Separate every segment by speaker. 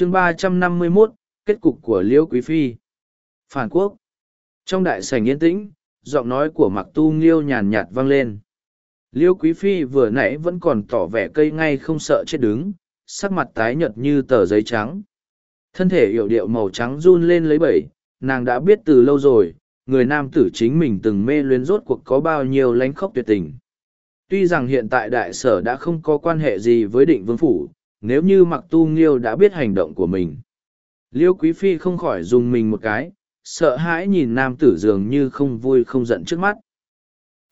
Speaker 1: chương ba trăm năm mươi 351, kết cục của Liễu Quý Phi. Phản quốc. Trong đại sảnh yên tĩnh, giọng nói của Mặc Tu Nghiêu nhàn nhạt vang lên. Liêu Quý Phi vừa nãy vẫn còn tỏ vẻ cây ngay không sợ chết đứng, sắc mặt tái nhợt như tờ giấy trắng. Thân thể hiểu điệu màu trắng run lên lấy bẩy, nàng đã biết từ lâu rồi, người nam tử chính mình từng mê luyến rốt cuộc có bao nhiêu lánh khóc tuyệt tình. Tuy rằng hiện tại đại sở đã không có quan hệ gì với định vương phủ, nếu như mặc tu nghiêu đã biết hành động của mình liêu quý phi không khỏi dùng mình một cái sợ hãi nhìn nam tử dường như không vui không giận trước mắt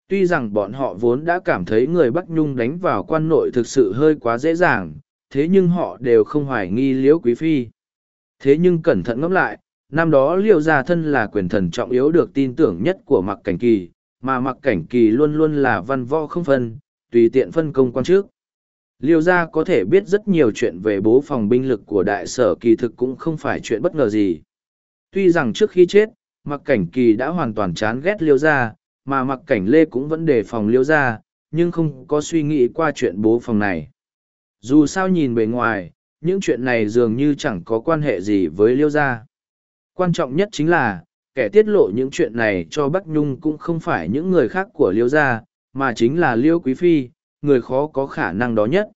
Speaker 1: tuy rằng bọn họ vốn đã cảm thấy người bắc nhung đánh vào quan nội thực sự hơi quá dễ dàng thế nhưng họ đều không hoài nghi liễu quý phi thế nhưng cẩn thận ngẫm lại năm đó liêu gia thân là quyền thần trọng yếu được tin tưởng nhất của mặc cảnh kỳ mà mặc cảnh kỳ luôn luôn là văn võ không phân tùy tiện phân công quan trước Liêu gia có thể biết rất nhiều chuyện về bố phòng binh lực của đại sở kỳ thực cũng không phải chuyện bất ngờ gì. Tuy rằng trước khi chết, mặc cảnh kỳ đã hoàn toàn chán ghét liêu gia, mà mặc cảnh lê cũng vẫn đề phòng liêu gia, nhưng không có suy nghĩ qua chuyện bố phòng này. Dù sao nhìn bề ngoài, những chuyện này dường như chẳng có quan hệ gì với liêu gia. Quan trọng nhất chính là, kẻ tiết lộ những chuyện này cho Bắc Nhung cũng không phải những người khác của liêu gia, mà chính là liêu quý phi người khó có khả năng đó nhất.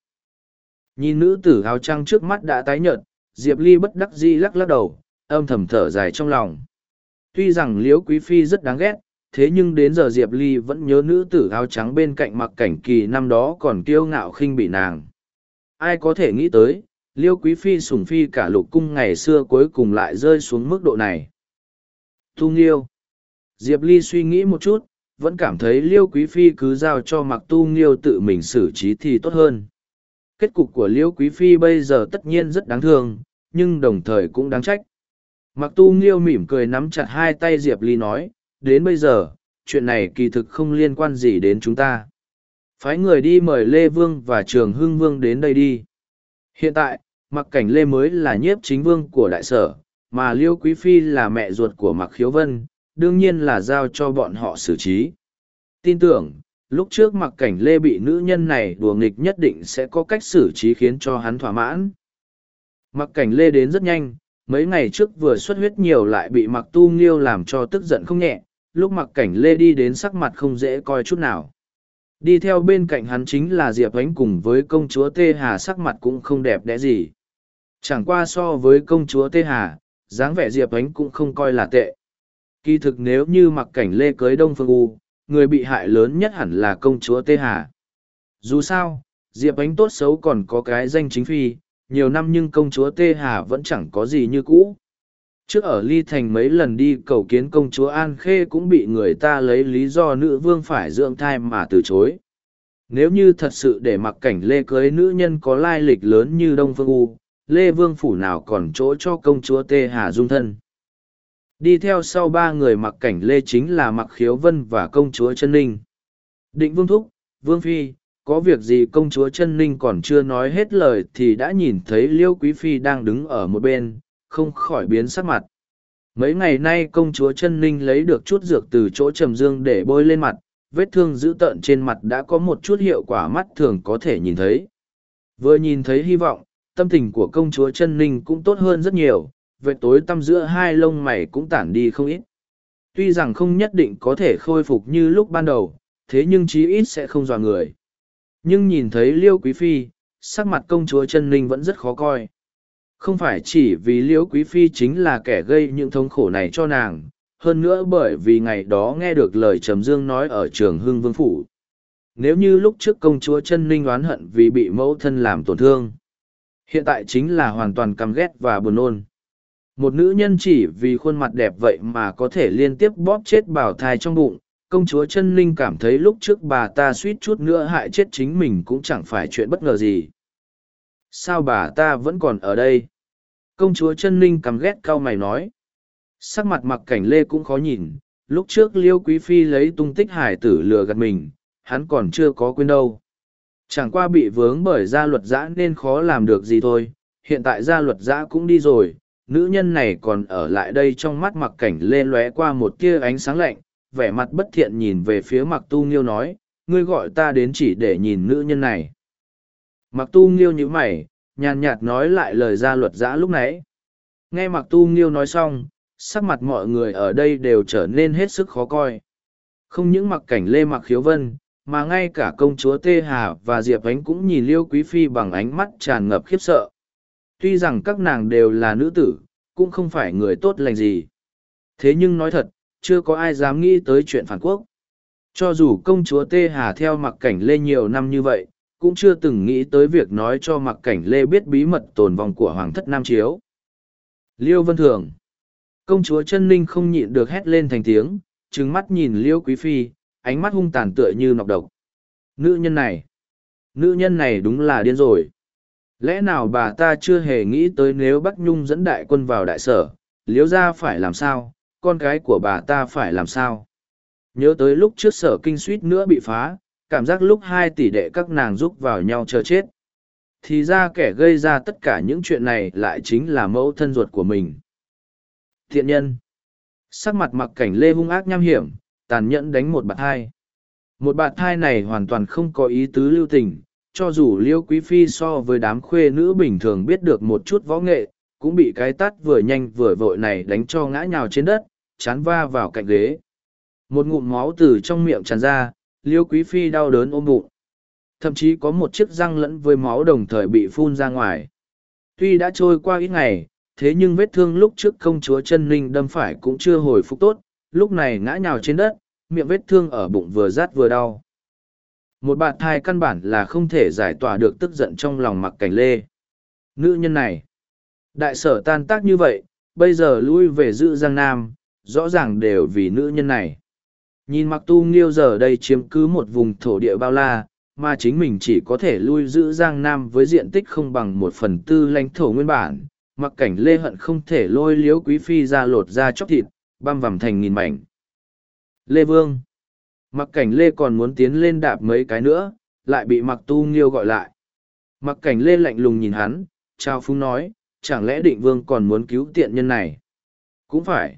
Speaker 1: Nhìn nữ tử áo trăng trước mắt đã tái nhợt, Diệp Ly bất đắc dĩ lắc lắc đầu, âm thầm thở dài trong lòng. Tuy rằng Liễu Quý Phi rất đáng ghét, thế nhưng đến giờ Diệp Ly vẫn nhớ nữ tử áo trắng bên cạnh mặc cảnh kỳ năm đó còn kiêu ngạo khinh bị nàng. Ai có thể nghĩ tới, Liễu Quý Phi sủng phi cả lục cung ngày xưa cuối cùng lại rơi xuống mức độ này. Thu Nghiêu Diệp Ly suy nghĩ một chút, vẫn cảm thấy liêu quý phi cứ giao cho mặc tu nghiêu tự mình xử trí thì tốt hơn kết cục của liêu quý phi bây giờ tất nhiên rất đáng thương nhưng đồng thời cũng đáng trách mặc tu nghiêu mỉm cười nắm chặt hai tay diệp ly nói đến bây giờ chuyện này kỳ thực không liên quan gì đến chúng ta phái người đi mời lê vương và trường hưng vương đến đây đi hiện tại mặc cảnh lê mới là nhiếp chính vương của đại sở mà liêu quý phi là mẹ ruột của mặc khiếu vân đương nhiên là giao cho bọn họ xử trí. Tin tưởng, lúc trước mặc cảnh lê bị nữ nhân này đùa nghịch nhất định sẽ có cách xử trí khiến cho hắn thỏa mãn. Mặc cảnh lê đến rất nhanh, mấy ngày trước vừa xuất huyết nhiều lại bị mặc tu nghiêu làm cho tức giận không nhẹ, lúc mặc cảnh lê đi đến sắc mặt không dễ coi chút nào. Đi theo bên cạnh hắn chính là Diệp Ánh cùng với công chúa Tê Hà sắc mặt cũng không đẹp đẽ gì. Chẳng qua so với công chúa Tê Hà, dáng vẻ Diệp Ánh cũng không coi là tệ. Kỳ thực nếu như mặc cảnh lê cưới Đông Phương U, người bị hại lớn nhất hẳn là công chúa Tê Hà. Dù sao, Diệp Ánh tốt xấu còn có cái danh chính phi, nhiều năm nhưng công chúa Tê Hà vẫn chẳng có gì như cũ. Trước ở Ly Thành mấy lần đi cầu kiến công chúa An Khê cũng bị người ta lấy lý do nữ vương phải dưỡng thai mà từ chối. Nếu như thật sự để mặc cảnh lê cưới nữ nhân có lai lịch lớn như Đông Phương U, Lê Vương Phủ nào còn chỗ cho công chúa Tê Hà dung thân đi theo sau ba người mặc cảnh lê chính là mặc khiếu vân và công chúa chân ninh định vương thúc vương phi có việc gì công chúa chân ninh còn chưa nói hết lời thì đã nhìn thấy liêu quý phi đang đứng ở một bên không khỏi biến sắc mặt mấy ngày nay công chúa chân ninh lấy được chút dược từ chỗ trầm dương để bôi lên mặt vết thương dữ tợn trên mặt đã có một chút hiệu quả mắt thường có thể nhìn thấy vừa nhìn thấy hy vọng tâm tình của công chúa chân ninh cũng tốt hơn rất nhiều vệt tối tăm giữa hai lông mày cũng tản đi không ít. Tuy rằng không nhất định có thể khôi phục như lúc ban đầu, thế nhưng chí ít sẽ không dọa người. Nhưng nhìn thấy Liêu Quý Phi, sắc mặt công chúa Trân Ninh vẫn rất khó coi. Không phải chỉ vì Liêu Quý Phi chính là kẻ gây những thống khổ này cho nàng, hơn nữa bởi vì ngày đó nghe được lời Trầm Dương nói ở trường Hưng Vương Phủ. Nếu như lúc trước công chúa Trân Ninh oán hận vì bị mẫu thân làm tổn thương, hiện tại chính là hoàn toàn căm ghét và buồn nôn một nữ nhân chỉ vì khuôn mặt đẹp vậy mà có thể liên tiếp bóp chết bảo thai trong bụng công chúa chân linh cảm thấy lúc trước bà ta suýt chút nữa hại chết chính mình cũng chẳng phải chuyện bất ngờ gì sao bà ta vẫn còn ở đây công chúa chân linh căm ghét cau mày nói sắc mặt mặc cảnh lê cũng khó nhìn lúc trước liêu quý phi lấy tung tích hải tử lừa gạt mình hắn còn chưa có quên đâu chẳng qua bị vướng bởi gia luật giã nên khó làm được gì thôi hiện tại gia luật giã cũng đi rồi nữ nhân này còn ở lại đây trong mắt mặc cảnh lê lóe qua một tia ánh sáng lạnh, vẻ mặt bất thiện nhìn về phía mặc tu nghiêu nói, ngươi gọi ta đến chỉ để nhìn nữ nhân này. Mặc tu nghiêu như mày, nhàn nhạt nói lại lời ra luật giã lúc nãy. Nghe mặc tu nghiêu nói xong, sắc mặt mọi người ở đây đều trở nên hết sức khó coi. Không những mặc cảnh lê mặc khiếu vân, mà ngay cả công chúa Tê Hà và Diệp Ánh cũng nhìn Liêu Quý Phi bằng ánh mắt tràn ngập khiếp sợ tuy rằng các nàng đều là nữ tử, cũng không phải người tốt lành gì. Thế nhưng nói thật, chưa có ai dám nghĩ tới chuyện phản quốc. Cho dù công chúa Tê Hà theo mặc cảnh lê nhiều năm như vậy, cũng chưa từng nghĩ tới việc nói cho mặc cảnh lê biết bí mật tồn vong của Hoàng thất Nam Chiếu. Liêu Vân Thường Công chúa Trân Ninh không nhịn được hét lên thành tiếng, trừng mắt nhìn Liêu Quý Phi, ánh mắt hung tàn tựa như nọc độc. Nữ nhân này, nữ nhân này đúng là điên rồi lẽ nào bà ta chưa hề nghĩ tới nếu bắc nhung dẫn đại quân vào đại sở liếu ra phải làm sao con gái của bà ta phải làm sao nhớ tới lúc trước sở kinh suýt nữa bị phá cảm giác lúc hai tỷ đệ các nàng giúp vào nhau chờ chết thì ra kẻ gây ra tất cả những chuyện này lại chính là mẫu thân ruột của mình thiện nhân sắc mặt mặc cảnh lê hung ác nham hiểm tàn nhẫn đánh một bạt thai một bạt thai này hoàn toàn không có ý tứ lưu tình cho dù liêu quý phi so với đám khuê nữ bình thường biết được một chút võ nghệ cũng bị cái tát vừa nhanh vừa vội này đánh cho ngã nhào trên đất chán va vào cạnh ghế một ngụm máu từ trong miệng tràn ra liêu quý phi đau đớn ôm bụng thậm chí có một chiếc răng lẫn với máu đồng thời bị phun ra ngoài tuy đã trôi qua ít ngày thế nhưng vết thương lúc trước công chúa chân linh đâm phải cũng chưa hồi phục tốt lúc này ngã nhào trên đất miệng vết thương ở bụng vừa rát vừa đau một bạt thai căn bản là không thể giải tỏa được tức giận trong lòng mặc cảnh lê. Nữ nhân này, đại sở tan tác như vậy, bây giờ lui về giữ Giang Nam, rõ ràng đều vì nữ nhân này. Nhìn mặc tu nghiêu giờ đây chiếm cứ một vùng thổ địa bao la, mà chính mình chỉ có thể lui giữ Giang Nam với diện tích không bằng một phần tư lãnh thổ nguyên bản, mặc cảnh lê hận không thể lôi liếu quý phi ra lột ra chóc thịt, băm vằm thành nghìn mảnh. Lê Vương Mặc cảnh lê còn muốn tiến lên đạp mấy cái nữa, lại bị mặc tu nghiêu gọi lại. Mặc cảnh lê lạnh lùng nhìn hắn, trao phúng nói, chẳng lẽ định vương còn muốn cứu tiện nhân này? Cũng phải.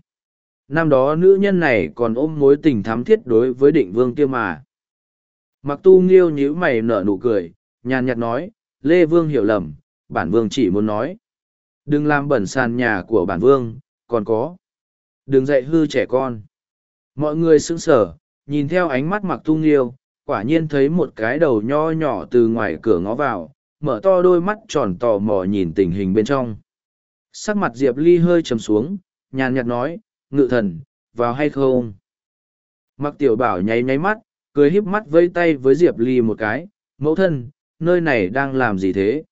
Speaker 1: Năm đó nữ nhân này còn ôm mối tình thắm thiết đối với định vương kia mà. Mặc tu nghiêu nhíu mày nở nụ cười, nhàn nhạt nói, Lê Vương hiểu lầm, bản vương chỉ muốn nói. Đừng làm bẩn sàn nhà của bản vương, còn có. Đừng dạy hư trẻ con. Mọi người sững sở, nhìn theo ánh mắt mặc tu nghiêu, quả nhiên thấy một cái đầu nho nhỏ từ ngoài cửa ngó vào, mở to đôi mắt tròn tò mò nhìn tình hình bên trong. Sắc mặt Diệp Ly hơi trầm xuống, nhàn nhạt nói, ngự thần, vào hay không? Mặc tiểu bảo nháy nháy mắt, cười híp mắt vây tay với Diệp Ly một cái, mẫu thân, nơi này đang làm gì thế?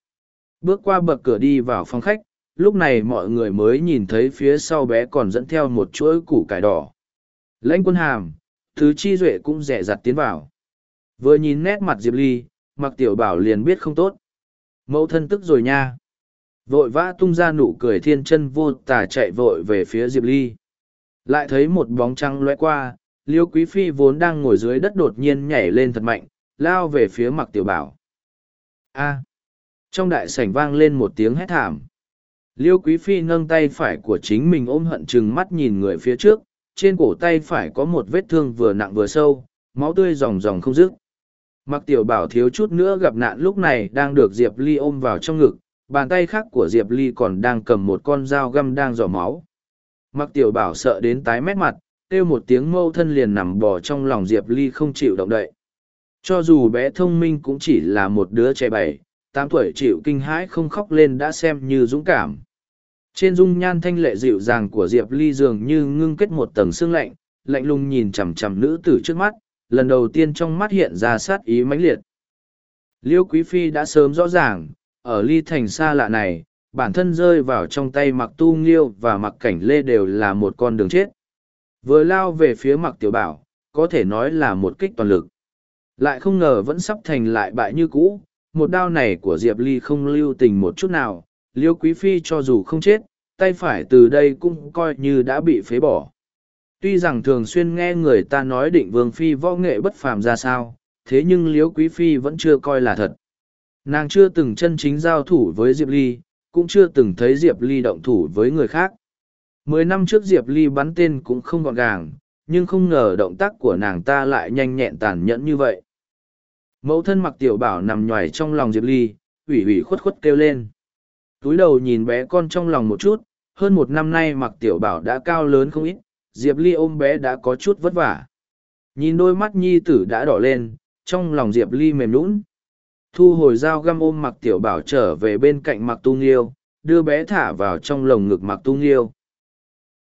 Speaker 1: Bước qua bậc cửa đi vào phòng khách, lúc này mọi người mới nhìn thấy phía sau bé còn dẫn theo một chuỗi củ cải đỏ. Lãnh quân hàm, Thứ chi duệ cũng rẻ rặt tiến vào. Vừa nhìn nét mặt Diệp Ly, mặc tiểu bảo liền biết không tốt. Mẫu thân tức rồi nha. Vội vã tung ra nụ cười thiên chân vô tà chạy vội về phía Diệp Ly. Lại thấy một bóng trăng lóe qua, Liêu Quý Phi vốn đang ngồi dưới đất đột nhiên nhảy lên thật mạnh, lao về phía mặc tiểu bảo. A. Trong đại sảnh vang lên một tiếng hét thảm. Liêu Quý Phi nâng tay phải của chính mình ôm hận chừng mắt nhìn người phía trước, trên cổ tay phải có một vết thương vừa nặng vừa sâu, máu tươi ròng ròng không dứt. Mặc tiểu bảo thiếu chút nữa gặp nạn lúc này đang được Diệp Ly ôm vào trong ngực, bàn tay khác của Diệp Ly còn đang cầm một con dao găm đang dò máu. Mặc tiểu bảo sợ đến tái mét mặt, kêu một tiếng mâu thân liền nằm bò trong lòng Diệp Ly không chịu động đậy. Cho dù bé thông minh cũng chỉ là một đứa trẻ bảy, tám tuổi chịu kinh hãi không khóc lên đã xem như dũng cảm. Trên dung nhan thanh lệ dịu dàng của Diệp Ly dường như ngưng kết một tầng xương lạnh, lạnh lùng nhìn chằm chằm nữ tử trước mắt, lần đầu tiên trong mắt hiện ra sát ý mãnh liệt. Liêu Quý Phi đã sớm rõ ràng, ở ly thành xa lạ này, bản thân rơi vào trong tay mặc tu nghiêu và mặc cảnh lê đều là một con đường chết. Vừa lao về phía mặc tiểu bảo, có thể nói là một kích toàn lực. Lại không ngờ vẫn sắp thành lại bại như cũ, một đao này của Diệp Ly không lưu tình một chút nào, liêu quý phi cho dù không chết tay phải từ đây cũng coi như đã bị phế bỏ tuy rằng thường xuyên nghe người ta nói định vương phi võ nghệ bất phàm ra sao thế nhưng liêu quý phi vẫn chưa coi là thật nàng chưa từng chân chính giao thủ với diệp ly cũng chưa từng thấy diệp ly động thủ với người khác mười năm trước diệp ly bắn tên cũng không gọn gàng nhưng không ngờ động tác của nàng ta lại nhanh nhẹn tàn nhẫn như vậy mẫu thân mặc tiểu bảo nằm nhoài trong lòng diệp ly ủy ủy khuất khuất kêu lên túi đầu nhìn bé con trong lòng một chút hơn một năm nay mặc tiểu bảo đã cao lớn không ít diệp ly ôm bé đã có chút vất vả nhìn đôi mắt nhi tử đã đỏ lên trong lòng diệp ly mềm lũn thu hồi dao găm ôm mặc tiểu bảo trở về bên cạnh mặc tu nghiêu đưa bé thả vào trong lồng ngực mặc tu nghiêu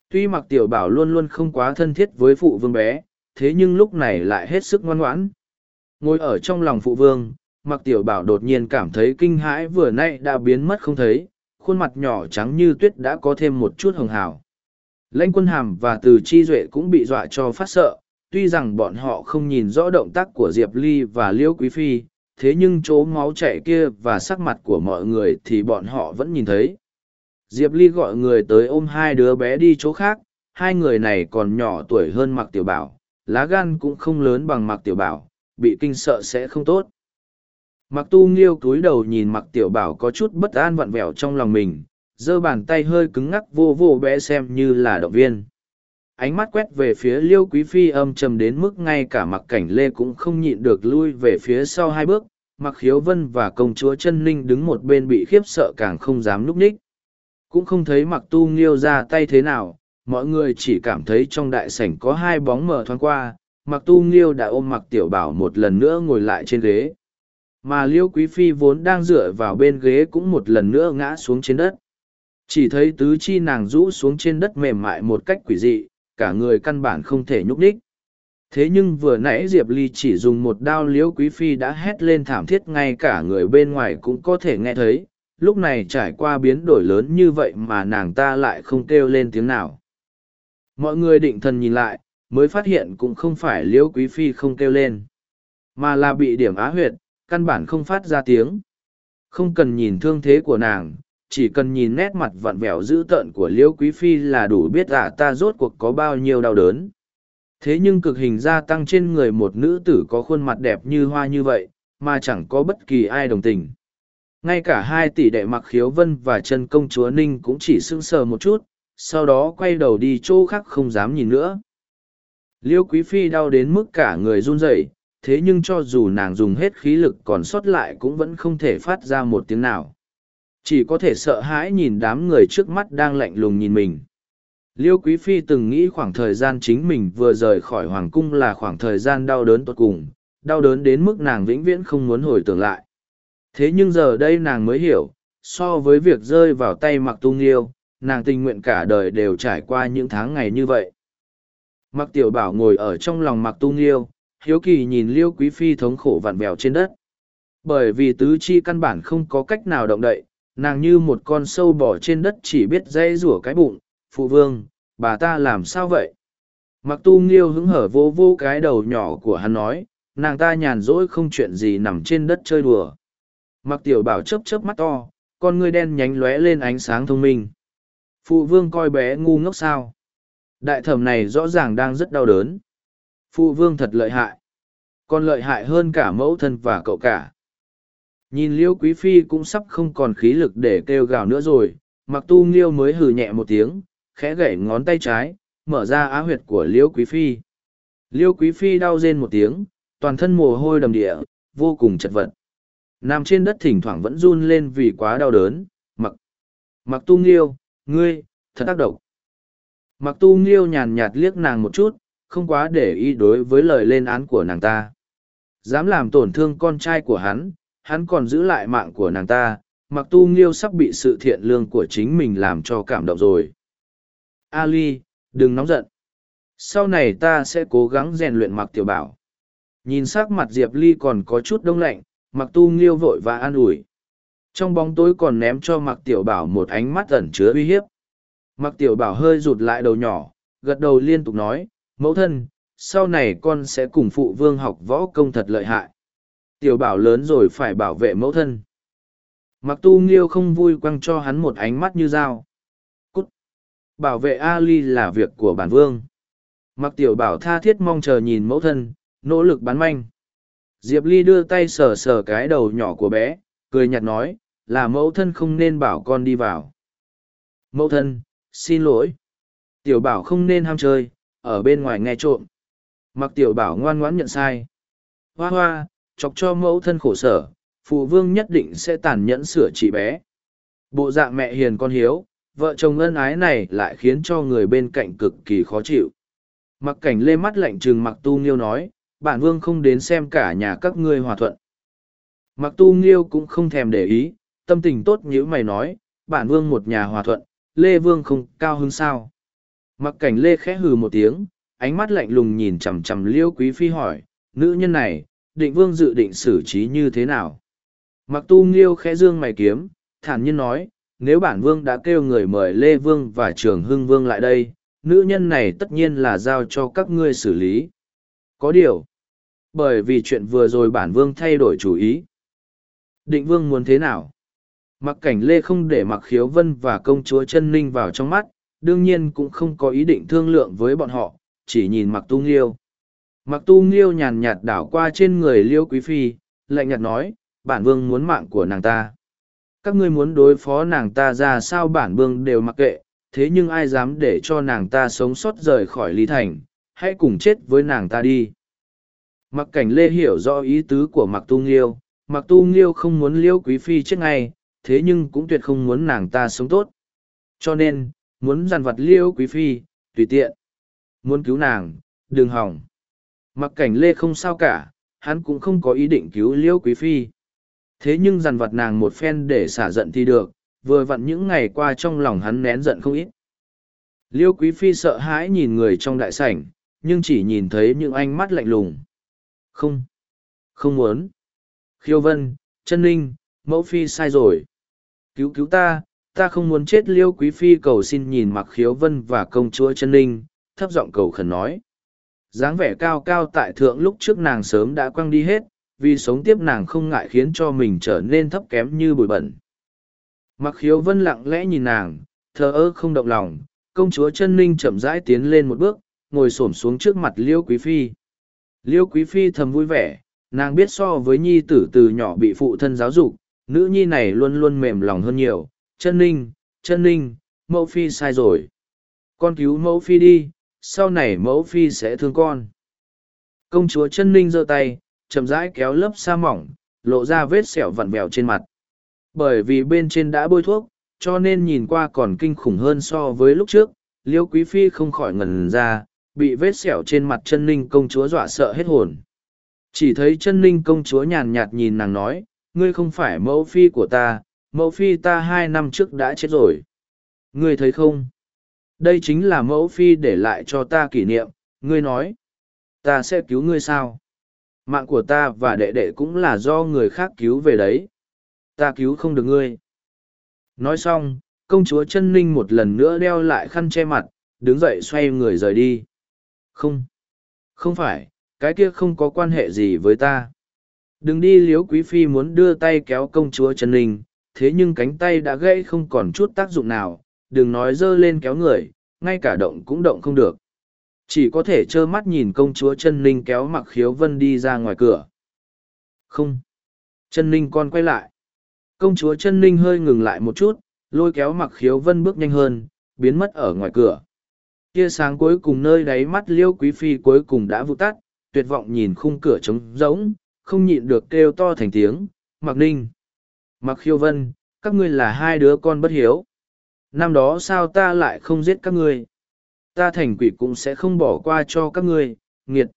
Speaker 1: tuy mặc tiểu bảo luôn luôn không quá thân thiết với phụ vương bé thế nhưng lúc này lại hết sức ngoan ngoãn ngồi ở trong lòng phụ vương mặc tiểu bảo đột nhiên cảm thấy kinh hãi vừa nay đã biến mất không thấy khuôn mặt nhỏ trắng như tuyết đã có thêm một chút hồng hào. Lãnh quân hàm và từ chi duệ cũng bị dọa cho phát sợ, tuy rằng bọn họ không nhìn rõ động tác của Diệp Ly và Liễu Quý Phi, thế nhưng chỗ máu chảy kia và sắc mặt của mọi người thì bọn họ vẫn nhìn thấy. Diệp Ly gọi người tới ôm hai đứa bé đi chỗ khác, hai người này còn nhỏ tuổi hơn mặc tiểu bảo, lá gan cũng không lớn bằng mặc tiểu bảo, bị kinh sợ sẽ không tốt. Mặc tu nghiêu cúi đầu nhìn mặc tiểu bảo có chút bất an vặn vẹo trong lòng mình, giơ bàn tay hơi cứng ngắc vô vô bé xem như là động viên. Ánh mắt quét về phía liêu quý phi âm trầm đến mức ngay cả mặc cảnh lê cũng không nhịn được lui về phía sau hai bước, mặc khiếu vân và công chúa chân linh đứng một bên bị khiếp sợ càng không dám núp ních. Cũng không thấy mặc tu nghiêu ra tay thế nào, mọi người chỉ cảm thấy trong đại sảnh có hai bóng mở thoáng qua, mặc tu nghiêu đã ôm mặc tiểu bảo một lần nữa ngồi lại trên ghế mà liêu quý phi vốn đang dựa vào bên ghế cũng một lần nữa ngã xuống trên đất chỉ thấy tứ chi nàng rũ xuống trên đất mềm mại một cách quỷ dị cả người căn bản không thể nhúc nhích thế nhưng vừa nãy diệp ly chỉ dùng một đao liễu quý phi đã hét lên thảm thiết ngay cả người bên ngoài cũng có thể nghe thấy lúc này trải qua biến đổi lớn như vậy mà nàng ta lại không kêu lên tiếng nào mọi người định thần nhìn lại mới phát hiện cũng không phải liễu quý phi không kêu lên mà là bị điểm á huyệt căn bản không phát ra tiếng không cần nhìn thương thế của nàng chỉ cần nhìn nét mặt vặn vẹo dữ tợn của liễu quý phi là đủ biết ả ta rốt cuộc có bao nhiêu đau đớn thế nhưng cực hình gia tăng trên người một nữ tử có khuôn mặt đẹp như hoa như vậy mà chẳng có bất kỳ ai đồng tình ngay cả hai tỷ đệ mặc khiếu vân và chân công chúa ninh cũng chỉ sững sờ một chút sau đó quay đầu đi chỗ khác không dám nhìn nữa liêu quý phi đau đến mức cả người run rẩy thế nhưng cho dù nàng dùng hết khí lực còn sót lại cũng vẫn không thể phát ra một tiếng nào chỉ có thể sợ hãi nhìn đám người trước mắt đang lạnh lùng nhìn mình liêu quý phi từng nghĩ khoảng thời gian chính mình vừa rời khỏi hoàng cung là khoảng thời gian đau đớn tột cùng đau đớn đến mức nàng vĩnh viễn không muốn hồi tưởng lại thế nhưng giờ đây nàng mới hiểu so với việc rơi vào tay mặc tu nghiêu nàng tình nguyện cả đời đều trải qua những tháng ngày như vậy mặc tiểu bảo ngồi ở trong lòng mặc tu nghiêu hiếu kỳ nhìn liêu quý phi thống khổ vặn vẹo trên đất bởi vì tứ chi căn bản không có cách nào động đậy nàng như một con sâu bỏ trên đất chỉ biết dây rủa cái bụng phụ vương bà ta làm sao vậy mặc tu nghiêu hứng hở vô vô cái đầu nhỏ của hắn nói nàng ta nhàn rỗi không chuyện gì nằm trên đất chơi đùa mặc tiểu bảo chớp chớp mắt to con ngươi đen nhánh lóe lên ánh sáng thông minh phụ vương coi bé ngu ngốc sao đại thẩm này rõ ràng đang rất đau đớn phụ vương thật lợi hại còn lợi hại hơn cả mẫu thân và cậu cả nhìn liêu quý phi cũng sắp không còn khí lực để kêu gào nữa rồi mặc tu nghiêu mới hừ nhẹ một tiếng khẽ gẩy ngón tay trái mở ra á huyệt của liêu quý phi liêu quý phi đau rên một tiếng toàn thân mồ hôi đầm địa vô cùng chật vật nằm trên đất thỉnh thoảng vẫn run lên vì quá đau đớn mặc mặc tu nghiêu ngươi thật tác động mặc tu nghiêu nhàn nhạt liếc nàng một chút không quá để ý đối với lời lên án của nàng ta. Dám làm tổn thương con trai của hắn, hắn còn giữ lại mạng của nàng ta, mặc tu nghiêu sắp bị sự thiện lương của chính mình làm cho cảm động rồi. Ali, đừng nóng giận. Sau này ta sẽ cố gắng rèn luyện mặc tiểu bảo. Nhìn sắc mặt Diệp Ly còn có chút đông lạnh, mặc tu nghiêu vội và an ủi. Trong bóng tối còn ném cho mặc tiểu bảo một ánh mắt ẩn chứa uy hiếp. Mặc tiểu bảo hơi rụt lại đầu nhỏ, gật đầu liên tục nói, Mẫu thân, sau này con sẽ cùng phụ vương học võ công thật lợi hại. Tiểu bảo lớn rồi phải bảo vệ mẫu thân. Mặc tu nghiêu không vui quăng cho hắn một ánh mắt như dao. Cút! Bảo vệ Ali là việc của bản vương. Mặc tiểu bảo tha thiết mong chờ nhìn mẫu thân, nỗ lực bán manh. Diệp Ly đưa tay sờ sờ cái đầu nhỏ của bé, cười nhạt nói, là mẫu thân không nên bảo con đi vào. Mẫu thân, xin lỗi. Tiểu bảo không nên ham chơi, ở bên ngoài nghe trộm. Mặc tiểu bảo ngoan ngoãn nhận sai. Hoa hoa, chọc cho mẫu thân khổ sở, phụ vương nhất định sẽ tàn nhẫn sửa chị bé. Bộ dạng mẹ hiền con hiếu, vợ chồng ân ái này lại khiến cho người bên cạnh cực kỳ khó chịu. Mặc cảnh lê mắt lạnh trừng mặc tu nghiêu nói, bản vương không đến xem cả nhà các ngươi hòa thuận. Mặc tu nghiêu cũng không thèm để ý, tâm tình tốt như mày nói, bản vương một nhà hòa thuận, lê vương không cao hơn sao. Mặc cảnh lê khẽ hừ một tiếng, ánh mắt lạnh lùng nhìn chằm chằm liêu quý phi hỏi, nữ nhân này, định vương dự định xử trí như thế nào? Mặc tu nghiêu khẽ dương mày kiếm, thản nhiên nói, nếu bản vương đã kêu người mời Lê Vương và Trường Hưng Vương lại đây, nữ nhân này tất nhiên là giao cho các ngươi xử lý. Có điều, bởi vì chuyện vừa rồi bản vương thay đổi chủ ý. Định vương muốn thế nào? Mặc cảnh Lê không để mặc khiếu vân và công chúa chân ninh vào trong mắt, đương nhiên cũng không có ý định thương lượng với bọn họ, chỉ nhìn mặc tu nghiêu. Mặc tu nghiêu nhàn nhạt đảo qua trên người liêu quý phi, lạnh nhạt nói, bản vương muốn mạng của nàng ta. Các ngươi muốn đối phó nàng ta ra sao bản vương đều mặc kệ, thế nhưng ai dám để cho nàng ta sống sót rời khỏi lý thành, hãy cùng chết với nàng ta đi. Mặc cảnh lê hiểu rõ ý tứ của mặc tu nghiêu, mặc tu nghiêu không muốn liêu quý phi chết ngay, thế nhưng cũng tuyệt không muốn nàng ta sống tốt. Cho nên, muốn dằn vặt liêu quý phi, tùy tiện. Muốn cứu nàng, đừng hỏng. Mặc cảnh lê không sao cả, hắn cũng không có ý định cứu liêu quý phi. Thế nhưng dằn vặt nàng một phen để xả giận thì được, vừa vặn những ngày qua trong lòng hắn nén giận không ít. Liêu quý phi sợ hãi nhìn người trong đại sảnh, nhưng chỉ nhìn thấy những ánh mắt lạnh lùng. Không, không muốn. Khiêu vân, chân ninh, mẫu phi sai rồi. Cứu cứu ta, ta không muốn chết liêu quý phi cầu xin nhìn mặc khiếu vân và công chúa chân ninh thấp giọng cầu khẩn nói dáng vẻ cao cao tại thượng lúc trước nàng sớm đã quăng đi hết vì sống tiếp nàng không ngại khiến cho mình trở nên thấp kém như bụi bẩn mặc khiếu vân lặng lẽ nhìn nàng thờ ơ không động lòng công chúa chân ninh chậm rãi tiến lên một bước ngồi s ổ m xuống trước mặt liêu quý phi liêu quý phi thầm vui vẻ nàng biết so với nhi tử từ nhỏ bị phụ thân giáo dục nữ nhi này luôn luôn mềm lòng hơn nhiều chân ninh chân ninh mẫu phi sai rồi con cứu mẫu phi đi sau này mẫu phi sẽ thương con công chúa chân ninh giơ tay chậm rãi kéo lớp sa mỏng lộ ra vết sẹo vặn vẹo trên mặt bởi vì bên trên đã bôi thuốc cho nên nhìn qua còn kinh khủng hơn so với lúc trước liêu quý phi không khỏi ngần ra bị vết sẹo trên mặt chân ninh công chúa dọa sợ hết hồn chỉ thấy chân ninh công chúa nhàn nhạt nhìn nàng nói ngươi không phải mẫu phi của ta mẫu phi ta hai năm trước đã chết rồi ngươi thấy không đây chính là mẫu phi để lại cho ta kỷ niệm ngươi nói ta sẽ cứu ngươi sao mạng của ta và đệ đệ cũng là do người khác cứu về đấy ta cứu không được ngươi nói xong công chúa chân ninh một lần nữa đeo lại khăn che mặt đứng dậy xoay người rời đi không không phải cái kia không có quan hệ gì với ta đừng đi liếu quý phi muốn đưa tay kéo công chúa chân ninh thế nhưng cánh tay đã gãy không còn chút tác dụng nào, đừng nói dơ lên kéo người, ngay cả động cũng động không được. Chỉ có thể trơ mắt nhìn công chúa chân ninh kéo mặc khiếu vân đi ra ngoài cửa. Không. Chân ninh con quay lại. Công chúa chân ninh hơi ngừng lại một chút, lôi kéo mặc khiếu vân bước nhanh hơn, biến mất ở ngoài cửa. Tia sáng cuối cùng nơi đáy mắt liêu quý phi cuối cùng đã vụt tắt, tuyệt vọng nhìn khung cửa trống rỗng, không nhịn được kêu to thành tiếng, mặc ninh. Mặc khiêu vân, các ngươi là hai đứa con bất hiếu. Năm đó sao ta lại không giết các ngươi? Ta thành quỷ cũng sẽ không bỏ qua cho các ngươi, nghiệt.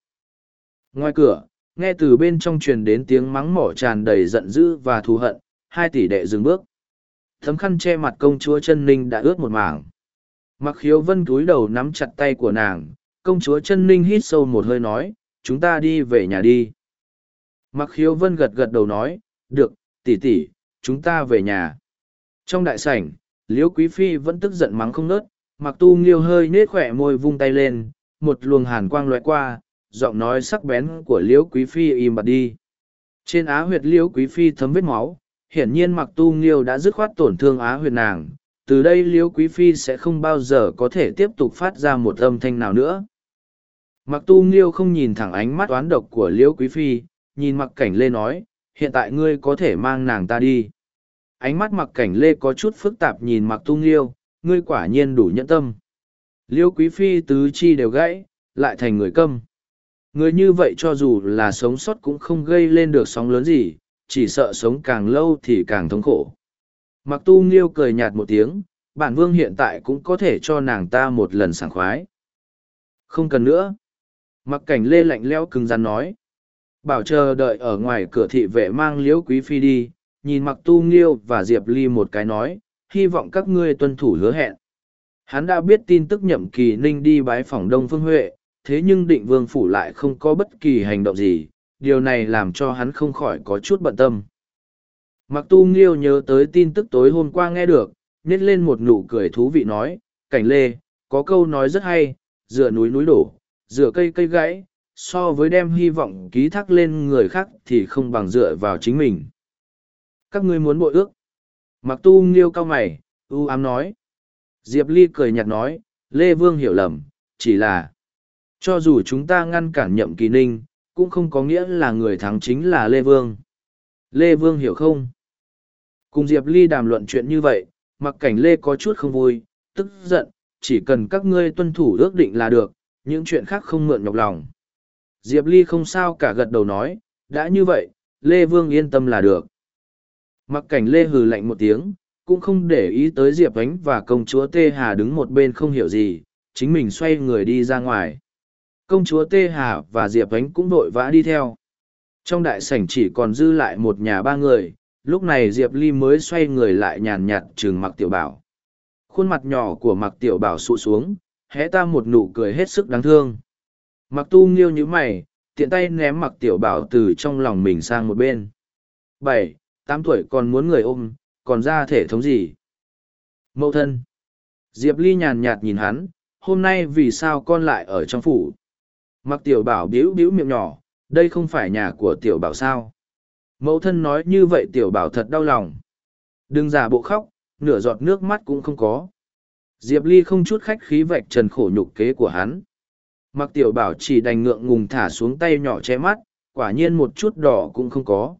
Speaker 1: Ngoài cửa, nghe từ bên trong truyền đến tiếng mắng mỏ tràn đầy giận dữ và thù hận, hai tỷ đệ dừng bước. Thấm khăn che mặt công chúa chân ninh đã ướt một mảng. Mặc khiếu vân cúi đầu nắm chặt tay của nàng, công chúa chân ninh hít sâu một hơi nói, chúng ta đi về nhà đi. Mặc khiếu vân gật gật đầu nói, được, tỷ tỷ, chúng ta về nhà. Trong đại sảnh, Liễu Quý Phi vẫn tức giận mắng không nớt, mặc tu nghiêu hơi nết khỏe môi vung tay lên, một luồng hàn quang loại qua, giọng nói sắc bén của Liễu Quý Phi im bặt đi. Trên á huyệt Liễu Quý Phi thấm vết máu, hiển nhiên mặc tu nghiêu đã dứt khoát tổn thương á huyệt nàng, từ đây Liễu Quý Phi sẽ không bao giờ có thể tiếp tục phát ra một âm thanh nào nữa. Mặc tu nghiêu không nhìn thẳng ánh mắt oán độc của Liễu Quý Phi, nhìn mặc cảnh lê nói, hiện tại ngươi có thể mang nàng ta đi. Ánh mắt mặc cảnh lê có chút phức tạp nhìn mặc tu nghiêu, ngươi quả nhiên đủ nhẫn tâm. Liêu quý phi tứ chi đều gãy, lại thành người câm. Người như vậy cho dù là sống sót cũng không gây lên được sóng lớn gì, chỉ sợ sống càng lâu thì càng thống khổ. Mặc tu nghiêu cười nhạt một tiếng, bản vương hiện tại cũng có thể cho nàng ta một lần sảng khoái. Không cần nữa. Mặc cảnh lê lạnh leo cứng rắn nói bảo chờ đợi ở ngoài cửa thị vệ mang liễu quý phi đi nhìn mặc tu nghiêu và diệp ly một cái nói hy vọng các ngươi tuân thủ hứa hẹn hắn đã biết tin tức nhậm kỳ ninh đi bái phòng đông phương huệ thế nhưng định vương phủ lại không có bất kỳ hành động gì điều này làm cho hắn không khỏi có chút bận tâm mặc tu nghiêu nhớ tới tin tức tối hôm qua nghe được nhét lên một nụ cười thú vị nói cảnh lê có câu nói rất hay dựa núi núi đổ dựa cây cây gãy so với đem hy vọng ký thác lên người khác thì không bằng dựa vào chính mình các ngươi muốn bội ước mặc tu nghiêu cao mày ưu ám nói diệp ly cười nhạt nói lê vương hiểu lầm chỉ là cho dù chúng ta ngăn cản nhậm kỳ ninh cũng không có nghĩa là người thắng chính là lê vương lê vương hiểu không cùng diệp ly đàm luận chuyện như vậy mặc cảnh lê có chút không vui tức giận chỉ cần các ngươi tuân thủ ước định là được những chuyện khác không mượn nhọc lòng Diệp Ly không sao cả gật đầu nói, đã như vậy, Lê Vương yên tâm là được. Mặc cảnh Lê hừ lạnh một tiếng, cũng không để ý tới Diệp Ánh và công chúa Tê Hà đứng một bên không hiểu gì, chính mình xoay người đi ra ngoài. Công chúa Tê Hà và Diệp Ánh cũng vội vã đi theo. Trong đại sảnh chỉ còn dư lại một nhà ba người, lúc này Diệp Ly mới xoay người lại nhàn nhạt trừng mặc tiểu bảo. Khuôn mặt nhỏ của mặc tiểu bảo sụ xuống, hé ta một nụ cười hết sức đáng thương. Mặc tu nghiêu như mày, tiện tay ném mặc tiểu bảo từ trong lòng mình sang một bên. Bảy, tám tuổi còn muốn người ôm, còn ra thể thống gì? Mậu thân. Diệp Ly nhàn nhạt nhìn hắn, hôm nay vì sao con lại ở trong phủ? Mặc tiểu bảo biếu biếu miệng nhỏ, đây không phải nhà của tiểu bảo sao? Mẫu thân nói như vậy tiểu bảo thật đau lòng. Đừng giả bộ khóc, nửa giọt nước mắt cũng không có. Diệp Ly không chút khách khí vạch trần khổ nhục kế của hắn. Mặc tiểu bảo chỉ đành ngượng ngùng thả xuống tay nhỏ che mắt, quả nhiên một chút đỏ cũng không có.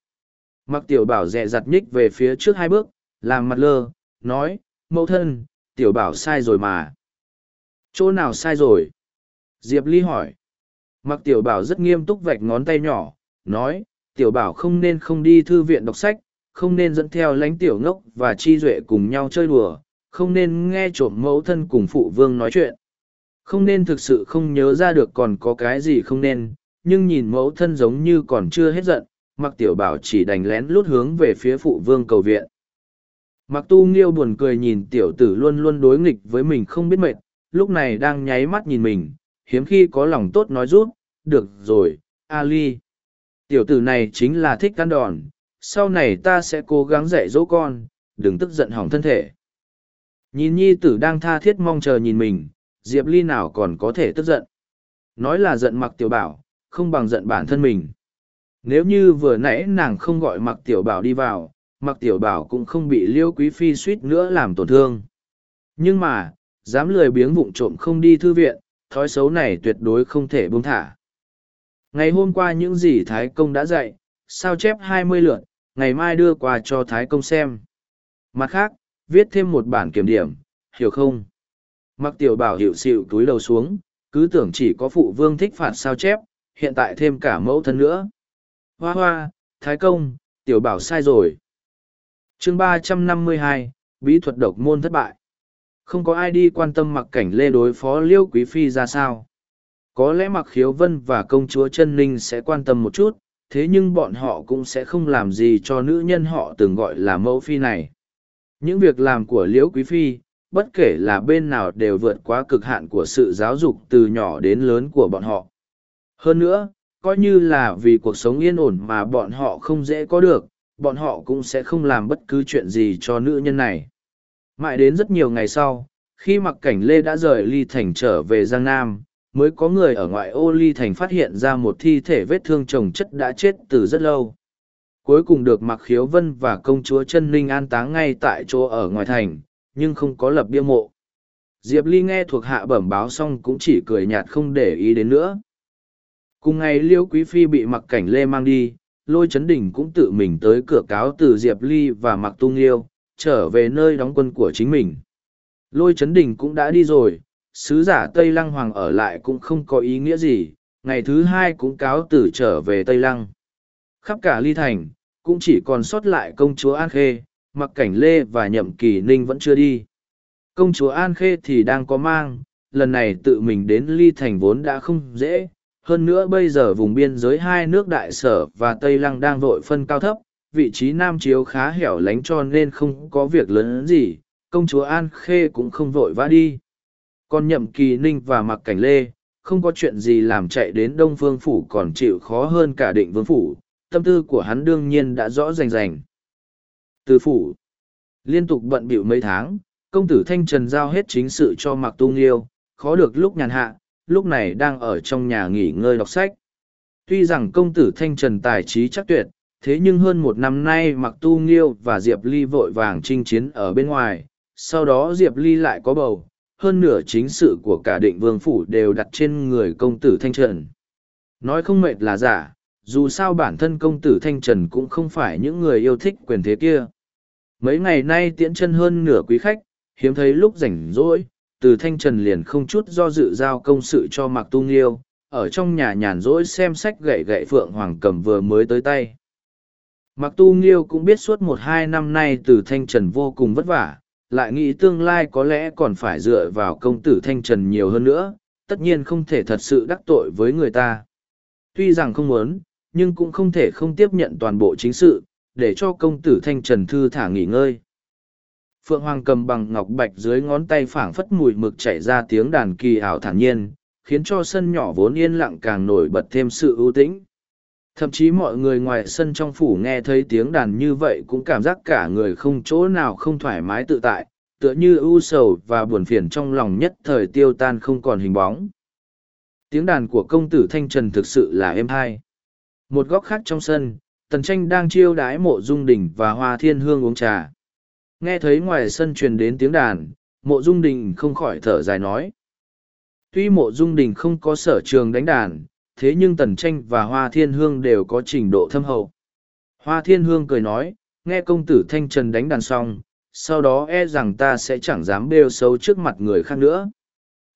Speaker 1: Mặc tiểu bảo dẹ dặt nhích về phía trước hai bước, làm mặt lơ, nói, mẫu thân, tiểu bảo sai rồi mà. Chỗ nào sai rồi? Diệp Ly hỏi. Mặc tiểu bảo rất nghiêm túc vạch ngón tay nhỏ, nói, tiểu bảo không nên không đi thư viện đọc sách, không nên dẫn theo lánh tiểu ngốc và chi duệ cùng nhau chơi đùa, không nên nghe trộm mẫu thân cùng phụ vương nói chuyện không nên thực sự không nhớ ra được còn có cái gì không nên nhưng nhìn mẫu thân giống như còn chưa hết giận mặc tiểu bảo chỉ đành lén lút hướng về phía phụ vương cầu viện mặc tu nghiêu buồn cười nhìn tiểu tử luôn luôn đối nghịch với mình không biết mệt lúc này đang nháy mắt nhìn mình hiếm khi có lòng tốt nói rút được rồi a ly tiểu tử này chính là thích căn đòn sau này ta sẽ cố gắng dạy dỗ con đừng tức giận hỏng thân thể nhìn nhi tử đang tha thiết mong chờ nhìn mình Diệp Ly nào còn có thể tức giận. Nói là giận mặc tiểu bảo, không bằng giận bản thân mình. Nếu như vừa nãy nàng không gọi mặc tiểu bảo đi vào, mặc tiểu bảo cũng không bị liêu quý phi suýt nữa làm tổn thương. Nhưng mà, dám lười biếng vụng trộm không đi thư viện, thói xấu này tuyệt đối không thể buông thả. Ngày hôm qua những gì Thái Công đã dạy, sao chép 20 lượt, ngày mai đưa quà cho Thái Công xem. Mặt khác, viết thêm một bản kiểm điểm, hiểu không? Mặc tiểu bảo hiệu xịu túi đầu xuống, cứ tưởng chỉ có phụ vương thích phạt sao chép, hiện tại thêm cả mẫu thân nữa. Hoa hoa, thái công, tiểu bảo sai rồi. chương ba trăm năm mươi hai, bí thuật độc môn thất bại. Không có ai đi quan tâm mặc cảnh lê đối phó liêu quý phi ra sao. Có lẽ mặc khiếu vân và công chúa chân ninh sẽ quan tâm một chút, thế nhưng bọn họ cũng sẽ không làm gì cho nữ nhân họ từng gọi là mẫu phi này. Những việc làm của liễu quý phi, bất kể là bên nào đều vượt quá cực hạn của sự giáo dục từ nhỏ đến lớn của bọn họ. Hơn nữa, coi như là vì cuộc sống yên ổn mà bọn họ không dễ có được, bọn họ cũng sẽ không làm bất cứ chuyện gì cho nữ nhân này. Mãi đến rất nhiều ngày sau, khi mặc cảnh Lê đã rời Ly Thành trở về Giang Nam, mới có người ở ngoại ô Ly Thành phát hiện ra một thi thể vết thương chồng chất đã chết từ rất lâu. Cuối cùng được Mặc Khiếu Vân và công chúa Trân Ninh an táng ngay tại chỗ ở ngoài thành, nhưng không có lập bia mộ. Diệp Ly nghe thuộc hạ bẩm báo xong cũng chỉ cười nhạt không để ý đến nữa. Cùng ngày Liêu Quý Phi bị mặc cảnh lê mang đi, lôi Trấn đỉnh cũng tự mình tới cửa cáo từ Diệp Ly và mặc tung liêu, trở về nơi đóng quân của chính mình. Lôi Trấn đỉnh cũng đã đi rồi, sứ giả Tây Lăng Hoàng ở lại cũng không có ý nghĩa gì, ngày thứ hai cũng cáo từ trở về Tây Lăng. Khắp cả Ly Thành, cũng chỉ còn sót lại công chúa An Khê, mặc cảnh lê và nhậm kỳ ninh vẫn chưa đi công chúa an khê thì đang có mang lần này tự mình đến ly thành vốn đã không dễ hơn nữa bây giờ vùng biên giới hai nước đại sở và tây lăng đang vội phân cao thấp vị trí nam chiếu khá hẻo lánh cho nên không có việc lớn gì công chúa an khê cũng không vội vã đi còn nhậm kỳ ninh và mặc cảnh lê không có chuyện gì làm chạy đến đông phương phủ còn chịu khó hơn cả định vương phủ tâm tư của hắn đương nhiên đã rõ rành rành từ phủ, liên tục bận bịu mấy tháng, công tử Thanh Trần giao hết chính sự cho Mạc Tu Nghiêu, khó được lúc nhàn hạ, lúc này đang ở trong nhà nghỉ ngơi đọc sách. Tuy rằng công tử Thanh Trần tài trí chắc tuyệt, thế nhưng hơn một năm nay Mạc Tu Nghiêu và Diệp Ly vội vàng chinh chiến ở bên ngoài, sau đó Diệp Ly lại có bầu, hơn nửa chính sự của cả định vương phủ đều đặt trên người công tử Thanh Trần. Nói không mệt là giả, dù sao bản thân công tử Thanh Trần cũng không phải những người yêu thích quyền thế kia. Mấy ngày nay tiễn chân hơn nửa quý khách, hiếm thấy lúc rảnh rỗi, từ thanh trần liền không chút do dự giao công sự cho Mạc Tu Nghiêu, ở trong nhà nhàn rỗi xem sách gậy gậy Phượng Hoàng cầm vừa mới tới tay. Mạc Tu Nghiêu cũng biết suốt một hai năm nay từ thanh trần vô cùng vất vả, lại nghĩ tương lai có lẽ còn phải dựa vào công tử thanh trần nhiều hơn nữa, tất nhiên không thể thật sự đắc tội với người ta. Tuy rằng không muốn, nhưng cũng không thể không tiếp nhận toàn bộ chính sự, để cho công tử thanh trần thư thả nghỉ ngơi phượng hoàng cầm bằng ngọc bạch dưới ngón tay phảng phất mùi mực chảy ra tiếng đàn kỳ ảo thản nhiên khiến cho sân nhỏ vốn yên lặng càng nổi bật thêm sự ưu tĩnh thậm chí mọi người ngoài sân trong phủ nghe thấy tiếng đàn như vậy cũng cảm giác cả người không chỗ nào không thoải mái tự tại tựa như ưu sầu và buồn phiền trong lòng nhất thời tiêu tan không còn hình bóng tiếng đàn của công tử thanh trần thực sự là êm hai một góc khác trong sân tần tranh đang chiêu đái mộ dung đình và hoa thiên hương uống trà nghe thấy ngoài sân truyền đến tiếng đàn mộ dung đình không khỏi thở dài nói tuy mộ dung đình không có sở trường đánh đàn thế nhưng tần tranh và hoa thiên hương đều có trình độ thâm hậu hoa thiên hương cười nói nghe công tử thanh trần đánh đàn xong sau đó e rằng ta sẽ chẳng dám bêu xấu trước mặt người khác nữa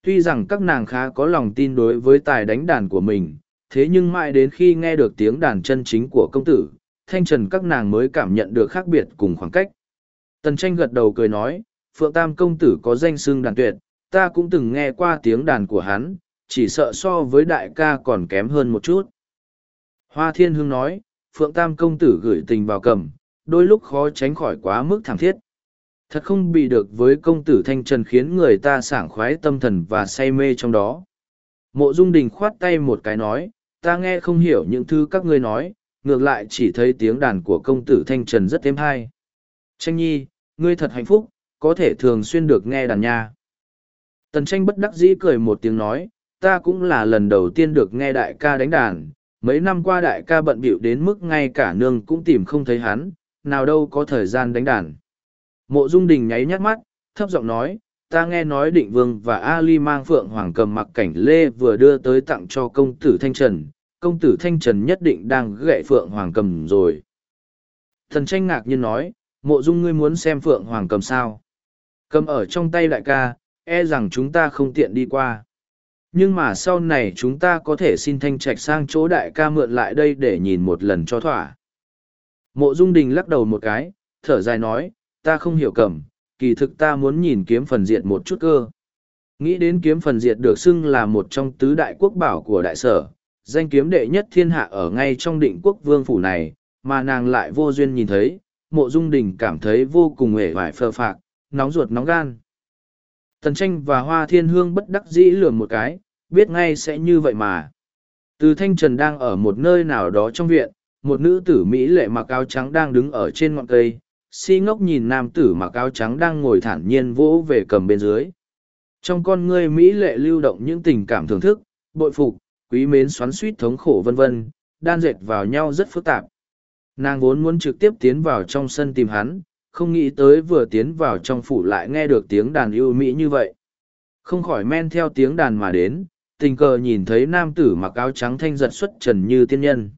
Speaker 1: tuy rằng các nàng khá có lòng tin đối với tài đánh đàn của mình thế nhưng mãi đến khi nghe được tiếng đàn chân chính của công tử, thanh trần các nàng mới cảm nhận được khác biệt cùng khoảng cách. Tần tranh gật đầu cười nói, Phượng Tam công tử có danh xưng đàn tuyệt, ta cũng từng nghe qua tiếng đàn của hắn, chỉ sợ so với đại ca còn kém hơn một chút. Hoa Thiên Hương nói, Phượng Tam công tử gửi tình vào cầm, đôi lúc khó tránh khỏi quá mức thảm thiết. Thật không bị được với công tử thanh trần khiến người ta sảng khoái tâm thần và say mê trong đó. Mộ Dung Đình khoát tay một cái nói, ta nghe không hiểu những thứ các ngươi nói, ngược lại chỉ thấy tiếng đàn của công tử Thanh Trần rất êm hay. Tranh nhi, ngươi thật hạnh phúc, có thể thường xuyên được nghe đàn nha. Tần tranh bất đắc dĩ cười một tiếng nói, ta cũng là lần đầu tiên được nghe đại ca đánh đàn, mấy năm qua đại ca bận bịu đến mức ngay cả nương cũng tìm không thấy hắn, nào đâu có thời gian đánh đàn. Mộ Dung Đình nháy nhát mắt, thấp giọng nói, ta nghe nói định vương và Ali mang phượng hoàng cầm mặc cảnh lê vừa đưa tới tặng cho công tử Thanh Trần, công tử Thanh Trần nhất định đang gậy phượng hoàng cầm rồi. Thần tranh ngạc nhiên nói, mộ dung ngươi muốn xem phượng hoàng cầm sao? Cầm ở trong tay đại ca, e rằng chúng ta không tiện đi qua. Nhưng mà sau này chúng ta có thể xin Thanh Trạch sang chỗ đại ca mượn lại đây để nhìn một lần cho thỏa. Mộ dung đình lắc đầu một cái, thở dài nói, ta không hiểu cầm kỳ thực ta muốn nhìn kiếm phần diệt một chút cơ. Nghĩ đến kiếm phần diệt được xưng là một trong tứ đại quốc bảo của đại sở, danh kiếm đệ nhất thiên hạ ở ngay trong định quốc vương phủ này, mà nàng lại vô duyên nhìn thấy, mộ dung đình cảm thấy vô cùng hề vải phơ phạc, nóng ruột nóng gan. Tần tranh và hoa thiên hương bất đắc dĩ lườm một cái, biết ngay sẽ như vậy mà. Từ thanh trần đang ở một nơi nào đó trong viện, một nữ tử Mỹ lệ mặc áo trắng đang đứng ở trên ngọn cây, si ngốc nhìn nam tử mặc áo trắng đang ngồi thản nhiên vỗ về cầm bên dưới. Trong con ngươi Mỹ lệ lưu động những tình cảm thưởng thức, bội phục, quý mến xoắn suýt thống khổ vân vân, đan dệt vào nhau rất phức tạp. Nàng vốn muốn trực tiếp tiến vào trong sân tìm hắn, không nghĩ tới vừa tiến vào trong phủ lại nghe được tiếng đàn yêu Mỹ như vậy. Không khỏi men theo tiếng đàn mà đến, tình cờ nhìn thấy nam tử mặc áo trắng thanh giật xuất trần như tiên nhân.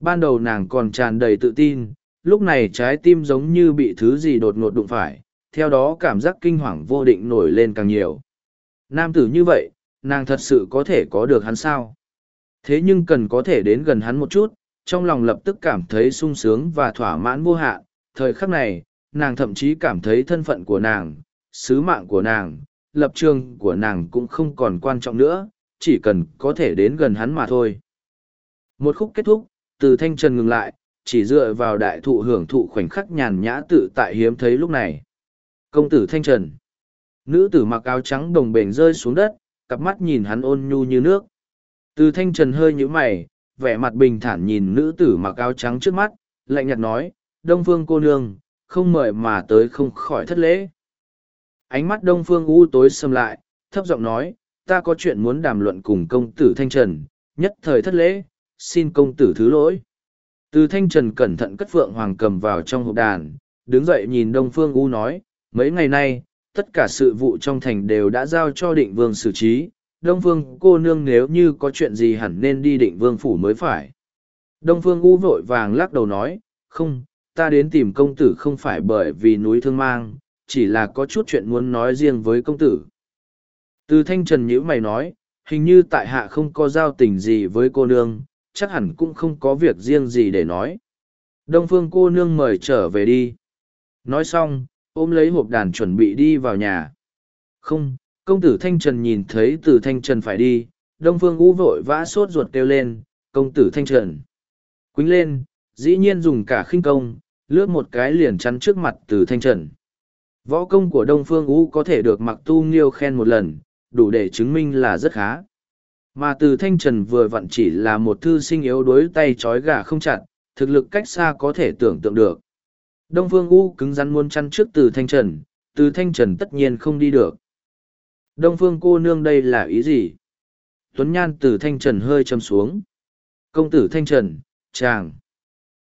Speaker 1: Ban đầu nàng còn tràn đầy tự tin, lúc này trái tim giống như bị thứ gì đột ngột đụng phải, theo đó cảm giác kinh hoàng vô định nổi lên càng nhiều. Nam tử như vậy, nàng thật sự có thể có được hắn sao? Thế nhưng cần có thể đến gần hắn một chút, trong lòng lập tức cảm thấy sung sướng và thỏa mãn vô hạn. Thời khắc này, nàng thậm chí cảm thấy thân phận của nàng, sứ mạng của nàng, lập trường của nàng cũng không còn quan trọng nữa, chỉ cần có thể đến gần hắn mà thôi. Một khúc kết thúc, từ thanh trần ngừng lại, chỉ dựa vào đại thụ hưởng thụ khoảnh khắc nhàn nhã tự tại hiếm thấy lúc này. Công tử Thanh Trần. Nữ tử mặc áo trắng đồng bền rơi xuống đất, cặp mắt nhìn hắn ôn nhu như nước. Từ Thanh Trần hơi nhíu mày, vẻ mặt bình thản nhìn nữ tử mặc áo trắng trước mắt, lạnh nhạt nói, Đông Phương cô nương, không mời mà tới không khỏi thất lễ. Ánh mắt Đông Phương u tối sầm lại, thấp giọng nói, ta có chuyện muốn đàm luận cùng công tử Thanh Trần, nhất thời thất lễ, xin công tử thứ lỗi từ thanh trần cẩn thận cất phượng hoàng cầm vào trong hộp đàn đứng dậy nhìn đông phương u nói mấy ngày nay tất cả sự vụ trong thành đều đã giao cho định vương xử trí đông phương cô nương nếu như có chuyện gì hẳn nên đi định vương phủ mới phải đông phương u vội vàng lắc đầu nói không ta đến tìm công tử không phải bởi vì núi thương mang chỉ là có chút chuyện muốn nói riêng với công tử từ thanh trần nhữ mày nói hình như tại hạ không có giao tình gì với cô nương chắc hẳn cũng không có việc riêng gì để nói. Đông phương cô nương mời trở về đi. Nói xong, ôm lấy hộp đàn chuẩn bị đi vào nhà. Không, công tử Thanh Trần nhìn thấy từ Thanh Trần phải đi, Đông phương u vội vã sốt ruột kêu lên, công tử Thanh Trần. Quýnh lên, dĩ nhiên dùng cả khinh công, lướt một cái liền chắn trước mặt từ Thanh Trần. Võ công của Đông Phương U có thể được mặc tu nghiêu khen một lần, đủ để chứng minh là rất khá. Mà từ thanh trần vừa vặn chỉ là một thư sinh yếu đối tay trói gà không chặt, thực lực cách xa có thể tưởng tượng được. Đông Phương U cứng rắn muốn chăn trước từ thanh trần, từ thanh trần tất nhiên không đi được. Đông Phương cô nương đây là ý gì? Tuấn Nhan từ thanh trần hơi châm xuống. Công tử thanh trần, chàng.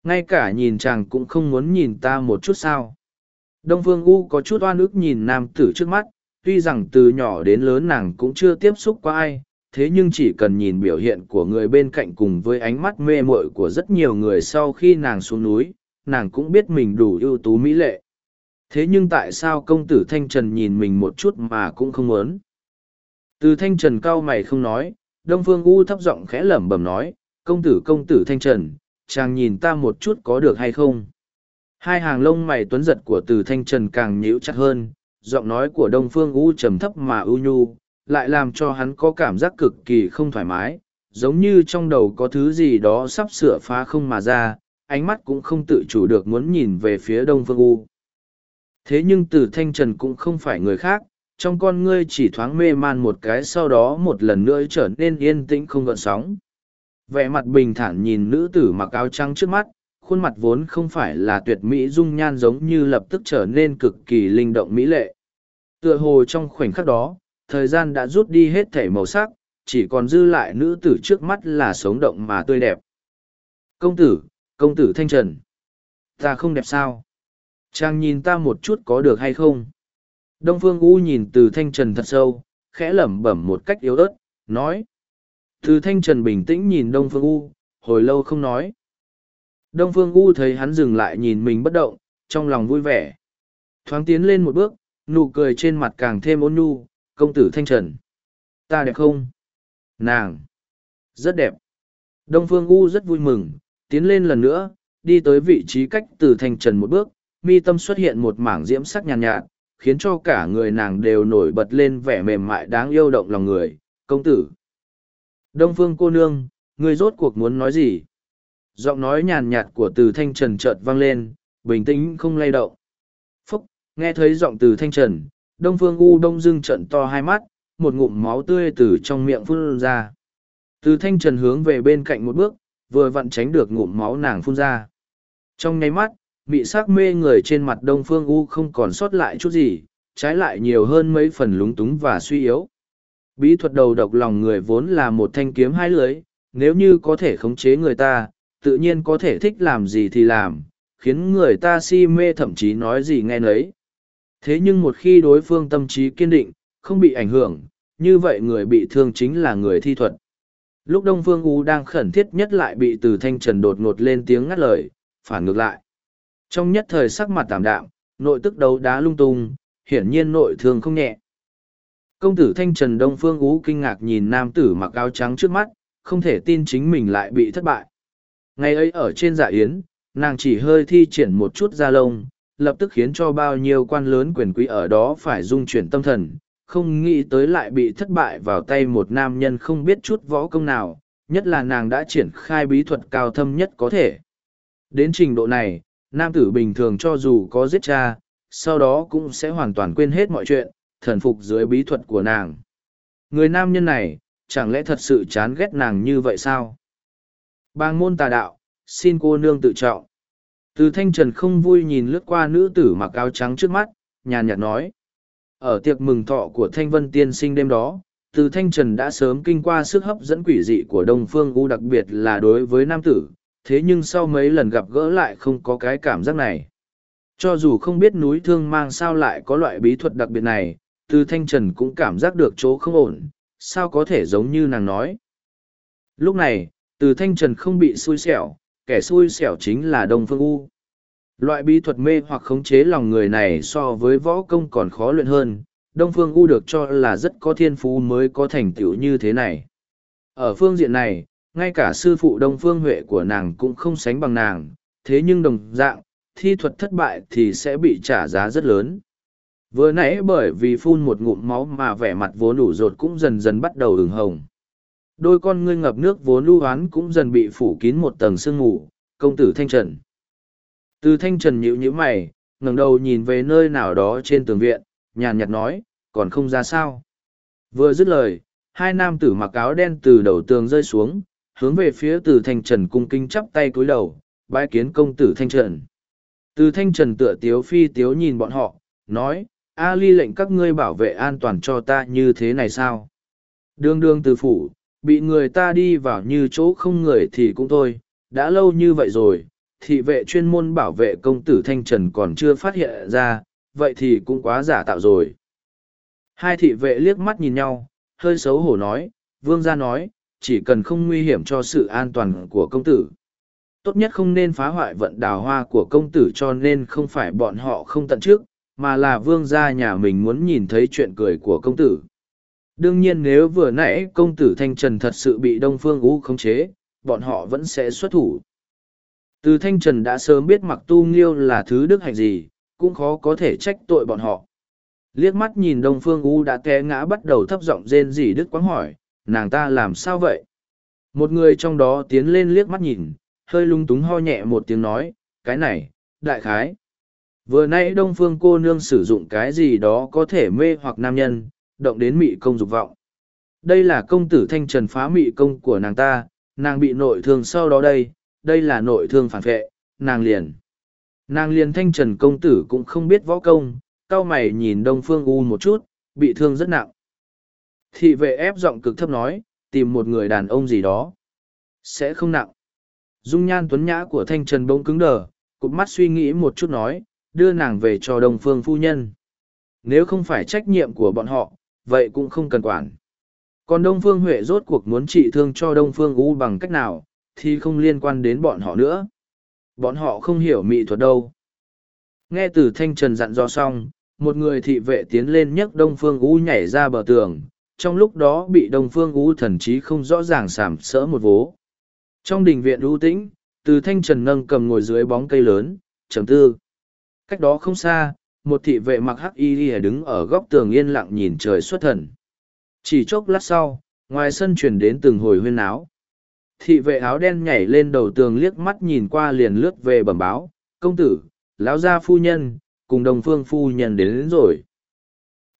Speaker 1: Ngay cả nhìn chàng cũng không muốn nhìn ta một chút sao. Đông Phương U có chút oan ức nhìn nam tử trước mắt, tuy rằng từ nhỏ đến lớn nàng cũng chưa tiếp xúc qua ai, thế nhưng chỉ cần nhìn biểu hiện của người bên cạnh cùng với ánh mắt mê mội của rất nhiều người sau khi nàng xuống núi nàng cũng biết mình đủ ưu tú mỹ lệ thế nhưng tại sao công tử thanh trần nhìn mình một chút mà cũng không muốn từ thanh trần cao mày không nói đông phương u thấp giọng khẽ lẩm bẩm nói công tử công tử thanh trần chàng nhìn ta một chút có được hay không hai hàng lông mày tuấn giật của từ thanh trần càng nhíu chặt hơn giọng nói của đông phương u trầm thấp mà ưu nhu lại làm cho hắn có cảm giác cực kỳ không thoải mái, giống như trong đầu có thứ gì đó sắp sửa phá không mà ra, ánh mắt cũng không tự chủ được muốn nhìn về phía Đông Phương U. Thế nhưng từ Thanh Trần cũng không phải người khác, trong con ngươi chỉ thoáng mê man một cái sau đó một lần nữa trở nên yên tĩnh không gợn sóng. Vẻ mặt bình thản nhìn nữ tử mặc áo trắng trước mắt, khuôn mặt vốn không phải là tuyệt mỹ dung nhan giống như lập tức trở nên cực kỳ linh động mỹ lệ. Tựa hồ trong khoảnh khắc đó, thời gian đã rút đi hết thể màu sắc, chỉ còn dư lại nữ tử trước mắt là sống động mà tươi đẹp. Công tử, công tử thanh trần. Ta không đẹp sao? Chàng nhìn ta một chút có được hay không? Đông Phương U nhìn từ thanh trần thật sâu, khẽ lẩm bẩm một cách yếu ớt, nói. Từ thanh trần bình tĩnh nhìn Đông Phương U, hồi lâu không nói. Đông Phương U thấy hắn dừng lại nhìn mình bất động, trong lòng vui vẻ. Thoáng tiến lên một bước, nụ cười trên mặt càng thêm ôn nhu, công tử thanh trần ta đẹp không nàng rất đẹp đông phương u rất vui mừng tiến lên lần nữa đi tới vị trí cách từ thanh trần một bước mi tâm xuất hiện một mảng diễm sắc nhàn nhạt, nhạt khiến cho cả người nàng đều nổi bật lên vẻ mềm mại đáng yêu động lòng người công tử đông phương cô nương người rốt cuộc muốn nói gì giọng nói nhàn nhạt của từ thanh trần chợt vang lên bình tĩnh không lay động phúc nghe thấy giọng từ thanh trần Đông Phương U Đông Dương trận to hai mắt, một ngụm máu tươi từ trong miệng phun ra. Từ thanh trần hướng về bên cạnh một bước, vừa vặn tránh được ngụm máu nàng phun ra. Trong nháy mắt, bị sắc mê người trên mặt Đông Phương U không còn sót lại chút gì, trái lại nhiều hơn mấy phần lúng túng và suy yếu. Bí thuật đầu độc lòng người vốn là một thanh kiếm hai lưới, nếu như có thể khống chế người ta, tự nhiên có thể thích làm gì thì làm, khiến người ta si mê thậm chí nói gì nghe nấy, Thế nhưng một khi đối phương tâm trí kiên định, không bị ảnh hưởng, như vậy người bị thương chính là người thi thuật. Lúc Đông Phương U đang khẩn thiết nhất lại bị từ thanh trần đột ngột lên tiếng ngắt lời, phản ngược lại. Trong nhất thời sắc mặt tạm đạm, nội tức đấu đá lung tung, hiển nhiên nội thương không nhẹ. Công tử thanh trần Đông Phương U kinh ngạc nhìn nam tử mặc áo trắng trước mắt, không thể tin chính mình lại bị thất bại. Ngày ấy ở trên dạ yến, nàng chỉ hơi thi triển một chút da lông, lập tức khiến cho bao nhiêu quan lớn quyền quý ở đó phải dung chuyển tâm thần, không nghĩ tới lại bị thất bại vào tay một nam nhân không biết chút võ công nào, nhất là nàng đã triển khai bí thuật cao thâm nhất có thể. Đến trình độ này, nam tử bình thường cho dù có giết cha, sau đó cũng sẽ hoàn toàn quên hết mọi chuyện, thần phục dưới bí thuật của nàng. Người nam nhân này, chẳng lẽ thật sự chán ghét nàng như vậy sao? Bang môn tà đạo, xin cô nương tự trọng từ thanh trần không vui nhìn lướt qua nữ tử mặc áo trắng trước mắt nhàn nhạt nói ở tiệc mừng thọ của thanh vân tiên sinh đêm đó từ thanh trần đã sớm kinh qua sức hấp dẫn quỷ dị của đông phương u đặc biệt là đối với nam tử thế nhưng sau mấy lần gặp gỡ lại không có cái cảm giác này cho dù không biết núi thương mang sao lại có loại bí thuật đặc biệt này từ thanh trần cũng cảm giác được chỗ không ổn sao có thể giống như nàng nói lúc này từ thanh trần không bị xui xẻo kẻ xui xẻo chính là đông phương u loại bí thuật mê hoặc khống chế lòng người này so với võ công còn khó luyện hơn đông phương u được cho là rất có thiên phú mới có thành tựu như thế này ở phương diện này ngay cả sư phụ đông phương huệ của nàng cũng không sánh bằng nàng thế nhưng đồng dạng thi thuật thất bại thì sẽ bị trả giá rất lớn vừa nãy bởi vì phun một ngụm máu mà vẻ mặt vốn đủ rột cũng dần dần bắt đầu ửng hồng đôi con ngươi ngập nước vốn lưu hoán cũng dần bị phủ kín một tầng sương mù công tử thanh trần từ thanh trần nhịu nhữ mày ngẩng đầu nhìn về nơi nào đó trên tường viện nhàn nhạt nói còn không ra sao vừa dứt lời hai nam tử mặc áo đen từ đầu tường rơi xuống hướng về phía từ thanh trần cung kinh chắp tay cúi đầu bãi kiến công tử thanh trần từ thanh trần tựa tiếu phi tiếu nhìn bọn họ nói a ly lệnh các ngươi bảo vệ an toàn cho ta như thế này sao đương đương từ phủ bị người ta đi vào như chỗ không người thì cũng thôi, đã lâu như vậy rồi, thị vệ chuyên môn bảo vệ công tử Thanh Trần còn chưa phát hiện ra, vậy thì cũng quá giả tạo rồi. Hai thị vệ liếc mắt nhìn nhau, hơi xấu hổ nói, vương gia nói, chỉ cần không nguy hiểm cho sự an toàn của công tử. Tốt nhất không nên phá hoại vận đào hoa của công tử cho nên không phải bọn họ không tận trước, mà là vương gia nhà mình muốn nhìn thấy chuyện cười của công tử đương nhiên nếu vừa nãy công tử thanh trần thật sự bị đông phương u khống chế bọn họ vẫn sẽ xuất thủ từ thanh trần đã sớm biết mặc tu nghiêu là thứ đức hạnh gì cũng khó có thể trách tội bọn họ liếc mắt nhìn đông phương u đã té ngã bắt đầu thấp giọng rên rỉ đức quáng hỏi nàng ta làm sao vậy một người trong đó tiến lên liếc mắt nhìn hơi lung túng ho nhẹ một tiếng nói cái này đại khái vừa nãy đông phương cô nương sử dụng cái gì đó có thể mê hoặc nam nhân động đến mị công dục vọng. Đây là công tử thanh trần phá mị công của nàng ta, nàng bị nội thương sau đó đây, đây là nội thương phản vệ, nàng liền. Nàng liền thanh trần công tử cũng không biết võ công, cao mày nhìn đông phương u một chút, bị thương rất nặng. Thị vệ ép giọng cực thấp nói, tìm một người đàn ông gì đó. Sẽ không nặng. Dung nhan tuấn nhã của thanh trần bỗng cứng đờ, cụp mắt suy nghĩ một chút nói, đưa nàng về cho đông phương phu nhân. Nếu không phải trách nhiệm của bọn họ, vậy cũng không cần quản. Còn Đông Phương Huệ rốt cuộc muốn trị thương cho Đông Phương U bằng cách nào, thì không liên quan đến bọn họ nữa. Bọn họ không hiểu mị thuật đâu. Nghe từ Thanh Trần dặn dò xong, một người thị vệ tiến lên nhấc Đông Phương U nhảy ra bờ tường, trong lúc đó bị Đông Phương U thần chí không rõ ràng sảm sỡ một vố. Trong đình viện ưu tĩnh, từ Thanh Trần nâng cầm ngồi dưới bóng cây lớn, trầm tư. Cách đó không xa, một thị vệ mặc hắc y lìa đứng ở góc tường yên lặng nhìn trời xuất thần chỉ chốc lát sau ngoài sân truyền đến từng hồi huyên áo thị vệ áo đen nhảy lên đầu tường liếc mắt nhìn qua liền lướt về bẩm báo công tử lão gia phu nhân cùng đồng phương phu nhân đến, đến rồi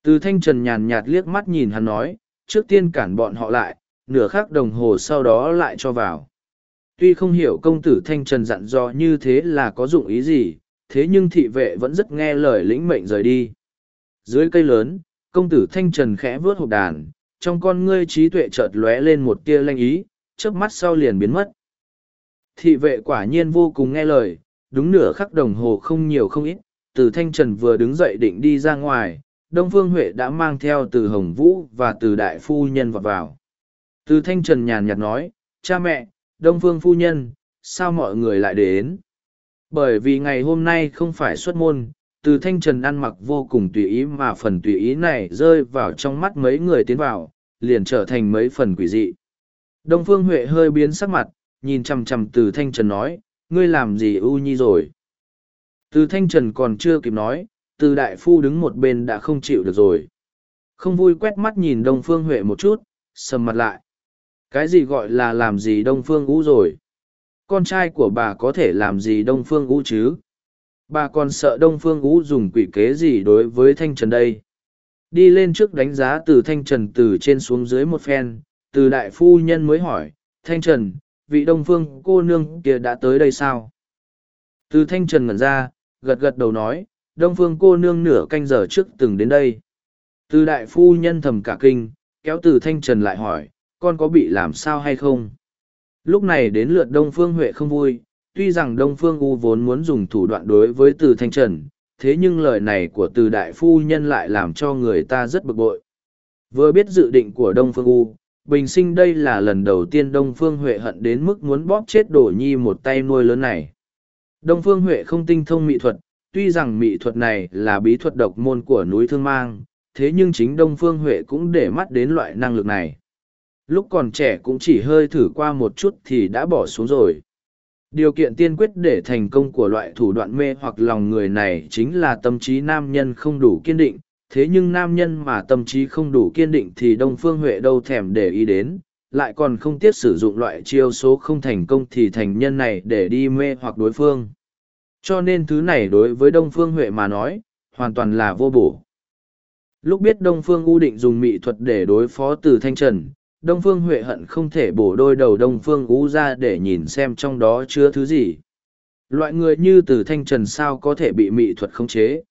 Speaker 1: từ thanh trần nhàn nhạt liếc mắt nhìn hắn nói trước tiên cản bọn họ lại nửa khắc đồng hồ sau đó lại cho vào tuy không hiểu công tử thanh trần dặn dò như thế là có dụng ý gì thế nhưng thị vệ vẫn rất nghe lời lĩnh mệnh rời đi. Dưới cây lớn, công tử thanh trần khẽ vướt hộp đàn, trong con ngươi trí tuệ chợt lóe lên một tia lanh ý, chớp mắt sau liền biến mất. Thị vệ quả nhiên vô cùng nghe lời, đúng nửa khắc đồng hồ không nhiều không ít, từ thanh trần vừa đứng dậy định đi ra ngoài, Đông Phương Huệ đã mang theo từ Hồng Vũ và từ Đại Phu Nhân vào vào. Từ thanh trần nhàn nhạt nói, cha mẹ, Đông Phương Phu Nhân, sao mọi người lại đến? bởi vì ngày hôm nay không phải xuất môn từ thanh trần ăn mặc vô cùng tùy ý mà phần tùy ý này rơi vào trong mắt mấy người tiến vào liền trở thành mấy phần quỷ dị đông phương huệ hơi biến sắc mặt nhìn chằm chằm từ thanh trần nói ngươi làm gì ưu nhi rồi từ thanh trần còn chưa kịp nói từ đại phu đứng một bên đã không chịu được rồi không vui quét mắt nhìn đông phương huệ một chút sầm mặt lại cái gì gọi là làm gì đông phương ú rồi con trai của bà có thể làm gì đông phương ngũ chứ bà còn sợ đông phương ngũ dùng quỷ kế gì đối với thanh trần đây đi lên trước đánh giá từ thanh trần từ trên xuống dưới một phen từ đại phu nhân mới hỏi thanh trần vị đông phương cô nương kia đã tới đây sao từ thanh trần ngẩn ra gật gật đầu nói đông phương cô nương nửa canh giờ trước từng đến đây từ đại phu nhân thầm cả kinh kéo từ thanh trần lại hỏi con có bị làm sao hay không Lúc này đến lượt Đông Phương Huệ không vui, tuy rằng Đông Phương U vốn muốn dùng thủ đoạn đối với Từ Thanh Trần, thế nhưng lời này của Từ Đại Phu Nhân lại làm cho người ta rất bực bội. Vừa biết dự định của Đông Phương U, bình sinh đây là lần đầu tiên Đông Phương Huệ hận đến mức muốn bóp chết đổ nhi một tay nuôi lớn này. Đông Phương Huệ không tinh thông mỹ thuật, tuy rằng mỹ thuật này là bí thuật độc môn của núi Thương Mang, thế nhưng chính Đông Phương Huệ cũng để mắt đến loại năng lực này lúc còn trẻ cũng chỉ hơi thử qua một chút thì đã bỏ xuống rồi điều kiện tiên quyết để thành công của loại thủ đoạn mê hoặc lòng người này chính là tâm trí nam nhân không đủ kiên định thế nhưng nam nhân mà tâm trí không đủ kiên định thì đông phương huệ đâu thèm để ý đến lại còn không tiếc sử dụng loại chiêu số không thành công thì thành nhân này để đi mê hoặc đối phương cho nên thứ này đối với đông phương huệ mà nói hoàn toàn là vô bổ lúc biết đông phương u định dùng mỹ thuật để đối phó từ thanh trần Đông Phương Huệ hận không thể bổ đôi đầu Đông Phương Ú ra để nhìn xem trong đó chứa thứ gì. Loại người như từ thanh trần sao có thể bị mị thuật khống chế.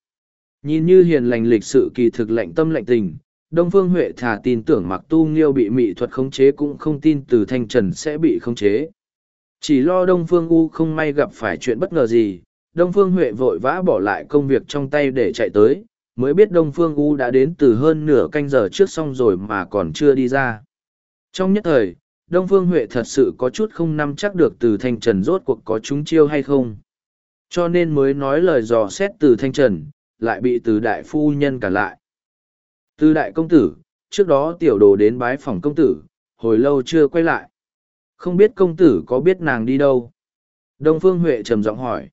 Speaker 1: Nhìn như hiền lành lịch sự kỳ thực lạnh tâm lạnh tình, Đông Phương Huệ thà tin tưởng mặc tu nghiêu bị mị thuật khống chế cũng không tin từ thanh trần sẽ bị khống chế. Chỉ lo Đông Phương U không may gặp phải chuyện bất ngờ gì, Đông Phương Huệ vội vã bỏ lại công việc trong tay để chạy tới, mới biết Đông Phương U đã đến từ hơn nửa canh giờ trước xong rồi mà còn chưa đi ra. Trong nhất thời, Đông Phương Huệ thật sự có chút không nắm chắc được từ Thanh Trần rốt cuộc có chúng chiêu hay không. Cho nên mới nói lời dò xét từ Thanh Trần, lại bị từ đại phu nhân cản lại. Từ đại công tử, trước đó tiểu đồ đến bái phòng công tử, hồi lâu chưa quay lại. Không biết công tử có biết nàng đi đâu? Đông Phương Huệ trầm giọng hỏi.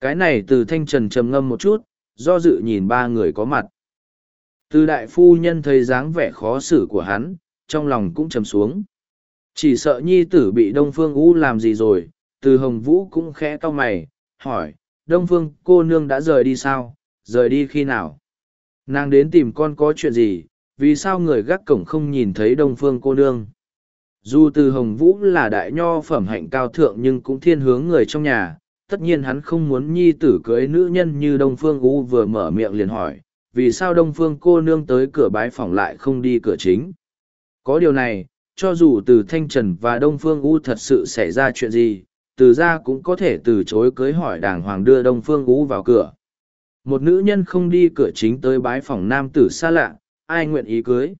Speaker 1: Cái này từ Thanh Trần trầm ngâm một chút, do dự nhìn ba người có mặt. Từ đại phu nhân thấy dáng vẻ khó xử của hắn, trong lòng cũng trầm xuống. Chỉ sợ nhi tử bị Đông Phương U làm gì rồi, từ Hồng Vũ cũng khẽ cau mày, hỏi, Đông Phương cô nương đã rời đi sao, rời đi khi nào? Nàng đến tìm con có chuyện gì, vì sao người gác cổng không nhìn thấy Đông Phương cô nương? Dù từ Hồng Vũ là đại nho phẩm hạnh cao thượng nhưng cũng thiên hướng người trong nhà, tất nhiên hắn không muốn nhi tử cưới nữ nhân như Đông Phương U vừa mở miệng liền hỏi, vì sao Đông Phương cô nương tới cửa bái phòng lại không đi cửa chính? Có điều này, cho dù từ Thanh Trần và Đông Phương U thật sự xảy ra chuyện gì, từ ra cũng có thể từ chối cưới hỏi đàng hoàng đưa Đông Phương U vào cửa. Một nữ nhân không đi cửa chính tới bái phòng nam tử xa lạ, ai nguyện ý cưới.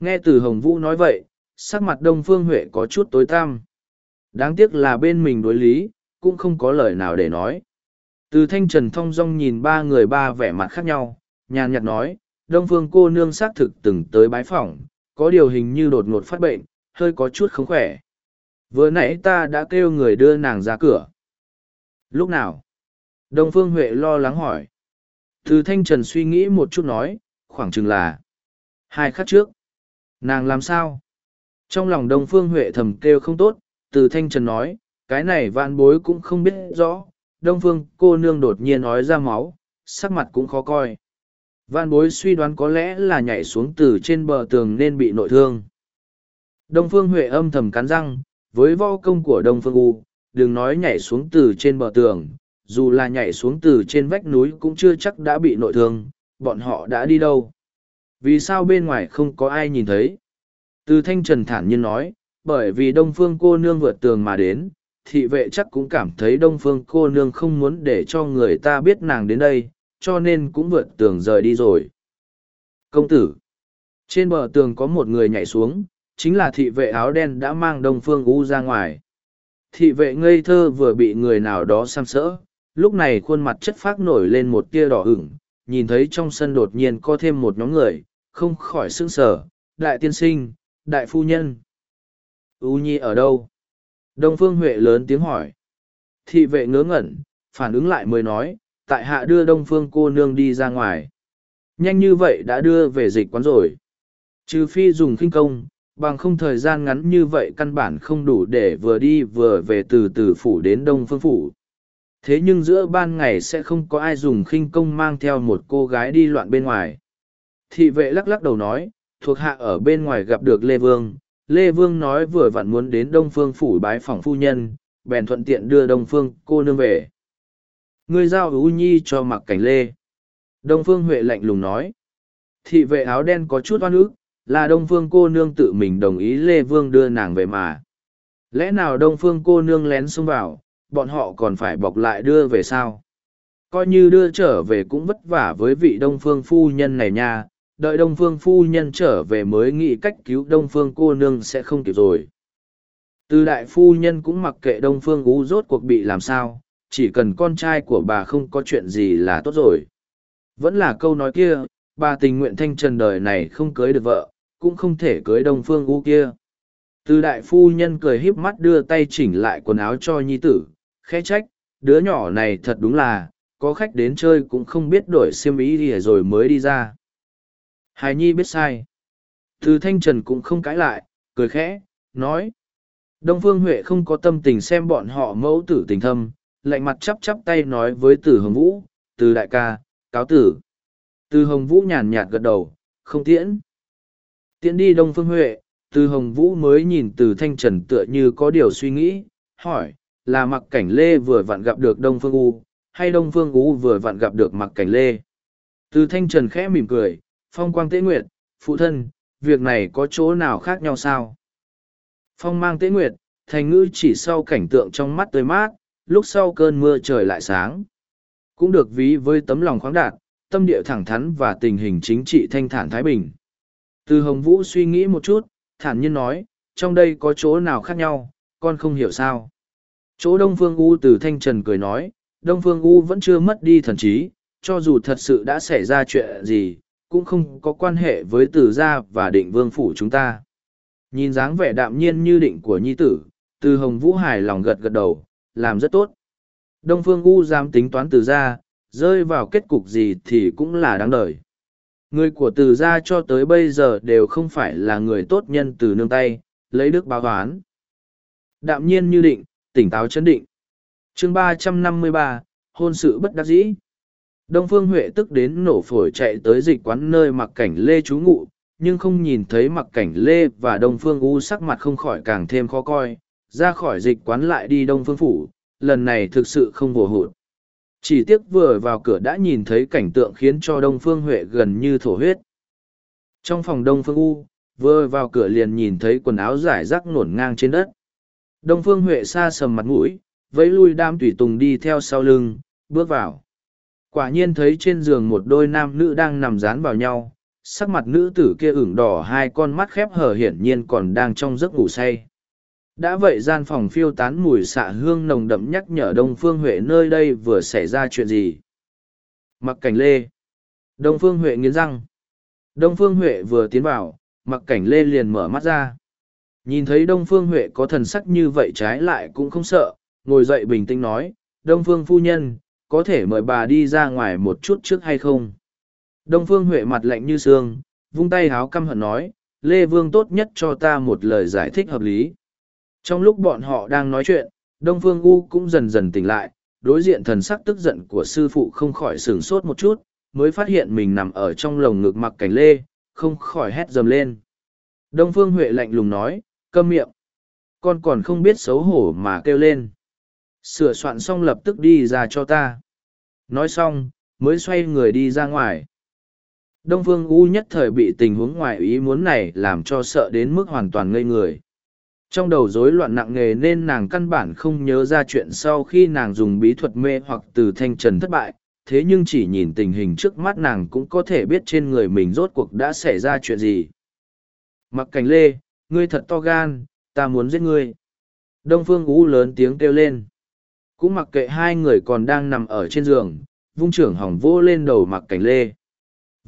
Speaker 1: Nghe từ Hồng Vũ nói vậy, sắc mặt Đông Phương Huệ có chút tối tăm. Đáng tiếc là bên mình đối lý, cũng không có lời nào để nói. Từ Thanh Trần thong dong nhìn ba người ba vẻ mặt khác nhau, nhàn nhạt nói, Đông Phương cô nương xác thực từng tới bái phỏng, có điều hình như đột ngột phát bệnh, hơi có chút không khỏe. Vừa nãy ta đã kêu người đưa nàng ra cửa. Lúc nào? Đông Phương Huệ lo lắng hỏi. Từ Thanh Trần suy nghĩ một chút nói, khoảng chừng là hai khắc trước. Nàng làm sao? Trong lòng Đông Phương Huệ thầm kêu không tốt, từ Thanh Trần nói, cái này vạn bối cũng không biết rõ. Đông Phương cô nương đột nhiên nói ra máu, sắc mặt cũng khó coi. Van bối suy đoán có lẽ là nhảy xuống từ trên bờ tường nên bị nội thương. Đông Phương Huệ âm thầm cắn răng, với võ công của Đông Phương U, đừng nói nhảy xuống từ trên bờ tường, dù là nhảy xuống từ trên vách núi cũng chưa chắc đã bị nội thương, bọn họ đã đi đâu. Vì sao bên ngoài không có ai nhìn thấy? Từ Thanh Trần thản nhiên nói, bởi vì Đông Phương cô nương vượt tường mà đến, thị vệ chắc cũng cảm thấy Đông Phương cô nương không muốn để cho người ta biết nàng đến đây, cho nên cũng vượt tường rời đi rồi. Công tử, trên bờ tường có một người nhảy xuống, chính là thị vệ áo đen đã mang Đông Phương U ra ngoài. Thị vệ ngây thơ vừa bị người nào đó xăm sỡ, lúc này khuôn mặt chất phác nổi lên một tia đỏ ửng, nhìn thấy trong sân đột nhiên có thêm một nhóm người, không khỏi sững sờ, đại tiên sinh, đại phu nhân. U Nhi ở đâu? Đông Phương Huệ lớn tiếng hỏi. Thị vệ ngớ ngẩn, phản ứng lại mới nói, tại hạ đưa đông phương cô nương đi ra ngoài nhanh như vậy đã đưa về dịch quán rồi trừ phi dùng khinh công bằng không thời gian ngắn như vậy căn bản không đủ để vừa đi vừa về từ từ phủ đến đông phương phủ thế nhưng giữa ban ngày sẽ không có ai dùng khinh công mang theo một cô gái đi loạn bên ngoài thị vệ lắc lắc đầu nói thuộc hạ ở bên ngoài gặp được lê vương lê vương nói vừa vặn muốn đến đông phương phủ bái phỏng phu nhân bèn thuận tiện đưa đông phương cô nương về ngươi giao ưu nhi cho mặc cảnh lê đông phương huệ lạnh lùng nói thị vệ áo đen có chút oan ức là đông phương cô nương tự mình đồng ý lê vương đưa nàng về mà lẽ nào đông phương cô nương lén xông vào bọn họ còn phải bọc lại đưa về sao coi như đưa trở về cũng vất vả với vị đông phương phu nhân này nha đợi đông phương phu nhân trở về mới nghĩ cách cứu đông phương cô nương sẽ không kịp rồi Tư đại phu nhân cũng mặc kệ đông phương ú rốt cuộc bị làm sao chỉ cần con trai của bà không có chuyện gì là tốt rồi. Vẫn là câu nói kia, bà tình nguyện thanh trần đời này không cưới được vợ, cũng không thể cưới đông phương u kia. Từ đại phu nhân cười híp mắt đưa tay chỉnh lại quần áo cho nhi tử, khẽ trách, đứa nhỏ này thật đúng là, có khách đến chơi cũng không biết đổi xiêm ý gì rồi mới đi ra. Hài nhi biết sai. Từ thanh trần cũng không cãi lại, cười khẽ, nói. Đông Phương Huệ không có tâm tình xem bọn họ mẫu tử tình thâm, lạnh mặt chắp chắp tay nói với từ hồng vũ từ đại ca cáo tử từ hồng vũ nhàn nhạt gật đầu không tiễn tiễn đi đông phương huệ từ hồng vũ mới nhìn từ thanh trần tựa như có điều suy nghĩ hỏi là mặc cảnh lê vừa vặn gặp được đông phương u hay đông phương u vừa vặn gặp được mặc cảnh lê từ thanh trần khẽ mỉm cười phong quang tế nguyệt phụ thân việc này có chỗ nào khác nhau sao phong mang tế nguyệt thành ngữ chỉ sau cảnh tượng trong mắt tới mát lúc sau cơn mưa trời lại sáng. Cũng được ví với tấm lòng khoáng đạt, tâm địa thẳng thắn và tình hình chính trị thanh thản Thái Bình. Từ Hồng Vũ suy nghĩ một chút, thản nhiên nói, trong đây có chỗ nào khác nhau, con không hiểu sao. Chỗ Đông Phương U từ Thanh Trần cười nói, Đông Phương U vẫn chưa mất đi thần trí, cho dù thật sự đã xảy ra chuyện gì, cũng không có quan hệ với Tử gia và định vương phủ chúng ta. Nhìn dáng vẻ đạm nhiên như định của nhi tử, Từ Hồng Vũ hài lòng gật gật đầu, làm rất tốt đông phương u dám tính toán từ Gia rơi vào kết cục gì thì cũng là đáng đ người của từ gia cho tới bây giờ đều không phải là người tốt nhân từ nương tay lấy đức báo toán đạm nhiên như định tỉnh táo chấn định chương ba trăm năm mươi ba hôn sự bất đắc dĩ đông phương huệ tức đến nổ phổi chạy tới dịch quán nơi mặc cảnh lê trú ngụ nhưng không nhìn thấy mặc cảnh lê và đông phương u sắc mặt không khỏi càng thêm khó coi ra khỏi dịch quán lại đi đông phương phủ lần này thực sự không bồ hụt chỉ tiếc vừa vào cửa đã nhìn thấy cảnh tượng khiến cho đông phương huệ gần như thổ huyết trong phòng đông phương u vừa vào cửa liền nhìn thấy quần áo rải rác nổn ngang trên đất đông phương huệ xa sầm mặt mũi vẫy lui đam tùy tùng đi theo sau lưng bước vào quả nhiên thấy trên giường một đôi nam nữ đang nằm dán vào nhau sắc mặt nữ tử kia ửng đỏ hai con mắt khép hở hiển nhiên còn đang trong giấc ngủ say đã vậy gian phòng phiêu tán mùi xạ hương nồng đậm nhắc nhở đông phương huệ nơi đây vừa xảy ra chuyện gì mặc cảnh lê đông phương huệ nghiến răng đông phương huệ vừa tiến vào mặc cảnh lê liền mở mắt ra nhìn thấy đông phương huệ có thần sắc như vậy trái lại cũng không sợ ngồi dậy bình tĩnh nói đông phương phu nhân có thể mời bà đi ra ngoài một chút trước hay không đông phương huệ mặt lạnh như sương vung tay háo căm hận nói lê vương tốt nhất cho ta một lời giải thích hợp lý trong lúc bọn họ đang nói chuyện, Đông Phương U cũng dần dần tỉnh lại, đối diện thần sắc tức giận của sư phụ không khỏi sửng sốt một chút, mới phát hiện mình nằm ở trong lồng ngực mặc cảnh lê, không khỏi hét dầm lên. Đông Phương Huệ lạnh lùng nói, câm miệng. Con còn không biết xấu hổ mà kêu lên. Sửa soạn xong lập tức đi ra cho ta. Nói xong, mới xoay người đi ra ngoài. Đông Phương U nhất thời bị tình huống ngoài ý muốn này làm cho sợ đến mức hoàn toàn ngây người. Trong đầu rối loạn nặng nề nên nàng căn bản không nhớ ra chuyện sau khi nàng dùng bí thuật mê hoặc từ thanh trần thất bại, thế nhưng chỉ nhìn tình hình trước mắt nàng cũng có thể biết trên người mình rốt cuộc đã xảy ra chuyện gì. Mặc cảnh lê, ngươi thật to gan, ta muốn giết ngươi. Đông Phương Ú lớn tiếng kêu lên. Cũng mặc kệ hai người còn đang nằm ở trên giường, vung trưởng hỏng vỗ lên đầu mặc cảnh lê.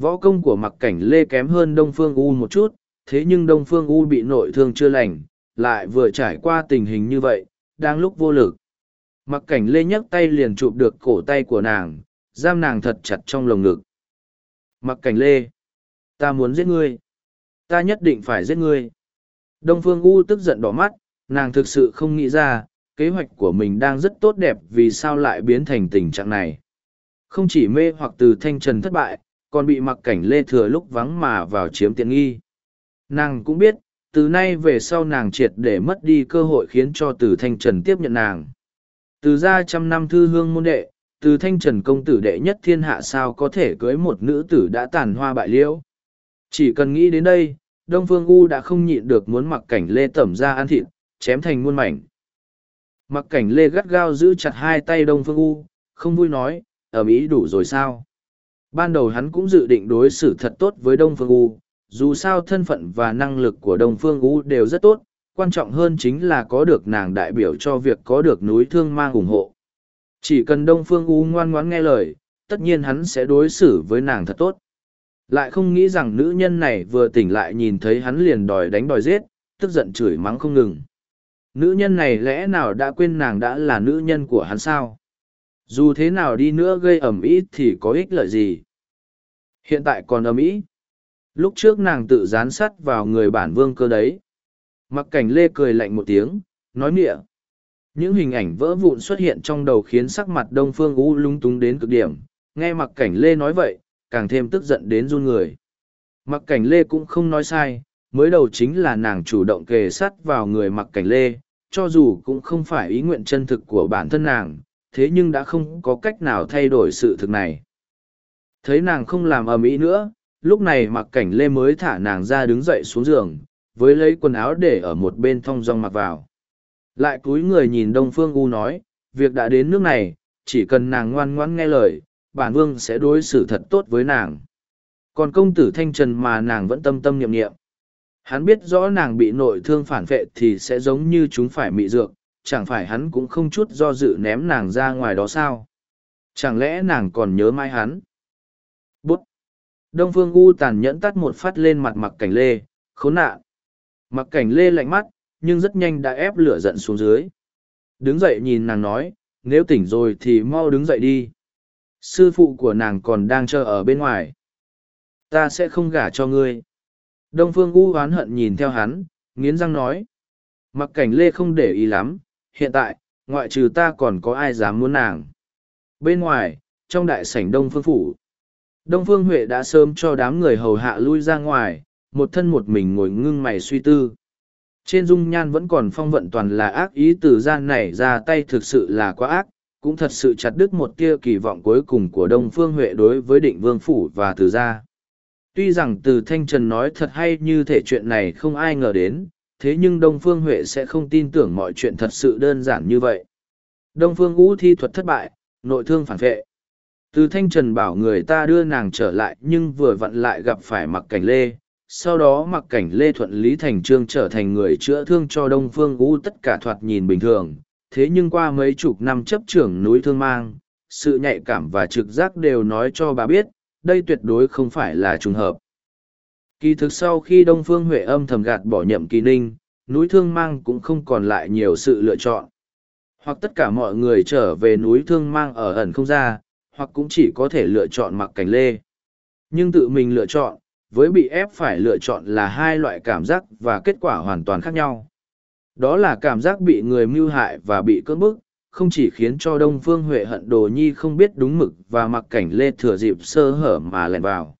Speaker 1: Võ công của mặc cảnh lê kém hơn Đông Phương U một chút, thế nhưng Đông Phương U bị nội thương chưa lành, lại vừa trải qua tình hình như vậy, đang lúc vô lực. Mặc cảnh lê nhấc tay liền chụp được cổ tay của nàng, giam nàng thật chặt trong lồng ngực. Mặc cảnh lê, ta muốn giết ngươi. Ta nhất định phải giết ngươi. Đông Phương U tức giận đỏ mắt, nàng thực sự không nghĩ ra, kế hoạch của mình đang rất tốt đẹp vì sao lại biến thành tình trạng này. Không chỉ mê hoặc từ thanh trần thất bại, còn bị mặc cảnh lê thừa lúc vắng mà vào chiếm tiện nghi. Nàng cũng biết, từ nay về sau nàng triệt để mất đi cơ hội khiến cho từ thanh trần tiếp nhận nàng từ ra trăm năm thư hương môn đệ từ thanh trần công tử đệ nhất thiên hạ sao có thể cưới một nữ tử đã tàn hoa bại liễu chỉ cần nghĩ đến đây đông phương u đã không nhịn được muốn mặc cảnh lê tẩm ra ăn thịt chém thành muôn mảnh mặc cảnh lê gắt gao giữ chặt hai tay đông phương u không vui nói ở mỹ đủ rồi sao ban đầu hắn cũng dự định đối xử thật tốt với đông phương u dù sao thân phận và năng lực của đồng phương u đều rất tốt quan trọng hơn chính là có được nàng đại biểu cho việc có được núi thương mang ủng hộ chỉ cần đông phương u ngoan ngoãn nghe lời tất nhiên hắn sẽ đối xử với nàng thật tốt lại không nghĩ rằng nữ nhân này vừa tỉnh lại nhìn thấy hắn liền đòi đánh đòi giết tức giận chửi mắng không ngừng nữ nhân này lẽ nào đã quên nàng đã là nữ nhân của hắn sao dù thế nào đi nữa gây ẩm ý thì có ích lợi gì hiện tại còn ẩm ý lúc trước nàng tự dán sắt vào người bản vương cơ đấy mặc cảnh lê cười lạnh một tiếng nói mịa những hình ảnh vỡ vụn xuất hiện trong đầu khiến sắc mặt đông phương u lung túng đến cực điểm nghe mặc cảnh lê nói vậy càng thêm tức giận đến run người mặc cảnh lê cũng không nói sai mới đầu chính là nàng chủ động kề sắt vào người mặc cảnh lê cho dù cũng không phải ý nguyện chân thực của bản thân nàng thế nhưng đã không có cách nào thay đổi sự thực này thấy nàng không làm ầm ĩ nữa lúc này mặc cảnh lê mới thả nàng ra đứng dậy xuống giường với lấy quần áo để ở một bên thong dong mặc vào lại cúi người nhìn đông phương u nói việc đã đến nước này chỉ cần nàng ngoan ngoãn nghe lời bản vương sẽ đối xử thật tốt với nàng còn công tử thanh trần mà nàng vẫn tâm tâm niệm niệm hắn biết rõ nàng bị nội thương phản vệ thì sẽ giống như chúng phải mị dược chẳng phải hắn cũng không chút do dự ném nàng ra ngoài đó sao chẳng lẽ nàng còn nhớ mai hắn Đông Phương U tàn nhẫn tắt một phát lên mặt mặc cảnh lê, khốn nạn. Mặc cảnh lê lạnh mắt, nhưng rất nhanh đã ép lửa giận xuống dưới. Đứng dậy nhìn nàng nói, nếu tỉnh rồi thì mau đứng dậy đi. Sư phụ của nàng còn đang chờ ở bên ngoài. Ta sẽ không gả cho ngươi. Đông Phương U oán hận nhìn theo hắn, nghiến răng nói. Mặc cảnh lê không để ý lắm, hiện tại, ngoại trừ ta còn có ai dám muốn nàng. Bên ngoài, trong đại sảnh Đông Phương Phủ. Đông Phương Huệ đã sớm cho đám người hầu hạ lui ra ngoài, một thân một mình ngồi ngưng mày suy tư. Trên dung nhan vẫn còn phong vận toàn là ác ý từ gian này ra tay thực sự là quá ác, cũng thật sự chặt đứt một tia kỳ vọng cuối cùng của Đông Phương Huệ đối với định vương phủ và từ gia. Tuy rằng từ Thanh Trần nói thật hay như thể chuyện này không ai ngờ đến, thế nhưng Đông Phương Huệ sẽ không tin tưởng mọi chuyện thật sự đơn giản như vậy. Đông Phương Ngũ thi thuật thất bại, nội thương phản vệ từ thanh trần bảo người ta đưa nàng trở lại nhưng vừa vặn lại gặp phải mặc cảnh lê sau đó mặc cảnh lê thuận lý thành trương trở thành người chữa thương cho đông phương u tất cả thoạt nhìn bình thường thế nhưng qua mấy chục năm chấp trưởng núi thương mang sự nhạy cảm và trực giác đều nói cho bà biết đây tuyệt đối không phải là trùng hợp kỳ thực sau khi đông phương huệ âm thầm gạt bỏ nhậm kỳ ninh núi thương mang cũng không còn lại nhiều sự lựa chọn hoặc tất cả mọi người trở về núi thương mang ở ẩn không ra hoặc cũng chỉ có thể lựa chọn mặc cảnh lê. Nhưng tự mình lựa chọn, với bị ép phải lựa chọn là hai loại cảm giác và kết quả hoàn toàn khác nhau. Đó là cảm giác bị người mưu hại và bị cưỡng bức, không chỉ khiến cho Đông Phương Huệ hận Đồ Nhi không biết đúng mực và mặc cảnh lê thừa dịp sơ hở mà lèn vào.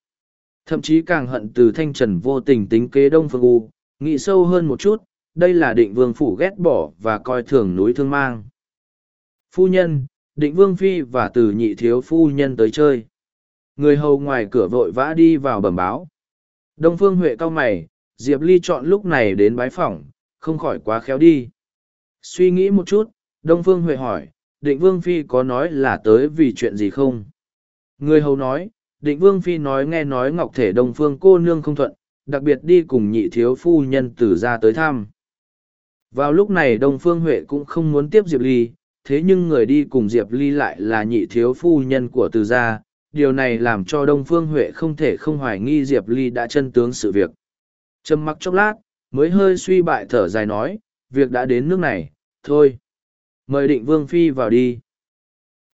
Speaker 1: Thậm chí càng hận từ thanh trần vô tình tính kế Đông Phương U, nghĩ sâu hơn một chút, đây là định vương phủ ghét bỏ và coi thường núi thương mang. Phu nhân, định vương phi và từ nhị thiếu phu nhân tới chơi người hầu ngoài cửa vội vã đi vào bẩm báo đông phương huệ cau mày diệp ly chọn lúc này đến bái phỏng không khỏi quá khéo đi suy nghĩ một chút đông phương huệ hỏi định vương phi có nói là tới vì chuyện gì không người hầu nói định vương phi nói nghe nói ngọc thể đông phương cô nương không thuận đặc biệt đi cùng nhị thiếu phu nhân từ ra tới thăm vào lúc này đông phương huệ cũng không muốn tiếp diệp ly thế nhưng người đi cùng diệp ly lại là nhị thiếu phu nhân của từ gia điều này làm cho đông phương huệ không thể không hoài nghi diệp ly đã chân tướng sự việc trầm mặc chốc lát mới hơi suy bại thở dài nói việc đã đến nước này thôi mời định vương phi vào đi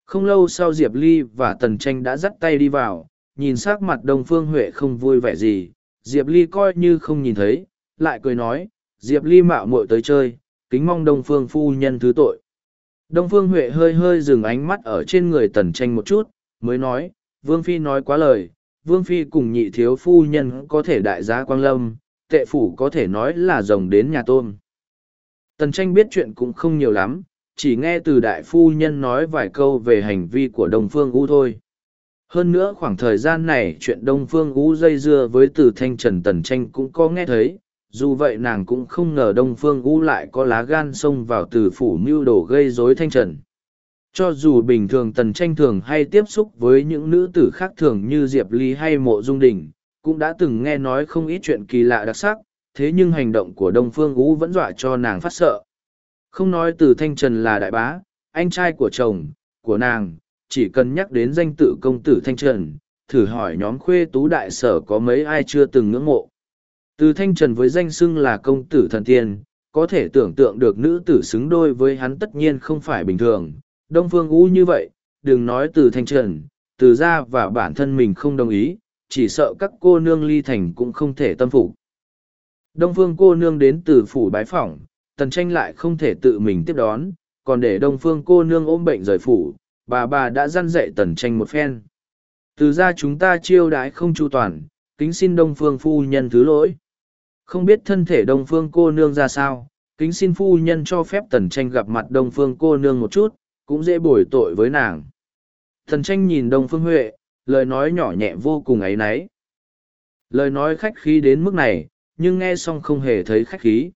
Speaker 1: không lâu sau diệp ly và tần tranh đã dắt tay đi vào nhìn s ắ c mặt đông phương huệ không vui vẻ gì diệp ly coi như không nhìn thấy lại cười nói diệp ly mạo muội tới chơi kính mong đông phương phu nhân thứ tội Đông Phương Huệ hơi hơi dừng ánh mắt ở trên người tần tranh một chút, mới nói, Vương Phi nói quá lời, Vương Phi cùng nhị thiếu phu nhân có thể đại gia quang lâm, tệ phủ có thể nói là rồng đến nhà tôm. Tần tranh biết chuyện cũng không nhiều lắm, chỉ nghe từ đại phu nhân nói vài câu về hành vi của Đông Phương U thôi. Hơn nữa khoảng thời gian này chuyện Đông Phương U dây dưa với từ thanh trần tần tranh cũng có nghe thấy, dù vậy nàng cũng không ngờ đông phương u lại có lá gan xông vào từ phủ mưu đồ gây rối thanh trần cho dù bình thường tần tranh thường hay tiếp xúc với những nữ tử khác thường như diệp ly hay mộ dung đình cũng đã từng nghe nói không ít chuyện kỳ lạ đặc sắc thế nhưng hành động của đông phương u vẫn dọa cho nàng phát sợ không nói từ thanh trần là đại bá anh trai của chồng của nàng chỉ cần nhắc đến danh tự công tử thanh trần thử hỏi nhóm khuê tú đại sở có mấy ai chưa từng ngưỡng mộ từ thanh trần với danh xưng là công tử thần tiên, có thể tưởng tượng được nữ tử xứng đôi với hắn tất nhiên không phải bình thường. Đông Phương U như vậy, đừng nói từ thanh trần, từ Gia và bản thân mình không đồng ý, chỉ sợ các cô nương ly thành cũng không thể tâm phục. Đông Phương cô nương đến từ phủ bái phỏng, tần tranh lại không thể tự mình tiếp đón, còn để Đông Phương cô nương ôm bệnh rời phủ, bà bà đã dăn dạy tần tranh một phen. Từ gia chúng ta chiêu đãi không chu toàn, kính xin Đông Phương phu nhân thứ lỗi. Không biết thân thể Đông Phương cô nương ra sao, kính xin phu nhân cho phép Tần Tranh gặp mặt Đông Phương cô nương một chút, cũng dễ bồi tội với nàng. Tần Tranh nhìn Đông Phương Huệ, lời nói nhỏ nhẹ vô cùng ấy náy. Lời nói khách khí đến mức này, nhưng nghe xong không hề thấy khách khí.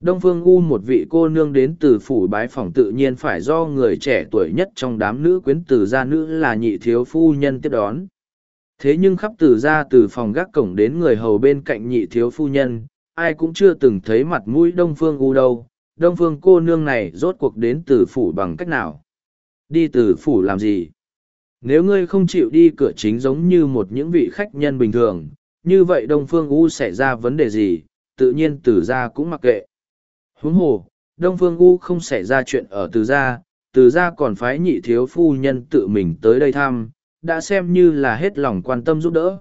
Speaker 1: Đông Phương U một vị cô nương đến từ phủ bái phòng tự nhiên phải do người trẻ tuổi nhất trong đám nữ quyến tử gia nữ là nhị thiếu phu nhân tiếp đón thế nhưng khắp từ ra từ phòng gác cổng đến người hầu bên cạnh nhị thiếu phu nhân ai cũng chưa từng thấy mặt mũi đông phương u đâu đông phương cô nương này rốt cuộc đến từ phủ bằng cách nào đi từ phủ làm gì nếu ngươi không chịu đi cửa chính giống như một những vị khách nhân bình thường như vậy đông phương u xảy ra vấn đề gì tự nhiên từ ra cũng mặc kệ huống hồ đông phương u không xảy ra chuyện ở từ ra từ ra còn phái nhị thiếu phu nhân tự mình tới đây thăm đã xem như là hết lòng quan tâm giúp đỡ.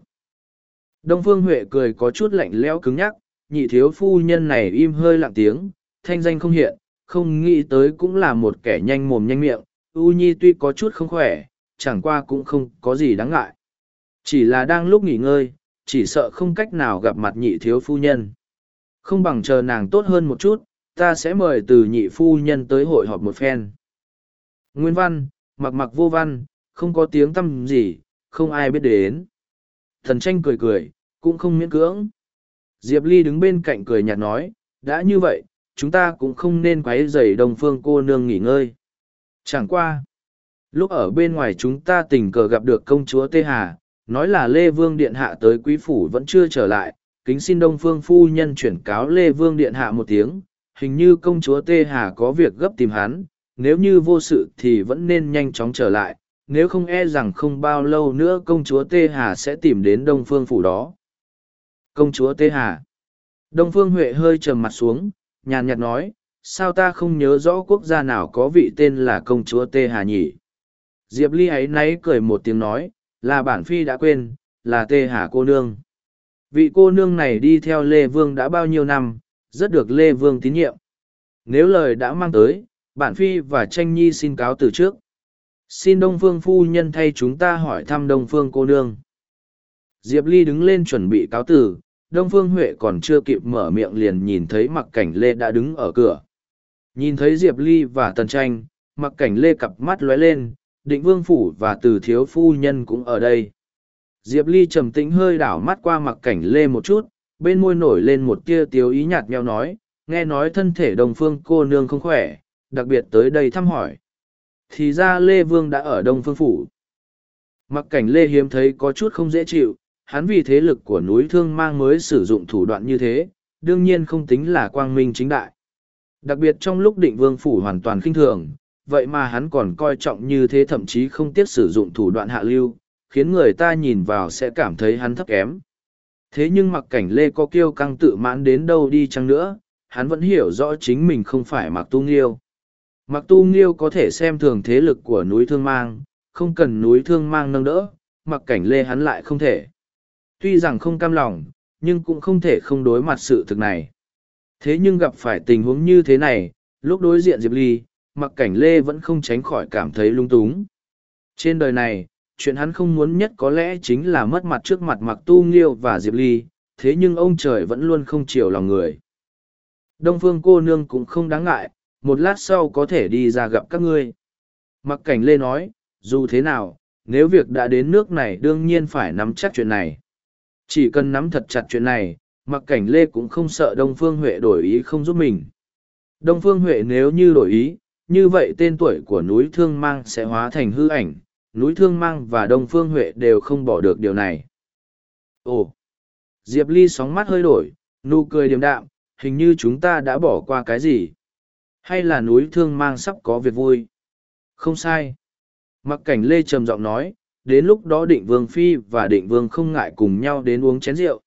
Speaker 1: Đông Phương Huệ cười có chút lạnh lẽo cứng nhắc, nhị thiếu phu nhân này im hơi lặng tiếng, thanh danh không hiện, không nghĩ tới cũng là một kẻ nhanh mồm nhanh miệng, U Nhi tuy có chút không khỏe, chẳng qua cũng không có gì đáng ngại. Chỉ là đang lúc nghỉ ngơi, chỉ sợ không cách nào gặp mặt nhị thiếu phu nhân. Không bằng chờ nàng tốt hơn một chút, ta sẽ mời từ nhị phu nhân tới hội họp một phen. Nguyên văn, mặc mặc vô văn, không có tiếng tăm gì, không ai biết đến. Thần tranh cười cười, cũng không miễn cưỡng. Diệp Ly đứng bên cạnh cười nhạt nói, đã như vậy, chúng ta cũng không nên quấy rầy đồng phương cô nương nghỉ ngơi. Chẳng qua. Lúc ở bên ngoài chúng ta tình cờ gặp được công chúa Tê Hà, nói là Lê Vương Điện Hạ tới Quý Phủ vẫn chưa trở lại, kính xin Đông Phương Phu Nhân chuyển cáo Lê Vương Điện Hạ một tiếng, hình như công chúa Tê Hà có việc gấp tìm hắn, nếu như vô sự thì vẫn nên nhanh chóng trở lại, nếu không e rằng không bao lâu nữa công chúa Tê Hà sẽ tìm đến Đông Phương Phủ đó. Công chúa Tê Hà Đông Phương Huệ hơi trầm mặt xuống, nhàn nhạt nói, sao ta không nhớ rõ quốc gia nào có vị tên là công chúa Tê Hà nhỉ? Diệp Ly ấy náy cười một tiếng nói, là bản phi đã quên, là Tê Hà cô nương. Vị cô nương này đi theo Lê Vương đã bao nhiêu năm, rất được Lê Vương tín nhiệm. Nếu lời đã mang tới, bản phi và tranh nhi xin cáo từ trước xin đông phương phu nhân thay chúng ta hỏi thăm đông phương cô nương diệp ly đứng lên chuẩn bị cáo tử đông phương huệ còn chưa kịp mở miệng liền nhìn thấy mặc cảnh lê đã đứng ở cửa nhìn thấy diệp ly và tần tranh mặc cảnh lê cặp mắt lóe lên định vương phủ và từ thiếu phu nhân cũng ở đây diệp ly trầm tĩnh hơi đảo mắt qua mặc cảnh lê một chút bên môi nổi lên một tia tiếu ý nhạt nheo nói nghe nói thân thể đồng phương cô nương không khỏe đặc biệt tới đây thăm hỏi thì ra Lê Vương đã ở Đông Phương Phủ. Mặc cảnh Lê hiếm thấy có chút không dễ chịu, hắn vì thế lực của núi Thương Mang mới sử dụng thủ đoạn như thế, đương nhiên không tính là quang minh chính đại. Đặc biệt trong lúc định Vương Phủ hoàn toàn khinh thường, vậy mà hắn còn coi trọng như thế thậm chí không tiếc sử dụng thủ đoạn hạ lưu, khiến người ta nhìn vào sẽ cảm thấy hắn thấp kém. Thế nhưng mặc cảnh Lê có kiêu căng tự mãn đến đâu đi chăng nữa, hắn vẫn hiểu rõ chính mình không phải mặc tu nghiêu. Mặc tu nghiêu có thể xem thường thế lực của núi Thương Mang, không cần núi Thương Mang nâng đỡ, mặc cảnh lê hắn lại không thể. Tuy rằng không cam lòng, nhưng cũng không thể không đối mặt sự thực này. Thế nhưng gặp phải tình huống như thế này, lúc đối diện Diệp Ly, mặc cảnh lê vẫn không tránh khỏi cảm thấy lung túng. Trên đời này, chuyện hắn không muốn nhất có lẽ chính là mất mặt trước mặt mặc tu nghiêu và Diệp Ly, thế nhưng ông trời vẫn luôn không chiều lòng người. Đông phương cô nương cũng không đáng ngại, một lát sau có thể đi ra gặp các ngươi. Mặc cảnh lê nói, dù thế nào, nếu việc đã đến nước này đương nhiên phải nắm chắc chuyện này. Chỉ cần nắm thật chặt chuyện này, mặc cảnh lê cũng không sợ Đông Phương Huệ đổi ý không giúp mình. Đông Phương Huệ nếu như đổi ý, như vậy tên tuổi của núi Thương Mang sẽ hóa thành hư ảnh, núi Thương Mang và Đông Phương Huệ đều không bỏ được điều này. Ồ! Diệp Ly sóng mắt hơi đổi, nụ cười điềm đạm, hình như chúng ta đã bỏ qua cái gì hay là núi thương mang sắp có việc vui không sai mặc cảnh lê trầm giọng nói đến lúc đó định vương phi và định vương không ngại cùng nhau đến uống chén rượu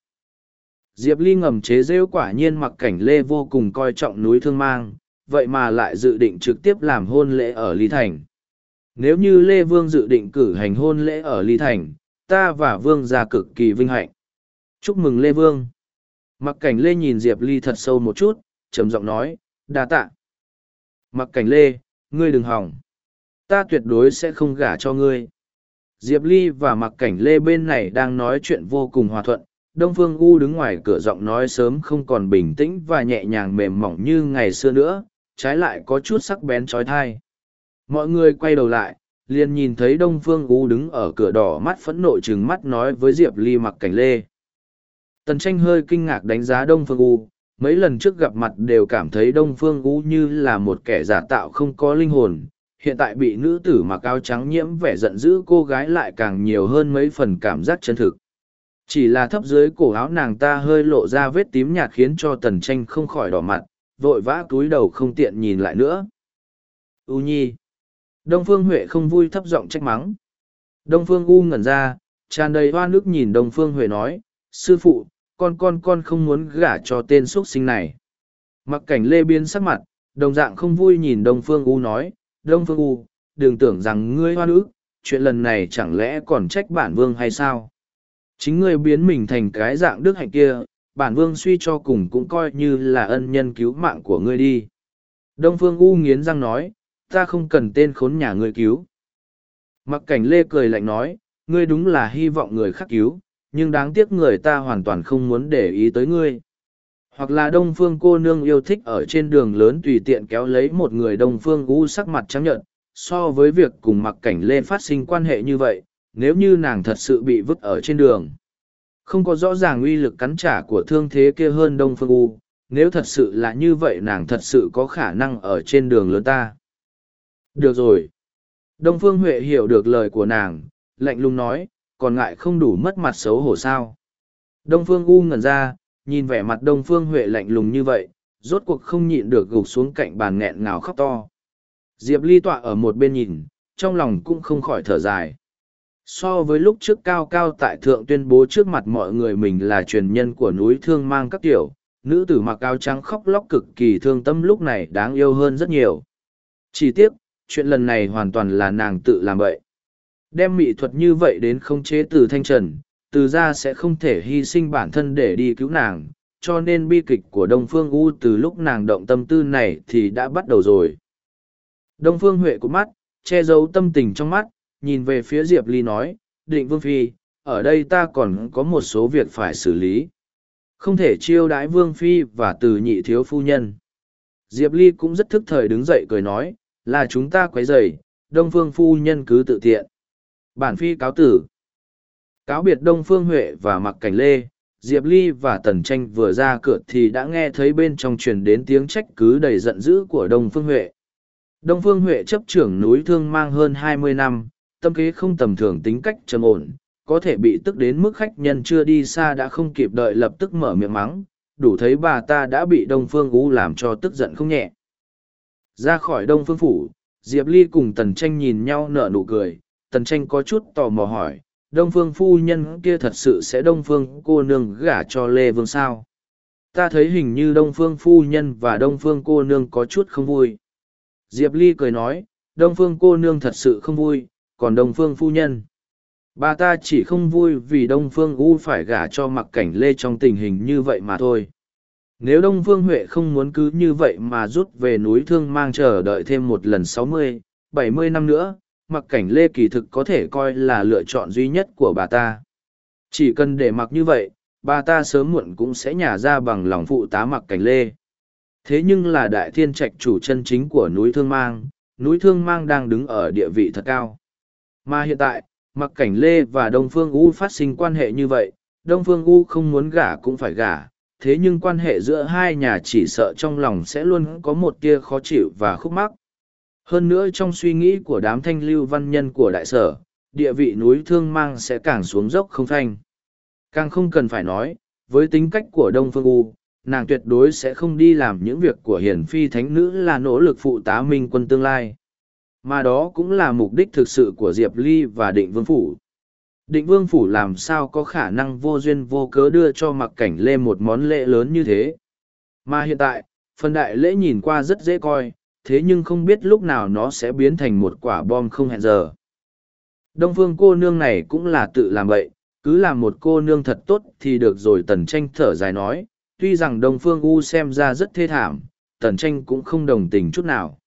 Speaker 1: diệp ly ngầm chế rêu quả nhiên mặc cảnh lê vô cùng coi trọng núi thương mang vậy mà lại dự định trực tiếp làm hôn lễ ở ly thành nếu như lê vương dự định cử hành hôn lễ ở ly thành ta và vương ra cực kỳ vinh hạnh chúc mừng lê vương mặc cảnh lê nhìn diệp ly thật sâu một chút trầm giọng nói đa t Mặc cảnh lê, ngươi đừng hỏng. Ta tuyệt đối sẽ không gả cho ngươi. Diệp Ly và mặc cảnh lê bên này đang nói chuyện vô cùng hòa thuận. Đông Phương U đứng ngoài cửa giọng nói sớm không còn bình tĩnh và nhẹ nhàng mềm mỏng như ngày xưa nữa, trái lại có chút sắc bén trói thai. Mọi người quay đầu lại, liền nhìn thấy Đông Phương U đứng ở cửa đỏ mắt phẫn nộ chừng mắt nói với Diệp Ly mặc cảnh lê. Tần tranh hơi kinh ngạc đánh giá Đông Phương U, mấy lần trước gặp mặt đều cảm thấy đông phương u như là một kẻ giả tạo không có linh hồn hiện tại bị nữ tử mặc áo trắng nhiễm vẻ giận dữ cô gái lại càng nhiều hơn mấy phần cảm giác chân thực chỉ là thấp dưới cổ áo nàng ta hơi lộ ra vết tím nhạt khiến cho tần tranh không khỏi đỏ mặt vội vã cúi đầu không tiện nhìn lại nữa u nhi đông phương huệ không vui thấp giọng trách mắng đông phương u ngẩn ra tràn đầy hoa nước nhìn đông phương huệ nói sư phụ con con con không muốn gả cho tên x u ấ t sinh này mặc cảnh lê biến sắc mặt đồng dạng không vui nhìn đông phương u nói đông phương u đừng tưởng rằng ngươi hoa nữ chuyện lần này chẳng lẽ còn trách bản vương hay sao chính ngươi biến mình thành cái dạng đức hạnh kia bản vương suy cho cùng cũng coi như là ân nhân cứu mạng của ngươi đi đông phương u nghiến răng nói ta không cần tên khốn nhà ngươi cứu mặc cảnh lê cười lạnh nói ngươi đúng là hy vọng người khác cứu nhưng đáng tiếc người ta hoàn toàn không muốn để ý tới ngươi hoặc là đông phương cô nương yêu thích ở trên đường lớn tùy tiện kéo lấy một người đông phương gu sắc mặt trắng nhợt so với việc cùng mặc cảnh lê phát sinh quan hệ như vậy nếu như nàng thật sự bị vứt ở trên đường không có rõ ràng uy lực cắn trả của thương thế kia hơn đông phương u nếu thật sự là như vậy nàng thật sự có khả năng ở trên đường lớn ta được rồi đông phương huệ hiểu được lời của nàng lạnh lùng nói còn ngại không đủ mất mặt xấu hổ sao. Đông Phương U ngẩn ra, nhìn vẻ mặt Đông Phương Huệ lạnh lùng như vậy, rốt cuộc không nhịn được gục xuống cạnh bàn nghẹn ngào khóc to. Diệp Ly tọa ở một bên nhìn, trong lòng cũng không khỏi thở dài. So với lúc trước cao cao tại thượng tuyên bố trước mặt mọi người mình là truyền nhân của núi thương mang các tiểu, nữ tử mặc áo trắng khóc lóc cực kỳ thương tâm lúc này đáng yêu hơn rất nhiều. Chỉ tiếc, chuyện lần này hoàn toàn là nàng tự làm vậy đem mỹ thuật như vậy đến khống chế từ thanh trần từ ra sẽ không thể hy sinh bản thân để đi cứu nàng cho nên bi kịch của đông phương u từ lúc nàng động tâm tư này thì đã bắt đầu rồi đông phương huệ cụt mắt che giấu tâm tình trong mắt nhìn về phía diệp ly nói định vương phi ở đây ta còn có một số việc phải xử lý không thể chiêu đãi vương phi và từ nhị thiếu phu nhân diệp ly cũng rất thức thời đứng dậy cười nói là chúng ta q u ấ y dày đông phương phu nhân cứ tự tiện bản phi cáo tử cáo biệt đông phương huệ và mặc cảnh lê diệp ly và tần tranh vừa ra cửa thì đã nghe thấy bên trong truyền đến tiếng trách cứ đầy giận dữ của đông phương huệ đông phương huệ chấp trưởng núi thương mang hơn hai mươi năm tâm kế không tầm thường tính cách trầm ổn có thể bị tức đến mức khách nhân chưa đi xa đã không kịp đợi lập tức mở miệng mắng đủ thấy bà ta đã bị đông phương ú làm cho tức giận không nhẹ ra khỏi đông phương phủ diệp ly cùng tần tranh nhìn nhau nở nụ cười tần tranh có chút tò mò hỏi đông phương phu nhân kia thật sự sẽ đông phương cô nương gả cho lê vương sao ta thấy hình như đông phương phu nhân và đông phương cô nương có chút không vui diệp ly cười nói đông phương cô nương thật sự không vui còn đông phương phu nhân bà ta chỉ không vui vì đông phương u phải gả cho mặc cảnh lê trong tình hình như vậy mà thôi nếu đông phương huệ không muốn cứ như vậy mà rút về núi thương mang chờ đợi thêm một lần sáu mươi bảy mươi năm nữa mặc cảnh lê kỳ thực có thể coi là lựa chọn duy nhất của bà ta. Chỉ cần để mặc như vậy, bà ta sớm muộn cũng sẽ nhả ra bằng lòng phụ tá mặc cảnh lê. Thế nhưng là đại thiên trạch chủ chân chính của núi Thương Mang, núi Thương Mang đang đứng ở địa vị thật cao. Mà hiện tại, mặc cảnh lê và Đông Phương U phát sinh quan hệ như vậy, Đông Phương U không muốn gả cũng phải gả, thế nhưng quan hệ giữa hai nhà chỉ sợ trong lòng sẽ luôn có một tia khó chịu và khúc mắc hơn nữa trong suy nghĩ của đám thanh lưu văn nhân của đại sở, địa vị núi thương mang sẽ càng xuống dốc không thanh. Càng không cần phải nói, với tính cách của Đông Phương U, nàng tuyệt đối sẽ không đi làm những việc của hiển phi thánh nữ là nỗ lực phụ tá minh quân tương lai. Mà đó cũng là mục đích thực sự của Diệp Ly và Định Vương Phủ. Định Vương Phủ làm sao có khả năng vô duyên vô cớ đưa cho mặc cảnh lê một món lễ lớn như thế. Mà hiện tại, phần đại lễ nhìn qua rất dễ coi, thế nhưng không biết lúc nào nó sẽ biến thành một quả bom không hẹn giờ. Đông phương cô nương này cũng là tự làm vậy, cứ làm một cô nương thật tốt thì được rồi tần tranh thở dài nói, tuy rằng đông phương u xem ra rất thê thảm, tần tranh cũng không đồng tình chút nào.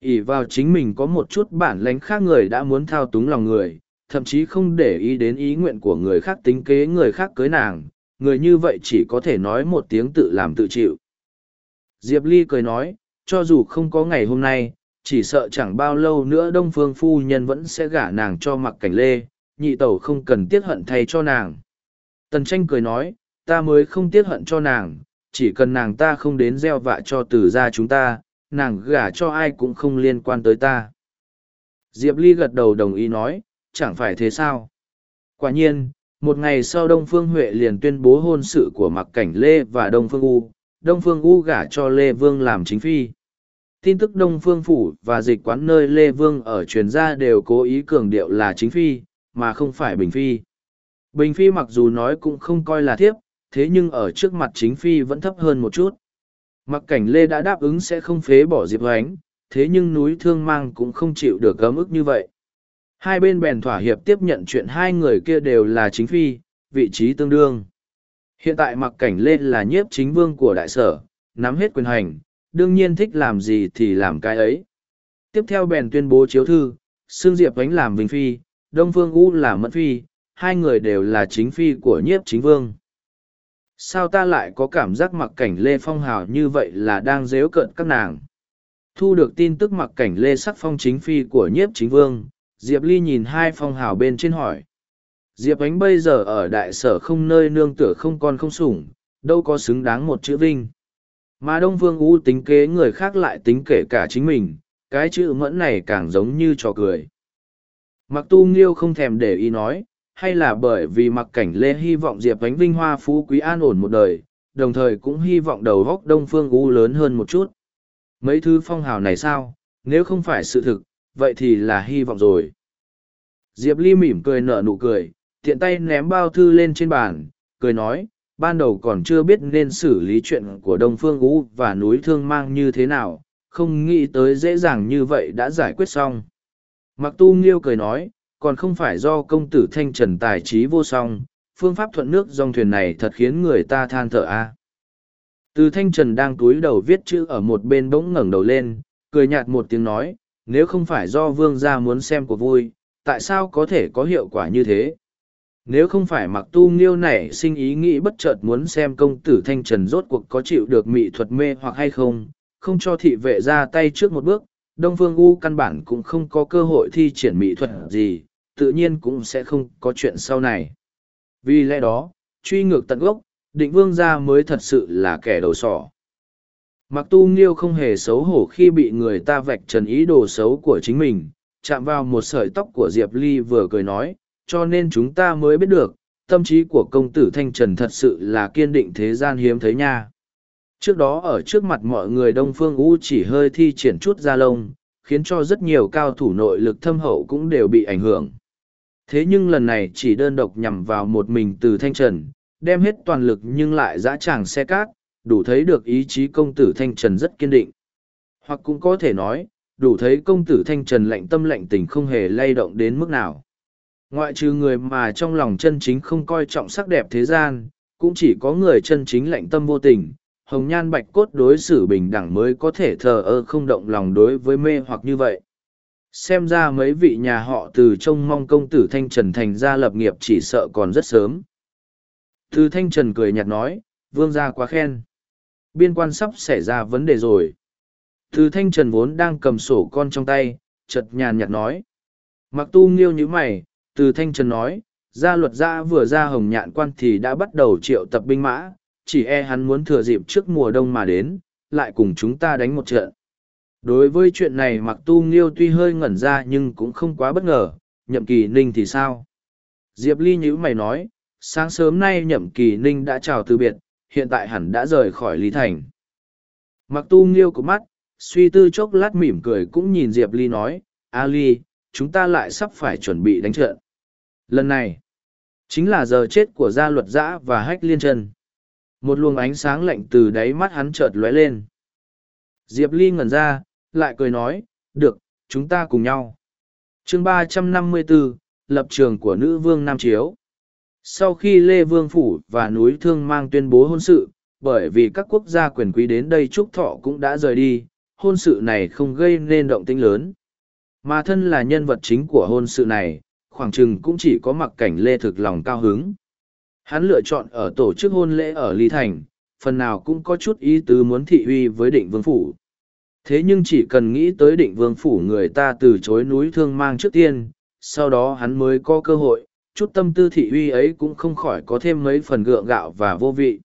Speaker 1: ỉ vào chính mình có một chút bản lãnh khác người đã muốn thao túng lòng người, thậm chí không để ý đến ý nguyện của người khác tính kế người khác cưới nàng, người như vậy chỉ có thể nói một tiếng tự làm tự chịu. Diệp Ly cười nói, cho dù không có ngày hôm nay chỉ sợ chẳng bao lâu nữa đông phương phu nhân vẫn sẽ gả nàng cho mặc cảnh lê nhị tẩu không cần tiếc hận thay cho nàng tần tranh cười nói ta mới không tiếc hận cho nàng chỉ cần nàng ta không đến gieo vạ cho tử gia chúng ta nàng gả cho ai cũng không liên quan tới ta diệp ly gật đầu đồng ý nói chẳng phải thế sao quả nhiên một ngày sau đông phương huệ liền tuyên bố hôn sự của mặc cảnh lê và đông phương u đông phương u gả cho lê vương làm chính phi tin tức đông phương phủ và dịch quán nơi lê vương ở truyền ra đều cố ý cường điệu là chính phi mà không phải bình phi bình phi mặc dù nói cũng không coi là thiếp thế nhưng ở trước mặt chính phi vẫn thấp hơn một chút mặc cảnh lê đã đáp ứng sẽ không phế bỏ diệp oánh thế nhưng núi thương mang cũng không chịu được gấm ức như vậy hai bên bèn thỏa hiệp tiếp nhận chuyện hai người kia đều là chính phi vị trí tương đương hiện tại mặc cảnh lê là nhiếp chính vương của đại sở nắm hết quyền hành đương nhiên thích làm gì thì làm cái ấy. Tiếp theo bèn tuyên bố chiếu thư, Sương Diệp Ánh làm Vinh Phi, Đông Phương U làm Mẫn Phi, hai người đều là chính phi của nhiếp chính vương. Sao ta lại có cảm giác mặc cảnh Lê Phong Hào như vậy là đang dễu cận các nàng? Thu được tin tức mặc cảnh Lê Sắc Phong chính phi của nhiếp chính vương, Diệp Ly nhìn hai phong hào bên trên hỏi. Diệp Ánh bây giờ ở đại sở không nơi nương tựa không con không sủng, đâu có xứng đáng một chữ vinh. Mà Đông Phương U tính kế người khác lại tính kể cả chính mình, cái chữ mẫn này càng giống như trò cười. Mặc tu nghiêu không thèm để ý nói, hay là bởi vì mặc cảnh lê hy vọng Diệp Ánh Vinh Hoa phú quý an ổn một đời, đồng thời cũng hy vọng đầu góc Đông Phương U lớn hơn một chút. Mấy thứ phong hào này sao, nếu không phải sự thực, vậy thì là hy vọng rồi. Diệp Ly mỉm cười nở nụ cười, tiện tay ném bao thư lên trên bàn, cười nói, ban đầu còn chưa biết nên xử lý chuyện của đông phương ú và núi thương mang như thế nào không nghĩ tới dễ dàng như vậy đã giải quyết xong mặc tu nghiêu cười nói còn không phải do công tử thanh trần tài trí vô song phương pháp thuận nước dòng thuyền này thật khiến người ta than thở a à. từ thanh trần đang túi đầu viết chữ ở một bên bỗng ngẩng đầu lên cười nhạt một tiếng nói nếu không phải do vương gia muốn xem cuộc vui tại sao có thể có hiệu quả như thế nếu không phải mặc tu nghiêu nảy sinh ý nghĩ bất chợt muốn xem công tử thanh trần rốt cuộc có chịu được mỹ thuật mê hoặc hay không không cho thị vệ ra tay trước một bước đông phương u căn bản cũng không có cơ hội thi triển mỹ thuật gì tự nhiên cũng sẽ không có chuyện sau này vì lẽ đó truy ngược tận gốc định vương gia mới thật sự là kẻ đầu sỏ mặc tu nghiêu không hề xấu hổ khi bị người ta vạch trần ý đồ xấu của chính mình chạm vào một sợi tóc của diệp ly vừa cười nói cho nên chúng ta mới biết được, tâm trí của công tử Thanh Trần thật sự là kiên định thế gian hiếm thấy nha. Trước đó ở trước mặt mọi người Đông Phương U chỉ hơi thi triển chút ra lông, khiến cho rất nhiều cao thủ nội lực thâm hậu cũng đều bị ảnh hưởng. Thế nhưng lần này chỉ đơn độc nhằm vào một mình từ Thanh Trần, đem hết toàn lực nhưng lại dã tràng xe cát, đủ thấy được ý chí công tử Thanh Trần rất kiên định. Hoặc cũng có thể nói, đủ thấy công tử Thanh Trần lạnh tâm lạnh tình không hề lay động đến mức nào ngoại trừ người mà trong lòng chân chính không coi trọng sắc đẹp thế gian cũng chỉ có người chân chính lạnh tâm vô tình hồng nhan bạch cốt đối xử bình đẳng mới có thể thờ ơ không động lòng đối với mê hoặc như vậy xem ra mấy vị nhà họ từ trông mong công tử thanh trần thành ra lập nghiệp chỉ sợ còn rất sớm thư thanh trần cười nhạt nói vương gia quá khen biên quan sắp xảy ra vấn đề rồi thư thanh trần vốn đang cầm sổ con trong tay chật nhàn nhạt nói mặc tu nghiêu nhữ mày từ thanh trần nói, gia luật gia vừa ra hồng nhạn quan thì đã bắt đầu triệu tập binh mã, chỉ e hắn muốn thừa dịp trước mùa đông mà đến, lại cùng chúng ta đánh một trận. Đối với chuyện này mặc tu nghiêu tuy hơi ngẩn ra nhưng cũng không quá bất ngờ, nhậm kỳ ninh thì sao? Diệp Ly nhữ mày nói, sáng sớm nay nhậm kỳ ninh đã chào từ biệt, hiện tại hẳn đã rời khỏi Lý Thành. Mặc tu nghiêu của mắt, suy tư chốc lát mỉm cười cũng nhìn Diệp Ly nói, A Ly, chúng ta lại sắp phải chuẩn bị đánh trận. Lần này, chính là giờ chết của gia luật giã và hách liên chân. Một luồng ánh sáng lạnh từ đáy mắt hắn chợt lóe lên. Diệp Ly ngẩn ra, lại cười nói, được, chúng ta cùng nhau. chương ba trăm năm mươi 354, lập trường của nữ vương Nam Chiếu. Sau khi Lê Vương Phủ và núi Thương Mang tuyên bố hôn sự, bởi vì các quốc gia quyền quý đến đây Trúc Thọ cũng đã rời đi, hôn sự này không gây nên động tĩnh lớn. Mà thân là nhân vật chính của hôn sự này, khoảng chừng cũng chỉ có mặc cảnh lê thực lòng cao hứng. Hắn lựa chọn ở tổ chức hôn lễ ở Lý Thành, phần nào cũng có chút ý tứ muốn thị uy với định vương phủ. Thế nhưng chỉ cần nghĩ tới định vương phủ người ta từ chối núi thương mang trước tiên, sau đó hắn mới có cơ hội, chút tâm tư thị uy ấy cũng không khỏi có thêm mấy phần gượng gạo và vô vị.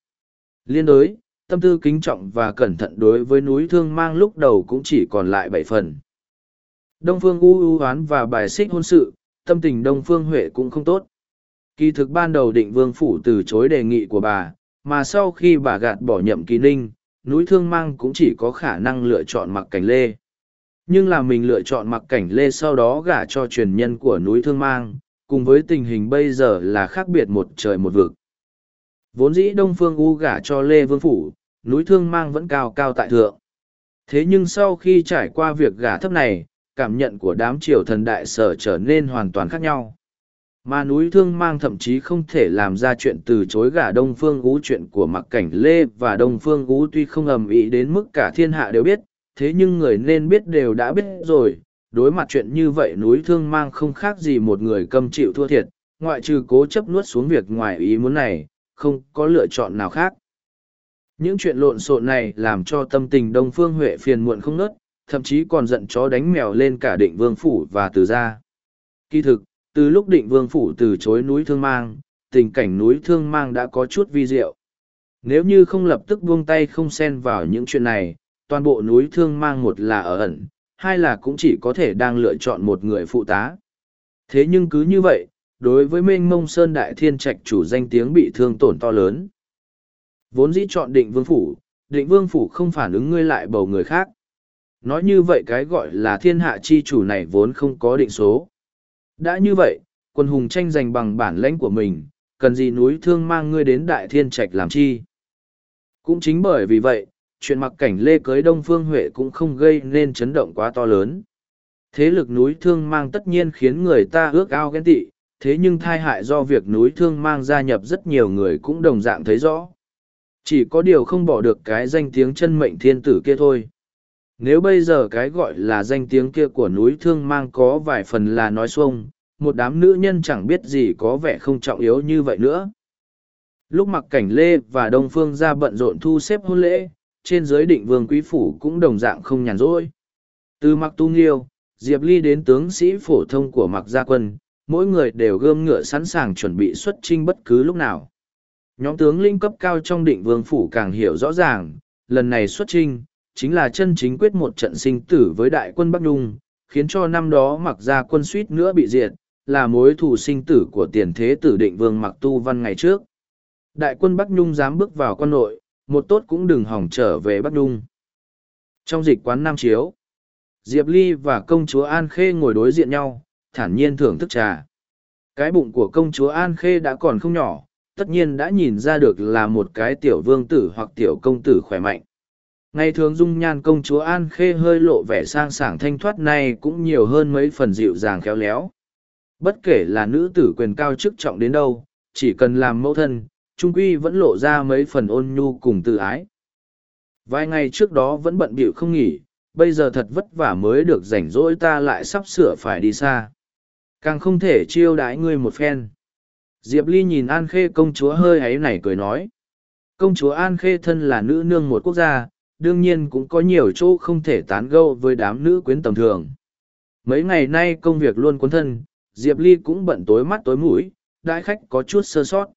Speaker 1: Liên đối, tâm tư kính trọng và cẩn thận đối với núi thương mang lúc đầu cũng chỉ còn lại bảy phần. Đông Phương U U oán và bài xích hôn sự, tâm tình Đông Phương Huệ cũng không tốt. Kỳ thực ban đầu định vương phủ từ chối đề nghị của bà, mà sau khi bà gạt bỏ nhậm kỳ ninh, núi thương mang cũng chỉ có khả năng lựa chọn mặc cảnh lê. Nhưng là mình lựa chọn mặc cảnh lê sau đó gả cho truyền nhân của núi thương mang, cùng với tình hình bây giờ là khác biệt một trời một vực. Vốn dĩ Đông Phương U gả cho Lê Vương Phủ, núi thương mang vẫn cao cao tại thượng. Thế nhưng sau khi trải qua việc gả thấp này, cảm nhận của đám triều thần đại sở trở nên hoàn toàn khác nhau mà núi thương mang thậm chí không thể làm ra chuyện từ chối gả đông phương ú chuyện của mặc cảnh lê và đông phương ú tuy không ầm ĩ đến mức cả thiên hạ đều biết thế nhưng người nên biết đều đã biết rồi đối mặt chuyện như vậy núi thương mang không khác gì một người câm chịu thua thiệt ngoại trừ cố chấp nuốt xuống việc ngoài ý muốn này không có lựa chọn nào khác những chuyện lộn xộn này làm cho tâm tình đông phương huệ phiền muộn không nớt thậm chí còn giận chó đánh mèo lên cả định vương phủ và từ gia. Kỳ thực, từ lúc định vương phủ từ chối núi thương mang, tình cảnh núi thương mang đã có chút vi diệu. Nếu như không lập tức buông tay không xen vào những chuyện này, toàn bộ núi thương mang một là ở ẩn, hai là cũng chỉ có thể đang lựa chọn một người phụ tá. Thế nhưng cứ như vậy, đối với mênh mông sơn đại thiên trạch chủ danh tiếng bị thương tổn to lớn. Vốn dĩ chọn định vương phủ, định vương phủ không phản ứng ngươi lại bầu người khác, nói như vậy cái gọi là thiên hạ chi chủ này vốn không có định số. Đã như vậy, quân hùng tranh giành bằng bản lãnh của mình, cần gì núi thương mang ngươi đến đại thiên trạch làm chi. Cũng chính bởi vì vậy, chuyện mặc cảnh lê cưới Đông Phương Huệ cũng không gây nên chấn động quá to lớn. Thế lực núi thương mang tất nhiên khiến người ta ước ao ghen tị, thế nhưng thai hại do việc núi thương mang gia nhập rất nhiều người cũng đồng dạng thấy rõ. Chỉ có điều không bỏ được cái danh tiếng chân mệnh thiên tử kia thôi. Nếu bây giờ cái gọi là danh tiếng kia của núi thương mang có vài phần là nói xuông, một đám nữ nhân chẳng biết gì có vẻ không trọng yếu như vậy nữa. Lúc mặc cảnh Lê và Đông Phương ra bận rộn thu xếp hôn lễ, trên giới định vương quý phủ cũng đồng dạng không nhàn rỗi. Từ mặc tu nghiêu, Diệp Ly đến tướng sĩ phổ thông của mặc gia quân, mỗi người đều gươm ngựa sẵn sàng chuẩn bị xuất trinh bất cứ lúc nào. Nhóm tướng linh cấp cao trong định vương phủ càng hiểu rõ ràng, lần này xuất trinh, chính là chân chính quyết một trận sinh tử với đại quân Bắc Nhung, khiến cho năm đó mặc ra quân suýt nữa bị diệt, là mối thù sinh tử của tiền thế tử định vương mặc tu văn ngày trước. Đại quân Bắc Nhung dám bước vào quan nội, một tốt cũng đừng hỏng trở về Bắc Nhung. Trong dịch quán Nam Chiếu, Diệp Ly và công chúa An Khê ngồi đối diện nhau, thản nhiên thưởng thức trà. Cái bụng của công chúa An Khê đã còn không nhỏ, tất nhiên đã nhìn ra được là một cái tiểu vương tử hoặc tiểu công tử khỏe mạnh. Ngày thường dung nhan công chúa An Khê hơi lộ vẻ sang sảng thanh thoát này cũng nhiều hơn mấy phần dịu dàng khéo léo. Bất kể là nữ tử quyền cao chức trọng đến đâu, chỉ cần làm mẫu thân, trung quy vẫn lộ ra mấy phần ôn nhu cùng tự ái. Vài ngày trước đó vẫn bận bịu không nghỉ, bây giờ thật vất vả mới được rảnh rỗi ta lại sắp sửa phải đi xa. Càng không thể chiêu đãi ngươi một phen. Diệp Ly nhìn An Khê công chúa hơi ấy này cười nói. Công chúa An Khê thân là nữ nương một quốc gia, đương nhiên cũng có nhiều chỗ không thể tán gâu với đám nữ quyến tầm thường. Mấy ngày nay công việc luôn cuốn thân, Diệp Ly cũng bận tối mắt tối mũi, đại khách có chút sơ sót.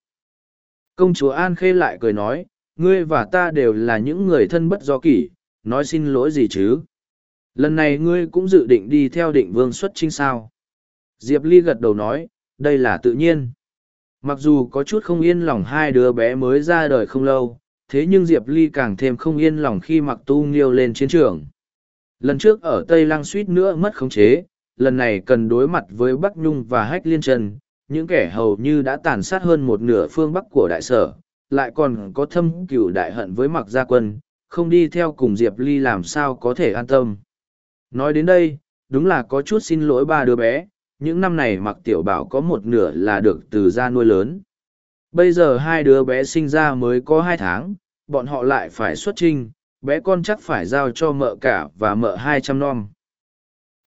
Speaker 1: Công chúa An Khê lại cười nói, ngươi và ta đều là những người thân bất do kỷ, nói xin lỗi gì chứ. Lần này ngươi cũng dự định đi theo định vương xuất trinh sao. Diệp Ly gật đầu nói, đây là tự nhiên. Mặc dù có chút không yên lòng hai đứa bé mới ra đời không lâu, thế nhưng Diệp Ly càng thêm không yên lòng khi mặc tu nghiêu lên chiến trường. Lần trước ở Tây Lăng suýt nữa mất khống chế, lần này cần đối mặt với Bắc Nhung và Hách Liên Trần, những kẻ hầu như đã tàn sát hơn một nửa phương Bắc của đại sở, lại còn có thâm cửu đại hận với mặc gia quân, không đi theo cùng Diệp Ly làm sao có thể an tâm. Nói đến đây, đúng là có chút xin lỗi ba đứa bé, những năm này mặc tiểu bảo có một nửa là được từ gia nuôi lớn. Bây giờ hai đứa bé sinh ra mới có hai tháng, bọn họ lại phải xuất trinh, bé con chắc phải giao cho mợ cả và mợ hai trăm non.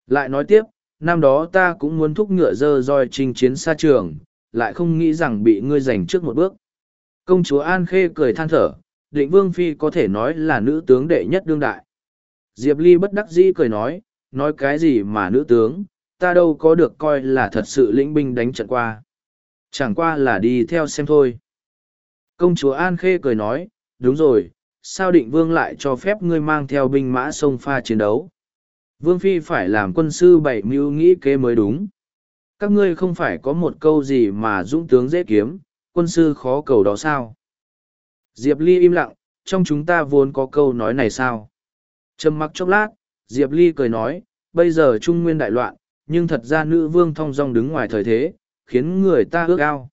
Speaker 1: Lại nói tiếp, năm đó ta cũng muốn thúc ngựa dơ roi chinh chiến xa trường, lại không nghĩ rằng bị ngươi giành trước một bước. Công chúa An Khê cười than thở, định vương phi có thể nói là nữ tướng đệ nhất đương đại. Diệp Ly bất đắc dĩ cười nói, nói cái gì mà nữ tướng, ta đâu có được coi là thật sự lĩnh binh đánh trận qua. Chẳng qua là đi theo xem thôi. Công chúa An Khê cười nói, đúng rồi, sao định vương lại cho phép ngươi mang theo binh mã sông pha chiến đấu? Vương Phi phải làm quân sư bảy mưu nghĩ kế mới đúng. Các ngươi không phải có một câu gì mà dũng tướng dễ kiếm, quân sư khó cầu đó sao? Diệp Ly im lặng, trong chúng ta vốn có câu nói này sao? Trầm mặc chốc lát, Diệp Ly cười nói, bây giờ Trung Nguyên đại loạn, nhưng thật ra nữ vương thong dong đứng ngoài thời thế, khiến người ta ước ao.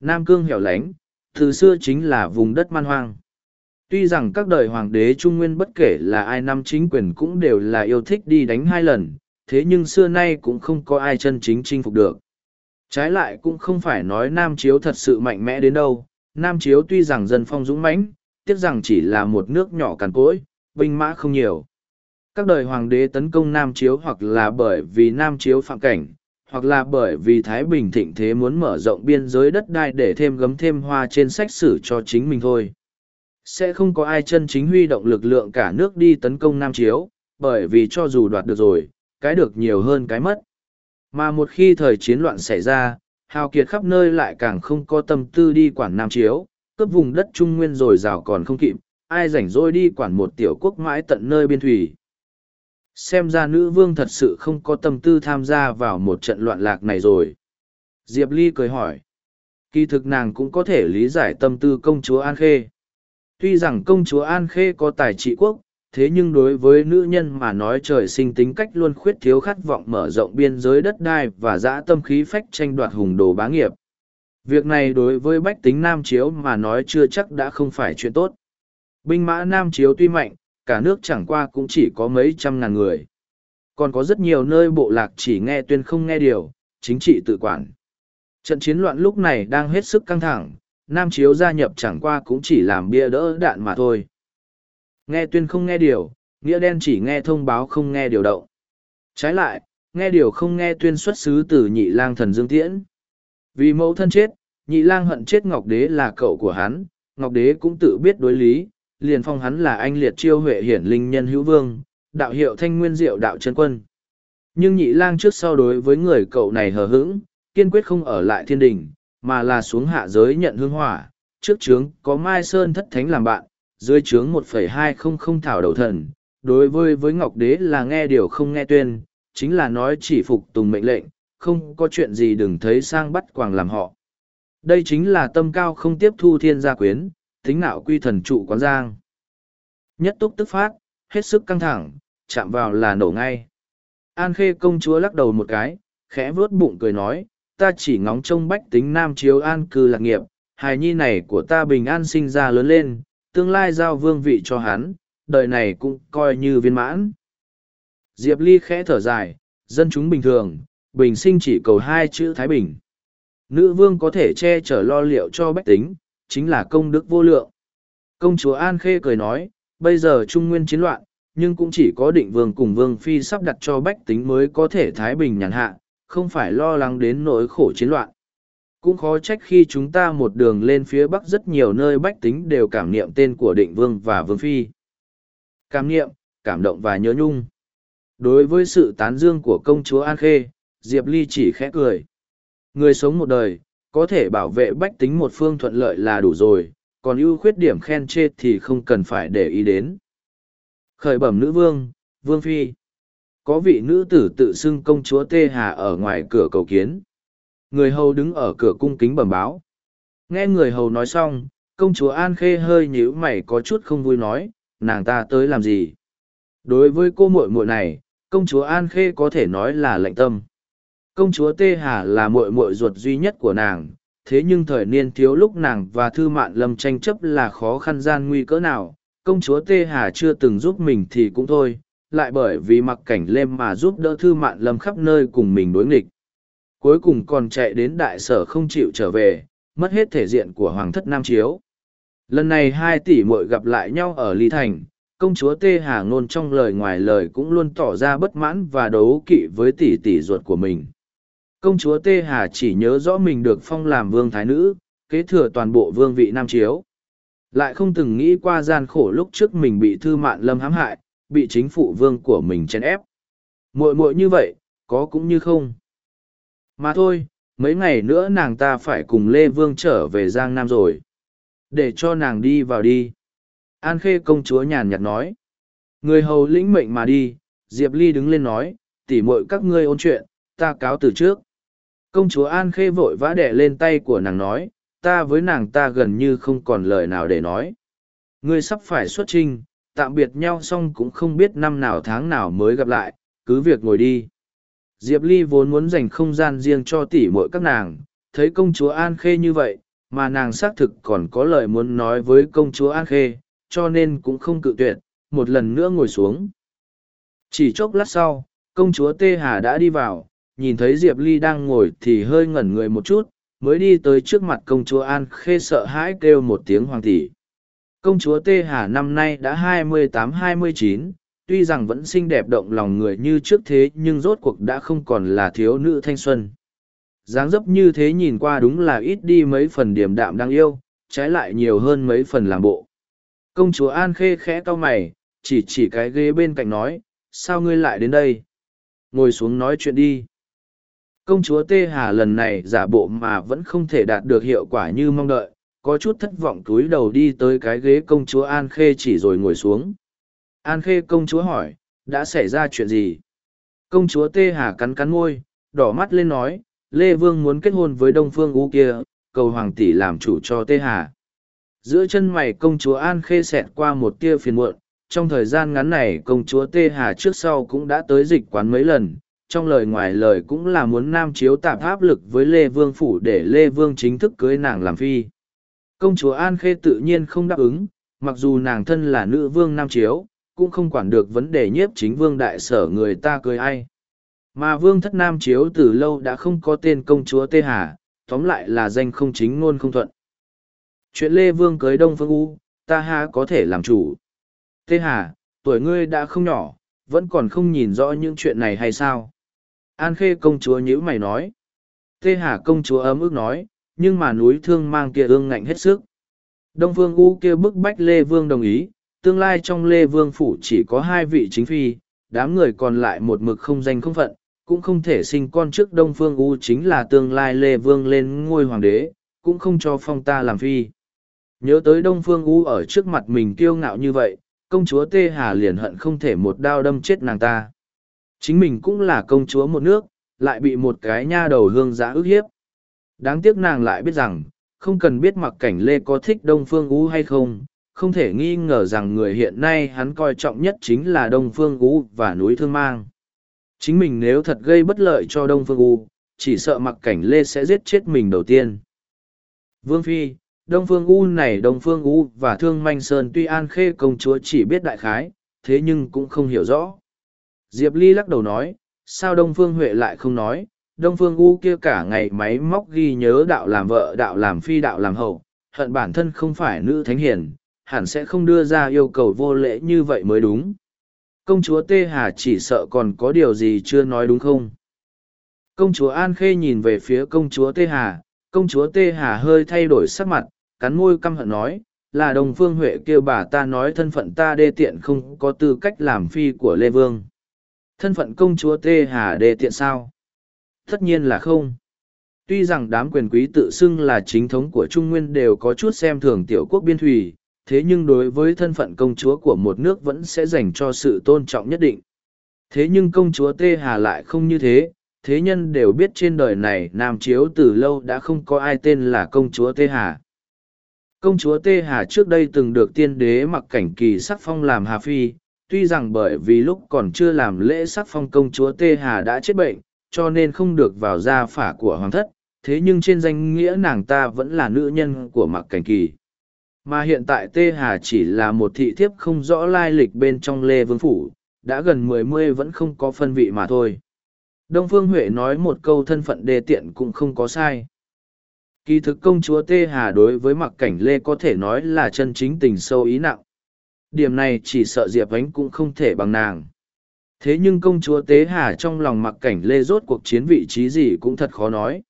Speaker 1: Nam Cương hẻo lánh, từ xưa chính là vùng đất man hoang. Tuy rằng các đời hoàng đế Trung Nguyên bất kể là ai năm chính quyền cũng đều là yêu thích đi đánh hai lần, thế nhưng xưa nay cũng không có ai chân chính chinh phục được. Trái lại cũng không phải nói Nam Chiếu thật sự mạnh mẽ đến đâu, Nam Chiếu tuy rằng dân phong dũng mãnh, tiếc rằng chỉ là một nước nhỏ cằn cỗi, binh mã không nhiều. Các đời hoàng đế tấn công Nam Chiếu hoặc là bởi vì Nam Chiếu phạm cảnh, hoặc là bởi vì Thái Bình thịnh thế muốn mở rộng biên giới đất đai để thêm gấm thêm hoa trên sách sử cho chính mình thôi. Sẽ không có ai chân chính huy động lực lượng cả nước đi tấn công Nam Chiếu, bởi vì cho dù đoạt được rồi, cái được nhiều hơn cái mất. Mà một khi thời chiến loạn xảy ra, hào kiệt khắp nơi lại càng không có tâm tư đi quản Nam Chiếu, cướp vùng đất Trung Nguyên rồi rào còn không kịp, ai rảnh rỗi đi quản một tiểu quốc mãi tận nơi biên thủy xem ra nữ vương thật sự không có tâm tư tham gia vào một trận loạn lạc này rồi diệp ly cười hỏi kỳ thực nàng cũng có thể lý giải tâm tư công chúa an khê tuy rằng công chúa an khê có tài trị quốc thế nhưng đối với nữ nhân mà nói trời sinh tính cách luôn khuyết thiếu khát vọng mở rộng biên giới đất đai và dã tâm khí phách tranh đoạt hùng đồ bá nghiệp việc này đối với bách tính nam chiếu mà nói chưa chắc đã không phải chuyện tốt binh mã nam chiếu tuy mạnh cả nước chẳng qua cũng chỉ có mấy trăm ngàn người. Còn có rất nhiều nơi bộ lạc chỉ nghe tuyên không nghe điều, chính trị tự quản. Trận chiến loạn lúc này đang hết sức căng thẳng, Nam Chiếu gia nhập chẳng qua cũng chỉ làm bia đỡ đạn mà thôi. Nghe tuyên không nghe điều, nghĩa đen chỉ nghe thông báo không nghe điều động. Trái lại, nghe điều không nghe tuyên xuất xứ từ nhị lang thần Dương Tiễn. Vì mẫu thân chết, nhị lang hận chết Ngọc Đế là cậu của hắn, Ngọc Đế cũng tự biết đối lý, liền phong hắn là anh liệt chiêu huệ hiển linh nhân hữu vương, đạo hiệu thanh nguyên diệu đạo chân quân. Nhưng nhị lang trước sau đối với người cậu này hờ hững, kiên quyết không ở lại thiên đình, mà là xuống hạ giới nhận hương hỏa, trước trướng có Mai Sơn thất thánh làm bạn, dưới trướng 1,200 thảo đầu thần, đối với với Ngọc Đế là nghe điều không nghe tuyên, chính là nói chỉ phục tùng mệnh lệnh, không có chuyện gì đừng thấy sang bắt quàng làm họ. Đây chính là tâm cao không tiếp thu thiên gia quyến, tính nạo quy thần trụ quán giang. Nhất túc tức phát, hết sức căng thẳng, chạm vào là nổ ngay. An khê công chúa lắc đầu một cái, khẽ vuốt bụng cười nói, ta chỉ ngóng trông bách tính nam chiếu an cư lạc nghiệp, hài nhi này của ta bình an sinh ra lớn lên, tương lai giao vương vị cho hắn, đời này cũng coi như viên mãn. Diệp Ly khẽ thở dài, dân chúng bình thường, bình sinh chỉ cầu hai chữ Thái Bình. Nữ vương có thể che chở lo liệu cho bách tính, chính là công đức vô lượng. Công chúa An Khê cười nói, bây giờ Trung Nguyên chiến loạn, nhưng cũng chỉ có định vương cùng vương phi sắp đặt cho bách tính mới có thể thái bình nhàn hạ, không phải lo lắng đến nỗi khổ chiến loạn. Cũng khó trách khi chúng ta một đường lên phía bắc rất nhiều nơi bách tính đều cảm niệm tên của định vương và vương phi. Cảm niệm, cảm động và nhớ nhung. Đối với sự tán dương của công chúa An Khê, Diệp Ly chỉ khẽ cười. Người sống một đời, có thể bảo vệ bách tính một phương thuận lợi là đủ rồi còn ưu khuyết điểm khen chê thì không cần phải để ý đến khởi bẩm nữ vương vương phi có vị nữ tử tự xưng công chúa tê hà ở ngoài cửa cầu kiến người hầu đứng ở cửa cung kính bẩm báo nghe người hầu nói xong công chúa an khê hơi nhíu mày có chút không vui nói nàng ta tới làm gì đối với cô muội muội này công chúa an khê có thể nói là lạnh tâm công chúa tê hà là muội muội ruột duy nhất của nàng thế nhưng thời niên thiếu lúc nàng và thư mạn lâm tranh chấp là khó khăn gian nguy cỡ nào công chúa tê hà chưa từng giúp mình thì cũng thôi lại bởi vì mặc cảnh lêm mà giúp đỡ thư mạn lâm khắp nơi cùng mình đối nghịch cuối cùng còn chạy đến đại sở không chịu trở về mất hết thể diện của hoàng thất nam chiếu lần này hai tỷ muội gặp lại nhau ở Lý thành công chúa tê hà ngôn trong lời ngoài lời cũng luôn tỏ ra bất mãn và đấu kỵ với tỷ tỷ ruột của mình công chúa Tê Hà chỉ nhớ rõ mình được phong làm vương thái nữ, kế thừa toàn bộ vương vị Nam Chiếu. Lại không từng nghĩ qua gian khổ lúc trước mình bị thư mạn lâm hãm hại, bị chính phủ vương của mình chèn ép. Muội muội như vậy, có cũng như không. Mà thôi, mấy ngày nữa nàng ta phải cùng Lê Vương trở về Giang Nam rồi. Để cho nàng đi vào đi. An Khê công chúa nhàn nhạt nói. Người hầu lĩnh mệnh mà đi, Diệp Ly đứng lên nói, tỉ muội các ngươi ôn chuyện, ta cáo từ trước công chúa An Khê vội vã đẻ lên tay của nàng nói, ta với nàng ta gần như không còn lời nào để nói. Ngươi sắp phải xuất trinh, tạm biệt nhau xong cũng không biết năm nào tháng nào mới gặp lại, cứ việc ngồi đi. Diệp Ly vốn muốn dành không gian riêng cho tỷ muội các nàng, thấy công chúa An Khê như vậy, mà nàng xác thực còn có lời muốn nói với công chúa An Khê, cho nên cũng không cự tuyệt, một lần nữa ngồi xuống. Chỉ chốc lát sau, công chúa Tê Hà đã đi vào, nhìn thấy diệp ly đang ngồi thì hơi ngẩn người một chút mới đi tới trước mặt công chúa an khê sợ hãi kêu một tiếng hoàng tỷ công chúa tê hà năm nay đã hai mươi tám hai mươi chín tuy rằng vẫn xinh đẹp động lòng người như trước thế nhưng rốt cuộc đã không còn là thiếu nữ thanh xuân dáng dấp như thế nhìn qua đúng là ít đi mấy phần điểm đạm đang yêu trái lại nhiều hơn mấy phần làm bộ công chúa an khê khẽ cau mày chỉ chỉ cái ghế bên cạnh nói sao ngươi lại đến đây ngồi xuống nói chuyện đi công chúa tê hà lần này giả bộ mà vẫn không thể đạt được hiệu quả như mong đợi có chút thất vọng túi đầu đi tới cái ghế công chúa an khê chỉ rồi ngồi xuống an khê công chúa hỏi đã xảy ra chuyện gì công chúa tê hà cắn cắn môi đỏ mắt lên nói lê vương muốn kết hôn với đông phương u kia cầu hoàng tỷ làm chủ cho tê hà giữa chân mày công chúa an khê xẹt qua một tia phiền muộn trong thời gian ngắn này công chúa tê hà trước sau cũng đã tới dịch quán mấy lần trong lời ngoài lời cũng là muốn nam chiếu tạp áp lực với lê vương phủ để lê vương chính thức cưới nàng làm phi công chúa an khê tự nhiên không đáp ứng mặc dù nàng thân là nữ vương nam chiếu cũng không quản được vấn đề nhiếp chính vương đại sở người ta cưới ai mà vương thất nam chiếu từ lâu đã không có tên công chúa tê hà tóm lại là danh không chính ngôn không thuận chuyện lê vương cưới đông phương u ta ha có thể làm chủ tê hà tuổi ngươi đã không nhỏ vẫn còn không nhìn rõ những chuyện này hay sao An khê công chúa nhữ mày nói. Tê hà công chúa ấm ức nói, nhưng mà núi thương mang kia ương ngạnh hết sức. Đông Vương U kia bức bách Lê Vương đồng ý, tương lai trong Lê Vương phủ chỉ có hai vị chính phi, đám người còn lại một mực không danh không phận, cũng không thể sinh con trước Đông Vương U chính là tương lai Lê Vương lên ngôi hoàng đế, cũng không cho phong ta làm phi. Nhớ tới Đông Phương U ở trước mặt mình kiêu ngạo như vậy, công chúa Tê Hà liền hận không thể một đao đâm chết nàng ta chính mình cũng là công chúa một nước lại bị một cái nha đầu hương giã ức hiếp đáng tiếc nàng lại biết rằng không cần biết mặc cảnh lê có thích đông phương ú hay không không thể nghi ngờ rằng người hiện nay hắn coi trọng nhất chính là đông phương ú và núi thương mang chính mình nếu thật gây bất lợi cho đông phương u chỉ sợ mặc cảnh lê sẽ giết chết mình đầu tiên vương phi đông phương u này đông phương u và thương manh sơn tuy an khê công chúa chỉ biết đại khái thế nhưng cũng không hiểu rõ Diệp Ly lắc đầu nói, sao Đông Phương Huệ lại không nói, Đông Phương U kia cả ngày máy móc ghi nhớ đạo làm vợ, đạo làm phi, đạo làm hậu, hận bản thân không phải nữ thánh hiền, hẳn sẽ không đưa ra yêu cầu vô lễ như vậy mới đúng. Công chúa Tê Hà chỉ sợ còn có điều gì chưa nói đúng không? Công chúa An Khê nhìn về phía công chúa Tê Hà, công chúa Tê Hà hơi thay đổi sắc mặt, cắn môi căm hận nói, là Đông phương Huệ kêu bà ta nói thân phận ta đê tiện không có tư cách làm phi của Lê Vương thân phận công chúa tê hà đề tiện sao tất nhiên là không tuy rằng đám quyền quý tự xưng là chính thống của trung nguyên đều có chút xem thường tiểu quốc biên thủy thế nhưng đối với thân phận công chúa của một nước vẫn sẽ dành cho sự tôn trọng nhất định thế nhưng công chúa tê hà lại không như thế thế nhân đều biết trên đời này nam chiếu từ lâu đã không có ai tên là công chúa tê hà công chúa tê hà trước đây từng được tiên đế mặc cảnh kỳ sắc phong làm hà phi tuy rằng bởi vì lúc còn chưa làm lễ sắc phong công chúa Tê Hà đã chết bệnh, cho nên không được vào gia phả của hoàng thất, thế nhưng trên danh nghĩa nàng ta vẫn là nữ nhân của Mặc Cảnh Kỳ. Mà hiện tại Tê Hà chỉ là một thị thiếp không rõ lai lịch bên trong Lê Vương Phủ, đã gần mười mươi vẫn không có phân vị mà thôi. Đông Phương Huệ nói một câu thân phận đề tiện cũng không có sai. Kỳ thực công chúa Tê Hà đối với mặc cảnh Lê có thể nói là chân chính tình sâu ý nặng điểm này chỉ sợ diệp ánh cũng không thể bằng nàng thế nhưng công chúa tế hà trong lòng mặc cảnh lê rốt cuộc chiến vị trí gì cũng thật khó nói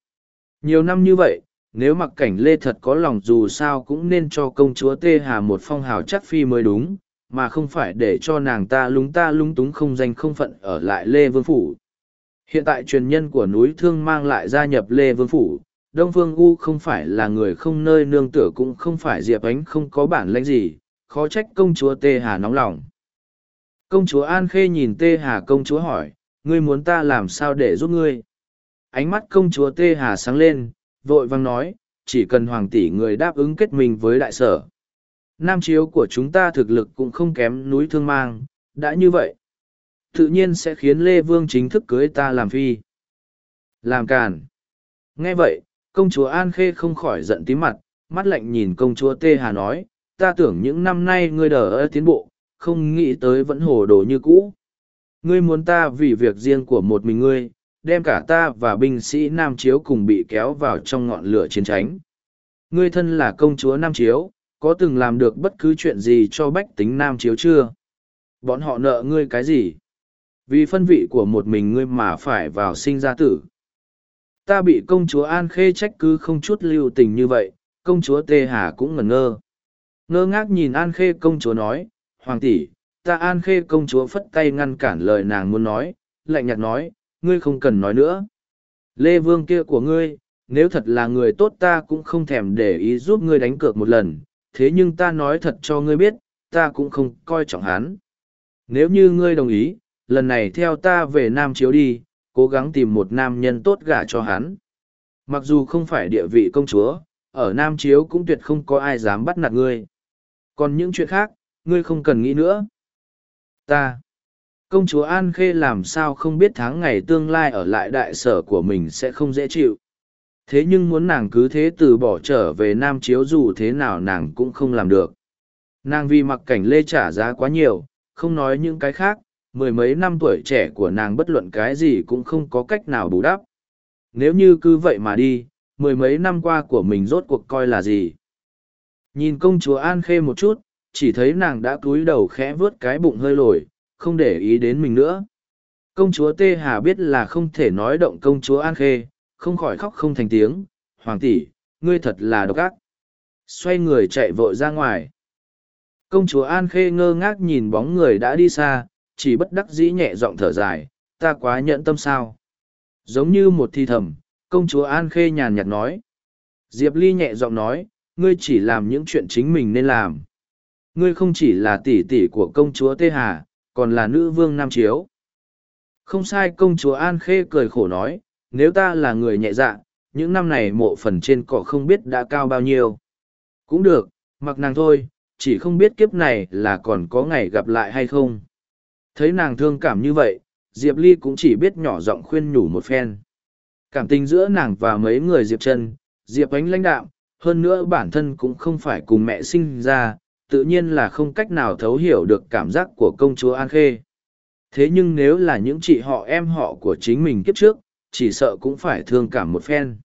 Speaker 1: nhiều năm như vậy nếu mặc cảnh lê thật có lòng dù sao cũng nên cho công chúa tê hà một phong hào chắc phi mới đúng mà không phải để cho nàng ta lúng ta lúng túng không danh không phận ở lại lê vương phủ hiện tại truyền nhân của núi thương mang lại gia nhập lê vương phủ đông vương u không phải là người không nơi nương tựa cũng không phải diệp ánh không có bản lãnh gì khó trách công chúa Tê Hà nóng lòng. Công chúa An Khê nhìn Tê Hà công chúa hỏi, ngươi muốn ta làm sao để giúp ngươi? Ánh mắt công chúa Tê Hà sáng lên, vội vang nói, chỉ cần hoàng tỷ người đáp ứng kết mình với đại sở. Nam chiếu của chúng ta thực lực cũng không kém núi thương mang, đã như vậy. Tự nhiên sẽ khiến Lê Vương chính thức cưới ta làm phi. Làm càn. Nghe vậy, công chúa An Khê không khỏi giận tí mặt, mắt lạnh nhìn công chúa Tê Hà nói, ta tưởng những năm nay ngươi đờ tiến bộ, không nghĩ tới vẫn hồ đồ như cũ. Ngươi muốn ta vì việc riêng của một mình ngươi, đem cả ta và binh sĩ Nam Chiếu cùng bị kéo vào trong ngọn lửa chiến tránh. Ngươi thân là công chúa Nam Chiếu, có từng làm được bất cứ chuyện gì cho bách tính Nam Chiếu chưa? Bọn họ nợ ngươi cái gì? Vì phân vị của một mình ngươi mà phải vào sinh ra tử. Ta bị công chúa An Khê trách cứ không chút lưu tình như vậy, công chúa Tê Hà cũng ngẩn ngơ ngơ ngác nhìn an khê công chúa nói hoàng tỷ ta an khê công chúa phất tay ngăn cản lời nàng muốn nói lạnh nhạt nói ngươi không cần nói nữa lê vương kia của ngươi nếu thật là người tốt ta cũng không thèm để ý giúp ngươi đánh cược một lần thế nhưng ta nói thật cho ngươi biết ta cũng không coi trọng hắn nếu như ngươi đồng ý lần này theo ta về nam chiếu đi cố gắng tìm một nam nhân tốt gả cho hắn mặc dù không phải địa vị công chúa ở nam chiếu cũng tuyệt không có ai dám bắt nạt ngươi còn những chuyện khác ngươi không cần nghĩ nữa ta công chúa an khê làm sao không biết tháng ngày tương lai ở lại đại sở của mình sẽ không dễ chịu thế nhưng muốn nàng cứ thế từ bỏ trở về nam chiếu dù thế nào nàng cũng không làm được nàng vì mặc cảnh lê trả giá quá nhiều không nói những cái khác mười mấy năm tuổi trẻ của nàng bất luận cái gì cũng không có cách nào bù đắp nếu như cứ vậy mà đi mười mấy năm qua của mình rốt cuộc coi là gì Nhìn công chúa An Khê một chút, chỉ thấy nàng đã cúi đầu khẽ vớt cái bụng hơi lồi, không để ý đến mình nữa. Công chúa Tê Hà biết là không thể nói động công chúa An Khê, không khỏi khóc không thành tiếng, hoàng tỷ, ngươi thật là độc ác. Xoay người chạy vội ra ngoài. Công chúa An Khê ngơ ngác nhìn bóng người đã đi xa, chỉ bất đắc dĩ nhẹ giọng thở dài, ta quá nhẫn tâm sao. Giống như một thi thầm, công chúa An Khê nhàn nhạt nói. Diệp Ly nhẹ giọng nói, ngươi chỉ làm những chuyện chính mình nên làm ngươi không chỉ là tỷ tỷ của công chúa tê hà còn là nữ vương nam chiếu không sai công chúa an khê cười khổ nói nếu ta là người nhẹ dạ những năm này mộ phần trên cỏ không biết đã cao bao nhiêu cũng được mặc nàng thôi chỉ không biết kiếp này là còn có ngày gặp lại hay không thấy nàng thương cảm như vậy diệp ly cũng chỉ biết nhỏ giọng khuyên nhủ một phen cảm tình giữa nàng và mấy người diệp chân diệp ánh lãnh đạo hơn nữa bản thân cũng không phải cùng mẹ sinh ra, tự nhiên là không cách nào thấu hiểu được cảm giác của công chúa An Khê. Thế nhưng nếu là những chị họ em họ của chính mình kiếp trước, chỉ sợ cũng phải thương cảm một phen.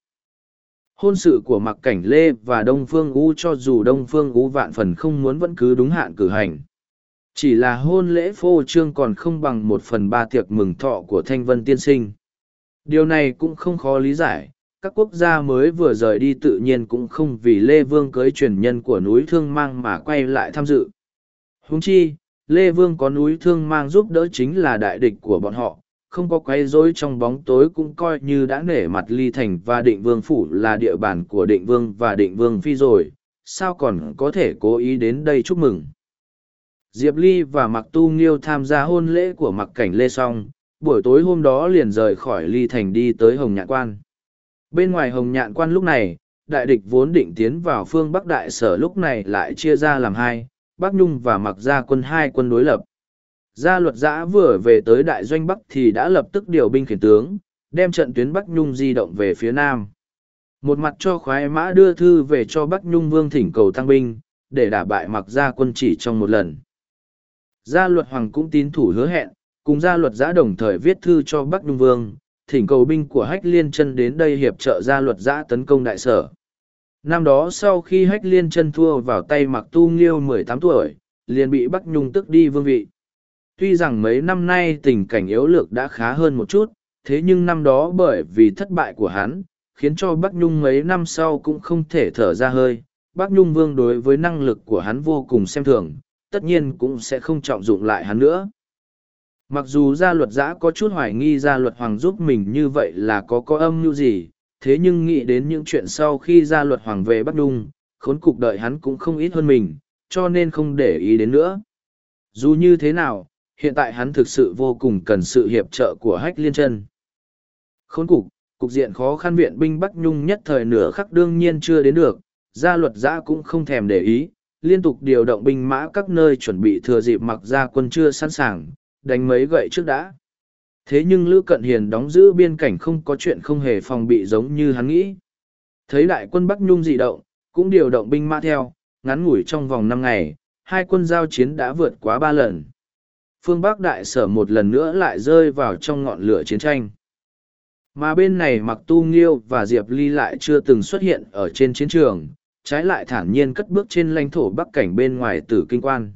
Speaker 1: Hôn sự của mặc Cảnh Lê và Đông Phương U cho dù Đông Phương U vạn phần không muốn vẫn cứ đúng hạn cử hành. Chỉ là hôn lễ phô trương còn không bằng một phần ba tiệc mừng thọ của Thanh Vân Tiên Sinh. Điều này cũng không khó lý giải, các quốc gia mới vừa rời đi tự nhiên cũng không vì Lê Vương cưới truyền nhân của núi Thương Mang mà quay lại tham dự. Huống chi, Lê Vương có núi Thương Mang giúp đỡ chính là đại địch của bọn họ, không có quay rối trong bóng tối cũng coi như đã nể mặt Ly Thành và Định Vương Phủ là địa bàn của Định Vương và Định Vương Phi rồi, sao còn có thể cố ý đến đây chúc mừng. Diệp Ly và Mạc Tu Nghiêu tham gia hôn lễ của Mạc Cảnh Lê Song, buổi tối hôm đó liền rời khỏi Ly Thành đi tới Hồng Nhạn Quan. Bên ngoài hồng nhạn quan lúc này, đại địch vốn định tiến vào phương Bắc Đại sở lúc này lại chia ra làm hai, Bắc Nhung và mạc gia quân hai quân đối lập. Gia luật giã vừa về tới đại doanh Bắc thì đã lập tức điều binh khiển tướng, đem trận tuyến Bắc Nhung di động về phía Nam. Một mặt cho khoái mã đưa thư về cho Bắc Nhung vương thỉnh cầu tăng binh, để đả bại mạc gia quân chỉ trong một lần. Gia luật hoàng cũng tin thủ hứa hẹn, cùng gia luật giã đồng thời viết thư cho Bắc Nhung vương, thỉnh cầu binh của hách liên chân đến đây hiệp trợ ra luật giã tấn công đại sở năm đó sau khi hách liên chân thua vào tay mặc tu nghiêu mười tám tuổi liền bị bắc nhung tức đi vương vị tuy rằng mấy năm nay tình cảnh yếu lược đã khá hơn một chút thế nhưng năm đó bởi vì thất bại của hắn khiến cho bắc nhung mấy năm sau cũng không thể thở ra hơi bắc nhung vương đối với năng lực của hắn vô cùng xem thường tất nhiên cũng sẽ không trọng dụng lại hắn nữa Mặc dù gia luật giã có chút hoài nghi gia luật hoàng giúp mình như vậy là có có âm mưu gì, thế nhưng nghĩ đến những chuyện sau khi gia luật hoàng về bắt Đung, khốn cục đợi hắn cũng không ít hơn mình, cho nên không để ý đến nữa. Dù như thế nào, hiện tại hắn thực sự vô cùng cần sự hiệp trợ của hách liên chân. Khốn cục, cục diện khó khăn viện binh Bắc Nhung nhất thời nửa khắc đương nhiên chưa đến được, gia luật giã cũng không thèm để ý, liên tục điều động binh mã các nơi chuẩn bị thừa dịp mặc ra quân chưa sẵn sàng, đánh mấy gậy trước đã. Thế nhưng Lữ Cận Hiền đóng giữ biên cảnh không có chuyện không hề phòng bị giống như hắn nghĩ. Thấy đại quân Bắc Nhung dị động, cũng điều động binh mã theo, ngắn ngủi trong vòng năm ngày, hai quân giao chiến đã vượt quá ba lần. Phương Bắc Đại Sở một lần nữa lại rơi vào trong ngọn lửa chiến tranh. Mà bên này Mặc Tu Nghiêu và Diệp Ly lại chưa từng xuất hiện ở trên chiến trường, trái lại thản nhiên cất bước trên lãnh thổ Bắc Cảnh bên ngoài tử kinh quan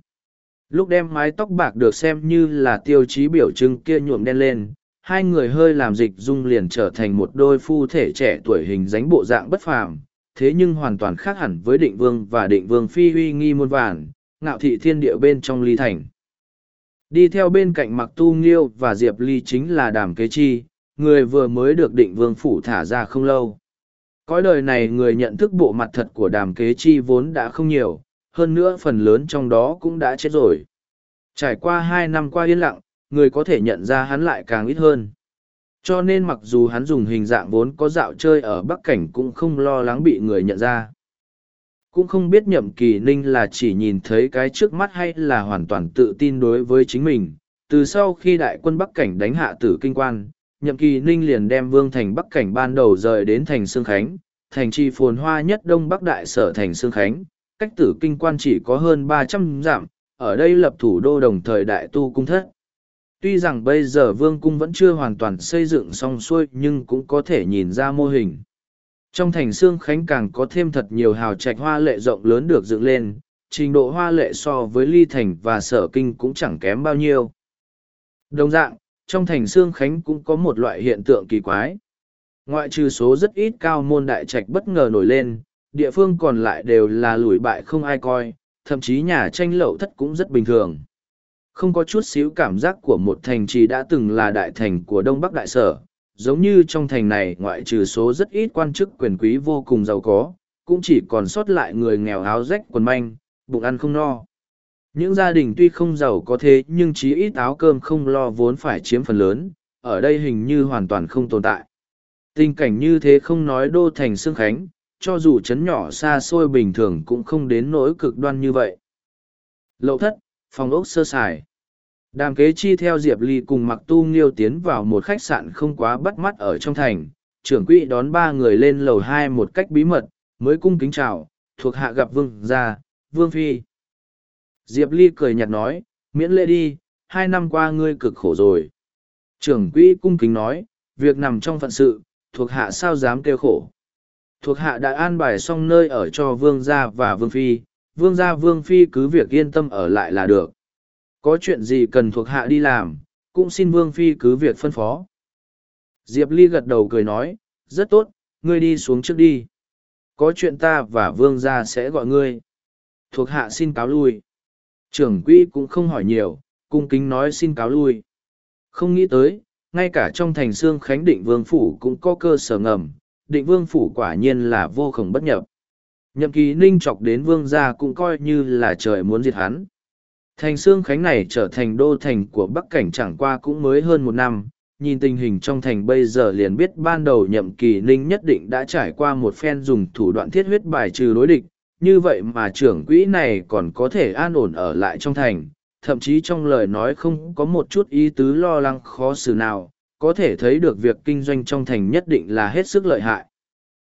Speaker 1: lúc đem mái tóc bạc được xem như là tiêu chí biểu trưng kia nhuộm đen lên hai người hơi làm dịch dung liền trở thành một đôi phu thể trẻ tuổi hình dáng bộ dạng bất phàm thế nhưng hoàn toàn khác hẳn với định vương và định vương phi uy nghi muôn vàn ngạo thị thiên địa bên trong ly thành đi theo bên cạnh mặc tu nghiêu và diệp ly chính là đàm kế chi người vừa mới được định vương phủ thả ra không lâu cõi đời này người nhận thức bộ mặt thật của đàm kế chi vốn đã không nhiều hơn nữa phần lớn trong đó cũng đã chết rồi. Trải qua hai năm qua yên lặng, người có thể nhận ra hắn lại càng ít hơn. Cho nên mặc dù hắn dùng hình dạng vốn có dạo chơi ở Bắc Cảnh cũng không lo lắng bị người nhận ra. Cũng không biết nhậm kỳ ninh là chỉ nhìn thấy cái trước mắt hay là hoàn toàn tự tin đối với chính mình. Từ sau khi đại quân Bắc Cảnh đánh hạ tử kinh quan, nhậm kỳ ninh liền đem vương thành Bắc Cảnh ban đầu rời đến thành Sương Khánh, thành trì phồn hoa nhất đông Bắc Đại sở thành Sương Khánh, cách tử kinh quan chỉ có hơn ba trăm dặm, ở đây lập thủ đô đồng thời đại tu cung thất. Tuy rằng bây giờ vương cung vẫn chưa hoàn toàn xây dựng xong xuôi nhưng cũng có thể nhìn ra mô hình. Trong thành xương khánh càng có thêm thật nhiều hào trạch hoa lệ rộng lớn được dựng lên, trình độ hoa lệ so với ly thành và sở kinh cũng chẳng kém bao nhiêu. Đồng dạng, trong thành xương khánh cũng có một loại hiện tượng kỳ quái. Ngoại trừ số rất ít cao môn đại trạch bất ngờ nổi lên, địa phương còn lại đều là lủi bại không ai coi, thậm chí nhà tranh lậu thất cũng rất bình thường. Không có chút xíu cảm giác của một thành trì đã từng là đại thành của Đông Bắc Đại Sở, giống như trong thành này ngoại trừ số rất ít quan chức quyền quý vô cùng giàu có, cũng chỉ còn sót lại người nghèo áo rách quần manh, bụng ăn không no. Những gia đình tuy không giàu có thế nhưng chí ít áo cơm không lo vốn phải chiếm phần lớn, ở đây hình như hoàn toàn không tồn tại. Tình cảnh như thế không nói đô thành xương khánh, cho dù chấn nhỏ xa xôi bình thường cũng không đến nỗi cực đoan như vậy. Lậu thất, phòng ốc sơ sài. Đàm kế chi theo Diệp Ly cùng mặc tu nghiêu tiến vào một khách sạn không quá bắt mắt ở trong thành, trưởng quỹ đón ba người lên lầu hai một cách bí mật, mới cung kính chào, thuộc hạ gặp vương gia, vương phi. Diệp Ly cười nhạt nói, miễn lễ đi, hai năm qua ngươi cực khổ rồi. Trưởng quỹ cung kính nói, việc nằm trong phận sự, thuộc hạ sao dám kêu khổ thuộc hạ đã an bài xong nơi ở cho vương gia và vương phi vương gia vương phi cứ việc yên tâm ở lại là được có chuyện gì cần thuộc hạ đi làm cũng xin vương phi cứ việc phân phó diệp ly gật đầu cười nói rất tốt ngươi đi xuống trước đi có chuyện ta và vương gia sẽ gọi ngươi thuộc hạ xin cáo lui trưởng quỹ cũng không hỏi nhiều cung kính nói xin cáo lui không nghĩ tới ngay cả trong thành xương khánh định vương phủ cũng có cơ sở ngầm định vương phủ quả nhiên là vô khổng bất nhập. Nhậm kỳ ninh chọc đến vương gia cũng coi như là trời muốn diệt hắn. Thành xương Khánh này trở thành đô thành của Bắc Cảnh chẳng qua cũng mới hơn một năm, nhìn tình hình trong thành bây giờ liền biết ban đầu nhậm kỳ ninh nhất định đã trải qua một phen dùng thủ đoạn thiết huyết bài trừ đối địch, như vậy mà trưởng quỹ này còn có thể an ổn ở lại trong thành, thậm chí trong lời nói không có một chút ý tứ lo lắng khó xử nào, có thể thấy được việc kinh doanh trong thành nhất định là hết sức lợi hại.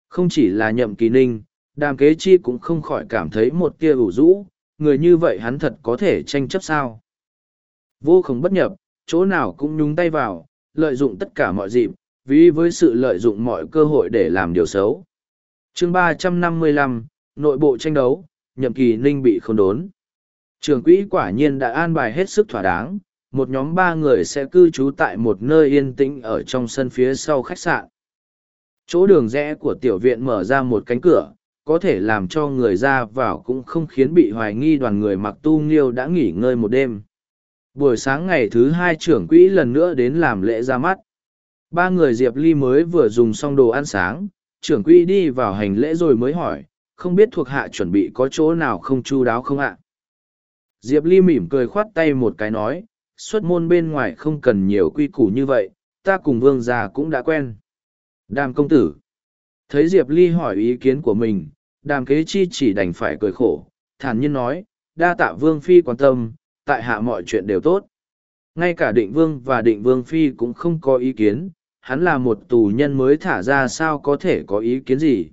Speaker 1: Không chỉ là nhậm kỳ ninh, đàm kế chi cũng không khỏi cảm thấy một tia ủ rũ, người như vậy hắn thật có thể tranh chấp sao. Vô không bất nhập, chỗ nào cũng nhúng tay vào, lợi dụng tất cả mọi dịp, vì với sự lợi dụng mọi cơ hội để làm điều xấu. chương ba trăm năm mươi lăm nội bộ tranh đấu, nhậm kỳ ninh bị không đốn. Trường quỹ quả nhiên đã an bài hết sức thỏa đáng, một nhóm ba người sẽ cư trú tại một nơi yên tĩnh ở trong sân phía sau khách sạn chỗ đường rẽ của tiểu viện mở ra một cánh cửa có thể làm cho người ra vào cũng không khiến bị hoài nghi đoàn người mặc tu nghiêu đã nghỉ ngơi một đêm buổi sáng ngày thứ hai trưởng quỹ lần nữa đến làm lễ ra mắt ba người diệp ly mới vừa dùng xong đồ ăn sáng trưởng quỹ đi vào hành lễ rồi mới hỏi không biết thuộc hạ chuẩn bị có chỗ nào không chu đáo không ạ diệp ly mỉm cười khoát tay một cái nói xuất môn bên ngoài không cần nhiều quy củ như vậy, ta cùng vương gia cũng đã quen. Đàm công tử. Thấy Diệp Ly hỏi ý kiến của mình, đàm kế chi chỉ đành phải cười khổ, thản nhiên nói, đa tạ vương phi quan tâm, tại hạ mọi chuyện đều tốt. Ngay cả định vương và định vương phi cũng không có ý kiến, hắn là một tù nhân mới thả ra sao có thể có ý kiến gì.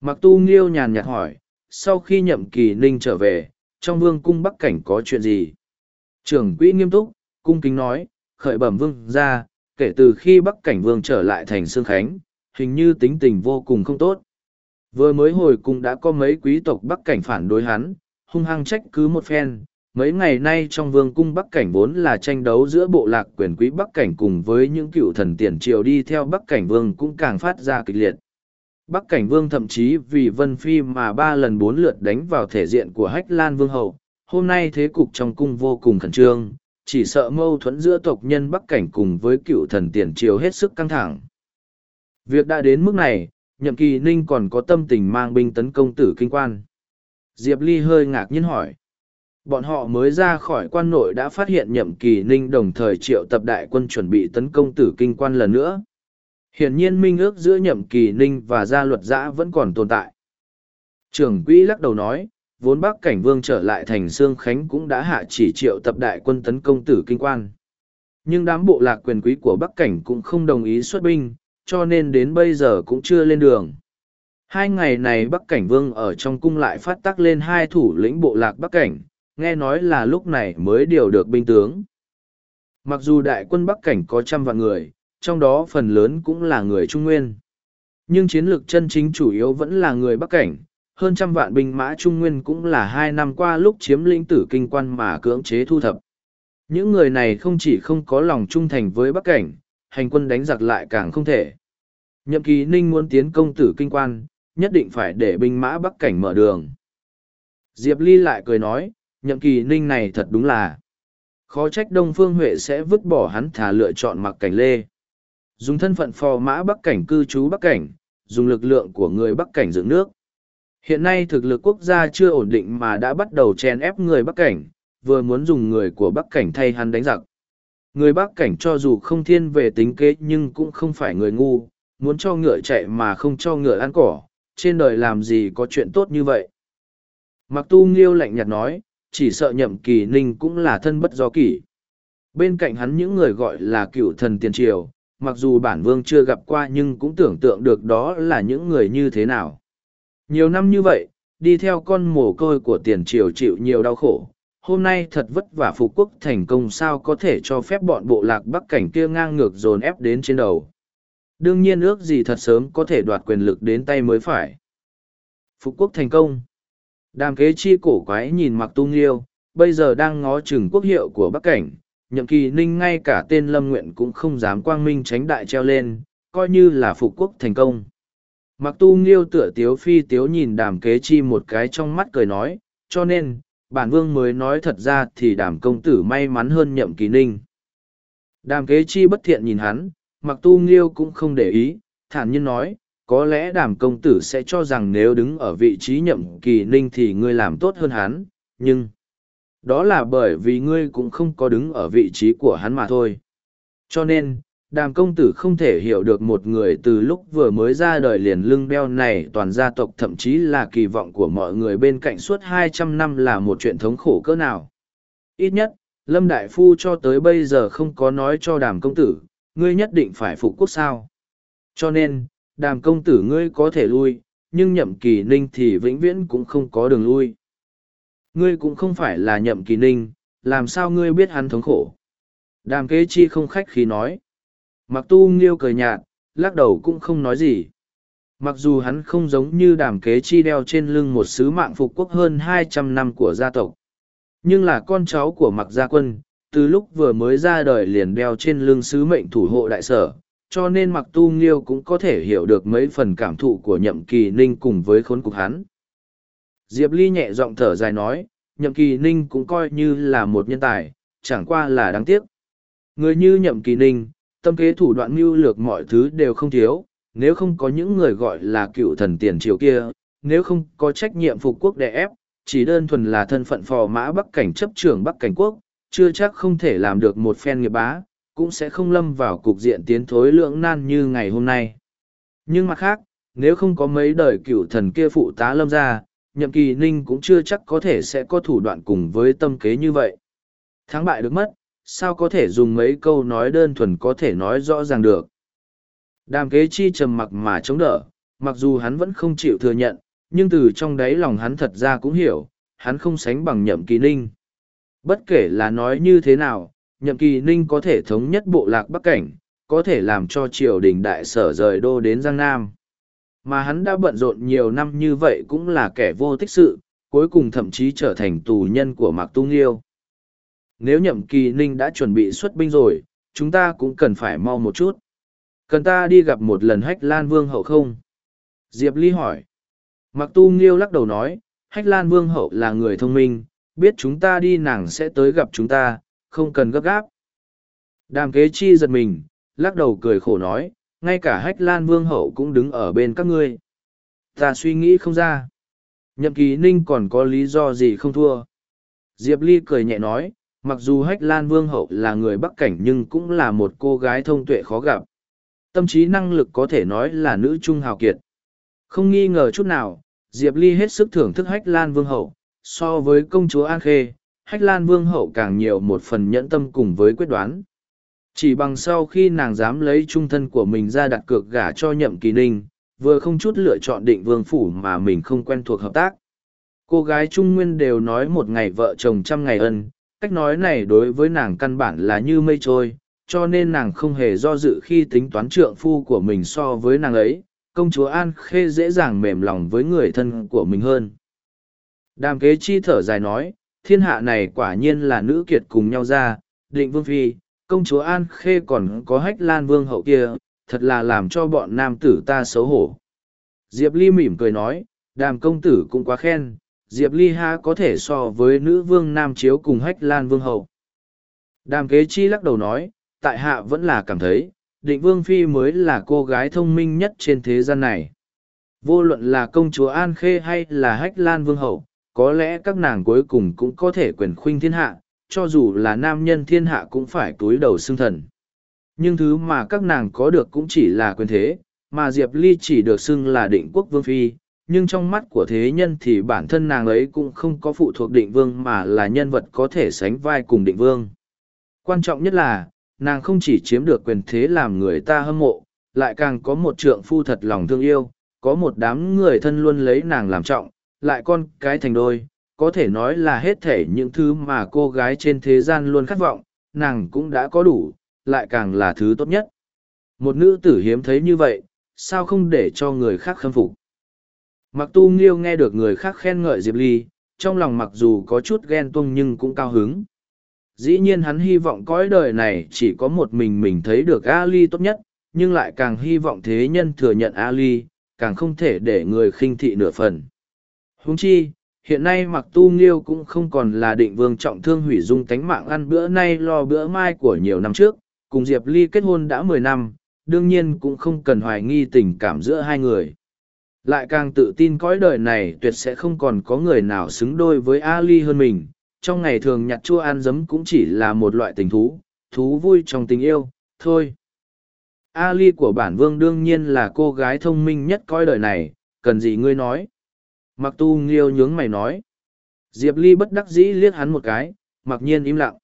Speaker 1: Mặc tu nghiêu nhàn nhạt hỏi, sau khi nhậm kỳ ninh trở về, trong vương cung bắc cảnh có chuyện gì? Trưởng quỹ nghiêm túc, cung kính nói, khởi bẩm vương ra, kể từ khi Bắc Cảnh Vương trở lại thành Sương Khánh, hình như tính tình vô cùng không tốt. Vừa mới hồi cùng đã có mấy quý tộc Bắc Cảnh phản đối hắn, hung hăng trách cứ một phen. Mấy ngày nay trong vương cung Bắc Cảnh vốn là tranh đấu giữa bộ lạc quyền quý Bắc Cảnh cùng với những cựu thần tiền triều đi theo Bắc Cảnh vương cũng càng phát ra kịch liệt. Bắc Cảnh vương thậm chí vì Vân Phi mà ba lần bốn lượt đánh vào thể diện của Hách Lan vương hậu, hôm nay thế cục trong cung vô cùng khẩn trương, chỉ sợ mâu thuẫn giữa tộc nhân Bắc Cảnh cùng với cựu thần tiền triều hết sức căng thẳng. Việc đã đến mức này, nhậm kỳ ninh còn có tâm tình mang binh tấn công tử kinh quan. Diệp Ly hơi ngạc nhiên hỏi. Bọn họ mới ra khỏi quan nội đã phát hiện nhậm kỳ ninh đồng thời triệu tập đại quân chuẩn bị tấn công tử kinh quan lần nữa. Hiển nhiên minh ước giữa nhậm kỳ ninh và gia luật giã vẫn còn tồn tại. Trưởng quỹ lắc đầu nói, vốn bắc cảnh vương trở lại thành Sương Khánh cũng đã hạ chỉ triệu tập đại quân tấn công tử kinh quan. Nhưng đám bộ lạc quyền quý của bắc cảnh cũng không đồng ý xuất binh, cho nên đến bây giờ cũng chưa lên đường. Hai ngày này Bắc Cảnh Vương ở trong cung lại phát tắc lên hai thủ lĩnh bộ lạc Bắc Cảnh, nghe nói là lúc này mới điều được binh tướng. Mặc dù đại quân Bắc Cảnh có trăm vạn người, trong đó phần lớn cũng là người Trung Nguyên. Nhưng chiến lược chân chính chủ yếu vẫn là người Bắc Cảnh, hơn trăm vạn binh mã Trung Nguyên cũng là hai năm qua lúc chiếm lĩnh tử kinh quan mà cưỡng chế thu thập. Những người này không chỉ không có lòng trung thành với Bắc Cảnh, hành quân đánh giặc lại càng không thể. Nhậm kỳ ninh muốn tiến công tử kinh quan, nhất định phải để binh mã Bắc Cảnh mở đường. Diệp Ly lại cười nói, nhậm kỳ ninh này thật đúng là khó trách đông phương huệ sẽ vứt bỏ hắn thả lựa chọn mặc cảnh lê dùng thân phận phò mã bắc cảnh cư trú bắc cảnh dùng lực lượng của người bắc cảnh dựng nước Hiện nay thực lực quốc gia chưa ổn định mà đã bắt đầu chèn ép người Bắc Cảnh, vừa muốn dùng người của Bắc Cảnh thay hắn đánh giặc. Người Bắc Cảnh cho dù không thiên về tính kế nhưng cũng không phải người ngu, muốn cho ngựa chạy mà không cho ngựa ăn cỏ, trên đời làm gì có chuyện tốt như vậy. Mặc tu nghiêu lạnh nhạt nói, chỉ sợ nhậm kỳ ninh cũng là thân bất do kỷ. Bên cạnh hắn những người gọi là cựu thần tiền triều, mặc dù bản vương chưa gặp qua nhưng cũng tưởng tượng được đó là những người như thế nào. Nhiều năm như vậy, đi theo con mồ côi của tiền triều chịu nhiều đau khổ. Hôm nay thật vất vả phục quốc thành công sao có thể cho phép bọn bộ lạc bắc cảnh kia ngang ngược dồn ép đến trên đầu. Đương nhiên ước gì thật sớm có thể đoạt quyền lực đến tay mới phải. Phục quốc thành công. Đàm kế chi cổ quái nhìn mặc tung nghiêu, bây giờ đang ngó chừng quốc hiệu của bắc cảnh. Nhậm kỳ ninh ngay cả tên lâm nguyện cũng không dám quang minh tránh đại treo lên, coi như là phục quốc thành công mặc tu nghiêu tựa tiếu phi tiếu nhìn đàm kế chi một cái trong mắt cười nói cho nên bản vương mới nói thật ra thì đàm công tử may mắn hơn nhậm kỳ ninh đàm kế chi bất thiện nhìn hắn mặc tu nghiêu cũng không để ý thản nhiên nói có lẽ đàm công tử sẽ cho rằng nếu đứng ở vị trí nhậm kỳ ninh thì ngươi làm tốt hơn hắn nhưng đó là bởi vì ngươi cũng không có đứng ở vị trí của hắn mà thôi cho nên đàm công tử không thể hiểu được một người từ lúc vừa mới ra đời liền lưng beo này toàn gia tộc thậm chí là kỳ vọng của mọi người bên cạnh suốt hai trăm năm là một chuyện thống khổ cỡ nào. Ít nhất, Lâm Đại Phu cho tới bây giờ không có nói cho đàm công tử, ngươi nhất định phải phục quốc sao. Cho nên, đàm công tử ngươi có thể lui, nhưng nhậm kỳ ninh thì vĩnh viễn cũng không có đường lui. Ngươi cũng không phải là nhậm kỳ ninh, làm sao ngươi biết hắn thống khổ. Đàm kế chi không khách khi nói Mặc tu nghiêu cười nhạt, lắc đầu cũng không nói gì. Mặc dù hắn không giống như đàm kế chi đeo trên lưng một sứ mạng phục quốc hơn hai trăm năm của gia tộc. Nhưng là con cháu của mặc gia quân, từ lúc vừa mới ra đời liền đeo trên lưng sứ mệnh thủ hộ đại sở, cho nên mặc tu nghiêu cũng có thể hiểu được mấy phần cảm thụ của nhậm kỳ ninh cùng với khốn cục hắn. Diệp Ly nhẹ giọng thở dài nói, nhậm kỳ ninh cũng coi như là một nhân tài, chẳng qua là đáng tiếc. Người như nhậm kỳ ninh, Tâm kế thủ đoạn mưu lược mọi thứ đều không thiếu, nếu không có những người gọi là cựu thần tiền triều kia, nếu không có trách nhiệm phục quốc đè ép, chỉ đơn thuần là thân phận phò mã Bắc Cảnh chấp trưởng Bắc Cảnh quốc, chưa chắc không thể làm được một phen nghiệp bá, cũng sẽ không lâm vào cục diện tiến thối lưỡng nan như ngày hôm nay. Nhưng mặt khác, nếu không có mấy đời cựu thần kia phụ tá lâm ra, nhậm kỳ ninh cũng chưa chắc có thể sẽ có thủ đoạn cùng với tâm kế như vậy. Thắng bại được mất, sao có thể dùng mấy câu nói đơn thuần có thể nói rõ ràng được. Đàm kế chi trầm mặc mà chống đỡ, mặc dù hắn vẫn không chịu thừa nhận, nhưng từ trong đáy lòng hắn thật ra cũng hiểu, hắn không sánh bằng nhậm kỳ ninh. Bất kể là nói như thế nào, nhậm kỳ ninh có thể thống nhất bộ lạc Bắc Cảnh, có thể làm cho triều đình đại sở rời đô đến Giang Nam. Mà hắn đã bận rộn nhiều năm như vậy cũng là kẻ vô tích sự, cuối cùng thậm chí trở thành tù nhân của Mạc Tu Nghiêu nếu nhậm kỳ ninh đã chuẩn bị xuất binh rồi chúng ta cũng cần phải mau một chút cần ta đi gặp một lần hách lan vương hậu không diệp ly hỏi mặc tu nghiêu lắc đầu nói hách lan vương hậu là người thông minh biết chúng ta đi nàng sẽ tới gặp chúng ta không cần gấp gáp đàm kế chi giật mình lắc đầu cười khổ nói ngay cả hách lan vương hậu cũng đứng ở bên các ngươi ta suy nghĩ không ra nhậm kỳ ninh còn có lý do gì không thua diệp ly cười nhẹ nói Mặc dù Hách Lan Vương Hậu là người Bắc Cảnh nhưng cũng là một cô gái thông tuệ khó gặp. Tâm trí năng lực có thể nói là nữ trung hào kiệt. Không nghi ngờ chút nào, Diệp Ly hết sức thưởng thức Hách Lan Vương Hậu, so với công chúa An Khê, Hách Lan Vương Hậu càng nhiều một phần nhẫn tâm cùng với quyết đoán. Chỉ bằng sau khi nàng dám lấy trung thân của mình ra đặt cược gả cho nhậm kỳ ninh, vừa không chút lựa chọn định vương phủ mà mình không quen thuộc hợp tác. Cô gái Trung Nguyên đều nói một ngày vợ chồng trăm ngày ân, cách nói này đối với nàng căn bản là như mây trôi, cho nên nàng không hề do dự khi tính toán trượng phu của mình so với nàng ấy, công chúa An Khê dễ dàng mềm lòng với người thân của mình hơn. Đàm kế chi thở dài nói, thiên hạ này quả nhiên là nữ kiệt cùng nhau ra, định vương phi, công chúa An Khê còn có hách lan vương hậu kia, thật là làm cho bọn nam tử ta xấu hổ. Diệp Ly mỉm cười nói, đàm công tử cũng quá khen, diệp ly ha có thể so với nữ vương nam chiếu cùng hách lan vương hậu đàm kế chi lắc đầu nói tại hạ vẫn là cảm thấy định vương phi mới là cô gái thông minh nhất trên thế gian này vô luận là công chúa an khê hay là hách lan vương hậu có lẽ các nàng cuối cùng cũng có thể quyền khuynh thiên hạ cho dù là nam nhân thiên hạ cũng phải túi đầu xưng thần nhưng thứ mà các nàng có được cũng chỉ là quyền thế mà diệp ly chỉ được xưng là định quốc vương phi nhưng trong mắt của thế nhân thì bản thân nàng ấy cũng không có phụ thuộc định vương mà là nhân vật có thể sánh vai cùng định vương. Quan trọng nhất là, nàng không chỉ chiếm được quyền thế làm người ta hâm mộ, lại càng có một trượng phu thật lòng thương yêu, có một đám người thân luôn lấy nàng làm trọng, lại con cái thành đôi, có thể nói là hết thể những thứ mà cô gái trên thế gian luôn khát vọng, nàng cũng đã có đủ, lại càng là thứ tốt nhất. Một nữ tử hiếm thấy như vậy, sao không để cho người khác khâm phục? Mặc tu nghiêu nghe được người khác khen ngợi Diệp Ly, trong lòng mặc dù có chút ghen tuông nhưng cũng cao hứng. Dĩ nhiên hắn hy vọng cõi đời này chỉ có một mình mình thấy được Ali tốt nhất, nhưng lại càng hy vọng thế nhân thừa nhận Ali, càng không thể để người khinh thị nửa phần. Huống chi, hiện nay mặc tu nghiêu cũng không còn là định vương trọng thương hủy dung tánh mạng ăn bữa nay lo bữa mai của nhiều năm trước, cùng Diệp Ly kết hôn đã mười năm, đương nhiên cũng không cần hoài nghi tình cảm giữa hai người lại càng tự tin cõi đời này tuyệt sẽ không còn có người nào xứng đôi với ali hơn mình trong ngày thường nhặt chua ăn dấm cũng chỉ là một loại tình thú thú vui trong tình yêu thôi ali của bản vương đương nhiên là cô gái thông minh nhất cõi đời này cần gì ngươi nói mặc tu nghiêu nhướng mày nói diệp ly bất đắc dĩ liếc hắn một cái mặc nhiên im lặng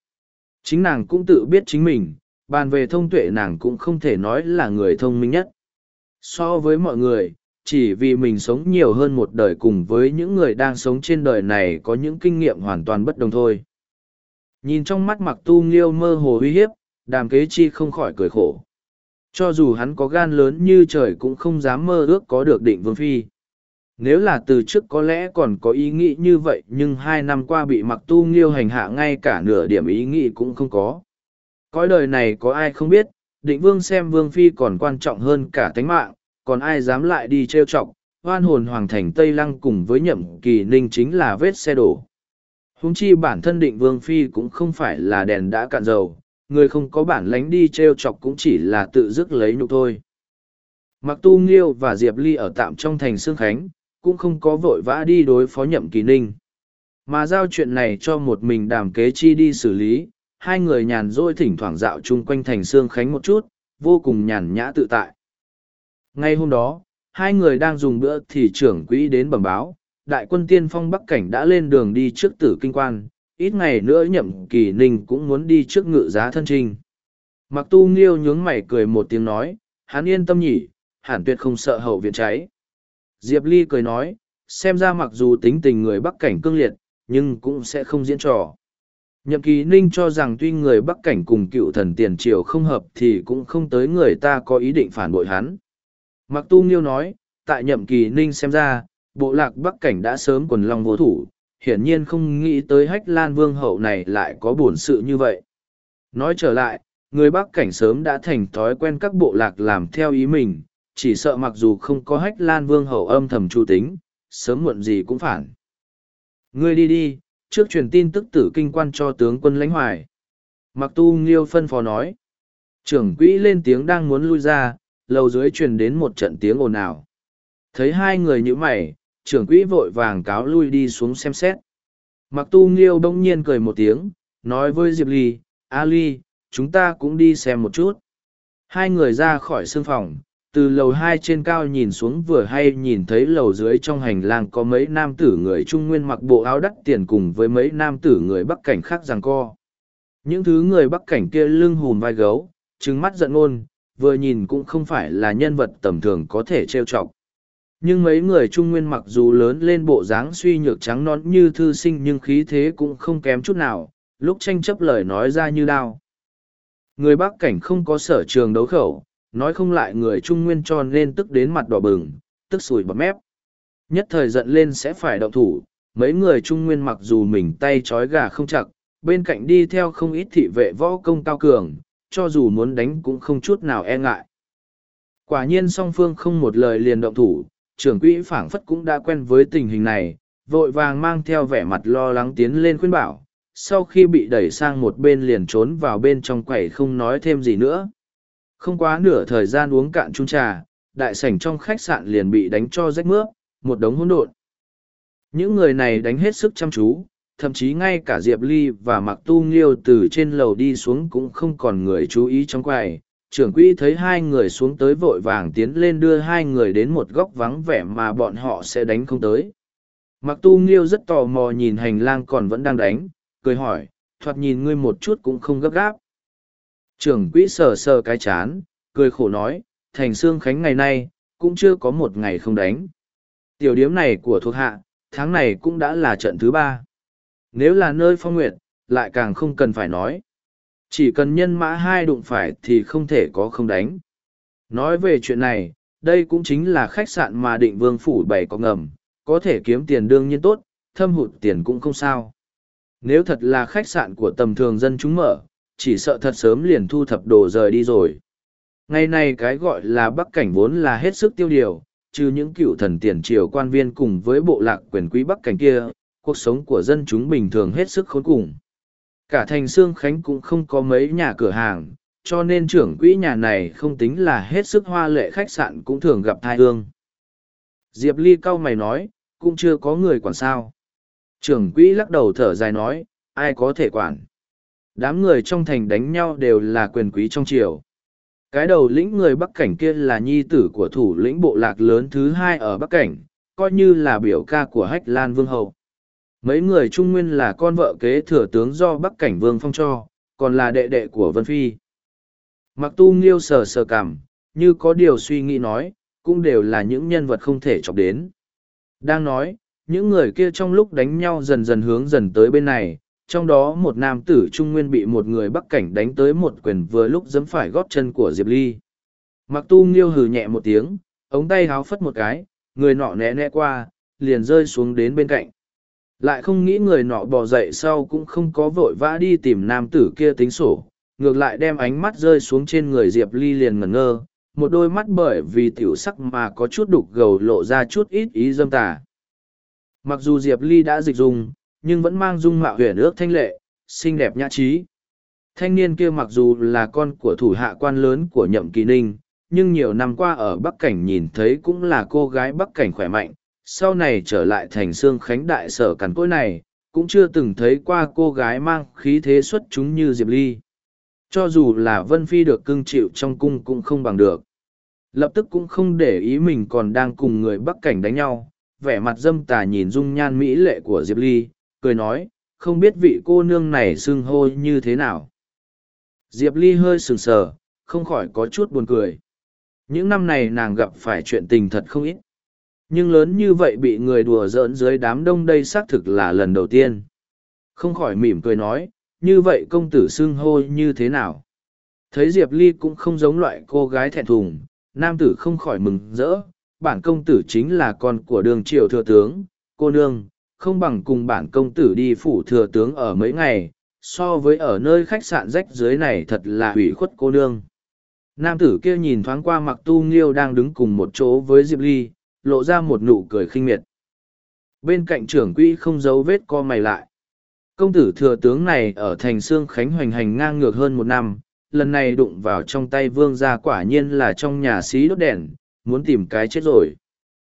Speaker 1: chính nàng cũng tự biết chính mình bàn về thông tuệ nàng cũng không thể nói là người thông minh nhất so với mọi người chỉ vì mình sống nhiều hơn một đời cùng với những người đang sống trên đời này có những kinh nghiệm hoàn toàn bất đồng thôi nhìn trong mắt mặc tu nghiêu mơ hồ uy hiếp đàm kế chi không khỏi cười khổ cho dù hắn có gan lớn như trời cũng không dám mơ ước có được định vương phi nếu là từ t r ư ớ c có lẽ còn có ý nghĩ như vậy nhưng hai năm qua bị mặc tu nghiêu hành hạ ngay cả nửa điểm ý nghĩ cũng không có cõi đời này có ai không biết định vương xem vương phi còn quan trọng hơn cả tánh mạng còn ai dám lại đi trêu chọc hoan hồn hoàng thành tây lăng cùng với nhậm kỳ ninh chính là vết xe đổ huống chi bản thân định vương phi cũng không phải là đèn đã cạn dầu người không có bản lánh đi trêu chọc cũng chỉ là tự dứt lấy nhục thôi mặc tu nghiêu và diệp ly ở tạm trong thành sương khánh cũng không có vội vã đi đối phó nhậm kỳ ninh mà giao chuyện này cho một mình đàm kế chi đi xử lý hai người nhàn rỗi thỉnh thoảng dạo chung quanh thành sương khánh một chút vô cùng nhàn nhã tự tại ngay hôm đó, hai người đang dùng bữa thì trưởng quỹ đến bẩm báo, đại quân tiên phong Bắc Cảnh đã lên đường đi trước tử kinh quan, ít ngày nữa nhậm kỳ ninh cũng muốn đi trước ngự giá thân trinh. Mặc tu nghiêu nhướng mày cười một tiếng nói, hắn yên tâm nhỉ, hẳn tuyệt không sợ hậu viện cháy. Diệp Ly cười nói, xem ra mặc dù tính tình người Bắc Cảnh cương liệt, nhưng cũng sẽ không diễn trò. Nhậm kỳ ninh cho rằng tuy người Bắc Cảnh cùng cựu thần tiền triều không hợp thì cũng không tới người ta có ý định phản bội hắn. Mặc tu nghiêu nói, tại nhậm kỳ ninh xem ra, bộ lạc bắc cảnh đã sớm quần long vô thủ, hiển nhiên không nghĩ tới hách lan vương hậu này lại có buồn sự như vậy. Nói trở lại, người bắc cảnh sớm đã thành thói quen các bộ lạc làm theo ý mình, chỉ sợ mặc dù không có hách lan vương hậu âm thầm chu tính, sớm muộn gì cũng phản. Ngươi đi đi, trước truyền tin tức tử kinh quan cho tướng quân lãnh hoài. Mặc tu nghiêu phân phó nói. Trưởng quỹ lên tiếng đang muốn lui ra, lầu dưới truyền đến một trận tiếng ồn ào thấy hai người nhữ mày trưởng quỹ vội vàng cáo lui đi xuống xem xét mặc tu nghiêu bỗng nhiên cười một tiếng nói với diệp ly a ly chúng ta cũng đi xem một chút hai người ra khỏi xương phòng từ lầu hai trên cao nhìn xuống vừa hay nhìn thấy lầu dưới trong hành lang có mấy nam tử người trung nguyên mặc bộ áo đắt tiền cùng với mấy nam tử người bắc cảnh khác rằng co những thứ người bắc cảnh kia lưng hùn vai gấu trứng mắt giận ngôn vừa nhìn cũng không phải là nhân vật tầm thường có thể trêu chọc nhưng mấy người trung nguyên mặc dù lớn lên bộ dáng suy nhược trắng nón như thư sinh nhưng khí thế cũng không kém chút nào lúc tranh chấp lời nói ra như đao người bắc cảnh không có sở trường đấu khẩu nói không lại người trung nguyên cho nên tức đến mặt đỏ bừng tức sùi bọt mép nhất thời giận lên sẽ phải động thủ mấy người trung nguyên mặc dù mình tay chói gà không chặt bên cạnh đi theo không ít thị vệ võ công cao cường cho dù muốn đánh cũng không chút nào e ngại. Quả nhiên song phương không một lời liền động thủ, trưởng quỹ phảng phất cũng đã quen với tình hình này, vội vàng mang theo vẻ mặt lo lắng tiến lên khuyên bảo, sau khi bị đẩy sang một bên liền trốn vào bên trong quầy không nói thêm gì nữa. Không quá nửa thời gian uống cạn chung trà, đại sảnh trong khách sạn liền bị đánh cho rách mướp, một đống hỗn độn. Những người này đánh hết sức chăm chú, thậm chí ngay cả Diệp Ly và Mặc Tu Nghiêu từ trên lầu đi xuống cũng không còn người chú ý trong quầy. Trưởng quỹ thấy hai người xuống tới vội vàng tiến lên đưa hai người đến một góc vắng vẻ mà bọn họ sẽ đánh không tới. Mặc Tu Nghiêu rất tò mò nhìn hành lang còn vẫn đang đánh, cười hỏi, thoạt nhìn ngươi một chút cũng không gấp gáp. Trưởng quỹ sờ sờ cái chán, cười khổ nói, thành Sương khánh ngày nay, cũng chưa có một ngày không đánh. Tiểu điếm này của thuộc hạ, tháng này cũng đã là trận thứ ba. Nếu là nơi phong nguyệt, lại càng không cần phải nói. Chỉ cần nhân mã hai đụng phải thì không thể có không đánh. Nói về chuyện này, đây cũng chính là khách sạn mà định vương phủ bày có ngầm, có thể kiếm tiền đương nhiên tốt, thâm hụt tiền cũng không sao. Nếu thật là khách sạn của tầm thường dân chúng mở, chỉ sợ thật sớm liền thu thập đồ rời đi rồi. Ngày nay cái gọi là bắc cảnh vốn là hết sức tiêu điều, trừ những cựu thần tiền triều quan viên cùng với bộ lạc quyền quý bắc cảnh kia, cuộc sống của dân chúng bình thường hết sức khốn cùng. Cả thành Sương Khánh cũng không có mấy nhà cửa hàng, cho nên trưởng quỹ nhà này không tính là hết sức hoa lệ khách sạn cũng thường gặp thai hương. Diệp Ly cau mày nói, cũng chưa có người quản sao. Trưởng quỹ lắc đầu thở dài nói, ai có thể quản. Đám người trong thành đánh nhau đều là quyền quý trong triều. Cái đầu lĩnh người Bắc Cảnh kia là nhi tử của thủ lĩnh bộ lạc lớn thứ hai ở Bắc Cảnh, coi như là biểu ca của Hách Lan Vương Hậu. Mấy người Trung Nguyên là con vợ kế thừa tướng do Bắc Cảnh Vương phong cho, còn là đệ đệ của Vân Phi. Mặc tu nghiêu sờ sờ cảm, như có điều suy nghĩ nói, cũng đều là những nhân vật không thể chọc đến. Đang nói, những người kia trong lúc đánh nhau dần dần hướng dần tới bên này, trong đó một nam tử trung nguyên bị một người bắc cảnh đánh tới một quyền vừa lúc giẫm phải gót chân của Diệp Ly. Mặc tu nghiêu hừ nhẹ một tiếng, ống tay háo phất một cái, người nọ né né qua, liền rơi xuống đến bên cạnh lại không nghĩ người nọ bò dậy sau cũng không có vội vã đi tìm nam tử kia tính sổ ngược lại đem ánh mắt rơi xuống trên người diệp ly liền ngẩn ngơ một đôi mắt bởi vì t i ể u sắc mà có chút đục gầu lộ ra chút ít ý dâm tả mặc dù diệp ly đã dịch dung nhưng vẫn mang dung mạo huyền ước thanh lệ xinh đẹp nhã trí thanh niên kia mặc dù là con của thủ hạ quan lớn của nhậm kỳ ninh nhưng nhiều năm qua ở bắc cảnh nhìn thấy cũng là cô gái bắc cảnh khỏe mạnh sau này trở lại thành xương khánh đại sở cằn cỗi này cũng chưa từng thấy qua cô gái mang khí thế xuất chúng như diệp ly cho dù là vân phi được cưng chịu trong cung cũng không bằng được lập tức cũng không để ý mình còn đang cùng người bắc cảnh đánh nhau vẻ mặt dâm tà nhìn dung nhan mỹ lệ của diệp ly cười nói không biết vị cô nương này xưng hô như thế nào diệp ly hơi sừng sờ không khỏi có chút buồn cười những năm này nàng gặp phải chuyện tình thật không ít nhưng lớn như vậy bị người đùa giỡn dưới đám đông đây xác thực là lần đầu tiên. Không khỏi mỉm cười nói, như vậy công tử xưng hô như thế nào? Thấy Diệp Ly cũng không giống loại cô gái thẹn thùng, nam tử không khỏi mừng rỡ, bản công tử chính là con của đường Triệu thừa tướng, cô nương, không bằng cùng bản công tử đi phủ thừa tướng ở mấy ngày, so với ở nơi khách sạn rách dưới này thật là hủy khuất cô nương. Nam tử kia nhìn thoáng qua mặc tu nghiêu đang đứng cùng một chỗ với Diệp Ly, lộ ra một nụ cười khinh miệt. Bên cạnh trưởng quỹ không giấu vết co mày lại. Công tử thừa tướng này ở thành xương khánh hoành hành ngang ngược hơn một năm, lần này đụng vào trong tay vương gia quả nhiên là trong nhà xí đốt đèn, muốn tìm cái chết rồi.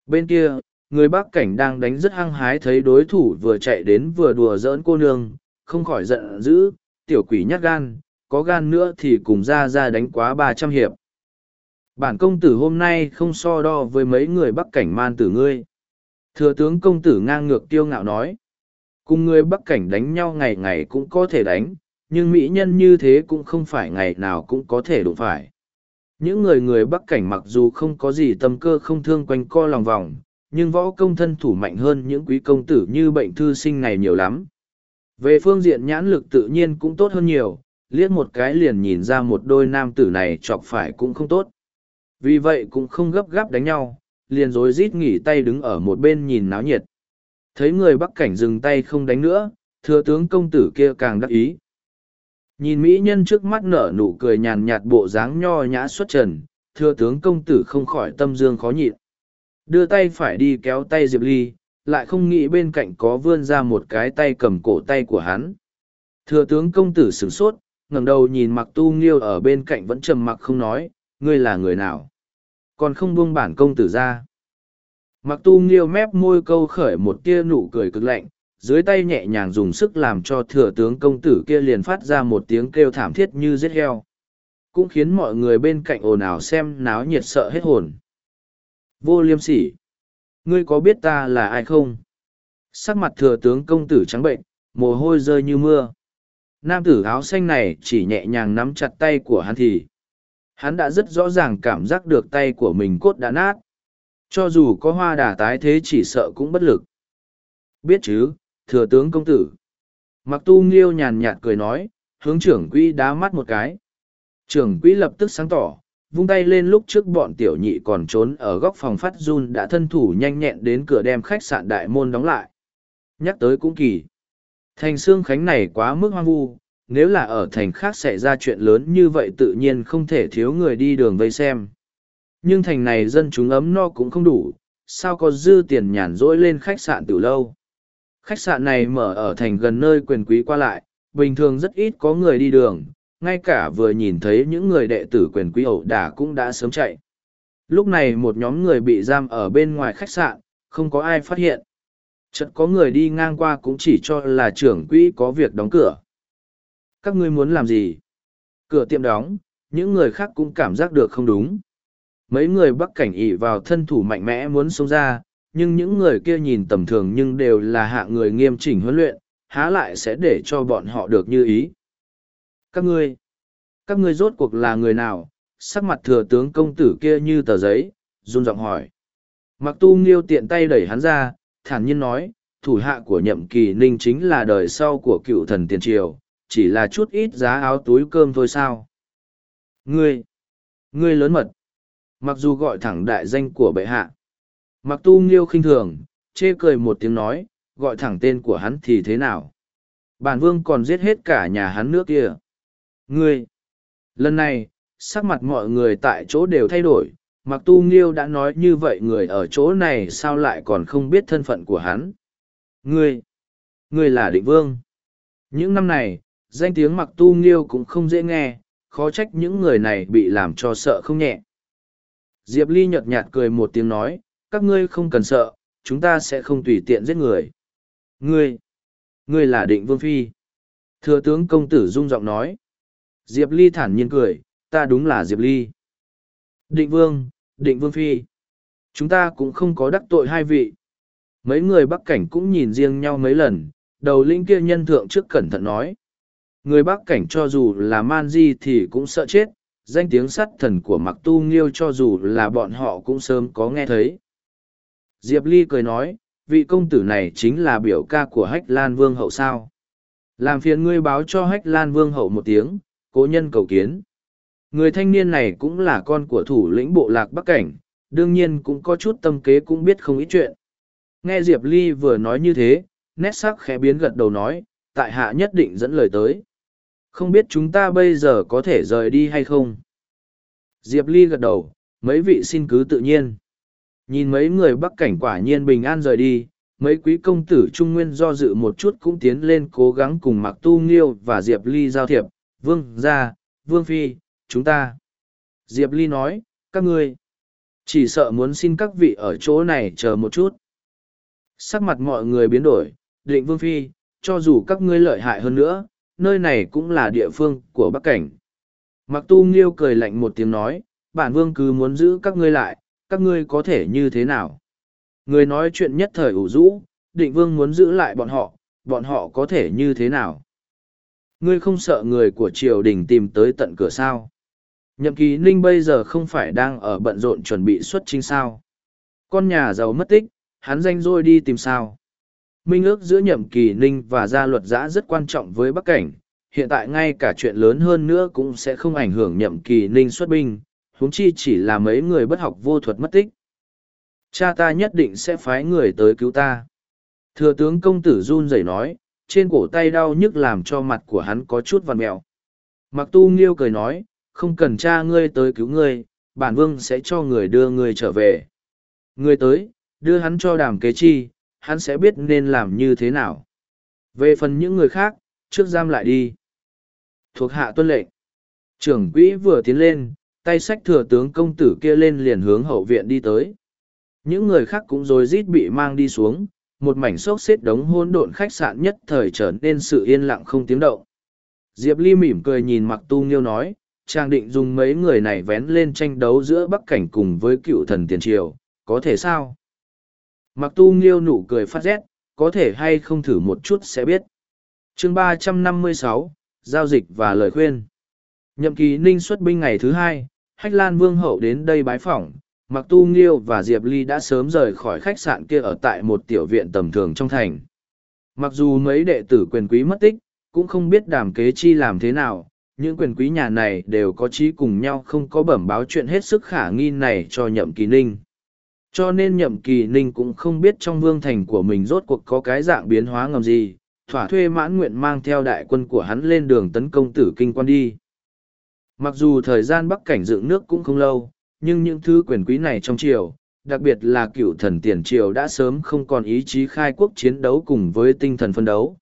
Speaker 1: Bên kia, người bác cảnh đang đánh rất hăng hái thấy đối thủ vừa chạy đến vừa đùa giỡn cô nương, không khỏi giận dữ, tiểu quỷ nhát gan, có gan nữa thì cùng ra ra đánh quá ba trăm hiệp. Bản công tử hôm nay không so đo với mấy người bắc cảnh man tử ngươi. Thừa tướng công tử ngang ngược tiêu ngạo nói. Cùng người bắc cảnh đánh nhau ngày ngày cũng có thể đánh, nhưng mỹ nhân như thế cũng không phải ngày nào cũng có thể đụng phải. Những người người bắc cảnh mặc dù không có gì tâm cơ không thương quanh co lòng vòng, nhưng võ công thân thủ mạnh hơn những quý công tử như bệnh thư sinh này nhiều lắm. Về phương diện nhãn lực tự nhiên cũng tốt hơn nhiều, liếc một cái liền nhìn ra một đôi nam tử này chọc phải cũng không tốt vì vậy cũng không gấp gáp đánh nhau liền rối rít nghỉ tay đứng ở một bên nhìn náo nhiệt thấy người bắc cảnh dừng tay không đánh nữa thừa tướng công tử kia càng đắc ý nhìn mỹ nhân trước mắt nở nụ cười nhàn nhạt bộ dáng nho nhã xuất trần thừa tướng công tử không khỏi tâm dương khó nhịn đưa tay phải đi kéo tay diệp ly lại không nghĩ bên cạnh có vươn ra một cái tay cầm cổ tay của hắn thừa tướng công tử sửng sốt ngẩng đầu nhìn mặc tu nghiêu ở bên cạnh vẫn trầm mặc không nói ngươi là người nào còn không buông bản công tử ra mặc tu nghiêu mép môi câu khởi một tia nụ cười cực lạnh dưới tay nhẹ nhàng dùng sức làm cho thừa tướng công tử kia liền phát ra một tiếng kêu thảm thiết như giết heo cũng khiến mọi người bên cạnh ồn ào xem náo nhiệt sợ hết hồn vô liêm sỉ ngươi có biết ta là ai không sắc mặt thừa tướng công tử trắng bệnh mồ hôi rơi như mưa nam tử áo xanh này chỉ nhẹ nhàng nắm chặt tay của hắn thì Hắn đã rất rõ ràng cảm giác được tay của mình cốt đã nát. Cho dù có hoa đà tái thế chỉ sợ cũng bất lực. Biết chứ, thừa tướng công tử. Mặc tu nghiêu nhàn nhạt cười nói, hướng trưởng quỹ đá mắt một cái. Trưởng quỹ lập tức sáng tỏ, vung tay lên lúc trước bọn tiểu nhị còn trốn ở góc phòng phát run đã thân thủ nhanh nhẹn đến cửa đem khách sạn đại môn đóng lại. Nhắc tới cũng kỳ. Thành xương khánh này quá mức hoang vu, nếu là ở thành khác xảy ra chuyện lớn như vậy tự nhiên không thể thiếu người đi đường vây xem. Nhưng thành này dân chúng ấm no cũng không đủ, sao có dư tiền nhàn rỗi lên khách sạn từ lâu. Khách sạn này mở ở thành gần nơi quyền quý qua lại, bình thường rất ít có người đi đường, ngay cả vừa nhìn thấy những người đệ tử quyền quý ẩu đả cũng đã sớm chạy. Lúc này một nhóm người bị giam ở bên ngoài khách sạn, không có ai phát hiện. Chợt có người đi ngang qua cũng chỉ cho là trưởng quỹ có việc đóng cửa các ngươi muốn làm gì? Cửa tiệm đóng, những người khác cũng cảm giác được không đúng. Mấy người bắc cảnh ỉ vào thân thủ mạnh mẽ muốn sống ra, nhưng những người kia nhìn tầm thường nhưng đều là hạ người nghiêm chỉnh huấn luyện, há lại sẽ để cho bọn họ được như ý. Các ngươi, các ngươi rốt cuộc là người nào? Sắc mặt thừa tướng công tử kia như tờ giấy, run giọng hỏi. Mặc tu nghiêu tiện tay đẩy hắn ra, thản nhiên nói, thủ hạ của nhậm kỳ ninh chính là đời sau của cựu thần tiền triều, chỉ là chút ít giá áo túi cơm thôi sao ngươi ngươi lớn mật mặc dù gọi thẳng đại danh của bệ hạ mặc tu nghiêu khinh thường chê cười một tiếng nói gọi thẳng tên của hắn thì thế nào bản vương còn giết hết cả nhà hắn nước kia ngươi lần này sắc mặt mọi người tại chỗ đều thay đổi mặc tu nghiêu đã nói như vậy người ở chỗ này sao lại còn không biết thân phận của hắn ngươi ngươi là định vương những năm này danh tiếng mặc tu nghiêu cũng không dễ nghe, khó trách những người này bị làm cho sợ không nhẹ. Diệp Ly nhợt nhạt cười một tiếng nói, các ngươi không cần sợ, chúng ta sẽ không tùy tiện giết người. Ngươi, ngươi là định vương phi. Thừa tướng công tử rung giọng nói. Diệp Ly thản nhiên cười, ta đúng là Diệp Ly. Định vương, định vương phi. Chúng ta cũng không có đắc tội hai vị. Mấy người bắc cảnh cũng nhìn riêng nhau mấy lần, đầu lĩnh kia nhân thượng trước cẩn thận nói người bắc cảnh cho dù là man di thì cũng sợ chết danh tiếng sắt thần của mặc tu nghiêu cho dù là bọn họ cũng sớm có nghe thấy diệp ly cười nói vị công tử này chính là biểu ca của hách lan vương hậu sao làm phiền ngươi báo cho hách lan vương hậu một tiếng cố nhân cầu kiến người thanh niên này cũng là con của thủ lĩnh bộ lạc bắc cảnh đương nhiên cũng có chút tâm kế cũng biết không ít chuyện nghe diệp ly vừa nói như thế nét sắc khẽ biến gật đầu nói tại hạ nhất định dẫn lời tới không biết chúng ta bây giờ có thể rời đi hay không diệp ly gật đầu mấy vị xin cứ tự nhiên nhìn mấy người bắc cảnh quả nhiên bình an rời đi mấy quý công tử trung nguyên do dự một chút cũng tiến lên cố gắng cùng mặc tu nghiêu và diệp ly giao thiệp vương gia vương phi chúng ta diệp ly nói các ngươi chỉ sợ muốn xin các vị ở chỗ này chờ một chút sắc mặt mọi người biến đổi định vương phi cho dù các ngươi lợi hại hơn nữa nơi này cũng là địa phương của bắc cảnh. Mặc tu nghiêu cười lạnh một tiếng nói, bản vương cứ muốn giữ các ngươi lại, các ngươi có thể như thế nào? Người nói chuyện nhất thời ủ rũ, định vương muốn giữ lại bọn họ, bọn họ có thể như thế nào? Ngươi không sợ người của triều đình tìm tới tận cửa sao? Nhậm kỳ ninh bây giờ không phải đang ở bận rộn chuẩn bị xuất chính sao? Con nhà giàu mất tích, hắn danh rồi đi tìm sao? Minh ước giữa nhậm kỳ ninh và gia luật giã rất quan trọng với Bắc Cảnh, hiện tại ngay cả chuyện lớn hơn nữa cũng sẽ không ảnh hưởng nhậm kỳ ninh xuất binh, huống chi chỉ là mấy người bất học vô thuật mất tích. Cha ta nhất định sẽ phái người tới cứu ta. Thừa tướng công tử run rẩy nói, trên cổ tay đau nhức làm cho mặt của hắn có chút vằn mẹo. Mặc tu nghiêu cười nói, không cần cha ngươi tới cứu ngươi, bản vương sẽ cho người đưa ngươi trở về. Ngươi tới, đưa hắn cho đàm kế chi, hắn sẽ biết nên làm như thế nào. Về phần những người khác, trước giam lại đi. Thuộc hạ tuân lệnh. Trưởng quỹ vừa tiến lên, tay sách thừa tướng công tử kia lên liền hướng hậu viện đi tới. Những người khác cũng rồi rít bị mang đi xuống, một mảnh xốc xếp đống hôn độn khách sạn nhất thời trở nên sự yên lặng không tiếng động. Diệp Ly mỉm cười nhìn Mặc Tu Nghiêu nói, chàng định dùng mấy người này vén lên tranh đấu giữa Bắc Cảnh cùng với cựu thần Tiền Triều, có thể sao? mặc tu nghiêu nụ cười phát rét có thể hay không thử một chút sẽ biết chương ba trăm năm mươi sáu giao dịch và lời khuyên nhậm kỳ ninh xuất binh ngày thứ hai hách lan vương hậu đến đây bái phỏng mặc tu nghiêu và diệp ly đã sớm rời khỏi khách sạn kia ở tại một tiểu viện tầm thường trong thành mặc dù mấy đệ tử quyền quý mất tích cũng không biết đàm kế chi làm thế nào những quyền quý nhà này đều có trí cùng nhau không có bẩm báo chuyện hết sức khả nghi này cho nhậm kỳ ninh cho nên nhậm kỳ ninh cũng không biết trong vương thành của mình rốt cuộc có cái dạng biến hóa ngầm gì, thỏa thuê mãn nguyện mang theo đại quân của hắn lên đường tấn công tử kinh quan đi. Mặc dù thời gian bắc cảnh dựng nước cũng không lâu, nhưng những thứ quyền quý này trong triều, đặc biệt là cựu thần tiền triều đã sớm không còn ý chí khai quốc chiến đấu cùng với tinh thần phân đấu.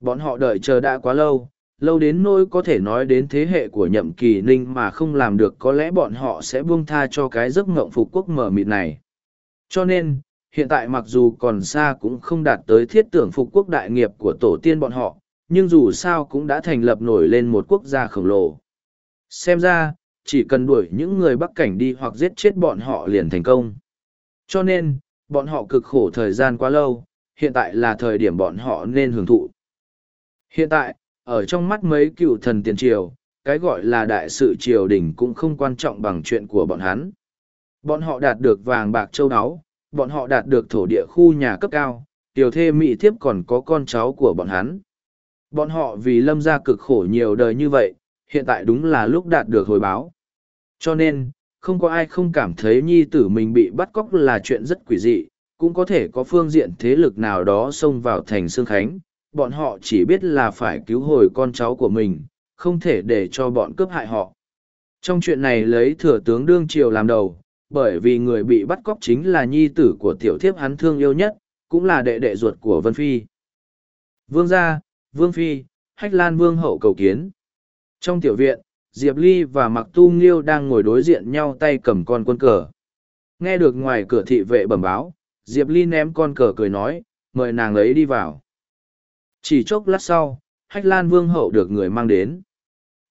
Speaker 1: Bọn họ đợi chờ đã quá lâu, lâu đến nỗi có thể nói đến thế hệ của nhậm kỳ ninh mà không làm được có lẽ bọn họ sẽ buông tha cho cái giấc ngộng phục quốc mở mịt này. Cho nên, hiện tại mặc dù còn xa cũng không đạt tới thiết tưởng phục quốc đại nghiệp của tổ tiên bọn họ, nhưng dù sao cũng đã thành lập nổi lên một quốc gia khổng lồ. Xem ra, chỉ cần đuổi những người Bắc Cảnh đi hoặc giết chết bọn họ liền thành công. Cho nên, bọn họ cực khổ thời gian quá lâu, hiện tại là thời điểm bọn họ nên hưởng thụ. Hiện tại, ở trong mắt mấy cựu thần tiền triều, cái gọi là đại sự triều đình cũng không quan trọng bằng chuyện của bọn hắn. Bọn họ đạt được vàng bạc châu áo, bọn họ đạt được thổ địa khu nhà cấp cao, tiểu thê mỹ thiếp còn có con cháu của bọn hắn. Bọn họ vì lâm gia cực khổ nhiều đời như vậy, hiện tại đúng là lúc đạt được hồi báo. Cho nên, không có ai không cảm thấy nhi tử mình bị bắt cóc là chuyện rất quỷ dị, cũng có thể có phương diện thế lực nào đó xông vào thành Sương Khánh, bọn họ chỉ biết là phải cứu hồi con cháu của mình, không thể để cho bọn cướp hại họ. Trong chuyện này lấy thừa tướng Đương Triều làm đầu, bởi vì người bị bắt cóc chính là nhi tử của tiểu thiếp hắn thương yêu nhất, cũng là đệ đệ ruột của Vân Phi. Vương gia, Vương Phi, Hách Lan Vương hậu cầu kiến. Trong tiểu viện, Diệp Ly và Mặc Tu Nghiêu đang ngồi đối diện nhau tay cầm con quân cờ. Nghe được ngoài cửa thị vệ bẩm báo, Diệp Ly ném con cờ cười nói, mời nàng ấy đi vào. Chỉ chốc lát sau, Hách Lan Vương hậu được người mang đến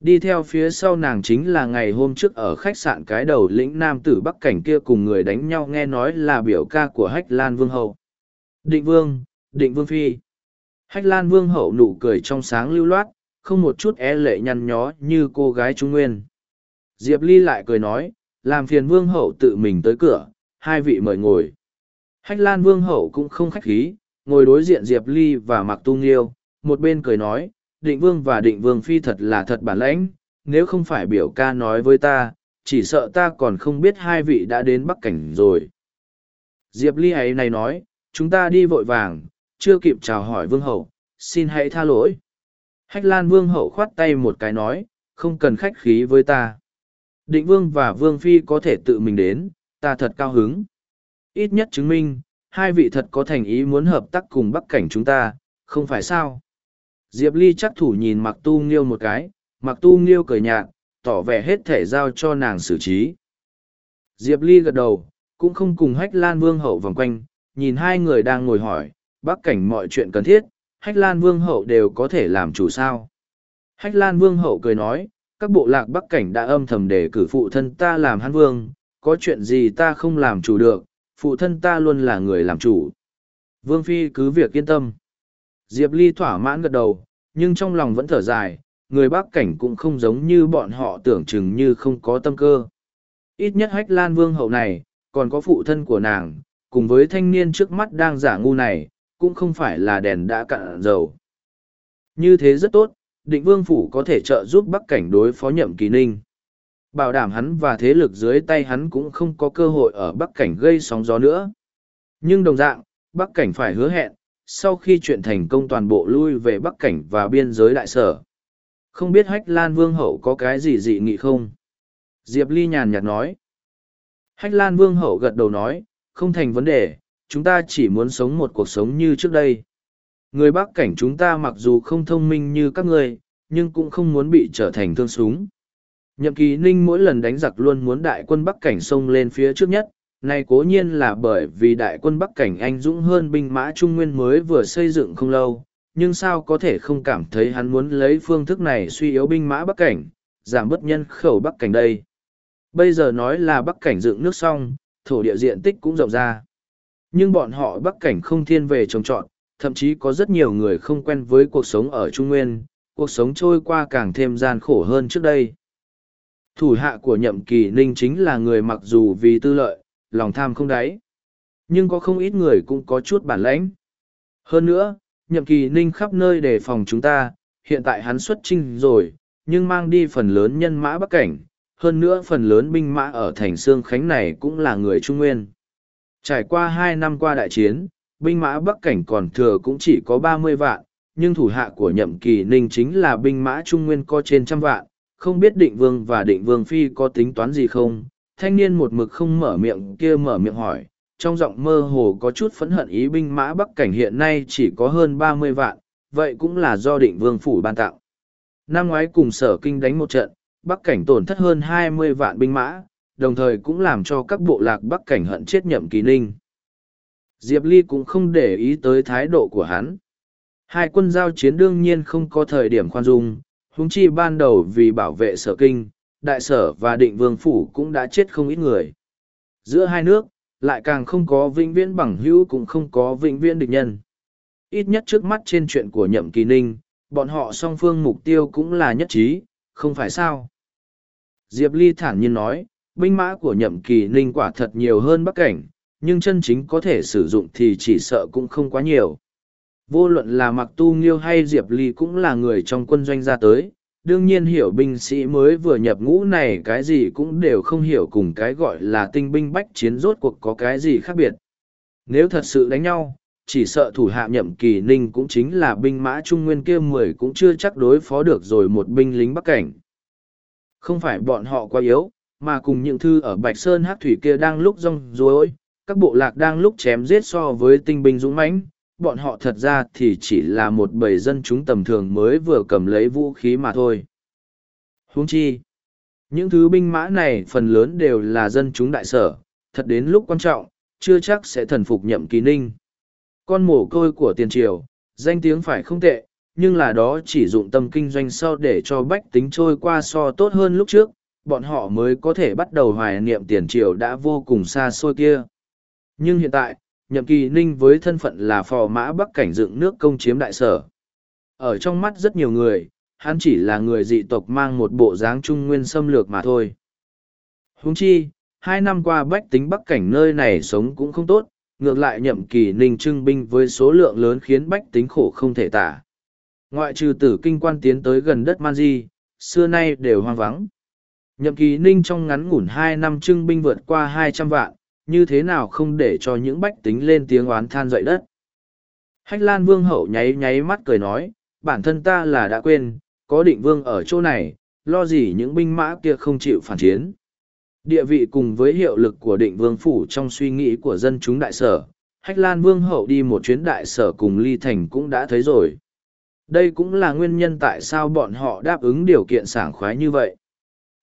Speaker 1: đi theo phía sau nàng chính là ngày hôm trước ở khách sạn cái đầu lĩnh nam tử bắc cảnh kia cùng người đánh nhau nghe nói là biểu ca của hách lan vương hậu định vương định vương phi hách lan vương hậu nụ cười trong sáng lưu loát không một chút e lệ nhăn nhó như cô gái trung nguyên diệp ly lại cười nói làm phiền vương hậu tự mình tới cửa hai vị mời ngồi hách lan vương hậu cũng không khách khí ngồi đối diện diệp ly và mặc tu nghiêu một bên cười nói định vương và định vương phi thật là thật bản lãnh, nếu không phải biểu ca nói với ta, chỉ sợ ta còn không biết hai vị đã đến Bắc Cảnh rồi. Diệp Ly ấy này nói, chúng ta đi vội vàng, chưa kịp chào hỏi vương hậu, xin hãy tha lỗi. Hách Lan vương hậu khoát tay một cái nói, không cần khách khí với ta. Định vương và vương phi có thể tự mình đến, ta thật cao hứng. Ít nhất chứng minh, hai vị thật có thành ý muốn hợp tác cùng Bắc Cảnh chúng ta, không phải sao? Diệp Ly chắc thủ nhìn Mặc Tu Nghiêu một cái, Mặc Tu Nghiêu cười nhạt, tỏ vẻ hết thể giao cho nàng xử trí. Diệp Ly gật đầu, cũng không cùng Hách Lan Vương hậu vòng quanh, nhìn hai người đang ngồi hỏi, bác cảnh mọi chuyện cần thiết, Hách Lan Vương hậu đều có thể làm chủ sao. Hách Lan Vương hậu cười nói, các bộ lạc bắc cảnh đã âm thầm để cử phụ thân ta làm hán vương, có chuyện gì ta không làm chủ được, phụ thân ta luôn là người làm chủ. Vương Phi cứ việc yên tâm. Diệp Ly thỏa mãn gật đầu, nhưng trong lòng vẫn thở dài, người Bắc Cảnh cũng không giống như bọn họ tưởng chừng như không có tâm cơ. Ít nhất hách lan vương hậu này, còn có phụ thân của nàng, cùng với thanh niên trước mắt đang giả ngu này, cũng không phải là đèn đã cạn dầu. Như thế rất tốt, định vương phủ có thể trợ giúp Bắc Cảnh đối phó nhậm kỳ ninh. Bảo đảm hắn và thế lực dưới tay hắn cũng không có cơ hội ở Bắc Cảnh gây sóng gió nữa. Nhưng đồng dạng, Bắc Cảnh phải hứa hẹn, sau khi chuyện thành công toàn bộ lui về bắc cảnh và biên giới đại sở không biết hách lan vương hậu có cái gì dị nghị không diệp ly nhàn nhạt nói hách lan vương hậu gật đầu nói không thành vấn đề chúng ta chỉ muốn sống một cuộc sống như trước đây người bắc cảnh chúng ta mặc dù không thông minh như các người, nhưng cũng không muốn bị trở thành thương súng nhậm kỳ ninh mỗi lần đánh giặc luôn muốn đại quân bắc cảnh xông lên phía trước nhất này cố nhiên là bởi vì đại quân Bắc Cảnh anh dũng hơn binh mã Trung Nguyên mới vừa xây dựng không lâu, nhưng sao có thể không cảm thấy hắn muốn lấy phương thức này suy yếu binh mã Bắc Cảnh, giảm bất nhân khẩu Bắc Cảnh đây. Bây giờ nói là Bắc Cảnh dựng nước xong, thổ địa diện tích cũng rộng ra. Nhưng bọn họ Bắc Cảnh không thiên về trồng trọt, thậm chí có rất nhiều người không quen với cuộc sống ở Trung Nguyên, cuộc sống trôi qua càng thêm gian khổ hơn trước đây. Thủ hạ của nhậm kỳ ninh chính là người mặc dù vì tư lợi, lòng tham không đáy. Nhưng có không ít người cũng có chút bản lãnh. Hơn nữa, nhậm kỳ ninh khắp nơi đề phòng chúng ta, hiện tại hắn xuất trinh rồi, nhưng mang đi phần lớn nhân mã bắc cảnh, hơn nữa phần lớn binh mã ở thành Sương Khánh này cũng là người Trung Nguyên. Trải qua hai năm qua đại chiến, binh mã bắc cảnh còn thừa cũng chỉ có ba mươi vạn, nhưng thủ hạ của nhậm kỳ ninh chính là binh mã Trung Nguyên có trên trăm vạn, không biết định vương và định vương phi có tính toán gì không, thanh niên một mực không mở miệng kia mở miệng hỏi, trong giọng mơ hồ có chút phẫn hận ý binh mã bắc cảnh hiện nay chỉ có hơn ba mươi vạn, vậy cũng là do định vương phủ ban tặng. Năm ngoái cùng sở kinh đánh một trận, bắc cảnh tổn thất hơn hai mươi vạn binh mã, đồng thời cũng làm cho các bộ lạc bắc cảnh hận chết nhậm kỳ ninh. Diệp Ly cũng không để ý tới thái độ của hắn. Hai quân giao chiến đương nhiên không có thời điểm khoan dung, huống chi ban đầu vì bảo vệ sở kinh, đại sở và định vương phủ cũng đã chết không ít người. Giữa hai nước, lại càng không có vĩnh viễn bằng hữu cũng không có vĩnh viễn địch nhân. Ít nhất trước mắt trên chuyện của nhậm kỳ ninh, bọn họ song phương mục tiêu cũng là nhất trí, không phải sao. Diệp Ly thản nhiên nói, binh mã của nhậm kỳ ninh quả thật nhiều hơn bắc cảnh, nhưng chân chính có thể sử dụng thì chỉ sợ cũng không quá nhiều. Vô luận là mặc tu nghiêu hay Diệp Ly cũng là người trong quân doanh ra tới, đương nhiên hiểu binh sĩ mới vừa nhập ngũ này cái gì cũng đều không hiểu cùng cái gọi là tinh binh bách chiến rốt cuộc có cái gì khác biệt. Nếu thật sự đánh nhau, chỉ sợ thủ hạ nhậm kỳ ninh cũng chính là binh mã trung nguyên kia mười cũng chưa chắc đối phó được rồi một binh lính bắc cảnh. Không phải bọn họ quá yếu, mà cùng những thư ở Bạch Sơn hát thủy kia đang lúc rong rối, các bộ lạc đang lúc chém giết so với tinh binh dũng mãnh bọn họ thật ra thì chỉ là một bầy dân chúng tầm thường mới vừa cầm lấy vũ khí mà thôi. Huống chi, những thứ binh mã này phần lớn đều là dân chúng đại sở, thật đến lúc quan trọng, chưa chắc sẽ thần phục nhậm kỳ ninh. Con mổ côi của tiền triều, danh tiếng phải không tệ, nhưng là đó chỉ dụng tâm kinh doanh sau để cho bách tính trôi qua so tốt hơn lúc trước, bọn họ mới có thể bắt đầu hoài niệm tiền triều đã vô cùng xa xôi kia. Nhưng hiện tại, nhậm kỳ ninh với thân phận là phò mã bắc cảnh dựng nước công chiếm đại sở. Ở trong mắt rất nhiều người, hắn chỉ là người dị tộc mang một bộ dáng trung nguyên xâm lược mà thôi. Húng chi, hai năm qua bách tính bắc cảnh nơi này sống cũng không tốt, ngược lại nhậm kỳ ninh trưng binh với số lượng lớn khiến bách tính khổ không thể tả. Ngoại trừ tử kinh quan tiến tới gần đất Man Di, xưa nay đều hoang vắng. Nhậm kỳ ninh trong ngắn ngủn hai năm trưng binh vượt qua hai trăm vạn, như thế nào không để cho những bách tính lên tiếng oán than dậy đất. Hách Lan Vương hậu nháy nháy mắt cười nói, bản thân ta là đã quên, có định vương ở chỗ này, lo gì những binh mã kia không chịu phản chiến. Địa vị cùng với hiệu lực của định vương phủ trong suy nghĩ của dân chúng đại sở, Hách Lan Vương hậu đi một chuyến đại sở cùng Ly Thành cũng đã thấy rồi. Đây cũng là nguyên nhân tại sao bọn họ đáp ứng điều kiện sảng khoái như vậy.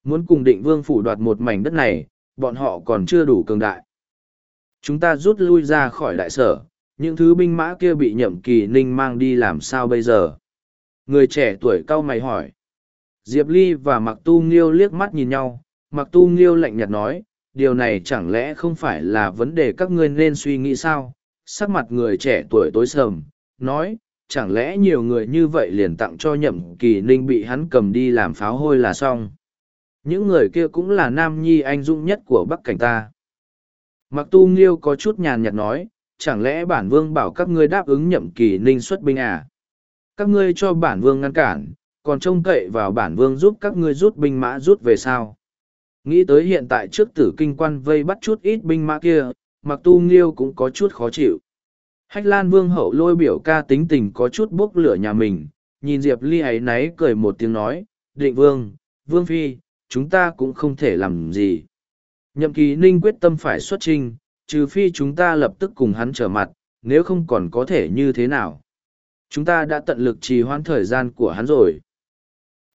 Speaker 1: Muốn cùng định vương phủ đoạt một mảnh đất này, bọn họ còn chưa đủ cường đại chúng ta rút lui ra khỏi đại sở những thứ binh mã kia bị nhậm kỳ ninh mang đi làm sao bây giờ người trẻ tuổi cau mày hỏi diệp ly và mặc tu nghiêu liếc mắt nhìn nhau mặc tu nghiêu lạnh nhạt nói điều này chẳng lẽ không phải là vấn đề các ngươi nên suy nghĩ sao sắc mặt người trẻ tuổi tối sầm nói chẳng lẽ nhiều người như vậy liền tặng cho nhậm kỳ ninh bị hắn cầm đi làm pháo hôi là xong những người kia cũng là nam nhi anh dũng nhất của bắc cảnh ta Mặc tu nghiêu có chút nhàn nhạt nói, chẳng lẽ bản vương bảo các ngươi đáp ứng nhậm kỳ ninh xuất binh à? Các ngươi cho bản vương ngăn cản, còn trông cậy vào bản vương giúp các ngươi rút binh mã rút về sao? Nghĩ tới hiện tại trước tử kinh quan vây bắt chút ít binh mã kia, mặc tu nghiêu cũng có chút khó chịu. Hách Lan Vương hậu lôi biểu ca tính tình có chút bốc lửa nhà mình, nhìn Diệp Ly ấy náy cười một tiếng nói, định vương, vương phi, chúng ta cũng không thể làm gì. Nhậm kỳ ninh quyết tâm phải xuất trình, trừ phi chúng ta lập tức cùng hắn trở mặt, nếu không còn có thể như thế nào. Chúng ta đã tận lực trì hoãn thời gian của hắn rồi.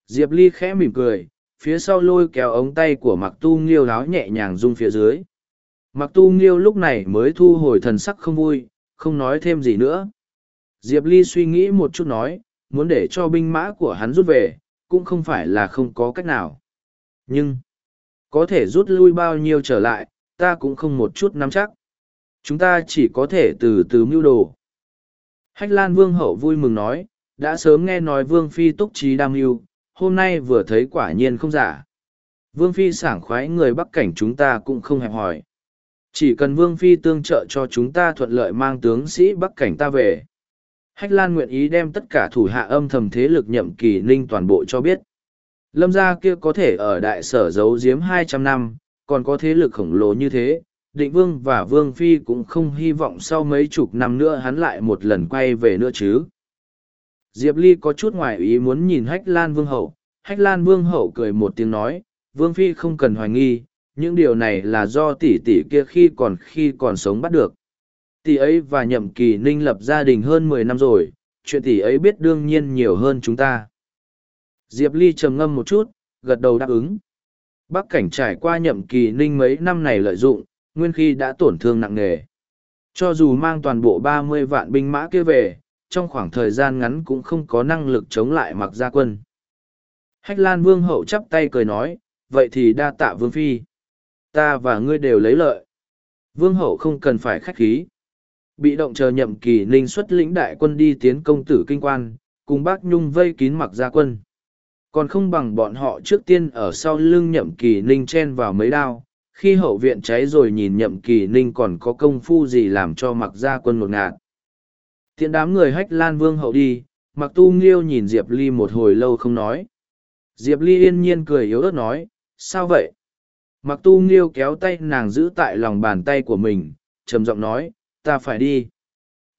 Speaker 1: Diệp Ly khẽ mỉm cười, phía sau lôi kéo ống tay của mặc tu nghiêu láo nhẹ nhàng rung phía dưới. Mặc tu nghiêu lúc này mới thu hồi thần sắc không vui, không nói thêm gì nữa. Diệp Ly suy nghĩ một chút nói, muốn để cho binh mã của hắn rút về, cũng không phải là không có cách nào. Nhưng, có thể rút lui bao nhiêu trở lại, ta cũng không một chút nắm chắc. Chúng ta chỉ có thể từ từ mưu đồ. Hách Lan Vương hậu vui mừng nói, đã sớm nghe nói Vương Phi túc trí đam mưu, hôm nay vừa thấy quả nhiên không giả. Vương Phi sảng khoái người Bắc Cảnh chúng ta cũng không hẹp hỏi. Chỉ cần Vương Phi tương trợ cho chúng ta thuận lợi mang tướng sĩ Bắc Cảnh ta về. Hách Lan nguyện ý đem tất cả thủ hạ âm thầm thế lực nhậm kỳ ninh toàn bộ cho biết. Lâm gia kia có thể ở đại sở giấu giếm hai trăm năm, còn có thế lực khổng lồ như thế, định vương và vương phi cũng không hy vọng sau mấy chục năm nữa hắn lại một lần quay về nữa chứ. Diệp Ly có chút ngoài ý muốn nhìn Hách Lan Vương Hậu, Hách Lan Vương Hậu cười một tiếng nói, Vương Phi không cần hoài nghi, những điều này là do tỷ tỷ kia khi còn khi còn sống bắt được. Tỷ ấy và nhậm kỳ ninh lập gia đình hơn mười năm rồi, chuyện tỷ ấy biết đương nhiên nhiều hơn chúng ta. Diệp Ly trầm ngâm một chút, gật đầu đáp ứng. Bắc cảnh trải qua nhậm kỳ ninh mấy năm này lợi dụng, nguyên khi đã tổn thương nặng nề. Cho dù mang toàn bộ ba mươi vạn binh mã kia về, trong khoảng thời gian ngắn cũng không có năng lực chống lại mặc gia quân. Hách Lan Vương hậu chắp tay cười nói, vậy thì đa tạ Vương Phi. Ta và ngươi đều lấy lợi. Vương hậu không cần phải khách khí. Bị động chờ nhậm kỳ ninh xuất lĩnh đại quân đi tiến công tử kinh quan, cùng bác Nhung vây kín mặc gia quân còn không bằng bọn họ trước tiên ở sau lưng nhậm kỳ ninh chen vào mấy đao khi hậu viện cháy rồi nhìn nhậm kỳ ninh còn có công phu gì làm cho mặc gia quân một ngạt tiện đám người hách lan vương hậu đi mặc tu nghiêu nhìn diệp ly một hồi lâu không nói diệp ly yên nhiên cười yếu ớt nói sao vậy mặc tu nghiêu kéo tay nàng giữ tại lòng bàn tay của mình trầm giọng nói ta phải đi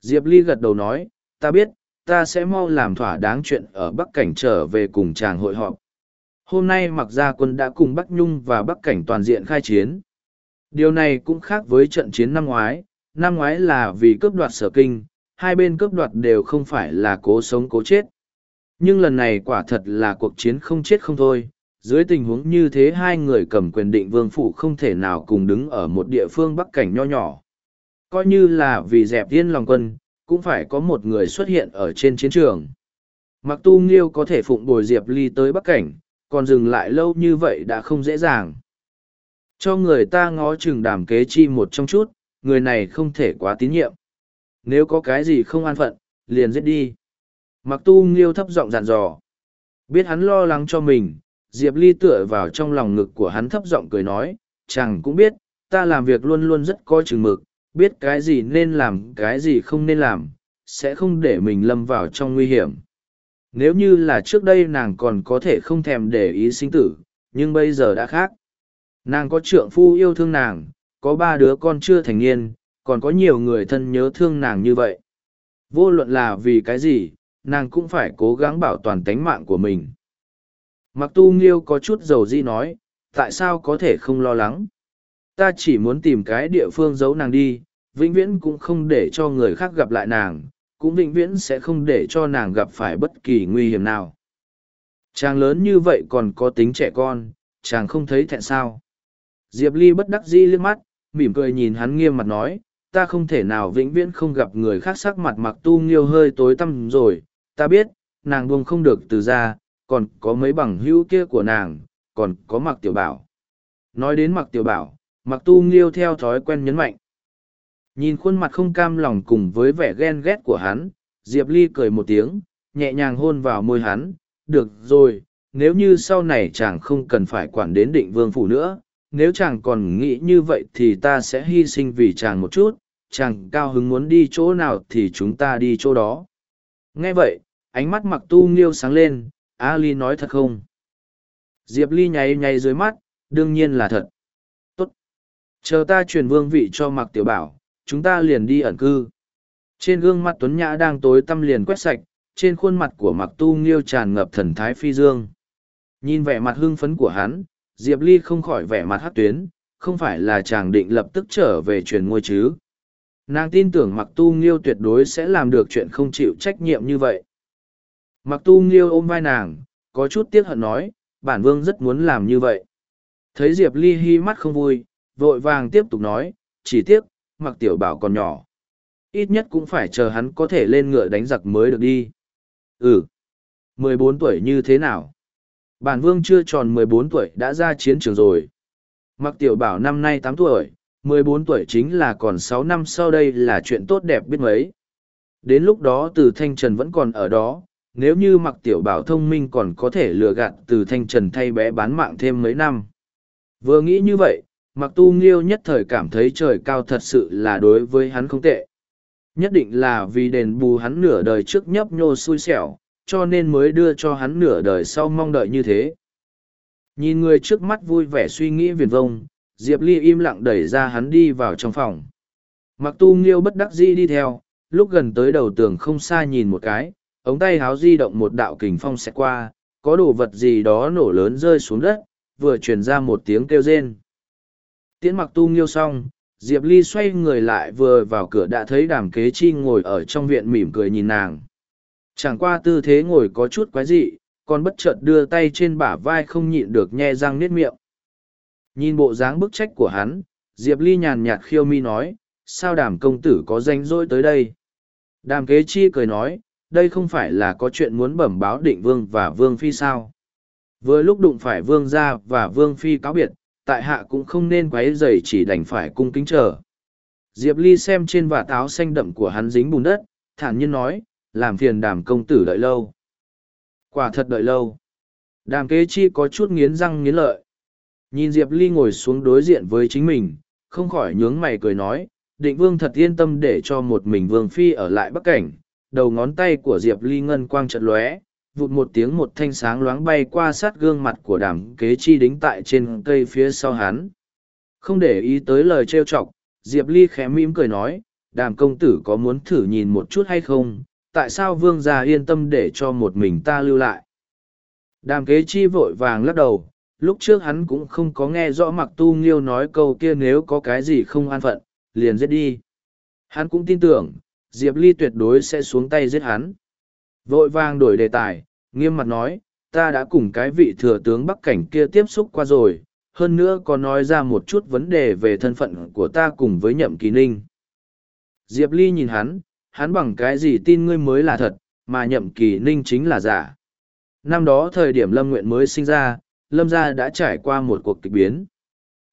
Speaker 1: diệp ly gật đầu nói ta biết ta sẽ mau làm thỏa đáng chuyện ở Bắc Cảnh trở về cùng chàng hội họp. Hôm nay mặc gia quân đã cùng Bắc Nhung và Bắc Cảnh toàn diện khai chiến. Điều này cũng khác với trận chiến năm ngoái, năm ngoái là vì cướp đoạt sở kinh, hai bên cướp đoạt đều không phải là cố sống cố chết. Nhưng lần này quả thật là cuộc chiến không chết không thôi, dưới tình huống như thế hai người cầm quyền định vương phủ không thể nào cùng đứng ở một địa phương bắc cảnh nho nhỏ. Coi như là vì dẹp yên lòng quân, cũng phải có một người xuất hiện ở trên chiến trường. Mặc tu nghiêu có thể phụng bồi Diệp Ly tới Bắc Cảnh, còn dừng lại lâu như vậy đã không dễ dàng. Cho người ta ngó chừng đàm kế chi một trong chút, người này không thể quá tín nhiệm. Nếu có cái gì không an phận, liền giết đi. Mặc tu nghiêu thấp giọng dặn dò. Biết hắn lo lắng cho mình, Diệp Ly tựa vào trong lòng ngực của hắn thấp giọng cười nói, chẳng cũng biết, ta làm việc luôn luôn rất coi chừng mực, biết cái gì nên làm cái gì không nên làm sẽ không để mình lâm vào trong nguy hiểm nếu như là trước đây nàng còn có thể không thèm để ý sinh tử nhưng bây giờ đã khác nàng có trượng phu yêu thương nàng có ba đứa con chưa thành niên còn có nhiều người thân nhớ thương nàng như vậy vô luận là vì cái gì nàng cũng phải cố gắng bảo toàn tánh mạng của mình mặc tu nghiêu có chút dầu di nói tại sao có thể không lo lắng ta chỉ muốn tìm cái địa phương giấu nàng đi vĩnh viễn cũng không để cho người khác gặp lại nàng, cũng vĩnh viễn sẽ không để cho nàng gặp phải bất kỳ nguy hiểm nào. Chàng lớn như vậy còn có tính trẻ con, chàng không thấy thẹn sao. Diệp Ly bất đắc dĩ liếc mắt, mỉm cười nhìn hắn nghiêm mặt nói, ta không thể nào vĩnh viễn không gặp người khác sắc mặt mặc tu nghiêu hơi tối tăm rồi, ta biết, nàng buông không được từ ra, còn có mấy bằng hữu kia của nàng, còn có mặc tiểu bảo. Nói đến mặc tiểu bảo, mặc tu nghiêu theo thói quen nhấn mạnh. Nhìn khuôn mặt không cam lòng cùng với vẻ ghen ghét của hắn, Diệp Ly cười một tiếng, nhẹ nhàng hôn vào môi hắn, được rồi, nếu như sau này chàng không cần phải quản đến định vương phủ nữa, nếu chàng còn nghĩ như vậy thì ta sẽ hy sinh vì chàng một chút, chàng cao hứng muốn đi chỗ nào thì chúng ta đi chỗ đó. Nghe vậy, ánh mắt mặc tu nghiêu sáng lên, A Ly nói thật không? Diệp Ly nháy nháy dưới mắt, đương nhiên là thật. Tốt. Chờ ta truyền vương vị cho mặc tiểu bảo, chúng ta liền đi ẩn cư. Trên gương mặt Tuấn Nhã đang tối tâm liền quét sạch, trên khuôn mặt của Mặc Tu Nghiêu tràn ngập thần thái phi dương. Nhìn vẻ mặt hưng phấn của hắn, Diệp Ly không khỏi vẻ mặt hát tuyến, không phải là chàng định lập tức trở về truyền ngôi chứ. Nàng tin tưởng Mặc Tu Nghiêu tuyệt đối sẽ làm được chuyện không chịu trách nhiệm như vậy. Mặc Tu Nghiêu ôm vai nàng, có chút tiếc hận nói, bản vương rất muốn làm như vậy. Thấy Diệp Ly hi mắt không vui, vội vàng tiếp tục nói, chỉ tiếc, mặc tiểu bảo còn nhỏ. Ít nhất cũng phải chờ hắn có thể lên ngựa đánh giặc mới được đi. Ừ, 14 tuổi như thế nào? Bản vương chưa tròn 14 tuổi đã ra chiến trường rồi. Mặc tiểu bảo năm nay 8 tuổi, 14 tuổi chính là còn 6 năm sau đây là chuyện tốt đẹp biết mấy. Đến lúc đó từ thanh trần vẫn còn ở đó, nếu như mặc tiểu bảo thông minh còn có thể lừa gạt từ thanh trần thay bé bán mạng thêm mấy năm. Vừa nghĩ như vậy, mặc tu nghiêu nhất thời cảm thấy trời cao thật sự là đối với hắn không tệ nhất định là vì đền bù hắn nửa đời trước nhấp nhô xui xẻo cho nên mới đưa cho hắn nửa đời sau mong đợi như thế nhìn người trước mắt vui vẻ suy nghĩ viền vông diệp ly im lặng đẩy ra hắn đi vào trong phòng mặc tu nghiêu bất đắc dĩ đi theo lúc gần tới đầu tường không xa nhìn một cái ống tay háo di động một đạo kình phong xẹt qua có đồ vật gì đó nổ lớn rơi xuống đất vừa truyền ra một tiếng kêu rên Tiễn mặc tu nghiêu xong, Diệp Ly xoay người lại vừa vào cửa đã thấy đàm kế chi ngồi ở trong viện mỉm cười nhìn nàng. Chẳng qua tư thế ngồi có chút quái dị, còn bất chợt đưa tay trên bả vai không nhịn được nhe răng niết miệng. Nhìn bộ dáng bức trách của hắn, Diệp Ly nhàn nhạt khiêu mi nói, sao đàm công tử có danh dỗi tới đây? Đàm kế chi cười nói, đây không phải là có chuyện muốn bẩm báo định vương và vương phi sao? Vừa lúc đụng phải vương gia và vương phi cáo biệt, tại hạ cũng không nên quấy dày chỉ đành phải cung kính chờ. Diệp Ly xem trên vạt táo xanh đậm của hắn dính bùn đất, thản nhiên nói, làm phiền đàm công tử đợi lâu. Quả thật đợi lâu. Đàm kế chi có chút nghiến răng nghiến lợi. Nhìn Diệp Ly ngồi xuống đối diện với chính mình, không khỏi nhướng mày cười nói, định vương thật yên tâm để cho một mình vương phi ở lại bắc cảnh. Đầu ngón tay của Diệp Ly ngân quang trận lóe, vụt một tiếng một thanh sáng loáng bay qua sát gương mặt của đàm kế chi đính tại trên cây phía sau hắn không để ý tới lời trêu chọc diệp ly khẽ mỉm cười nói đàm công tử có muốn thử nhìn một chút hay không tại sao vương gia yên tâm để cho một mình ta lưu lại đàm kế chi vội vàng lắc đầu lúc trước hắn cũng không có nghe rõ mặc tu nghiêu nói câu kia nếu có cái gì không an phận liền giết đi hắn cũng tin tưởng diệp ly tuyệt đối sẽ xuống tay giết hắn Vội vàng đổi đề tài, nghiêm mặt nói, ta đã cùng cái vị thừa tướng Bắc Cảnh kia tiếp xúc qua rồi, hơn nữa có nói ra một chút vấn đề về thân phận của ta cùng với nhậm kỳ ninh. Diệp Ly nhìn hắn, hắn bằng cái gì tin ngươi mới là thật, mà nhậm kỳ ninh chính là giả. Năm đó thời điểm Lâm Nguyện mới sinh ra, Lâm gia đã trải qua một cuộc kịch biến.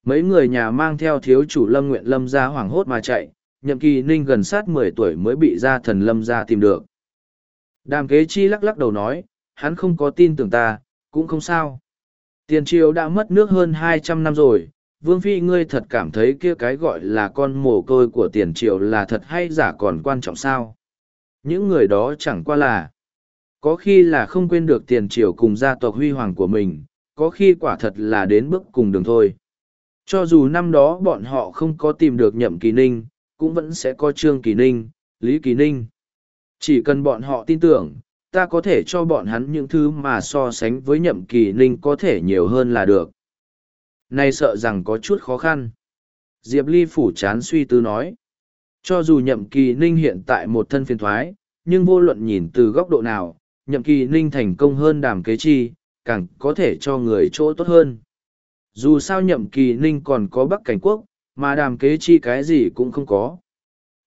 Speaker 1: Mấy người nhà mang theo thiếu chủ Lâm Nguyện Lâm gia hoảng hốt mà chạy, nhậm kỳ ninh gần sát mười tuổi mới bị gia thần Lâm gia tìm được. Đàm kế chi lắc lắc đầu nói, hắn không có tin tưởng ta, cũng không sao. Tiền triều đã mất nước hơn hai trăm năm rồi, Vương Phi ngươi thật cảm thấy kia cái gọi là con mồ côi của tiền triều là thật hay giả còn quan trọng sao? Những người đó chẳng qua là, có khi là không quên được tiền triều cùng gia tộc huy hoàng của mình, có khi quả thật là đến bước cùng đường thôi. Cho dù năm đó bọn họ không có tìm được nhậm kỳ ninh, cũng vẫn sẽ có trương kỳ ninh, lý kỳ ninh. Chỉ cần bọn họ tin tưởng, ta có thể cho bọn hắn những thứ mà so sánh với nhậm kỳ ninh có thể nhiều hơn là được. Nay sợ rằng có chút khó khăn. Diệp Ly phủ chán suy tư nói. Cho dù nhậm kỳ ninh hiện tại một thân phiền thoái, nhưng vô luận nhìn từ góc độ nào, nhậm kỳ ninh thành công hơn đàm kế chi, càng có thể cho người chỗ tốt hơn. Dù sao nhậm kỳ ninh còn có Bắc Cảnh Quốc, mà đàm kế chi cái gì cũng không có.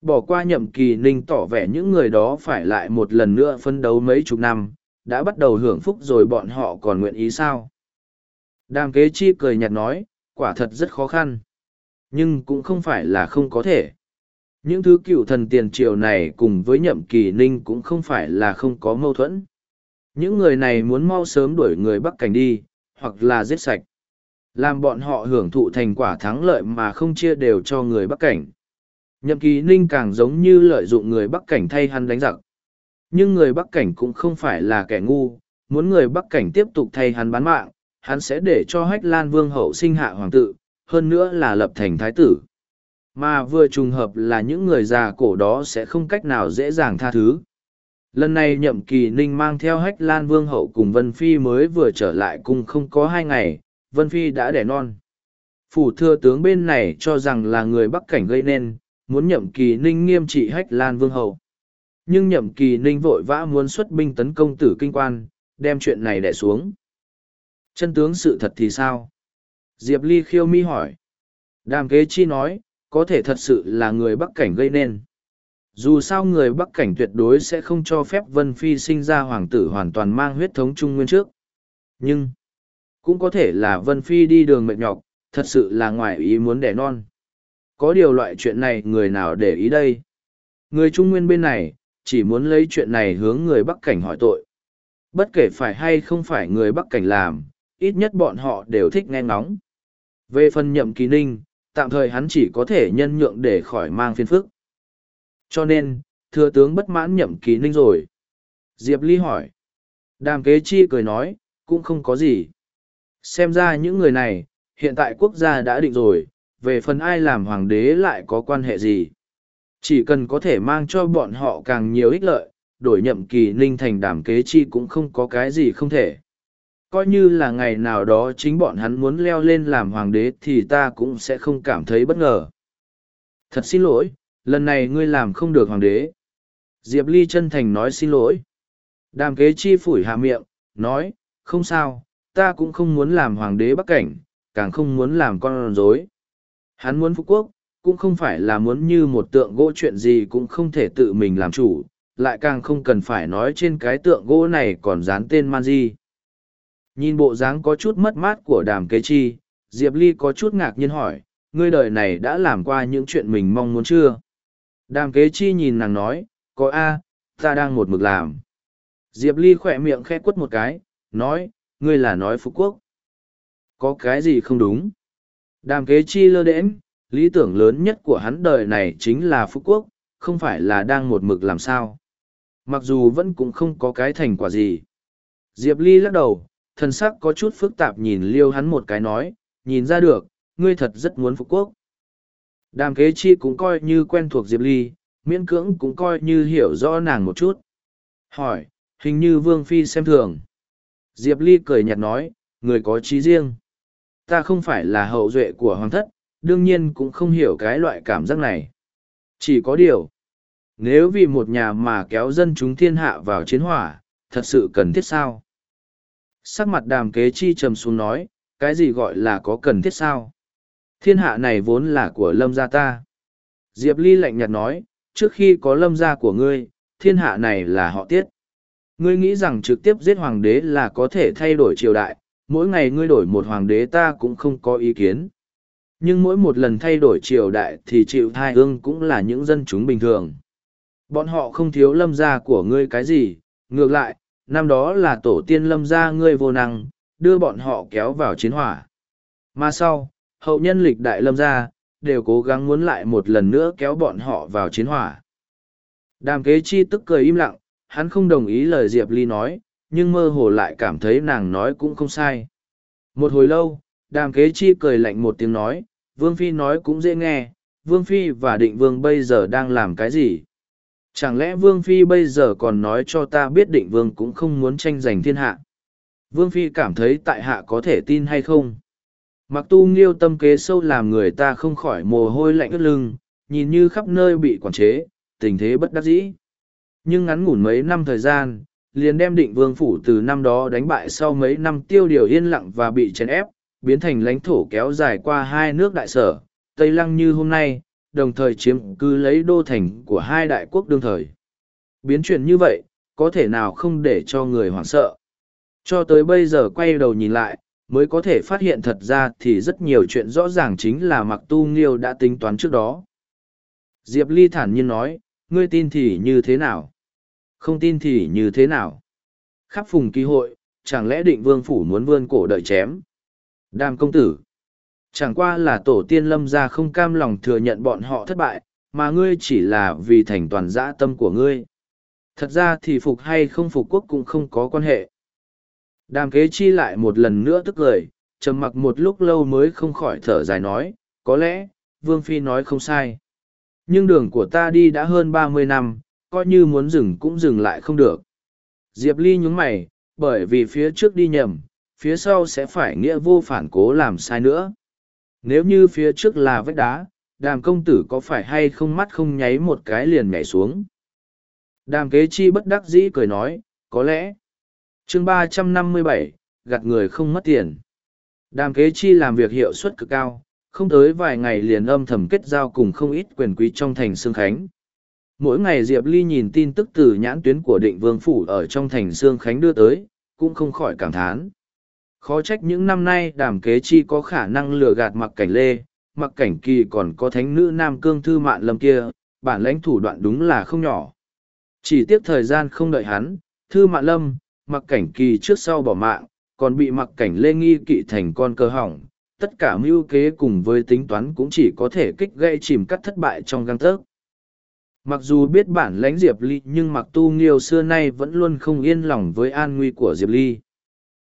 Speaker 1: Bỏ qua nhậm kỳ ninh tỏ vẻ những người đó phải lại một lần nữa phân đấu mấy chục năm, đã bắt đầu hưởng phúc rồi bọn họ còn nguyện ý sao. Đàm kế chi cười nhạt nói, quả thật rất khó khăn. Nhưng cũng không phải là không có thể. Những thứ cựu thần tiền triều này cùng với nhậm kỳ ninh cũng không phải là không có mâu thuẫn. Những người này muốn mau sớm đuổi người Bắc Cảnh đi, hoặc là giết sạch. Làm bọn họ hưởng thụ thành quả thắng lợi mà không chia đều cho người Bắc Cảnh. Nhậm kỳ ninh càng giống như lợi dụng người Bắc Cảnh thay hắn đánh giặc. Nhưng người Bắc Cảnh cũng không phải là kẻ ngu, muốn người Bắc Cảnh tiếp tục thay hắn bán mạng, hắn sẽ để cho hách lan vương hậu sinh hạ hoàng tự, hơn nữa là lập thành thái tử. Mà vừa trùng hợp là những người già cổ đó sẽ không cách nào dễ dàng tha thứ. Lần này nhậm kỳ ninh mang theo hách lan vương hậu cùng Vân Phi mới vừa trở lại cùng không có hai ngày, Vân Phi đã đẻ non. Phủ thừa tướng bên này cho rằng là người Bắc Cảnh gây nên, muốn nhậm kỳ ninh nghiêm trị hách lan vương hầu nhưng nhậm kỳ ninh vội vã muốn xuất binh tấn công tử kinh quan đem chuyện này đẻ xuống chân tướng sự thật thì sao diệp ly khiêu mi hỏi đàm kế chi nói có thể thật sự là người bắc cảnh gây nên dù sao người bắc cảnh tuyệt đối sẽ không cho phép vân phi sinh ra hoàng tử hoàn toàn mang huyết thống trung nguyên trước nhưng cũng có thể là vân phi đi đường mệt nhọc thật sự là ngoài ý muốn đẻ non có điều loại chuyện này người nào để ý đây người trung nguyên bên này chỉ muốn lấy chuyện này hướng người bắc cảnh hỏi tội bất kể phải hay không phải người bắc cảnh làm ít nhất bọn họ đều thích nghe ngóng về phần nhậm kỳ ninh tạm thời hắn chỉ có thể nhân nhượng để khỏi mang phiền phức cho nên thừa tướng bất mãn nhậm kỳ ninh rồi diệp ly hỏi đàm kế chi cười nói cũng không có gì xem ra những người này hiện tại quốc gia đã định rồi về phần ai làm hoàng đế lại có quan hệ gì. Chỉ cần có thể mang cho bọn họ càng nhiều ích lợi, đổi nhậm kỳ ninh thành đảm kế chi cũng không có cái gì không thể. Coi như là ngày nào đó chính bọn hắn muốn leo lên làm hoàng đế thì ta cũng sẽ không cảm thấy bất ngờ. Thật xin lỗi, lần này ngươi làm không được hoàng đế. Diệp Ly chân thành nói xin lỗi. Đàm kế chi phủi hạ miệng, nói, không sao, ta cũng không muốn làm hoàng đế bắc cảnh, càng không muốn làm con rối. Hắn muốn Phú Quốc, cũng không phải là muốn như một tượng gỗ chuyện gì cũng không thể tự mình làm chủ, lại càng không cần phải nói trên cái tượng gỗ này còn dán tên man di. Nhìn bộ dáng có chút mất mát của đàm kế chi, Diệp Ly có chút ngạc nhiên hỏi, ngươi đời này đã làm qua những chuyện mình mong muốn chưa? Đàm kế chi nhìn nàng nói, có a, ta đang một mực làm. Diệp Ly khỏe miệng khẽ quất một cái, nói, ngươi là nói Phú Quốc. Có cái gì không đúng? Đàm kế chi lơ đễnh, lý tưởng lớn nhất của hắn đời này chính là Phúc Quốc, không phải là đang một mực làm sao. Mặc dù vẫn cũng không có cái thành quả gì. Diệp Ly lắc đầu, thần sắc có chút phức tạp nhìn liêu hắn một cái nói, nhìn ra được, ngươi thật rất muốn Phúc Quốc. Đàm kế chi cũng coi như quen thuộc Diệp Ly, miễn cưỡng cũng coi như hiểu rõ nàng một chút. Hỏi, hình như Vương Phi xem thường. Diệp Ly cười nhạt nói, người có trí riêng ta không phải là hậu duệ của hoàng thất, đương nhiên cũng không hiểu cái loại cảm giác này. Chỉ có điều, nếu vì một nhà mà kéo dân chúng thiên hạ vào chiến hỏa, thật sự cần thiết sao? Sắc mặt đàm kế chi trầm xuống nói, cái gì gọi là có cần thiết sao? Thiên hạ này vốn là của lâm gia ta. Diệp Ly lạnh nhạt nói, trước khi có lâm gia của ngươi, thiên hạ này là họ tiết. Ngươi nghĩ rằng trực tiếp giết hoàng đế là có thể thay đổi triều đại, mỗi ngày ngươi đổi một hoàng đế ta cũng không có ý kiến. Nhưng mỗi một lần thay đổi triều đại thì chịu thai ương cũng là những dân chúng bình thường. Bọn họ không thiếu lâm gia của ngươi cái gì, ngược lại, năm đó là tổ tiên lâm gia ngươi vô năng, đưa bọn họ kéo vào chiến hỏa. Mà sau, hậu nhân lịch đại lâm gia, đều cố gắng muốn lại một lần nữa kéo bọn họ vào chiến hỏa. Đàm kế chi tức cười im lặng, hắn không đồng ý lời Diệp Ly nói, nhưng mơ hồ lại cảm thấy nàng nói cũng không sai. Một hồi lâu, đàm kế chi cười lạnh một tiếng nói, Vương Phi nói cũng dễ nghe, Vương Phi và định Vương bây giờ đang làm cái gì? Chẳng lẽ Vương Phi bây giờ còn nói cho ta biết định Vương cũng không muốn tranh giành thiên hạ? Vương Phi cảm thấy tại hạ có thể tin hay không? Mặc tu nghiêu tâm kế sâu làm người ta không khỏi mồ hôi lạnh ướt lưng, nhìn như khắp nơi bị quản chế, tình thế bất đắc dĩ. Nhưng ngắn ngủn mấy năm thời gian, liền đem định vương phủ từ năm đó đánh bại sau mấy năm tiêu điều yên lặng và bị chèn ép, biến thành lãnh thổ kéo dài qua hai nước đại sở, Tây Lăng như hôm nay, đồng thời chiếm cứ lấy đô thành của hai đại quốc đương thời. Biến chuyển như vậy, có thể nào không để cho người hoảng sợ. Cho tới bây giờ quay đầu nhìn lại, mới có thể phát hiện thật ra thì rất nhiều chuyện rõ ràng chính là mặc tu nghiêu đã tính toán trước đó. Diệp Ly thản nhiên nói, ngươi tin thì như thế nào? Không tin thì như thế nào? Khắp phùng kỳ hội, chẳng lẽ định vương phủ muốn vươn cổ đợi chém? Đàm công tử. Chẳng qua là tổ tiên lâm gia không cam lòng thừa nhận bọn họ thất bại, mà ngươi chỉ là vì thành toàn dã tâm của ngươi. Thật ra thì phục hay không phục quốc cũng không có quan hệ. Đàm kế chi lại một lần nữa tức lời, trầm mặc một lúc lâu mới không khỏi thở dài nói, có lẽ, Vương Phi nói không sai. Nhưng đường của ta đi đã hơn ba mươi năm, coi như muốn dừng cũng dừng lại không được. Diệp Ly nhúng mày, bởi vì phía trước đi nhầm, phía sau sẽ phải nghĩa vô phản cố làm sai nữa. Nếu như phía trước là vách đá, đàm công tử có phải hay không mắt không nháy một cái liền nhảy xuống. Đàm kế chi bất đắc dĩ cười nói, có lẽ. chương ba trăm năm mươi bảy gặt người không mất tiền. Đàm kế chi làm việc hiệu suất cực cao, không tới vài ngày liền âm thầm kết giao cùng không ít quyền quý trong thành Sương Khánh, Mỗi ngày Diệp Ly nhìn tin tức từ nhãn tuyến của định vương phủ ở trong thành Sương Khánh đưa tới, cũng không khỏi cảm thán. Khó trách những năm nay đàm kế chi có khả năng lừa gạt mặc cảnh lê, mặc cảnh kỳ còn có thánh nữ Nam Cương Thư Mạn Lâm kia, bản lãnh thủ đoạn đúng là không nhỏ. Chỉ tiếc thời gian không đợi hắn, Thư Mạn Lâm, mặc cảnh kỳ trước sau bỏ mạng, còn bị mặc cảnh lê nghi kỵ thành con cơ hỏng, tất cả mưu kế cùng với tính toán cũng chỉ có thể kích gây chìm cắt thất bại trong găng tớc mặc dù biết bản lãnh diệp ly nhưng mặc tu nghiêu xưa nay vẫn luôn không yên lòng với an nguy của diệp ly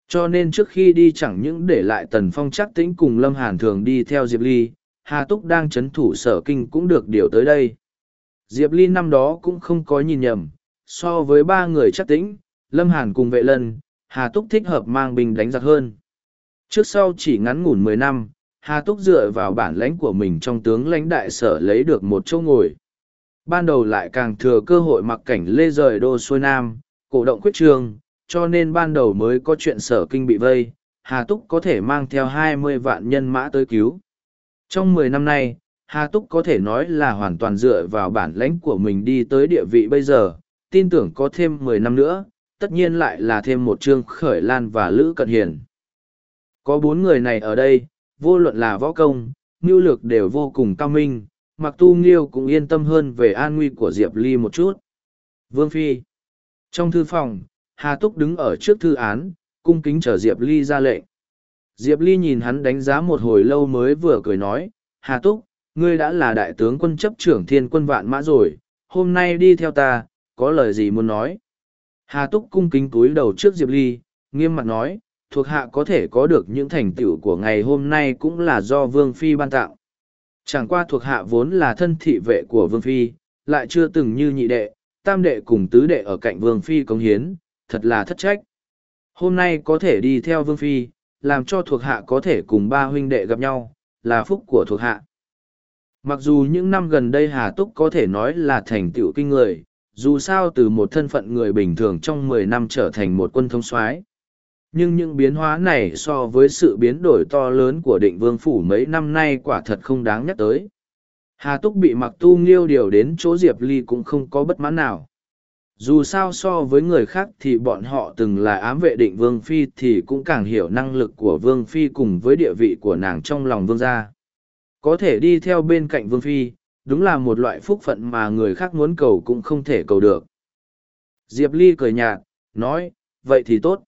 Speaker 1: cho nên trước khi đi chẳng những để lại tần phong chắc tĩnh cùng lâm hàn thường đi theo diệp ly hà túc đang c h ấ n thủ sở kinh cũng được điều tới đây diệp ly năm đó cũng không có nhìn nhầm so với ba người chắc tĩnh lâm hàn cùng vệ lân hà túc thích hợp mang binh đánh giặc hơn trước sau chỉ ngắn ngủn mười năm hà túc dựa vào bản lãnh của mình trong tướng lãnh đại sở lấy được một chỗ ngồi Ban đầu lại càng thừa cơ hội mặc cảnh lê rời đô xuôi nam, cổ động quyết trường, cho nên ban đầu mới có chuyện sở kinh bị vây, Hà Túc có thể mang theo hai mươi vạn nhân mã tới cứu. Trong mười năm nay, Hà Túc có thể nói là hoàn toàn dựa vào bản lãnh của mình đi tới địa vị bây giờ, tin tưởng có thêm mười năm nữa, tất nhiên lại là thêm một Trương Khởi Lan và Lữ Cận Hiền. Có bốn người này ở đây, vô luận là võ công, mưu lược đều vô cùng cao minh, mặc tu nghiêu cũng yên tâm hơn về an nguy của diệp ly một chút vương phi trong thư phòng hà túc đứng ở trước thư án cung kính chờ diệp ly ra lệnh diệp ly nhìn hắn đánh giá một hồi lâu mới vừa cười nói hà túc ngươi đã là đại tướng quân chấp trưởng thiên quân vạn mã rồi hôm nay đi theo ta có lời gì muốn nói hà túc cung kính cúi đầu trước diệp ly nghiêm mặt nói thuộc hạ có thể có được những thành tựu của ngày hôm nay cũng là do vương phi ban tặng Chẳng qua thuộc hạ vốn là thân thị vệ của Vương Phi, lại chưa từng như nhị đệ, tam đệ cùng tứ đệ ở cạnh Vương Phi công hiến, thật là thất trách. Hôm nay có thể đi theo Vương Phi, làm cho thuộc hạ có thể cùng ba huynh đệ gặp nhau, là phúc của thuộc hạ. Mặc dù những năm gần đây Hà Túc có thể nói là thành tựu kinh người, dù sao từ một thân phận người bình thường trong mười năm trở thành một quân thống soái nhưng những biến hóa này so với sự biến đổi to lớn của định vương phủ mấy năm nay quả thật không đáng nhắc tới hà túc bị mặc tu nghiêu điều đến chỗ diệp ly cũng không có bất mãn nào dù sao so với người khác thì bọn họ từng là ám vệ định vương phi thì cũng càng hiểu năng lực của vương phi cùng với địa vị của nàng trong lòng vương gia có thể đi theo bên cạnh vương phi đúng là một loại phúc phận mà người khác muốn cầu cũng không thể cầu được diệp ly cười nhạt nói vậy thì tốt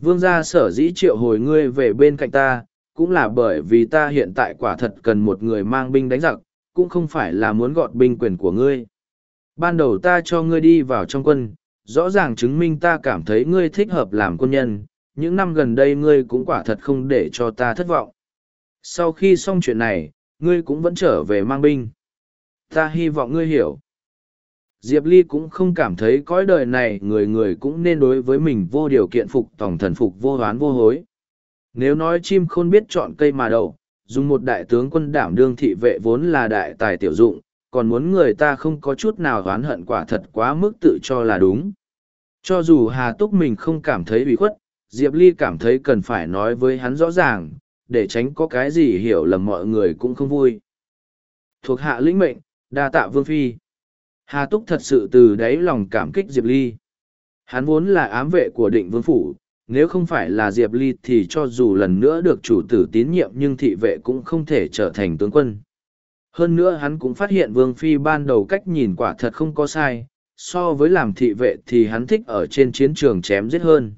Speaker 1: vương gia sở dĩ triệu hồi ngươi về bên cạnh ta cũng là bởi vì ta hiện tại quả thật cần một người mang binh đánh giặc cũng không phải là muốn gọt binh quyền của ngươi ban đầu ta cho ngươi đi vào trong quân rõ ràng chứng minh ta cảm thấy ngươi thích hợp làm quân nhân những năm gần đây ngươi cũng quả thật không để cho ta thất vọng sau khi xong chuyện này ngươi cũng vẫn trở về mang binh ta hy vọng ngươi hiểu Diệp Ly cũng không cảm thấy cõi đời này người người cũng nên đối với mình vô điều kiện phục tổng thần phục vô hoán vô hối. Nếu nói chim khôn biết chọn cây mà đậu, dùng một đại tướng quân đảm đương thị vệ vốn là đại tài tiểu dụng, còn muốn người ta không có chút nào oán hận quả thật quá mức tự cho là đúng. Cho dù Hà Túc mình không cảm thấy bị khuất, Diệp Ly cảm thấy cần phải nói với hắn rõ ràng, để tránh có cái gì hiểu lầm mọi người cũng không vui. Thuộc hạ lĩnh mệnh, đa tạ Vương Phi. Hà Túc thật sự từ đáy lòng cảm kích Diệp Ly. Hắn vốn là ám vệ của định vương phủ, nếu không phải là Diệp Ly thì cho dù lần nữa được chủ tử tín nhiệm nhưng thị vệ cũng không thể trở thành tướng quân. Hơn nữa hắn cũng phát hiện Vương Phi ban đầu cách nhìn quả thật không có sai, so với làm thị vệ thì hắn thích ở trên chiến trường chém giết hơn.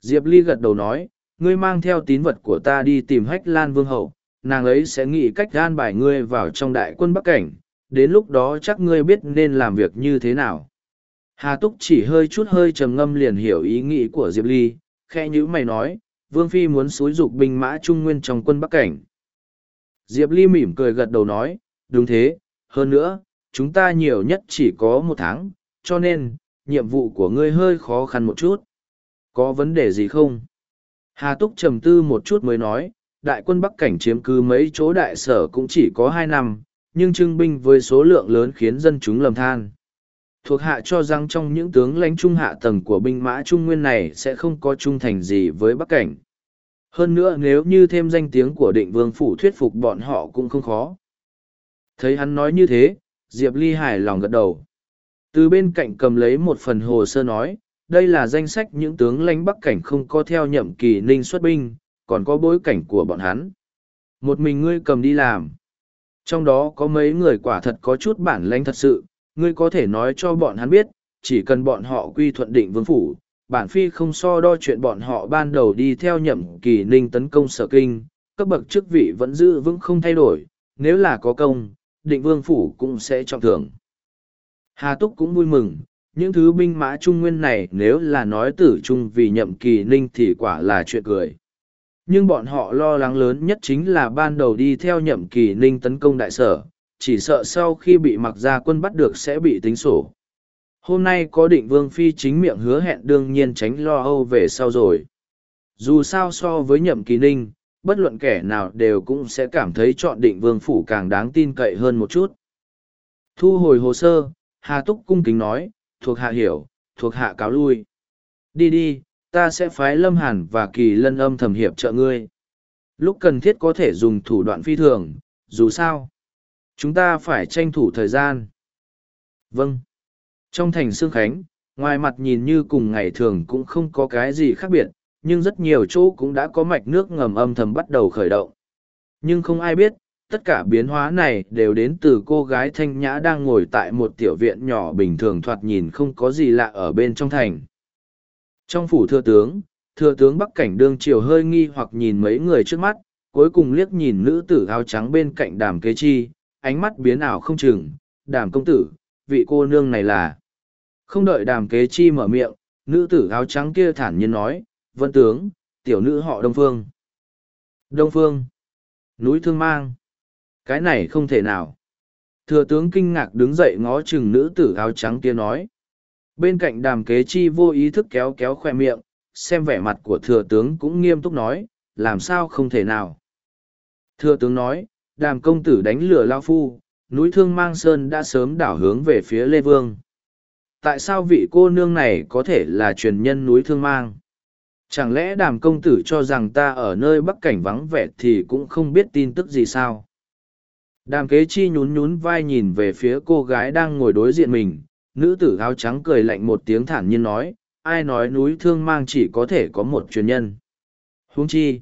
Speaker 1: Diệp Ly gật đầu nói, ngươi mang theo tín vật của ta đi tìm hách lan vương hậu, nàng ấy sẽ nghĩ cách gan bài ngươi vào trong đại quân Bắc Cảnh, đến lúc đó chắc ngươi biết nên làm việc như thế nào. Hà Túc chỉ hơi chút hơi trầm ngâm liền hiểu ý nghĩ của Diệp Ly, khe nhữ mày nói, Vương Phi muốn xúi dục binh mã Trung Nguyên trong quân Bắc Cảnh. Diệp Ly mỉm cười gật đầu nói, đúng thế, hơn nữa, chúng ta nhiều nhất chỉ có một tháng, cho nên, nhiệm vụ của ngươi hơi khó khăn một chút. Có vấn đề gì không? Hà Túc trầm tư một chút mới nói, đại quân Bắc Cảnh chiếm cứ mấy chỗ đại sở cũng chỉ có hai năm, nhưng trưng binh với số lượng lớn khiến dân chúng lầm than. Thuộc hạ cho rằng trong những tướng lãnh trung hạ tầng của binh mã trung nguyên này sẽ không có trung thành gì với Bắc Cảnh. Hơn nữa nếu như thêm danh tiếng của định vương phủ thuyết phục bọn họ cũng không khó. Thấy hắn nói như thế, Diệp Ly hài lòng gật đầu. Từ bên cạnh cầm lấy một phần hồ sơ nói, đây là danh sách những tướng lãnh Bắc Cảnh không có theo nhậm kỳ ninh xuất binh, còn có bối cảnh của bọn hắn. Một mình ngươi cầm đi làm. Trong đó có mấy người quả thật có chút bản lãnh thật sự, ngươi có thể nói cho bọn hắn biết, chỉ cần bọn họ quy thuận định vương phủ, bản phi không so đo chuyện bọn họ ban đầu đi theo nhậm kỳ ninh tấn công sở kinh, cấp bậc chức vị vẫn giữ vững không thay đổi, nếu là có công, định vương phủ cũng sẽ trọng thưởng. Hà Túc cũng vui mừng, những thứ binh mã trung nguyên này nếu là nói tử trung vì nhậm kỳ ninh thì quả là chuyện cười nhưng bọn họ lo lắng lớn nhất chính là ban đầu đi theo nhậm kỳ ninh tấn công đại sở chỉ sợ sau khi bị mặc gia quân bắt được sẽ bị tính sổ hôm nay có định vương phi chính miệng hứa hẹn đương nhiên tránh lo âu về sau rồi dù sao so với nhậm kỳ ninh bất luận kẻ nào đều cũng sẽ cảm thấy chọn định vương phủ càng đáng tin cậy hơn một chút thu hồi hồ sơ hà túc cung kính nói thuộc hạ hiểu thuộc hạ cáo lui đi đi ta sẽ phái lâm hàn và kỳ lân âm thầm hiệp trợ ngươi lúc cần thiết có thể dùng thủ đoạn phi thường dù sao chúng ta phải tranh thủ thời gian vâng trong thành sương khánh ngoài mặt nhìn như cùng ngày thường cũng không có cái gì khác biệt nhưng rất nhiều chỗ cũng đã có mạch nước ngầm âm thầm bắt đầu khởi động nhưng không ai biết tất cả biến hóa này đều đến từ cô gái thanh nhã đang ngồi tại một tiểu viện nhỏ bình thường thoạt nhìn không có gì lạ ở bên trong thành trong phủ thừa tướng, thừa tướng Bắc Cảnh đương triều hơi nghi hoặc nhìn mấy người trước mắt, cuối cùng liếc nhìn nữ tử áo trắng bên cạnh đàm kế chi, ánh mắt biến ảo không chừng, đàm công tử, vị cô nương này là. Không đợi đàm kế chi mở miệng, nữ tử áo trắng kia thản nhiên nói, vân tướng, tiểu nữ họ Đông Phương. Đông Phương. Núi Thương Mang. Cái này không thể nào. Thừa tướng kinh ngạc đứng dậy ngó chừng nữ tử áo trắng kia nói. Bên cạnh đàm kế chi vô ý thức kéo kéo khoe miệng, xem vẻ mặt của thừa tướng cũng nghiêm túc nói, làm sao không thể nào. Thừa tướng nói, đàm công tử đánh lừa lao phu, núi thương mang sơn đã sớm đảo hướng về phía Lê Vương. Tại sao vị cô nương này có thể là truyền nhân núi thương mang? Chẳng lẽ đàm công tử cho rằng ta ở nơi bắc cảnh vắng vẻ thì cũng không biết tin tức gì sao? Đàm kế chi nhún nhún vai nhìn về phía cô gái đang ngồi đối diện mình, nữ tử áo trắng cười lạnh một tiếng thản nhiên nói, ai nói núi thương mang chỉ có thể có một truyền nhân. Huống chi,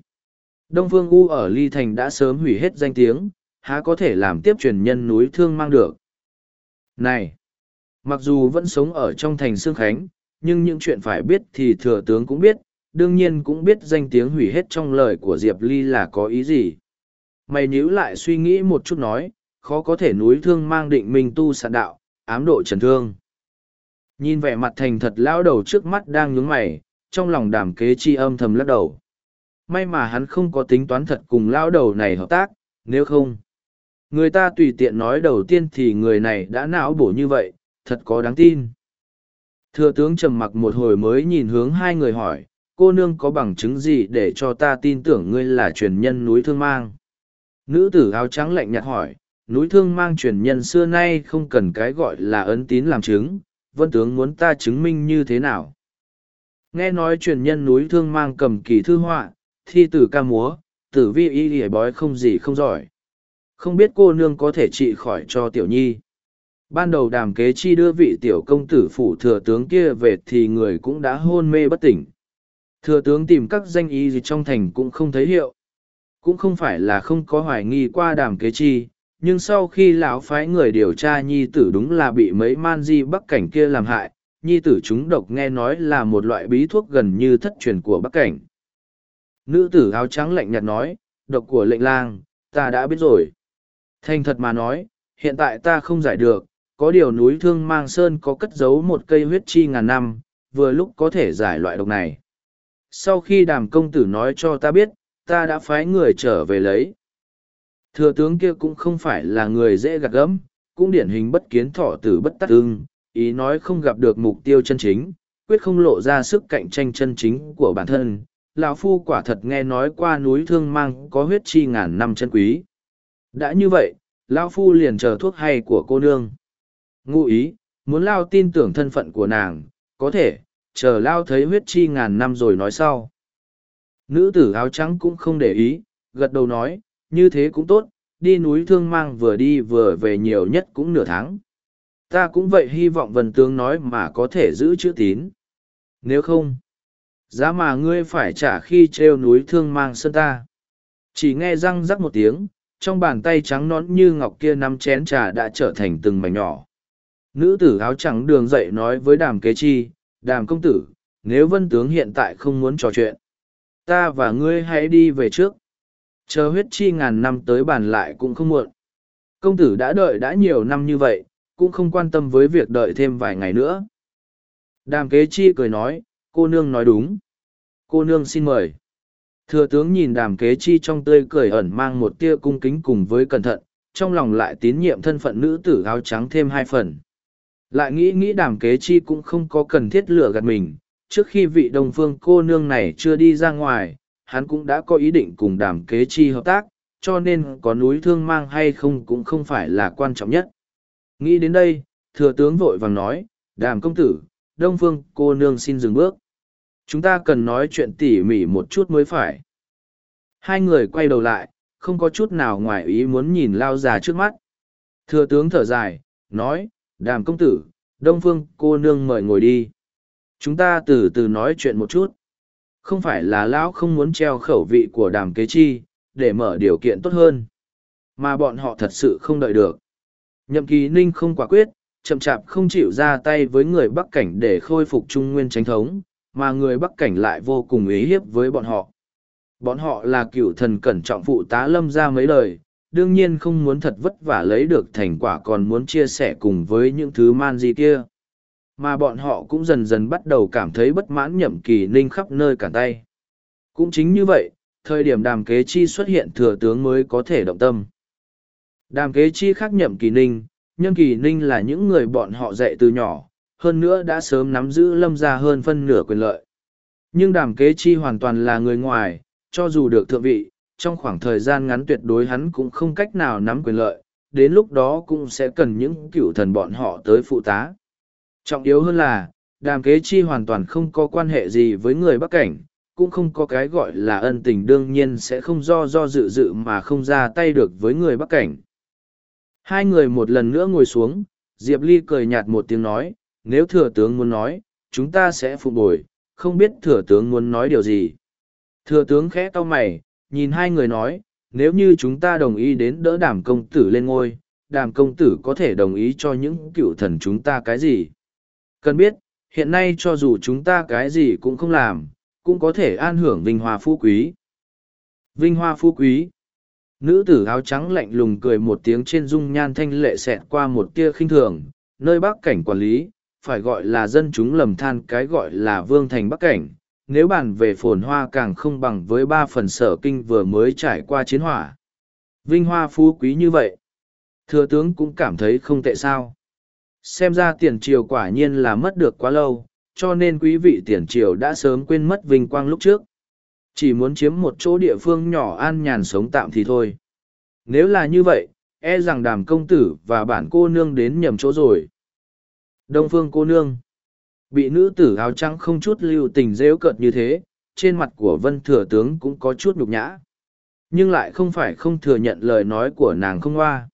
Speaker 1: Đông Phương U ở Ly Thành đã sớm hủy hết danh tiếng, há có thể làm tiếp truyền nhân núi thương mang được. Này, mặc dù vẫn sống ở trong thành Sương Khánh, nhưng những chuyện phải biết thì thừa tướng cũng biết, đương nhiên cũng biết danh tiếng hủy hết trong lời của Diệp Ly là có ý gì. Mày nhíu lại suy nghĩ một chút nói, khó có thể núi thương mang định mình tu sạn đạo, ám độ trần thương. Nhìn vẻ mặt thành thật lão đầu trước mắt đang nhướng mày, trong lòng đàm kế chi âm thầm lắc đầu. May mà hắn không có tính toán thật cùng lão đầu này hợp tác, nếu không. Người ta tùy tiện nói đầu tiên thì người này đã não bổ như vậy, thật có đáng tin. Thừa tướng trầm mặc một hồi mới nhìn hướng hai người hỏi, cô nương có bằng chứng gì để cho ta tin tưởng ngươi là truyền nhân núi thương mang? Nữ tử áo trắng lạnh nhạt hỏi, núi thương mang truyền nhân xưa nay không cần cái gọi là ấn tín làm chứng, vân tướng muốn ta chứng minh như thế nào nghe nói truyền nhân núi thương mang cầm kỳ thư họa thi tử ca múa tử vi y ỉa bói không gì không giỏi không biết cô nương có thể trị khỏi cho tiểu nhi ban đầu đàm kế chi đưa vị tiểu công tử phủ thừa tướng kia về thì người cũng đã hôn mê bất tỉnh thừa tướng tìm các danh y gì trong thành cũng không thấy hiệu cũng không phải là không có hoài nghi qua đàm kế chi nhưng sau khi lão phái người điều tra nhi tử đúng là bị mấy man di bắc cảnh kia làm hại nhi tử chúng độc nghe nói là một loại bí thuốc gần như thất truyền của bắc cảnh nữ tử áo trắng lạnh nhạt nói độc của lệnh lang ta đã biết rồi thành thật mà nói hiện tại ta không giải được có điều núi thương mang sơn có cất giấu một cây huyết chi ngàn năm vừa lúc có thể giải loại độc này sau khi đàm công tử nói cho ta biết ta đã phái người trở về lấy Thừa tướng kia cũng không phải là người dễ gạt gẫm, cũng điển hình bất kiến thọ tử bất tắc ưng, ý nói không gặp được mục tiêu chân chính, quyết không lộ ra sức cạnh tranh chân chính của bản thân. Lão phu quả thật nghe nói qua núi thương mang có huyết chi ngàn năm chân quý. Đã như vậy, lão phu liền chờ thuốc hay của cô nương. Ngụ ý, muốn lao tin tưởng thân phận của nàng, có thể, chờ lao thấy huyết chi ngàn năm rồi nói sau. Nữ tử áo trắng cũng không để ý, gật đầu nói, như thế cũng tốt, đi núi thương mang vừa đi vừa về nhiều nhất cũng nửa tháng. Ta cũng vậy hy vọng vần tướng nói mà có thể giữ chữ tín. Nếu không, giá mà ngươi phải trả khi treo núi thương mang sơn ta. Chỉ nghe răng rắc một tiếng, trong bàn tay trắng nón như ngọc kia nắm chén trà đã trở thành từng mảnh nhỏ. Nữ tử áo trắng đường dậy nói với đàm kế chi, đàm công tử, nếu vân tướng hiện tại không muốn trò chuyện, ta và ngươi hãy đi về trước chờ huyết chi ngàn năm tới bàn lại cũng không muộn. Công tử đã đợi đã nhiều năm như vậy, cũng không quan tâm với việc đợi thêm vài ngày nữa. Đàm kế chi cười nói, cô nương nói đúng. Cô nương xin mời. Thừa tướng nhìn đàm kế chi trong tươi cười ẩn mang một tia cung kính cùng với cẩn thận, trong lòng lại tín nhiệm thân phận nữ tử áo trắng thêm hai phần. Lại nghĩ nghĩ đàm kế chi cũng không có cần thiết lửa gạt mình, trước khi vị đồng phương cô nương này chưa đi ra ngoài, hắn cũng đã có ý định cùng đàm kế chi hợp tác, cho nên có núi thương mang hay không cũng không phải là quan trọng nhất. Nghĩ đến đây, thừa tướng vội vàng nói, đàm công tử, đông phương cô nương xin dừng bước. Chúng ta cần nói chuyện tỉ mỉ một chút mới phải. Hai người quay đầu lại, không có chút nào ngoài ý muốn nhìn lao già trước mắt. Thừa tướng thở dài, nói, đàm công tử, đông phương cô nương mời ngồi đi. Chúng ta từ từ nói chuyện một chút không phải là lão không muốn treo khẩu vị của đàm kế chi, để mở điều kiện tốt hơn. Mà bọn họ thật sự không đợi được. Nhậm kỳ ninh không quả quyết, chậm chạp không chịu ra tay với người Bắc Cảnh để khôi phục Trung Nguyên tránh thống, mà người Bắc Cảnh lại vô cùng ý hiếp với bọn họ. Bọn họ là cựu thần cẩn trọng phụ tá lâm ra mấy lời, đương nhiên không muốn thật vất vả lấy được thành quả còn muốn chia sẻ cùng với những thứ man di kia mà bọn họ cũng dần dần bắt đầu cảm thấy bất mãn nhậm kỳ ninh khắp nơi cản tay. Cũng chính như vậy, thời điểm đàm kế chi xuất hiện thừa tướng mới có thể động tâm. Đàm kế chi khác nhậm kỳ ninh, Nhậm kỳ ninh là những người bọn họ dạy từ nhỏ, hơn nữa đã sớm nắm giữ lâm ra hơn phân nửa quyền lợi. Nhưng đàm kế chi hoàn toàn là người ngoài, cho dù được thượng vị, trong khoảng thời gian ngắn tuyệt đối hắn cũng không cách nào nắm quyền lợi, đến lúc đó cũng sẽ cần những cựu thần bọn họ tới phụ tá. Trọng yếu hơn là, đàm kế chi hoàn toàn không có quan hệ gì với người Bắc Cảnh, cũng không có cái gọi là ân tình đương nhiên sẽ không do do dự dự mà không ra tay được với người Bắc Cảnh. Hai người một lần nữa ngồi xuống, Diệp Ly cười nhạt một tiếng nói, nếu thừa tướng muốn nói, chúng ta sẽ phục bồi, không biết thừa tướng muốn nói điều gì. Thừa tướng khẽ to mày, nhìn hai người nói, nếu như chúng ta đồng ý đến đỡ đàm công tử lên ngôi, đàm công tử có thể đồng ý cho những cựu thần chúng ta cái gì. Cần biết, hiện nay cho dù chúng ta cái gì cũng không làm, cũng có thể an hưởng vinh hoa phú quý. Vinh hoa phú quý. Nữ tử áo trắng lạnh lùng cười một tiếng trên dung nhan thanh lệ xẹt qua một tia khinh thường, nơi bắc cảnh quản lý, phải gọi là dân chúng lầm than cái gọi là vương thành bắc cảnh. Nếu bàn về phồn hoa càng không bằng với ba phần sở kinh vừa mới trải qua chiến hỏa. Vinh hoa phú quý như vậy. Thừa tướng cũng cảm thấy không tệ sao. Xem ra tiền triều quả nhiên là mất được quá lâu, cho nên quý vị tiền triều đã sớm quên mất vinh quang lúc trước. Chỉ muốn chiếm một chỗ địa phương nhỏ an nhàn sống tạm thì thôi. Nếu là như vậy, e rằng đàm công tử và bản cô nương đến nhầm chỗ rồi. Đông phương cô nương. Bị nữ tử áo trắng không chút lưu tình rêu cợt như thế, trên mặt của vân thừa tướng cũng có chút nhục nhã. Nhưng lại không phải không thừa nhận lời nói của nàng không hoa.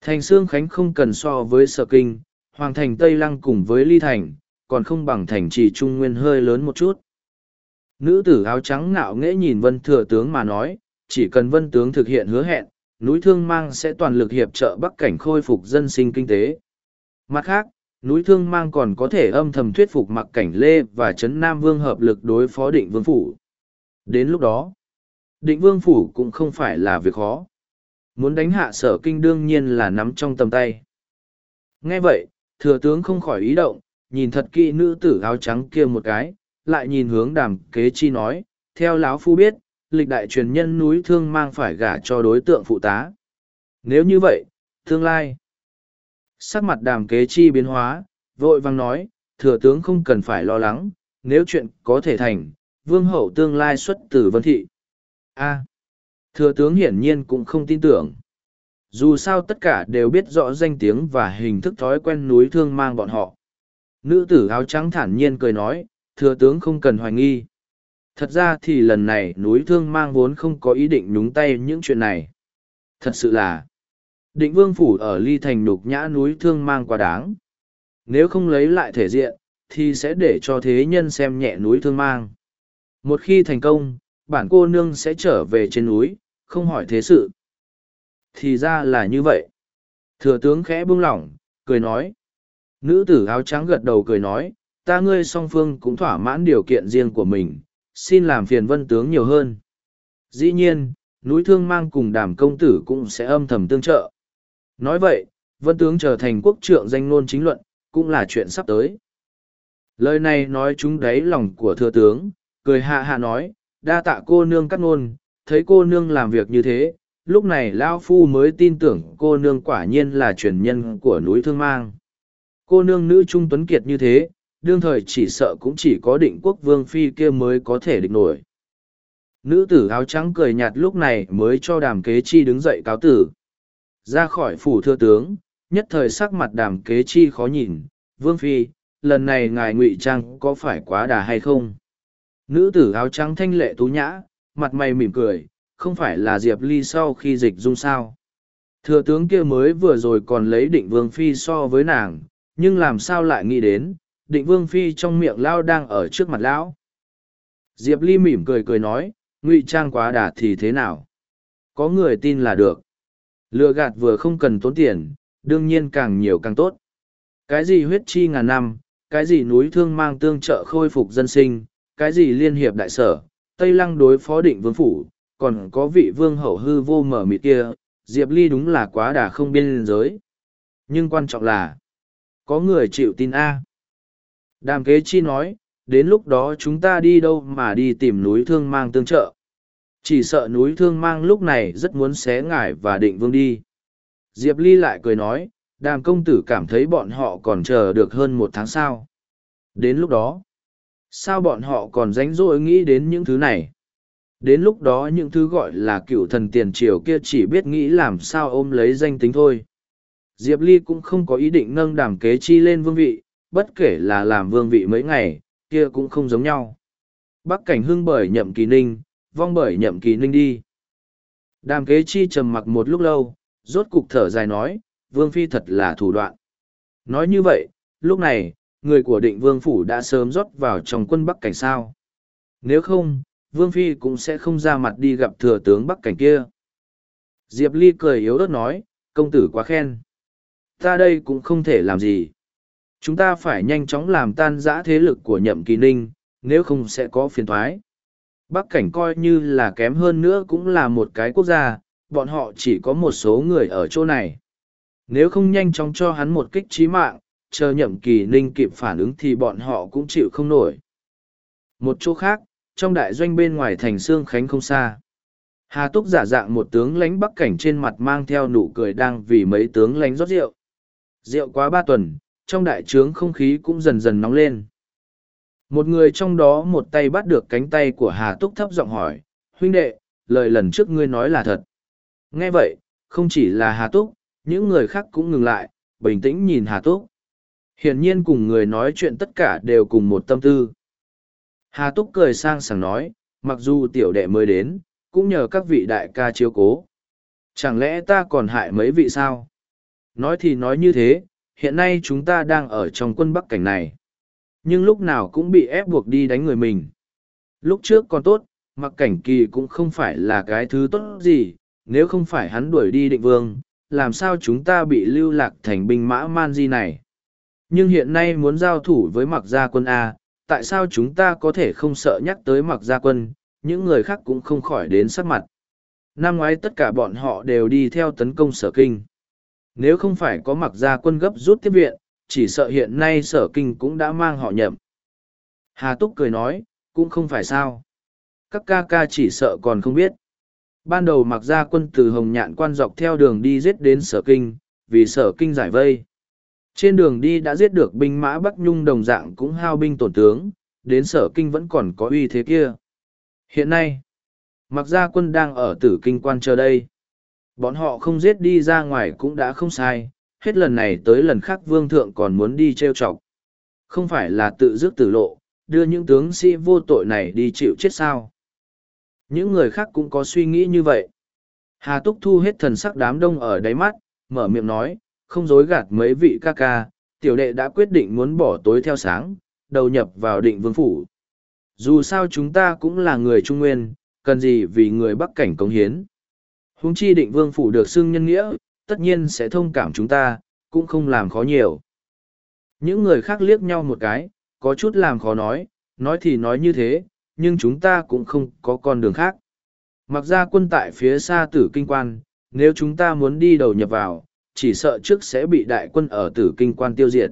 Speaker 1: Thành Sương Khánh không cần so với sở kinh, Hoàng thành Tây Lăng cùng với Ly Thành, còn không bằng thành trì Trung Nguyên hơi lớn một chút. Nữ tử áo trắng ngạo nghễ nhìn vân thừa tướng mà nói, chỉ cần vân tướng thực hiện hứa hẹn, núi Thương Mang sẽ toàn lực hiệp trợ Bắc Cảnh khôi phục dân sinh kinh tế. Mặt khác, núi Thương Mang còn có thể âm thầm thuyết phục mặc cảnh Lê và Trấn Nam Vương hợp lực đối phó định vương phủ. Đến lúc đó, định vương phủ cũng không phải là việc khó. Muốn đánh hạ sở kinh đương nhiên là nắm trong tầm tay. Nghe vậy, thừa tướng không khỏi ý động nhìn thật kỹ nữ tử áo trắng kia một cái lại nhìn hướng đàm kế chi nói theo lão phu biết lịch đại truyền nhân núi thương mang phải gả cho đối tượng phụ tá nếu như vậy tương lai sắc mặt đàm kế chi biến hóa vội vàng nói thừa tướng không cần phải lo lắng nếu chuyện có thể thành vương hậu tương lai xuất từ vân thị a thừa tướng hiển nhiên cũng không tin tưởng dù sao tất cả đều biết rõ danh tiếng và hình thức thói quen núi thương mang bọn họ nữ tử áo trắng thản nhiên cười nói thừa tướng không cần hoài nghi thật ra thì lần này núi thương mang vốn không có ý định nhúng tay những chuyện này thật sự là định vương phủ ở ly thành nhục nhã núi thương mang quá đáng nếu không lấy lại thể diện thì sẽ để cho thế nhân xem nhẹ núi thương mang một khi thành công bản cô nương sẽ trở về trên núi không hỏi thế sự thì ra là như vậy. Thừa tướng khẽ buông lỏng, cười nói. Nữ tử áo trắng gật đầu cười nói, ta ngươi song phương cũng thỏa mãn điều kiện riêng của mình, xin làm phiền vân tướng nhiều hơn. Dĩ nhiên, núi thương mang cùng đàm công tử cũng sẽ âm thầm tương trợ. Nói vậy, vân tướng trở thành quốc trượng danh ngôn chính luận, cũng là chuyện sắp tới. Lời này nói chúng đáy lòng của thừa tướng, cười hạ hạ nói, đa tạ cô nương cắt ngôn, thấy cô nương làm việc như thế, lúc này lão phu mới tin tưởng cô nương quả nhiên là truyền nhân của núi thương mang cô nương nữ trung tuấn kiệt như thế đương thời chỉ sợ cũng chỉ có định quốc vương phi kia mới có thể địch nổi nữ tử áo trắng cười nhạt lúc này mới cho đàm kế chi đứng dậy cáo tử ra khỏi phủ thưa tướng nhất thời sắc mặt đàm kế chi khó nhìn vương phi lần này ngài ngụy trang có phải quá đà hay không nữ tử áo trắng thanh lệ tú nhã mặt mày mỉm cười không phải là diệp ly sau khi dịch dung sao thừa tướng kia mới vừa rồi còn lấy định vương phi so với nàng nhưng làm sao lại nghĩ đến định vương phi trong miệng lão đang ở trước mặt lão diệp ly mỉm cười cười nói ngụy trang quá đà thì thế nào có người tin là được lựa gạt vừa không cần tốn tiền đương nhiên càng nhiều càng tốt cái gì huyết chi ngàn năm cái gì núi thương mang tương trợ khôi phục dân sinh cái gì liên hiệp đại sở tây lăng đối phó định vương phủ còn có vị vương hậu hư vô mở mịt kia, Diệp Ly đúng là quá đà không biên giới. Nhưng quan trọng là, có người chịu tin A. Đàm kế chi nói, đến lúc đó chúng ta đi đâu mà đi tìm núi thương mang tương trợ. Chỉ sợ núi thương mang lúc này rất muốn xé ngải và định vương đi. Diệp Ly lại cười nói, đàm công tử cảm thấy bọn họ còn chờ được hơn một tháng sau. Đến lúc đó, sao bọn họ còn rảnh rỗi nghĩ đến những thứ này? đến lúc đó những thứ gọi là cựu thần tiền triều kia chỉ biết nghĩ làm sao ôm lấy danh tính thôi diệp ly cũng không có ý định nâng đàm kế chi lên vương vị bất kể là làm vương vị mấy ngày kia cũng không giống nhau bắc cảnh hưng bởi nhậm kỳ ninh vong bởi nhậm kỳ ninh đi đàm kế chi trầm mặc một lúc lâu rốt cục thở dài nói vương phi thật là thủ đoạn nói như vậy lúc này người của định vương phủ đã sớm rót vào trong quân bắc cảnh sao nếu không Vương Phi cũng sẽ không ra mặt đi gặp thừa tướng Bắc Cảnh kia. Diệp Ly cười yếu ớt nói, công tử quá khen. Ta đây cũng không thể làm gì. Chúng ta phải nhanh chóng làm tan giã thế lực của nhậm kỳ ninh, nếu không sẽ có phiền thoái. Bắc Cảnh coi như là kém hơn nữa cũng là một cái quốc gia, bọn họ chỉ có một số người ở chỗ này. Nếu không nhanh chóng cho hắn một kích trí mạng, chờ nhậm kỳ ninh kịp phản ứng thì bọn họ cũng chịu không nổi. Một chỗ khác, trong đại doanh bên ngoài thành xương Khánh không xa. Hà Túc giả dạng một tướng lãnh bắc cảnh trên mặt mang theo nụ cười đang vì mấy tướng lãnh rót rượu. Rượu quá ba tuần, trong đại trướng không khí cũng dần dần nóng lên. Một người trong đó một tay bắt được cánh tay của Hà Túc thấp giọng hỏi, huynh đệ, lời lần trước ngươi nói là thật. Nghe vậy, không chỉ là Hà Túc, những người khác cũng ngừng lại, bình tĩnh nhìn Hà Túc. Hiển nhiên cùng người nói chuyện tất cả đều cùng một tâm tư. Hà Túc cười sang sảng nói, mặc dù tiểu đệ mới đến, cũng nhờ các vị đại ca chiếu cố. Chẳng lẽ ta còn hại mấy vị sao? Nói thì nói như thế, hiện nay chúng ta đang ở trong quân bắc cảnh này. Nhưng lúc nào cũng bị ép buộc đi đánh người mình. Lúc trước còn tốt, mặc cảnh kỳ cũng không phải là cái thứ tốt gì, nếu không phải hắn đuổi đi định vương, làm sao chúng ta bị lưu lạc thành binh mã man di này. Nhưng hiện nay muốn giao thủ với mặc gia quân A, tại sao chúng ta có thể không sợ nhắc tới mặc gia quân, những người khác cũng không khỏi đến sắc mặt. Năm ngoái tất cả bọn họ đều đi theo tấn công sở kinh. Nếu không phải có mặc gia quân gấp rút tiếp viện, chỉ sợ hiện nay sở kinh cũng đã mang họ nhậm. Hà Túc cười nói, cũng không phải sao. Các ca ca chỉ sợ còn không biết. Ban đầu mặc gia quân từ Hồng Nhạn quan dọc theo đường đi giết đến sở kinh, vì sở kinh giải vây. Trên đường đi đã giết được binh mã Bắc Nhung đồng dạng cũng hao binh tổn tướng, đến sở kinh vẫn còn có uy thế kia. Hiện nay, mặc ra quân đang ở tử kinh quan chờ đây. Bọn họ không giết đi ra ngoài cũng đã không sai, hết lần này tới lần khác vương thượng còn muốn đi trêu chọc. Không phải là tự dứt tử lộ, đưa những tướng sĩ vô tội này đi chịu chết sao. Những người khác cũng có suy nghĩ như vậy. Hà Túc thu hết thần sắc đám đông ở đáy mắt, mở miệng nói, không dối gạt mấy vị ca ca, tiểu đệ đã quyết định muốn bỏ tối theo sáng, đầu nhập vào định vương phủ. Dù sao chúng ta cũng là người Trung Nguyên, cần gì vì người Bắc Cảnh cống hiến. Húng chi định vương phủ được xưng nhân nghĩa, tất nhiên sẽ thông cảm chúng ta, cũng không làm khó nhiều. Những người khác liếc nhau một cái, có chút làm khó nói, nói thì nói như thế, nhưng chúng ta cũng không có con đường khác. Mặc ra quân tại phía xa tử kinh quan, nếu chúng ta muốn đi đầu nhập vào, chỉ sợ trước sẽ bị đại quân ở tử kinh quan tiêu diệt.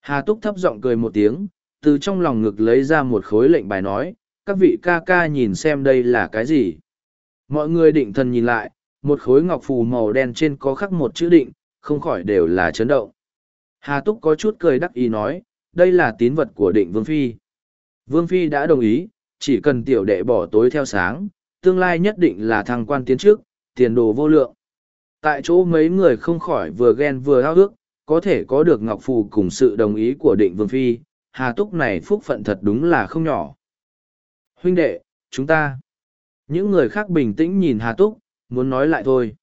Speaker 1: Hà Túc thấp giọng cười một tiếng, từ trong lòng ngực lấy ra một khối lệnh bài nói, các vị ca ca nhìn xem đây là cái gì. Mọi người định thần nhìn lại, một khối ngọc phù màu đen trên có khắc một chữ định, không khỏi đều là chấn động. Hà Túc có chút cười đắc ý nói, đây là tín vật của định Vương Phi. Vương Phi đã đồng ý, chỉ cần tiểu đệ bỏ tối theo sáng, tương lai nhất định là thăng quan tiến trước, tiền đồ vô lượng. Tại chỗ mấy người không khỏi vừa ghen vừa hao ước, có thể có được Ngọc Phù cùng sự đồng ý của định Vương Phi, Hà Túc này phúc phận thật đúng là không nhỏ. Huynh đệ, chúng ta. Những người khác bình tĩnh nhìn Hà Túc, muốn nói lại thôi.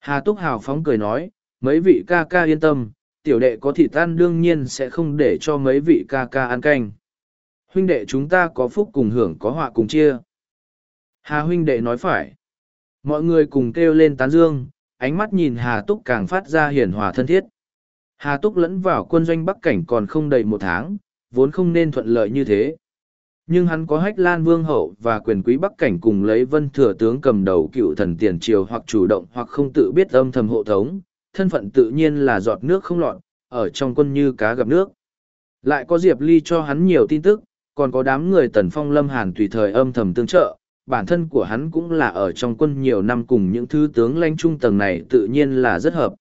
Speaker 1: Hà Túc hào phóng cười nói, mấy vị ca ca yên tâm, tiểu đệ có thịt tan đương nhiên sẽ không để cho mấy vị ca ca ăn canh. Huynh đệ chúng ta có phúc cùng hưởng có họa cùng chia. Hà huynh đệ nói phải. Mọi người cùng kêu lên tán dương, ánh mắt nhìn Hà Túc càng phát ra hiền hòa thân thiết. Hà Túc lẫn vào quân doanh Bắc Cảnh còn không đầy một tháng, vốn không nên thuận lợi như thế. Nhưng hắn có hách lan vương hậu và quyền quý Bắc Cảnh cùng lấy vân thừa tướng cầm đầu cựu thần tiền triều hoặc chủ động hoặc không tự biết âm thầm hộ thống, thân phận tự nhiên là giọt nước không lọt, ở trong quân như cá gặp nước. Lại có Diệp Ly cho hắn nhiều tin tức, còn có đám người tần phong lâm hàn tùy thời âm thầm tương trợ, bản thân của hắn cũng là ở trong quân nhiều năm cùng những thứ tướng lanh trung tầng này tự nhiên là rất hợp.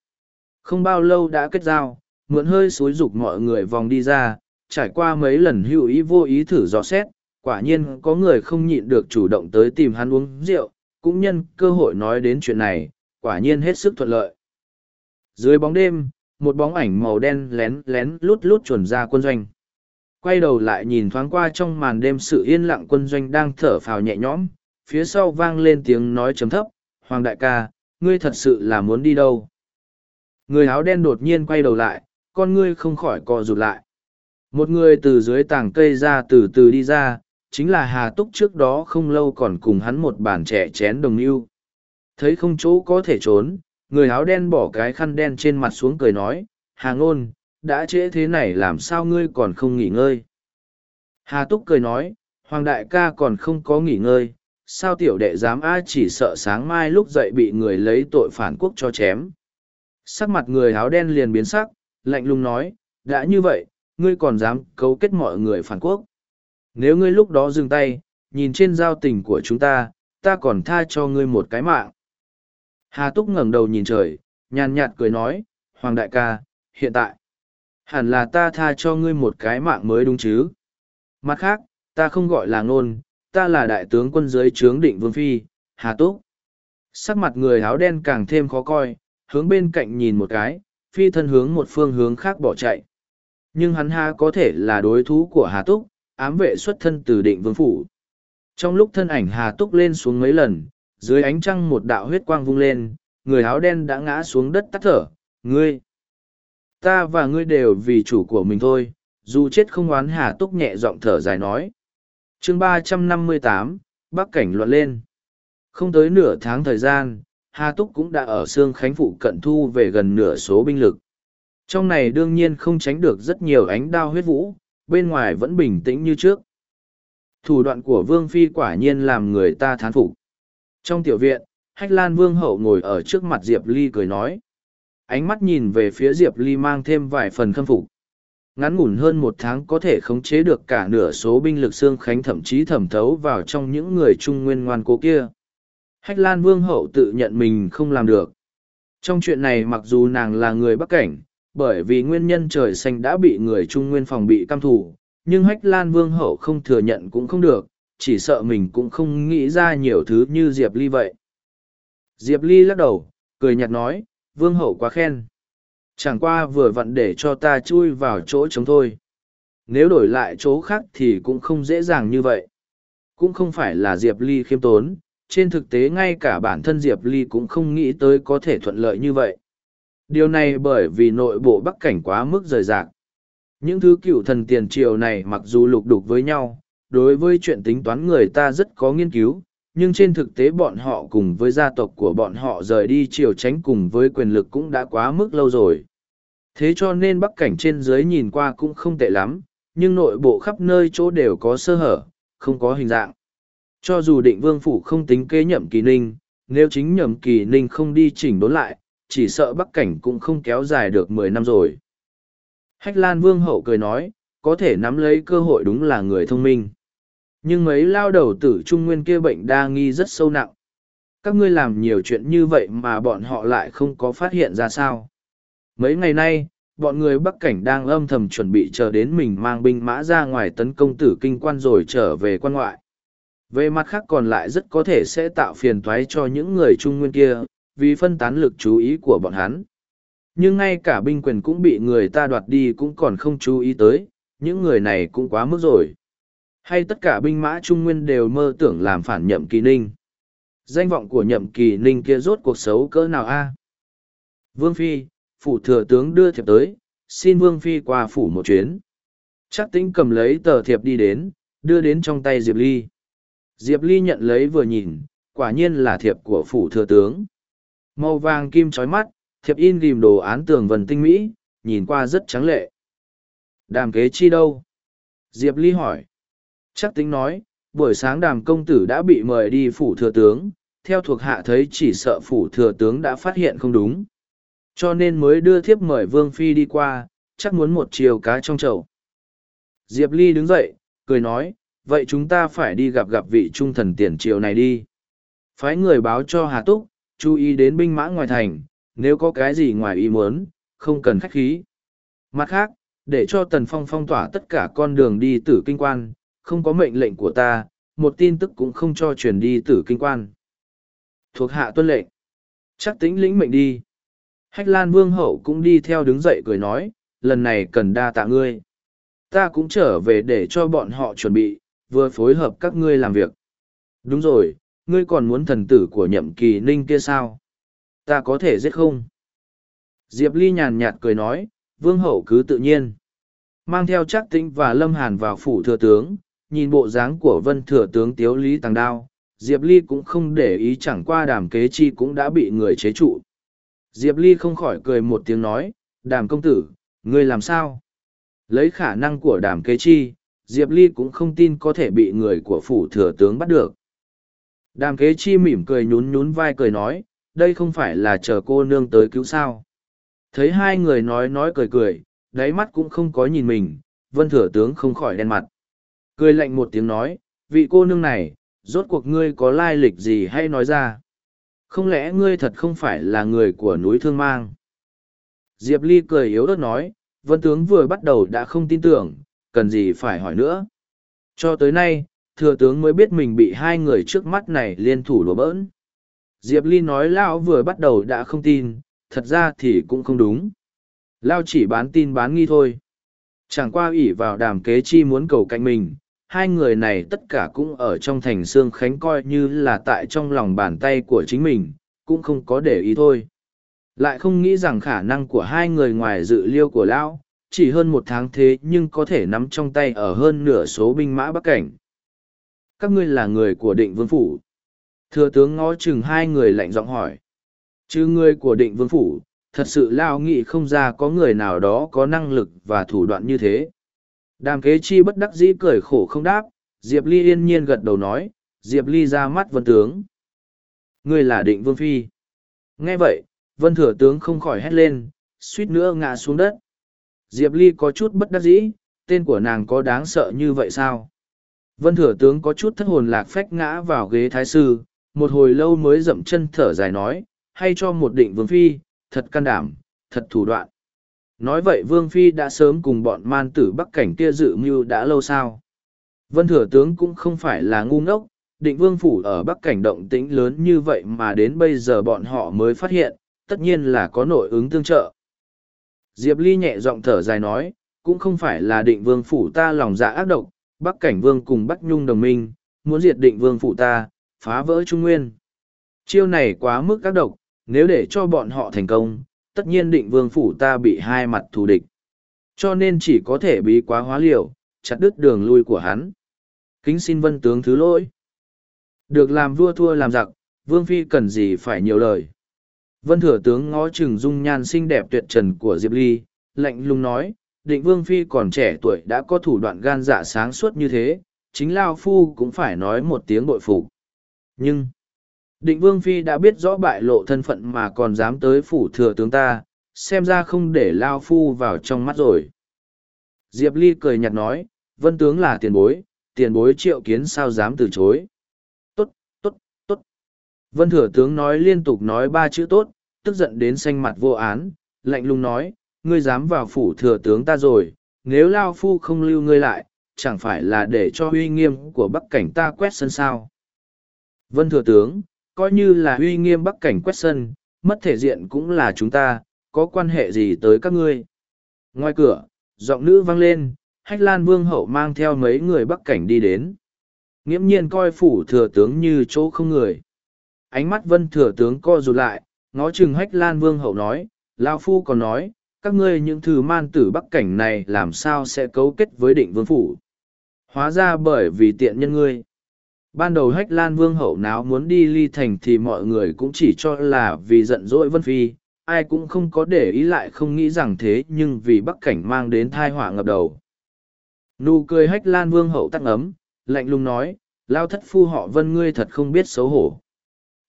Speaker 1: Không bao lâu đã kết giao, mượn hơi xối rục mọi người vòng đi ra, trải qua mấy lần hữu ý vô ý thử dò xét, quả nhiên có người không nhịn được chủ động tới tìm hắn uống rượu, cũng nhân cơ hội nói đến chuyện này, quả nhiên hết sức thuận lợi. Dưới bóng đêm, một bóng ảnh màu đen lén lén lút lút chuẩn ra quân doanh. Quay đầu lại nhìn thoáng qua trong màn đêm sự yên lặng quân doanh đang thở phào nhẹ nhõm, phía sau vang lên tiếng nói chấm thấp, Hoàng đại ca, ngươi thật sự là muốn đi đâu. Người áo đen đột nhiên quay đầu lại, con ngươi không khỏi co rụt lại. Một người từ dưới tảng cây ra từ từ đi ra, chính là Hà Túc trước đó không lâu còn cùng hắn một bàn trẻ chén đồng yêu. Thấy không chỗ có thể trốn, người áo đen bỏ cái khăn đen trên mặt xuống cười nói, Hà Ngôn, đã trễ thế này làm sao ngươi còn không nghỉ ngơi. Hà Túc cười nói, Hoàng đại ca còn không có nghỉ ngơi, sao tiểu đệ dám a chỉ sợ sáng mai lúc dậy bị người lấy tội phản quốc cho chém. Sắc mặt người áo đen liền biến sắc, lạnh lùng nói, đã như vậy, ngươi còn dám cấu kết mọi người phản quốc. Nếu ngươi lúc đó dừng tay, nhìn trên giao tình của chúng ta, ta còn tha cho ngươi một cái mạng. Hà Túc ngẩng đầu nhìn trời, nhàn nhạt cười nói, Hoàng đại ca, hiện tại, hẳn là ta tha cho ngươi một cái mạng mới đúng chứ. Mặt khác, ta không gọi là ngôn, ta là đại tướng quân dưới trướng định vương phi, Hà Túc. Sắc mặt người áo đen càng thêm khó coi, hướng bên cạnh nhìn một cái, phi thân hướng một phương hướng khác bỏ chạy. Nhưng hắn ha có thể là đối thủ của Hà Túc, ám vệ xuất thân từ định vương phủ. Trong lúc thân ảnh Hà Túc lên xuống mấy lần, dưới ánh trăng một đạo huyết quang vung lên, người áo đen đã ngã xuống đất tắt thở, ngươi. Ta và ngươi đều vì chủ của mình thôi, dù chết không oán Hà Túc nhẹ giọng thở dài nói chương ba trăm năm mươi tám bắc cảnh luận lên không tới nửa tháng thời gian hà túc cũng đã ở xương khánh phụ cận thu về gần nửa số binh lực trong này đương nhiên không tránh được rất nhiều ánh đao huyết vũ bên ngoài vẫn bình tĩnh như trước thủ đoạn của vương phi quả nhiên làm người ta thán phục trong tiểu viện hách lan vương hậu ngồi ở trước mặt diệp ly cười nói ánh mắt nhìn về phía diệp ly mang thêm vài phần khâm phục ngắn ngủn hơn một tháng có thể khống chế được cả nửa số binh lực xương khánh thậm chí thẩm thấu vào trong những người trung nguyên ngoan cố kia hách lan vương hậu tự nhận mình không làm được trong chuyện này mặc dù nàng là người bắc cảnh bởi vì nguyên nhân trời xanh đã bị người trung nguyên phòng bị căm thù nhưng hách lan vương hậu không thừa nhận cũng không được chỉ sợ mình cũng không nghĩ ra nhiều thứ như diệp ly vậy diệp ly lắc đầu cười nhạt nói vương hậu quá khen Chẳng qua vừa vặn để cho ta chui vào chỗ trống thôi. Nếu đổi lại chỗ khác thì cũng không dễ dàng như vậy. Cũng không phải là Diệp Ly khiêm tốn, trên thực tế ngay cả bản thân Diệp Ly cũng không nghĩ tới có thể thuận lợi như vậy. Điều này bởi vì nội bộ bắc cảnh quá mức rời rạc. Những thứ cựu thần tiền triều này mặc dù lục đục với nhau, đối với chuyện tính toán người ta rất có nghiên cứu, nhưng trên thực tế bọn họ cùng với gia tộc của bọn họ rời đi triều tránh cùng với quyền lực cũng đã quá mức lâu rồi. Thế cho nên bắc cảnh trên dưới nhìn qua cũng không tệ lắm, nhưng nội bộ khắp nơi chỗ đều có sơ hở, không có hình dạng. Cho dù định vương phủ không tính kế nhậm kỳ ninh, nếu chính nhậm kỳ ninh không đi chỉnh đốn lại, chỉ sợ bắc cảnh cũng không kéo dài được mười năm rồi. Hách Lan Vương hậu cười nói, có thể nắm lấy cơ hội đúng là người thông minh. Nhưng mấy lao đầu tử trung nguyên kia bệnh đa nghi rất sâu nặng. Các ngươi làm nhiều chuyện như vậy mà bọn họ lại không có phát hiện ra sao. Mấy ngày nay, bọn người Bắc Cảnh đang âm thầm chuẩn bị chờ đến mình mang binh mã ra ngoài tấn công tử kinh quan rồi trở về quan ngoại. Về mặt khác còn lại rất có thể sẽ tạo phiền toái cho những người Trung Nguyên kia, vì phân tán lực chú ý của bọn hắn. Nhưng ngay cả binh quyền cũng bị người ta đoạt đi cũng còn không chú ý tới, những người này cũng quá mức rồi. Hay tất cả binh mã Trung Nguyên đều mơ tưởng làm phản nhậm kỳ ninh. Danh vọng của nhậm kỳ ninh kia rốt cuộc xấu cỡ nào a Vương Phi, phủ thừa tướng đưa thiệp tới xin vương phi qua phủ một chuyến chắc tính cầm lấy tờ thiệp đi đến đưa đến trong tay diệp ly diệp ly nhận lấy vừa nhìn quả nhiên là thiệp của phủ thừa tướng màu vàng kim trói mắt thiệp in ghìm đồ án tường vần tinh mỹ nhìn qua rất trắng lệ đàm kế chi đâu diệp ly hỏi chắc tính nói buổi sáng đàm công tử đã bị mời đi phủ thừa tướng theo thuộc hạ thấy chỉ sợ phủ thừa tướng đã phát hiện không đúng cho nên mới đưa thiếp mời Vương Phi đi qua, chắc muốn một chiều cá trong chậu. Diệp Ly đứng dậy, cười nói, vậy chúng ta phải đi gặp gặp vị trung thần tiền triều này đi. Phái người báo cho Hà Túc, chú ý đến binh mã ngoài thành, nếu có cái gì ngoài ý muốn, không cần khách khí. Mặt khác, để cho Tần Phong phong tỏa tất cả con đường đi tử kinh quan, không có mệnh lệnh của ta, một tin tức cũng không cho truyền đi tử kinh quan. Thuộc hạ tuân lệnh. Chắc tính lĩnh mệnh đi. Hách Lan Vương hậu cũng đi theo đứng dậy cười nói, lần này cần đa tạ ngươi. Ta cũng trở về để cho bọn họ chuẩn bị, vừa phối hợp các ngươi làm việc. Đúng rồi, ngươi còn muốn thần tử của nhậm kỳ ninh kia sao? Ta có thể giết không? Diệp Ly nhàn nhạt cười nói, vương hậu cứ tự nhiên. Mang theo chắc tĩnh và lâm hàn vào phủ thừa tướng, nhìn bộ dáng của vân thừa tướng tiếu lý tàng đao, Diệp Ly cũng không để ý chẳng qua đàm kế chi cũng đã bị người chế trụ. Diệp Ly không khỏi cười một tiếng nói, đàm công tử, ngươi làm sao? Lấy khả năng của đàm kế chi, Diệp Ly cũng không tin có thể bị người của phủ thừa tướng bắt được. Đàm kế chi mỉm cười nhún nhún vai cười nói, đây không phải là chờ cô nương tới cứu sao. Thấy hai người nói nói cười cười, đáy mắt cũng không có nhìn mình, vân thừa tướng không khỏi đen mặt. Cười lạnh một tiếng nói, vị cô nương này, rốt cuộc ngươi có lai lịch gì hay nói ra không lẽ ngươi thật không phải là người của núi thương mang diệp ly cười yếu ớt nói vân tướng vừa bắt đầu đã không tin tưởng cần gì phải hỏi nữa cho tới nay thừa tướng mới biết mình bị hai người trước mắt này liên thủ đổ bỡn diệp ly nói lão vừa bắt đầu đã không tin thật ra thì cũng không đúng lao chỉ bán tin bán nghi thôi chẳng qua ủy vào đàm kế chi muốn cầu cạnh mình hai người này tất cả cũng ở trong thành xương khánh coi như là tại trong lòng bàn tay của chính mình, cũng không có để ý thôi. Lại không nghĩ rằng khả năng của hai người ngoài dự liêu của lão, chỉ hơn một tháng thế nhưng có thể nắm trong tay ở hơn nửa số binh mã bắc cảnh. Các ngươi là người của định vương phủ. Thừa tướng ngó chừng hai người lạnh giọng hỏi. Chứ người của định vương phủ, thật sự lao nghị không ra có người nào đó có năng lực và thủ đoạn như thế. Đàm kế chi bất đắc dĩ cười khổ không đáp, Diệp Ly yên nhiên gật đầu nói, Diệp Ly ra mắt vân tướng. Ngươi là định vương phi. Nghe vậy, vân thừa tướng không khỏi hét lên, suýt nữa ngã xuống đất. Diệp Ly có chút bất đắc dĩ, tên của nàng có đáng sợ như vậy sao? Vân thừa tướng có chút thất hồn lạc phách ngã vào ghế thái sư, một hồi lâu mới dậm chân thở dài nói, hay cho một định vương phi, thật can đảm, thật thủ đoạn. Nói vậy Vương Phi đã sớm cùng bọn man tử bắc cảnh kia dự mưu đã lâu sao. Vân Thừa Tướng cũng không phải là ngu ngốc, định Vương Phủ ở bắc cảnh động tĩnh lớn như vậy mà đến bây giờ bọn họ mới phát hiện, tất nhiên là có nội ứng tương trợ. Diệp Ly nhẹ giọng thở dài nói, cũng không phải là định Vương Phủ ta lòng dạ ác độc, bắc cảnh Vương cùng bắc nhung đồng minh, muốn diệt định Vương Phủ ta, phá vỡ Trung Nguyên. Chiêu này quá mức ác độc, nếu để cho bọn họ thành công, tất nhiên định vương phủ ta bị hai mặt thù địch. Cho nên chỉ có thể bí quá hóa liều, chặt đứt đường lui của hắn. Kính xin vân tướng thứ lỗi. Được làm vua thua làm giặc, vương phi cần gì phải nhiều lời. Vân thừa tướng ngó chừng dung nhan xinh đẹp tuyệt trần của Diệp Ly, lạnh lùng nói, định vương phi còn trẻ tuổi đã có thủ đoạn gan dạ sáng suốt như thế, chính Lao Phu cũng phải nói một tiếng bội phục Nhưng, Định Vương Phi đã biết rõ bại lộ thân phận mà còn dám tới phủ thừa tướng ta, xem ra không để Lao Phu vào trong mắt rồi. Diệp Ly cười nhạt nói, vân tướng là tiền bối, tiền bối triệu kiến sao dám từ chối. Tốt, tốt, tốt. Vân thừa tướng nói liên tục nói ba chữ tốt, tức giận đến xanh mặt vô án, lạnh lùng nói, ngươi dám vào phủ thừa tướng ta rồi, nếu Lao Phu không lưu ngươi lại, chẳng phải là để cho uy nghiêm của bắc cảnh ta quét sân sao. Vân thừa tướng, coi như là uy nghiêm bắc cảnh quét sân, mất thể diện cũng là chúng ta, có quan hệ gì tới các ngươi. Ngoài cửa, giọng nữ vang lên, hách lan vương hậu mang theo mấy người bắc cảnh đi đến. Nghiễm nhiên coi phủ thừa tướng như chỗ không người. Ánh mắt vân thừa tướng co rụt lại, ngó chừng hách lan vương hậu nói, Lao Phu còn nói, các ngươi những thứ man tử bắc cảnh này làm sao sẽ cấu kết với định vương phủ hóa ra bởi vì tiện nhân ngươi Ban đầu Hách Lan Vương hậu náo muốn đi ly thành thì mọi người cũng chỉ cho là vì giận dỗi Vân Phi, ai cũng không có để ý lại không nghĩ rằng thế nhưng vì bắc cảnh mang đến thai họa ngập đầu. Nụ cười Hách Lan Vương hậu tắc ấm, lạnh lùng nói, lao thất phu họ Vân ngươi thật không biết xấu hổ.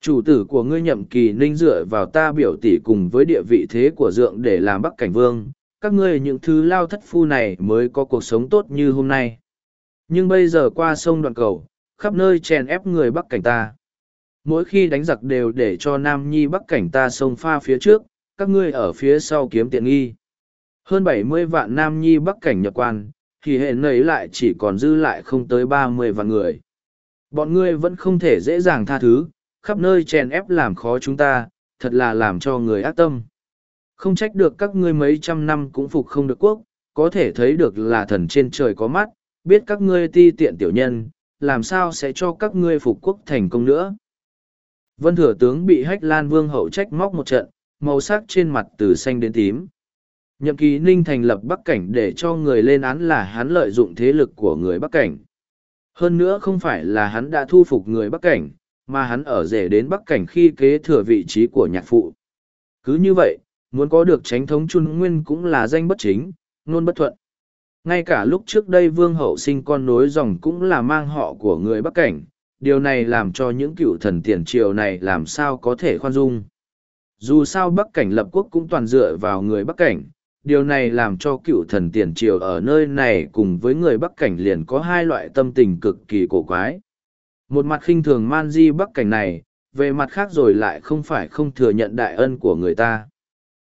Speaker 1: Chủ tử của ngươi nhậm kỳ ninh dựa vào ta biểu tỷ cùng với địa vị thế của dượng để làm bắc cảnh vương, các ngươi những thứ lao thất phu này mới có cuộc sống tốt như hôm nay. Nhưng bây giờ qua sông đoạn cầu, khắp nơi chèn ép người bắc cảnh ta mỗi khi đánh giặc đều để cho nam nhi bắc cảnh ta xông pha phía trước các ngươi ở phía sau kiếm tiện nghi hơn bảy mươi vạn nam nhi bắc cảnh nhập quan thì hệ nấy lại chỉ còn dư lại không tới ba mươi vạn người bọn ngươi vẫn không thể dễ dàng tha thứ khắp nơi chèn ép làm khó chúng ta thật là làm cho người ác tâm không trách được các ngươi mấy trăm năm cũng phục không được quốc có thể thấy được là thần trên trời có mắt biết các ngươi ti tiện tiểu nhân làm sao sẽ cho các ngươi phục quốc thành công nữa vân thừa tướng bị hách lan vương hậu trách móc một trận màu sắc trên mặt từ xanh đến tím nhậm kỳ ninh thành lập bắc cảnh để cho người lên án là hắn lợi dụng thế lực của người bắc cảnh hơn nữa không phải là hắn đã thu phục người bắc cảnh mà hắn ở rể đến bắc cảnh khi kế thừa vị trí của nhạc phụ cứ như vậy muốn có được tránh thống trung nguyên cũng là danh bất chính luôn bất thuận ngay cả lúc trước đây vương hậu sinh con nối dòng cũng là mang họ của người Bắc Cảnh, điều này làm cho những cựu thần tiền triều này làm sao có thể khoan dung. Dù sao Bắc Cảnh lập quốc cũng toàn dựa vào người Bắc Cảnh, điều này làm cho cựu thần tiền triều ở nơi này cùng với người Bắc Cảnh liền có hai loại tâm tình cực kỳ cổ quái. Một mặt khinh thường man di Bắc Cảnh này, về mặt khác rồi lại không phải không thừa nhận đại ân của người ta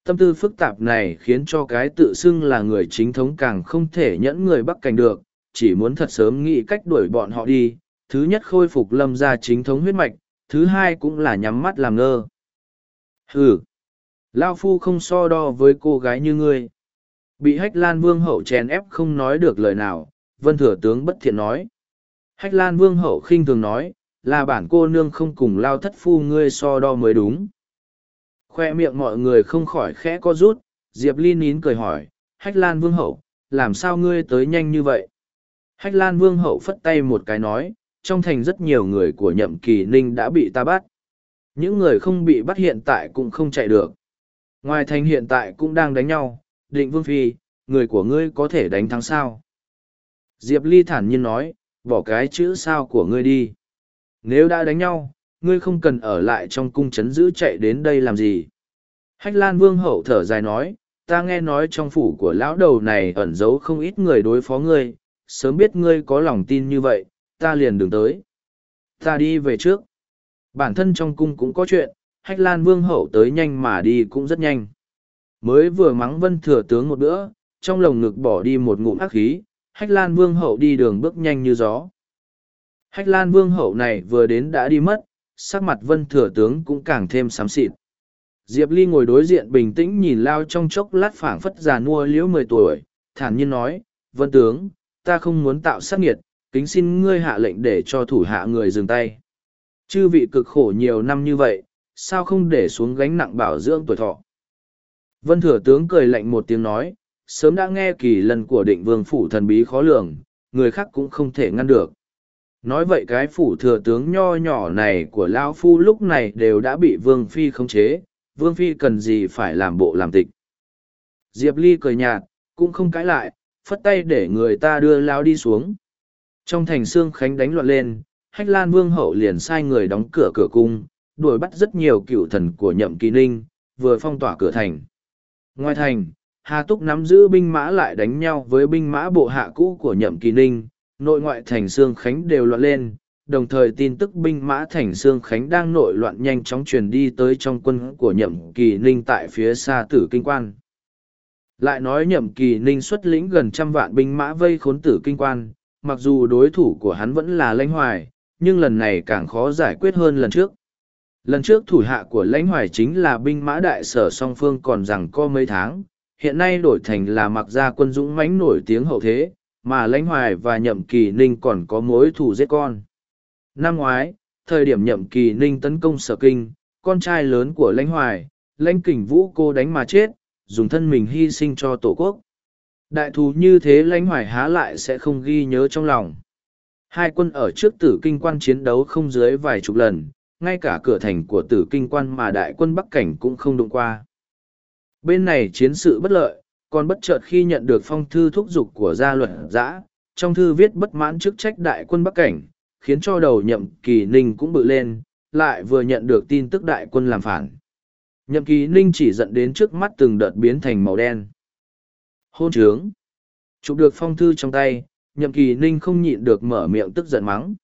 Speaker 1: tâm tư phức tạp này khiến cho cái tự xưng là người chính thống càng không thể nhẫn người bắc cảnh được chỉ muốn thật sớm nghĩ cách đuổi bọn họ đi thứ nhất khôi phục lâm ra chính thống huyết mạch thứ hai cũng là nhắm mắt làm ngơ ừ lao phu không so đo với cô gái như ngươi bị hách lan vương hậu chèn ép không nói được lời nào vân thừa tướng bất thiện nói hách lan vương hậu khinh thường nói là bản cô nương không cùng lao thất phu ngươi so đo mới đúng khoe miệng mọi người không khỏi khẽ co rút diệp ly nín cười hỏi hách lan vương hậu làm sao ngươi tới nhanh như vậy hách lan vương hậu phất tay một cái nói trong thành rất nhiều người của nhậm kỳ ninh đã bị ta bắt những người không bị bắt hiện tại cũng không chạy được ngoài thành hiện tại cũng đang đánh nhau định vương phi người của ngươi có thể đánh thắng sao diệp ly thản nhiên nói bỏ cái chữ sao của ngươi đi nếu đã đánh nhau ngươi không cần ở lại trong cung chấn giữ chạy đến đây làm gì. Hách Lan Vương hậu thở dài nói, ta nghe nói trong phủ của lão đầu này ẩn giấu không ít người đối phó ngươi, sớm biết ngươi có lòng tin như vậy, ta liền đường tới. Ta đi về trước. Bản thân trong cung cũng có chuyện, Hách Lan Vương hậu tới nhanh mà đi cũng rất nhanh. Mới vừa mắng vân thừa tướng một bữa, trong lồng ngực bỏ đi một ngụm ác khí, Hách Lan Vương hậu đi đường bước nhanh như gió. Hách Lan Vương hậu này vừa đến đã đi mất, sắc mặt vân thừa tướng cũng càng thêm xám xịt. Diệp Ly ngồi đối diện bình tĩnh nhìn lao trong chốc lát phảng phất già nua liễu mười tuổi, thản nhiên nói, vân tướng, ta không muốn tạo sát nghiệt, kính xin ngươi hạ lệnh để cho thủ hạ người dừng tay. Chư vị cực khổ nhiều năm như vậy, sao không để xuống gánh nặng bảo dưỡng tuổi thọ. Vân thừa tướng cười lạnh một tiếng nói, sớm đã nghe kỳ lần của định vương phủ thần bí khó lường, người khác cũng không thể ngăn được nói vậy cái phủ thừa tướng nho nhỏ này của lão phu lúc này đều đã bị vương phi khống chế vương phi cần gì phải làm bộ làm tịch diệp ly cười nhạt cũng không cãi lại phất tay để người ta đưa lão đi xuống trong thành xương khánh đánh loạn lên hách lan vương hậu liền sai người đóng cửa cửa cung đuổi bắt rất nhiều cựu thần của nhậm kỳ ninh vừa phong tỏa cửa thành ngoài thành hà túc nắm giữ binh mã lại đánh nhau với binh mã bộ hạ cũ của nhậm kỳ ninh nội ngoại thành xương khánh đều loạn lên đồng thời tin tức binh mã thành xương khánh đang nội loạn nhanh chóng truyền đi tới trong quân của nhậm kỳ ninh tại phía xa tử kinh quan lại nói nhậm kỳ ninh xuất lĩnh gần trăm vạn binh mã vây khốn tử kinh quan mặc dù đối thủ của hắn vẫn là lãnh hoài nhưng lần này càng khó giải quyết hơn lần trước lần trước thủ hạ của lãnh hoài chính là binh mã đại sở song phương còn rằng co mấy tháng hiện nay đổi thành là mặc gia quân dũng mãnh nổi tiếng hậu thế mà lãnh hoài và nhậm kỳ ninh còn có mối thù giết con năm ngoái thời điểm nhậm kỳ ninh tấn công sở kinh con trai lớn của lãnh hoài lãnh kình vũ cô đánh mà chết dùng thân mình hy sinh cho tổ quốc đại thù như thế lãnh hoài há lại sẽ không ghi nhớ trong lòng hai quân ở trước tử kinh quan chiến đấu không dưới vài chục lần ngay cả cửa thành của tử kinh quan mà đại quân bắc cảnh cũng không đụng qua bên này chiến sự bất lợi còn bất chợt khi nhận được phong thư thúc giục của gia luật giã, trong thư viết bất mãn chức trách đại quân Bắc Cảnh, khiến cho đầu nhậm kỳ ninh cũng bự lên, lại vừa nhận được tin tức đại quân làm phản. Nhậm kỳ ninh chỉ dẫn đến trước mắt từng đợt biến thành màu đen. Hôn trướng. Chụp được phong thư trong tay, nhậm kỳ ninh không nhịn được mở miệng tức giận mắng.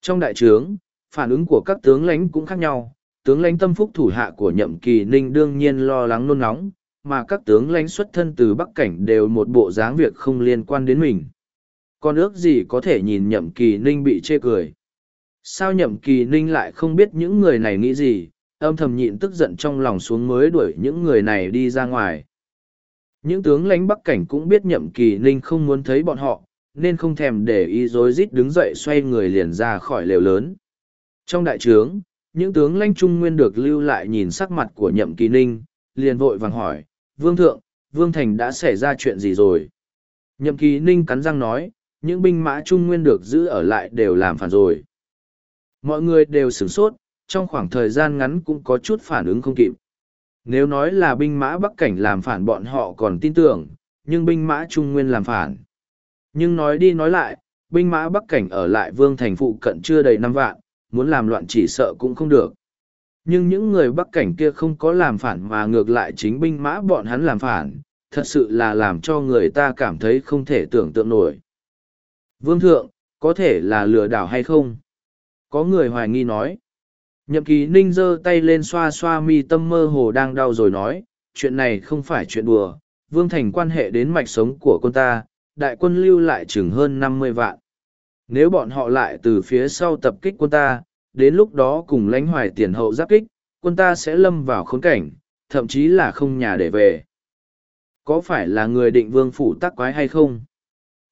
Speaker 1: Trong đại trướng, phản ứng của các tướng lãnh cũng khác nhau, tướng lãnh tâm phúc thủ hạ của nhậm kỳ ninh đương nhiên lo lắng nôn nóng, mà các tướng lãnh xuất thân từ Bắc Cảnh đều một bộ dáng việc không liên quan đến mình. Con ước gì có thể nhìn nhậm kỳ ninh bị chê cười. Sao nhậm kỳ ninh lại không biết những người này nghĩ gì, âm thầm nhịn tức giận trong lòng xuống mới đuổi những người này đi ra ngoài. Những tướng lãnh Bắc Cảnh cũng biết nhậm kỳ ninh không muốn thấy bọn họ, nên không thèm để ý rối rít đứng dậy xoay người liền ra khỏi lều lớn. Trong đại trướng, những tướng lãnh trung nguyên được lưu lại nhìn sắc mặt của nhậm kỳ ninh, liền vội vàng hỏi, vương thượng, vương thành đã xảy ra chuyện gì rồi? Nhậm kỳ ninh cắn răng nói, những binh mã trung nguyên được giữ ở lại đều làm phản rồi. Mọi người đều sửng sốt, trong khoảng thời gian ngắn cũng có chút phản ứng không kịp. Nếu nói là binh mã Bắc Cảnh làm phản bọn họ còn tin tưởng, nhưng binh mã Trung Nguyên làm phản. Nhưng nói đi nói lại, binh mã Bắc Cảnh ở lại Vương Thành Phụ cận chưa đầy năm vạn, muốn làm loạn chỉ sợ cũng không được. Nhưng những người Bắc Cảnh kia không có làm phản mà ngược lại chính binh mã bọn hắn làm phản, thật sự là làm cho người ta cảm thấy không thể tưởng tượng nổi. Vương Thượng, có thể là lừa đảo hay không? Có người hoài nghi nói. Nhậm ký ninh giơ tay lên xoa xoa mi tâm mơ hồ đang đau rồi nói, chuyện này không phải chuyện đùa, Vương Thành quan hệ đến mạch sống của quân ta, đại quân lưu lại chừng hơn năm mươi vạn. Nếu bọn họ lại từ phía sau tập kích quân ta, đến lúc đó cùng lãnh hoài tiền hậu giáp kích, quân ta sẽ lâm vào khốn cảnh, thậm chí là không nhà để về. Có phải là người định vương phủ tắc quái hay không?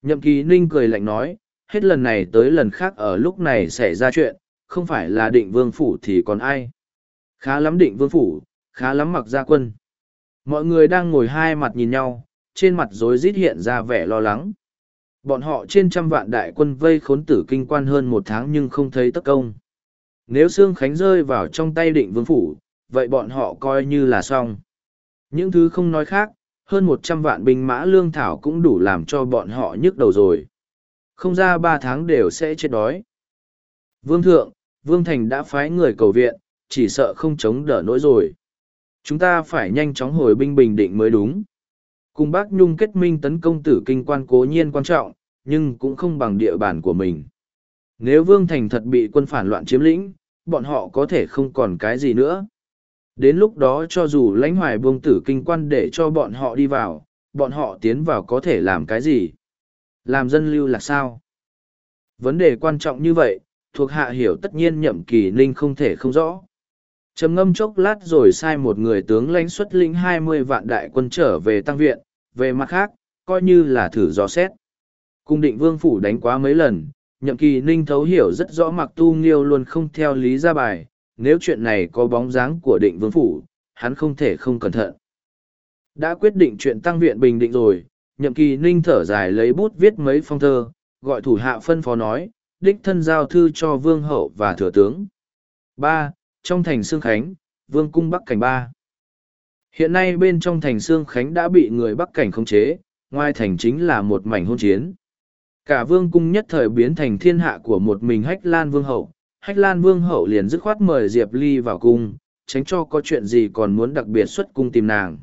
Speaker 1: Nhậm kỳ ninh cười lạnh nói, hết lần này tới lần khác ở lúc này xảy ra chuyện, không phải là định vương phủ thì còn ai. Khá lắm định vương phủ, khá lắm mặc gia quân. Mọi người đang ngồi hai mặt nhìn nhau, trên mặt rối rít hiện ra vẻ lo lắng. Bọn họ trên trăm vạn đại quân vây khốn tử kinh quan hơn một tháng nhưng không thấy tất công nếu Sương Khánh rơi vào trong tay định vương phủ, vậy bọn họ coi như là xong. Những thứ không nói khác, hơn một trăm vạn binh mã lương thảo cũng đủ làm cho bọn họ nhức đầu rồi. Không ra ba tháng đều sẽ chết đói. Vương Thượng, Vương Thành đã phái người cầu viện, chỉ sợ không chống đỡ nỗi rồi. Chúng ta phải nhanh chóng hồi binh bình định mới đúng. Cùng bác Nhung kết minh tấn công tử kinh quan cố nhiên quan trọng, nhưng cũng không bằng địa bàn của mình. Nếu Vương Thành thật bị quân phản loạn chiếm lĩnh, bọn họ có thể không còn cái gì nữa. Đến lúc đó cho dù lãnh hoài buông tử kinh quan để cho bọn họ đi vào, bọn họ tiến vào có thể làm cái gì? Làm dân lưu là sao? Vấn đề quan trọng như vậy, thuộc hạ hiểu tất nhiên nhậm kỳ ninh không thể không rõ. Trầm ngâm chốc lát rồi sai một người tướng lãnh xuất lĩnh hai mươi vạn đại quân trở về tăng viện, về mặt khác, coi như là thử dò xét. Cung định vương phủ đánh quá mấy lần, nhậm kỳ ninh thấu hiểu rất rõ mặc tu nghiêu luôn không theo lý ra bài nếu chuyện này có bóng dáng của định vương phủ hắn không thể không cẩn thận đã quyết định chuyện tăng viện bình định rồi nhậm kỳ ninh thở dài lấy bút viết mấy phong thơ gọi thủ hạ phân phó nói đích thân giao thư cho vương hậu và thừa tướng ba trong thành sương khánh vương cung bắc cảnh ba hiện nay bên trong thành sương khánh đã bị người bắc cảnh khống chế ngoài thành chính là một mảnh hôn chiến Cả vương cung nhất thời biến thành thiên hạ của một mình Hách Lan Vương Hậu. Hách Lan Vương Hậu liền dứt khoát mời Diệp Ly vào cung, tránh cho có chuyện gì còn muốn đặc biệt xuất cung tìm nàng.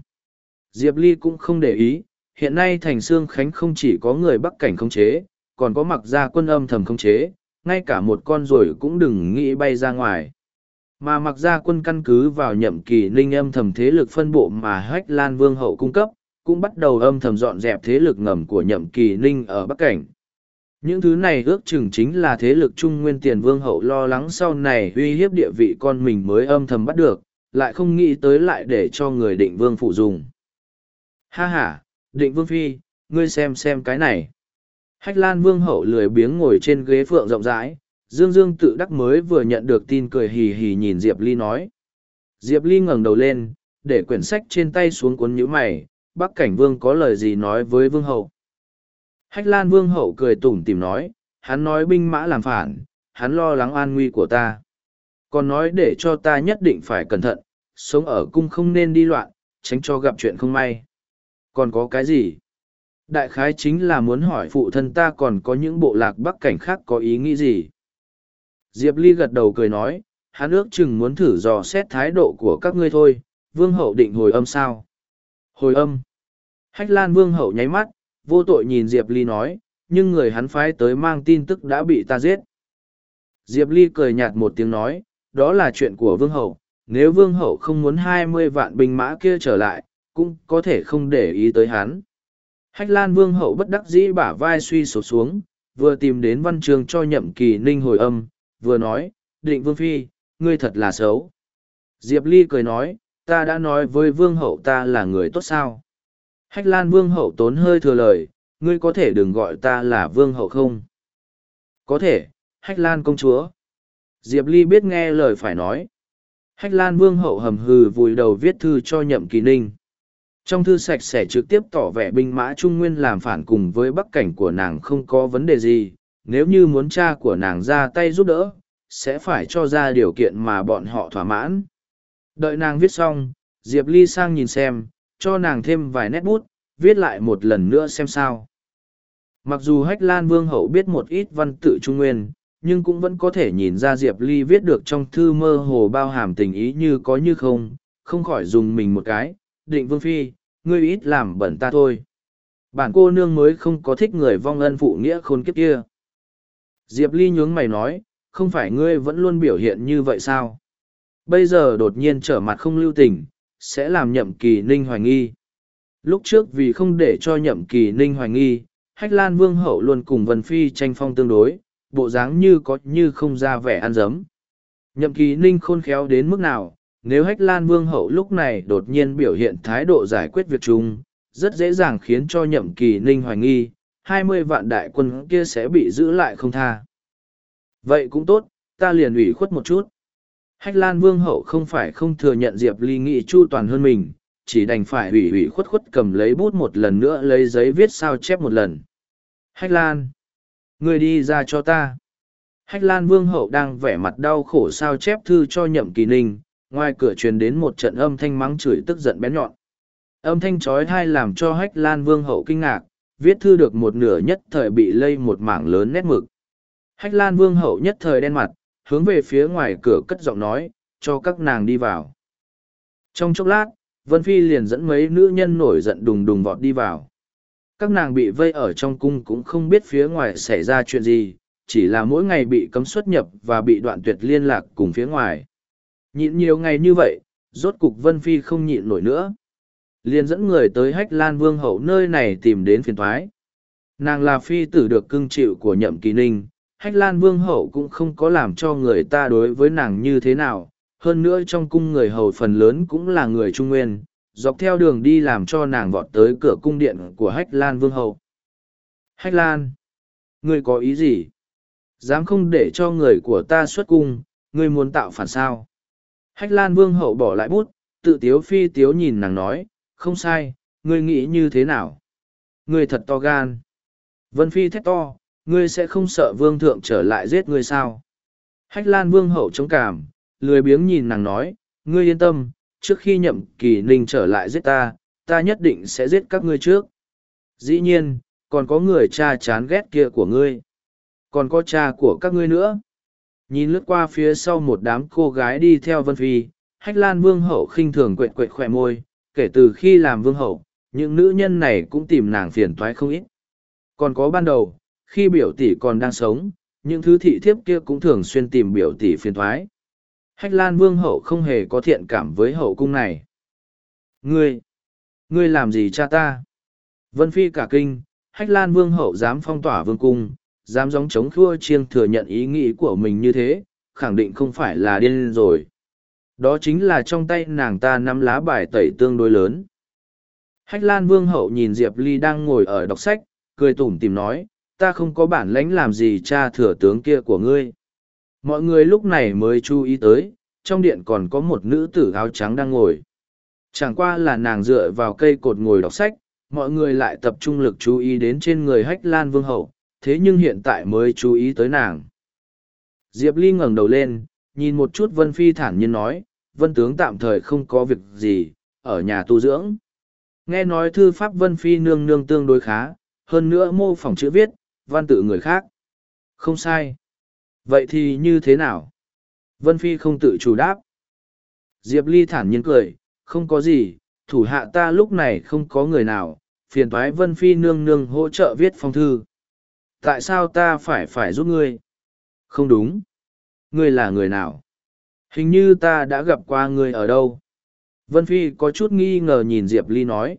Speaker 1: Diệp Ly cũng không để ý, hiện nay thành Sương Khánh không chỉ có người Bắc Cảnh không chế, còn có mặc gia quân âm thầm không chế, ngay cả một con ruồi cũng đừng nghĩ bay ra ngoài. Mà mặc gia quân căn cứ vào nhậm kỳ ninh âm thầm thế lực phân bộ mà Hách Lan Vương Hậu cung cấp, cũng bắt đầu âm thầm dọn dẹp thế lực ngầm của nhậm kỳ ninh ở Bắc Cảnh. Những thứ này ước chừng chính là thế lực trung nguyên tiền vương hậu lo lắng sau này uy hiếp địa vị con mình mới âm thầm bắt được, lại không nghĩ tới lại để cho người định vương phụ dùng. Ha ha, định vương phi, ngươi xem xem cái này. Hách lan vương hậu lười biếng ngồi trên ghế phượng rộng rãi, dương dương tự đắc mới vừa nhận được tin cười hì hì nhìn Diệp Ly nói. Diệp Ly ngẩng đầu lên, để quyển sách trên tay xuống cuốn nhíu mày, bác cảnh vương có lời gì nói với vương hậu. Hách Lan Vương hậu cười tủm tìm nói, hắn nói binh mã làm phản, hắn lo lắng an nguy của ta. Còn nói để cho ta nhất định phải cẩn thận, sống ở cung không nên đi loạn, tránh cho gặp chuyện không may. Còn có cái gì? Đại khái chính là muốn hỏi phụ thân ta còn có những bộ lạc bắc cảnh khác có ý nghĩ gì? Diệp Ly gật đầu cười nói, hắn ước chừng muốn thử dò xét thái độ của các ngươi thôi, vương hậu định hồi âm sao? Hồi âm. Hách Lan vương hậu nháy mắt, vô tội nhìn Diệp Ly nói, nhưng người hắn phái tới mang tin tức đã bị ta giết. Diệp Ly cười nhạt một tiếng nói, đó là chuyện của Vương Hậu, nếu Vương Hậu không muốn hai mươi vạn binh mã kia trở lại, cũng có thể không để ý tới hắn. Hách Lan Vương Hậu bất đắc dĩ bả vai suy sụp xuống, vừa tìm đến văn trường cho nhậm kỳ ninh hồi âm, vừa nói, định Vương Phi, ngươi thật là xấu. Diệp Ly cười nói, ta đã nói với Vương Hậu ta là người tốt sao. Hách Lan Vương Hậu tốn hơi thừa lời, ngươi có thể đừng gọi ta là Vương Hậu không? Có thể, Hách Lan Công Chúa. Diệp Ly biết nghe lời phải nói. Hách Lan Vương Hậu hầm hừ vùi đầu viết thư cho Nhậm Kỳ Ninh. Trong thư sạch sẽ trực tiếp tỏ vẻ binh mã Trung Nguyên làm phản cùng với bắc cảnh của nàng không có vấn đề gì, nếu như muốn cha của nàng ra tay giúp đỡ, sẽ phải cho ra điều kiện mà bọn họ thỏa mãn. Đợi nàng viết xong, Diệp Ly sang nhìn xem, cho nàng thêm vài nét bút, viết lại một lần nữa xem sao. Mặc dù Hách Lan Vương Hậu biết một ít văn tự Trung Nguyên, nhưng cũng vẫn có thể nhìn ra Diệp Ly viết được trong thư mơ hồ bao hàm tình ý như có như không, không khỏi dùng mình một cái, định Vương Phi, ngươi ít làm bẩn ta thôi. Bản cô nương mới không có thích người vong ân phụ nghĩa khôn kiếp kia. Diệp Ly nhướng mày nói, không phải ngươi vẫn luôn biểu hiện như vậy sao? Bây giờ đột nhiên trở mặt không lưu tình, sẽ làm nhậm kỳ ninh hoài nghi. Lúc trước vì không để cho nhậm kỳ ninh hoài nghi, Hách Lan Vương Hậu luôn cùng Vân Phi tranh phong tương đối, bộ dáng như có như không ra vẻ ăn dấm. Nhậm kỳ ninh khôn khéo đến mức nào, nếu Hách Lan Vương Hậu lúc này đột nhiên biểu hiện thái độ giải quyết việc chung, rất dễ dàng khiến cho nhậm kỳ ninh hoài nghi, hai mươi vạn đại quân kia sẽ bị giữ lại không tha. Vậy cũng tốt, ta liền ủy khuất một chút. Hách Lan Vương hậu không phải không thừa nhận Diệp Ly nghĩ chu toàn hơn mình, chỉ đành phải ủy ủy khuất khuất cầm lấy bút một lần nữa lấy giấy viết sao chép một lần. Hách Lan! Người đi ra cho ta! Hách Lan Vương hậu đang vẻ mặt đau khổ sao chép thư cho nhậm kỳ ninh, ngoài cửa truyền đến một trận âm thanh mắng chửi tức giận bén nhọn. Âm thanh chói tai làm cho Hách Lan Vương hậu kinh ngạc, viết thư được một nửa nhất thời bị lây một mảng lớn nét mực. Hách Lan Vương hậu nhất thời đen mặt, hướng về phía ngoài cửa cất giọng nói, cho các nàng đi vào. Trong chốc lát, Vân Phi liền dẫn mấy nữ nhân nổi giận đùng đùng vọt đi vào. Các nàng bị vây ở trong cung cũng không biết phía ngoài xảy ra chuyện gì, chỉ là mỗi ngày bị cấm xuất nhập và bị đoạn tuyệt liên lạc cùng phía ngoài. Nhịn nhiều ngày như vậy, rốt cục Vân Phi không nhịn nổi nữa. Liền dẫn người tới hách Lan Vương Hậu nơi này tìm đến phiền thoái. Nàng là phi tử được cưng chịu của nhậm kỳ ninh, hách lan vương hậu cũng không có làm cho người ta đối với nàng như thế nào hơn nữa trong cung người hầu phần lớn cũng là người trung nguyên dọc theo đường đi làm cho nàng vọt tới cửa cung điện của hách lan vương hậu hách lan ngươi có ý gì dám không để cho người của ta xuất cung ngươi muốn tạo phản sao hách lan vương hậu bỏ lại bút tự tiếu phi tiếu nhìn nàng nói không sai ngươi nghĩ như thế nào ngươi thật to gan vân phi thét to ngươi sẽ không sợ vương thượng trở lại giết ngươi sao? Hách lan vương hậu chống cảm, lười biếng nhìn nàng nói, ngươi yên tâm, trước khi nhậm kỳ ninh trở lại giết ta, ta nhất định sẽ giết các ngươi trước. Dĩ nhiên, còn có người cha chán ghét kia của ngươi. Còn có cha của các ngươi nữa. Nhìn lướt qua phía sau một đám cô gái đi theo Vân Phi, Hách Lan Vương Hậu khinh thường quệ quệ khỏe môi, kể từ khi làm Vương Hậu, những nữ nhân này cũng tìm nàng phiền toái không ít. Còn có ban đầu, khi biểu tỷ còn đang sống, những thứ thị thiếp kia cũng thường xuyên tìm biểu tỷ phiền thoái. Hách Lan Vương hậu không hề có thiện cảm với hậu cung này. Ngươi! Ngươi làm gì cha ta? Vân Phi cả kinh, Hách Lan Vương hậu dám phong tỏa vương cung, dám gióng chống khua chiêng thừa nhận ý nghĩ của mình như thế, khẳng định không phải là điên rồi. Đó chính là trong tay nàng ta nắm lá bài tẩy tương đối lớn. Hách Lan Vương hậu nhìn Diệp Ly đang ngồi ở đọc sách, cười tủm tìm nói, ta không có bản lãnh làm gì cha thừa tướng kia của ngươi. Mọi người lúc này mới chú ý tới, trong điện còn có một nữ tử áo trắng đang ngồi. Chẳng qua là nàng dựa vào cây cột ngồi đọc sách, mọi người lại tập trung lực chú ý đến trên người hách lan vương hậu, thế nhưng hiện tại mới chú ý tới nàng. Diệp Ly ngẩng đầu lên, nhìn một chút Vân Phi thản nhiên nói, Vân tướng tạm thời không có việc gì, ở nhà tu dưỡng. Nghe nói thư pháp Vân Phi nương nương tương đối khá, hơn nữa mô phỏng chữ viết, văn tự người khác. Không sai. Vậy thì như thế nào? Vân Phi không tự chủ đáp. Diệp Ly thản nhiên cười, không có gì, thủ hạ ta lúc này không có người nào, phiền thoái Vân Phi nương nương hỗ trợ viết phong thư. Tại sao ta phải phải giúp ngươi? Không đúng. Ngươi là người nào? Hình như ta đã gặp qua ngươi ở đâu? Vân Phi có chút nghi ngờ nhìn Diệp Ly nói.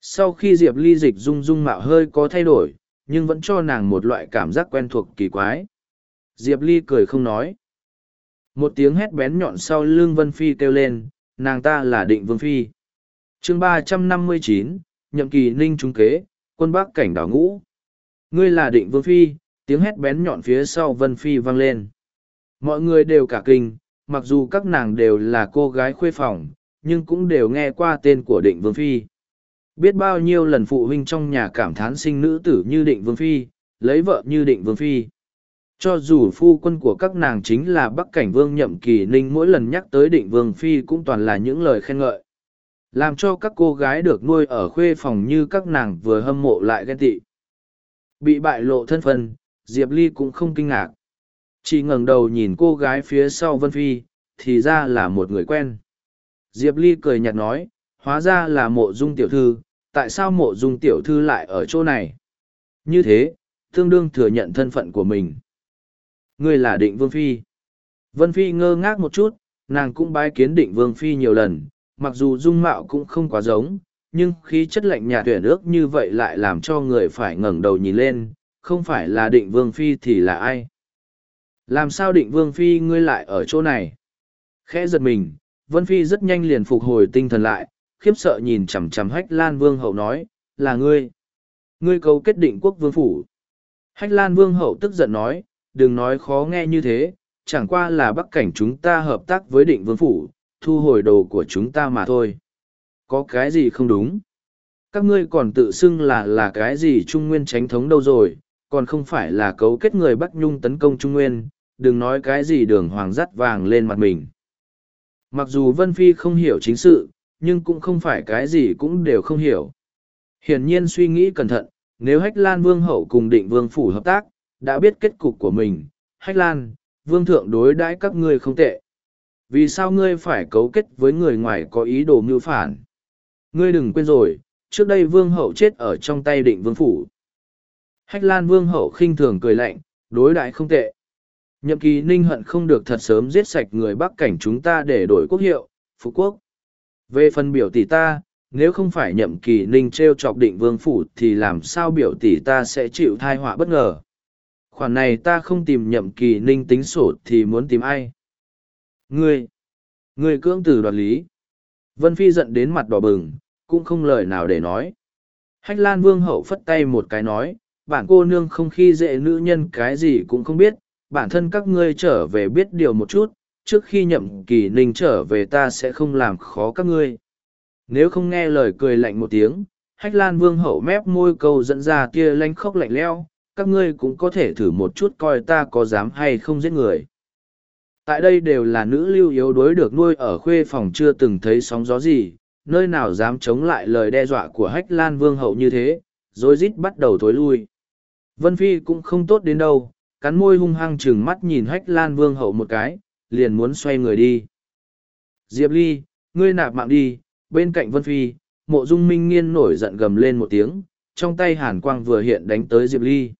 Speaker 1: Sau khi Diệp Ly dịch dung dung mạo hơi có thay đổi, nhưng vẫn cho nàng một loại cảm giác quen thuộc kỳ quái. Diệp Ly cười không nói. Một tiếng hét bén nhọn sau lưng Vân Phi kêu lên, nàng ta là định Vương Phi. chương ba trăm năm mươi chín nhậm kỳ ninh trung kế, quân bắc cảnh đảo ngũ. Ngươi là định Vương Phi, tiếng hét bén nhọn phía sau Vân Phi vang lên. Mọi người đều cả kinh, mặc dù các nàng đều là cô gái khuê phòng, nhưng cũng đều nghe qua tên của định Vương Phi. Biết bao nhiêu lần phụ huynh trong nhà cảm thán sinh nữ tử như định vương phi, lấy vợ như định vương phi. Cho dù phu quân của các nàng chính là bắc cảnh vương nhậm kỳ ninh mỗi lần nhắc tới định vương phi cũng toàn là những lời khen ngợi. Làm cho các cô gái được nuôi ở khuê phòng như các nàng vừa hâm mộ lại ghen tị. Bị bại lộ thân phần, Diệp Ly cũng không kinh ngạc. Chỉ ngẩng đầu nhìn cô gái phía sau Vân Phi, thì ra là một người quen. Diệp Ly cười nhạt nói, hóa ra là mộ dung tiểu thư, tại sao mộ dung tiểu thư lại ở chỗ này? Như thế, tương đương thừa nhận thân phận của mình. Ngươi là định vương phi. Vân phi ngơ ngác một chút, nàng cũng bái kiến định vương phi nhiều lần, mặc dù dung mạo cũng không quá giống, nhưng khí chất lạnh nhà tuyển ước như vậy lại làm cho người phải ngẩng đầu nhìn lên, không phải là định vương phi thì là ai? Làm sao định vương phi ngươi lại ở chỗ này? Khẽ giật mình, Vân Phi rất nhanh liền phục hồi tinh thần lại, khiếp sợ nhìn chằm chằm hách lan vương hậu nói là ngươi ngươi cầu kết định quốc vương phủ hách lan vương hậu tức giận nói đừng nói khó nghe như thế chẳng qua là bắc cảnh chúng ta hợp tác với định vương phủ thu hồi đồ của chúng ta mà thôi có cái gì không đúng các ngươi còn tự xưng là là cái gì trung nguyên tránh thống đâu rồi còn không phải là cấu kết người bắc nhung tấn công trung nguyên đừng nói cái gì đường hoàng dắt vàng lên mặt mình mặc dù vân phi không hiểu chính sự nhưng cũng không phải cái gì cũng đều không hiểu. Hiển nhiên suy nghĩ cẩn thận, nếu Hách Lan Vương hậu cùng định vương phủ hợp tác, đã biết kết cục của mình, Hách Lan, Vương thượng đối đãi các ngươi không tệ. Vì sao ngươi phải cấu kết với người ngoài có ý đồ mưu phản? Ngươi đừng quên rồi, trước đây Vương hậu chết ở trong tay định vương phủ. Hách Lan Vương hậu khinh thường cười lạnh, đối đãi không tệ. Nhậm kỳ ninh hận không được thật sớm giết sạch người Bắc cảnh chúng ta để đổi quốc hiệu, Phú Quốc. Về phần biểu tỷ ta, nếu không phải nhậm kỳ ninh treo chọc định vương phủ thì làm sao biểu tỷ ta sẽ chịu thai họa bất ngờ khoản này ta không tìm nhậm kỳ ninh tính sổ thì muốn tìm ai ngươi ngươi cưỡng từ đoạt lý vân phi giận đến mặt đỏ bừng cũng không lời nào để nói hách lan vương hậu phất tay một cái nói bản cô nương không khi dễ nữ nhân cái gì cũng không biết bản thân các ngươi trở về biết điều một chút trước khi nhậm kỳ ninh trở về ta sẽ không làm khó các ngươi nếu không nghe lời cười lạnh một tiếng hách lan vương hậu mép môi câu dẫn ra tia lanh khóc lạnh leo các ngươi cũng có thể thử một chút coi ta có dám hay không giết người tại đây đều là nữ lưu yếu đối được nuôi ở khuê phòng chưa từng thấy sóng gió gì nơi nào dám chống lại lời đe dọa của hách lan vương hậu như thế rối rít bắt đầu thối lui vân phi cũng không tốt đến đâu cắn môi hung hăng chừng mắt nhìn hách lan vương hậu một cái liền muốn xoay người đi. Diệp Ly, ngươi nạp mạng đi, bên cạnh Vân Phi, mộ dung minh nghiên nổi giận gầm lên một tiếng, trong tay hàn quang vừa hiện đánh tới Diệp Ly.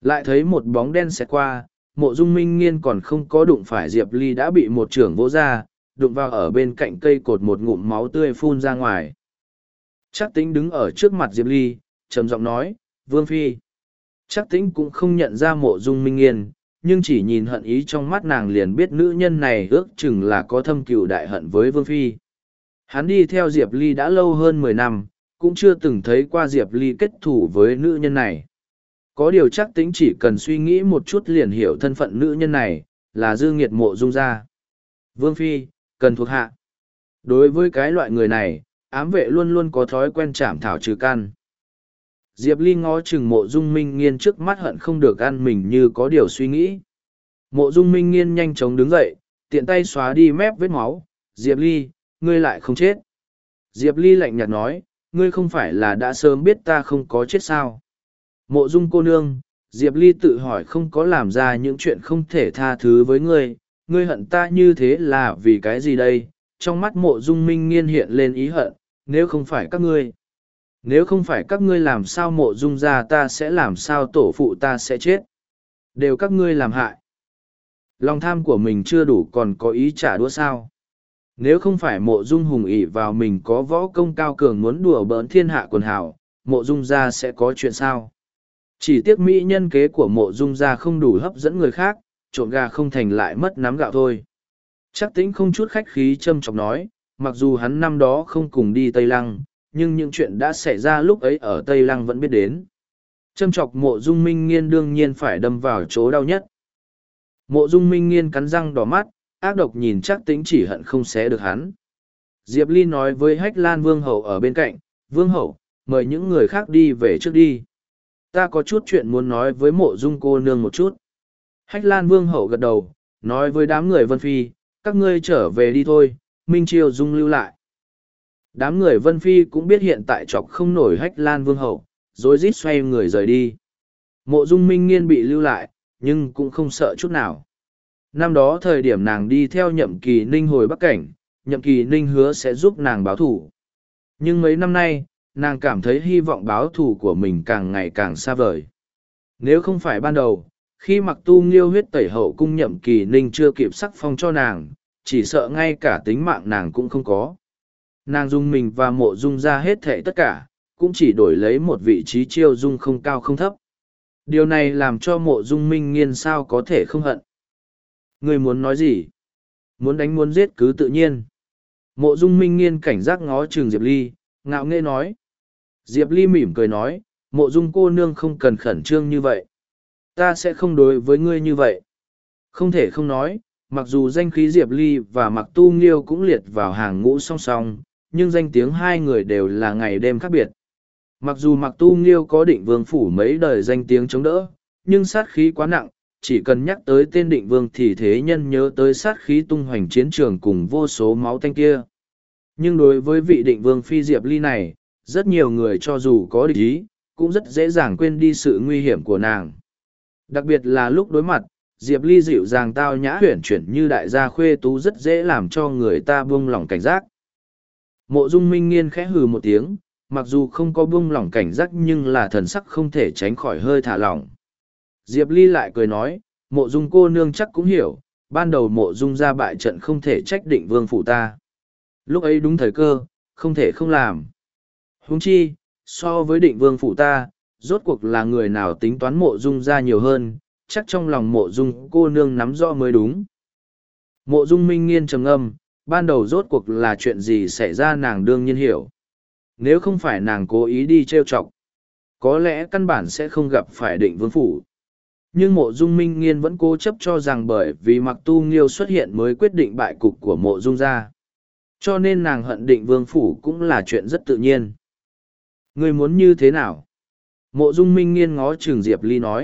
Speaker 1: Lại thấy một bóng đen xẹt qua, mộ dung minh nghiên còn không có đụng phải Diệp Ly đã bị một trưởng vỗ ra, đụng vào ở bên cạnh cây cột một ngụm máu tươi phun ra ngoài. Chắc tính đứng ở trước mặt Diệp Ly, trầm giọng nói, Vương Phi. Chắc tính cũng không nhận ra mộ dung minh nghiên, nhưng chỉ nhìn hận ý trong mắt nàng liền biết nữ nhân này ước chừng là có thâm cừu đại hận với vương phi hắn đi theo diệp ly đã lâu hơn mười năm cũng chưa từng thấy qua diệp ly kết thủ với nữ nhân này có điều chắc tính chỉ cần suy nghĩ một chút liền hiểu thân phận nữ nhân này là dư nghiệt mộ dung gia vương phi cần thuộc hạ đối với cái loại người này ám vệ luôn luôn có thói quen chạm thảo trừ can diệp ly ngó chừng mộ dung minh nghiên trước mắt hận không được ăn mình như có điều suy nghĩ mộ dung minh nghiên nhanh chóng đứng dậy tiện tay xóa đi mép vết máu diệp ly ngươi lại không chết diệp ly lạnh nhạt nói ngươi không phải là đã sớm biết ta không có chết sao mộ dung cô nương diệp ly tự hỏi không có làm ra những chuyện không thể tha thứ với ngươi ngươi hận ta như thế là vì cái gì đây trong mắt mộ dung minh nghiên hiện lên ý hận nếu không phải các ngươi nếu không phải các ngươi làm sao mộ dung ra ta sẽ làm sao tổ phụ ta sẽ chết. Đều các ngươi làm hại. Lòng tham của mình chưa đủ còn có ý trả đũa sao. Nếu không phải mộ dung hùng ỷ vào mình có võ công cao cường muốn đùa bỡn thiên hạ quần hảo, mộ dung ra sẽ có chuyện sao. Chỉ tiếc mỹ nhân kế của mộ dung ra không đủ hấp dẫn người khác, trộn gà không thành lại mất nắm gạo thôi. Chắc tĩnh không chút khách khí châm chọc nói, mặc dù hắn năm đó không cùng đi Tây Lăng, nhưng những chuyện đã xảy ra lúc ấy ở Tây Lăng vẫn biết đến. Châm chọc mộ dung minh nghiên đương nhiên phải đâm vào chỗ đau nhất. Mộ dung minh nghiên cắn răng đỏ mắt, ác độc nhìn chắc tính chỉ hận không xé được hắn. Diệp Ly nói với Hách Lan Vương Hậu ở bên cạnh, Vương Hậu, mời những người khác đi về trước đi. Ta có chút chuyện muốn nói với mộ dung cô nương một chút. Hách Lan Vương Hậu gật đầu, nói với đám người Vân Phi, các ngươi trở về đi thôi, Minh Triều Dung lưu lại. Đám người Vân Phi cũng biết hiện tại chọc không nổi hách lan vương hậu, rồi rít xoay người rời đi. Mộ dung minh nghiên bị lưu lại, nhưng cũng không sợ chút nào. Năm đó thời điểm nàng đi theo nhậm kỳ ninh hồi Bắc Cảnh, nhậm kỳ ninh hứa sẽ giúp nàng báo thù Nhưng mấy năm nay, nàng cảm thấy hy vọng báo thù của mình càng ngày càng xa vời. Nếu không phải ban đầu, khi mặc tu nghiêu huyết tẩy hậu cung nhậm kỳ ninh chưa kịp sắc phong cho nàng, chỉ sợ ngay cả tính mạng nàng cũng không có nàng dung mình và mộ dung ra hết thệ tất cả cũng chỉ đổi lấy một vị trí chiêu dung không cao không thấp điều này làm cho mộ dung minh nghiên sao có thể không hận người muốn nói gì muốn đánh muốn giết cứ tự nhiên mộ dung minh nghiên cảnh giác ngó trường diệp ly ngạo nghễ nói diệp ly mỉm cười nói mộ dung cô nương không cần khẩn trương như vậy ta sẽ không đối với ngươi như vậy không thể không nói mặc dù danh khí diệp ly và mặc tu nghiêu cũng liệt vào hàng ngũ song song nhưng danh tiếng hai người đều là ngày đêm khác biệt. Mặc dù Mặc Tu Nghiêu có định vương phủ mấy đời danh tiếng chống đỡ, nhưng sát khí quá nặng, chỉ cần nhắc tới tên định vương thì thế nhân nhớ tới sát khí tung hoành chiến trường cùng vô số máu tanh kia. Nhưng đối với vị định vương phi diệp ly này, rất nhiều người cho dù có địch ý, cũng rất dễ dàng quên đi sự nguy hiểm của nàng. Đặc biệt là lúc đối mặt, Diệp Ly dịu dàng tao nhã huyển chuyển như đại gia khuê tú rất dễ làm cho người ta buông lỏng cảnh giác. Mộ dung minh nghiên khẽ hừ một tiếng, mặc dù không có buông lỏng cảnh giác nhưng là thần sắc không thể tránh khỏi hơi thả lỏng. Diệp Ly lại cười nói, mộ dung cô nương chắc cũng hiểu, ban đầu mộ dung ra bại trận không thể trách định vương phủ ta. Lúc ấy đúng thời cơ, không thể không làm. Huống chi, so với định vương phủ ta, rốt cuộc là người nào tính toán mộ dung ra nhiều hơn, chắc trong lòng mộ dung cô nương nắm rõ mới đúng. Mộ dung minh nghiên trầm âm, ban đầu rốt cuộc là chuyện gì xảy ra nàng đương nhiên hiểu nếu không phải nàng cố ý đi t r e o chọc có lẽ căn bản sẽ không gặp phải định vương phủ nhưng mộ dung minh nghiên vẫn cố chấp cho rằng bởi vì mặc tu nghiêu xuất hiện mới quyết định bại cục của mộ dung gia cho nên nàng hận định vương phủ cũng là chuyện rất tự nhiên ngươi muốn như thế nào mộ dung minh nghiên ngó chừng diệp ly nói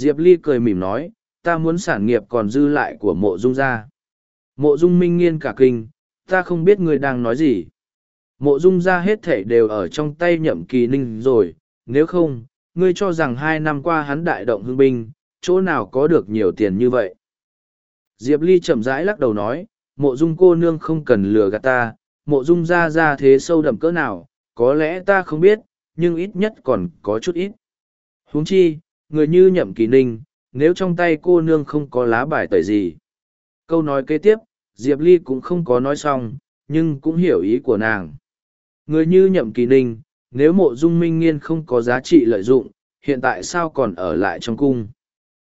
Speaker 1: diệp ly cười mỉm nói ta muốn sản nghiệp còn dư lại của mộ dung gia Mộ dung minh nghiên cả kinh, ta không biết ngươi đang nói gì. Mộ dung ra hết thể đều ở trong tay nhậm kỳ ninh rồi, nếu không, ngươi cho rằng hai năm qua hắn đại động hương binh, chỗ nào có được nhiều tiền như vậy. Diệp Ly chậm rãi lắc đầu nói, mộ dung cô nương không cần lừa gạt ta, mộ dung ra ra thế sâu đậm cỡ nào, có lẽ ta không biết, nhưng ít nhất còn có chút ít. huống chi, người như nhậm kỳ ninh, nếu trong tay cô nương không có lá bài tẩy gì. Câu nói kế tiếp, Diệp Ly cũng không có nói xong, nhưng cũng hiểu ý của nàng. Người như nhậm kỳ ninh, nếu mộ dung minh nghiên không có giá trị lợi dụng, hiện tại sao còn ở lại trong cung?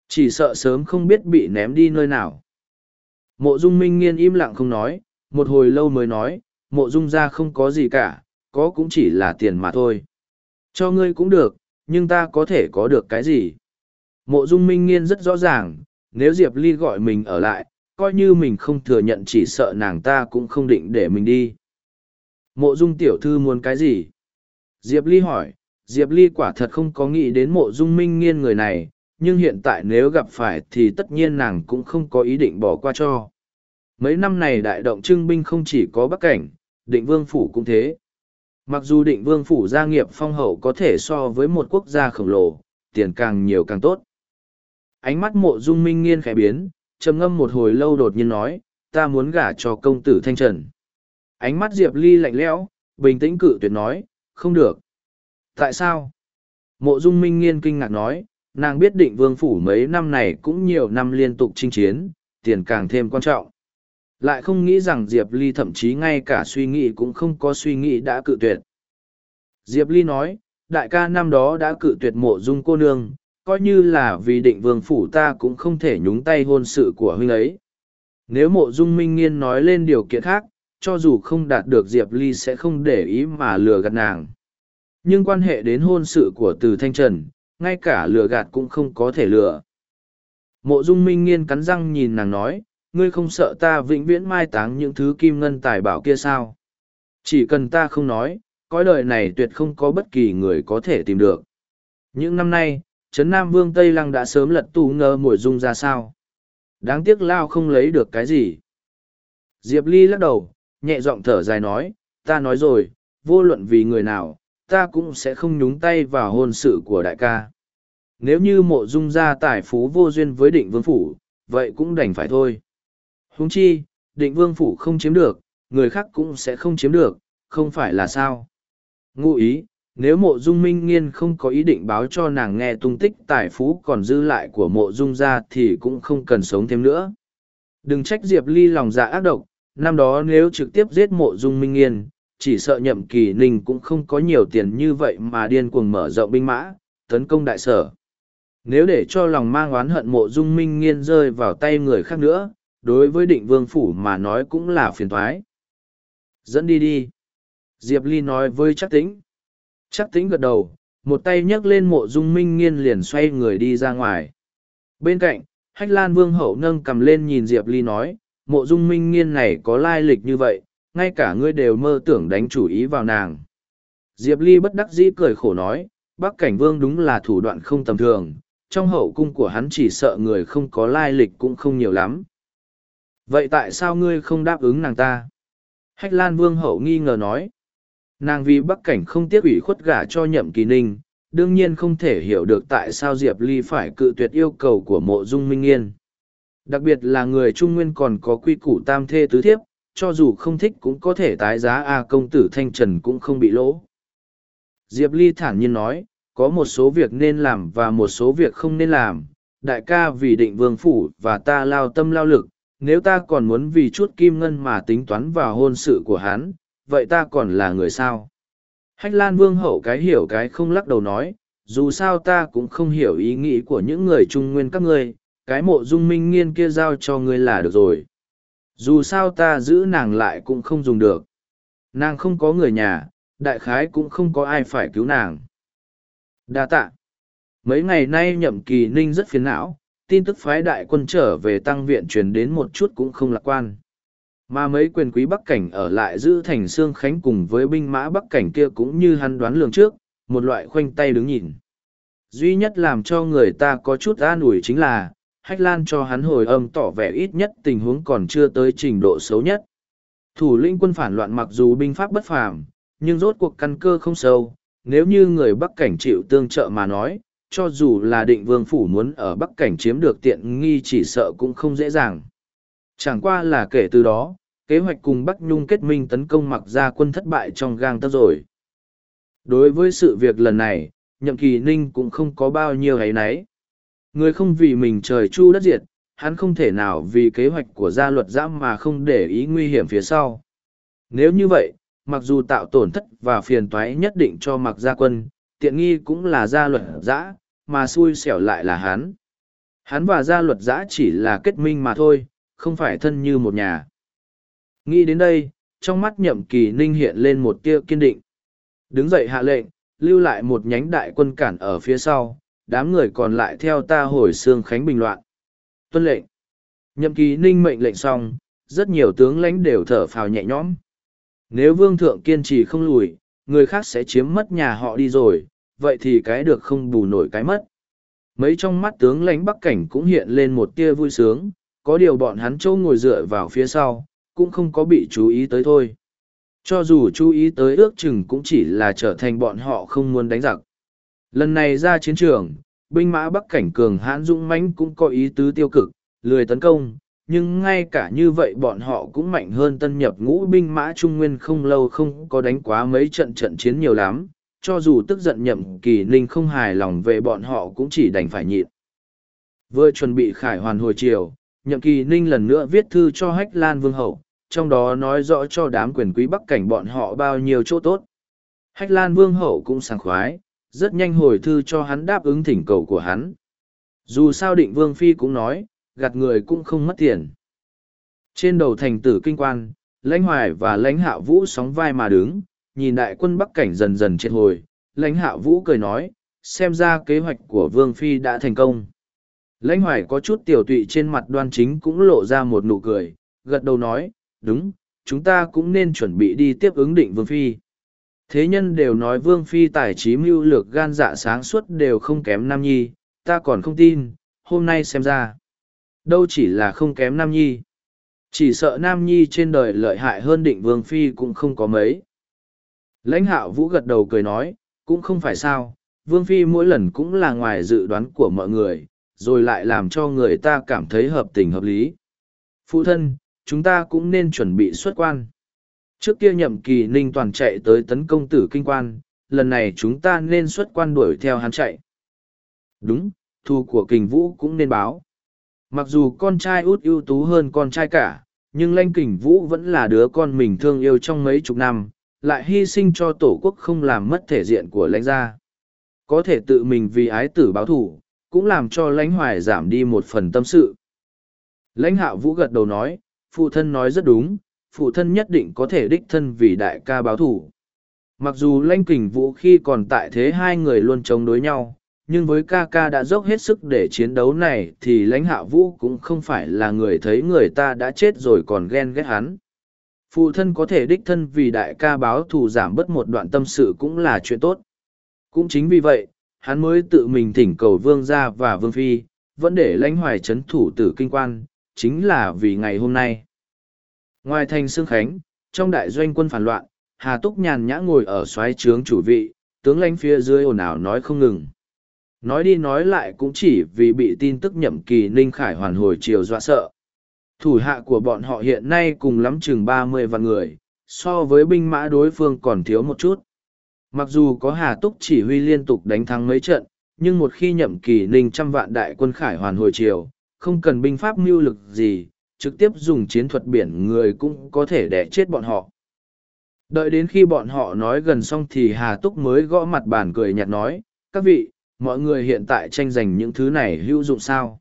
Speaker 1: Chỉ sợ sớm không biết bị ném đi nơi nào. Mộ dung minh nghiên im lặng không nói, một hồi lâu mới nói, mộ dung ra không có gì cả, có cũng chỉ là tiền mà thôi. Cho ngươi cũng được, nhưng ta có thể có được cái gì? Mộ dung minh nghiên rất rõ ràng, nếu Diệp Ly gọi mình ở lại, coi như mình không thừa nhận chỉ sợ nàng ta cũng không định để mình đi. Mộ dung tiểu thư muốn cái gì? Diệp Ly hỏi, Diệp Ly quả thật không có nghĩ đến mộ dung minh nghiên người này, nhưng hiện tại nếu gặp phải thì tất nhiên nàng cũng không có ý định bỏ qua cho. Mấy năm này đại động trưng binh không chỉ có bắc cảnh, định vương phủ cũng thế. Mặc dù định vương phủ gia nghiệp phong hậu có thể so với một quốc gia khổng lồ, tiền càng nhiều càng tốt. Ánh mắt mộ dung minh nghiên khẽ biến, trầm ngâm một hồi lâu đột nhiên nói, ta muốn gả cho công tử Thanh Trần. Ánh mắt Diệp Ly lạnh lẽo, bình tĩnh cự tuyệt nói, không được. Tại sao? Mộ Dung Minh Nghiên kinh ngạc nói, nàng biết định vương phủ mấy năm này cũng nhiều năm liên tục chinh chiến, tiền càng thêm quan trọng. Lại không nghĩ rằng Diệp Ly thậm chí ngay cả suy nghĩ cũng không có suy nghĩ đã cự tuyệt. Diệp Ly nói, đại ca năm đó đã cự tuyệt mộ dung cô nương, coi như là vì định vương phủ ta cũng không thể nhúng tay hôn sự của huynh ấy. Nếu mộ dung minh nghiên nói lên điều kiện khác, cho dù không đạt được Diệp Ly sẽ không để ý mà lừa gạt nàng. Nhưng quan hệ đến hôn sự của từ Thanh Trần, ngay cả lừa gạt cũng không có thể lừa. Mộ dung minh nghiên cắn răng nhìn nàng nói, ngươi không sợ ta vĩnh viễn mai táng những thứ kim ngân tài bảo kia sao? Chỉ cần ta không nói, cõi đời này tuyệt không có bất kỳ người có thể tìm được. Những năm nay, Trấn Nam Vương Tây Lăng đã sớm lật tù ngơ mồi dung ra sao. Đáng tiếc Lao không lấy được cái gì. Diệp Ly lắc đầu, nhẹ giọng thở dài nói, ta nói rồi, vô luận vì người nào, ta cũng sẽ không nhúng tay vào hôn sự của đại ca. Nếu như mộ dung gia tài phú vô duyên với định vương phủ, vậy cũng đành phải thôi. Huống chi, định vương phủ không chiếm được, người khác cũng sẽ không chiếm được, không phải là sao. Ngụ ý, nếu mộ dung minh nghiên không có ý định báo cho nàng nghe tung tích tài phú còn dư lại của mộ dung ra thì cũng không cần sống thêm nữa đừng trách diệp ly lòng dạ ác độc năm đó nếu trực tiếp giết mộ dung minh nghiên chỉ sợ nhậm kỳ ninh cũng không có nhiều tiền như vậy mà điên cuồng mở rộng binh mã tấn công đại sở nếu để cho lòng mang oán hận mộ dung minh nghiên rơi vào tay người khác nữa đối với định vương phủ mà nói cũng là phiền thoái dẫn đi đi diệp ly nói với chắc Tĩnh. Chắc tính gật đầu, một tay nhấc lên mộ dung minh nghiên liền xoay người đi ra ngoài. Bên cạnh, hách lan vương hậu nâng cầm lên nhìn Diệp Ly nói, mộ dung minh nghiên này có lai lịch như vậy, ngay cả ngươi đều mơ tưởng đánh chủ ý vào nàng. Diệp Ly bất đắc dĩ cười khổ nói, Bắc Cảnh Vương đúng là thủ đoạn không tầm thường, trong hậu cung của hắn chỉ sợ người không có lai lịch cũng không nhiều lắm. Vậy tại sao ngươi không đáp ứng nàng ta? Hách Lan Vương hậu nghi ngờ nói, Nàng vì Bắc Cảnh không tiếc ủy khuất gả cho nhậm kỳ ninh, đương nhiên không thể hiểu được tại sao Diệp Ly phải cự tuyệt yêu cầu của mộ dung minh yên. Đặc biệt là người Trung Nguyên còn có quy củ tam thê tứ thiếp, cho dù không thích cũng có thể tái giá A công tử Thanh Trần cũng không bị lỗ. Diệp Ly thản nhiên nói, có một số việc nên làm và một số việc không nên làm, đại ca vì định vương phủ và ta lao tâm lao lực, nếu ta còn muốn vì chút kim ngân mà tính toán vào hôn sự của hắn, vậy ta còn là người sao? Hách Lan Vương hậu cái hiểu cái không lắc đầu nói, dù sao ta cũng không hiểu ý nghĩ của những người trung nguyên các ngươi, cái mộ dung minh nghiên kia giao cho ngươi là được rồi. Dù sao ta giữ nàng lại cũng không dùng được. Nàng không có người nhà, đại khái cũng không có ai phải cứu nàng. Đa tạ. Mấy ngày nay nhậm kỳ ninh rất phiền não, tin tức phái đại quân trở về tăng viện truyền đến một chút cũng không lạc quan. Mà mấy quyền quý Bắc Cảnh ở lại giữ thành xương khánh cùng với binh mã Bắc Cảnh kia cũng như hắn đoán lường trước, một loại khoanh tay đứng nhìn. Duy nhất làm cho người ta có chút an ủi chính là, Hách Lan cho hắn hồi âm tỏ vẻ ít nhất tình huống còn chưa tới trình độ xấu nhất. Thủ lĩnh quân phản loạn mặc dù binh pháp bất phàm, nhưng rốt cuộc căn cơ không sâu, nếu như người Bắc Cảnh chịu tương trợ mà nói, cho dù là định vương phủ muốn ở Bắc Cảnh chiếm được tiện nghi chỉ sợ cũng không dễ dàng. Chẳng qua là kể từ đó, kế hoạch cùng Bắc Nhung kết minh tấn công mặc ra quân thất bại trong gang tấc rồi. Đối với sự việc lần này, nhậm kỳ ninh cũng không có bao nhiêu hay nấy. Người không vì mình trời chu đất diệt, hắn không thể nào vì kế hoạch của gia luật giã mà không để ý nguy hiểm phía sau. Nếu như vậy, mặc dù tạo tổn thất và phiền toái nhất định cho mặc gia quân, tiện nghi cũng là gia luật giã, mà xui xẻo lại là hắn. Hắn và gia luật giã chỉ là kết minh mà thôi, không phải thân như một nhà. Nghĩ đến đây, trong mắt nhậm kỳ ninh hiện lên một tia kiên định. Đứng dậy hạ lệnh, lưu lại một nhánh đại quân cản ở phía sau, đám người còn lại theo ta hồi xương khánh bình loạn. Tuân lệnh. Nhậm kỳ ninh mệnh lệnh xong, rất nhiều tướng lãnh đều thở phào nhẹ nhõm. Nếu vương thượng kiên trì không lùi, người khác sẽ chiếm mất nhà họ đi rồi, vậy thì cái được không bù nổi cái mất. Mấy trong mắt tướng lãnh bắc cảnh cũng hiện lên một tia vui sướng, có điều bọn hắn châu ngồi dựa vào phía sau, cũng không có bị chú ý tới thôi. Cho dù chú ý tới ước chừng cũng chỉ là trở thành bọn họ không muốn đánh giặc. Lần này ra chiến trường, binh mã bắc cảnh cường hãn dũng mãnh cũng có ý tứ tiêu cực, lười tấn công, nhưng ngay cả như vậy bọn họ cũng mạnh hơn tân nhập ngũ binh mã trung nguyên không lâu không có đánh quá mấy trận trận chiến nhiều lắm, cho dù tức giận nhậm kỳ ninh không hài lòng về bọn họ cũng chỉ đành phải nhịn. Vừa chuẩn bị khải hoàn hồi chiều, nhậm kỳ ninh lần nữa viết thư cho hách lan vương hậu trong đó nói rõ cho đám quyền quý bắc cảnh bọn họ bao nhiêu chỗ tốt hách lan vương hậu cũng sảng khoái rất nhanh hồi thư cho hắn đáp ứng thỉnh cầu của hắn dù sao định vương phi cũng nói gạt người cũng không mất tiền trên đầu thành tử kinh quan lãnh hoài và lãnh hạ vũ sóng vai mà đứng nhìn đại quân bắc cảnh dần dần triệt hồi lãnh hạ vũ cười nói xem ra kế hoạch của vương phi đã thành công lãnh hoài có chút tiểu tụy trên mặt đoan chính cũng lộ ra một nụ cười gật đầu nói đúng chúng ta cũng nên chuẩn bị đi tiếp ứng định vương phi thế nhân đều nói vương phi tài trí mưu lược gan dạ sáng suốt đều không kém nam nhi ta còn không tin hôm nay xem ra đâu chỉ là không kém nam nhi chỉ sợ nam nhi trên đời lợi hại hơn định vương phi cũng không có mấy lãnh hạo vũ gật đầu cười nói cũng không phải sao vương phi mỗi lần cũng là ngoài dự đoán của mọi người rồi lại làm cho người ta cảm thấy hợp tình hợp lý. Phụ thân, chúng ta cũng nên chuẩn bị xuất quan. Trước kia nhậm kỳ ninh toàn chạy tới tấn công tử kinh quan, lần này chúng ta nên xuất quan đuổi theo hắn chạy. Đúng, thù của kình vũ cũng nên báo. Mặc dù con trai út ưu tú hơn con trai cả, nhưng lanh kình vũ vẫn là đứa con mình thương yêu trong mấy chục năm, lại hy sinh cho tổ quốc không làm mất thể diện của lãnh gia. Có thể tự mình vì ái tử báo thủ, cũng làm cho lãnh hoài giảm đi một phần tâm sự lãnh hạo vũ gật đầu nói phụ thân nói rất đúng phụ thân nhất định có thể đích thân vì đại ca báo thủ mặc dù lãnh kình vũ khi còn tại thế hai người luôn chống đối nhau nhưng với ca ca đã dốc hết sức để chiến đấu này thì lãnh hạ vũ cũng không phải là người thấy người ta đã chết rồi còn ghen ghét hắn phụ thân có thể đích thân vì đại ca báo thù giảm bớt một đoạn tâm sự cũng là chuyện tốt cũng chính vì vậy hắn mới tự mình thỉnh cầu vương gia và vương phi, vẫn để lãnh hoài chấn thủ tử kinh quan, chính là vì ngày hôm nay. Ngoài thành Sương Khánh, trong đại doanh quân phản loạn, Hà Túc nhàn nhã ngồi ở xoáy trướng chủ vị, tướng lãnh phía dưới ồn ào nói không ngừng. Nói đi nói lại cũng chỉ vì bị tin tức nhậm kỳ Ninh Khải hoàn hồi chiều dọa sợ. Thủ hạ của bọn họ hiện nay cùng lắm chừng mươi vạn người, so với binh mã đối phương còn thiếu một chút. Mặc dù có Hà Túc chỉ huy liên tục đánh thắng mấy trận, nhưng một khi nhậm kỳ ninh trăm vạn đại quân khải hoàn hồi triều, không cần binh pháp mưu lực gì, trực tiếp dùng chiến thuật biển người cũng có thể đẻ chết bọn họ. Đợi đến khi bọn họ nói gần xong thì Hà Túc mới gõ mặt bàn cười nhạt nói, các vị, mọi người hiện tại tranh giành những thứ này hữu dụng sao?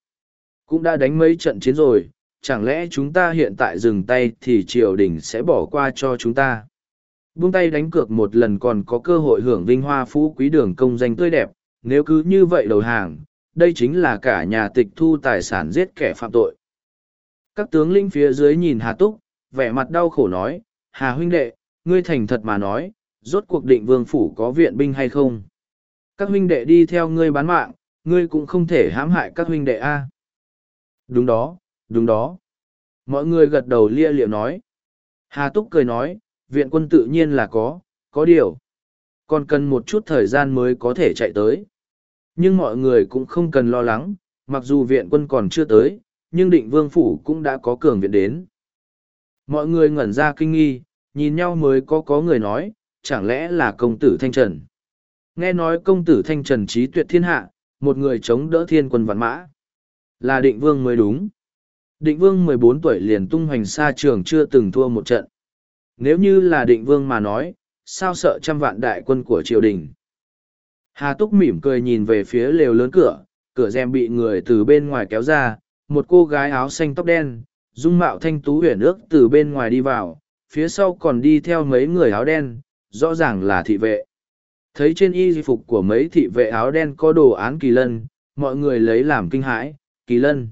Speaker 1: Cũng đã đánh mấy trận chiến rồi, chẳng lẽ chúng ta hiện tại dừng tay thì triều đình sẽ bỏ qua cho chúng ta? buông tay đánh cược một lần còn có cơ hội hưởng vinh hoa phú quý đường công danh tươi đẹp, nếu cứ như vậy đầu hàng, đây chính là cả nhà tịch thu tài sản giết kẻ phạm tội. Các tướng lĩnh phía dưới nhìn Hà Túc, vẻ mặt đau khổ nói, Hà huynh đệ, ngươi thành thật mà nói, rốt cuộc định vương phủ có viện binh hay không? Các huynh đệ đi theo ngươi bán mạng, ngươi cũng không thể hãm hại các huynh đệ a. Đúng đó, đúng đó. Mọi người gật đầu lia liệu nói. Hà Túc cười nói, viện quân tự nhiên là có, có điều. Còn cần một chút thời gian mới có thể chạy tới. Nhưng mọi người cũng không cần lo lắng, mặc dù viện quân còn chưa tới, nhưng định vương phủ cũng đã có cường viện đến. Mọi người ngẩn ra kinh nghi, nhìn nhau mới có có người nói, chẳng lẽ là công tử Thanh Trần. Nghe nói công tử Thanh Trần trí tuyệt thiên hạ, một người chống đỡ thiên quân vạn mã. Là định vương mới đúng. Định vương mười bốn tuổi liền tung hoành xa trường chưa từng thua một trận. Nếu như là định vương mà nói, sao sợ trăm vạn đại quân của triều đình. Hà Túc mỉm cười nhìn về phía lều lớn cửa, cửa rèm bị người từ bên ngoài kéo ra, một cô gái áo xanh tóc đen, dung mạo thanh tú huyền ước từ bên ngoài đi vào, phía sau còn đi theo mấy người áo đen, rõ ràng là thị vệ. Thấy trên y phục của mấy thị vệ áo đen có đồ án kỳ lân, mọi người lấy làm kinh hãi, kỳ lân.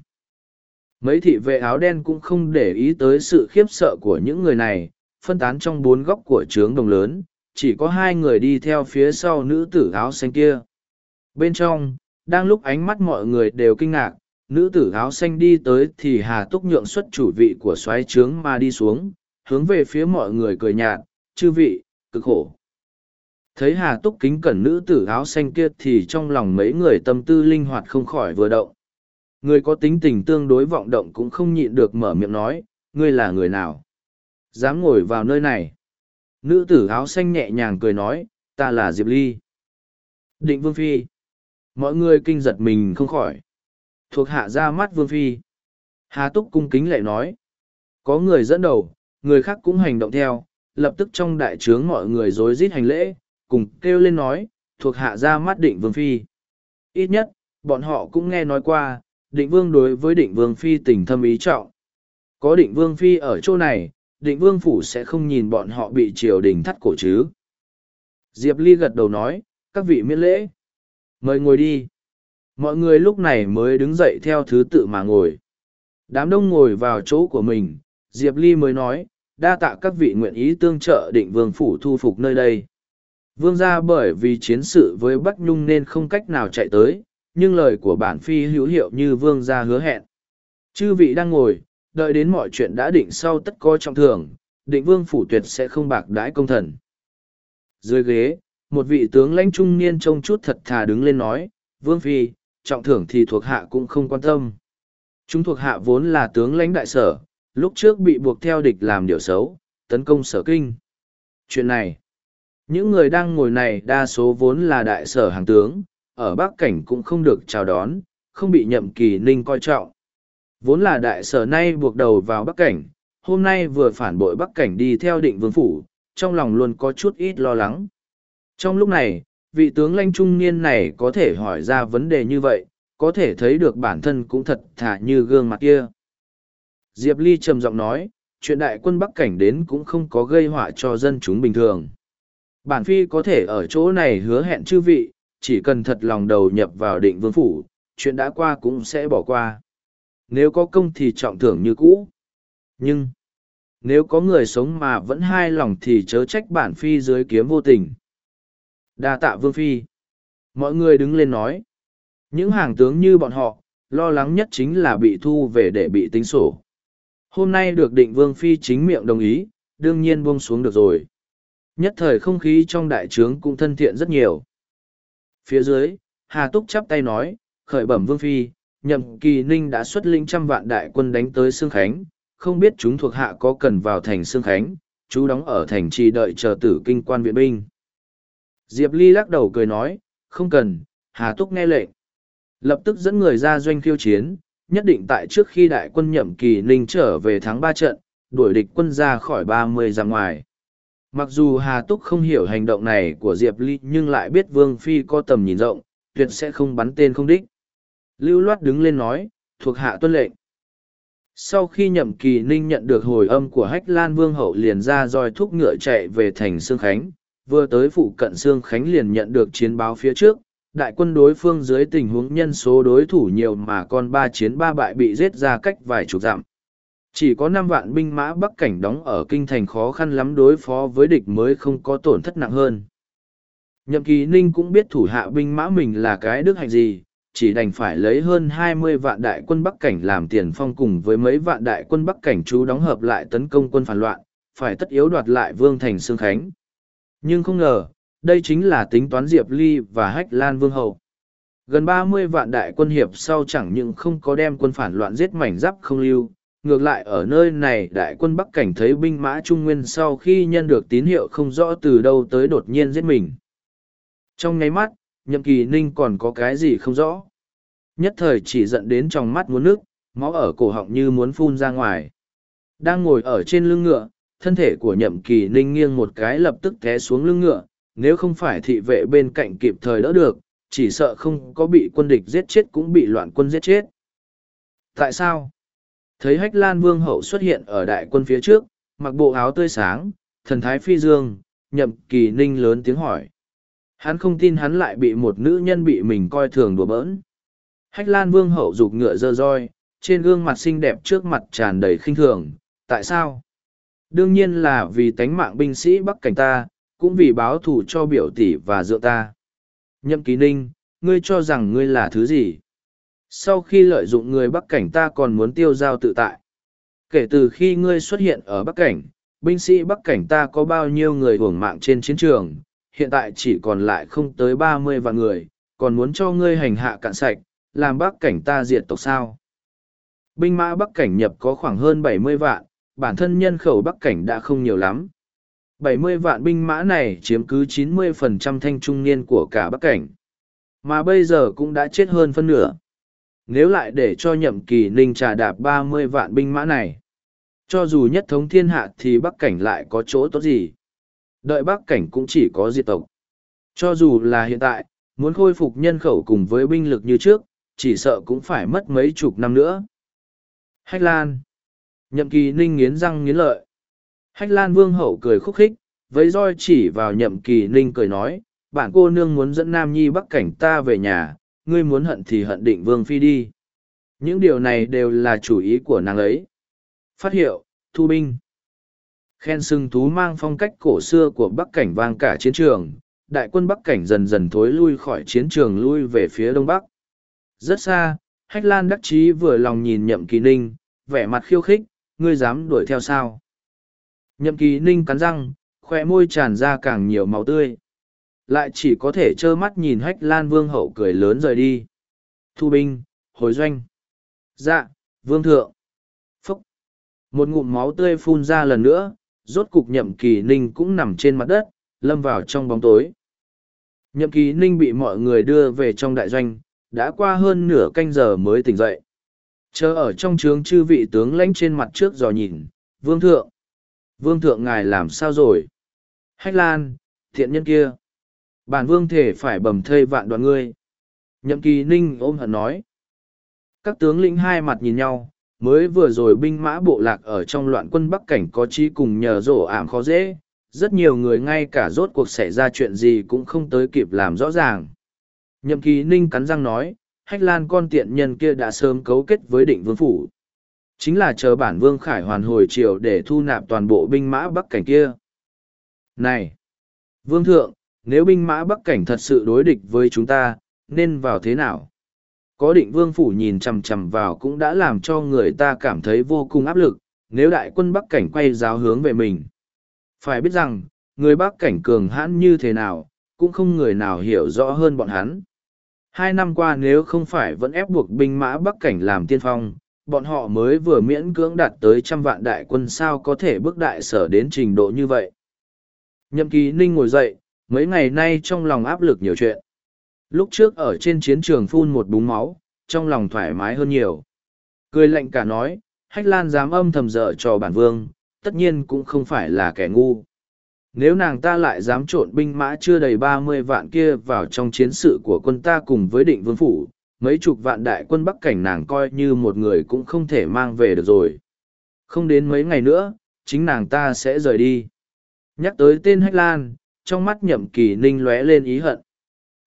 Speaker 1: Mấy thị vệ áo đen cũng không để ý tới sự khiếp sợ của những người này, phân tán trong bốn góc của trướng đồng lớn, chỉ có hai người đi theo phía sau nữ tử áo xanh kia. Bên trong, đang lúc ánh mắt mọi người đều kinh ngạc, nữ tử áo xanh đi tới thì Hà Túc Nhượng xuất chủ vị của xoáy trướng mà đi xuống, hướng về phía mọi người cười nhạt, chư vị, cực khổ. Thấy Hà Túc kính cẩn nữ tử áo xanh kia thì trong lòng mấy người tâm tư linh hoạt không khỏi vừa động. Người có tính tình tương đối vọng động cũng không nhịn được mở miệng nói, ngươi là người nào? dám ngồi vào nơi này nữ tử áo xanh nhẹ nhàng cười nói ta là diệp ly định vương phi mọi người kinh giật mình không khỏi thuộc hạ ra mắt vương phi hà túc cung kính lệ nói có người dẫn đầu người khác cũng hành động theo lập tức trong đại trướng mọi người rối rít hành lễ cùng kêu lên nói thuộc hạ ra mắt định vương phi ít nhất bọn họ cũng nghe nói qua định vương đối với định vương phi tình thâm ý trọng có định vương phi ở chỗ này định vương phủ sẽ không nhìn bọn họ bị triều đình thắt cổ chứ diệp ly gật đầu nói các vị miễn lễ mời ngồi đi mọi người lúc này mới đứng dậy theo thứ tự mà ngồi đám đông ngồi vào chỗ của mình diệp ly mới nói đa tạ các vị nguyện ý tương trợ định vương phủ thu phục nơi đây vương gia bởi vì chiến sự với bắc nhung nên không cách nào chạy tới nhưng lời của bản phi hữu hiệu như vương gia hứa hẹn chư vị đang ngồi đợi đến mọi chuyện đã định sau tất coi trọng thưởng, định vương phủ tuyệt sẽ không bạc đãi công thần. Dưới ghế, một vị tướng lãnh trung niên trông chút thật thà đứng lên nói, vương phi, trọng thưởng thì thuộc hạ cũng không quan tâm. Chúng thuộc hạ vốn là tướng lãnh đại sở, lúc trước bị buộc theo địch làm điều xấu, tấn công sở kinh. Chuyện này, những người đang ngồi này đa số vốn là đại sở hàng tướng, ở Bắc Cảnh cũng không được chào đón, không bị nhậm kỳ ninh coi trọng. Vốn là đại sở nay buộc đầu vào Bắc Cảnh, hôm nay vừa phản bội Bắc Cảnh đi theo định vương phủ, trong lòng luôn có chút ít lo lắng. Trong lúc này, vị tướng lãnh trung niên này có thể hỏi ra vấn đề như vậy, có thể thấy được bản thân cũng thật thả như gương mặt kia. Diệp Ly trầm giọng nói, chuyện đại quân Bắc Cảnh đến cũng không có gây họa cho dân chúng bình thường. Bản phi có thể ở chỗ này hứa hẹn chư vị, chỉ cần thật lòng đầu nhập vào định vương phủ, chuyện đã qua cũng sẽ bỏ qua. Nếu có công thì trọng thưởng như cũ. Nhưng, nếu có người sống mà vẫn hai lòng thì chớ trách bản phi dưới kiếm vô tình. Đa tạ vương phi. Mọi người đứng lên nói. Những hàng tướng như bọn họ, lo lắng nhất chính là bị thu về để bị tính sổ. Hôm nay được định vương phi chính miệng đồng ý, đương nhiên buông xuống được rồi. Nhất thời không khí trong đại trướng cũng thân thiện rất nhiều. Phía dưới, Hà Túc chắp tay nói, khởi bẩm vương phi, nhậm kỳ ninh đã xuất linh trăm vạn đại quân đánh tới Sương Khánh, không biết chúng thuộc hạ có cần vào thành Sương Khánh, chú đóng ở thành trì đợi chờ tử kinh quan viện binh. Diệp Ly lắc đầu cười nói, không cần, Hà Túc nghe lệnh. Lập tức dẫn người ra doanh khiêu chiến, nhất định tại trước khi đại quân nhậm kỳ ninh trở về tháng ba trận, đuổi địch quân ra khỏi ba mươi ra ngoài. Mặc dù Hà Túc không hiểu hành động này của Diệp Ly nhưng lại biết Vương Phi có tầm nhìn rộng, tuyệt sẽ không bắn tên không đích. Lưu loát đứng lên nói, thuộc hạ tuân lệnh. Sau khi nhậm kỳ ninh nhận được hồi âm của hách lan vương hậu liền ra roi thúc ngựa chạy về thành Sương Khánh, vừa tới phụ cận Sương Khánh liền nhận được chiến báo phía trước, đại quân đối phương dưới tình huống nhân số đối thủ nhiều mà con ba chiến ba bại bị giết ra cách vài chục dặm. Chỉ có năm vạn binh mã bắc cảnh đóng ở kinh thành khó khăn lắm đối phó với địch mới không có tổn thất nặng hơn. Nhậm kỳ ninh cũng biết thủ hạ binh mã mình là cái đức hạnh gì, chỉ đành phải lấy hơn 20 vạn đại quân Bắc Cảnh làm tiền phong cùng với mấy vạn đại quân Bắc Cảnh chú đóng hợp lại tấn công quân phản loạn, phải tất yếu đoạt lại Vương Thành Sương Khánh. Nhưng không ngờ, đây chính là tính toán Diệp Ly và Hách Lan Vương Hậu. Gần 30 vạn đại quân hiệp sau chẳng những không có đem quân phản loạn giết mảnh giáp không lưu, ngược lại ở nơi này đại quân Bắc Cảnh thấy binh mã Trung Nguyên sau khi nhân được tín hiệu không rõ từ đâu tới đột nhiên giết mình. Trong nháy mắt, nhậm kỳ ninh còn có cái gì không rõ nhất thời chỉ dẫn đến trong mắt muốn nước máu ở cổ họng như muốn phun ra ngoài đang ngồi ở trên lưng ngựa thân thể của nhậm kỳ ninh nghiêng một cái lập tức té xuống lưng ngựa nếu không phải thị vệ bên cạnh kịp thời đỡ được chỉ sợ không có bị quân địch giết chết cũng bị loạn quân giết chết tại sao thấy hách lan vương hậu xuất hiện ở đại quân phía trước mặc bộ áo tươi sáng thần thái phi dương nhậm kỳ ninh lớn tiếng hỏi Hắn không tin hắn lại bị một nữ nhân bị mình coi thường đùa bỡn. Hách Lan Vương hậu dục ngựa dơ roi, trên gương mặt xinh đẹp trước mặt tràn đầy khinh thường. Tại sao? Đương nhiên là vì tánh mạng binh sĩ Bắc Cảnh ta, cũng vì báo thù cho biểu tỷ và dựa ta. Nhậm Ký Ninh, ngươi cho rằng ngươi là thứ gì? Sau khi lợi dụng người Bắc Cảnh ta còn muốn tiêu giao tự tại. Kể từ khi ngươi xuất hiện ở Bắc Cảnh, binh sĩ Bắc Cảnh ta có bao nhiêu người hưởng mạng trên chiến trường, hiện tại chỉ còn lại không tới ba mươi vạn người, còn muốn cho ngươi hành hạ cạn sạch, làm bắc cảnh ta diệt tộc sao. Binh mã bắc cảnh nhập có khoảng hơn bảy mươi vạn, bản thân nhân khẩu bắc cảnh đã không nhiều lắm. Bảy mươi vạn binh mã này chiếm cứ chín mươi phần trăm thanh trung niên của cả bắc cảnh. Mà bây giờ cũng đã chết hơn phân nửa. Nếu lại để cho nhậm kỳ ninh trà đạp ba mươi vạn binh mã này, cho dù nhất thống thiên hạ thì bắc cảnh lại có chỗ tốt gì đợi bắc cảnh cũng chỉ có diệt tộc. Cho dù là hiện tại, muốn khôi phục nhân khẩu cùng với binh lực như trước, chỉ sợ cũng phải mất mấy chục năm nữa. Hách Lan Nhậm kỳ ninh nghiến răng nghiến lợi. Hách Lan vương hậu cười khúc khích, với roi chỉ vào nhậm kỳ ninh cười nói, "Bạn cô nương muốn dẫn Nam Nhi bắc cảnh ta về nhà, ngươi muốn hận thì hận định vương phi đi. Những điều này đều là chủ ý của nàng ấy. Phát hiệu, thu binh. Khen sưng thú mang phong cách cổ xưa của Bắc Cảnh vang cả chiến trường, đại quân Bắc Cảnh dần dần thối lui khỏi chiến trường lui về phía Đông Bắc. Rất xa, Hách Lan đắc chí vừa lòng nhìn Nhậm Kỳ Ninh, vẻ mặt khiêu khích, ngươi dám đuổi theo sao? Nhậm Kỳ Ninh cắn răng, khoe môi tràn ra càng nhiều máu tươi. Lại chỉ có thể trơ mắt nhìn Hách Lan Vương hậu cười lớn rời đi. Thu binh, hồi doanh. Dạ, Vương thượng. Phúc. Một ngụm máu tươi phun ra lần nữa, rốt cục nhậm kỳ ninh cũng nằm trên mặt đất lâm vào trong bóng tối nhậm kỳ ninh bị mọi người đưa về trong đại doanh đã qua hơn nửa canh giờ mới tỉnh dậy chờ ở trong trướng chư vị tướng lãnh trên mặt trước dò nhìn vương thượng vương thượng ngài làm sao rồi hách lan thiện nhân kia bản vương thể phải bầm thây vạn đoạn ngươi nhậm kỳ ninh ôm hận nói các tướng lĩnh hai mặt nhìn nhau mới vừa rồi binh mã bộ lạc ở trong loạn quân bắc cảnh có chi cùng nhờ rổ ảm khó dễ rất nhiều người ngay cả rốt cuộc xảy ra chuyện gì cũng không tới kịp làm rõ ràng nhậm kỳ ninh cắn răng nói hách lan con tiện nhân kia đã sớm cấu kết với định vương phủ chính là chờ bản vương khải hoàn hồi triều để thu nạp toàn bộ binh mã bắc cảnh kia này vương thượng nếu binh mã bắc cảnh thật sự đối địch với chúng ta nên vào thế nào có định vương phủ nhìn chằm chằm vào cũng đã làm cho người ta cảm thấy vô cùng áp lực, nếu đại quân Bắc Cảnh quay giáo hướng về mình. Phải biết rằng, người Bắc Cảnh cường hãn như thế nào, cũng không người nào hiểu rõ hơn bọn hắn. Hai năm qua nếu không phải vẫn ép buộc binh mã Bắc Cảnh làm tiên phong, bọn họ mới vừa miễn cưỡng đạt tới trăm vạn đại quân sao có thể bước đại sở đến trình độ như vậy. Nhậm ký ninh ngồi dậy, mấy ngày nay trong lòng áp lực nhiều chuyện. Lúc trước ở trên chiến trường phun một búng máu, trong lòng thoải mái hơn nhiều. Cười lạnh cả nói, hách lan dám âm thầm dở cho bản vương, tất nhiên cũng không phải là kẻ ngu. Nếu nàng ta lại dám trộn binh mã chưa đầy ba mươi vạn kia vào trong chiến sự của quân ta cùng với định vương phủ, mấy chục vạn đại quân bắc cảnh nàng coi như một người cũng không thể mang về được rồi. Không đến mấy ngày nữa, chính nàng ta sẽ rời đi. Nhắc tới tên Hách Lan, trong mắt nhậm kỳ ninh lóe lên ý hận.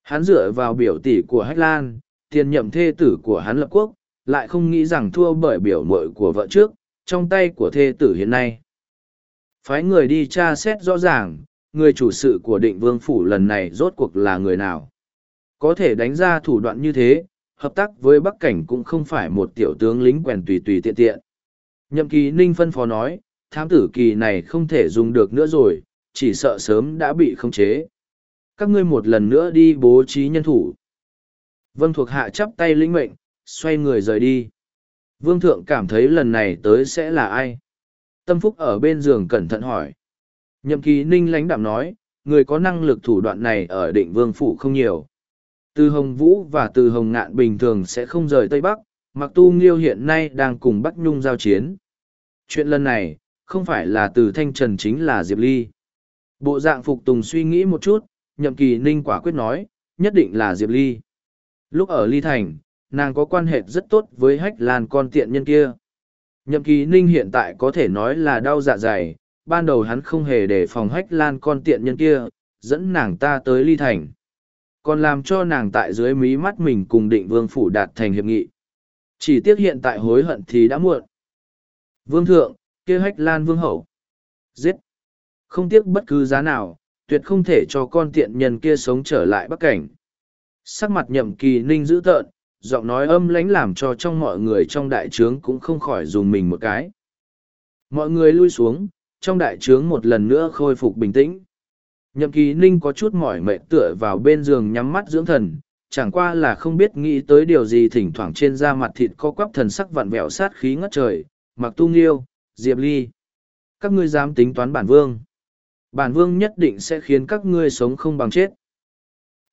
Speaker 1: Hắn dựa vào biểu tỷ của Hách Lan, tiền nhậm thê tử của hắn lập quốc, lại không nghĩ rằng thua bởi biểu mội của vợ trước, trong tay của thê tử hiện nay. Phái người đi tra xét rõ ràng, người chủ sự của định vương phủ lần này rốt cuộc là người nào. Có thể đánh ra thủ đoạn như thế, hợp tác với Bắc Cảnh cũng không phải một tiểu tướng lính quèn tùy tùy tiện tiện. Nhậm kỳ Ninh phân phó nói, thám tử kỳ này không thể dùng được nữa rồi, chỉ sợ sớm đã bị khống chế các ngươi một lần nữa đi bố trí nhân thủ. vân thuộc hạ chắp tay lĩnh mệnh, xoay người rời đi. Vương thượng cảm thấy lần này tới sẽ là ai? Tâm Phúc ở bên giường cẩn thận hỏi. Nhậm ký ninh lãnh đạm nói, người có năng lực thủ đoạn này ở định vương phủ không nhiều. Từ Hồng Vũ và từ Hồng Ngạn bình thường sẽ không rời Tây Bắc, mặc tu nghiêu hiện nay đang cùng Bắc Nhung giao chiến. Chuyện lần này, không phải là từ Thanh Trần chính là Diệp Ly. Bộ dạng phục tùng suy nghĩ một chút, nhậm kỳ ninh quả quyết nói, nhất định là Diệp Ly. Lúc ở Ly Thành, nàng có quan hệ rất tốt với hách lan con tiện nhân kia. Nhậm kỳ ninh hiện tại có thể nói là đau dạ dày, ban đầu hắn không hề để phòng hách lan con tiện nhân kia, dẫn nàng ta tới Ly Thành. Còn làm cho nàng tại dưới mí mắt mình cùng định vương phủ đạt thành hiệp nghị. Chỉ tiếc hiện tại hối hận thì đã muộn. Vương thượng, kia hách lan vương hậu. Giết. Không tiếc bất cứ giá nào, tuyệt không thể cho con tiện nhân kia sống trở lại bắc cảnh sắc mặt nhậm kỳ ninh dữ tợn giọng nói âm lãnh làm cho trong mọi người trong đại trướng cũng không khỏi dùng mình một cái mọi người lui xuống trong đại trướng một lần nữa khôi phục bình tĩnh nhậm kỳ ninh có chút mỏi mệt tựa vào bên giường nhắm mắt dưỡng thần chẳng qua là không biết nghĩ tới điều gì thỉnh thoảng trên da mặt thịt co quắp thần sắc vặn vẹo sát khí ngất trời mặc tu nghiêu diệp ly các ngươi dám tính toán bản vương bản vương nhất định sẽ khiến các ngươi sống không bằng chết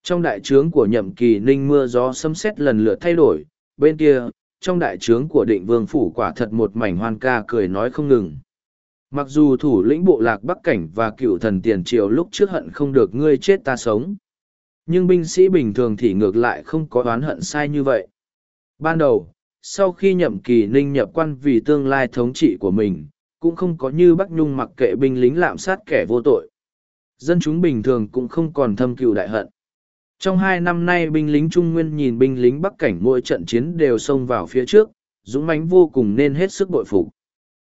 Speaker 1: trong đại trướng của nhậm kỳ ninh mưa gió sấm sét lần lượt thay đổi bên kia trong đại trướng của định vương phủ quả thật một mảnh hoan ca cười nói không ngừng mặc dù thủ lĩnh bộ lạc bắc cảnh và cựu thần tiền triều lúc trước hận không được ngươi chết ta sống nhưng binh sĩ bình thường thì ngược lại không có oán hận sai như vậy ban đầu sau khi nhậm kỳ ninh nhập quan vì tương lai thống trị của mình cũng không có như Bắc Nhung mặc kệ binh lính lạm sát kẻ vô tội. Dân chúng bình thường cũng không còn thâm cừu đại hận. Trong hai năm nay binh lính Trung Nguyên nhìn binh lính Bắc Cảnh mỗi trận chiến đều xông vào phía trước, dũng mãnh vô cùng nên hết sức bội phục.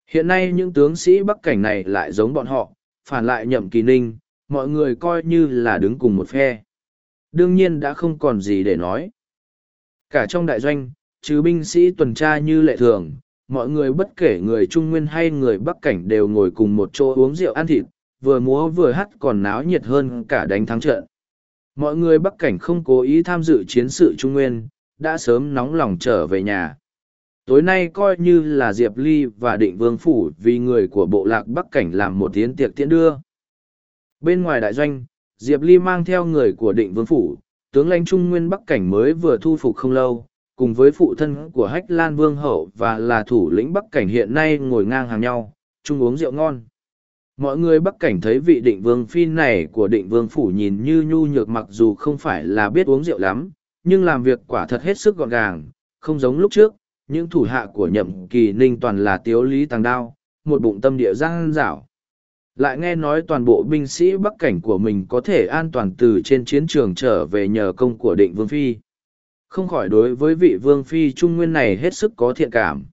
Speaker 1: Hiện nay những tướng sĩ Bắc Cảnh này lại giống bọn họ, phản lại nhậm kỳ ninh, mọi người coi như là đứng cùng một phe. Đương nhiên đã không còn gì để nói. Cả trong đại doanh, trừ binh sĩ tuần tra như lệ thường, mọi người bất kể người Trung Nguyên hay người Bắc Cảnh đều ngồi cùng một chỗ uống rượu ăn thịt, vừa múa vừa hát còn náo nhiệt hơn cả đánh thắng trận. Mọi người Bắc Cảnh không cố ý tham dự chiến sự Trung Nguyên, đã sớm nóng lòng trở về nhà. Tối nay coi như là Diệp Ly và Định Vương Phủ vì người của bộ lạc Bắc Cảnh làm một tiến tiệc tiễn đưa. Bên ngoài đại doanh, Diệp Ly mang theo người của Định Vương Phủ, tướng lãnh Trung Nguyên Bắc Cảnh mới vừa thu phục không lâu, cùng với phụ thân của hách lan vương hậu và là thủ lĩnh bắc cảnh hiện nay ngồi ngang hàng nhau chung uống rượu ngon mọi người bắc cảnh thấy vị định vương phi này của định vương phủ nhìn như nhu nhược mặc dù không phải là biết uống rượu lắm nhưng làm việc quả thật hết sức gọn gàng không giống lúc trước những thủ hạ của nhậm kỳ ninh toàn là tiếu lý tàng đao một bụng tâm địa giang dảo lại nghe nói toàn bộ binh sĩ bắc cảnh của mình có thể an toàn từ trên chiến trường trở về nhờ công của định vương phi không khỏi đối với vị vương phi trung nguyên này hết sức có thiện cảm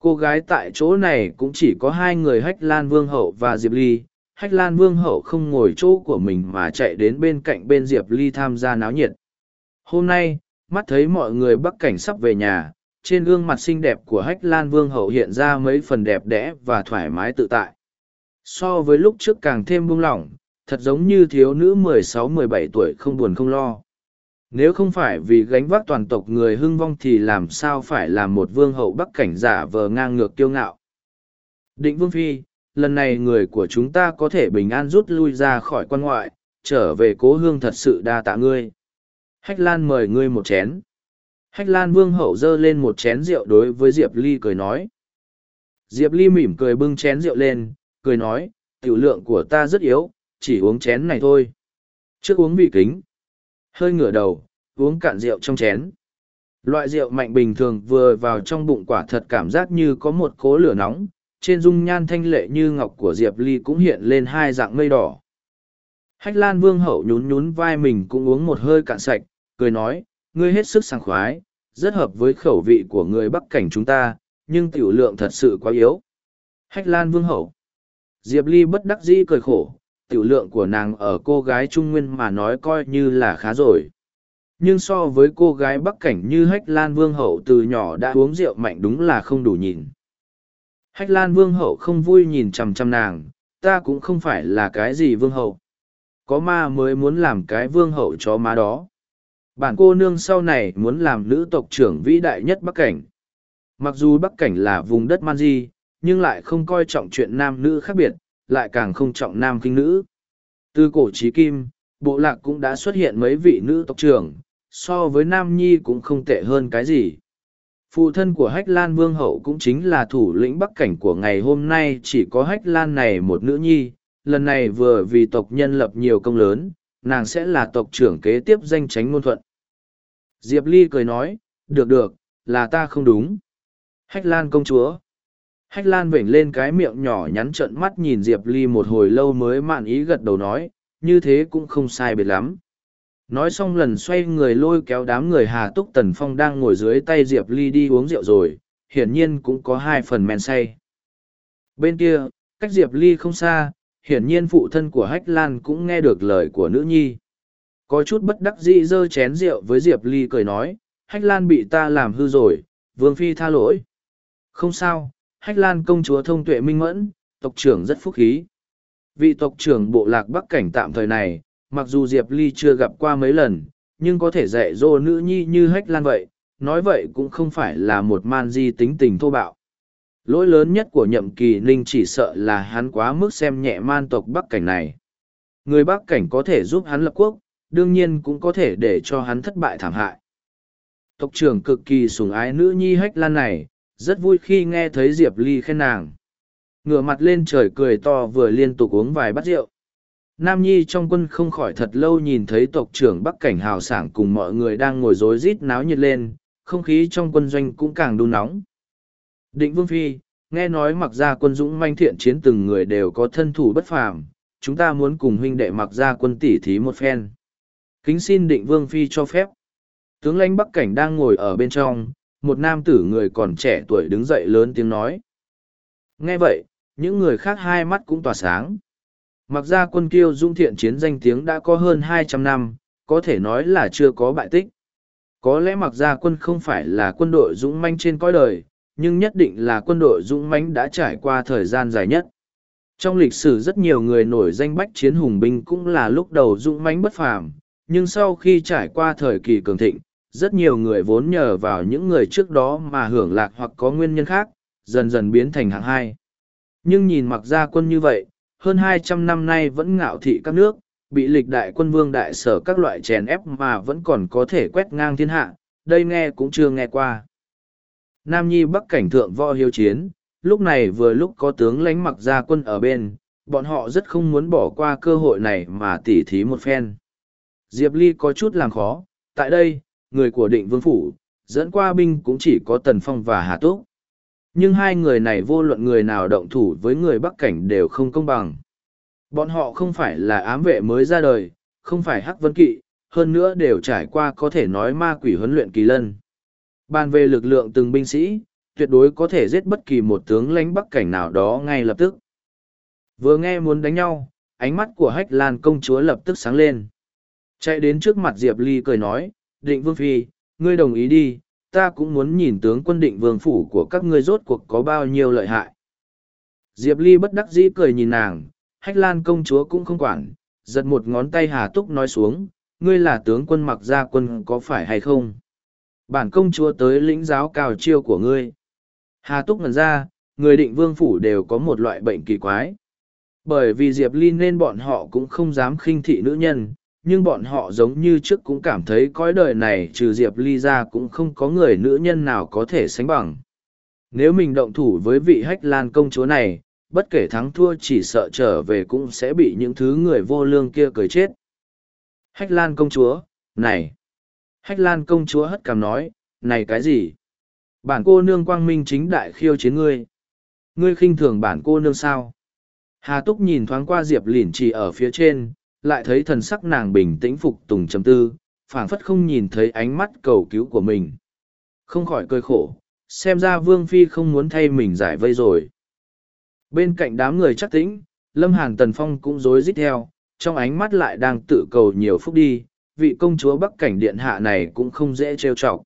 Speaker 1: cô gái tại chỗ này cũng chỉ có hai người hách lan vương hậu và diệp ly hách lan vương hậu không ngồi chỗ của mình mà chạy đến bên cạnh bên diệp ly tham gia náo nhiệt hôm nay mắt thấy mọi người bắc cảnh sắp về nhà trên gương mặt xinh đẹp của hách lan vương hậu hiện ra mấy phần đẹp đẽ và thoải mái tự tại so với lúc trước càng thêm buông lỏng thật giống như thiếu nữ mười sáu mười bảy tuổi không buồn không lo nếu không phải vì gánh vác toàn tộc người hưng vong thì làm sao phải là một vương hậu bắc cảnh giả vờ ngang ngược kiêu ngạo định vương phi lần này người của chúng ta có thể bình an rút lui ra khỏi quan ngoại trở về cố hương thật sự đa tạ ngươi hách lan mời ngươi một chén hách lan vương hậu d ơ lên một chén rượu đối với diệp ly cười nói diệp ly mỉm cười bưng chén rượu lên cười nói tiểu lượng của ta rất yếu chỉ uống chén này thôi trước uống bị kính Hơi ngửa đầu, uống cạn rượu trong chén. Loại rượu mạnh bình thường vừa vào trong bụng quả thật cảm giác như có một cố lửa nóng, trên dung nhan thanh lệ như ngọc của Diệp Ly cũng hiện lên hai dạng mây đỏ. Hách Lan Vương hậu nhún nhún vai mình cũng uống một hơi cạn sạch, cười nói, ngươi hết sức sảng khoái, rất hợp với khẩu vị của người Bắc Cảnh chúng ta, nhưng tiểu lượng thật sự quá yếu. Hách Lan Vương hậu. Diệp Ly bất đắc dĩ cười khổ, tiểu lượng của nàng ở cô gái trung nguyên mà nói coi như là khá rồi nhưng so với cô gái bắc cảnh như hách lan vương hậu từ nhỏ đã uống rượu mạnh đúng là không đủ nhìn hách lan vương hậu không vui nhìn chằm chằm nàng ta cũng không phải là cái gì vương hậu có ma mới muốn làm cái vương hậu cho má đó bản cô nương sau này muốn làm nữ tộc trưởng vĩ đại nhất bắc cảnh mặc dù bắc cảnh là vùng đất man di nhưng lại không coi trọng chuyện nam nữ khác biệt lại càng không trọng nam kinh nữ. Từ cổ trí kim, bộ lạc cũng đã xuất hiện mấy vị nữ tộc trưởng, so với nam nhi cũng không tệ hơn cái gì. Phụ thân của Hách Lan Vương Hậu cũng chính là thủ lĩnh bắc cảnh của ngày hôm nay chỉ có Hách Lan này một nữ nhi, lần này vừa vì tộc nhân lập nhiều công lớn, nàng sẽ là tộc trưởng kế tiếp danh tránh ngôn thuận. Diệp Ly cười nói, được được, là ta không đúng. Hách Lan công chúa, Hách Lan vểnh lên cái miệng nhỏ nhắn trợn mắt nhìn Diệp Ly một hồi lâu mới mạn ý gật đầu nói, như thế cũng không sai biệt lắm. Nói xong lần xoay người lôi kéo đám người Hà Túc Tần Phong đang ngồi dưới tay Diệp Ly đi uống rượu rồi, hiển nhiên cũng có hai phần men say. Bên kia, cách Diệp Ly không xa, hiển nhiên phụ thân của Hách Lan cũng nghe được lời của nữ nhi. Có chút bất đắc dĩ dơ chén rượu với Diệp Ly cười nói, Hách Lan bị ta làm hư rồi, Vương Phi tha lỗi. Không sao, hách lan công chúa thông tuệ minh mẫn, tộc trưởng rất phúc khí. Vị tộc trưởng bộ lạc bắc cảnh tạm thời này, mặc dù Diệp Ly chưa gặp qua mấy lần, nhưng có thể dạy dỗ nữ nhi như hách lan vậy, nói vậy cũng không phải là một man di tính tình thô bạo. Lỗi lớn nhất của nhậm kỳ ninh chỉ sợ là hắn quá mức xem nhẹ man tộc bắc cảnh này. Người bắc cảnh có thể giúp hắn lập quốc, đương nhiên cũng có thể để cho hắn thất bại thảm hại. Tộc trưởng cực kỳ sủng ái nữ nhi hách lan này, rất vui khi nghe thấy diệp ly khen nàng ngửa mặt lên trời cười to vừa liên tục uống vài bát rượu nam nhi trong quân không khỏi thật lâu nhìn thấy tộc trưởng bắc cảnh hào sảng cùng mọi người đang ngồi rối rít náo nhiệt lên không khí trong quân doanh cũng càng đun nóng định vương phi nghe nói mặc gia quân dũng manh thiện chiến từng người đều có thân thủ bất phàm chúng ta muốn cùng huynh đệ mặc gia quân tỷ thí một phen kính xin định vương phi cho phép tướng lãnh bắc cảnh đang ngồi ở bên trong một nam tử người còn trẻ tuổi đứng dậy lớn tiếng nói. Nghe vậy, những người khác hai mắt cũng tỏa sáng. Mặc ra quân kiêu dung thiện chiến danh tiếng đã có hơn hai trăm năm, có thể nói là chưa có bại tích. Có lẽ mặc ra quân không phải là quân đội dũng manh trên cõi đời, nhưng nhất định là quân đội dũng mãnh đã trải qua thời gian dài nhất. Trong lịch sử rất nhiều người nổi danh bách chiến hùng binh cũng là lúc đầu dũng mãnh bất phàm, nhưng sau khi trải qua thời kỳ cường thịnh, rất nhiều người vốn nhờ vào những người trước đó mà hưởng lạc hoặc có nguyên nhân khác, dần dần biến thành hạng hai. Nhưng nhìn mặc gia quân như vậy, hơn hai trăm năm nay vẫn ngạo thị các nước, bị lịch đại quân vương đại sở các loại chèn ép mà vẫn còn có thể quét ngang thiên hạ, đây nghe cũng chưa nghe qua. Nam Nhi Bắc cảnh thượng võ hiếu chiến, lúc này vừa lúc có tướng lãnh mặc gia quân ở bên, bọn họ rất không muốn bỏ qua cơ hội này mà tỉ thí một phen. Diệp Ly có chút làm khó, tại đây, người của định vương phủ, dẫn qua binh cũng chỉ có Tần Phong và Hà Túc. Nhưng hai người này vô luận người nào động thủ với người Bắc Cảnh đều không công bằng. Bọn họ không phải là ám vệ mới ra đời, không phải hắc vấn kỵ, hơn nữa đều trải qua có thể nói ma quỷ huấn luyện kỳ lân. Bàn về lực lượng từng binh sĩ, tuyệt đối có thể giết bất kỳ một tướng lãnh Bắc Cảnh nào đó ngay lập tức. Vừa nghe muốn đánh nhau, ánh mắt của Hách Lan công chúa lập tức sáng lên. Chạy đến trước mặt Diệp Ly cười nói, định vương phi, ngươi đồng ý đi, ta cũng muốn nhìn tướng quân định vương phủ của các ngươi rốt cuộc có bao nhiêu lợi hại. Diệp Ly bất đắc dĩ cười nhìn nàng, hách lan công chúa cũng không quản, giật một ngón tay Hà Túc nói xuống, ngươi là tướng quân mặc gia quân có phải hay không? Bản công chúa tới lĩnh giáo cào chiêu của ngươi. Hà Túc ngần ra, người định vương phủ đều có một loại bệnh kỳ quái. Bởi vì Diệp Ly nên bọn họ cũng không dám khinh thị nữ nhân, nhưng bọn họ giống như trước cũng cảm thấy cõi đời này trừ diệp ly ra cũng không có người nữ nhân nào có thể sánh bằng nếu mình động thủ với vị hách lan công chúa này bất kể thắng thua chỉ sợ trở về cũng sẽ bị những thứ người vô lương kia cười chết hách lan công chúa này hách lan công chúa hất cảm nói này cái gì bản cô nương quang minh chính đại khiêu chiến ngươi ngươi khinh thường bản cô nương sao hà túc nhìn thoáng qua diệp lỉn chỉ ở phía trên lại thấy thần sắc nàng bình tĩnh phục tùng trầm tư, phảng phất không nhìn thấy ánh mắt cầu cứu của mình. Không khỏi cười khổ, xem ra Vương Phi không muốn thay mình giải vây rồi. Bên cạnh đám người chắc tĩnh, Lâm Hàn Tần Phong cũng rối rít theo, trong ánh mắt lại đang tự cầu nhiều phúc đi, vị công chúa Bắc Cảnh Điện Hạ này cũng không dễ trêu chọc.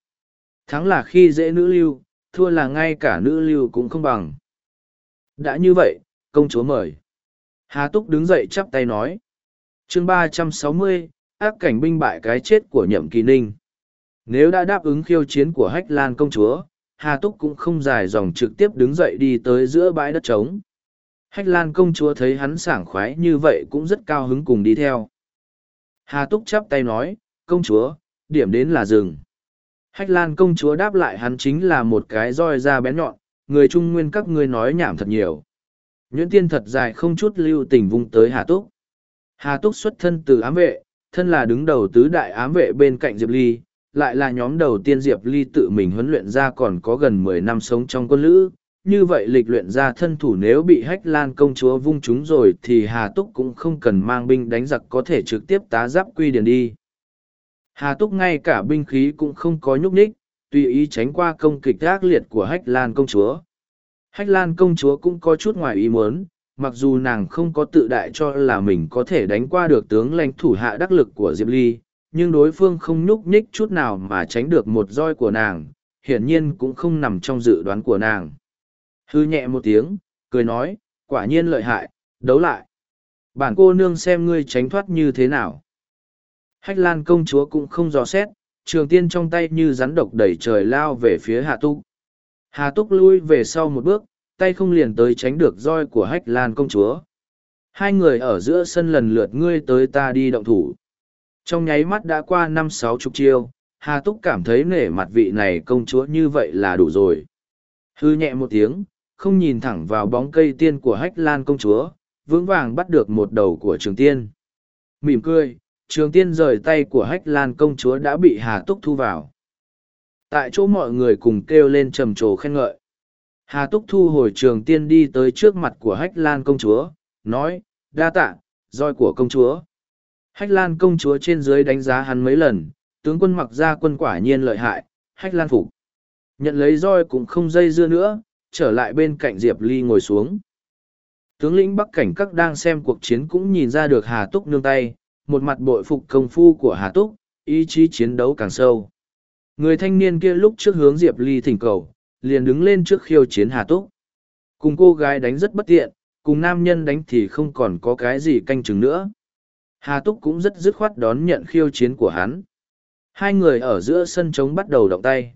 Speaker 1: Thắng là khi dễ nữ lưu, thua là ngay cả nữ lưu cũng không bằng. Đã như vậy, công chúa mời. Hà Túc đứng dậy chắp tay nói chương ba trăm sáu mươi ác cảnh binh bại cái chết của nhậm kỳ ninh nếu đã đáp ứng khiêu chiến của hách lan công chúa hà túc cũng không dài dòng trực tiếp đứng dậy đi tới giữa bãi đất trống hách lan công chúa thấy hắn sảng khoái như vậy cũng rất cao hứng cùng đi theo hà túc chắp tay nói công chúa điểm đến là rừng hách lan công chúa đáp lại hắn chính là một cái roi da bén nhọn người trung nguyên các ngươi nói nhảm thật nhiều nhuyễn tiên thật dài không chút lưu tình vung tới hà túc Hà Túc xuất thân từ ám vệ, thân là đứng đầu tứ đại ám vệ bên cạnh Diệp Ly, lại là nhóm đầu tiên Diệp Ly tự mình huấn luyện ra còn có gần mười năm sống trong quân lữ. Như vậy lịch luyện ra thân thủ nếu bị hách lan công chúa vung chúng rồi thì Hà Túc cũng không cần mang binh đánh giặc có thể trực tiếp tá giáp quy điền đi. Hà Túc ngay cả binh khí cũng không có nhúc nhích, tùy ý tránh qua công kịch ác liệt của hách lan công chúa. Hách lan công chúa cũng có chút ngoài ý muốn, mặc dù nàng không có tự đại cho là mình có thể đánh qua được tướng lãnh thủ hạ đắc lực của diệp ly nhưng đối phương không nhúc nhích chút nào mà tránh được một roi của nàng hiển nhiên cũng không nằm trong dự đoán của nàng hư nhẹ một tiếng cười nói quả nhiên lợi hại đấu lại bản cô nương xem ngươi tránh thoát như thế nào hách lan công chúa cũng không dò xét trường tiên trong tay như rắn độc đẩy trời lao về phía hạ túc hà túc lui về sau một bước tay không liền tới tránh được roi của hách lan công chúa hai người ở giữa sân lần lượt ngươi tới ta đi động thủ trong nháy mắt đã qua năm sáu chục chiêu hà túc cảm thấy nể mặt vị này công chúa như vậy là đủ rồi hư nhẹ một tiếng không nhìn thẳng vào bóng cây tiên của hách lan công chúa vững vàng bắt được một đầu của trường tiên mỉm cười trường tiên rời tay của hách lan công chúa đã bị hà túc thu vào tại chỗ mọi người cùng kêu lên trầm trồ khen ngợi Hà Túc thu hồi trường tiên đi tới trước mặt của Hách Lan công chúa, nói, đa tạ, roi của công chúa. Hách Lan công chúa trên dưới đánh giá hắn mấy lần, tướng quân mặc ra quân quả nhiên lợi hại, Hách Lan phục. Nhận lấy roi cũng không dây dưa nữa, trở lại bên cạnh Diệp Ly ngồi xuống. Tướng lĩnh Bắc Cảnh các đang xem cuộc chiến cũng nhìn ra được Hà Túc nương tay, một mặt bội phục công phu của Hà Túc, ý chí chiến đấu càng sâu. Người thanh niên kia lúc trước hướng Diệp Ly thỉnh cầu, liền đứng lên trước khiêu chiến Hà Túc. Cùng cô gái đánh rất bất tiện, cùng nam nhân đánh thì không còn có cái gì canh chừng nữa. Hà Túc cũng rất dứt khoát đón nhận khiêu chiến của hắn. Hai người ở giữa sân trống bắt đầu động tay.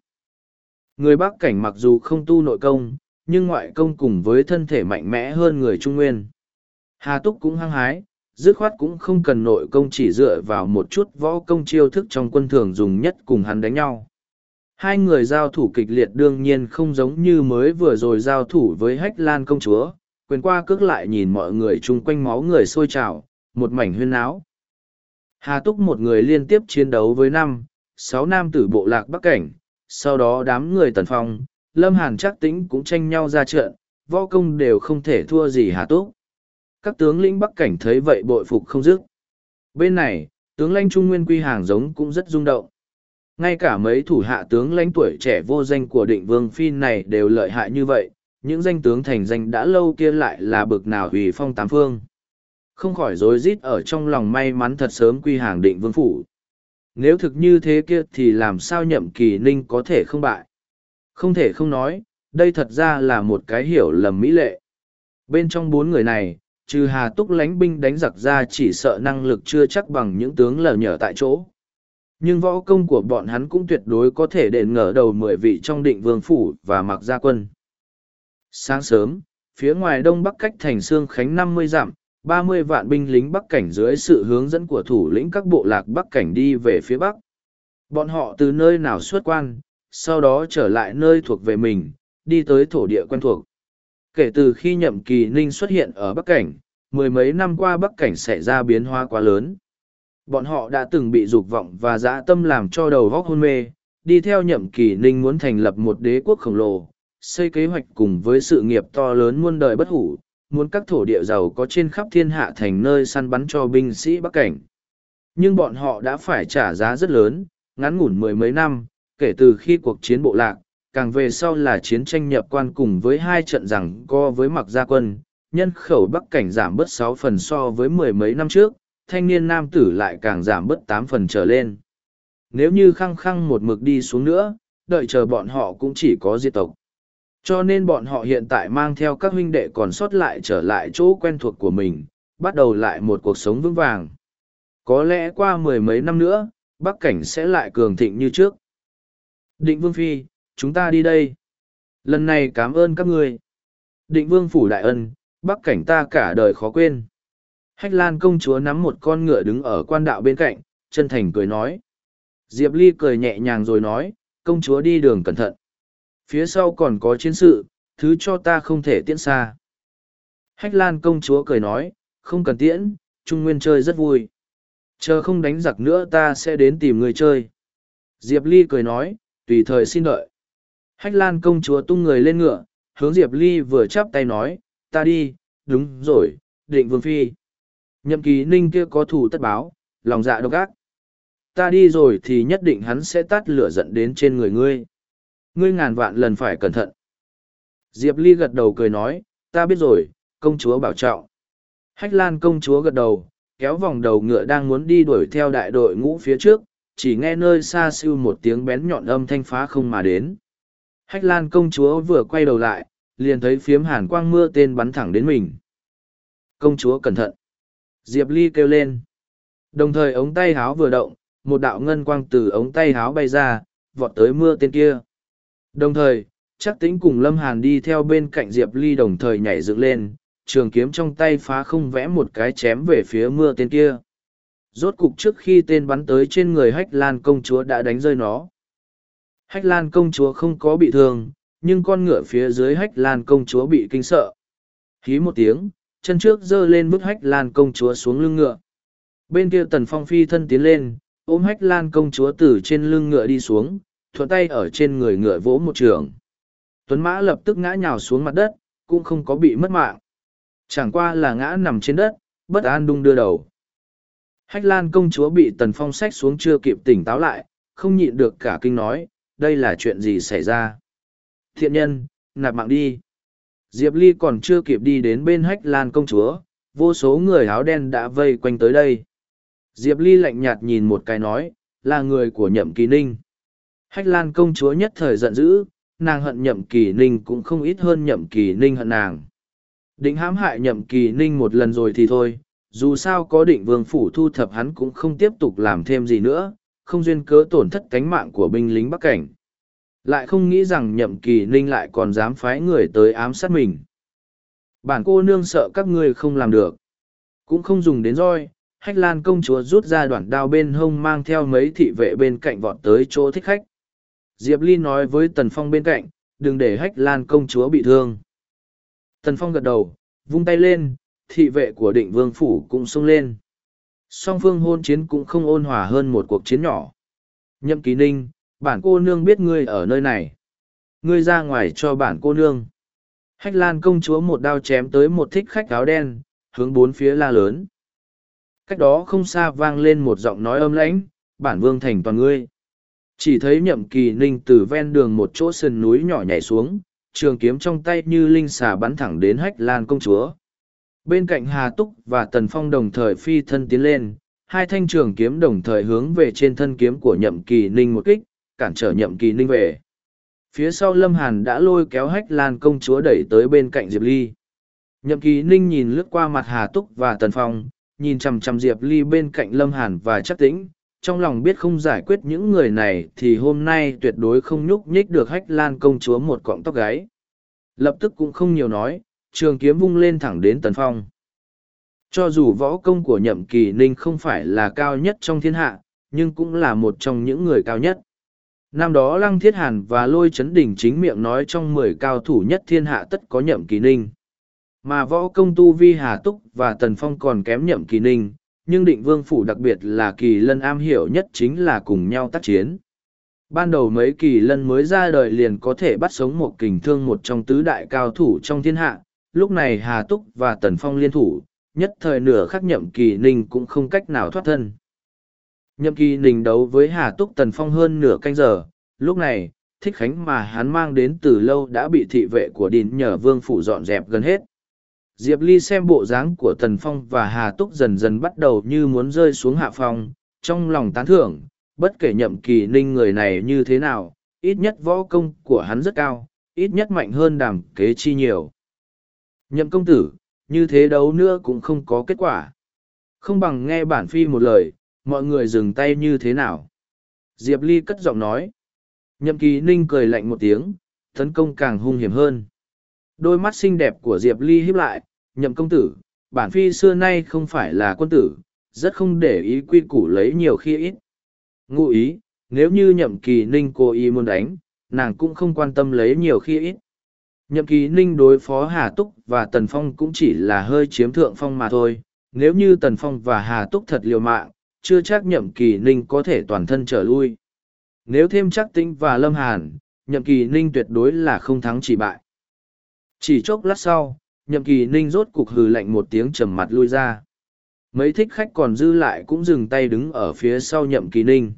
Speaker 1: Người Bắc Cảnh mặc dù không tu nội công, nhưng ngoại công cùng với thân thể mạnh mẽ hơn người Trung Nguyên. Hà Túc cũng hăng hái, dứt khoát cũng không cần nội công chỉ dựa vào một chút võ công chiêu thức trong quân thường dùng nhất cùng hắn đánh nhau hai người giao thủ kịch liệt đương nhiên không giống như mới vừa rồi giao thủ với hách lan công chúa quyền qua cước lại nhìn mọi người chung quanh máu người sôi trào một mảnh huyên náo hà túc một người liên tiếp chiến đấu với năm sáu nam tử bộ lạc bắc cảnh sau đó đám người tần phong lâm hàn trác tĩnh cũng tranh nhau ra trận võ công đều không thể thua gì hà túc các tướng lĩnh bắc cảnh thấy vậy bội phục không dứt bên này tướng lanh trung nguyên quy hàng giống cũng rất rung động ngay cả mấy thủ hạ tướng lãnh tuổi trẻ vô danh của định vương phi này đều lợi hại như vậy những danh tướng thành danh đã lâu kia lại là bực nào hủy phong tám phương không khỏi rối rít ở trong lòng may mắn thật sớm quy hàng định vương phủ nếu thực như thế kia thì làm sao nhậm kỳ ninh có thể không bại không thể không nói đây thật ra là một cái hiểu lầm mỹ lệ bên trong bốn người này trừ hà túc lánh binh đánh giặc ra chỉ sợ năng lực chưa chắc bằng những tướng lờ nhở tại chỗ nhưng võ công của bọn hắn cũng tuyệt đối có thể đền ngờ đầu mười vị trong định vương phủ và mặc gia quân sáng sớm phía ngoài đông bắc cách thành sương khánh năm mươi dặm ba mươi vạn binh lính bắc cảnh dưới sự hướng dẫn của thủ lĩnh các bộ lạc bắc cảnh đi về phía bắc bọn họ từ nơi nào xuất quan sau đó trở lại nơi thuộc về mình đi tới thổ địa quen thuộc kể từ khi nhậm kỳ ninh xuất hiện ở bắc cảnh mười mấy năm qua bắc cảnh xảy ra biến hoa quá lớn bọn họ đã từng bị dục vọng và dã tâm làm cho đầu góc hôn mê, đi theo nhậm kỳ ninh muốn thành lập một đế quốc khổng lồ, xây kế hoạch cùng với sự nghiệp to lớn muôn đời bất hủ, muốn các thổ địa giàu có trên khắp thiên hạ thành nơi săn bắn cho binh sĩ Bắc Cảnh. Nhưng bọn họ đã phải trả giá rất lớn, ngắn ngủn mười mấy năm, kể từ khi cuộc chiến bộ lạc, càng về sau là chiến tranh nhập quan cùng với hai trận rằng co với mặc gia quân, nhân khẩu Bắc Cảnh giảm bớt sáu phần so với mười mấy năm trước, thanh niên nam tử lại càng giảm bớt tám phần trở lên. Nếu như khăng khăng một mực đi xuống nữa, đợi chờ bọn họ cũng chỉ có diệt tộc. Cho nên bọn họ hiện tại mang theo các huynh đệ còn sót lại trở lại chỗ quen thuộc của mình, bắt đầu lại một cuộc sống vững vàng. Có lẽ qua mười mấy năm nữa, Bắc Cảnh sẽ lại cường thịnh như trước. Định Vương Phi, chúng ta đi đây. Lần này cảm ơn các ngươi. Định Vương Phủ Đại Ân, Bắc Cảnh ta cả đời khó quên. Hách Lan công chúa nắm một con ngựa đứng ở quan đạo bên cạnh, chân thành cười nói. Diệp Ly cười nhẹ nhàng rồi nói, công chúa đi đường cẩn thận. Phía sau còn có chiến sự, thứ cho ta không thể tiễn xa. Hách Lan công chúa cười nói, không cần tiễn, Trung Nguyên chơi rất vui. Chờ không đánh giặc nữa ta sẽ đến tìm người chơi. Diệp Ly cười nói, tùy thời xin đợi. Hách Lan công chúa tung người lên ngựa, hướng Diệp Ly vừa chắp tay nói, ta đi, đúng rồi, định vương phi. Nhậm kỳ ninh kia có thủ tất báo, lòng dạ độc ác. Ta đi rồi thì nhất định hắn sẽ tắt lửa giận đến trên người ngươi. Ngươi ngàn vạn lần phải cẩn thận. Diệp Ly gật đầu cười nói, ta biết rồi, công chúa bảo trọng. Hách Lan công chúa gật đầu, kéo vòng đầu ngựa đang muốn đi đuổi theo đại đội ngũ phía trước, chỉ nghe nơi xa siêu một tiếng bén nhọn âm thanh phá không mà đến. Hách Lan công chúa vừa quay đầu lại, liền thấy phiếm hàn quang mưa tên bắn thẳng đến mình. Công chúa cẩn thận. Diệp Ly kêu lên. Đồng thời ống tay háo vừa động, một đạo ngân quang từ ống tay háo bay ra, vọt tới mưa tên kia. Đồng thời, chắc tính cùng Lâm Hàn đi theo bên cạnh Diệp Ly đồng thời nhảy dựng lên, trường kiếm trong tay phá không vẽ một cái chém về phía mưa tên kia. Rốt cục trước khi tên bắn tới trên người Hách Lan công chúa đã đánh rơi nó. Hách Lan công chúa không có bị thương, nhưng con ngựa phía dưới Hách Lan công chúa bị kinh sợ. Hí một tiếng, chân trước giơ lên bức hách lan công chúa xuống lưng ngựa. Bên kia tần phong phi thân tiến lên, ôm hách lan công chúa từ trên lưng ngựa đi xuống, thuận tay ở trên người ngựa vỗ một trường. Tuấn mã lập tức ngã nhào xuống mặt đất, cũng không có bị mất mạng. Chẳng qua là ngã nằm trên đất, bất an đung đưa đầu. Hách lan công chúa bị tần phong sách xuống chưa kịp tỉnh táo lại, không nhịn được cả kinh nói, đây là chuyện gì xảy ra. Thiện nhân, nạp mạng đi. Diệp Ly còn chưa kịp đi đến bên hách lan công chúa, vô số người áo đen đã vây quanh tới đây. Diệp Ly lạnh nhạt nhìn một cái nói, là người của nhậm kỳ ninh. Hách lan công chúa nhất thời giận dữ, nàng hận nhậm kỳ ninh cũng không ít hơn nhậm kỳ ninh hận nàng. Định hãm hại nhậm kỳ ninh một lần rồi thì thôi, dù sao có định vương phủ thu thập hắn cũng không tiếp tục làm thêm gì nữa, không duyên cớ tổn thất cánh mạng của binh lính Bắc Cảnh lại không nghĩ rằng nhậm kỳ ninh lại còn dám phái người tới ám sát mình bản cô nương sợ các ngươi không làm được cũng không dùng đến roi hách lan công chúa rút ra đoạn đao bên hông mang theo mấy thị vệ bên cạnh vọt tới chỗ thích khách diệp ly nói với tần phong bên cạnh đừng để hách lan công chúa bị thương tần phong gật đầu vung tay lên thị vệ của định vương phủ cũng xông lên song phương hôn chiến cũng không ôn hòa hơn một cuộc chiến nhỏ nhậm kỳ ninh bản cô nương biết ngươi ở nơi này ngươi ra ngoài cho bản cô nương hách lan công chúa một đao chém tới một thích khách áo đen hướng bốn phía la lớn cách đó không xa vang lên một giọng nói âm lãnh bản vương thành toàn ngươi chỉ thấy nhậm kỳ ninh từ ven đường một chỗ sườn núi nhỏ nhảy xuống trường kiếm trong tay như linh xà bắn thẳng đến hách lan công chúa bên cạnh hà túc và tần phong đồng thời phi thân tiến lên hai thanh trường kiếm đồng thời hướng về trên thân kiếm của nhậm kỳ ninh một kích cản trở nhậm kỳ ninh về phía sau lâm hàn đã lôi kéo hách lan công chúa đẩy tới bên cạnh diệp ly nhậm kỳ ninh nhìn lướt qua mặt hà túc và tần phong nhìn chằm chằm diệp ly bên cạnh lâm hàn và chắc tĩnh trong lòng biết không giải quyết những người này thì hôm nay tuyệt đối không nhúc nhích được hách lan công chúa một cọng tóc gáy lập tức cũng không nhiều nói trường kiếm vung lên thẳng đến tần phong cho dù võ công của nhậm kỳ ninh không phải là cao nhất trong thiên hạ nhưng cũng là một trong những người cao nhất Năm đó Lăng Thiết Hàn và Lôi Chấn Đỉnh chính miệng nói trong 10 cao thủ nhất thiên hạ tất có nhậm kỳ ninh. Mà võ công tu vi Hà Túc và Tần Phong còn kém nhậm kỳ ninh, nhưng định vương phủ đặc biệt là kỳ lân am hiểu nhất chính là cùng nhau tác chiến. Ban đầu mấy kỳ lân mới ra đời liền có thể bắt sống một kình thương một trong tứ đại cao thủ trong thiên hạ, lúc này Hà Túc và Tần Phong liên thủ, nhất thời nửa khắc nhậm kỳ ninh cũng không cách nào thoát thân. Nhậm kỳ nình đấu với Hà Túc Tần Phong hơn nửa canh giờ, lúc này, thích khánh mà hắn mang đến từ lâu đã bị thị vệ của đín nhờ vương phủ dọn dẹp gần hết. Diệp Ly xem bộ dáng của Tần Phong và Hà Túc dần dần bắt đầu như muốn rơi xuống hạ phòng, trong lòng tán thưởng, bất kể nhậm kỳ ninh người này như thế nào, ít nhất võ công của hắn rất cao, ít nhất mạnh hơn đàm kế chi nhiều. Nhậm công tử, như thế đấu nữa cũng không có kết quả. Không bằng nghe bản phi một lời, mọi người dừng tay như thế nào diệp ly cất giọng nói nhậm kỳ ninh cười lạnh một tiếng tấn công càng hung hiểm hơn đôi mắt xinh đẹp của diệp ly hiếp lại nhậm công tử bản phi xưa nay không phải là quân tử rất không để ý quy củ lấy nhiều khi ít ngụ ý nếu như nhậm kỳ ninh cố ý muốn đánh nàng cũng không quan tâm lấy nhiều khi ít nhậm kỳ ninh đối phó hà túc và tần phong cũng chỉ là hơi chiếm thượng phong mà thôi nếu như tần phong và hà túc thật liều mạng chưa chắc nhậm kỳ ninh có thể toàn thân trở lui nếu thêm chắc tính và lâm hàn nhậm kỳ ninh tuyệt đối là không thắng chỉ bại chỉ chốc lát sau nhậm kỳ ninh rốt cục hừ lạnh một tiếng trầm mặt lui ra mấy thích khách còn dư lại cũng dừng tay đứng ở phía sau nhậm kỳ ninh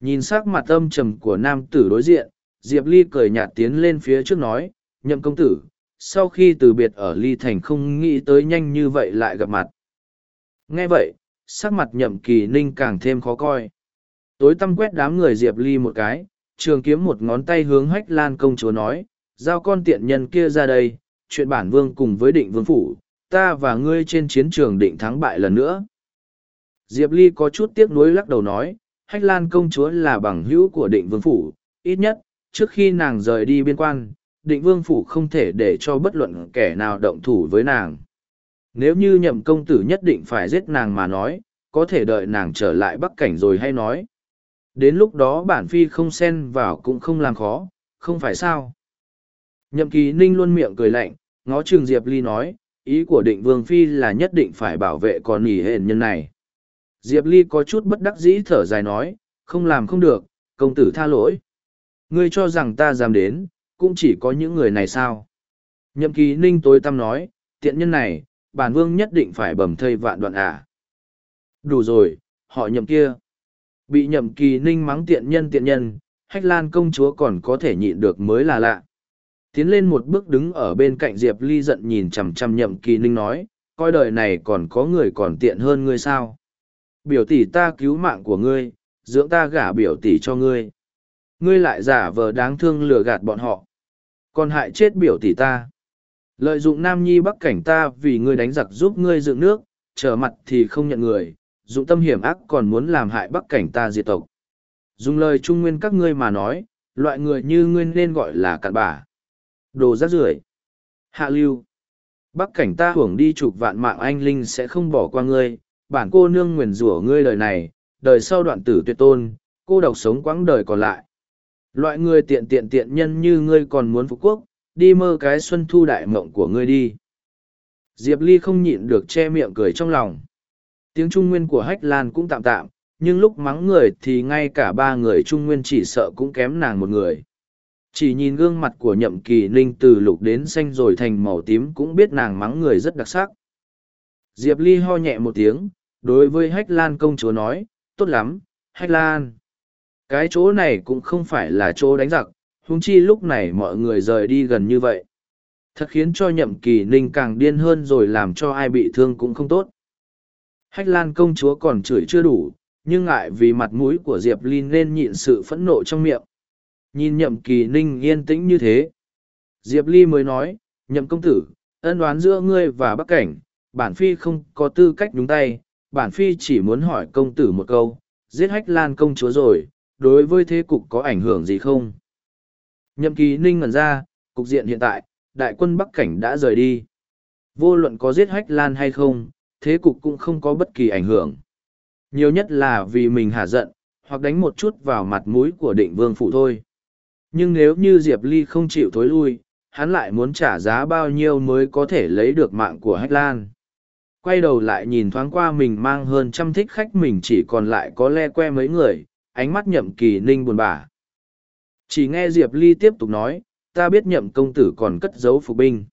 Speaker 1: nhìn s ắ c mặt âm trầm của nam tử đối diện diệp ly cười nhạt tiến lên phía trước nói nhậm công tử sau khi từ biệt ở ly thành không nghĩ tới nhanh như vậy lại gặp mặt nghe vậy sắc mặt nhậm kỳ ninh càng thêm khó coi tối tăm quét đám người diệp ly một cái trường kiếm một ngón tay hướng hách lan công chúa nói giao con tiện nhân kia ra đây chuyện bản vương cùng với định vương phủ ta và ngươi trên chiến trường định thắng bại lần nữa diệp ly có chút tiếc nuối lắc đầu nói hách lan công chúa là bằng hữu của định vương phủ ít nhất trước khi nàng rời đi biên quan định vương phủ không thể để cho bất luận kẻ nào động thủ với nàng nếu như nhậm công tử nhất định phải giết nàng mà nói, có thể đợi nàng trở lại bắc cảnh rồi hay nói. Đến lúc đó bản phi không xen vào cũng không làm khó, không phải sao. Nhậm kỳ ninh luôn miệng cười lạnh, ngó trường Diệp Ly nói, ý của định vương phi là nhất định phải bảo vệ con nỉ hền nhân này. Diệp Ly có chút bất đắc dĩ thở dài nói, không làm không được, công tử tha lỗi. Ngươi cho rằng ta dám đến, cũng chỉ có những người này sao. Nhậm kỳ ninh tối tăm nói, tiện nhân này, bản vương nhất định phải bầm thây vạn đoạn ả. À. Đủ rồi, họ nhậm kia. Bị nhậm kỳ ninh mắng tiện nhân tiện nhân, hách lan công chúa còn có thể nhịn được mới là lạ. Tiến lên một bước đứng ở bên cạnh Diệp Ly giận nhìn chằm chằm nhậm kỳ ninh nói, coi đời này còn có người còn tiện hơn ngươi sao. Biểu tỷ ta cứu mạng của ngươi, dưỡng ta gả biểu tỷ cho ngươi. Ngươi lại giả vờ đáng thương lừa gạt bọn họ. Còn hại chết biểu tỷ ta. Lợi dụng Nam Nhi Bắc cảnh ta vì ngươi đánh giặc giúp ngươi dựng nước, trở mặt thì không nhận người, dụng tâm hiểm ác còn muốn làm hại Bắc cảnh ta diệt tộc. Dùng lời trung nguyên các ngươi mà nói, loại người như ngươi nên gọi là cặn bả. Đồ rác rưởi Hạ lưu. Bắc cảnh ta hưởng đi chục vạn mạng anh linh sẽ không bỏ qua ngươi, bản cô nương nguyền rủa ngươi đời này, đời sau đoạn tử tuyệt tôn, cô độc sống quãng đời còn lại. Loại người tiện tiện tiện nhân như ngươi còn muốn phục quốc, đi mơ cái xuân thu đại mộng của ngươi đi diệp ly không nhịn được che miệng cười trong lòng tiếng trung nguyên của hách lan cũng tạm tạm nhưng lúc mắng người thì ngay cả ba người trung nguyên chỉ sợ cũng kém nàng một người chỉ nhìn gương mặt của nhậm kỳ ninh từ lục đến xanh rồi thành màu tím cũng biết nàng mắng người rất đặc sắc diệp ly ho nhẹ một tiếng đối với hách lan công chúa nói tốt lắm hách lan cái chỗ này cũng không phải là chỗ đánh giặc huống chi lúc này mọi người rời đi gần như vậy thật khiến cho nhậm kỳ ninh càng điên hơn rồi làm cho ai bị thương cũng không tốt hách lan công chúa còn chửi chưa đủ nhưng ngại vì mặt mũi của diệp ly nên nhịn sự phẫn nộ trong miệng nhìn nhậm kỳ ninh yên tĩnh như thế diệp ly mới nói nhậm công tử ân đoán giữa ngươi và bắc cảnh bản phi không có tư cách nhúng tay bản phi chỉ muốn hỏi công tử một câu giết hách lan công chúa rồi đối với thế cục có ảnh hưởng gì không Nhậm kỳ ninh ngẩn ra, cục diện hiện tại, đại quân Bắc Cảnh đã rời đi. Vô luận có giết hách lan hay không, thế cục cũng không có bất kỳ ảnh hưởng. Nhiều nhất là vì mình hả giận, hoặc đánh một chút vào mặt mũi của định vương phụ thôi. Nhưng nếu như Diệp Ly không chịu thối lui, hắn lại muốn trả giá bao nhiêu mới có thể lấy được mạng của hách lan. Quay đầu lại nhìn thoáng qua mình mang hơn trăm thích khách mình chỉ còn lại có le que mấy người, ánh mắt nhậm kỳ ninh buồn bã chỉ nghe Diệp Ly tiếp tục nói, ta biết nhậm công tử còn cất giấu phục binh.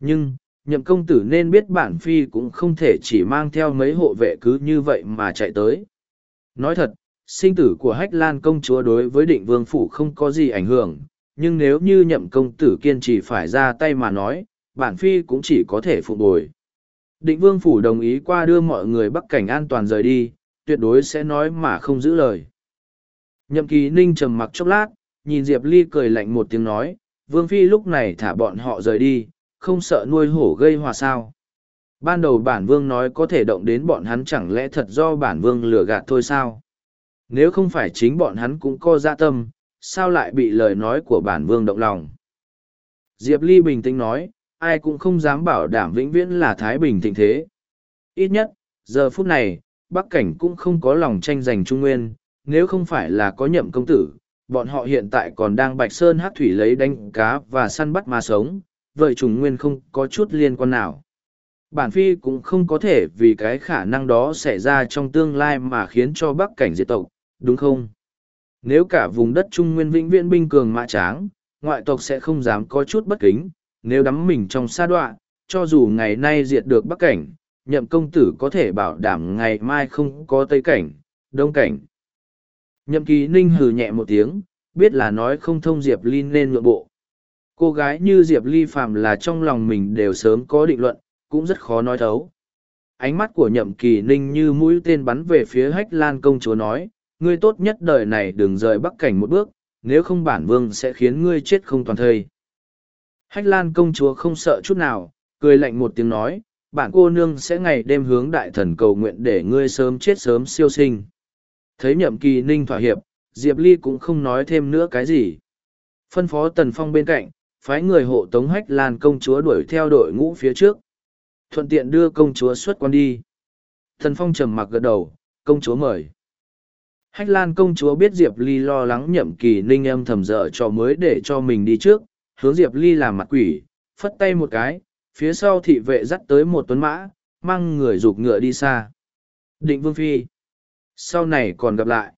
Speaker 1: Nhưng, nhậm công tử nên biết bản phi cũng không thể chỉ mang theo mấy hộ vệ cứ như vậy mà chạy tới. Nói thật, sinh tử của Hách Lan công chúa đối với định vương phủ không có gì ảnh hưởng, nhưng nếu như nhậm công tử kiên trì phải ra tay mà nói, bản phi cũng chỉ có thể phụ bồi. Định vương phủ đồng ý qua đưa mọi người bắc cảnh an toàn rời đi, tuyệt đối sẽ nói mà không giữ lời. Nhậm kỳ ninh trầm mặc chốc lát, nhìn diệp ly cười lạnh một tiếng nói vương phi lúc này thả bọn họ rời đi không sợ nuôi hổ gây hòa sao ban đầu bản vương nói có thể động đến bọn hắn chẳng lẽ thật do bản vương lừa gạt thôi sao nếu không phải chính bọn hắn cũng có dạ tâm sao lại bị lời nói của bản vương động lòng diệp ly bình tĩnh nói ai cũng không dám bảo đảm vĩnh viễn là thái bình thịnh thế ít nhất giờ phút này bắc cảnh cũng không có lòng tranh giành trung nguyên nếu không phải là có nhậm công tử bọn họ hiện tại còn đang bạch sơn hát thủy lấy đánh cá và săn bắt mà sống, vậy trùng nguyên không có chút liên quan nào. Bản phi cũng không có thể vì cái khả năng đó xảy ra trong tương lai mà khiến cho bắc cảnh diệt tộc, đúng không? Nếu cả vùng đất Trung Nguyên vĩnh viễn binh cường mã tráng, ngoại tộc sẽ không dám có chút bất kính, nếu đắm mình trong sa đoạn, cho dù ngày nay diệt được bắc cảnh, nhậm công tử có thể bảo đảm ngày mai không có tây cảnh, đông cảnh. Nhậm kỳ ninh hừ nhẹ một tiếng, biết là nói không thông Diệp Ly nên ngượng bộ. Cô gái như Diệp Ly phàm là trong lòng mình đều sớm có định luận, cũng rất khó nói thấu. Ánh mắt của nhậm kỳ ninh như mũi tên bắn về phía hách lan công chúa nói, ngươi tốt nhất đời này đừng rời bắc cảnh một bước, nếu không bản vương sẽ khiến ngươi chết không toàn thây. Hách lan công chúa không sợ chút nào, cười lạnh một tiếng nói, bản cô nương sẽ ngày đêm hướng đại thần cầu nguyện để ngươi sớm chết sớm siêu sinh. Thấy nhậm kỳ ninh thỏa hiệp, Diệp Ly cũng không nói thêm nữa cái gì. Phân phó Tần Phong bên cạnh, phái người hộ tống hách lan công chúa đuổi theo đội ngũ phía trước. Thuận tiện đưa công chúa xuất quan đi. Tần Phong trầm mặc gật đầu, công chúa mời. Hách lan công chúa biết Diệp Ly lo lắng nhậm kỳ ninh em thầm dở cho mới để cho mình đi trước, hướng Diệp Ly làm mặt quỷ, phất tay một cái, phía sau thị vệ dắt tới một tuấn mã, mang người rục ngựa đi xa. Định Vương Phi sau này còn gặp lại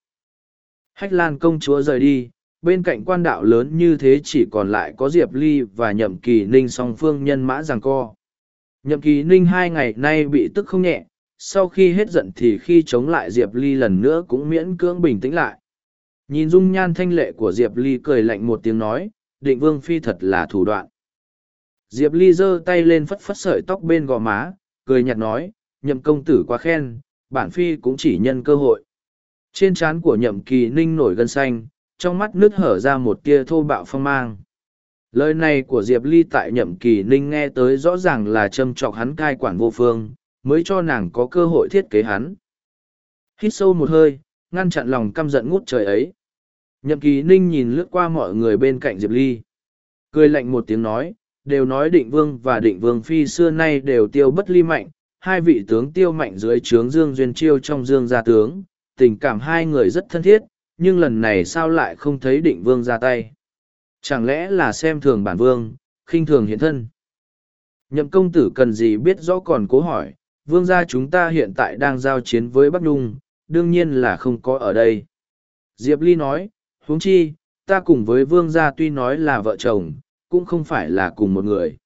Speaker 1: hách lan công chúa rời đi bên cạnh quan đạo lớn như thế chỉ còn lại có diệp ly và nhậm kỳ ninh song phương nhân mã rằng co nhậm kỳ ninh hai ngày nay bị tức không nhẹ sau khi hết giận thì khi chống lại diệp ly lần nữa cũng miễn cưỡng bình tĩnh lại nhìn dung nhan thanh lệ của diệp ly cười lạnh một tiếng nói định vương phi thật là thủ đoạn diệp ly giơ tay lên phất phất sợi tóc bên gò má cười nhạt nói nhậm công tử quá khen bản phi cũng chỉ nhân cơ hội. Trên trán của nhậm kỳ ninh nổi gân xanh, trong mắt nước hở ra một tia thô bạo phong mang. Lời này của Diệp Ly tại nhậm kỳ ninh nghe tới rõ ràng là châm trọc hắn cai quản vô phương, mới cho nàng có cơ hội thiết kế hắn. Hít sâu một hơi, ngăn chặn lòng căm giận ngút trời ấy. Nhậm kỳ ninh nhìn lướt qua mọi người bên cạnh Diệp Ly. Cười lạnh một tiếng nói, đều nói định vương và định vương phi xưa nay đều tiêu bất ly mạnh, hai vị tướng tiêu mạnh dưới trướng Dương Duyên Chiêu trong Dương gia tướng, tình cảm hai người rất thân thiết, nhưng lần này sao lại không thấy định vương ra tay. Chẳng lẽ là xem thường bản vương, khinh thường hiện thân. Nhậm công tử cần gì biết rõ còn cố hỏi, vương gia chúng ta hiện tại đang giao chiến với Bắc Nhung, đương nhiên là không có ở đây. Diệp Ly nói, huống chi, ta cùng với vương gia tuy nói là vợ chồng, cũng không phải là cùng một người.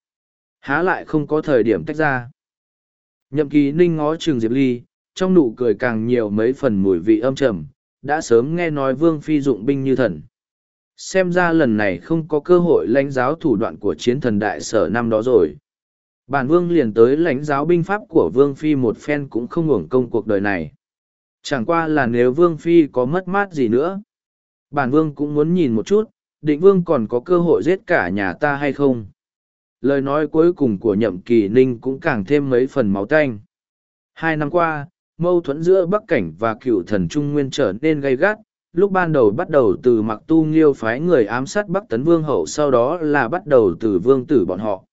Speaker 1: Há lại không có thời điểm tách ra. Nhậm kỳ ninh ngó trường Diệp Ly, trong nụ cười càng nhiều mấy phần mùi vị âm trầm, đã sớm nghe nói Vương Phi dụng binh như thần. Xem ra lần này không có cơ hội lãnh giáo thủ đoạn của chiến thần đại sở năm đó rồi. Bản Vương liền tới lãnh giáo binh pháp của Vương Phi một phen cũng không hưởng công cuộc đời này. Chẳng qua là nếu Vương Phi có mất mát gì nữa. Bản Vương cũng muốn nhìn một chút, định Vương còn có cơ hội giết cả nhà ta hay không lời nói cuối cùng của nhậm kỳ ninh cũng càng thêm mấy phần máu tanh hai năm qua mâu thuẫn giữa bắc cảnh và cựu thần trung nguyên trở nên gay gắt lúc ban đầu bắt đầu từ mặc tu nghiêu phái người ám sát bắc tấn vương hậu sau đó là bắt đầu từ vương tử bọn họ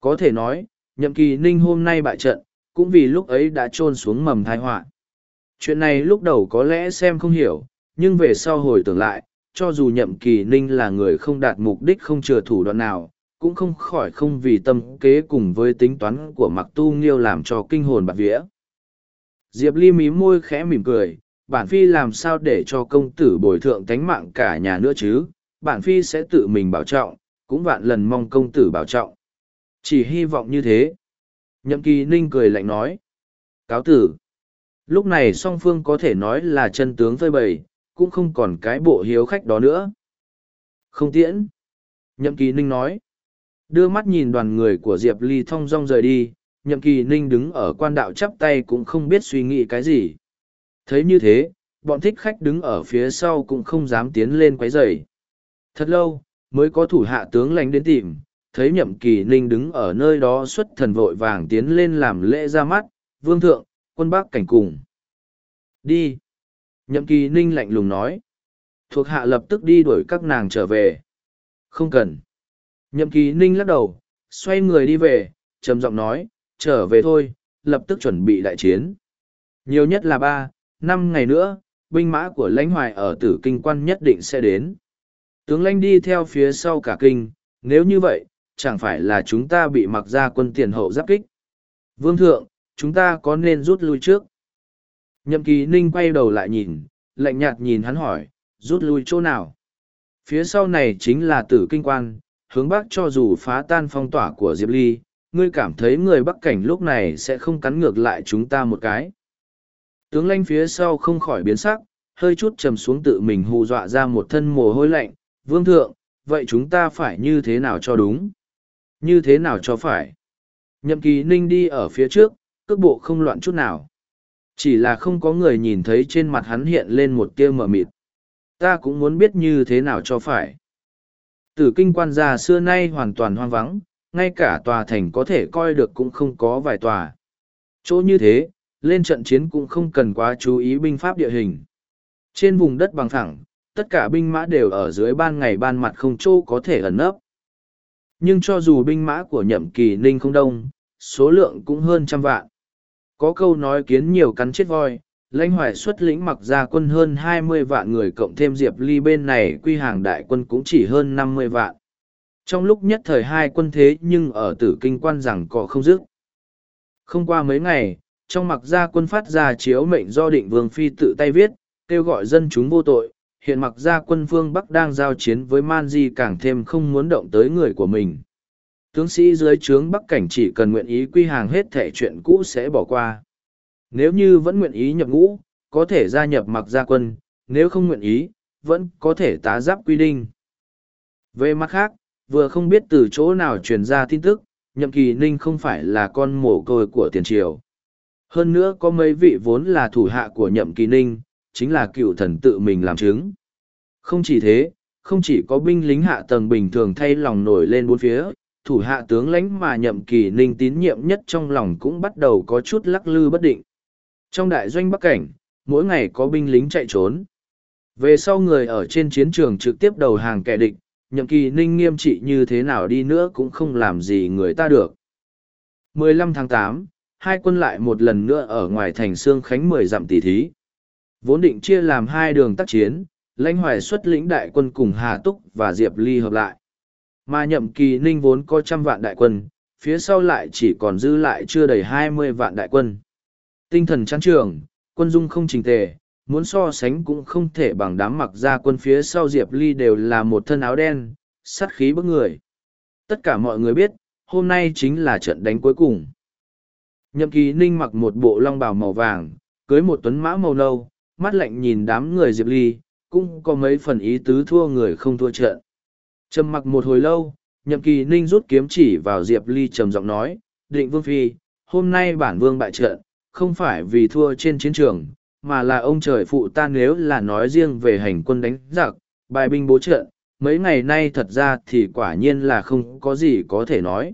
Speaker 1: có thể nói nhậm kỳ ninh hôm nay bại trận cũng vì lúc ấy đã t r ô n xuống mầm thai họa chuyện này lúc đầu có lẽ xem không hiểu nhưng về sau hồi tưởng lại cho dù nhậm kỳ ninh là người không đạt mục đích không chừa thủ đoạn nào cũng không khỏi không vì tâm kế cùng với tính toán của mặc tu nghiêu làm cho kinh hồn bạt vía diệp ly mí môi khẽ mỉm cười bản phi làm sao để cho công tử bồi thượng tánh mạng cả nhà nữa chứ bản phi sẽ tự mình bảo trọng cũng vạn lần mong công tử bảo trọng chỉ hy vọng như thế nhậm kỳ ninh cười lạnh nói cáo tử lúc này song phương có thể nói là chân tướng phơi bày cũng không còn cái bộ hiếu khách đó nữa không tiễn nhậm kỳ ninh nói Đưa mắt nhìn đoàn người của Diệp Ly thong dong rời đi, nhậm kỳ ninh đứng ở quan đạo chắp tay cũng không biết suy nghĩ cái gì. Thấy như thế, bọn thích khách đứng ở phía sau cũng không dám tiến lên quấy rầy. Thật lâu, mới có thủ hạ tướng lãnh đến tìm, thấy nhậm kỳ ninh đứng ở nơi đó xuất thần vội vàng tiến lên làm lễ ra mắt, vương thượng, quân bác cảnh cùng. Đi! Nhậm kỳ ninh lạnh lùng nói. Thuộc hạ lập tức đi đuổi các nàng trở về. Không cần. Nhậm kỳ ninh lắc đầu, xoay người đi về, trầm giọng nói, trở về thôi, lập tức chuẩn bị đại chiến. Nhiều nhất là ba, năm ngày nữa, binh mã của lãnh hoài ở tử kinh quan nhất định sẽ đến. Tướng lãnh đi theo phía sau cả kinh, nếu như vậy, chẳng phải là chúng ta bị mặc ra quân tiền hậu giáp kích. Vương thượng, chúng ta có nên rút lui trước? Nhậm kỳ ninh quay đầu lại nhìn, lạnh nhạt nhìn hắn hỏi, rút lui chỗ nào? Phía sau này chính là tử kinh quan, hướng bắc cho dù phá tan phong tỏa của diệp ly ngươi cảm thấy người bắc cảnh lúc này sẽ không cắn ngược lại chúng ta một cái tướng lanh phía sau không khỏi biến sắc hơi chút trầm xuống tự mình hù dọa ra một thân mồ hôi lạnh vương thượng vậy chúng ta phải như thế nào cho đúng như thế nào cho phải nhậm kỳ ninh đi ở phía trước cước bộ không loạn chút nào chỉ là không có người nhìn thấy trên mặt hắn hiện lên một tia mờ mịt ta cũng muốn biết như thế nào cho phải tử kinh quan gia xưa nay hoàn toàn hoang vắng, ngay cả tòa thành có thể coi được cũng không có vài tòa. Chỗ như thế, lên trận chiến cũng không cần quá chú ý binh pháp địa hình. Trên vùng đất bằng thẳng, tất cả binh mã đều ở dưới ban ngày ban mặt không chỗ có thể ẩn nấp. Nhưng cho dù binh mã của nhậm kỳ ninh không đông, số lượng cũng hơn trăm vạn. Có câu nói kiến nhiều cắn chết voi, lãnh hoài xuất lĩnh mặc ra quân hơn hai mươi vạn người cộng thêm diệp ly bên này quy hàng đại quân cũng chỉ hơn năm mươi vạn trong lúc nhất thời hai quân thế nhưng ở tử kinh quan rằng cọ không dứt không qua mấy ngày trong mặc gia quân phát ra chiếu mệnh do định vương phi tự tay viết kêu gọi dân chúng vô tội hiện mặc gia quân phương bắc đang giao chiến với man di càng thêm không muốn động tới người của mình tướng sĩ dưới trướng bắc cảnh chỉ cần nguyện ý quy hàng hết thể chuyện cũ sẽ bỏ qua nếu như vẫn nguyện ý nhập ngũ, có thể gia nhập mặc gia quân, nếu không nguyện ý, vẫn có thể tá giáp quy định. Về mặt khác, vừa không biết từ chỗ nào truyền ra tin tức, nhậm kỳ ninh không phải là con mổ côi của tiền triều. Hơn nữa có mấy vị vốn là thủ hạ của nhậm kỳ ninh, chính là cựu thần tự mình làm chứng. Không chỉ thế, không chỉ có binh lính hạ tầng bình thường thay lòng nổi lên bốn phía, thủ hạ tướng lãnh mà nhậm kỳ ninh tín nhiệm nhất trong lòng cũng bắt đầu có chút lắc lư bất định. Trong đại doanh Bắc Cảnh, mỗi ngày có binh lính chạy trốn. Về sau người ở trên chiến trường trực tiếp đầu hàng kẻ địch, nhậm kỳ ninh nghiêm trị như thế nào đi nữa cũng không làm gì người ta được. 15 tháng 8, hai quân lại một lần nữa ở ngoài thành Sương Khánh mười dặm tỷ thí. Vốn định chia làm hai đường tác chiến, lãnh hoài xuất lĩnh đại quân cùng Hà Túc và Diệp Ly hợp lại. Mà nhậm kỳ ninh vốn có trăm vạn đại quân, phía sau lại chỉ còn dư lại chưa đầy hai mươi vạn đại quân. Tinh thần chán trường, quân dung không trình tề, muốn so sánh cũng không thể bằng đám mặc ra quân phía sau Diệp Ly đều là một thân áo đen, sát khí bức người. Tất cả mọi người biết, hôm nay chính là trận đánh cuối cùng. Nhậm ký ninh mặc một bộ long bào màu vàng, cưới một tuấn mã màu nâu, mắt lạnh nhìn đám người Diệp Ly, cũng có mấy phần ý tứ thua người không thua trận. Trầm mặc một hồi lâu, nhậm kỳ ninh rút kiếm chỉ vào Diệp Ly trầm giọng nói, định vương phi, hôm nay bản vương bại trận, không phải vì thua trên chiến trường, mà là ông trời phụ ta nếu là nói riêng về hành quân đánh giặc, bài binh bố trận, mấy ngày nay thật ra thì quả nhiên là không có gì có thể nói.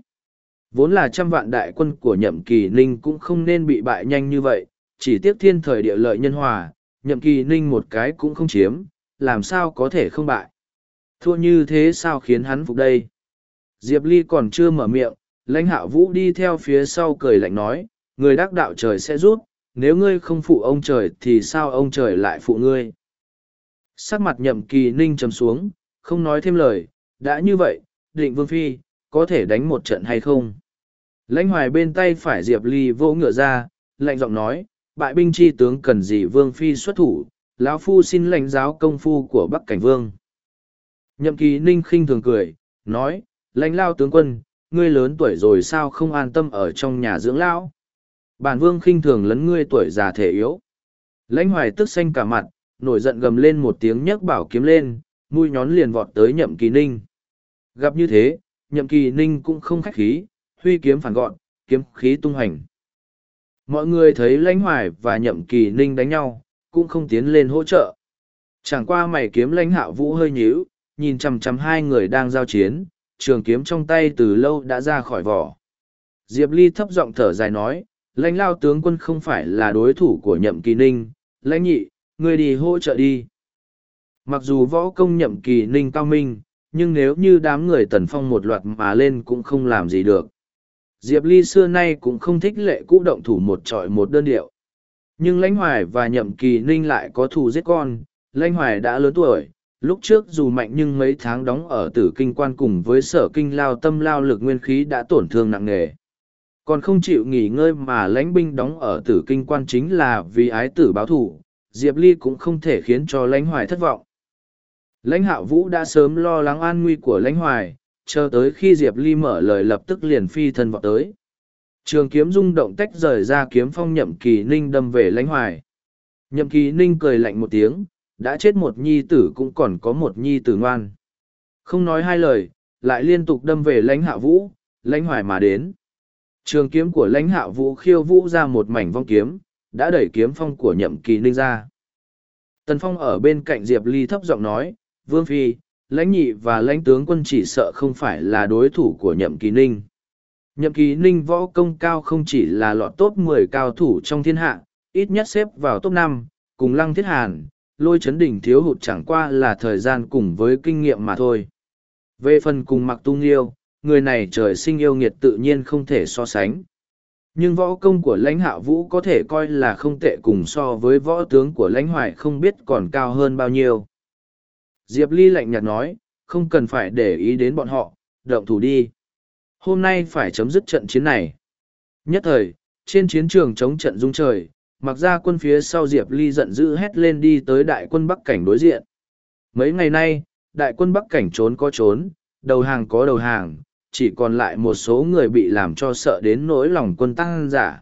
Speaker 1: Vốn là trăm vạn đại quân của nhậm kỳ ninh cũng không nên bị bại nhanh như vậy, chỉ tiếc thiên thời địa lợi nhân hòa, nhậm kỳ ninh một cái cũng không chiếm, làm sao có thể không bại. Thua như thế sao khiến hắn phục đây? Diệp Ly còn chưa mở miệng, lãnh hạ vũ đi theo phía sau cười lạnh nói, người đắc đạo trời sẽ rút, nếu ngươi không phụ ông trời thì sao ông trời lại phụ ngươi. Sắc mặt nhậm kỳ ninh trầm xuống, không nói thêm lời, đã như vậy, định vương phi, có thể đánh một trận hay không? Lãnh hoài bên tay phải Diệp Ly vỗ ngựa ra, lạnh giọng nói, bại binh chi tướng cần gì vương phi xuất thủ, lão phu xin lãnh giáo công phu của Bắc Cảnh Vương. Nhậm kỳ ninh khinh thường cười, nói, lãnh lao tướng quân, ngươi lớn tuổi rồi sao không an tâm ở trong nhà dưỡng lão? Bản vương khinh thường lấn ngươi tuổi già thể yếu. Lãnh hoài tức xanh cả mặt, nổi giận gầm lên một tiếng nhấc bảo kiếm lên, mũi nhón liền vọt tới nhậm kỳ ninh. Gặp như thế, nhậm kỳ ninh cũng không khách khí, huy kiếm phản gọn, kiếm khí tung hành. Mọi người thấy lãnh hoài và nhậm kỳ ninh đánh nhau, cũng không tiến lên hỗ trợ. Chẳng qua mày kiếm lãnh hạ vũ hơi nhíu, nhìn chằm chằm hai người đang giao chiến, trường kiếm trong tay từ lâu đã ra khỏi vỏ. Diệp Ly thấp giọng thở dài nói, lãnh lao tướng quân không phải là đối thủ của nhậm kỳ ninh lãnh nhị người đi hỗ trợ đi mặc dù võ công nhậm kỳ ninh cao minh nhưng nếu như đám người tần phong một loạt mà lên cũng không làm gì được diệp ly xưa nay cũng không thích lệ cũ động thủ một trọi một đơn điệu nhưng lãnh hoài và nhậm kỳ ninh lại có thù giết con lãnh hoài đã lớn tuổi lúc trước dù mạnh nhưng mấy tháng đóng ở tử kinh quan cùng với sở kinh lao tâm lao lực nguyên khí đã tổn thương nặng nề còn không chịu nghỉ ngơi mà lãnh binh đóng ở tử kinh quan chính là vì ái tử báo thủ diệp ly cũng không thể khiến cho lãnh hoài thất vọng lãnh hạo vũ đã sớm lo lắng an nguy của lãnh hoài chờ tới khi diệp ly mở lời lập tức liền phi thân vọt tới trường kiếm rung động tách rời ra kiếm phong nhậm kỳ ninh đâm về lãnh hoài nhậm kỳ ninh cười lạnh một tiếng đã chết một nhi tử cũng còn có một nhi tử ngoan không nói hai lời lại liên tục đâm về lãnh hạ vũ lãnh hoài mà đến Trường kiếm của lãnh hạ vũ khiêu vũ ra một mảnh vong kiếm, đã đẩy kiếm phong của nhậm kỳ ninh ra. Tần phong ở bên cạnh Diệp Ly thấp giọng nói, Vương Phi, lãnh nhị và lãnh tướng quân chỉ sợ không phải là đối thủ của nhậm kỳ ninh. Nhậm kỳ ninh võ công cao không chỉ là lọt top 10 cao thủ trong thiên hạ, ít nhất xếp vào top 5, cùng lăng thiết hàn, lôi chấn đỉnh thiếu hụt chẳng qua là thời gian cùng với kinh nghiệm mà thôi. Về phần cùng mặc tung yêu, người này trời sinh yêu nghiệt tự nhiên không thể so sánh. Nhưng võ công của lãnh hạ vũ có thể coi là không tệ cùng so với võ tướng của lãnh hoài không biết còn cao hơn bao nhiêu. Diệp Ly lạnh nhạt nói, không cần phải để ý đến bọn họ, động thủ đi. Hôm nay phải chấm dứt trận chiến này. Nhất thời, trên chiến trường chống trận dung trời, mặc ra quân phía sau Diệp Ly giận dữ hét lên đi tới đại quân Bắc Cảnh đối diện. Mấy ngày nay, đại quân Bắc Cảnh trốn có trốn, đầu hàng có đầu hàng, chỉ còn lại một số người bị làm cho sợ đến nỗi lòng quân tăng giả.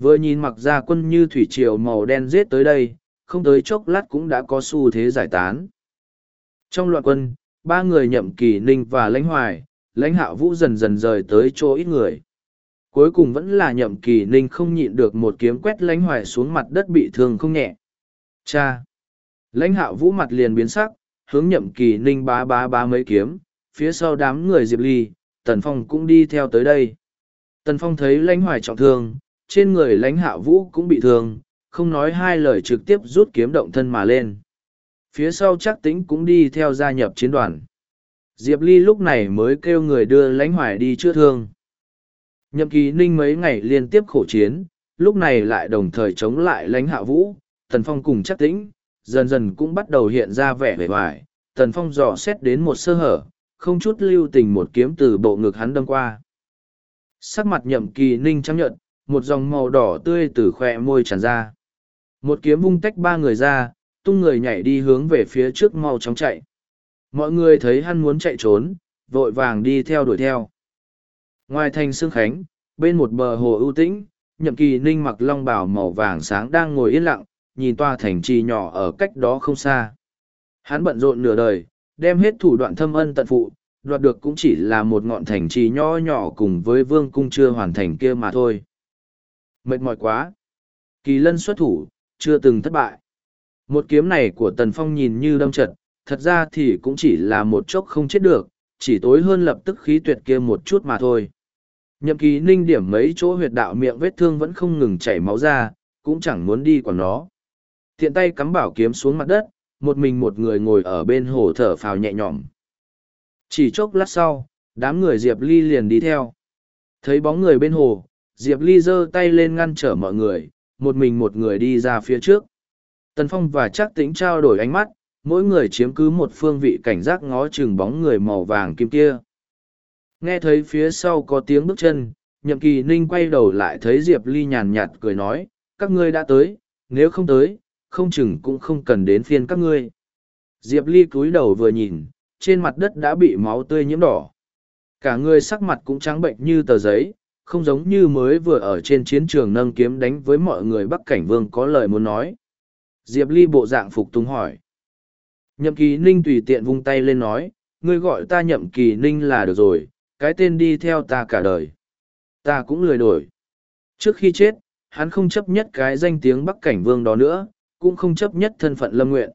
Speaker 1: Vừa nhìn mặc ra quân như thủy triều màu đen giết tới đây, không tới chốc lát cũng đã có xu thế giải tán. Trong loạn quân, ba người nhậm kỳ ninh và lãnh hoài, lãnh hạ vũ dần dần rời tới chỗ ít người. Cuối cùng vẫn là nhậm kỳ ninh không nhịn được một kiếm quét lãnh hoài xuống mặt đất bị thương không nhẹ. Cha! Lãnh hạ vũ mặt liền biến sắc, hướng nhậm kỳ ninh bá bá bá mấy kiếm, phía sau đám người diệp ly, Tần Phong cũng đi theo tới đây. Tần Phong thấy lãnh hoài trọng thương, trên người lãnh hạ vũ cũng bị thương, không nói hai lời trực tiếp rút kiếm động thân mà lên. Phía sau chắc tính cũng đi theo gia nhập chiến đoàn. Diệp Ly lúc này mới kêu người đưa lãnh hoài đi chữa thương. Nhậm kỳ ninh mấy ngày liên tiếp khổ chiến, lúc này lại đồng thời chống lại lãnh hạ vũ, Tần Phong cùng chắc Tĩnh, dần dần cũng bắt đầu hiện ra vẻ vẻ vải. Tần Phong dò xét đến một sơ hở, không chút lưu tình một kiếm từ bộ ngực hắn đâm qua. Sắc mặt nhậm kỳ ninh trắng nhợt, một dòng màu đỏ tươi từ khỏe môi tràn ra. Một kiếm vung tách ba người ra, tung người nhảy đi hướng về phía trước mau chóng chạy. Mọi người thấy hắn muốn chạy trốn, vội vàng đi theo đuổi theo. Ngoài thành xương Khánh, bên một bờ hồ ưu tĩnh, nhậm kỳ ninh mặc long bào màu vàng sáng đang ngồi yên lặng, nhìn toa thành trì nhỏ ở cách đó không xa. Hắn bận rộn nửa đời, đem hết thủ đoạn thâm ân tận phụ, đoạt được cũng chỉ là một ngọn thành trì nho nhỏ cùng với vương cung chưa hoàn thành kia mà thôi. Mệt mỏi quá. Kỳ lân xuất thủ, chưa từng thất bại. Một kiếm này của Tần Phong nhìn như đâm chật, thật ra thì cũng chỉ là một chốc không chết được, chỉ tối hơn lập tức khí tuyệt kia một chút mà thôi. Nhậm kỳ ninh điểm mấy chỗ huyệt đạo miệng vết thương vẫn không ngừng chảy máu ra, cũng chẳng muốn đi quản nó. Tiện tay cắm bảo kiếm xuống mặt đất, một mình một người ngồi ở bên hồ thở phào nhẹ nhõm. Chỉ chốc lát sau, đám người Diệp Ly liền đi theo. Thấy bóng người bên hồ, Diệp Ly giơ tay lên ngăn trở mọi người, một mình một người đi ra phía trước. Tần Phong và Trác Tĩnh trao đổi ánh mắt, mỗi người chiếm cứ một phương vị cảnh giác ngó chừng bóng người màu vàng kim kia. Nghe thấy phía sau có tiếng bước chân, Nhậm Kỳ Ninh quay đầu lại thấy Diệp Ly nhàn nhạt cười nói, các ngươi đã tới, nếu không tới, không chừng cũng không cần đến phiên các ngươi. Diệp Ly cúi đầu vừa nhìn, trên mặt đất đã bị máu tươi nhiễm đỏ. Cả người sắc mặt cũng trắng bệnh như tờ giấy, không giống như mới vừa ở trên chiến trường nâng kiếm đánh với mọi người Bắc Cảnh Vương có lời muốn nói. Diệp Ly bộ dạng phục tùng hỏi. Nhậm kỳ ninh tùy tiện vung tay lên nói, ngươi gọi ta nhậm kỳ ninh là được rồi, cái tên đi theo ta cả đời. Ta cũng lười đổi. Trước khi chết, hắn không chấp nhất cái danh tiếng Bắc Cảnh Vương đó nữa, cũng không chấp nhất thân phận lâm nguyện.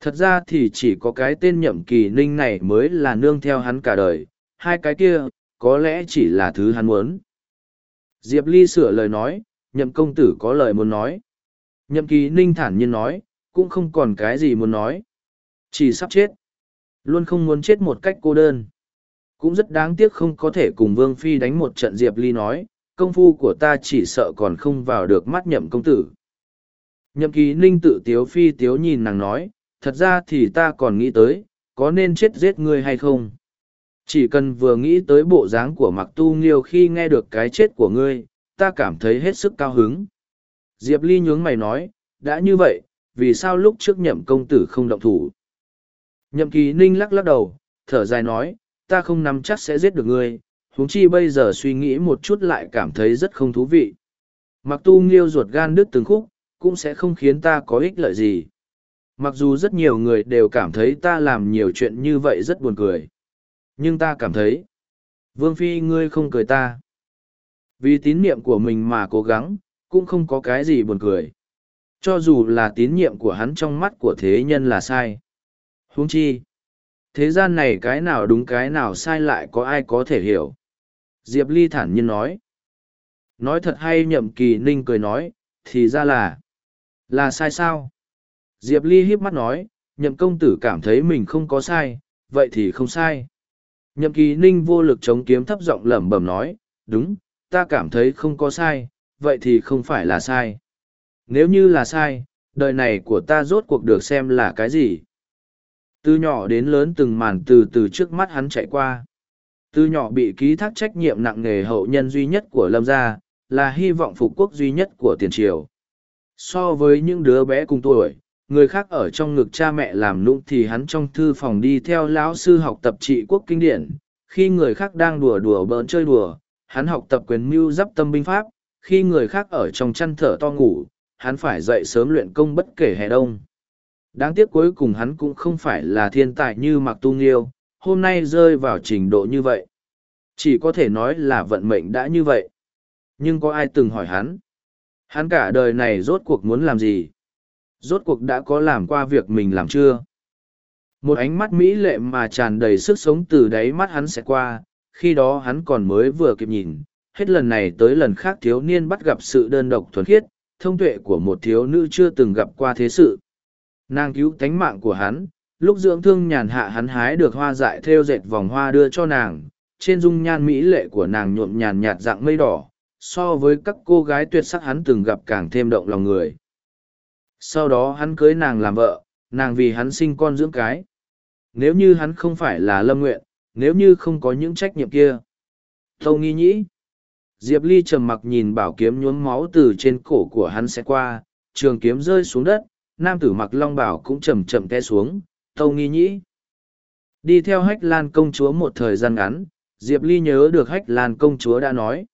Speaker 1: Thật ra thì chỉ có cái tên nhậm kỳ ninh này mới là nương theo hắn cả đời, hai cái kia, có lẽ chỉ là thứ hắn muốn. Diệp Ly sửa lời nói, nhậm công tử có lời muốn nói. Nhậm kỳ ninh thản nhiên nói, cũng không còn cái gì muốn nói. Chỉ sắp chết. Luôn không muốn chết một cách cô đơn. Cũng rất đáng tiếc không có thể cùng Vương Phi đánh một trận Diệp Ly nói, công phu của ta chỉ sợ còn không vào được mắt nhậm công tử. Nhậm kỳ ninh tự tiếu phi tiếu nhìn nàng nói, thật ra thì ta còn nghĩ tới, có nên chết giết ngươi hay không? Chỉ cần vừa nghĩ tới bộ dáng của mặc tu nghiêu khi nghe được cái chết của ngươi, ta cảm thấy hết sức cao hứng. Diệp Ly nhướng mày nói, đã như vậy, vì sao lúc trước nhậm công tử không động thủ? Nhậm kỳ ninh lắc lắc đầu, thở dài nói, ta không nắm chắc sẽ giết được ngươi, huống chi bây giờ suy nghĩ một chút lại cảm thấy rất không thú vị. Mặc tu nghiêu ruột gan đứt từng khúc, cũng sẽ không khiến ta có ích lợi gì. Mặc dù rất nhiều người đều cảm thấy ta làm nhiều chuyện như vậy rất buồn cười. Nhưng ta cảm thấy, Vương Phi ngươi không cười ta. Vì tín niệm của mình mà cố gắng, cũng không có cái gì buồn cười. Cho dù là tín nhiệm của hắn trong mắt của thế nhân là sai. huống chi, thế gian này cái nào đúng cái nào sai lại có ai có thể hiểu. Diệp Ly thản nhiên nói. Nói thật hay nhậm kỳ ninh cười nói, thì ra là là sai sao? Diệp Ly híp mắt nói, nhậm công tử cảm thấy mình không có sai, vậy thì không sai. Nhậm kỳ ninh vô lực chống kiếm thấp giọng lẩm bẩm nói, đúng, ta cảm thấy không có sai, vậy thì không phải là sai. Nếu như là sai, đời này của ta rốt cuộc được xem là cái gì? Từ nhỏ đến lớn từng màn từ từ trước mắt hắn chạy qua. Từ nhỏ bị ký thác trách nhiệm nặng nề hậu nhân duy nhất của Lâm gia, là hy vọng phục quốc duy nhất của tiền triều. So với những đứa bé cùng tuổi, người khác ở trong ngực cha mẹ làm nũng thì hắn trong thư phòng đi theo lão sư học tập trị quốc kinh điển. Khi người khác đang đùa đùa bỡn chơi đùa, hắn học tập quyền mưu giáp tâm binh pháp. Khi người khác ở trong chăn thở to ngủ, hắn phải dậy sớm luyện công bất kể hè đông. Đáng tiếc cuối cùng hắn cũng không phải là thiên tài như Mạc Tu Nghiêu, hôm nay rơi vào trình độ như vậy. Chỉ có thể nói là vận mệnh đã như vậy. Nhưng có ai từng hỏi hắn? Hắn cả đời này rốt cuộc muốn làm gì? Rốt cuộc đã có làm qua việc mình làm chưa? Một ánh mắt mỹ lệ mà tràn đầy sức sống từ đáy mắt hắn sẽ qua, khi đó hắn còn mới vừa kịp nhìn, hết lần này tới lần khác thiếu niên bắt gặp sự đơn độc thuần khiết, thông tuệ của một thiếu nữ chưa từng gặp qua thế sự. Nàng cứu tánh mạng của hắn, lúc dưỡng thương nhàn hạ hắn hái được hoa dại theo dệt vòng hoa đưa cho nàng, trên dung nhan mỹ lệ của nàng nhuộm nhàn nhạt dạng mây đỏ, so với các cô gái tuyệt sắc hắn từng gặp càng thêm động lòng người. Sau đó hắn cưới nàng làm vợ, nàng vì hắn sinh con dưỡng cái. Nếu như hắn không phải là lâm nguyện, nếu như không có những trách nhiệm kia. Tâu nghi nhĩ. Diệp Ly trầm mặc nhìn bảo kiếm nhuốm máu từ trên cổ của hắn sẽ qua, trường kiếm rơi xuống đất, nam tử mặc long bảo cũng chầm chậm té xuống, tâu nghi nhĩ. Đi theo hách lan công chúa một thời gian ngắn, Diệp Ly nhớ được hách lan công chúa đã nói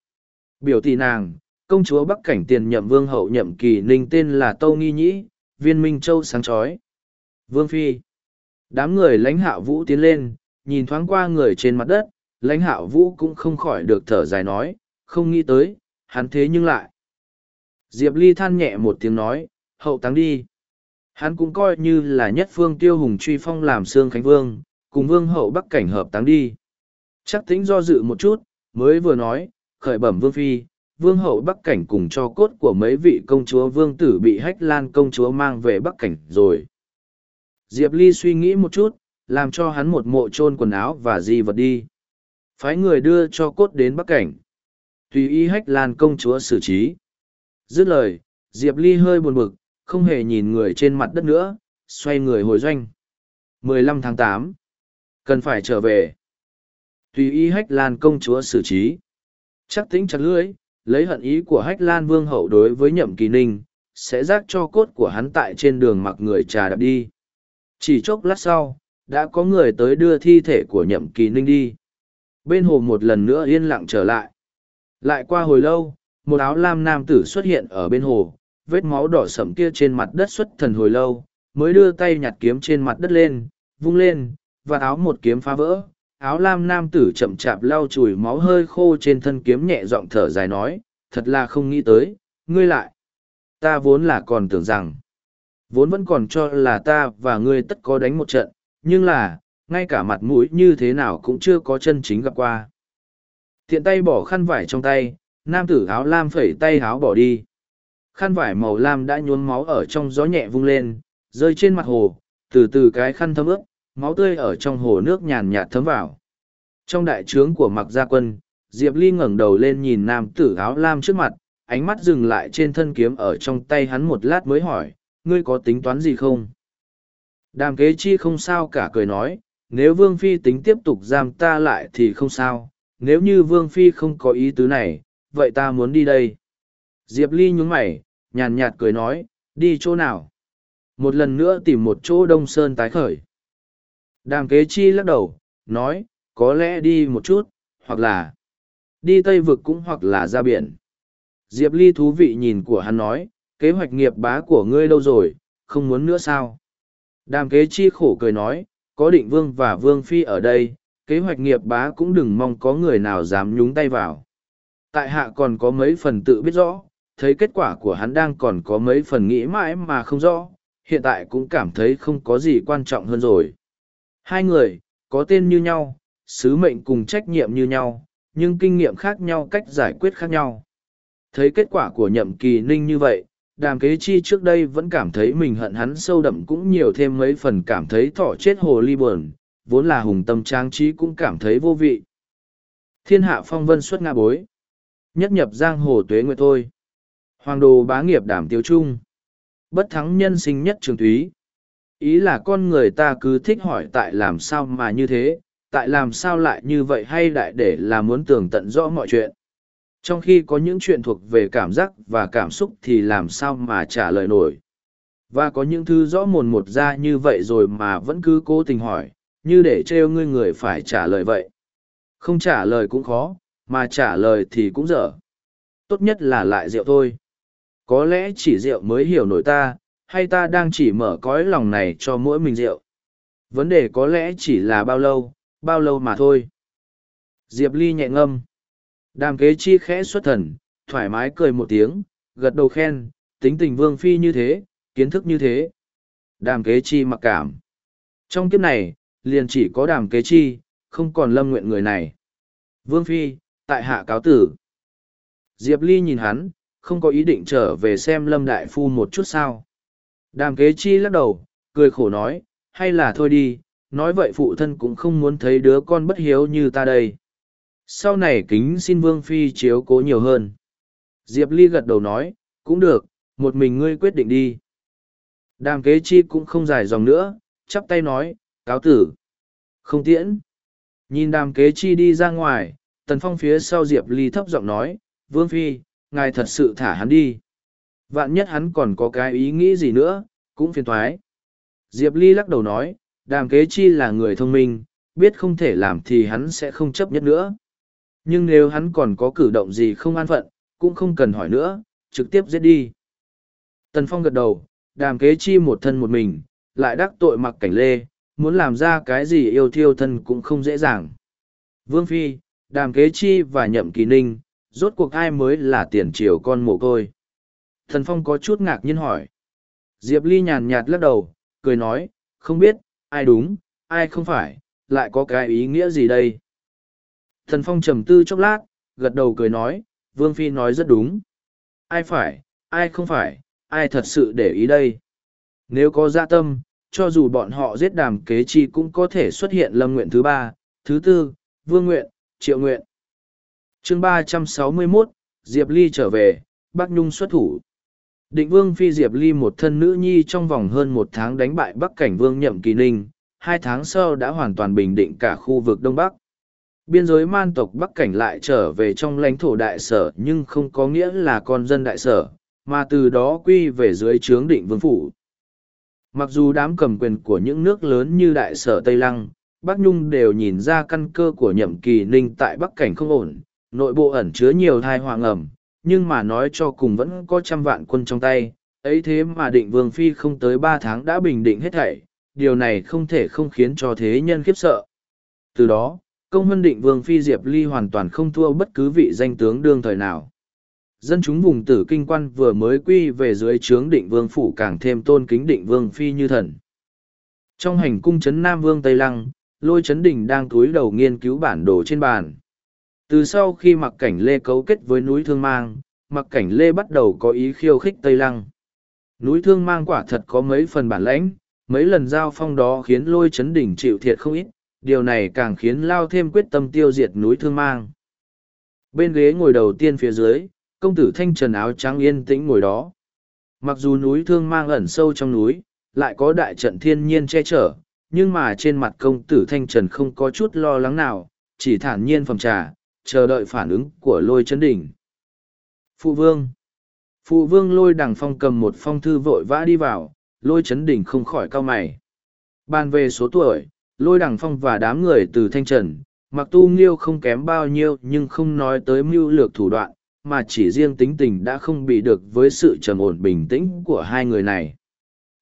Speaker 1: biểu tỷ nàng, công chúa Bắc Cảnh tiền nhậm vương hậu nhậm kỳ ninh tên là Tâu Nghi Nhĩ, viên minh châu sáng chói Vương Phi. Đám người lãnh hạ vũ tiến lên, nhìn thoáng qua người trên mặt đất, lãnh hạ vũ cũng không khỏi được thở dài nói, không nghĩ tới, hắn thế nhưng lại. Diệp Ly than nhẹ một tiếng nói, hậu táng đi. Hắn cũng coi như là nhất phương tiêu hùng truy phong làm xương khánh vương, cùng vương hậu bắc cảnh hợp táng đi. Chắc tính do dự một chút, mới vừa nói, khởi bẩm vương phi vương hậu bắc cảnh cùng cho cốt của mấy vị công chúa vương tử bị hách lan công chúa mang về bắc cảnh rồi diệp ly suy nghĩ một chút làm cho hắn một mộ chôn quần áo và di vật đi phái người đưa cho cốt đến bắc cảnh tùy y hách lan công chúa xử trí dứt lời diệp ly hơi buồn bực không hề nhìn người trên mặt đất nữa xoay người hồi doanh 15 tháng 8. cần phải trở về tùy y hách lan công chúa xử trí Chắc tính chặt lưỡi, lấy hận ý của Hách Lan Vương hậu đối với Nhậm Kỳ Ninh, sẽ rác cho cốt của hắn tại trên đường mặc người trà đạp đi. Chỉ chốc lát sau, đã có người tới đưa thi thể của Nhậm Kỳ Ninh đi. Bên hồ một lần nữa yên lặng trở lại. Lại qua hồi lâu, một áo lam nam tử xuất hiện ở bên hồ, vết máu đỏ sẫm kia trên mặt đất xuất thần hồi lâu, mới đưa tay nhặt kiếm trên mặt đất lên, vung lên, và áo một kiếm phá vỡ, áo lam nam tử chậm chạp lau chùi máu hơi khô trên thân kiếm nhẹ giọng thở dài nói thật là không nghĩ tới ngươi lại ta vốn là còn tưởng rằng vốn vẫn còn cho là ta và ngươi tất có đánh một trận nhưng là ngay cả mặt mũi như thế nào cũng chưa có chân chính gặp qua Thiện tay bỏ khăn vải trong tay nam tử áo lam phẩy tay áo bỏ đi khăn vải màu lam đã nhốn máu ở trong gió nhẹ vung lên rơi trên mặt hồ từ từ cái khăn thấm ướp máu tươi ở trong hồ nước nhàn nhạt thấm vào. Trong đại trướng của mặc gia quân, Diệp Ly ngẩng đầu lên nhìn nam tử áo lam trước mặt, ánh mắt dừng lại trên thân kiếm ở trong tay hắn một lát mới hỏi, ngươi có tính toán gì không? Đàm kế chi không sao cả cười nói, nếu Vương Phi tính tiếp tục giam ta lại thì không sao, nếu như Vương Phi không có ý tứ này, vậy ta muốn đi đây. Diệp Ly nhún mày, nhàn nhạt cười nói, đi chỗ nào? Một lần nữa tìm một chỗ đông sơn tái khởi. Đàm kế chi lắc đầu, nói, có lẽ đi một chút, hoặc là đi Tây Vực cũng hoặc là ra biển. Diệp Ly thú vị nhìn của hắn nói, kế hoạch nghiệp bá của ngươi đâu rồi, không muốn nữa sao? Đàm kế chi khổ cười nói, có định vương và vương phi ở đây, kế hoạch nghiệp bá cũng đừng mong có người nào dám nhúng tay vào. Tại hạ còn có mấy phần tự biết rõ, thấy kết quả của hắn đang còn có mấy phần nghĩ mãi mà không rõ, hiện tại cũng cảm thấy không có gì quan trọng hơn rồi. Hai người, có tên như nhau, sứ mệnh cùng trách nhiệm như nhau, nhưng kinh nghiệm khác nhau cách giải quyết khác nhau. Thấy kết quả của nhậm kỳ ninh như vậy, đàm kế chi trước đây vẫn cảm thấy mình hận hắn sâu đậm cũng nhiều thêm mấy phần cảm thấy thỏ chết hồ ly buồn, vốn là hùng tâm trang trí cũng cảm thấy vô vị. Thiên hạ phong vân xuất ngã bối. Nhất nhập giang hồ tuế nguyệt thôi. Hoàng đồ bá nghiệp đảm tiêu trung. Bất thắng nhân sinh nhất trường túy ý là con người ta cứ thích hỏi tại làm sao mà như thế tại làm sao lại như vậy hay đại để là muốn tường tận rõ mọi chuyện trong khi có những chuyện thuộc về cảm giác và cảm xúc thì làm sao mà trả lời nổi và có những thứ rõ mồn một ra như vậy rồi mà vẫn cứ cố tình hỏi như để trêu ngươi người phải trả lời vậy không trả lời cũng khó mà trả lời thì cũng dở tốt nhất là lại rượu thôi có lẽ chỉ rượu mới hiểu nổi ta hay ta đang chỉ mở cõi lòng này cho mỗi mình rượu? Vấn đề có lẽ chỉ là bao lâu, bao lâu mà thôi. Diệp Ly nhẹ ngâm. Đàm kế chi khẽ xuất thần, thoải mái cười một tiếng, gật đầu khen, tính tình vương phi như thế, kiến thức như thế. Đàm kế chi mặc cảm. Trong kiếp này, liền chỉ có đàm kế chi, không còn lâm nguyện người này. Vương phi, tại hạ cáo tử. Diệp Ly nhìn hắn, không có ý định trở về xem lâm đại phu một chút sao. Đàm kế chi lắc đầu, cười khổ nói, hay là thôi đi, nói vậy phụ thân cũng không muốn thấy đứa con bất hiếu như ta đây. Sau này kính xin Vương Phi chiếu cố nhiều hơn. Diệp Ly gật đầu nói, cũng được, một mình ngươi quyết định đi. Đàm kế chi cũng không dài dòng nữa, chắp tay nói, cáo tử. Không tiễn. Nhìn đàm kế chi đi ra ngoài, tần phong phía sau Diệp Ly thấp giọng nói, Vương Phi, ngài thật sự thả hắn đi vạn nhất hắn còn có cái ý nghĩ gì nữa, cũng phiền thoái. Diệp Ly lắc đầu nói, đàm kế chi là người thông minh, biết không thể làm thì hắn sẽ không chấp nhất nữa. Nhưng nếu hắn còn có cử động gì không an phận, cũng không cần hỏi nữa, trực tiếp giết đi. Tần Phong gật đầu, đàm kế chi một thân một mình, lại đắc tội mặc cảnh lê, muốn làm ra cái gì yêu thiêu thân cũng không dễ dàng. Vương Phi, đàm kế chi và nhậm kỳ ninh, rốt cuộc ai mới là tiền triều con mồ côi. Thần Phong có chút ngạc nhiên hỏi. Diệp Ly nhàn nhạt lắc đầu, cười nói, không biết, ai đúng, ai không phải, lại có cái ý nghĩa gì đây? Thần Phong trầm tư chốc lát, gật đầu cười nói, Vương Phi nói rất đúng. Ai phải, ai không phải, ai thật sự để ý đây? Nếu có dạ tâm, cho dù bọn họ giết đàm kế chi cũng có thể xuất hiện lâm nguyện thứ ba, thứ tư, vương nguyện, triệu nguyện. chương ba trăm sáu mươi 361, Diệp Ly trở về, Bắc Nhung xuất thủ. Định vương phi Diệp Ly một thân nữ nhi trong vòng hơn một tháng đánh bại Bắc Cảnh vương nhậm kỳ ninh, hai tháng sau đã hoàn toàn bình định cả khu vực Đông Bắc. Biên giới man tộc Bắc Cảnh lại trở về trong lãnh thổ đại sở nhưng không có nghĩa là con dân đại sở, mà từ đó quy về dưới trướng định vương phủ. Mặc dù đám cầm quyền của những nước lớn như đại sở Tây Lăng, Bắc Nhung đều nhìn ra căn cơ của nhậm kỳ ninh tại Bắc Cảnh không ổn, nội bộ ẩn chứa nhiều thai hoàng ẩm, nhưng mà nói cho cùng vẫn có trăm vạn quân trong tay, ấy thế mà định vương phi không tới ba tháng đã bình định hết thảy, điều này không thể không khiến cho thế nhân khiếp sợ. Từ đó, công huân định vương phi Diệp Ly hoàn toàn không thua bất cứ vị danh tướng đương thời nào. Dân chúng vùng tử kinh quan vừa mới quy về dưới trướng định vương phủ càng thêm tôn kính định vương phi như thần. Trong hành cung trấn Nam Vương Tây Lăng, lôi trấn đỉnh đang túi đầu nghiên cứu bản đồ trên bàn từ sau khi mặc cảnh lê cấu kết với núi thương mang mặc cảnh lê bắt đầu có ý khiêu khích tây lăng núi thương mang quả thật có mấy phần bản lãnh mấy lần giao phong đó khiến lôi chấn đỉnh chịu thiệt không ít điều này càng khiến lao thêm quyết tâm tiêu diệt núi thương mang bên ghế ngồi đầu tiên phía dưới công tử thanh trần áo trắng yên tĩnh ngồi đó mặc dù núi thương mang ẩn sâu trong núi lại có đại trận thiên nhiên che chở nhưng mà trên mặt công tử thanh trần không có chút lo lắng nào chỉ thản nhiên phòng trà chờ đợi phản ứng của lôi chấn đỉnh. Phụ vương Phụ vương lôi đằng phong cầm một phong thư vội vã đi vào, lôi chấn đỉnh không khỏi cao mày. Bàn về số tuổi, lôi đằng phong và đám người từ thanh trần, mặc tu nghiêu không kém bao nhiêu nhưng không nói tới mưu lược thủ đoạn, mà chỉ riêng tính tình đã không bị được với sự trầm ổn bình tĩnh của hai người này.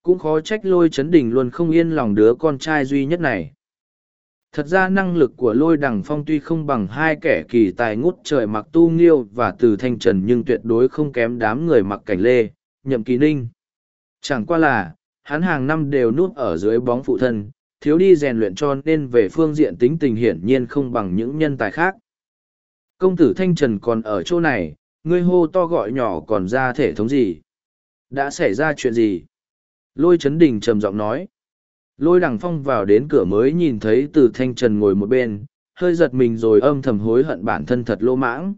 Speaker 1: Cũng khó trách lôi chấn đỉnh luôn không yên lòng đứa con trai duy nhất này. Thật ra năng lực của lôi đằng phong tuy không bằng hai kẻ kỳ tài ngút trời mặc tu nghiêu và từ thanh trần nhưng tuyệt đối không kém đám người mặc cảnh lê, nhậm kỳ ninh. Chẳng qua là, hắn hàng năm đều nuốt ở dưới bóng phụ thân, thiếu đi rèn luyện cho nên về phương diện tính tình hiển nhiên không bằng những nhân tài khác. Công tử Thanh Trần còn ở chỗ này, ngươi hô to gọi nhỏ còn ra thể thống gì? Đã xảy ra chuyện gì? Lôi Trấn Đình trầm giọng nói, Lôi đằng phong vào đến cửa mới nhìn thấy từ thanh trần ngồi một bên, hơi giật mình rồi âm thầm hối hận bản thân thật lô mãng.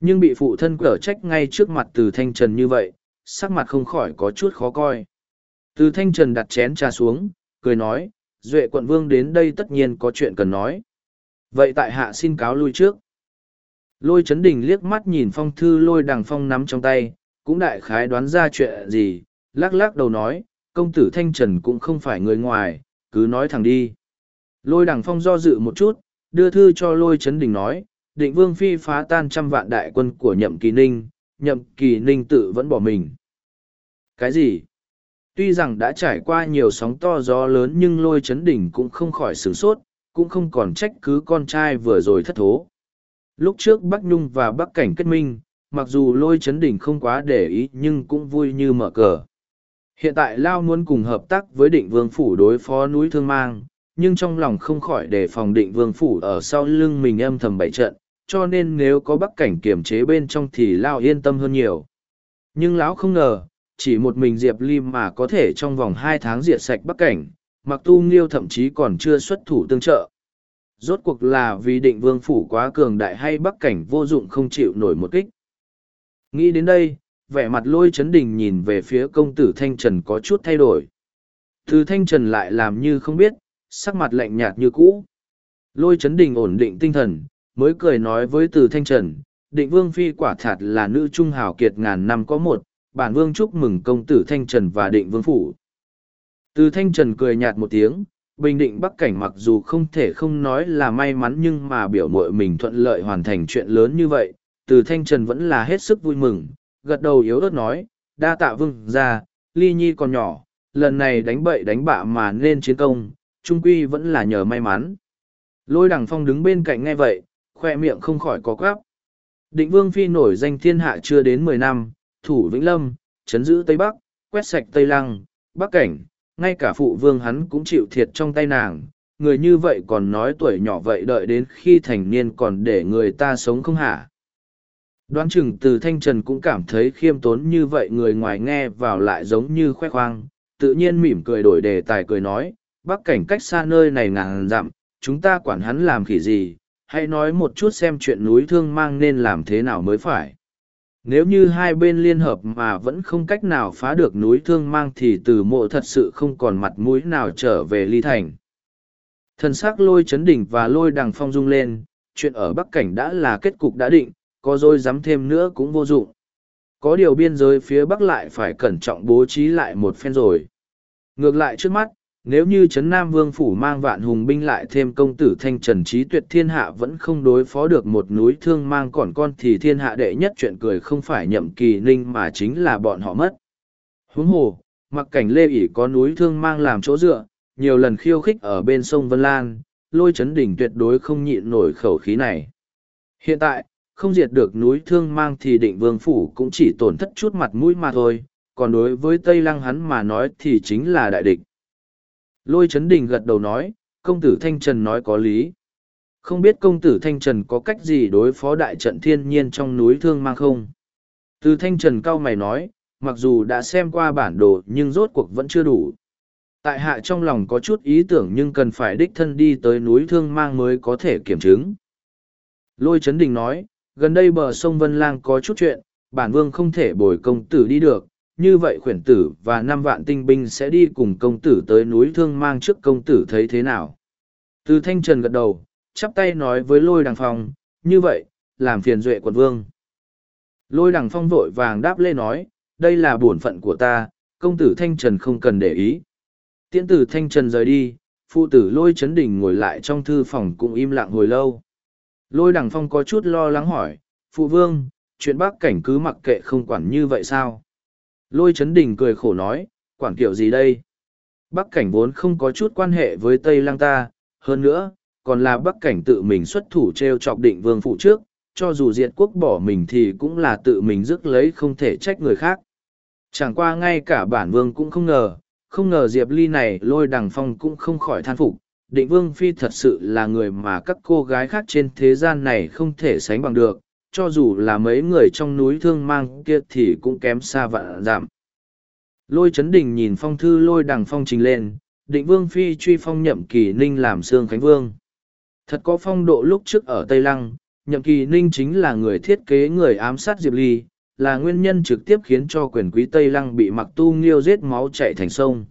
Speaker 1: Nhưng bị phụ thân cở trách ngay trước mặt từ thanh trần như vậy, sắc mặt không khỏi có chút khó coi. Từ thanh trần đặt chén trà xuống, cười nói, Duệ quận vương đến đây tất nhiên có chuyện cần nói. Vậy tại hạ xin cáo lui trước. Lôi Trấn đình liếc mắt nhìn phong thư lôi đằng phong nắm trong tay, cũng đại khái đoán ra chuyện gì, lắc lắc đầu nói, công tử Thanh Trần cũng không phải người ngoài, cứ nói thẳng đi. Lôi đằng phong do dự một chút, đưa thư cho lôi Trấn đình nói, định vương phi phá tan trăm vạn đại quân của nhậm kỳ ninh, nhậm kỳ ninh tự vẫn bỏ mình. Cái gì? Tuy rằng đã trải qua nhiều sóng to gió lớn nhưng lôi Trấn Đình cũng không khỏi sửng sốt, cũng không còn trách cứ con trai vừa rồi thất thố. Lúc trước Bắc Nhung và Bắc Cảnh kết minh, mặc dù lôi Trấn Đình không quá để ý nhưng cũng vui như mở cờ. Hiện tại Lao muốn cùng hợp tác với định vương phủ đối phó núi Thương Mang, nhưng trong lòng không khỏi đề phòng định vương phủ ở sau lưng mình âm thầm bảy trận, cho nên nếu có bắc cảnh kiểm chế bên trong thì Lao yên tâm hơn nhiều. Nhưng lão không ngờ, chỉ một mình Diệp Ly mà có thể trong vòng hai tháng diệt sạch bắc cảnh, mặc tu nghiêu thậm chí còn chưa xuất thủ tương trợ. Rốt cuộc là vì định vương phủ quá cường đại hay bắc cảnh vô dụng không chịu nổi một kích. Nghĩ đến đây, vẻ mặt lôi chấn đình nhìn về phía công tử thanh trần có chút thay đổi thứ thanh trần lại làm như không biết sắc mặt lạnh nhạt như cũ lôi chấn đình ổn định tinh thần mới cười nói với từ thanh trần định vương phi quả thật là nữ trung hào kiệt ngàn năm có một bản vương chúc mừng công tử thanh trần và định vương phủ từ thanh trần cười nhạt một tiếng bình định bắc cảnh mặc dù không thể không nói là may mắn nhưng mà biểu mội mình thuận lợi hoàn thành chuyện lớn như vậy từ thanh trần vẫn là hết sức vui mừng gật đầu yếu ớt nói, đa tạ vương ra, ly nhi còn nhỏ, lần này đánh bậy đánh bạ mà nên chiến công, trung quy vẫn là nhờ may mắn. Lôi đằng phong đứng bên cạnh nghe vậy, khoe miệng không khỏi có quáp. Định vương phi nổi danh thiên hạ chưa đến mười năm, thủ Vĩnh Lâm, chấn giữ Tây Bắc, quét sạch Tây Lăng, Bắc Cảnh, ngay cả phụ vương hắn cũng chịu thiệt trong tay nàng. Người như vậy còn nói tuổi nhỏ vậy đợi đến khi thành niên còn để người ta sống không hả? đoán chừng từ thanh trần cũng cảm thấy khiêm tốn như vậy người ngoài nghe vào lại giống như khoe khoang tự nhiên mỉm cười đổi đề tài cười nói bắc cảnh cách xa nơi này ngàn dặm chúng ta quản hắn làm khỉ gì hãy nói một chút xem chuyện núi thương mang nên làm thế nào mới phải nếu như hai bên liên hợp mà vẫn không cách nào phá được núi thương mang thì từ mộ thật sự không còn mặt mũi nào trở về ly thành thần s lôi chấn đỉnh và lôi đằng phong rung lên chuyện ở bắc cảnh đã là kết cục đã định có dôi dám thêm nữa cũng vô dụng. Có điều biên giới phía Bắc lại phải cẩn trọng bố trí lại một phen rồi. Ngược lại trước mắt, nếu như Trấn Nam Vương Phủ mang vạn hùng binh lại thêm công tử thanh trần trí tuyệt thiên hạ vẫn không đối phó được một núi thương mang còn con thì thiên hạ đệ nhất chuyện cười không phải nhậm kỳ ninh mà chính là bọn họ mất. Huống hồ, mặc cảnh lê ỉ có núi thương mang làm chỗ dựa, nhiều lần khiêu khích ở bên sông Vân Lan, lôi chấn đỉnh tuyệt đối không nhịn nổi khẩu khí này. Hiện tại, không diệt được núi thương mang thì định vương phủ cũng chỉ tổn thất chút mặt mũi mà thôi, còn đối với Tây Lăng hắn mà nói thì chính là đại địch. Lôi Trấn Đình gật đầu nói, công tử Thanh Trần nói có lý. Không biết công tử Thanh Trần có cách gì đối phó đại trận thiên nhiên trong núi thương mang không? Từ Thanh Trần cao mày nói, mặc dù đã xem qua bản đồ nhưng rốt cuộc vẫn chưa đủ. Tại hạ trong lòng có chút ý tưởng nhưng cần phải đích thân đi tới núi thương mang mới có thể kiểm chứng. Lôi Trấn Đình nói, gần đây bờ sông Vân Lang có chút chuyện, bản vương không thể bồi công tử đi được, như vậy khuyển tử và năm vạn tinh binh sẽ đi cùng công tử tới núi thương mang trước công tử thấy thế nào. Từ thanh trần gật đầu, chắp tay nói với lôi đằng phong, như vậy, làm phiền duệ quận vương. Lôi đằng phong vội vàng đáp lê nói, đây là bổn phận của ta, công tử thanh trần không cần để ý. Tiễn tử thanh trần rời đi, phụ tử lôi chấn đình ngồi lại trong thư phòng cũng im lặng hồi lâu. Lôi đằng phong có chút lo lắng hỏi, phụ vương, chuyện bác cảnh cứ mặc kệ không quản như vậy sao? Lôi chấn đình cười khổ nói, quản kiểu gì đây? Bắc cảnh vốn không có chút quan hệ với Tây Lang ta, hơn nữa, còn là bắc cảnh tự mình xuất thủ treo chọc định vương phụ trước, cho dù diệt quốc bỏ mình thì cũng là tự mình dứt lấy không thể trách người khác. Chẳng qua ngay cả bản vương cũng không ngờ, không ngờ Diệp Ly này lôi đằng phong cũng không khỏi than phục, định vương phi thật sự là người mà các cô gái khác trên thế gian này không thể sánh bằng được cho dù là mấy người trong núi thương mang kia thì cũng kém xa vạn giảm lôi trấn đình nhìn phong thư lôi đằng phong trình lên định vương phi truy phong nhậm kỳ ninh làm sương khánh vương thật có phong độ lúc trước ở tây lăng nhậm kỳ ninh chính là người thiết kế người ám sát diệp ly là nguyên nhân trực tiếp khiến cho quyền quý tây lăng bị mặc tu nghiêu giết máu chạy thành sông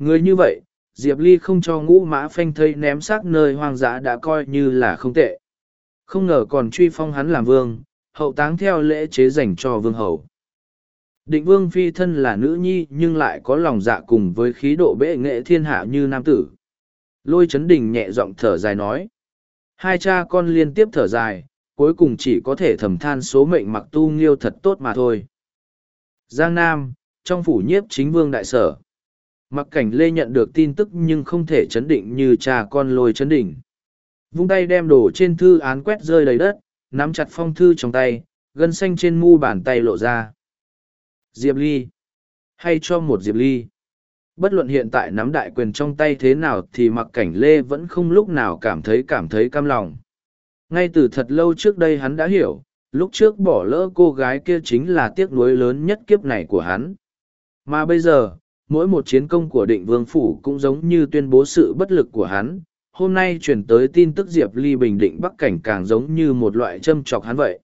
Speaker 1: người như vậy diệp ly không cho ngũ mã phanh thây ném xác nơi hoang dã đã coi như là không tệ không ngờ còn truy phong hắn làm vương hậu táng theo lễ chế dành cho vương hầu định vương phi thân là nữ nhi nhưng lại có lòng dạ cùng với khí độ bệ nghệ thiên hạ như nam tử lôi Trấn đình nhẹ giọng thở dài nói hai cha con liên tiếp thở dài cuối cùng chỉ có thể thầm than số mệnh mặc tu nghiêu thật tốt mà thôi giang nam trong phủ nhiếp chính vương đại sở Mặc cảnh lê nhận được tin tức nhưng không thể chấn định như cha con lôi chấn đỉnh. Vung tay đem đổ trên thư án quét rơi đầy đất, nắm chặt phong thư trong tay, gân xanh trên mu bàn tay lộ ra. Diệp Ly. Hay cho một Diệp Ly. Bất luận hiện tại nắm đại quyền trong tay thế nào thì mặc cảnh lê vẫn không lúc nào cảm thấy cảm thấy cam lòng. Ngay từ thật lâu trước đây hắn đã hiểu, lúc trước bỏ lỡ cô gái kia chính là tiếc nuối lớn nhất kiếp này của hắn. Mà bây giờ, mỗi một chiến công của định vương phủ cũng giống như tuyên bố sự bất lực của hắn hôm nay truyền tới tin tức diệp ly bình định bắc cảnh càng giống như một loại châm chọc hắn vậy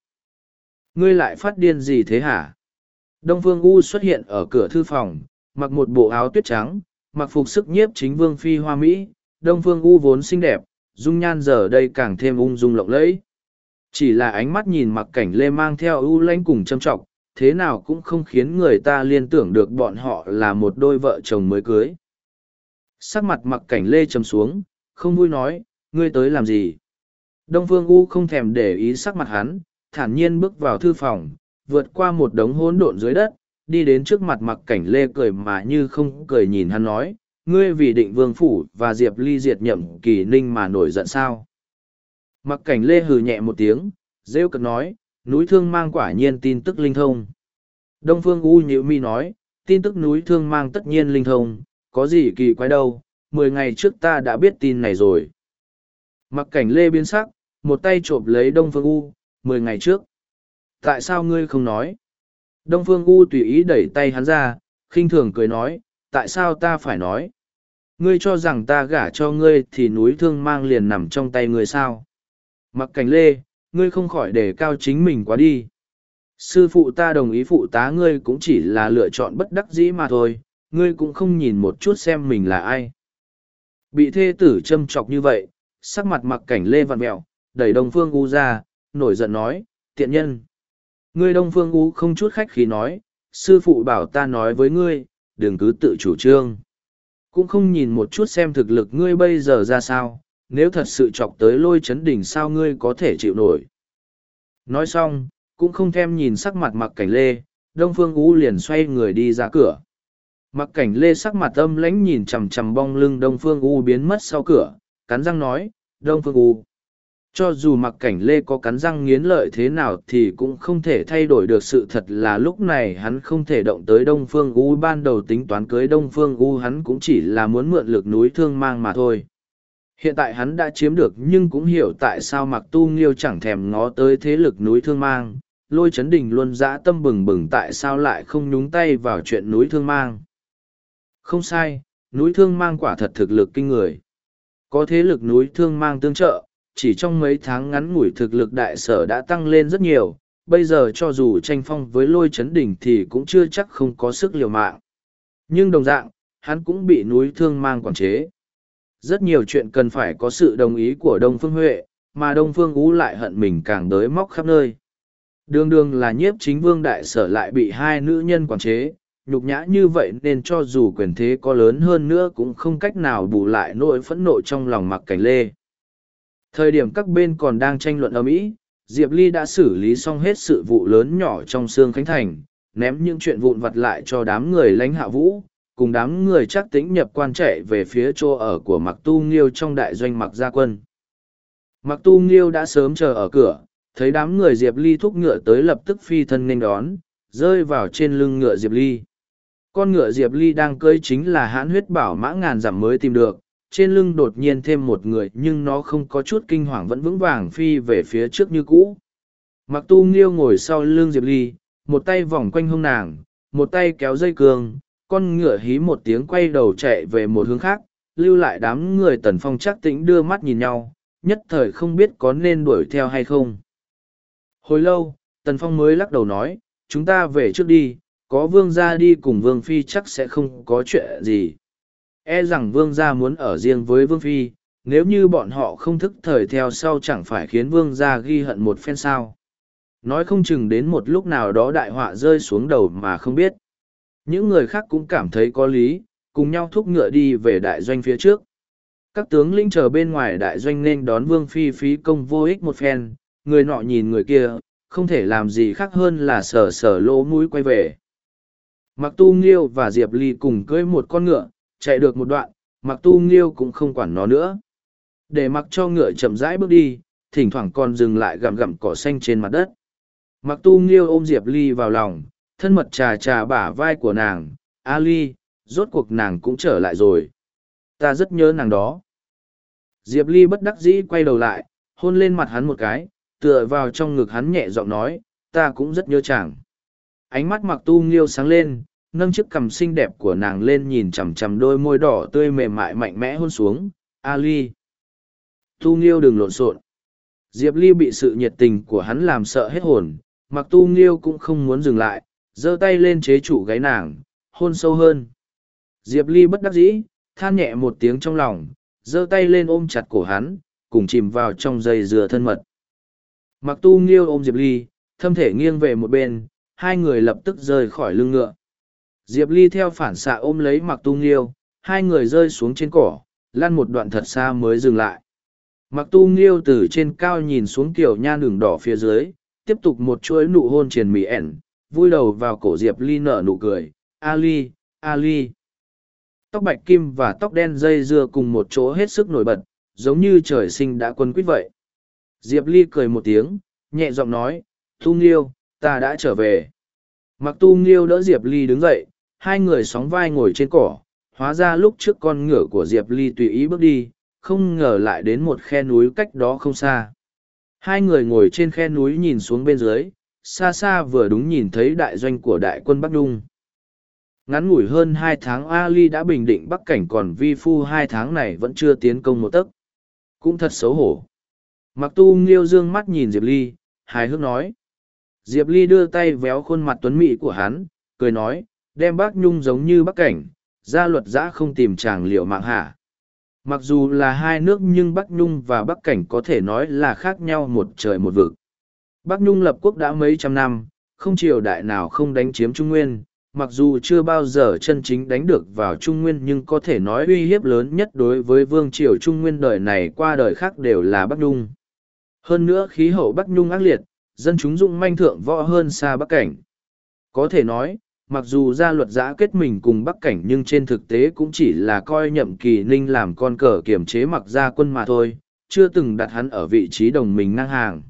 Speaker 1: ngươi lại phát điên gì thế hả đông vương u xuất hiện ở cửa thư phòng mặc một bộ áo tuyết trắng mặc phục sức nhiếp chính vương phi hoa mỹ đông Vương u vốn xinh đẹp dung nhan giờ đây càng thêm ung dung lộng lẫy chỉ là ánh mắt nhìn mặc cảnh lê mang theo ưu lãnh cùng châm t r ọ c thế nào cũng không khiến người ta liên tưởng được bọn họ là một đôi vợ chồng mới cưới. Sắc mặt mặc cảnh lê trầm xuống, không vui nói, ngươi tới làm gì? Đông Phương U không thèm để ý sắc mặt hắn, thản nhiên bước vào thư phòng, vượt qua một đống hỗn độn dưới đất, đi đến trước mặt mặc cảnh lê cười mà như không cười nhìn hắn nói, ngươi vì định vương phủ và diệp ly diệt nhậm kỳ ninh mà nổi giận sao. Mặc cảnh lê hừ nhẹ một tiếng, rêu cực nói, núi thương mang quả nhiên tin tức linh thông đông phương u nhữ mi nói tin tức núi thương mang tất nhiên linh thông có gì kỳ quái đâu mười ngày trước ta đã biết tin này rồi mặc cảnh lê biến sắc một tay chộp lấy đông phương u mười ngày trước tại sao ngươi không nói đông phương u tùy ý đẩy tay hắn ra khinh thường cười nói tại sao ta phải nói ngươi cho rằng ta gả cho ngươi thì núi thương mang liền nằm trong tay ngươi sao mặc cảnh lê ngươi không khỏi đề cao chính mình quá đi. Sư phụ ta đồng ý phụ tá ngươi cũng chỉ là lựa chọn bất đắc dĩ mà thôi, ngươi cũng không nhìn một chút xem mình là ai. Bị thê tử châm chọc như vậy, sắc mặt mặc cảnh lê vặn mẹo, đẩy Đông Phương U ra, nổi giận nói, tiện nhân. Ngươi Đông Phương U không chút khách khí nói, sư phụ bảo ta nói với ngươi, đừng cứ tự chủ trương. Cũng không nhìn một chút xem thực lực ngươi bây giờ ra sao, nếu thật sự chọc tới lôi chấn đỉnh sao ngươi có thể chịu nổi. Nói xong, cũng không thèm nhìn sắc mặt mặc cảnh lê, Đông Phương Ú liền xoay người đi ra cửa. Mặc cảnh lê sắc mặt âm lãnh nhìn chằm chằm bong lưng Đông Phương U biến mất sau cửa, cắn răng nói, Đông Phương U. Cho dù mặc cảnh lê có cắn răng nghiến lợi thế nào thì cũng không thể thay đổi được sự thật là lúc này hắn không thể động tới Đông Phương U ban đầu tính toán cưới Đông Phương U hắn cũng chỉ là muốn mượn lực núi thương mang mà thôi. Hiện tại hắn đã chiếm được nhưng cũng hiểu tại sao mặc tu nghiêu chẳng thèm ngó tới thế lực núi thương mang, lôi chấn đình luôn dã tâm bừng bừng tại sao lại không nhúng tay vào chuyện núi thương mang. Không sai, núi thương mang quả thật thực lực kinh người. Có thế lực núi thương mang tương trợ, chỉ trong mấy tháng ngắn ngủi thực lực đại sở đã tăng lên rất nhiều, bây giờ cho dù tranh phong với lôi chấn đỉnh thì cũng chưa chắc không có sức liều mạng. Nhưng đồng dạng, hắn cũng bị núi thương mang quản chế rất nhiều chuyện cần phải có sự đồng ý của đông phương huệ mà đông phương ú lại hận mình càng đới móc khắp nơi đương đương là nhiếp chính vương đại sở lại bị hai nữ nhân quản chế nhục nhã như vậy nên cho dù quyền thế có lớn hơn nữa cũng không cách nào bù lại nỗi phẫn nộ trong lòng mặc cảnh lê thời điểm các bên còn đang tranh luận ở mỹ diệp ly đã xử lý xong hết sự vụ lớn nhỏ trong sương khánh thành ném những chuyện vụn vặt lại cho đám người lãnh hạ vũ cùng đám người chắc tĩnh nhập quan chạy về phía chỗ ở của mặc tu nghiêu trong đại doanh mặc gia quân mặc tu nghiêu đã sớm chờ ở cửa thấy đám người diệp ly thúc ngựa tới lập tức phi thân nên đón rơi vào trên lưng ngựa diệp ly con ngựa diệp ly đang cưỡi chính là hãn huyết bảo mã ngàn dặm mới tìm được trên lưng đột nhiên thêm một người nhưng nó không có chút kinh hoàng vẫn vững vàng phi về phía trước như cũ mặc tu nghiêu ngồi sau lưng diệp ly một tay vòng quanh hông nàng một tay kéo dây cường con ngựa hí một tiếng quay đầu chạy về một hướng khác, lưu lại đám người tần phong chắc tĩnh đưa mắt nhìn nhau, nhất thời không biết có nên đuổi theo hay không. Hồi lâu, tần phong mới lắc đầu nói, chúng ta về trước đi, có vương gia đi cùng vương phi chắc sẽ không có chuyện gì. E rằng vương gia muốn ở riêng với vương phi, nếu như bọn họ không thức thời theo sau chẳng phải khiến vương gia ghi hận một phen sao. Nói không chừng đến một lúc nào đó đại họa rơi xuống đầu mà không biết. Những người khác cũng cảm thấy có lý, cùng nhau thúc ngựa đi về đại doanh phía trước. Các tướng lĩnh chờ bên ngoài đại doanh nên đón Vương Phi phí công vô ích một phen, người nọ nhìn người kia, không thể làm gì khác hơn là sờ sờ lỗ mũi quay về. Mặc tu nghiêu và Diệp Ly cùng cưỡi một con ngựa, chạy được một đoạn, mặc tu nghiêu cũng không quản nó nữa. Để mặc cho ngựa chậm rãi bước đi, thỉnh thoảng còn dừng lại gặm gặm cỏ xanh trên mặt đất. Mặc tu nghiêu ôm Diệp Ly vào lòng, thân mật trà trà bả vai của nàng, Ali, rốt cuộc nàng cũng trở lại rồi. Ta rất nhớ nàng đó. Diệp Ly bất đắc dĩ quay đầu lại, hôn lên mặt hắn một cái, tựa vào trong ngực hắn nhẹ giọng nói, ta cũng rất nhớ chàng. Ánh mắt mặc tu nghiêu sáng lên, nâng chiếc cằm xinh đẹp của nàng lên nhìn chằm chằm đôi môi đỏ tươi mềm mại mạnh mẽ hôn xuống, Ali. Tu nghiêu đừng lộn xộn. Diệp Ly bị sự nhiệt tình của hắn làm sợ hết hồn, mặc tu nghiêu cũng không muốn dừng lại, giơ tay lên chế trụ gáy nàng, hôn sâu hơn. Diệp Ly bất đắc dĩ, than nhẹ một tiếng trong lòng, giơ tay lên ôm chặt cổ hắn, cùng chìm vào trong dây dừa thân mật. Mặc tu nghiêu ôm Diệp Ly, thâm thể nghiêng về một bên, hai người lập tức rời khỏi lưng ngựa. Diệp Ly theo phản xạ ôm lấy mặc tu nghiêu, hai người rơi xuống trên cỏ, lăn một đoạn thật xa mới dừng lại. Mặc tu nghiêu từ trên cao nhìn xuống kiểu nha đường đỏ phía dưới, tiếp tục một chuỗi nụ hôn triền mì ẻn, vui đầu vào cổ diệp ly nở nụ cười a ly a ly tóc bạch kim và tóc đen dây dưa cùng một chỗ hết sức nổi bật giống như trời sinh đã quân quýt vậy diệp ly cười một tiếng nhẹ giọng nói tu nghiêu ta đã trở về mặc tu nghiêu đỡ diệp ly đứng dậy hai người sóng vai ngồi trên cỏ hóa ra lúc trước con ngựa của diệp ly tùy ý bước đi không ngờ lại đến một khe núi cách đó không xa hai người ngồi trên khe núi nhìn xuống bên dưới xa xa vừa đúng nhìn thấy đại doanh của đại quân Bắc Nhung. Ngắn ngủi hơn hai tháng Ali đã bình định Bắc Cảnh còn Vi Phu hai tháng này vẫn chưa tiến công một tấc. Cũng thật xấu hổ. Mặc tu nghiêu dương mắt nhìn Diệp Ly, hài hước nói. Diệp Ly đưa tay véo khuôn mặt tuấn mỹ của hắn, cười nói, đem bác nhung giống như bắc cảnh, gia luật giã không tìm chàng liệu mạng hạ. Mặc dù là hai nước nhưng Bắc Nhung và Bắc Cảnh có thể nói là khác nhau một trời một vực. Bắc Nhung lập quốc đã mấy trăm năm, không triều đại nào không đánh chiếm Trung Nguyên, mặc dù chưa bao giờ chân chính đánh được vào Trung Nguyên nhưng có thể nói uy hiếp lớn nhất đối với vương triều Trung Nguyên đời này qua đời khác đều là Bắc Nhung. Hơn nữa khí hậu Bắc Nhung ác liệt, dân chúng dụng manh thượng võ hơn xa Bắc Cảnh. Có thể nói, mặc dù gia luật giã kết mình cùng Bắc Cảnh nhưng trên thực tế cũng chỉ là coi nhậm kỳ ninh làm con cờ kiểm chế mặc gia quân mà thôi, chưa từng đặt hắn ở vị trí đồng mình ngang hàng.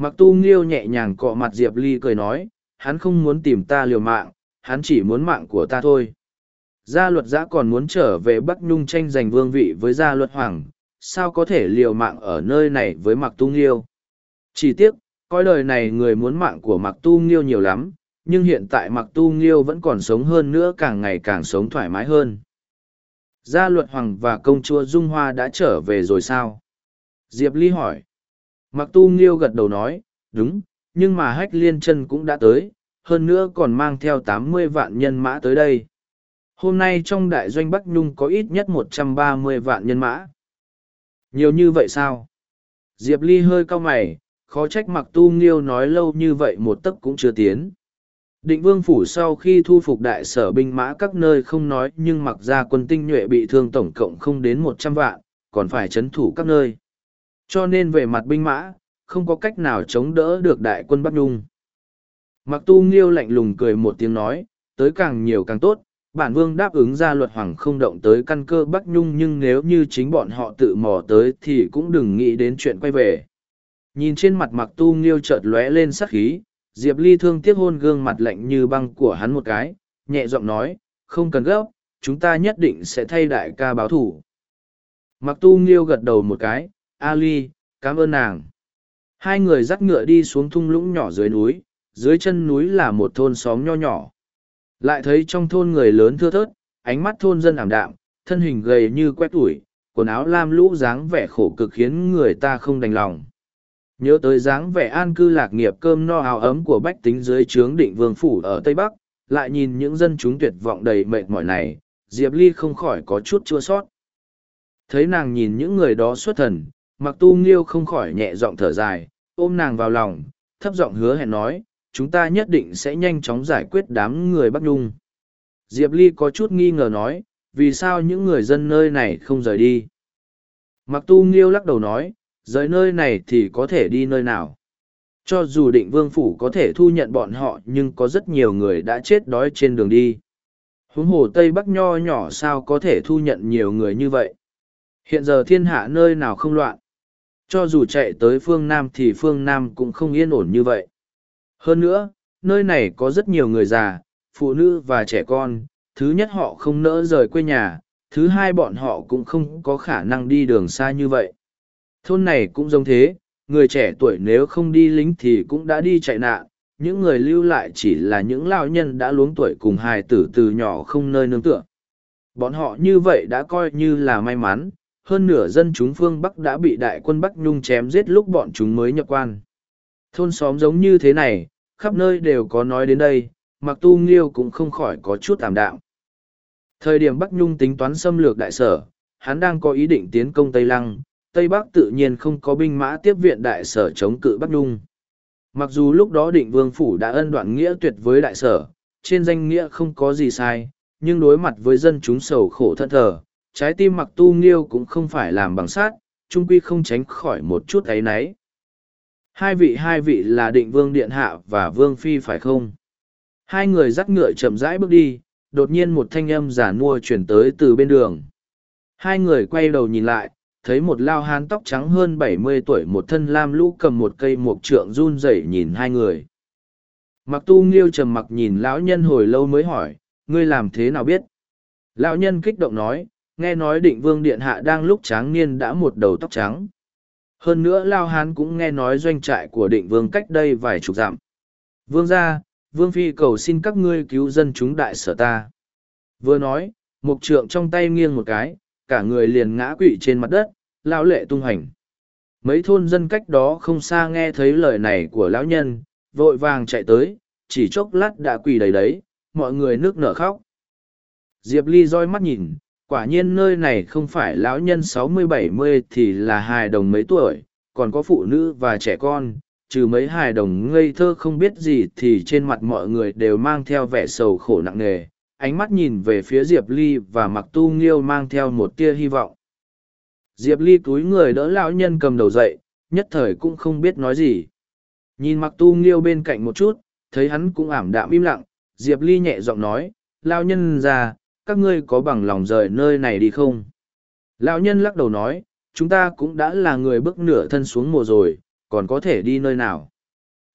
Speaker 1: Mặc tu nghiêu nhẹ nhàng cọ mặt Diệp Ly cười nói, hắn không muốn tìm ta liều mạng, hắn chỉ muốn mạng của ta thôi. Gia luật giã còn muốn trở về Bắc Nhung tranh giành vương vị với gia luật hoàng, sao có thể liều mạng ở nơi này với mặc tu nghiêu. Chỉ tiếc, coi đời này người muốn mạng của mặc tu nghiêu nhiều lắm, nhưng hiện tại mặc tu nghiêu vẫn còn sống hơn nữa càng ngày càng sống thoải mái hơn. Gia luật hoàng và công chúa Dung Hoa đã trở về rồi sao? Diệp Ly hỏi. Mặc tu nghiêu gật đầu nói, đúng, nhưng mà hách liên chân cũng đã tới, hơn nữa còn mang theo tám mươi vạn nhân mã tới đây. Hôm nay trong đại doanh Bắc Nhung có ít nhất một trăm ba mươi vạn nhân mã. Nhiều như vậy sao? Diệp Ly hơi cau mày, khó trách mặc tu nghiêu nói lâu như vậy một tấc cũng chưa tiến. Định vương phủ sau khi thu phục đại sở binh mã các nơi không nói nhưng mặc ra quân tinh nhuệ bị thương tổng cộng không đến một trăm vạn, còn phải chấn thủ các nơi. Cho nên về mặt binh mã, không có cách nào chống đỡ được đại quân Bắc Nhung. Mặc tu nghiêu lạnh lùng cười một tiếng nói, tới càng nhiều càng tốt, bản vương đáp ứng ra luật hoàng không động tới căn cơ Bắc Nhung nhưng nếu như chính bọn họ tự mò tới thì cũng đừng nghĩ đến chuyện quay về. Nhìn trên mặt mặc tu nghiêu chợt lóe lên sắc khí, Diệp Ly thương tiếc hôn gương mặt lạnh như băng của hắn một cái, nhẹ giọng nói, không cần gấp, chúng ta nhất định sẽ thay đại ca báo thủ. Mặc tu nghiêu gật đầu một cái, ali cảm ơn nàng hai người dắt ngựa đi xuống thung lũng nhỏ dưới núi dưới chân núi là một thôn xóm nho nhỏ lại thấy trong thôn người lớn thưa thớt ánh mắt thôn dân ảm đạm thân hình gầy như quét tủi quần áo lam lũ dáng vẻ khổ cực khiến người ta không đành lòng nhớ tới dáng vẻ an cư lạc nghiệp cơm no hào ấm của bách tính dưới trướng định vương phủ ở tây bắc lại nhìn những dân chúng tuyệt vọng đầy mệt mỏi này diệp ly không khỏi có chút chua sót thấy nàng nhìn những người đó xuất thần mặc tu nghiêu không khỏi nhẹ giọng thở dài ôm nàng vào lòng thấp giọng hứa hẹn nói chúng ta nhất định sẽ nhanh chóng giải quyết đám người bắc nhung diệp ly có chút nghi ngờ nói vì sao những người dân nơi này không rời đi mặc tu nghiêu lắc đầu nói rời nơi này thì có thể đi nơi nào cho dù định vương phủ có thể thu nhận bọn họ nhưng có rất nhiều người đã chết đói trên đường đi huống hồ tây bắc nho nhỏ sao có thể thu nhận nhiều người như vậy hiện giờ thiên hạ nơi nào không loạn cho dù chạy tới phương Nam thì phương Nam cũng không yên ổn như vậy. Hơn nữa, nơi này có rất nhiều người già, phụ nữ và trẻ con, thứ nhất họ không nỡ rời quê nhà, thứ hai bọn họ cũng không có khả năng đi đường xa như vậy. Thôn này cũng giống thế, người trẻ tuổi nếu không đi lính thì cũng đã đi chạy nạn, những người lưu lại chỉ là những lao nhân đã luống tuổi cùng hài tử từ nhỏ không nơi nương tựa. Bọn họ như vậy đã coi như là may mắn, hơn nửa dân chúng phương Bắc đã bị đại quân Bắc Nhung chém giết lúc bọn chúng mới nhập quan. Thôn xóm giống như thế này, khắp nơi đều có nói đến đây, mặc tu nghiêu cũng không khỏi có chút tạm đạo. Thời điểm Bắc Nhung tính toán xâm lược đại sở, hắn đang có ý định tiến công Tây Lăng, Tây Bắc tự nhiên không có binh mã tiếp viện đại sở chống cự Bắc Nhung. Mặc dù lúc đó định vương phủ đã ân đoạn nghĩa tuyệt với đại sở, trên danh nghĩa không có gì sai, nhưng đối mặt với dân chúng sầu khổ thân thờ, trái tim mặc tu nghiêu cũng không phải làm bằng sát, trung quy không tránh khỏi một chút ấy náy. Hai vị hai vị là định vương điện hạ và vương phi phải không? Hai người dắt ngựa chậm rãi bước đi, đột nhiên một thanh âm giả mua chuyển tới từ bên đường. Hai người quay đầu nhìn lại, thấy một lao hán tóc trắng hơn bảy mươi tuổi một thân lam lũ cầm một cây mộc trượng run rẩy nhìn hai người. Mặc tu nghiêu trầm mặc nhìn lão nhân hồi lâu mới hỏi, ngươi làm thế nào biết? Lão nhân kích động nói, nghe nói định vương điện hạ đang lúc tráng niên đã một đầu tóc trắng. Hơn nữa Lao Hán cũng nghe nói doanh trại của định vương cách đây vài chục dặm. Vương gia vương phi cầu xin các ngươi cứu dân chúng đại sở ta. Vừa nói, mục trượng trong tay nghiêng một cái, cả người liền ngã quỵ trên mặt đất, lao lệ tung hành. Mấy thôn dân cách đó không xa nghe thấy lời này của lão nhân, vội vàng chạy tới, chỉ chốc lát đã quỳ đầy đấy, mọi người nước nở khóc. Diệp Ly roi mắt nhìn, quả nhiên nơi này không phải lão nhân sáu mươi bảy mươi thì là hài đồng mấy tuổi còn có phụ nữ và trẻ con trừ mấy hài đồng ngây thơ không biết gì thì trên mặt mọi người đều mang theo vẻ sầu khổ nặng nề ánh mắt nhìn về phía diệp ly và mặc tu nghiêu mang theo một tia hy vọng diệp ly túi người đỡ lão nhân cầm đầu dậy nhất thời cũng không biết nói gì nhìn mặc tu nghiêu bên cạnh một chút thấy hắn cũng ảm đạm im lặng diệp ly nhẹ giọng nói lao nhân già các ngươi có bằng lòng rời nơi này đi không? Lão nhân lắc đầu nói, chúng ta cũng đã là người bước nửa thân xuống mùa rồi, còn có thể đi nơi nào?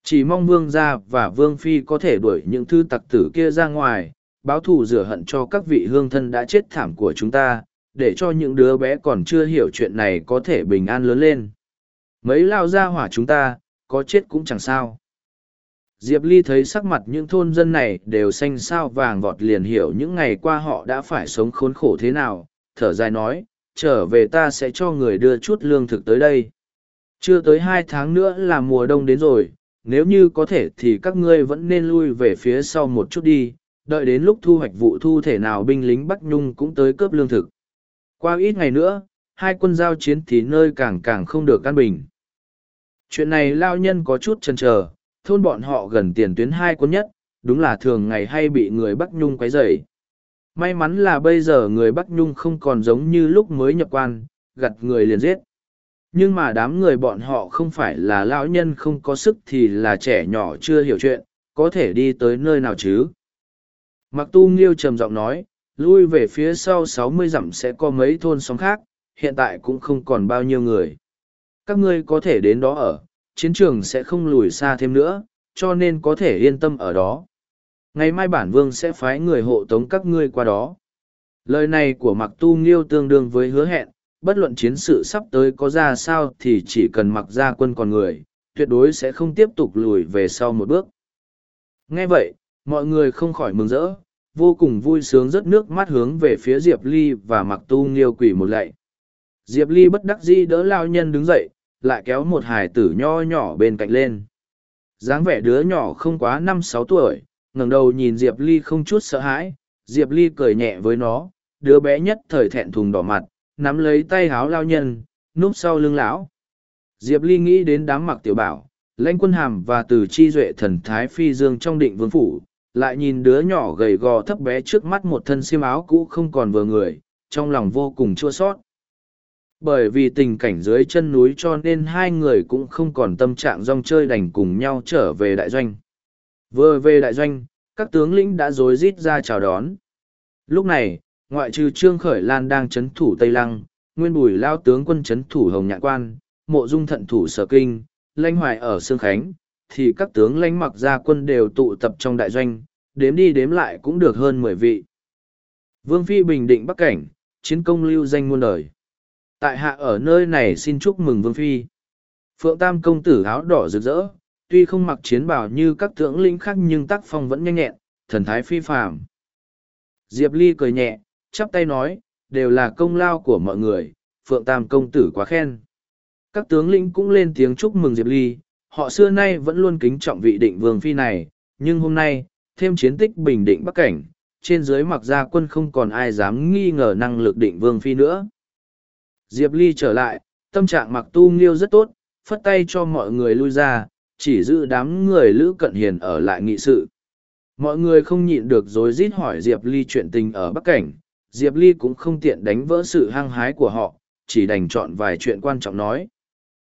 Speaker 1: Chỉ mong vương gia và vương phi có thể đuổi những thư tặc tử kia ra ngoài, báo thù rửa hận cho các vị hương thân đã chết thảm của chúng ta, để cho những đứa bé còn chưa hiểu chuyện này có thể bình an lớn lên. Mấy lao gia hỏa chúng ta, có chết cũng chẳng sao. Diệp Ly thấy sắc mặt những thôn dân này đều xanh sao vàng vọt liền hiểu những ngày qua họ đã phải sống khốn khổ thế nào, thở dài nói, trở về ta sẽ cho người đưa chút lương thực tới đây. Chưa tới hai tháng nữa là mùa đông đến rồi, nếu như có thể thì các ngươi vẫn nên lui về phía sau một chút đi, đợi đến lúc thu hoạch vụ thu thể nào binh lính Bắc Nhung cũng tới cướp lương thực. Qua ít ngày nữa, hai quân giao chiến thì nơi càng càng không được căn bình. Chuyện này lao nhân có chút chần chờ thôn bọn họ gần tiền tuyến hai quân nhất, đúng là thường ngày hay bị người Bắc Nhung quấy rầy. May mắn là bây giờ người Bắc Nhung không còn giống như lúc mới nhập quan, gặt người liền giết. Nhưng mà đám người bọn họ không phải là lão nhân không có sức thì là trẻ nhỏ chưa hiểu chuyện, có thể đi tới nơi nào chứ. Mặc tu nghiêu trầm giọng nói, lui về phía sau sáu mươi dặm sẽ có mấy thôn xóm khác, hiện tại cũng không còn bao nhiêu người. Các ngươi có thể đến đó ở, chiến trường sẽ không lùi xa thêm nữa, cho nên có thể yên tâm ở đó. Ngày mai bản vương sẽ phái người hộ tống các ngươi qua đó. Lời này của Mặc Tu Nghiêu tương đương với hứa hẹn, bất luận chiến sự sắp tới có ra sao thì chỉ cần mặc ra quân còn người, tuyệt đối sẽ không tiếp tục lùi về sau một bước. Nghe vậy, mọi người không khỏi mừng rỡ, vô cùng vui sướng rớt nước mắt hướng về phía Diệp Ly và mặc tu nghiêu quỷ một lạy. Diệp Ly bất đắc dĩ đỡ lao nhân đứng dậy, lại kéo một hài tử nho nhỏ bên cạnh lên. dáng vẻ đứa nhỏ không quá năm sáu tuổi, ngẩng đầu nhìn Diệp Ly không chút sợ hãi, Diệp Ly cười nhẹ với nó, đứa bé nhất thời thẹn thùng đỏ mặt, nắm lấy tay háo lao nhân, núp sau lưng lão. Diệp Ly nghĩ đến đám mặc tiểu bảo, lãnh quân hàm và từ chi duệ thần thái phi dương trong định vương phủ, lại nhìn đứa nhỏ gầy gò thấp bé trước mắt một thân xiêm áo cũ không còn vừa người, trong lòng vô cùng chua sót bởi vì tình cảnh dưới chân núi cho nên hai người cũng không còn tâm trạng rong chơi đành cùng nhau trở về đại doanh vừa về đại doanh các tướng lĩnh đã rối rít ra chào đón lúc này ngoại trừ trương khởi lan đang c h ấ n thủ tây lăng nguyên bùi lao tướng quân c h ấ n thủ hồng nhạn quan mộ dung thận thủ sở kinh lanh hoài ở sương khánh thì các tướng lãnh mặc ra quân đều tụ tập trong đại doanh đếm đi đếm lại cũng được hơn mười vị vương phi bình định bắc cảnh chiến công lưu danh muôn đời tại hạ ở nơi này xin chúc mừng vương phi phượng tam công tử áo đỏ rực rỡ tuy không mặc chiến bào như các tướng lĩnh khác nhưng tác phong vẫn nhanh nhẹn thần thái phi phàm diệp ly cười nhẹ chắp tay nói đều là công lao của mọi người phượng tam công tử quá khen các tướng lĩnh cũng lên tiếng chúc mừng diệp ly họ xưa nay vẫn luôn kính trọng vị định vương phi này nhưng hôm nay thêm chiến tích bình định bắc cảnh trên dưới mặc gia quân không còn ai dám nghi ngờ năng lực định vương phi nữa Diệp Ly trở lại, tâm trạng mặc tu nghiêu rất tốt, phất tay cho mọi người lui ra, chỉ giữ đám người Lữ Cận Hiền ở lại nghị sự. Mọi người không nhịn được rồi rít hỏi Diệp Ly chuyện tình ở Bắc Cảnh, Diệp Ly cũng không tiện đánh vỡ sự hăng hái của họ, chỉ đành chọn vài chuyện quan trọng nói.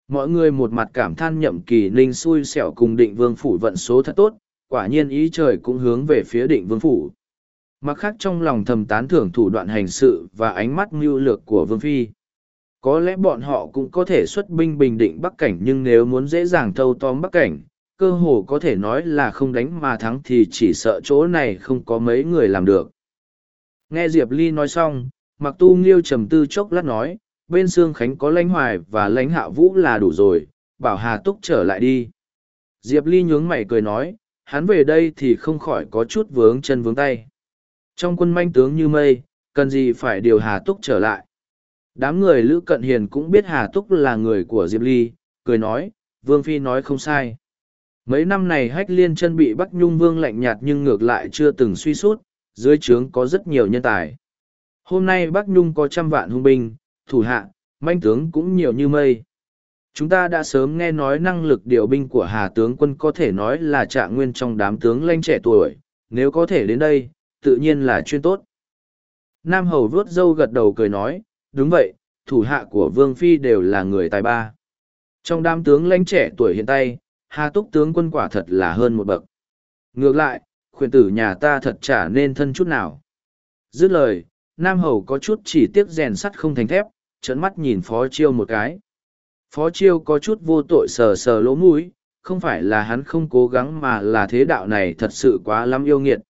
Speaker 1: Mọi người một mặt cảm than nhậm kỳ ninh xui xẻo cùng định vương phủ vận số thật tốt, quả nhiên ý trời cũng hướng về phía định vương phủ. Mặt khác trong lòng thầm tán thưởng thủ đoạn hành sự và ánh mắt mưu lược của vương phi có lẽ bọn họ cũng có thể xuất binh bình định bắc cảnh nhưng nếu muốn dễ dàng thâu tóm bắc cảnh cơ hồ có thể nói là không đánh mà thắng thì chỉ sợ chỗ này không có mấy người làm được nghe diệp ly nói xong mặc tu nghiêu trầm tư chốc lát nói bên sương khánh có lãnh hoài và lãnh hạ vũ là đủ rồi bảo hà túc trở lại đi diệp ly nhướng mày cười nói hắn về đây thì không khỏi có chút vướng chân vướng tay trong quân manh tướng như mây cần gì phải điều hà túc trở lại Đám người Lữ Cận Hiền cũng biết Hà Túc là người của Diệp Ly, cười nói, Vương Phi nói không sai. Mấy năm này hách liên chân bị Bắc Nhung Vương lạnh nhạt nhưng ngược lại chưa từng suy sút, dưới trướng có rất nhiều nhân tài. Hôm nay Bắc Nhung có trăm vạn hung binh, thủ hạ, manh tướng cũng nhiều như mây. Chúng ta đã sớm nghe nói năng lực điều binh của Hà tướng quân có thể nói là trạng nguyên trong đám tướng lanh trẻ tuổi, nếu có thể đến đây, tự nhiên là chuyên tốt. Nam Hầu vuốt râu gật đầu cười nói, đúng vậy, thủ hạ của Vương Phi đều là người tài ba. Trong đám tướng lãnh trẻ tuổi hiện tại, Hà Túc tướng quân quả thật là hơn một bậc. Ngược lại, khuyển tử nhà ta thật chả nên thân chút nào. Dứt lời, Nam Hầu có chút chỉ tiếc rèn sắt không thành thép, trấn mắt nhìn Phó Chiêu một cái. Phó Chiêu có chút vô tội sờ sờ lỗ mũi, không phải là hắn không cố gắng mà là thế đạo này thật sự quá lắm yêu nghiệt.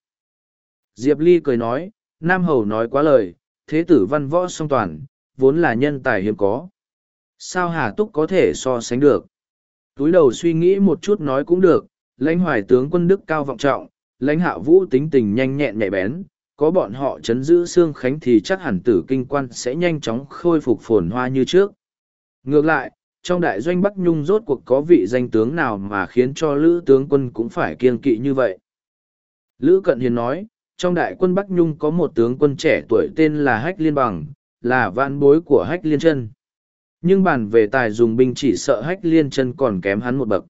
Speaker 1: Diệp Ly cười nói, Nam Hầu nói quá lời, thế tử văn võ song toàn, vốn là nhân tài hiếm có. Sao Hà Túc có thể so sánh được? Túi đầu suy nghĩ một chút nói cũng được, lãnh hoài tướng quân đức cao vọng trọng, lãnh hạ vũ tính tình nhanh nhẹn nhạy bén, có bọn họ chấn giữ xương khánh thì chắc hẳn tử kinh quan sẽ nhanh chóng khôi phục phồn hoa như trước. Ngược lại, trong đại doanh Bắc Nhung rốt cuộc có vị danh tướng nào mà khiến cho Lữ tướng quân cũng phải kiên kỵ như vậy. Lữ Cận Hiền nói, trong đại quân Bắc Nhung có một tướng quân trẻ tuổi tên là Hách Liên Bằng, là vạn bối của hách liên chân nhưng bản về tài dùng binh chỉ sợ hách liên chân còn kém hắn một bậc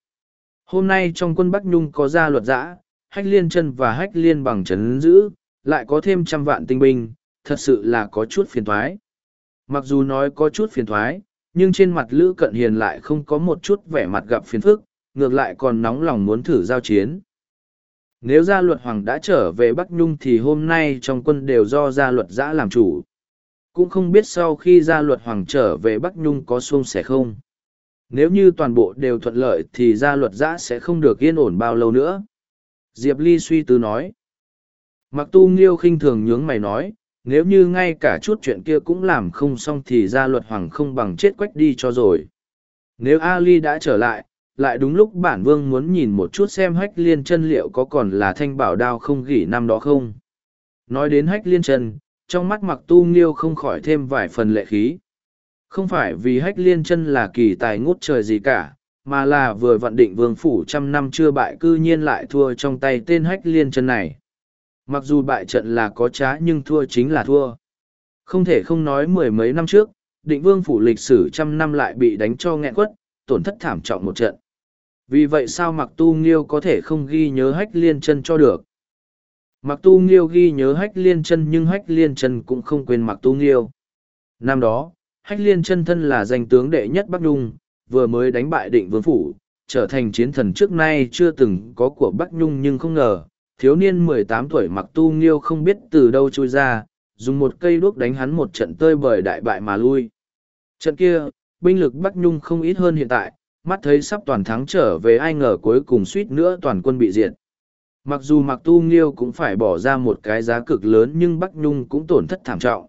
Speaker 1: hôm nay trong quân bắc nhung có gia luật giã hách liên chân và hách liên bằng trấn giữ lại có thêm trăm vạn tinh binh thật sự là có chút phiền thoái mặc dù nói có chút phiền thoái nhưng trên mặt lữ cận hiền lại không có một chút vẻ mặt gặp phiền phức ngược lại còn nóng lòng muốn thử giao chiến nếu gia luật hoàng đã trở về bắc nhung thì hôm nay trong quân đều do gia luật giã làm chủ cũng không biết sau khi ra luật hoàng trở về Bắc Nhung có xuông sẻ không. Nếu như toàn bộ đều thuận lợi thì gia luật giã sẽ không được yên ổn bao lâu nữa. Diệp Ly suy tư nói. Mặc tu nghiêu khinh thường nhướng mày nói, nếu như ngay cả chút chuyện kia cũng làm không xong thì gia luật hoàng không bằng chết quách đi cho rồi. Nếu Ali đã trở lại, lại đúng lúc bản vương muốn nhìn một chút xem hách liên chân liệu có còn là thanh bảo đao không gỉ năm đó không. Nói đến hách liên chân, trong mắt mặc tu nghiêu không khỏi thêm vài phần lệ khí. Không phải vì hách liên chân là kỳ tài ngút trời gì cả, mà là vừa vận định vương phủ trăm năm chưa bại cư nhiên lại thua trong tay tên hách liên chân này. Mặc dù bại trận là có trá nhưng thua chính là thua. Không thể không nói mười mấy năm trước, định vương phủ lịch sử trăm năm lại bị đánh cho nghẹn quất, tổn thất thảm trọng một trận. Vì vậy sao mặc tu nghiêu có thể không ghi nhớ hách liên chân cho được. Mặc tu nghiêu ghi nhớ hách liên chân nhưng hách liên chân cũng không quên mặc tu nghiêu. Năm đó, hách liên chân thân là danh tướng đệ nhất Bắc Nhung, vừa mới đánh bại định vương phủ, trở thành chiến thần trước nay chưa từng có của Bắc Nhung nhưng không ngờ, thiếu niên mười tám tuổi mặc tu nghiêu không biết từ đâu trôi ra, dùng một cây đuốc đánh hắn một trận tơi bời đại bại mà lui. Trận kia, binh lực Bắc Nhung không ít hơn hiện tại, mắt thấy sắp toàn thắng trở về ai ngờ cuối cùng suýt nữa toàn quân bị diệt mặc dù mặc tu nghiêu cũng phải bỏ ra một cái giá cực lớn nhưng bắc nhung cũng tổn thất thảm trọng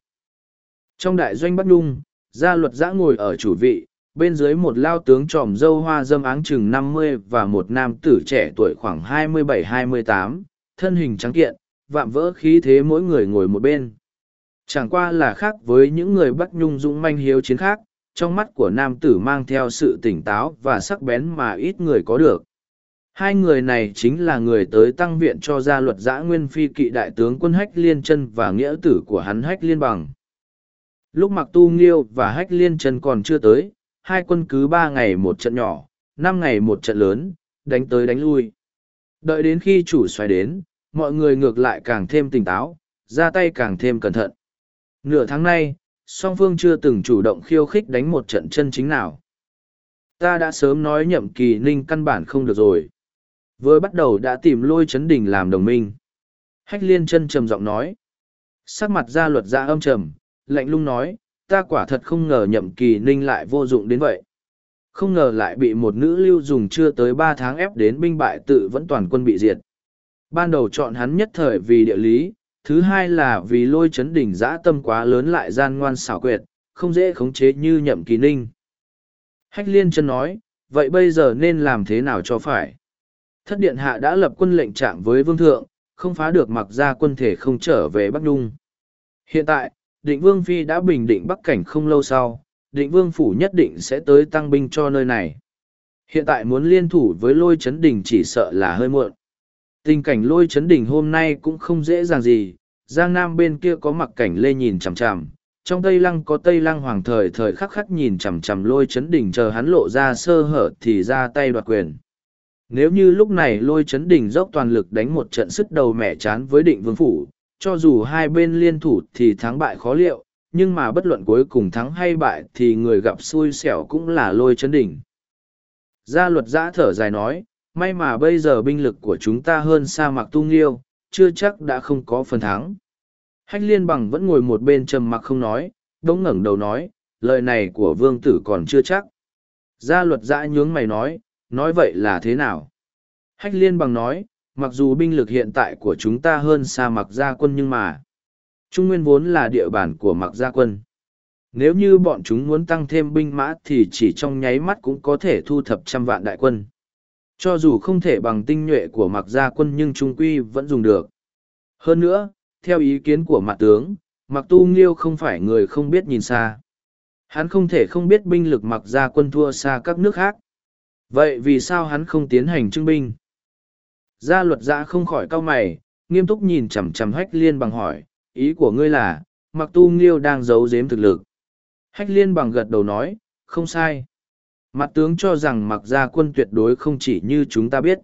Speaker 1: trong đại doanh bắc nhung gia luật giã ngồi ở chủ vị bên dưới một lao tướng tròm dâu hoa dâm áng chừng năm mươi và một nam tử trẻ tuổi khoảng hai mươi bảy hai mươi tám thân hình trắng kiện vạm vỡ khí thế mỗi người ngồi một bên chẳng qua là khác với những người bắc nhung dũng manh hiếu chiến khác trong mắt của nam tử mang theo sự tỉnh táo và sắc bén mà ít người có được Hai người này chính là người tới tăng viện cho gia luật giã nguyên phi kỵ đại tướng quân Hách Liên chân và nghĩa tử của hắn Hách Liên Bằng. Lúc Mặc Tu Nghiêu và Hách Liên chân còn chưa tới, hai quân cứ ba ngày một trận nhỏ, năm ngày một trận lớn, đánh tới đánh lui. Đợi đến khi chủ xoáy đến, mọi người ngược lại càng thêm tỉnh táo, ra tay càng thêm cẩn thận. Nửa tháng nay, song phương chưa từng chủ động khiêu khích đánh một trận chân chính nào. Ta đã sớm nói nhậm kỳ ninh căn bản không được rồi. Vừa bắt đầu đã tìm lôi chấn đỉnh làm đồng minh. Hách liên chân trầm giọng nói. Sắc mặt ra luật ra âm trầm, lạnh lung nói, ta quả thật không ngờ nhậm kỳ ninh lại vô dụng đến vậy. Không ngờ lại bị một nữ lưu dùng chưa tới ba tháng ép đến binh bại tự vẫn toàn quân bị diệt. Ban đầu chọn hắn nhất thời vì địa lý, thứ hai là vì lôi chấn đỉnh dã tâm quá lớn lại gian ngoan xảo quyệt, không dễ khống chế như nhậm kỳ ninh. Hách liên chân nói, vậy bây giờ nên làm thế nào cho phải? thất điện hạ đã lập quân lệnh trạng với vương thượng, không phá được mặc ra quân thể không trở về Bắc Nung. Hiện tại, định vương phi đã bình định Bắc Cảnh không lâu sau, định vương phủ nhất định sẽ tới tăng binh cho nơi này. Hiện tại muốn liên thủ với lôi chấn đình chỉ sợ là hơi muộn. Tình cảnh lôi chấn đình hôm nay cũng không dễ dàng gì, Giang Nam bên kia có mặc cảnh lê nhìn chằm chằm, trong Tây Lăng có Tây Lăng hoàng thời thời khắc khắc nhìn chằm chằm lôi chấn đình chờ hắn lộ ra sơ hở thì ra tay đoạt quyền. Nếu như lúc này lôi chấn đỉnh dốc toàn lực đánh một trận sức đầu mẻ chán với định vương phủ, cho dù hai bên liên thủ thì thắng bại khó liệu, nhưng mà bất luận cuối cùng thắng hay bại thì người gặp xui xẻo cũng là lôi chấn đỉnh. Gia luật giã thở dài nói, may mà bây giờ binh lực của chúng ta hơn sa mạc tu nghiêu, chưa chắc đã không có phần thắng. Hách liên bằng vẫn ngồi một bên trầm mặc không nói, đống ngẩng đầu nói, lời này của vương tử còn chưa chắc. Gia luật giã nhướng mày nói, nói vậy là thế nào? Hách liên bằng nói, mặc dù binh lực hiện tại của chúng ta hơn xa mặc gia quân nhưng mà, Trung Nguyên vốn là địa bàn của mặc gia quân. Nếu như bọn chúng muốn tăng thêm binh mã thì chỉ trong nháy mắt cũng có thể thu thập trăm vạn đại quân. Cho dù không thể bằng tinh nhuệ của mặc gia quân nhưng trung quy vẫn dùng được. Hơn nữa, theo ý kiến của mặt tướng, mặc tu nghiêu không phải người không biết nhìn xa. Hắn không thể không biết binh lực mặc gia quân thua xa các nước khác. Vậy vì sao hắn không tiến hành trưng binh? Gia luật giã không khỏi cau mày, nghiêm túc nhìn chằm chằm hách liên bằng hỏi, ý của ngươi là, mặc tu nghiêu đang giấu giếm thực lực. Hách liên bằng gật đầu nói, không sai. Mặt tướng cho rằng mặc gia quân tuyệt đối không chỉ như chúng ta biết.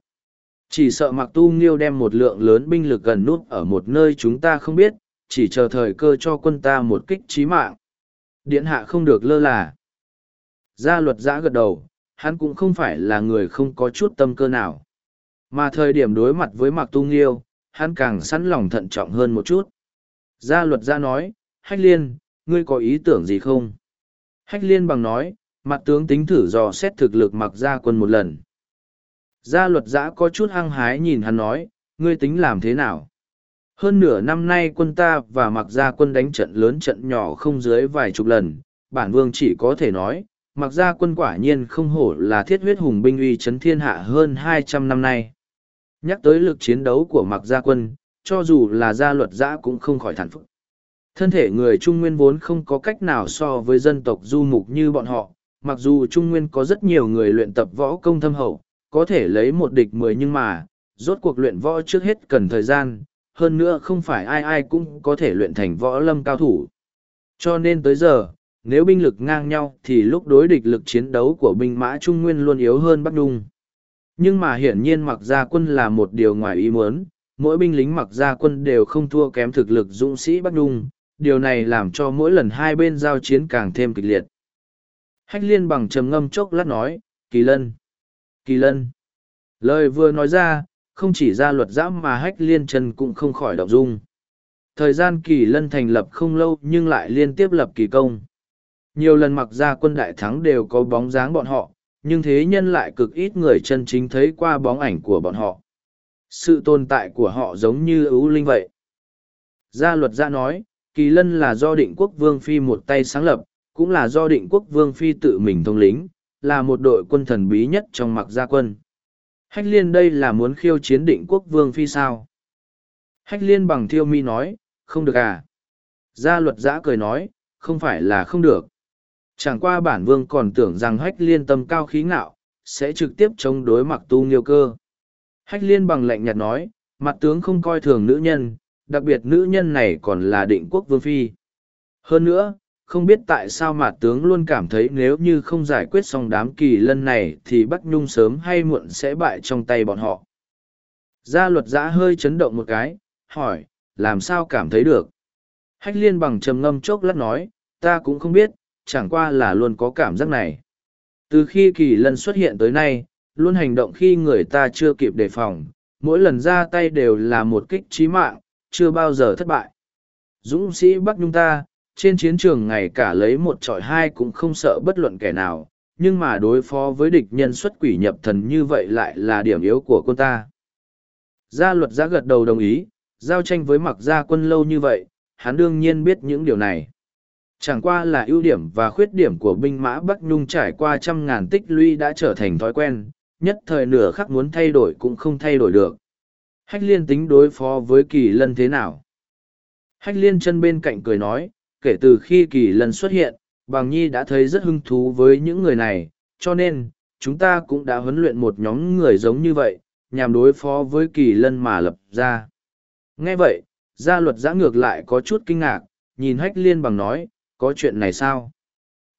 Speaker 1: Chỉ sợ mặc tu nghiêu đem một lượng lớn binh lực gần nút ở một nơi chúng ta không biết, chỉ chờ thời cơ cho quân ta một kích trí mạng. Điện hạ không được lơ là. Gia luật giã gật đầu, hắn cũng không phải là người không có chút tâm cơ nào. Mà thời điểm đối mặt với Mạc Tu Nghiêu, hắn càng sẵn lòng thận trọng hơn một chút. Gia luật gia nói, Hách Liên, ngươi có ý tưởng gì không? Hách Liên bằng nói, mặt tướng tính thử dò xét thực lực Mạc Gia quân một lần. Gia luật giã có chút hăng hái nhìn hắn nói, ngươi tính làm thế nào? Hơn nửa năm nay quân ta và mặc gia quân đánh trận lớn trận nhỏ không dưới vài chục lần, bản vương chỉ có thể nói, mặc ra quân quả nhiên không hổ là thiết huyết hùng binh uy chấn thiên hạ hơn hai trăm năm nay. Nhắc tới lực chiến đấu của mặc gia quân, cho dù là gia luật giã cũng không khỏi thản phục. Thân thể người Trung Nguyên vốn không có cách nào so với dân tộc du mục như bọn họ, mặc dù Trung Nguyên có rất nhiều người luyện tập võ công thâm hậu, có thể lấy một địch mười nhưng mà, rốt cuộc luyện võ trước hết cần thời gian, hơn nữa không phải ai ai cũng có thể luyện thành võ lâm cao thủ. Cho nên tới giờ, nếu binh lực ngang nhau thì lúc đối địch lực chiến đấu của binh mã Trung Nguyên luôn yếu hơn Bắc Đung. Nhưng mà hiển nhiên mặc gia quân là một điều ngoài ý muốn, mỗi binh lính mặc gia quân đều không thua kém thực lực dũng sĩ Bắc Đung, điều này làm cho mỗi lần hai bên giao chiến càng thêm kịch liệt. Hách liên bằng trầm ngâm chốc lát nói, kỳ lân, kỳ lân. Lời vừa nói ra, không chỉ ra luật giã mà hách liên chân cũng không khỏi động dung. Thời gian kỳ lân thành lập không lâu nhưng lại liên tiếp lập kỳ công. Nhiều lần mặc ra quân đại thắng đều có bóng dáng bọn họ, nhưng thế nhân lại cực ít người chân chính thấy qua bóng ảnh của bọn họ. Sự tồn tại của họ giống như ưu linh vậy. Gia luật gia nói, Kỳ Lân là do định quốc Vương Phi một tay sáng lập, cũng là do định quốc Vương Phi tự mình thông lính, là một đội quân thần bí nhất trong mặc gia quân. Hách liên đây là muốn khiêu chiến định quốc Vương Phi sao? Hách liên bằng thiêu mi nói, không được à? Gia luật giã cười nói, không phải là không được. Chẳng qua bản vương còn tưởng rằng hách liên tâm cao khí ngạo, sẽ trực tiếp chống đối mặc tu nghiêu cơ. Hách liên bằng lạnh nhạt nói, mặt tướng không coi thường nữ nhân, đặc biệt nữ nhân này còn là định quốc vương phi. Hơn nữa, không biết tại sao mặt tướng luôn cảm thấy nếu như không giải quyết xong đám kỳ lân này thì Bắc Nhung sớm hay muộn sẽ bại trong tay bọn họ. Gia luật giã hơi chấn động một cái, hỏi, làm sao cảm thấy được? Hách liên bằng trầm ngâm chốc lát nói, ta cũng không biết, chẳng qua là luôn có cảm giác này. Từ khi kỳ lân xuất hiện tới nay, luôn hành động khi người ta chưa kịp đề phòng, mỗi lần ra tay đều là một kích trí mạng, chưa bao giờ thất bại. Dũng sĩ Bắc Nhung ta, trên chiến trường ngày cả lấy một trọi hai cũng không sợ bất luận kẻ nào, nhưng mà đối phó với địch nhân xuất quỷ nhập thần như vậy lại là điểm yếu của quân ta. Gia luật giã gật đầu đồng ý, giao tranh với mặc gia quân lâu như vậy, hắn đương nhiên biết những điều này. Chẳng qua là ưu điểm và khuyết điểm của binh mã Bắc Nhung trải qua trăm ngàn tích lũy đã trở thành thói quen, nhất thời nửa khắc muốn thay đổi cũng không thay đổi được. Hách liên tính đối phó với kỳ lân thế nào? Hách liên chân bên cạnh cười nói, kể từ khi kỳ lân xuất hiện, Bàng Nhi đã thấy rất hứng thú với những người này, cho nên, chúng ta cũng đã huấn luyện một nhóm người giống như vậy, nhằm đối phó với kỳ lân mà lập ra. Nghe vậy, gia luật giã ngược lại có chút kinh ngạc, nhìn hách liên bằng nói, có chuyện này sao?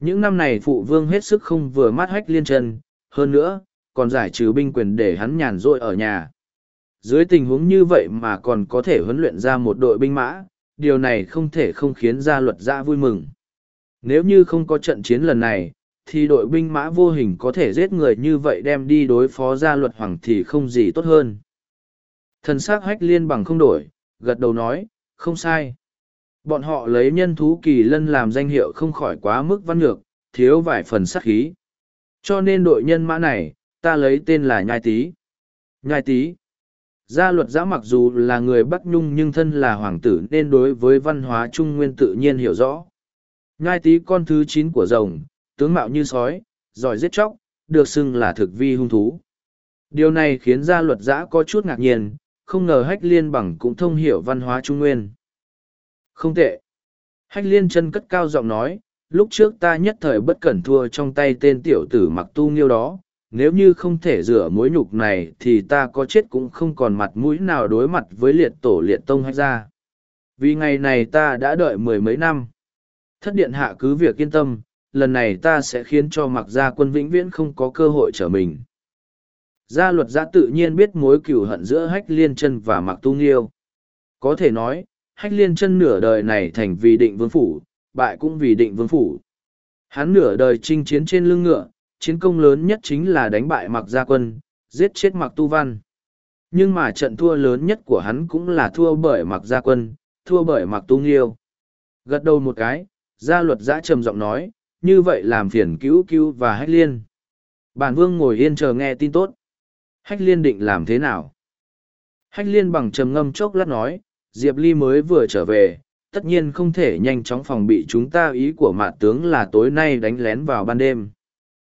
Speaker 1: Những năm này phụ vương hết sức không vừa mắt hách liên chân, hơn nữa, còn giải trừ binh quyền để hắn nhàn rỗi ở nhà. Dưới tình huống như vậy mà còn có thể huấn luyện ra một đội binh mã, điều này không thể không khiến gia luật ra vui mừng. Nếu như không có trận chiến lần này, thì đội binh mã vô hình có thể giết người như vậy đem đi đối phó gia luật hoàng thì không gì tốt hơn. Thần sắc hách liên bằng không đổi, gật đầu nói, không sai bọn họ lấy nhân thú kỳ lân làm danh hiệu không khỏi quá mức văn ngược thiếu vài phần sắc khí cho nên đội nhân mã này ta lấy tên là nhai tý nhai tý gia luật giã mặc dù là người bắc nhung nhưng thân là hoàng tử nên đối với văn hóa trung nguyên tự nhiên hiểu rõ nhai tý con thứ chín của rồng tướng mạo như sói giỏi giết chóc được xưng là thực vi hung thú điều này khiến gia luật giã có chút ngạc nhiên không ngờ hách liên bằng cũng thông hiểu văn hóa trung nguyên không tệ. Hách liên chân cất cao giọng nói, lúc trước ta nhất thời bất cẩn thua trong tay tên tiểu tử mặc tu nghiêu đó. Nếu như không thể rửa mối nhục này thì ta có chết cũng không còn mặt mũi nào đối mặt với liệt tổ liệt tông hay ra. Vì ngày này ta đã đợi mười mấy năm. Thất điện hạ cứ việc yên tâm, lần này ta sẽ khiến cho mặc gia quân vĩnh viễn không có cơ hội trở mình. Gia luật gia tự nhiên biết mối cửu hận giữa hách liên chân và mặc tu nghiêu. Có thể nói, hách liên chân nửa đời này thành vì định vương phủ, bại cũng vì định vương phủ. Hắn nửa đời chinh chiến trên lưng ngựa, chiến công lớn nhất chính là đánh bại mặc gia quân, giết chết mặc tu văn. Nhưng mà trận thua lớn nhất của hắn cũng là thua bởi mặc gia quân, thua bởi mặc tu nghiêu. Gật đầu một cái, gia luật giã trầm giọng nói, như vậy làm phiền cứu cứu và hách liên. Bản vương ngồi yên chờ nghe tin tốt. Hách liên định làm thế nào? Hách liên bằng trầm ngâm chốc lát nói, Diệp Ly mới vừa trở về, tất nhiên không thể nhanh chóng phòng bị chúng ta ý của mạ tướng là tối nay đánh lén vào ban đêm.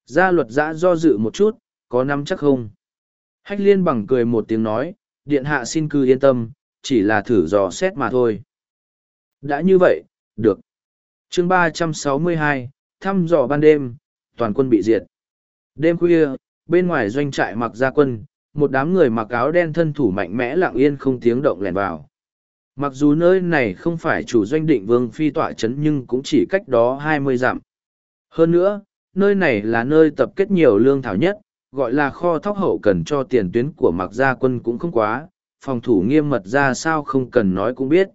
Speaker 1: Gia luật giã do dự một chút, có nắm chắc không? Hách liên bằng cười một tiếng nói, điện hạ xin cư yên tâm, chỉ là thử dò xét mà thôi. Đã như vậy, được. chương 362 thăm dò ban đêm, toàn quân bị diệt. Đêm khuya, bên ngoài doanh trại mặc gia quân, một đám người mặc áo đen thân thủ mạnh mẽ lặng yên không tiếng động lẻn vào. Mặc dù nơi này không phải chủ doanh định vương phi tọa chấn nhưng cũng chỉ cách đó hai mươi dặm. Hơn nữa, nơi này là nơi tập kết nhiều lương thảo nhất, gọi là kho thóc hậu cần cho tiền tuyến của mặc gia quân cũng không quá, phòng thủ nghiêm mật ra sao không cần nói cũng biết.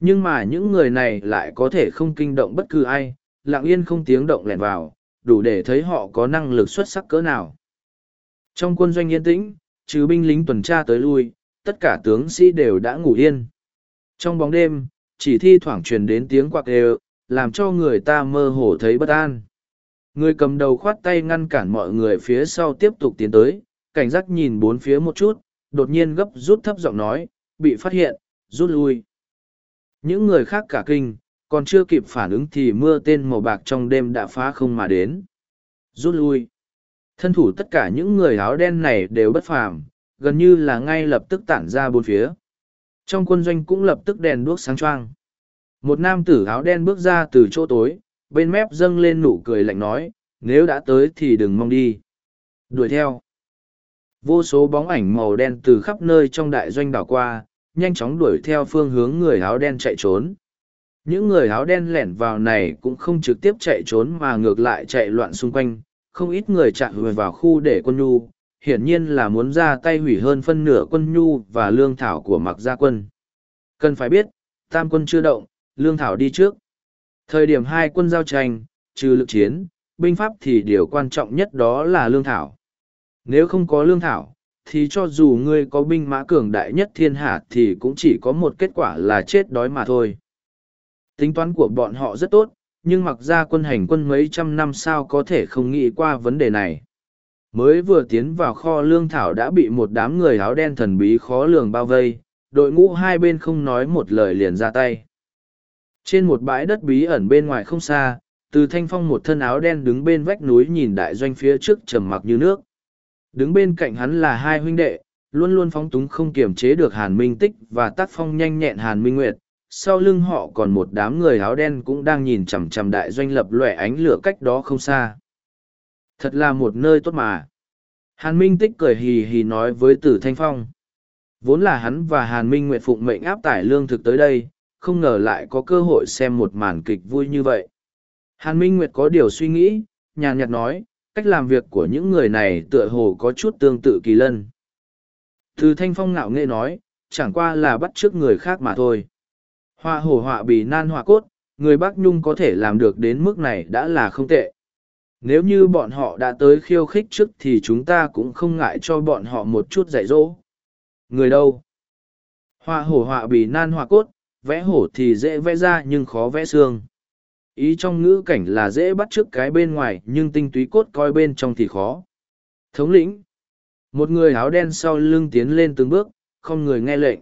Speaker 1: Nhưng mà những người này lại có thể không kinh động bất cứ ai, lặng yên không tiếng động lẻn vào, đủ để thấy họ có năng lực xuất sắc cỡ nào. Trong quân doanh yên tĩnh, trừ binh lính tuần tra tới lui, tất cả tướng sĩ đều đã ngủ yên. Trong bóng đêm, chỉ thi thoảng truyền đến tiếng quạc đều, làm cho người ta mơ hồ thấy bất an. Người cầm đầu khoát tay ngăn cản mọi người phía sau tiếp tục tiến tới, cảnh giác nhìn bốn phía một chút, đột nhiên gấp rút thấp giọng nói, bị phát hiện, rút lui. Những người khác cả kinh, còn chưa kịp phản ứng thì mưa tên màu bạc trong đêm đã phá không mà đến. Rút lui. Thân thủ tất cả những người áo đen này đều bất phàm, gần như là ngay lập tức tản ra bốn phía. Trong quân doanh cũng lập tức đèn đuốc sáng choang. Một nam tử áo đen bước ra từ chỗ tối, bên mép dâng lên nụ cười lạnh nói, nếu đã tới thì đừng mong đi. Đuổi theo. Vô số bóng ảnh màu đen từ khắp nơi trong đại doanh đảo qua, nhanh chóng đuổi theo phương hướng người áo đen chạy trốn. Những người áo đen lẻn vào này cũng không trực tiếp chạy trốn mà ngược lại chạy loạn xung quanh, không ít người chạy về vào khu để quân nhu, hiển nhiên là muốn ra tay hủy hơn phân nửa quân nhu và lương thảo của mặc gia quân. Cần phải biết, tam quân chưa động, lương thảo đi trước. Thời điểm hai quân giao tranh, trừ lực chiến, binh pháp thì điều quan trọng nhất đó là lương thảo. Nếu không có lương thảo, thì cho dù ngươi có binh mã cường đại nhất thiên hạ thì cũng chỉ có một kết quả là chết đói mà thôi. Tính toán của bọn họ rất tốt, nhưng mặc ra quân hành quân mấy trăm năm sao có thể không nghĩ qua vấn đề này mới vừa tiến vào kho lương thảo đã bị một đám người áo đen thần bí khó lường bao vây đội ngũ hai bên không nói một lời liền ra tay trên một bãi đất bí ẩn bên ngoài không xa từ thanh phong một thân áo đen đứng bên vách núi nhìn đại doanh phía trước trầm mặc như nước đứng bên cạnh hắn là hai huynh đệ luôn luôn phóng túng không kiềm chế được hàn minh tích và tác phong nhanh nhẹn hàn minh nguyệt sau lưng họ còn một đám người áo đen cũng đang nhìn chằm chằm đại doanh lập lòe ánh lửa cách đó không xa thật là một nơi tốt mà hàn minh tích cười hì hì nói với tử thanh phong vốn là hắn và hàn minh nguyện phụng mệnh áp tải lương thực tới đây không ngờ lại có cơ hội xem một màn kịch vui như vậy hàn minh nguyệt có điều suy nghĩ nhàn nhạt nói cách làm việc của những người này tựa hồ có chút tương tự kỳ lân Thư Thanh Phong ngạo nghệ nói, chẳng qua là bắt chước người khác mà thôi. Hoa hổ họa bì nan họa cốt, người Bắc Nhung có thể làm được đến mức này đã là không tệ nếu như bọn họ đã tới khiêu khích trước thì chúng ta cũng không ngại cho bọn họ một chút dạy dỗ người đâu họa hổ họa bì nan họa cốt vẽ hổ thì dễ vẽ ra nhưng khó vẽ xương ý trong ngữ cảnh là dễ bắt t r ư ớ c cái bên ngoài nhưng tinh túy cốt coi bên trong thì khó thống lĩnh một người áo đen sau lưng tiến lên từng bước không người nghe lệnh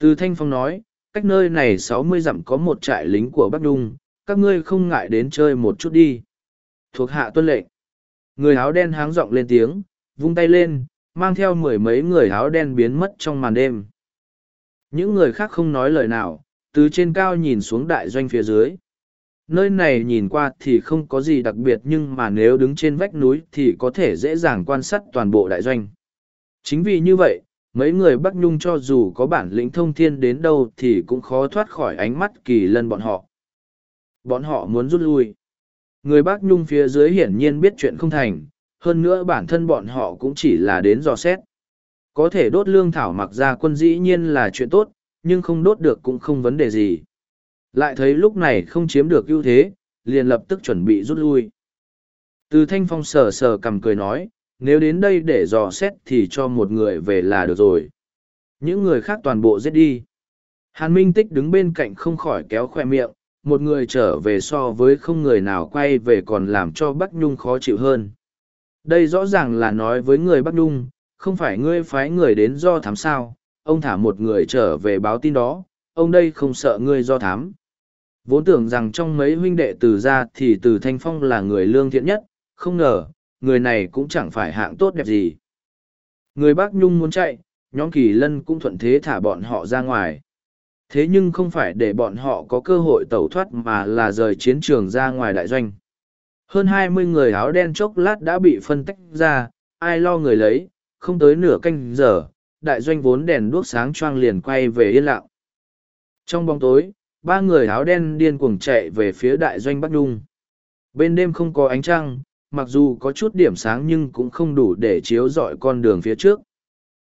Speaker 1: từ thanh phong nói cách nơi này sáu mươi dặm có một trại lính của bắc đung các ngươi không ngại đến chơi một chút đi thuộc hạ tuân lệnh người áo đen háng r ộ n g lên tiếng vung tay lên mang theo mười mấy người áo đen biến mất trong màn đêm những người khác không nói lời nào từ trên cao nhìn xuống đại doanh phía dưới nơi này nhìn qua thì không có gì đặc biệt nhưng mà nếu đứng trên vách núi thì có thể dễ dàng quan sát toàn bộ đại doanh chính vì như vậy mấy người bắc nhung cho dù có bản lĩnh thông thiên đến đâu thì cũng khó thoát khỏi ánh mắt kỳ lân bọn họ bọn họ muốn rút lui Người bác nhung phía dưới hiển nhiên biết chuyện không thành, hơn nữa bản thân bọn họ cũng chỉ là đến dò xét. Có thể đốt lương thảo mặc ra quân dĩ nhiên là chuyện tốt, nhưng không đốt được cũng không vấn đề gì. Lại thấy lúc này không chiếm được ưu thế, liền lập tức chuẩn bị rút lui. Từ thanh phong sờ sờ cầm cười nói, nếu đến đây để dò xét thì cho một người về là được rồi. Những người khác toàn bộ giết đi. Hàn Minh Tích đứng bên cạnh không khỏi kéo khoe miệng, một người trở về so với không người nào quay về còn làm cho Bắc Nhung khó chịu hơn. Đây rõ ràng là nói với người Bắc Nhung, không phải ngươi phái người đến do thám sao, ông thả một người trở về báo tin đó, ông đây không sợ ngươi do thám. Vốn tưởng rằng trong mấy huynh đệ từ ra thì từ Thanh Phong là người lương thiện nhất, không ngờ, người này cũng chẳng phải hạng tốt đẹp gì. Người Bắc Nhung muốn chạy, nhóm Kỳ Lân cũng thuận thế thả bọn họ ra ngoài thế nhưng không phải để bọn họ có cơ hội tẩu thoát mà là rời chiến trường ra ngoài đại doanh hơn hai mươi người áo đen chốc lát đã bị phân tách ra ai lo người lấy không tới nửa canh giờ đại doanh vốn đèn đuốc sáng choang liền quay về yên lặng trong bóng tối ba người áo đen điên cuồng chạy về phía đại doanh bắc nhung bên đêm không có ánh trăng mặc dù có chút điểm sáng nhưng cũng không đủ để chiếu rọi con đường phía trước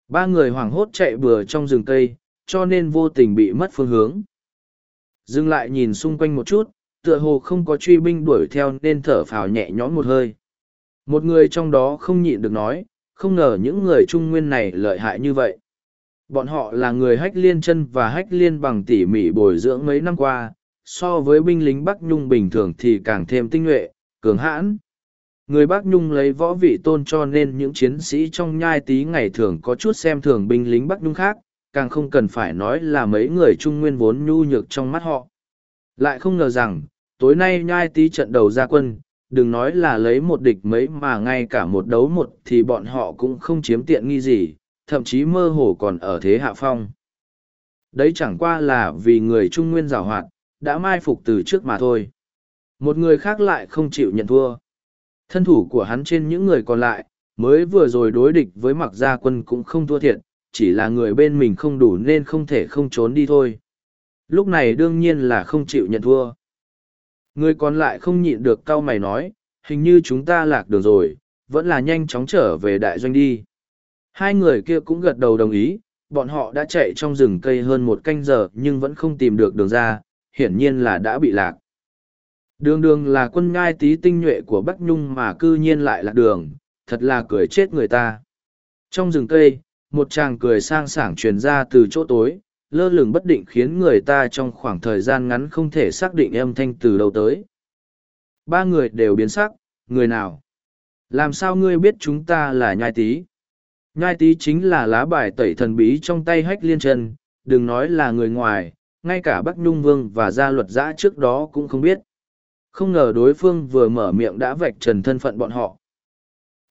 Speaker 1: ba người hoảng hốt chạy bừa trong rừng cây cho nên vô tình bị mất phương hướng. Dừng lại nhìn xung quanh một chút, tựa hồ không có truy binh đuổi theo nên thở phào nhẹ nhõm một hơi. Một người trong đó không nhịn được nói, không ngờ những người trung nguyên này lợi hại như vậy. Bọn họ là người hách liên chân và hách liên bằng tỉ mỉ bồi dưỡng mấy năm qua, so với binh lính Bắc Nhung bình thường thì càng thêm tinh nhuệ, cường hãn. Người Bắc Nhung lấy võ vị tôn cho nên những chiến sĩ trong nhai tí ngày thường có chút xem thường binh lính Bắc Nhung khác, càng không cần phải nói là mấy người trung nguyên vốn nhu nhược trong mắt họ. Lại không ngờ rằng, tối nay nhai tí trận đầu ra quân, đừng nói là lấy một địch mấy mà ngay cả một đấu một thì bọn họ cũng không chiếm tiện nghi gì, thậm chí mơ hồ còn ở thế hạ phong. Đấy chẳng qua là vì người trung nguyên giảo hoạt, đã mai phục từ trước mà thôi. Một người khác lại không chịu nhận thua. Thân thủ của hắn trên những người còn lại, mới vừa rồi đối địch với mặc gia quân cũng không thua thiệt, chỉ là người bên mình không đủ nên không thể không trốn đi thôi. Lúc này đương nhiên là không chịu nhận thua. Người còn lại không nhịn được cao mày nói, hình như chúng ta lạc đường rồi, vẫn là nhanh chóng trở về đại doanh đi. Hai người kia cũng gật đầu đồng ý, bọn họ đã chạy trong rừng cây hơn một canh giờ nhưng vẫn không tìm được đường ra, hiển nhiên là đã bị lạc. Đường đường là quân ngai tí tinh nhuệ của Bắc Nhung mà cư nhiên lại lạc đường, thật là cười chết người ta. Trong rừng cây, một chàng cười sang sảng truyền ra từ chỗ tối lơ lửng bất định khiến người ta trong khoảng thời gian ngắn không thể xác định âm thanh từ đâu tới ba người đều biến sắc người nào làm sao ngươi biết chúng ta là nhai tý nhai tý chính là lá bài tẩy thần bí trong tay hách liên chân đừng nói là người ngoài ngay cả bắc nhung vương và gia luật giã trước đó cũng không biết không ngờ đối phương vừa mở miệng đã vạch trần thân phận bọn họ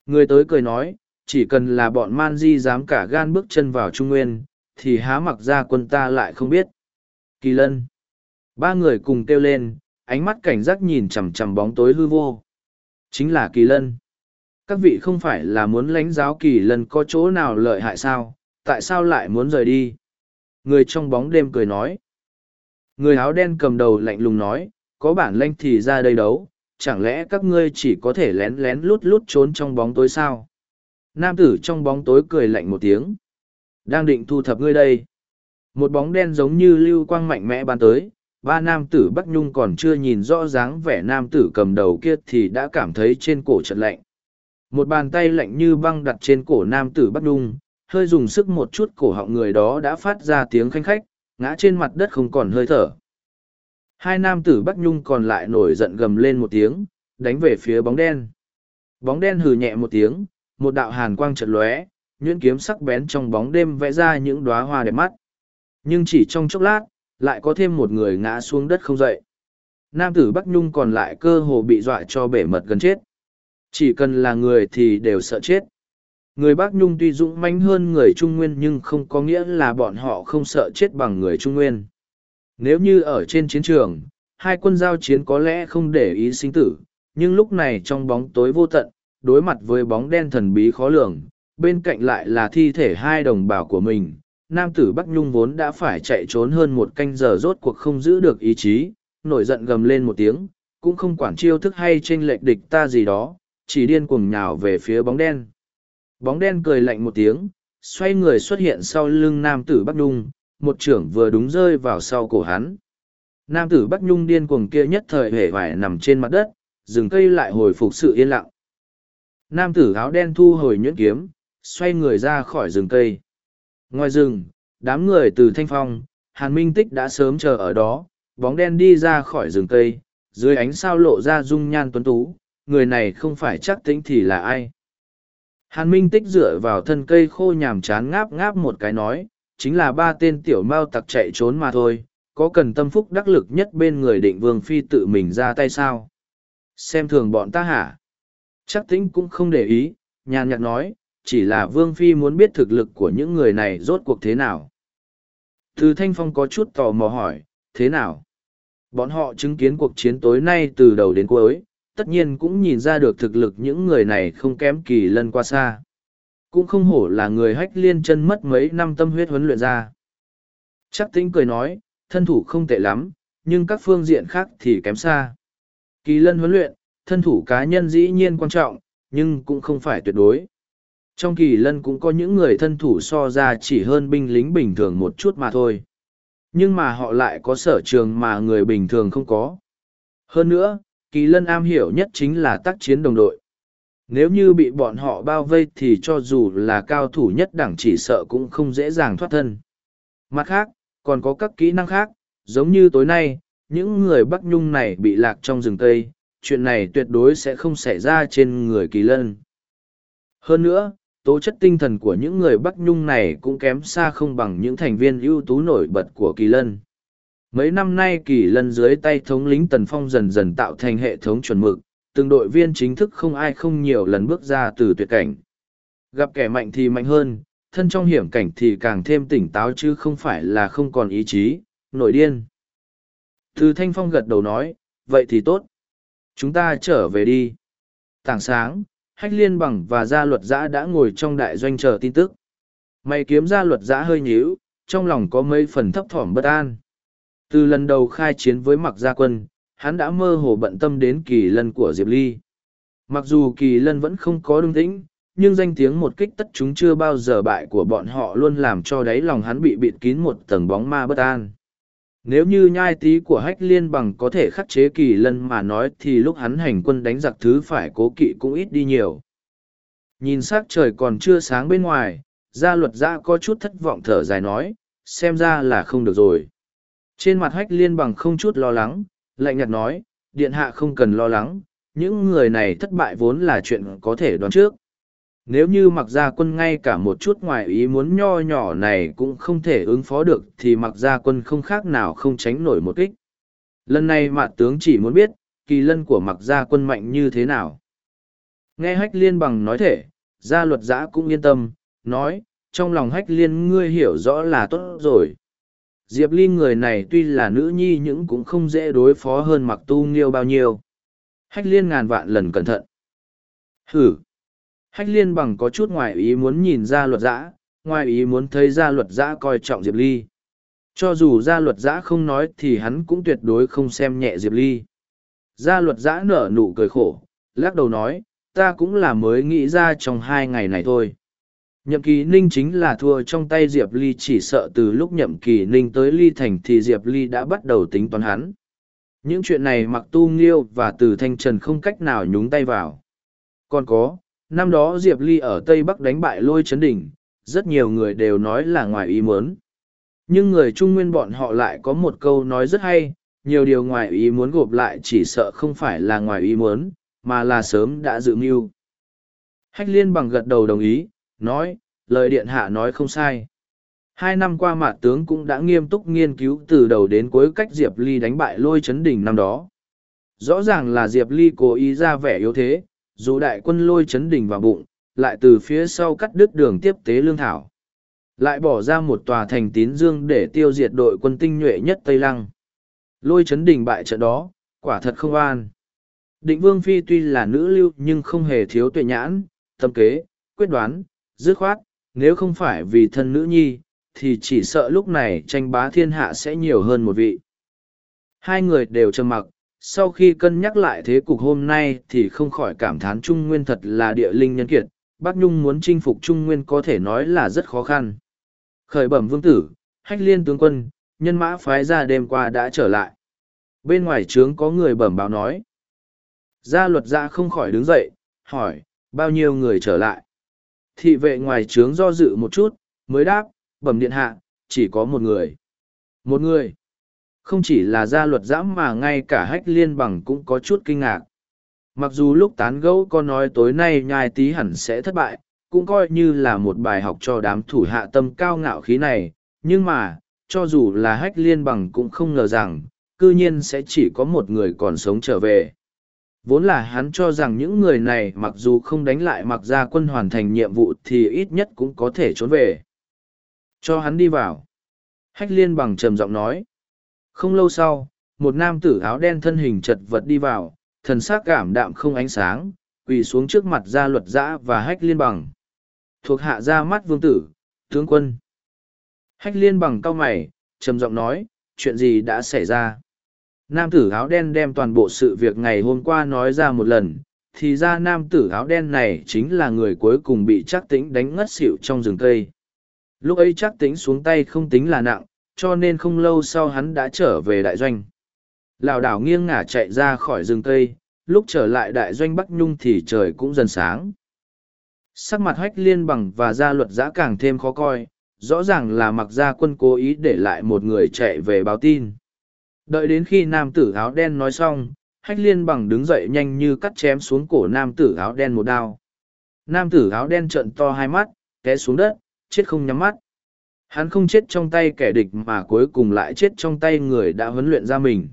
Speaker 1: người tới cười nói chỉ cần là bọn man di dám cả gan bước chân vào trung nguyên thì há mặc ra quân ta lại không biết kỳ lân ba người cùng kêu lên ánh mắt cảnh giác nhìn chằm chằm bóng tối hư vô chính là kỳ lân các vị không phải là muốn lãnh giáo kỳ lân có chỗ nào lợi hại sao tại sao lại muốn rời đi người trong bóng đêm cười nói người áo đen cầm đầu lạnh lùng nói có bản lanh thì ra đây đấu chẳng lẽ các ngươi chỉ có thể lén lén lút lút trốn trong bóng tối sao Nam tử trong bóng tối cười lạnh một tiếng. Đang định thu thập ngươi đây. Một bóng đen giống như lưu quang mạnh mẽ bắn tới, ba nam tử Bắc Nhung còn chưa nhìn rõ dáng vẻ nam tử cầm đầu kia thì đã cảm thấy trên cổ trận lạnh. Một bàn tay lạnh như băng đặt trên cổ nam tử Bắc Nhung, hơi dùng sức một chút cổ họng người đó đã phát ra tiếng khanh khách, ngã trên mặt đất không còn hơi thở. Hai nam tử Bắc Nhung còn lại nổi giận gầm lên một tiếng, đánh về phía bóng đen. Bóng đen hừ nhẹ một tiếng, một đạo hàn quang chợt lóe, nhuyễn kiếm sắc bén trong bóng đêm vẽ ra những đóa hoa đẹp mắt. Nhưng chỉ trong chốc lát, lại có thêm một người ngã xuống đất không dậy. Nam tử Bắc Nhung còn lại cơ hồ bị dọa cho bể mật gần chết. Chỉ cần là người thì đều sợ chết. Người Bắc Nhung tuy dũng mãnh hơn người Trung Nguyên nhưng không có nghĩa là bọn họ không sợ chết bằng người Trung Nguyên. Nếu như ở trên chiến trường, hai quân giao chiến có lẽ không để ý sinh tử, nhưng lúc này trong bóng tối vô tận, đối mặt với bóng đen thần bí khó lường, bên cạnh lại là thi thể hai đồng bào của mình. Nam tử Bắc Nhung vốn đã phải chạy trốn hơn một canh giờ rốt cuộc không giữ được ý chí, nổi giận gầm lên một tiếng, cũng không quản chiêu thức hay trên lệch địch ta gì đó, chỉ điên cuồng nhào về phía bóng đen. Bóng đen cười lạnh một tiếng, xoay người xuất hiện sau lưng nam tử Bắc Nhung, một trưởng vừa đúng rơi vào sau cổ hắn. Nam tử Bắc Nhung điên cuồng kia nhất thời hề vải nằm trên mặt đất, rừng cây lại hồi phục sự yên lặng. Nam tử áo đen thu hồi nhuyễn kiếm, xoay người ra khỏi rừng cây. Ngoài rừng, đám người từ thanh phong, hàn minh tích đã sớm chờ ở đó, bóng đen đi ra khỏi rừng cây, dưới ánh sao lộ ra dung nhan tuấn tú, người này không phải chắc tính thì là ai. Hàn minh tích dựa vào thân cây khô nhàm chán ngáp ngáp một cái nói, chính là ba tên tiểu mau tặc chạy trốn mà thôi, có cần tâm phúc đắc lực nhất bên người định vương phi tự mình ra tay sao? Xem thường bọn ta hả? Chắc tĩnh cũng không để ý, nhàn nhạt nói, chỉ là Vương Phi muốn biết thực lực của những người này rốt cuộc thế nào. Từ Thanh Phong có chút tò mò hỏi, thế nào? Bọn họ chứng kiến cuộc chiến tối nay từ đầu đến cuối, tất nhiên cũng nhìn ra được thực lực những người này không kém kỳ lân qua xa. Cũng không hổ là người hách liên chân mất mấy năm tâm huyết huấn luyện ra. Chắc tĩnh cười nói, thân thủ không tệ lắm, nhưng các phương diện khác thì kém xa. Kỳ lân huấn luyện, thân thủ cá nhân dĩ nhiên quan trọng, nhưng cũng không phải tuyệt đối. Trong kỳ lân cũng có những người thân thủ so ra chỉ hơn binh lính bình thường một chút mà thôi. Nhưng mà họ lại có sở trường mà người bình thường không có. Hơn nữa, kỳ lân am hiểu nhất chính là tác chiến đồng đội. Nếu như bị bọn họ bao vây thì cho dù là cao thủ nhất đẳng chỉ sợ cũng không dễ dàng thoát thân. Mặt khác, còn có các kỹ năng khác, giống như tối nay, những người Bắc Nhung này bị lạc trong rừng Tây, chuyện này tuyệt đối sẽ không xảy ra trên người kỳ lân. Hơn nữa, tố chất tinh thần của những người Bắc Nhung này cũng kém xa không bằng những thành viên ưu tú nổi bật của kỳ lân. Mấy năm nay kỳ lân dưới tay thống lính Tần Phong dần dần tạo thành hệ thống chuẩn mực, từng đội viên chính thức không ai không nhiều lần bước ra từ tuyệt cảnh. Gặp kẻ mạnh thì mạnh hơn, thân trong hiểm cảnh thì càng thêm tỉnh táo chứ không phải là không còn ý chí, nổi điên. Từ Thanh Phong gật đầu nói, vậy thì tốt chúng ta trở về đi tảng sáng hách liên bằng và gia luật giã đã ngồi trong đại doanh chờ tin tức mày kiếm gia luật giã hơi nhíu trong lòng có mấy phần thấp thỏm bất an từ lần đầu khai chiến với mặc gia quân hắn đã mơ hồ bận tâm đến kỳ lân của diệp ly mặc dù kỳ lân vẫn không có đương tĩnh nhưng danh tiếng một kích tất chúng chưa bao giờ bại của bọn họ luôn làm cho đáy lòng hắn bị bịt kín một tầng bóng ma bất an nếu như nhai tí của hách liên bằng có thể khắc chế kỳ lân mà nói thì lúc hắn hành quân đánh giặc thứ phải cố kỵ cũng ít đi nhiều nhìn s ắ c trời còn chưa sáng bên ngoài gia luật gia có chút thất vọng thở dài nói xem ra là không được rồi trên mặt hách liên bằng không chút lo lắng lạnh nhạt nói điện hạ không cần lo lắng những người này thất bại vốn là chuyện có thể đoán trước nếu như mặc gia quân ngay cả một chút ngoài ý muốn nho nhỏ này cũng không thể ứng phó được thì mặc gia quân không khác nào không tránh nổi một kích lần này mạn tướng chỉ muốn biết kỳ lân của mặc gia quân mạnh như thế nào nghe hách liên bằng nói thể gia luật giã cũng yên tâm nói trong lòng hách liên ngươi hiểu rõ là tốt rồi diệp ly người này tuy là nữ nhi nhưng cũng không dễ đối phó hơn mặc tu nghiêu bao nhiêu hách liên ngàn vạn lần cẩn thận hử hách liên bằng có chút ngoài ý muốn nhìn ra luật giã ngoài ý muốn thấy ra luật giã coi trọng diệp ly cho dù ra luật giã không nói thì hắn cũng tuyệt đối không xem nhẹ diệp ly Ra luật giã nở nụ cười khổ lắc đầu nói ta cũng là mới nghĩ ra trong hai ngày này thôi nhậm kỳ ninh chính là thua trong tay diệp ly chỉ sợ từ lúc nhậm kỳ ninh tới ly thành thì diệp ly đã bắt đầu tính toán hắn những chuyện này mặc tu nghiêu và từ thanh trần không cách nào nhúng tay vào còn có Năm đó Diệp Ly ở Tây Bắc đánh bại lôi chấn đỉnh, rất nhiều người đều nói là ngoài ý muốn. Nhưng người Trung Nguyên bọn họ lại có một câu nói rất hay, nhiều điều ngoài ý muốn gộp lại chỉ sợ không phải là ngoài ý muốn, mà là sớm đã dự mưu. Hách liên bằng gật đầu đồng ý, nói, lời điện hạ nói không sai. Hai năm qua mạt tướng cũng đã nghiêm túc nghiên cứu từ đầu đến cuối cách Diệp Ly đánh bại lôi chấn đỉnh năm đó. Rõ ràng là Diệp Ly cố ý ra vẻ yếu thế, dù đại quân lôi chấn đỉnh vào bụng, lại từ phía sau cắt đứt đường tiếp tế lương thảo. Lại bỏ ra một tòa thành tín dương để tiêu diệt đội quân tinh nhuệ nhất Tây Lăng. Lôi chấn đỉnh bại trận đó, quả thật không an. Định Vương Phi tuy là nữ lưu nhưng không hề thiếu tuệ nhãn, tâm kế, quyết đoán, dứt khoát, nếu không phải vì thân nữ nhi, thì chỉ sợ lúc này tranh bá thiên hạ sẽ nhiều hơn một vị. Hai người đều trầm mặc, sau khi cân nhắc lại thế cục hôm nay thì không khỏi cảm thán Trung Nguyên thật là địa linh nhân kiệt, Bác Nhung muốn chinh phục Trung Nguyên có thể nói là rất khó khăn. Khởi bẩm vương tử, hách liên tướng quân, nhân mã phái ra đêm qua đã trở lại. Bên ngoài trướng có người bẩm báo nói. Gia luật gia không khỏi đứng dậy, hỏi, bao nhiêu người trở lại? Thị vệ ngoài trướng do dự một chút, mới đáp, bẩm điện hạ, chỉ có một người. Một người không chỉ là gia luật giãm mà ngay cả hách liên bằng cũng có chút kinh ngạc mặc dù lúc tán gẫu có nói tối nay nhai tí hẳn sẽ thất bại cũng coi như là một bài học cho đám thủ hạ tâm cao ngạo khí này nhưng mà cho dù là hách liên bằng cũng không ngờ rằng c ư nhiên sẽ chỉ có một người còn sống trở về vốn là hắn cho rằng những người này mặc dù không đánh lại mặc ra quân hoàn thành nhiệm vụ thì ít nhất cũng có thể trốn về cho hắn đi vào hách liên bằng trầm giọng nói không lâu sau, một nam tử áo đen thân hình chật vật đi vào, thần sắc cảm đạm không ánh sáng, quỳ xuống trước mặt gia luật giã và hách liên bằng. Thuộc hạ ra mắt vương tử, tướng quân. Hách liên bằng cao mày, trầm giọng nói, chuyện gì đã xảy ra. Nam tử áo đen đem toàn bộ sự việc ngày hôm qua nói ra một lần, thì ra nam tử áo đen này chính là người cuối cùng bị chắc tĩnh đánh ngất xỉu trong rừng cây. Lúc ấy chắc tĩnh xuống tay không tính là nặng, cho nên không lâu sau hắn đã trở về đại doanh lảo đảo nghiêng ngả chạy ra khỏi rừng cây lúc trở lại đại doanh bắc nhung thì trời cũng dần sáng sắc mặt hách liên bằng và gia luật giã càng thêm khó coi rõ ràng là mặc gia quân cố ý để lại một người chạy về báo tin đợi đến khi nam tử áo đen nói xong hách liên bằng đứng dậy nhanh như cắt chém xuống cổ nam tử áo đen một đao nam tử áo đen trợn to hai mắt té xuống đất chết không nhắm mắt Hắn không chết trong tay kẻ địch mà cuối cùng lại chết trong tay người đã huấn luyện ra mình.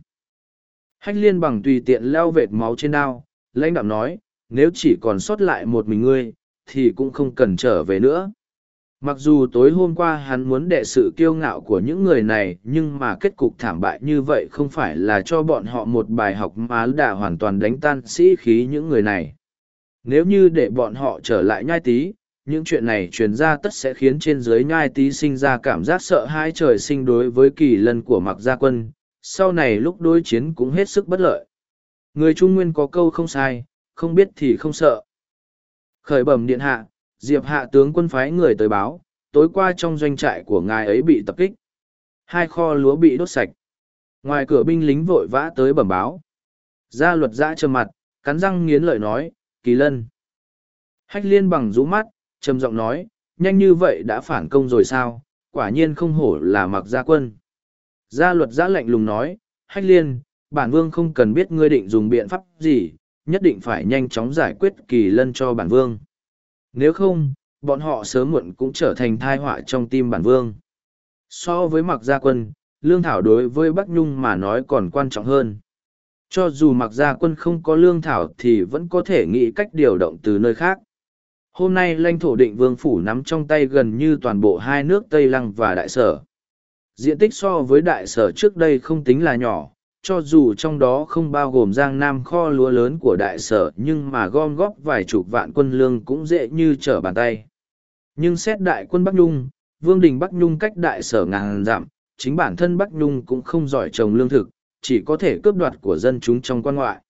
Speaker 1: Hách liên bằng tùy tiện leo vệt máu trên đao, lãnh đạo nói, nếu chỉ còn sót lại một mình ngươi, thì cũng không cần trở về nữa. Mặc dù tối hôm qua hắn muốn đệ sự kiêu ngạo của những người này nhưng mà kết cục thảm bại như vậy không phải là cho bọn họ một bài học mà đã hoàn toàn đánh tan sĩ khí những người này. Nếu như để bọn họ trở lại nhai tí, những chuyện này truyền ra tất sẽ khiến trên dưới nhai tý sinh ra cảm giác sợ hãi trời sinh đối với kỳ lân của mặc gia quân sau này lúc đối chiến cũng hết sức bất lợi người trung nguyên có câu không sai không biết thì không sợ khởi bẩm điện hạ diệp hạ tướng quân phái người tới báo tối qua trong doanh trại của ngài ấy bị tập kích hai kho lúa bị đốt sạch ngoài cửa binh lính vội vã tới bẩm báo gia luật giã trơ mặt cắn răng nghiến lợi nói kỳ lân hách liên bằng rũ mắt trầm giọng nói, nhanh như vậy đã phản công rồi sao, quả nhiên không hổ là mặc gia quân. Gia luật giã lạnh lùng nói, hách liên, bản vương không cần biết ngươi định dùng biện pháp gì, nhất định phải nhanh chóng giải quyết kỳ lân cho bản vương. Nếu không, bọn họ sớm muộn cũng trở thành thai họa trong tim bản vương. So với mặc gia quân, lương thảo đối với Bắc Nhung mà nói còn quan trọng hơn. Cho dù mặc gia quân không có lương thảo thì vẫn có thể nghĩ cách điều động từ nơi khác. Hôm nay lãnh thổ định vương phủ nắm trong tay gần như toàn bộ hai nước Tây Lăng và Đại Sở. Diện tích so với Đại Sở trước đây không tính là nhỏ, cho dù trong đó không bao gồm giang nam kho lúa lớn của Đại Sở nhưng mà gom góp vài chục vạn quân lương cũng dễ như trở bàn tay. Nhưng xét đại quân Bắc Nhung, Vương Đình Bắc Nhung cách Đại Sở ngàn dặm, chính bản thân Bắc Nhung cũng không giỏi trồng lương thực, chỉ có thể cướp đoạt của dân chúng trong quan ngoại.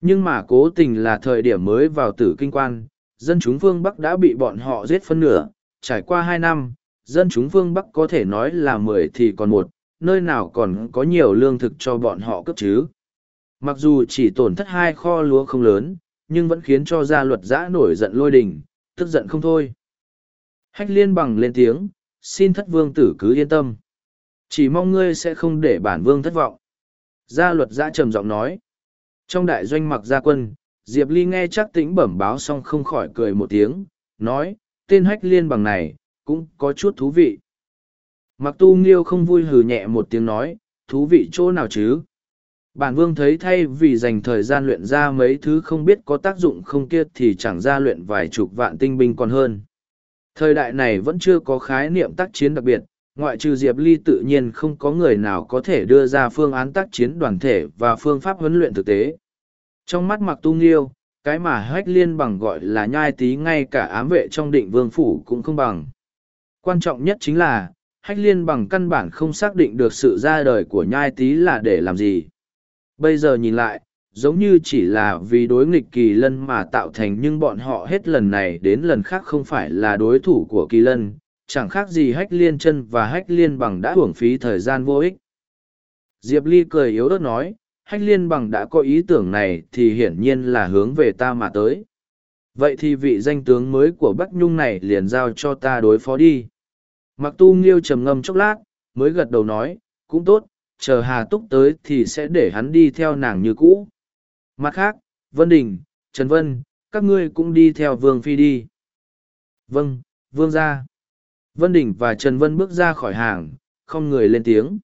Speaker 1: Nhưng mà cố tình là thời điểm mới vào tử kinh quan, dân chúng phương Bắc đã bị bọn họ giết phân nửa, trải qua hai năm, dân chúng phương Bắc có thể nói là mười thì còn một, nơi nào còn có nhiều lương thực cho bọn họ cấp chứ. Mặc dù chỉ tổn thất hai kho lúa không lớn, nhưng vẫn khiến cho gia luật giã nổi giận lôi đình, tức giận không thôi. Hách liên bằng lên tiếng, xin thất vương tử cứ yên tâm. Chỉ mong ngươi sẽ không để bản vương thất vọng. Gia luật giã trầm giọng nói. Trong đại doanh mặc gia quân, Diệp Ly nghe chắc tĩnh bẩm báo xong không khỏi cười một tiếng, nói, tên hách liên bằng này, cũng có chút thú vị. Mặc tu nghiêu không vui hừ nhẹ một tiếng nói, thú vị chỗ nào chứ? Bản vương thấy thay vì dành thời gian luyện ra mấy thứ không biết có tác dụng không kia thì chẳng ra luyện vài chục vạn tinh binh còn hơn. Thời đại này vẫn chưa có khái niệm tác chiến đặc biệt, ngoại trừ Diệp Ly tự nhiên không có người nào có thể đưa ra phương án tác chiến đoàn thể và phương pháp huấn luyện thực tế. Trong mắt mặc tu nghiêu, cái mà hách liên bằng gọi là nhai tí ngay cả ám vệ trong định vương phủ cũng không bằng. Quan trọng nhất chính là, hách liên bằng căn bản không xác định được sự ra đời của nhai tí là để làm gì. Bây giờ nhìn lại, giống như chỉ là vì đối nghịch kỳ lân mà tạo thành nhưng bọn họ hết lần này đến lần khác không phải là đối thủ của kỳ lân, chẳng khác gì hách liên chân và hách liên bằng đã hưởng phí thời gian vô ích. Diệp Ly cười yếu ớt nói, hách liên bằng đã có ý tưởng này thì hiển nhiên là hướng về ta mà tới. Vậy thì vị danh tướng mới của Bắc Nhung này liền giao cho ta đối phó đi. Mặc tu nghiêu trầm ngâm chốc lát, mới gật đầu nói, cũng tốt, chờ Hà Túc tới thì sẽ để hắn đi theo nàng như cũ. Mặt khác, Vân Đình, Trần Vân, các ngươi cũng đi theo Vương Phi đi. Vâng, Vương ra. Vân Đình và Trần Vân bước ra khỏi hàng, không người lên tiếng.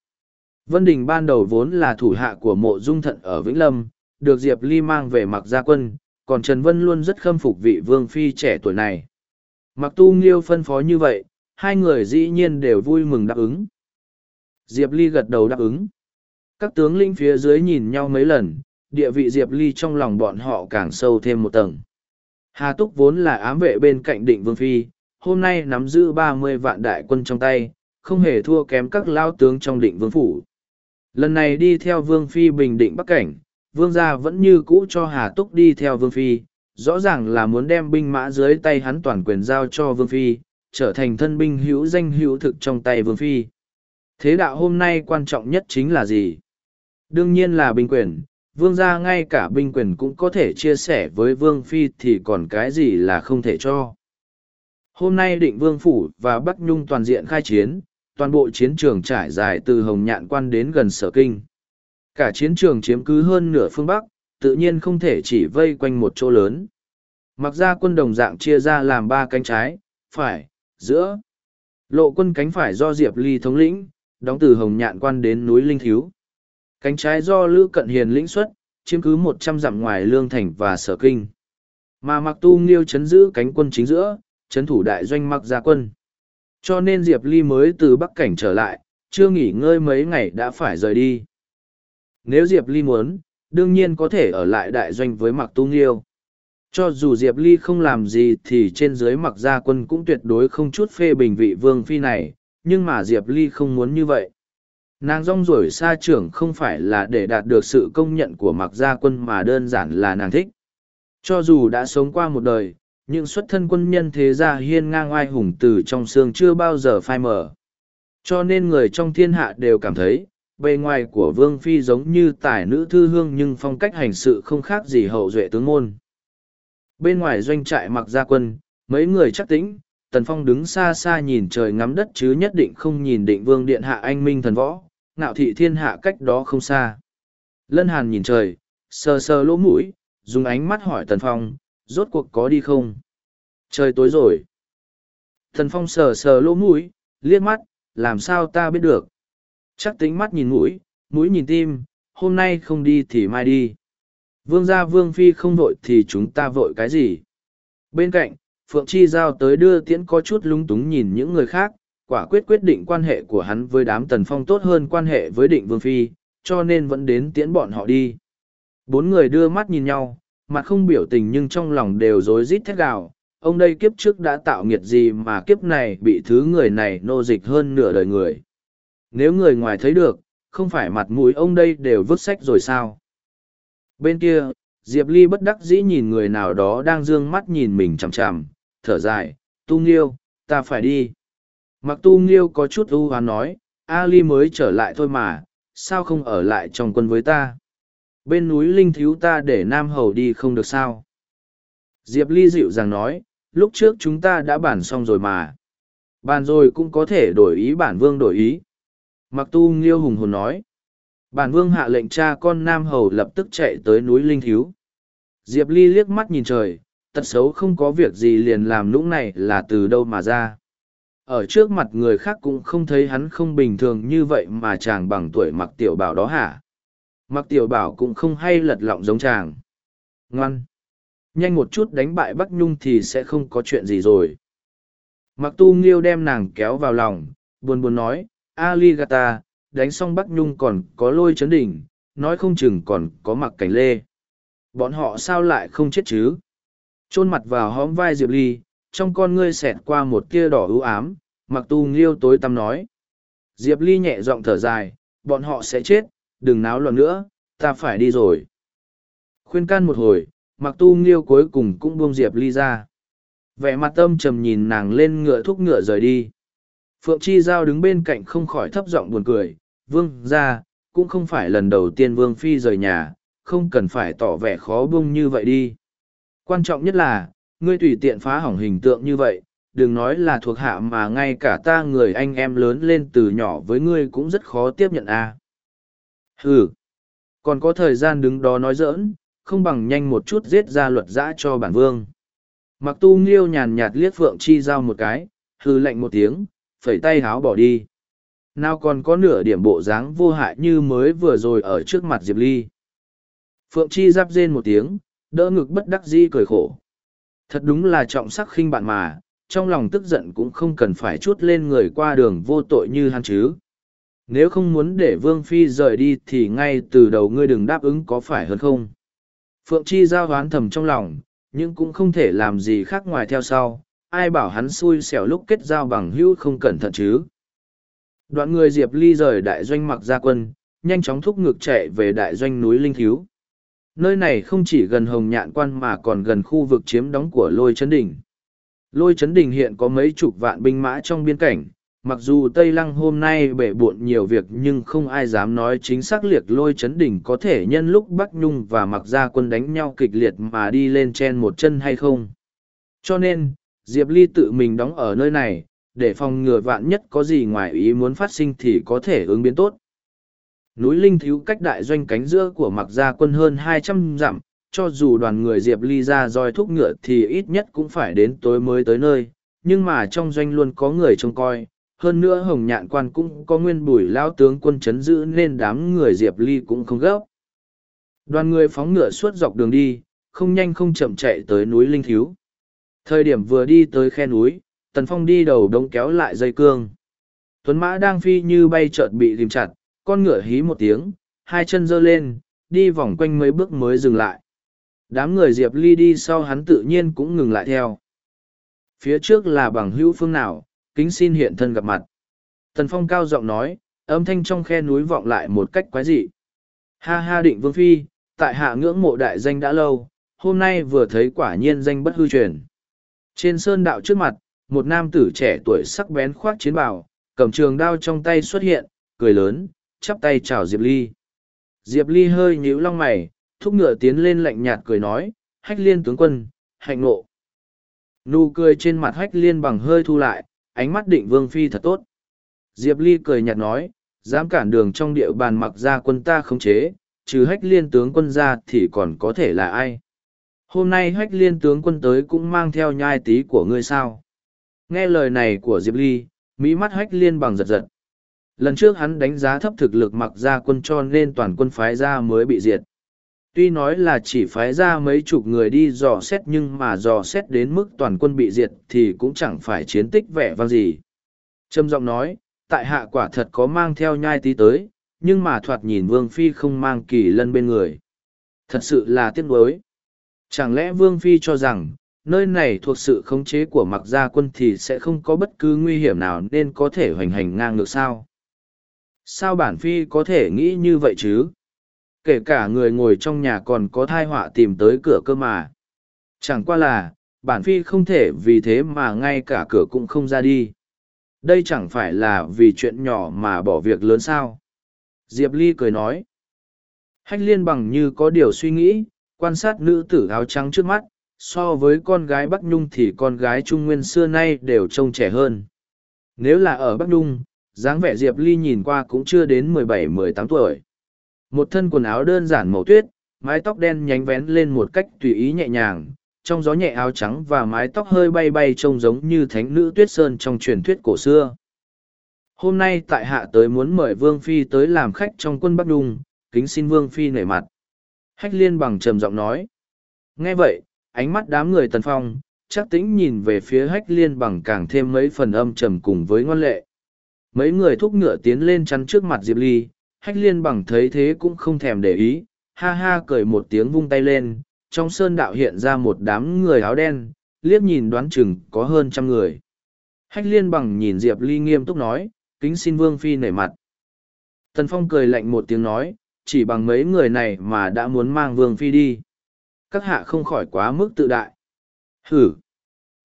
Speaker 1: Vân Đình ban đầu vốn là thủ hạ của mộ dung thận ở Vĩnh Lâm, được Diệp Ly mang về mặc gia quân, còn Trần Vân luôn rất khâm phục vị vương phi trẻ tuổi này. Mặc tu nghiêu phân phó như vậy, hai người dĩ nhiên đều vui mừng đáp ứng. Diệp Ly gật đầu đáp ứng. Các tướng lĩnh phía dưới nhìn nhau mấy lần, địa vị Diệp Ly trong lòng bọn họ càng sâu thêm một tầng. Hà Túc vốn là ám vệ bên cạnh định Vương Phi, hôm nay nắm giữ ba mươi vạn đại quân trong tay, không hề thua kém các lao tướng trong định Vương Phủ lần này đi theo vương phi bình định bắc cảnh vương gia vẫn như cũ cho hà túc đi theo vương phi rõ ràng là muốn đem binh mã dưới tay hắn toàn quyền giao cho vương phi trở thành thân binh hữu danh hữu thực trong tay vương phi thế đạo hôm nay quan trọng nhất chính là gì đương nhiên là binh quyền vương gia ngay cả binh quyền cũng có thể chia sẻ với vương phi thì còn cái gì là không thể cho hôm nay định vương phủ và bắc nhung toàn diện khai chiến toàn bộ chiến trường trải dài từ Hồng Nhạn Quan đến gần Sở Kinh. Cả chiến trường chiếm cứ hơn nửa phương Bắc, tự nhiên không thể chỉ vây quanh một chỗ lớn. Mặc ra quân đồng dạng chia ra làm ba cánh trái, phải, giữa. Lộ quân cánh phải do Diệp Ly thống lĩnh, đóng từ Hồng Nhạn Quan đến núi Linh Thiếu. Cánh trái do Lữ Cận Hiền lĩnh xuất, chiếm cứ một trăm dặm ngoài Lương Thành và Sở Kinh. Mà Mặc Tu Nghiêu chấn giữ cánh quân chính giữa, chấn thủ đại doanh Mặc Gia Quân. Cho nên Diệp Ly mới từ Bắc Cảnh trở lại, chưa nghỉ ngơi mấy ngày đã phải rời đi. Nếu Diệp Ly muốn, đương nhiên có thể ở lại đại doanh với Mặc Tu Nghiêu. Cho dù Diệp Ly không làm gì thì trên dưới Mặc Gia Quân cũng tuyệt đối không chút phê bình vị vương phi này, nhưng mà Diệp Ly không muốn như vậy. Nàng rong ruổi xa trưởng không phải là để đạt được sự công nhận của Mặc Gia Quân mà đơn giản là nàng thích. Cho dù đã sống qua một đời, những xuất thân quân nhân thế gia hiên ngang oai hùng từ trong xương chưa bao giờ phai mờ cho nên người trong thiên hạ đều cảm thấy bề ngoài của vương phi giống như tài nữ thư hương nhưng phong cách hành sự không khác gì hậu duệ tướng môn bên ngoài doanh trại mặc gia quân mấy người chắc tĩnh tần phong đứng xa xa nhìn trời ngắm đất chứ nhất định không nhìn định vương điện hạ anh minh thần võ ngạo thị thiên hạ cách đó không xa lân hàn nhìn trời sờ sờ lỗ mũi dùng ánh mắt hỏi tần phong rốt cuộc có đi không? Trời tối rồi. Thần Phong sờ sờ lỗ mũi, liếc mắt, làm sao ta biết được? Chắc tính mắt nhìn mũi, mũi nhìn tim, hôm nay không đi thì mai đi. Vương gia vương phi không vội thì chúng ta vội cái gì? Bên cạnh, Phượng Chi Giao tới đưa tiễn có chút lúng túng nhìn những người khác, quả quyết quyết định quan hệ của hắn với đám tần phong tốt hơn quan hệ với định vương phi, cho nên vẫn đến tiễn bọn họ đi. Bốn người đưa mắt nhìn nhau, mặt không biểu tình nhưng trong lòng đều rối rít thét gào. Ông đây kiếp trước đã tạo nghiệt gì mà kiếp này bị thứ người này nô dịch hơn nửa đời người. Nếu người ngoài thấy được, không phải mặt mũi ông đây đều vứt sách rồi sao? Bên kia, Diệp Ly bất đắc dĩ nhìn người nào đó đang dương mắt nhìn mình chằm chằm, thở dài, tu nghiêu, ta phải đi. Mặc tu nghiêu có chút u hoán nói, A Ly mới trở lại thôi mà, sao không ở lại trong quân với ta? bên núi linh thiếu ta để nam hầu đi không được sao diệp ly dịu dàng nói lúc trước chúng ta đã bàn xong rồi mà bàn rồi cũng có thể đổi ý bản vương đổi ý mặc tu nghiêu hùng hồn nói bản vương hạ lệnh cha con nam hầu lập tức chạy tới núi linh thiếu diệp ly liếc mắt nhìn trời tật xấu không có việc gì liền làm lũng này là từ đâu mà ra ở trước mặt người khác cũng không thấy hắn không bình thường như vậy mà chàng bằng tuổi mặc tiểu bảo đó hả mặc tiểu bảo cũng không hay lật lọng giống chàng ngoan nhanh một chút đánh bại bắc nhung thì sẽ không có chuyện gì rồi mặc tu nghiêu đem nàng kéo vào lòng buồn buồn nói ali gata đánh xong bắc nhung còn có lôi chấn đỉnh nói không chừng còn có mặc cảnh lê bọn họ sao lại không chết chứ chôn mặt vào hóm vai diệp ly trong con ngươi xẹt qua một tia đỏ ưu ám mặc tu nghiêu tối tăm nói diệp ly nhẹ giọng thở dài bọn họ sẽ chết đừng náo loạn nữa, ta phải đi rồi. Khuyên can một hồi, mặc tu nghiêu cuối cùng cũng buông Diệp Ly ra. Vẻ mặt tâm trầm nhìn nàng lên ngựa thúc ngựa rời đi. Phượng Chi Giao đứng bên cạnh không khỏi thấp giọng buồn cười, vương ra, cũng không phải lần đầu tiên vương phi rời nhà, không cần phải tỏ vẻ khó buông như vậy đi. Quan trọng nhất là, ngươi tùy tiện phá hỏng hình tượng như vậy, đừng nói là thuộc hạ mà ngay cả ta người anh em lớn lên từ nhỏ với ngươi cũng rất khó tiếp nhận À. Hừ, còn có thời gian đứng đó nói giỡn, không bằng nhanh một chút giết ra luật giã cho bản vương. Mặc tu nghiêu nhàn nhạt liếc phượng chi giao một cái, hừ lạnh một tiếng, phẩy tay háo bỏ đi. Nào còn có nửa điểm bộ dáng vô hại như mới vừa rồi ở trước mặt Diệp Ly. Phượng Chi giáp rên một tiếng, đỡ ngực bất đắc dĩ cười khổ. Thật đúng là trọng sắc khinh bạn mà, trong lòng tức giận cũng không cần phải chút lên người qua đường vô tội như hắn chứ nếu không muốn để vương phi rời đi thì ngay từ đầu ngươi đừng đáp ứng có phải hơn không phượng chi giao hoán thầm trong lòng nhưng cũng không thể làm gì khác ngoài theo sau ai bảo hắn xui xẻo lúc kết giao bằng hữu không cẩn thận chứ đoạn người diệp ly rời đại doanh mặc gia quân nhanh chóng thúc ngược chạy về đại doanh núi linh thiếu nơi này không chỉ gần hồng nhạn quan mà còn gần khu vực chiếm đóng của lôi trấn đình lôi trấn đình hiện có mấy chục vạn binh mã trong biên cảnh mặc dù tây lăng hôm nay bể bộn nhiều việc nhưng không ai dám nói chính xác liệt lôi chấn đỉnh có thể nhân lúc bắc nhung và mặc gia quân đánh nhau kịch liệt mà đi lên chen một chân hay không cho nên diệp ly tự mình đóng ở nơi này để phòng ngừa vạn nhất có gì ngoài ý muốn phát sinh thì có thể ứng biến tốt núi linh thiếu cách đại doanh cánh giữa của mặc gia quân hơn hai trăm dặm cho dù đoàn người diệp ly ra roi thúc ngựa thì ít nhất cũng phải đến tối mới tới nơi nhưng mà trong doanh luôn có người trông coi hơn nữa hồng nhạn quan cũng có nguyên bùi lao tướng quân chấn giữ nên đám người diệp ly cũng không gấp đoàn người phóng ngựa suốt dọc đường đi không nhanh không chậm chạy tới núi linh thiếu thời điểm vừa đi tới khe núi tần phong đi đầu đống kéo lại dây cương tuấn mã đang phi như bay trợt bị tìm chặt con ngựa hí một tiếng hai chân giơ lên đi vòng quanh mấy bước mới dừng lại đám người diệp ly đi sau hắn tự nhiên cũng ngừng lại theo phía trước là bằng hữu phương nào kính xin hiện thân gặp mặt. Tần Phong cao giọng nói, âm thanh trong khe núi vọng lại một cách quái dị. Ha ha định vương phi, tại hạ ngưỡng mộ đại danh đã lâu, hôm nay vừa thấy quả nhiên danh bất hư truyền. Trên sơn đạo trước mặt, một nam tử trẻ tuổi sắc bén khoác chiến bào, cầm trường đao trong tay xuất hiện, cười lớn, chắp tay chào Diệp Ly. Diệp Ly hơi nhíu lông mày, thúc ngựa tiến lên lạnh nhạt cười nói, hách liên tướng quân, hạnh ngộ. Nụ cười trên mặt hách liên bằng hơi thu lại, ánh mắt định vương phi thật tốt. Diệp Ly cười nhạt nói, dám cản đường trong địa bàn mặc ra quân ta khống chế, trừ hách liên tướng quân ra thì còn có thể là ai. Hôm nay hách liên tướng quân tới cũng mang theo nhai tí của ngươi sao. Nghe lời này của Diệp Ly, mỹ mắt hách liên bằng giật giật. Lần trước hắn đánh giá thấp thực lực mặc ra quân cho nên toàn quân phái ra mới bị diệt. Tuy nói là chỉ phái ra mấy chục người đi dò xét nhưng mà dò xét đến mức toàn quân bị diệt thì cũng chẳng phải chiến tích vẻ vang gì. Trâm giọng nói, tại hạ quả thật có mang theo nhai tí tới, nhưng mà thoạt nhìn Vương Phi không mang kỳ lân bên người. Thật sự là tiếc nuối. Chẳng lẽ Vương Phi cho rằng, nơi này thuộc sự khống chế của mặc gia quân thì sẽ không có bất cứ nguy hiểm nào nên có thể hoành hành ngang ngược sao? Sao bản Phi có thể nghĩ như vậy chứ? kể cả người ngồi trong nhà còn có thai họa tìm tới cửa cơ mà chẳng qua là bản phi không thể vì thế mà ngay cả cửa cũng không ra đi đây chẳng phải là vì chuyện nhỏ mà bỏ việc lớn sao diệp ly cười nói hách liên bằng như có điều suy nghĩ quan sát nữ tử áo trắng trước mắt so với con gái bắc nhung thì con gái trung nguyên xưa nay đều trông trẻ hơn nếu là ở bắc nhung dáng vẻ diệp ly nhìn qua cũng chưa đến mười bảy mười tám tuổi một thân quần áo đơn giản màu tuyết, mái tóc đen nhánh vén lên một cách tùy ý nhẹ nhàng, trong gió nhẹ áo trắng và mái tóc hơi bay bay trông giống như thánh nữ tuyết sơn trong truyền thuyết cổ xưa. Hôm nay tại hạ tới muốn mời Vương Phi tới làm khách trong quân Bắc Đung, kính xin Vương Phi nể mặt. Hách liên bằng trầm giọng nói. Nghe vậy, ánh mắt đám người tần phong, chắc tĩnh nhìn về phía hách liên bằng càng thêm mấy phần âm trầm cùng với ngoan lệ. Mấy người thúc ngựa tiến lên chắn trước mặt Diệp Ly, hách liên bằng thấy thế cũng không thèm để ý, ha ha cười một tiếng vung tay lên, trong sơn đạo hiện ra một đám người áo đen, liếc nhìn đoán chừng có hơn trăm người. Hách liên bằng nhìn Diệp Ly nghiêm túc nói, kính xin Vương Phi nể mặt. Tần Phong cười lạnh một tiếng nói, chỉ bằng mấy người này mà đã muốn mang Vương Phi đi. Các hạ không khỏi quá mức tự đại. Hử!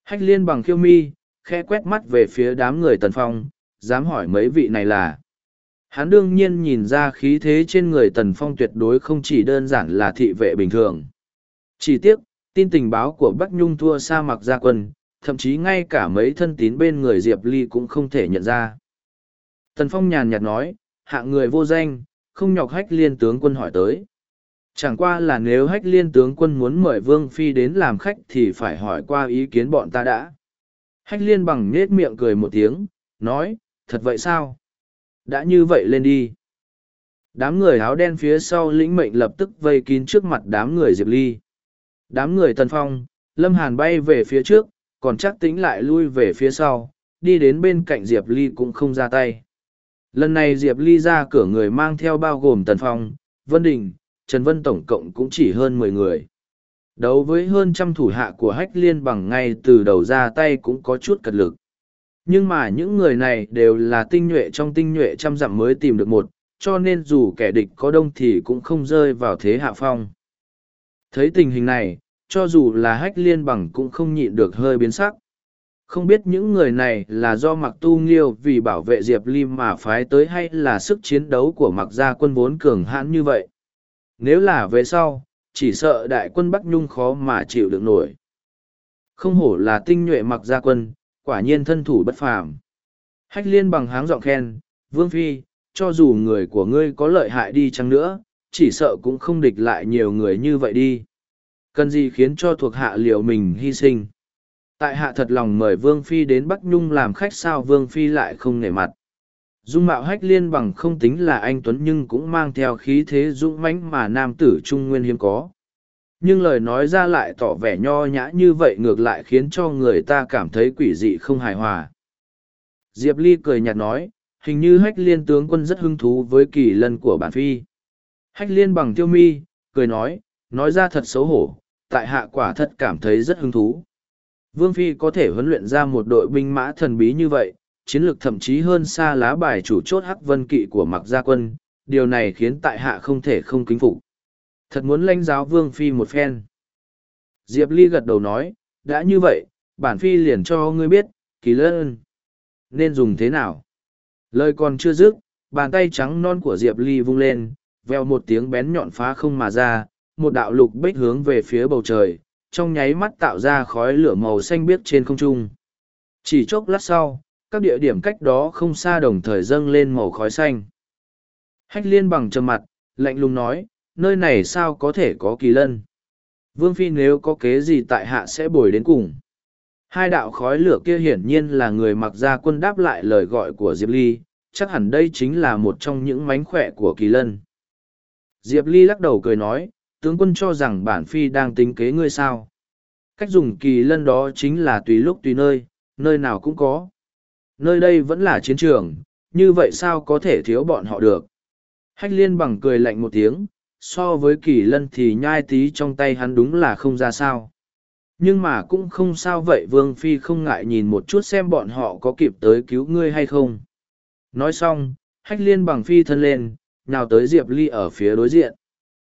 Speaker 1: Hách liên bằng khiêu mi, khẽ quét mắt về phía đám người Tần Phong, dám hỏi mấy vị này là hắn đương nhiên nhìn ra khí thế trên người tần phong tuyệt đối không chỉ đơn giản là thị vệ bình thường chỉ tiếc tin tình báo của bắc nhung thua sa mặc gia quân thậm chí ngay cả mấy thân tín bên người diệp ly cũng không thể nhận ra tần phong nhàn nhạt nói hạng người vô danh không nhọc hách liên tướng quân hỏi tới chẳng qua là nếu hách liên tướng quân muốn mời vương phi đến làm khách thì phải hỏi qua ý kiến bọn ta đã hách liên bằng nết miệng cười một tiếng nói thật vậy sao đã như vậy lên đi đám người áo đen phía sau lĩnh mệnh lập tức vây kín trước mặt đám người diệp ly đám người tân phong lâm hàn bay về phía trước còn chắc tính lại lui về phía sau đi đến bên cạnh diệp ly cũng không ra tay lần này diệp ly ra cửa người mang theo bao gồm tần phong vân đình trần vân tổng cộng cũng chỉ hơn mười người đấu với hơn trăm thủ hạ của hách liên bằng ngay từ đầu ra tay cũng có chút cật lực nhưng mà những người này đều là tinh nhuệ trong tinh nhuệ trăm dặm mới tìm được một, cho nên dù kẻ địch có đông thì cũng không rơi vào thế hạ phong. Thấy tình hình này, cho dù là hách liên bằng cũng không nhịn được hơi biến sắc. Không biết những người này là do mặc tu nghiêu vì bảo vệ Diệp Ly mà phái tới hay là sức chiến đấu của mặc gia quân vốn cường hãn như vậy. Nếu là về sau, chỉ sợ đại quân Bắc Nhung khó mà chịu được nổi. Không hổ là tinh nhuệ mặc gia quân, quả nhiên thân thủ bất phàm. Hách liên bằng háng giọng khen, Vương Phi, cho dù người của ngươi có lợi hại đi chăng nữa, chỉ sợ cũng không địch lại nhiều người như vậy đi. Cần gì khiến cho thuộc hạ liệu mình hy sinh? Tại hạ thật lòng mời Vương Phi đến Bắc Nhung làm khách sao Vương Phi lại không nể mặt. Dung mạo hách liên bằng không tính là anh Tuấn nhưng cũng mang theo khí thế dũng mãnh mà nam tử trung nguyên hiếm có nhưng lời nói ra lại tỏ vẻ nho nhã như vậy ngược lại khiến cho người ta cảm thấy quỷ dị không hài hòa. Diệp Ly cười nhạt nói, hình như hách liên tướng quân rất hứng thú với kỳ lân của bản phi. Hách liên bằng tiêu mi, cười nói, nói ra thật xấu hổ, tại hạ quả thật cảm thấy rất hứng thú. Vương Phi có thể huấn luyện ra một đội binh mã thần bí như vậy, chiến lược thậm chí hơn xa lá bài chủ chốt hắc vân kỵ của mặc gia quân, điều này khiến tại hạ không thể không kính phục. Thật muốn lãnh giáo Vương Phi một phen. Diệp Ly gật đầu nói, đã như vậy, bản Phi liền cho ngươi biết, kỳ lân. Nên dùng thế nào? Lời còn chưa dứt, bàn tay trắng non của Diệp Ly vung lên, veo một tiếng bén nhọn phá không mà ra, một đạo lục bích hướng về phía bầu trời, trong nháy mắt tạo ra khói lửa màu xanh biếc trên không trung. Chỉ chốc lát sau, các địa điểm cách đó không xa đồng thời dâng lên màu khói xanh. Hách liên bằng trầm mặt, lạnh lùng nói, nơi này sao có thể có kỳ lân. Vương Phi nếu có kế gì tại hạ sẽ bồi đến cùng. Hai đạo khói lửa kia hiển nhiên là người mặc gia quân đáp lại lời gọi của Diệp Ly, chắc hẳn đây chính là một trong những mánh khỏe của kỳ lân. Diệp Ly lắc đầu cười nói, tướng quân cho rằng bản Phi đang tính kế ngươi sao. Cách dùng kỳ lân đó chính là tùy lúc tùy nơi, nơi nào cũng có. Nơi đây vẫn là chiến trường, như vậy sao có thể thiếu bọn họ được. Hách liên bằng cười lạnh một tiếng, so với kỳ lân thì nhai tí trong tay hắn đúng là không ra sao nhưng mà cũng không sao vậy vương phi không ngại nhìn một chút xem bọn họ có kịp tới cứu ngươi hay không nói xong hách liên bằng phi thân lên nào tới diệp ly ở phía đối diện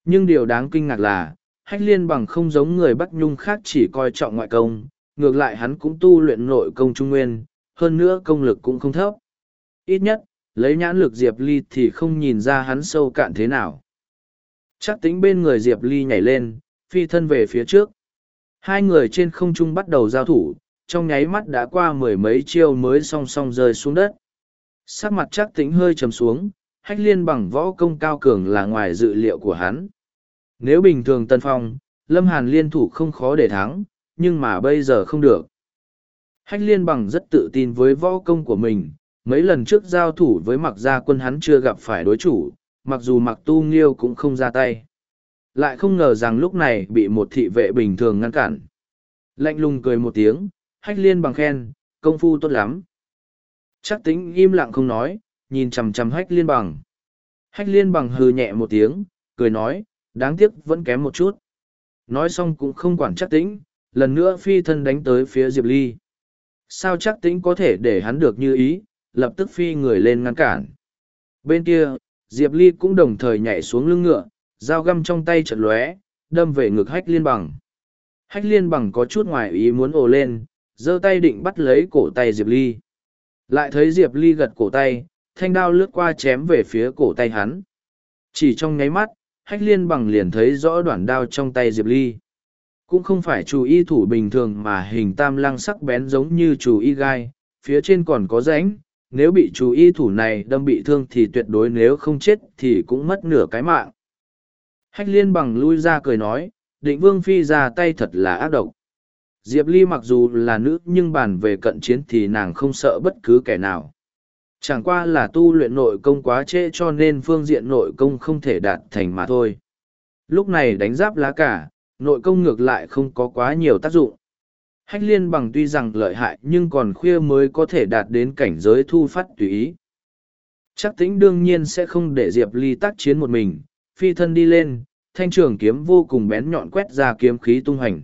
Speaker 1: nhưng điều đáng kinh ngạc là hách liên bằng không giống người bắc nhung khác chỉ coi trọng ngoại công ngược lại hắn cũng tu luyện nội công trung nguyên hơn nữa công lực cũng không thấp ít nhất lấy nhãn lực diệp ly thì không nhìn ra hắn sâu cạn thế nào Chắc tính bên người Diệp Ly nhảy lên, phi thân về phía trước. Hai người trên không trung bắt đầu giao thủ, trong nháy mắt đã qua mười mấy chiêu mới song song rơi xuống đất. Sắc mặt chắc tính hơi trầm xuống, hách liên bằng võ công cao cường là ngoài dự liệu của hắn. Nếu bình thường tân phong, Lâm Hàn liên thủ không khó để thắng, nhưng mà bây giờ không được. Hách liên bằng rất tự tin với võ công của mình, mấy lần trước giao thủ với mặc gia quân hắn chưa gặp phải đối chủ, mặc dù mặc tu nghiêu cũng không ra tay lại không ngờ rằng lúc này bị một thị vệ bình thường ngăn cản lạnh lùng cười một tiếng hách liên bằng khen công phu tốt lắm chắc tính im lặng không nói nhìn chằm chằm hách liên bằng hách liên bằng hừ nhẹ một tiếng cười nói đáng tiếc vẫn kém một chút nói xong cũng không quản chắc Tĩnh, lần nữa phi thân đánh tới phía diệp ly sao chắc Tĩnh có thể để hắn được như ý lập tức phi người lên ngăn cản bên kia Diệp Ly cũng đồng thời nhảy xuống lưng ngựa, dao găm trong tay chật lóe, đâm về ngực hách liên bằng. Hách liên bằng có chút ngoài ý muốn ồ lên, giơ tay định bắt lấy cổ tay Diệp Ly. Lại thấy Diệp Ly gật cổ tay, thanh đao lướt qua chém về phía cổ tay hắn. Chỉ trong nháy mắt, hách liên bằng liền thấy rõ đoạn đao trong tay Diệp Ly. Cũng không phải chủ y thủ bình thường mà hình tam lăng sắc bén giống như chủ y gai, phía trên còn có rãnh, nếu bị chú y thủ này đâm bị thương thì tuyệt đối nếu không chết thì cũng mất nửa cái mạng. Hách liên bằng lui ra cười nói, định vương phi ra tay thật là ác độc. Diệp Ly mặc dù là nữ nhưng bàn về cận chiến thì nàng không sợ bất cứ kẻ nào. Chẳng qua là tu luyện nội công quá trễ cho nên phương diện nội công không thể đạt thành mà thôi. Lúc này đánh giáp lá cả, nội công ngược lại không có quá nhiều tác dụng. Hách liên bằng tuy rằng lợi hại nhưng còn khuya mới có thể đạt đến cảnh giới thu phát tùy ý. Chắc tĩnh đương nhiên sẽ không để Diệp Ly tác chiến một mình, phi thân đi lên, thanh trường kiếm vô cùng bén nhọn quét ra kiếm khí tung hành.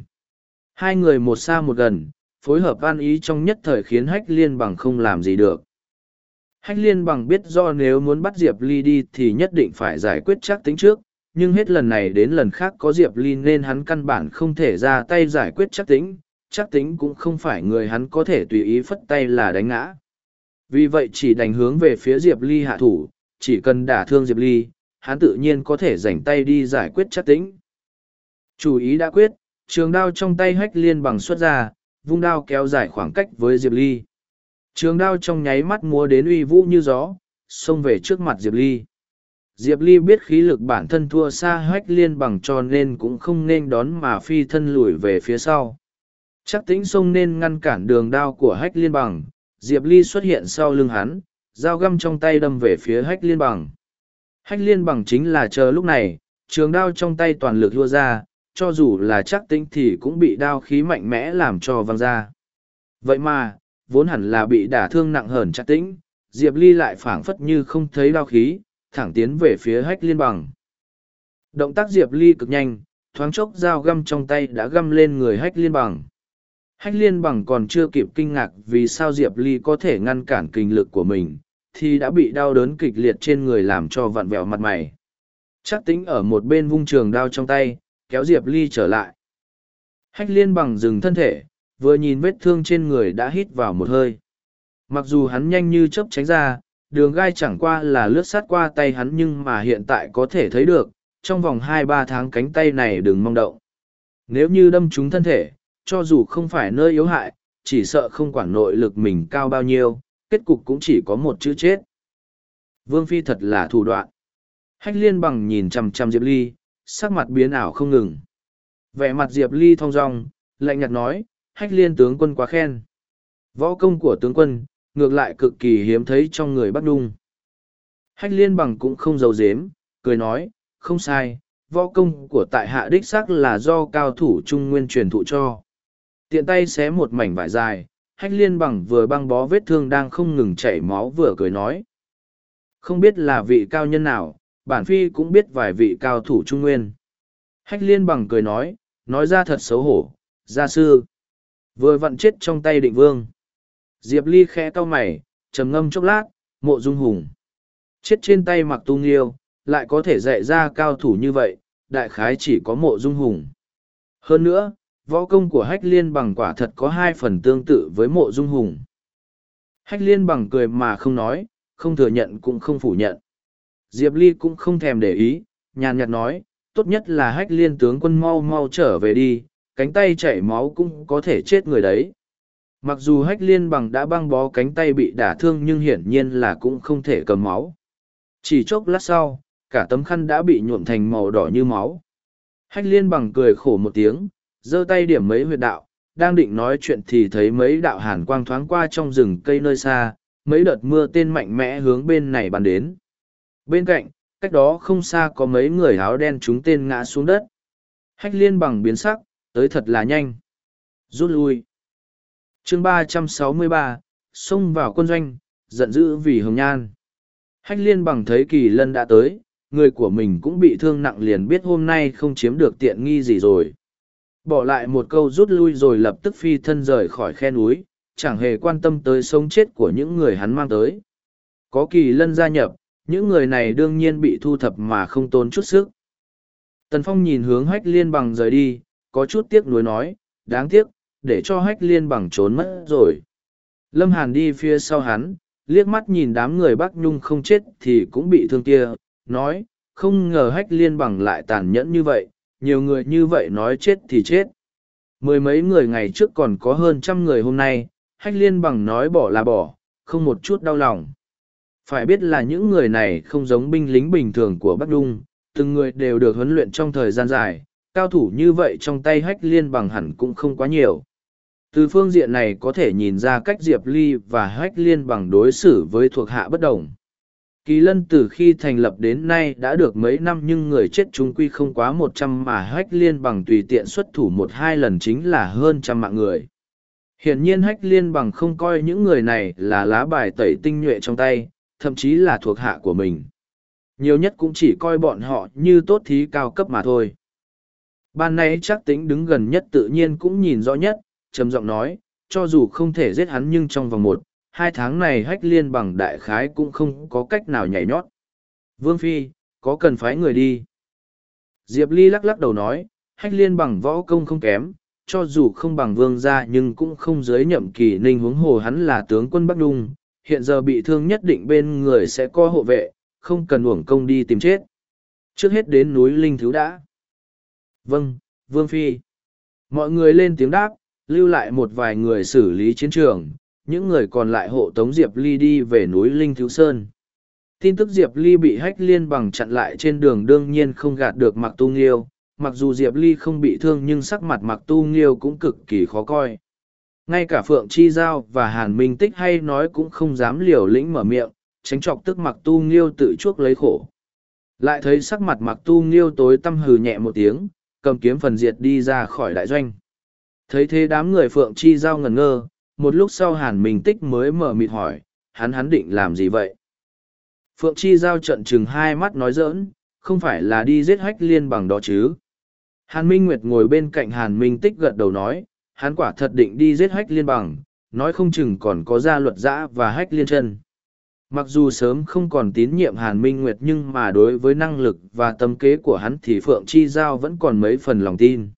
Speaker 1: Hai người một xa một gần, phối hợp an ý trong nhất thời khiến hách liên bằng không làm gì được. Hách liên bằng biết do nếu muốn bắt Diệp Ly đi thì nhất định phải giải quyết chắc tính trước, nhưng hết lần này đến lần khác có Diệp Ly nên hắn căn bản không thể ra tay giải quyết chắc tính, chắc tính cũng không phải người hắn có thể tùy ý phất tay là đánh ngã. Vì vậy chỉ đánh hướng về phía Diệp Ly hạ thủ, chỉ cần đả thương Diệp Ly, hắn tự nhiên có thể rảnh tay đi giải quyết chắc tính. Chủ ý đã quyết, trường đao trong tay hách liên bằng xuất ra, vung đao kéo dài khoảng cách với Diệp Ly. Trường đao trong nháy mắt múa đến uy vũ như gió, xông về trước mặt Diệp Ly. Diệp Ly biết khí lực bản thân thua xa hách liên bằng tròn nên cũng không nên đón mà phi thân lùi về phía sau. Chắc tĩnh sông nên ngăn cản đường đao của hách liên bằng, Diệp Ly xuất hiện sau lưng hắn, dao găm trong tay đâm về phía hách liên bằng. Hách liên bằng chính là chờ lúc này, trường đao trong tay toàn lực vua ra, cho dù là chắc tĩnh thì cũng bị đao khí mạnh mẽ làm cho văng ra. Vậy mà, vốn hẳn là bị đả thương nặng hơn chắc tĩnh, Diệp Ly lại phảng phất như không thấy đao khí, thẳng tiến về phía hách liên bằng. Động tác Diệp Ly cực nhanh, thoáng chốc dao găm trong tay đã găm lên người hách liên bằng hách liên bằng còn chưa kịp kinh ngạc vì sao diệp ly có thể ngăn cản kinh lực của mình thì đã bị đau đớn kịch liệt trên người làm cho vặn vẹo mặt mày chắc tính ở một bên vung trường đao trong tay kéo diệp ly trở lại hách liên bằng dừng thân thể vừa nhìn vết thương trên người đã hít vào một hơi mặc dù hắn nhanh như chớp tránh ra đường gai chẳng qua là lướt sát qua tay hắn nhưng mà hiện tại có thể thấy được trong vòng hai ba tháng cánh tay này đừng mong động nếu như đâm trúng thân thể cho dù không phải nơi yếu hại, chỉ sợ không quản nội lực mình cao bao nhiêu, kết cục cũng chỉ có một chữ chết. Vương Phi thật là thủ đoạn. Hách liên bằng nhìn chằm chằm Diệp Ly, sắc mặt biến ảo không ngừng. Vẻ mặt Diệp Ly thong dong, lạnh nhạt nói, hách liên tướng quân quá khen. Võ công của tướng quân, ngược lại cực kỳ hiếm thấy trong người Bắc Đung. Hách liên bằng cũng không giấu dếm, cười nói, không sai, võ công của tại hạ đích xác là do cao thủ trung nguyên truyền thụ cho tiện tay xé một mảnh vải dài hách liên bằng vừa băng bó vết thương đang không ngừng chảy máu vừa cười nói không biết là vị cao nhân nào bản phi cũng biết vài vị cao thủ trung nguyên hách liên bằng cười nói nói ra thật xấu hổ gia sư vừa vặn chết trong tay định vương diệp ly khẽ cau mày trầm ngâm chốc lát mộ dung hùng chết trên tay mặc tu nghiêu lại có thể dạy ra cao thủ như vậy đại khái chỉ có mộ dung hùng hơn nữa võ công của hách liên bằng quả thật có hai phần tương tự với mộ dung hùng hách liên bằng cười mà không nói không thừa nhận cũng không phủ nhận diệp ly cũng không thèm để ý nhàn nhạt nói tốt nhất là hách liên tướng quân mau mau trở về đi cánh tay chảy máu cũng có thể chết người đấy mặc dù hách liên bằng đã băng bó cánh tay bị đả thương nhưng hiển nhiên là cũng không thể cầm máu chỉ chốc lát sau cả tấm khăn đã bị nhuộm thành màu đỏ như máu hách liên bằng cười khổ một tiếng giơ tay điểm mấy huyệt đạo, đang định nói chuyện thì thấy mấy đạo hàn quang thoáng qua trong rừng cây nơi xa, mấy đợt mưa tên mạnh mẽ hướng bên này bắn đến. Bên cạnh, cách đó không xa có mấy người áo đen trúng tên ngã xuống đất. Hách liên bằng biến sắc, tới thật là nhanh. Rút lui. chương ba trăm sáu mươi ba, xông vào quân doanh, giận dữ vì hồng nhan. Hách liên bằng thấy kỳ lân đã tới, người của mình cũng bị thương nặng liền biết hôm nay không chiếm được tiện nghi gì rồi. Bỏ lại một câu rút lui rồi lập tức phi thân rời khỏi khe núi, chẳng hề quan tâm tới sống chết của những người hắn mang tới. Có kỳ lân gia nhập, những người này đương nhiên bị thu thập mà không tốn chút sức. Tần Phong nhìn hướng hách liên bằng rời đi, có chút tiếc nuối nói, đáng tiếc, để cho hách liên bằng trốn mất rồi. Lâm Hàn đi phía sau hắn, liếc mắt nhìn đám người Bắc Nhung không chết thì cũng bị thương kia, nói, không ngờ hách liên bằng lại tàn nhẫn như vậy, nhiều người như vậy nói chết thì chết mười mấy người ngày trước còn có hơn trăm người hôm nay hách liên bằng nói bỏ là bỏ không một chút đau lòng phải biết là những người này không giống binh lính bình thường của bắc đung từng người đều được huấn luyện trong thời gian dài cao thủ như vậy trong tay hách liên bằng hẳn cũng không quá nhiều từ phương diện này có thể nhìn ra cách diệp ly và hách liên bằng đối xử với thuộc hạ bất đồng Kỳ lân từ khi thành lập đến nay đã được mấy năm nhưng người chết chúng quy không quá một trăm mà hách liên bằng tùy tiện xuất thủ một hai lần chính là hơn trăm mạng người. Hiển nhiên hách liên bằng không coi những người này là lá bài tẩy tinh nhuệ trong tay, thậm chí là thuộc hạ của mình. Nhiều nhất cũng chỉ coi bọn họ như tốt thí cao cấp mà thôi. Ban nay chắc tính đứng gần nhất tự nhiên cũng nhìn rõ nhất, trầm giọng nói, cho dù không thể giết hắn nhưng trong vòng một, hai tháng này hách liên bằng đại khái cũng không có cách nào nhảy nhót. Vương Phi, có cần phái người đi? Diệp Ly lắc lắc đầu nói, hách liên bằng võ công không kém, cho dù không bằng vương gia nhưng cũng không dưới nhậm kỳ ninh huống hồ hắn là tướng quân Bắc Đung, hiện giờ bị thương nhất định bên người sẽ có hộ vệ, không cần uổng công đi tìm chết. Trước hết đến núi Linh Thứ đã. Vâng, Vương Phi. Mọi người lên tiếng đáp, lưu lại một vài người xử lý chiến trường, những người còn lại hộ tống Diệp Ly đi về núi Linh Thiếu Sơn. Tin tức Diệp Ly bị hách liên bằng chặn lại trên đường đương nhiên không gạt được Mạc Tu Nghiêu, mặc dù Diệp Ly không bị thương nhưng sắc mặt Mạc Tu Nghiêu cũng cực kỳ khó coi. Ngay cả Phượng Chi Giao và Hàn Minh Tích hay nói cũng không dám liều lĩnh mở miệng, tránh trọc tức Mạc Tu Nghiêu tự chuốc lấy khổ. Lại thấy sắc mặt Mạc Tu Nghiêu tối tâm hừ nhẹ một tiếng, cầm kiếm phần diệt đi ra khỏi đại doanh. Thấy thế đám người Phượng Chi Giao ngẩn ngơ, một lúc sau hàn minh tích mới mở mịt hỏi hắn hắn định làm gì vậy phượng chi giao trận chừng hai mắt nói dỡn không phải là đi giết hách liên bằng đó chứ hàn minh nguyệt ngồi bên cạnh hàn minh tích gật đầu nói hắn quả thật định đi giết hách liên bằng nói không chừng còn có gia luật giã và hách liên chân mặc dù sớm không còn tín nhiệm hàn minh nguyệt nhưng mà đối với năng lực và tâm kế của hắn thì phượng chi giao vẫn còn mấy phần lòng tin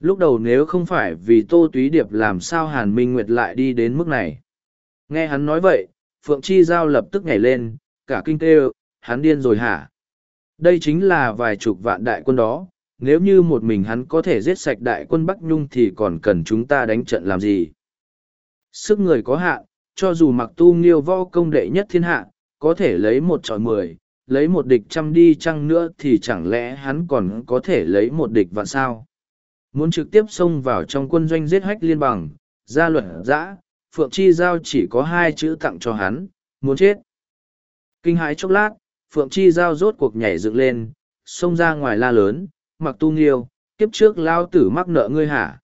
Speaker 1: lúc đầu nếu không phải vì tô túy điệp làm sao hàn minh nguyệt lại đi đến mức này nghe hắn nói vậy phượng chi giao lập tức nhảy lên cả kinh tê hắn điên rồi hả đây chính là vài chục vạn đại quân đó nếu như một mình hắn có thể giết sạch đại quân bắc nhung thì còn cần chúng ta đánh trận làm gì sức người có hạn cho dù mặc tu nghiêu vo công đệ nhất thiên hạ có thể lấy một trọi mười lấy một địch trăm đi chăng nữa thì chẳng lẽ hắn còn có thể lấy một địch vạn sao muốn trực tiếp xông vào trong quân doanh giết hách liên bằng, gia luật giã, Phượng Chi Giao chỉ có hai chữ tặng cho hắn, muốn chết. Kinh hãi chốc lát, Phượng Chi Giao rốt cuộc nhảy dựng lên, xông ra ngoài la lớn, mặc tu nghiêu, kiếp trước lao tử mắc nợ ngươi hả?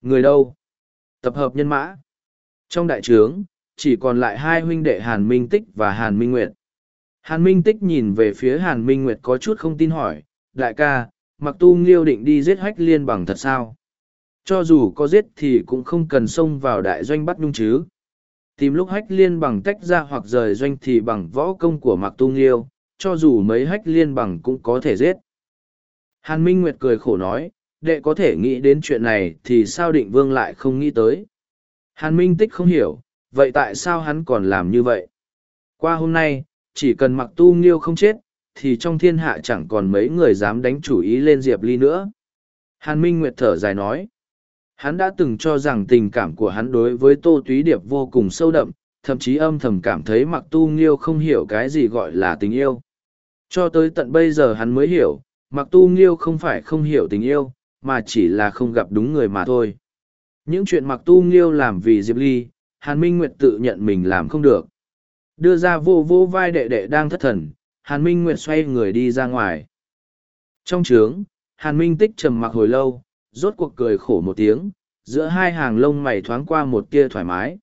Speaker 1: Người đâu? Tập hợp nhân mã. Trong đại trướng, chỉ còn lại hai huynh đệ Hàn Minh Tích và Hàn Minh Nguyệt. Hàn Minh Tích nhìn về phía Hàn Minh Nguyệt có chút không tin hỏi, đại ca, mặc tu nghiêu định đi giết hách liên bằng thật sao cho dù có giết thì cũng không cần xông vào đại doanh bắt nhung chứ tìm lúc hách liên bằng tách ra hoặc rời doanh thì bằng võ công của mặc tu nghiêu cho dù mấy hách liên bằng cũng có thể giết hàn minh nguyệt cười khổ nói đệ có thể nghĩ đến chuyện này thì sao định vương lại không nghĩ tới hàn minh tích không hiểu vậy tại sao hắn còn làm như vậy qua hôm nay chỉ cần mặc tu nghiêu không chết thì trong thiên hạ chẳng còn mấy người dám đánh chủ ý lên Diệp Ly nữa. Hàn Minh Nguyệt thở dài nói, hắn đã từng cho rằng tình cảm của hắn đối với Tô Túy Điệp vô cùng sâu đậm, thậm chí âm thầm cảm thấy mặc tu nghiêu không hiểu cái gì gọi là tình yêu. Cho tới tận bây giờ hắn mới hiểu, mặc tu nghiêu không phải không hiểu tình yêu, mà chỉ là không gặp đúng người mà thôi. Những chuyện mặc tu nghiêu làm vì Diệp Ly, Hàn Minh Nguyệt tự nhận mình làm không được. Đưa ra vô vô vai đệ đệ đang thất thần, Hàn Minh Nguyệt xoay người đi ra ngoài. Trong trướng, Hàn Minh tích trầm mặc hồi lâu, rốt cuộc cười khổ một tiếng, giữa hai hàng lông mày thoáng qua một kia thoải mái.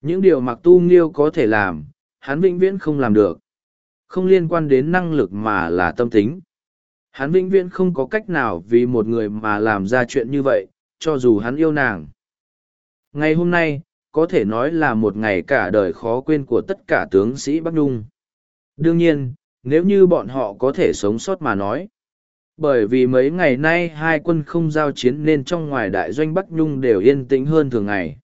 Speaker 1: Những điều mặc tu nghiêu có thể làm, hắn vĩnh viễn không làm được. Không liên quan đến năng lực mà là tâm tính. Hắn vĩnh viễn không có cách nào vì một người mà làm ra chuyện như vậy, cho dù hắn yêu nàng. Ngày hôm nay, có thể nói là một ngày cả đời khó quên của tất cả tướng sĩ Bắc Nhung. Đương nhiên, nếu như bọn họ có thể sống sót mà nói. Bởi vì mấy ngày nay hai quân không giao chiến nên trong ngoài đại doanh Bắc Nhung đều yên tĩnh hơn thường ngày.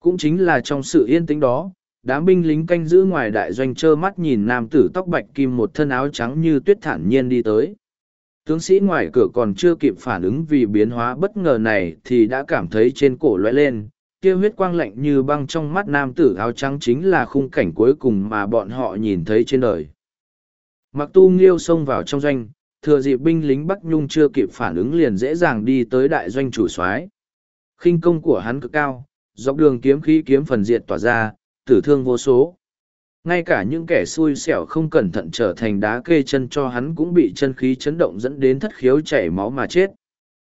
Speaker 1: Cũng chính là trong sự yên tĩnh đó, đám binh lính canh giữ ngoài đại doanh trơ mắt nhìn nam tử tóc bạch kim một thân áo trắng như tuyết thản nhiên đi tới. Tướng sĩ ngoài cửa còn chưa kịp phản ứng vì biến hóa bất ngờ này thì đã cảm thấy trên cổ lóe lên, kia huyết quang lạnh như băng trong mắt nam tử áo trắng chính là khung cảnh cuối cùng mà bọn họ nhìn thấy trên đời. Mặc tu nghiêu xông vào trong doanh, thừa dịp binh lính Bắc Nhung chưa kịp phản ứng liền dễ dàng đi tới đại doanh chủ soái. khinh công của hắn cực cao, dọc đường kiếm khí kiếm phần diệt tỏa ra, tử thương vô số. Ngay cả những kẻ xui xẻo không cẩn thận trở thành đá kê chân cho hắn cũng bị chân khí chấn động dẫn đến thất khiếu chảy máu mà chết.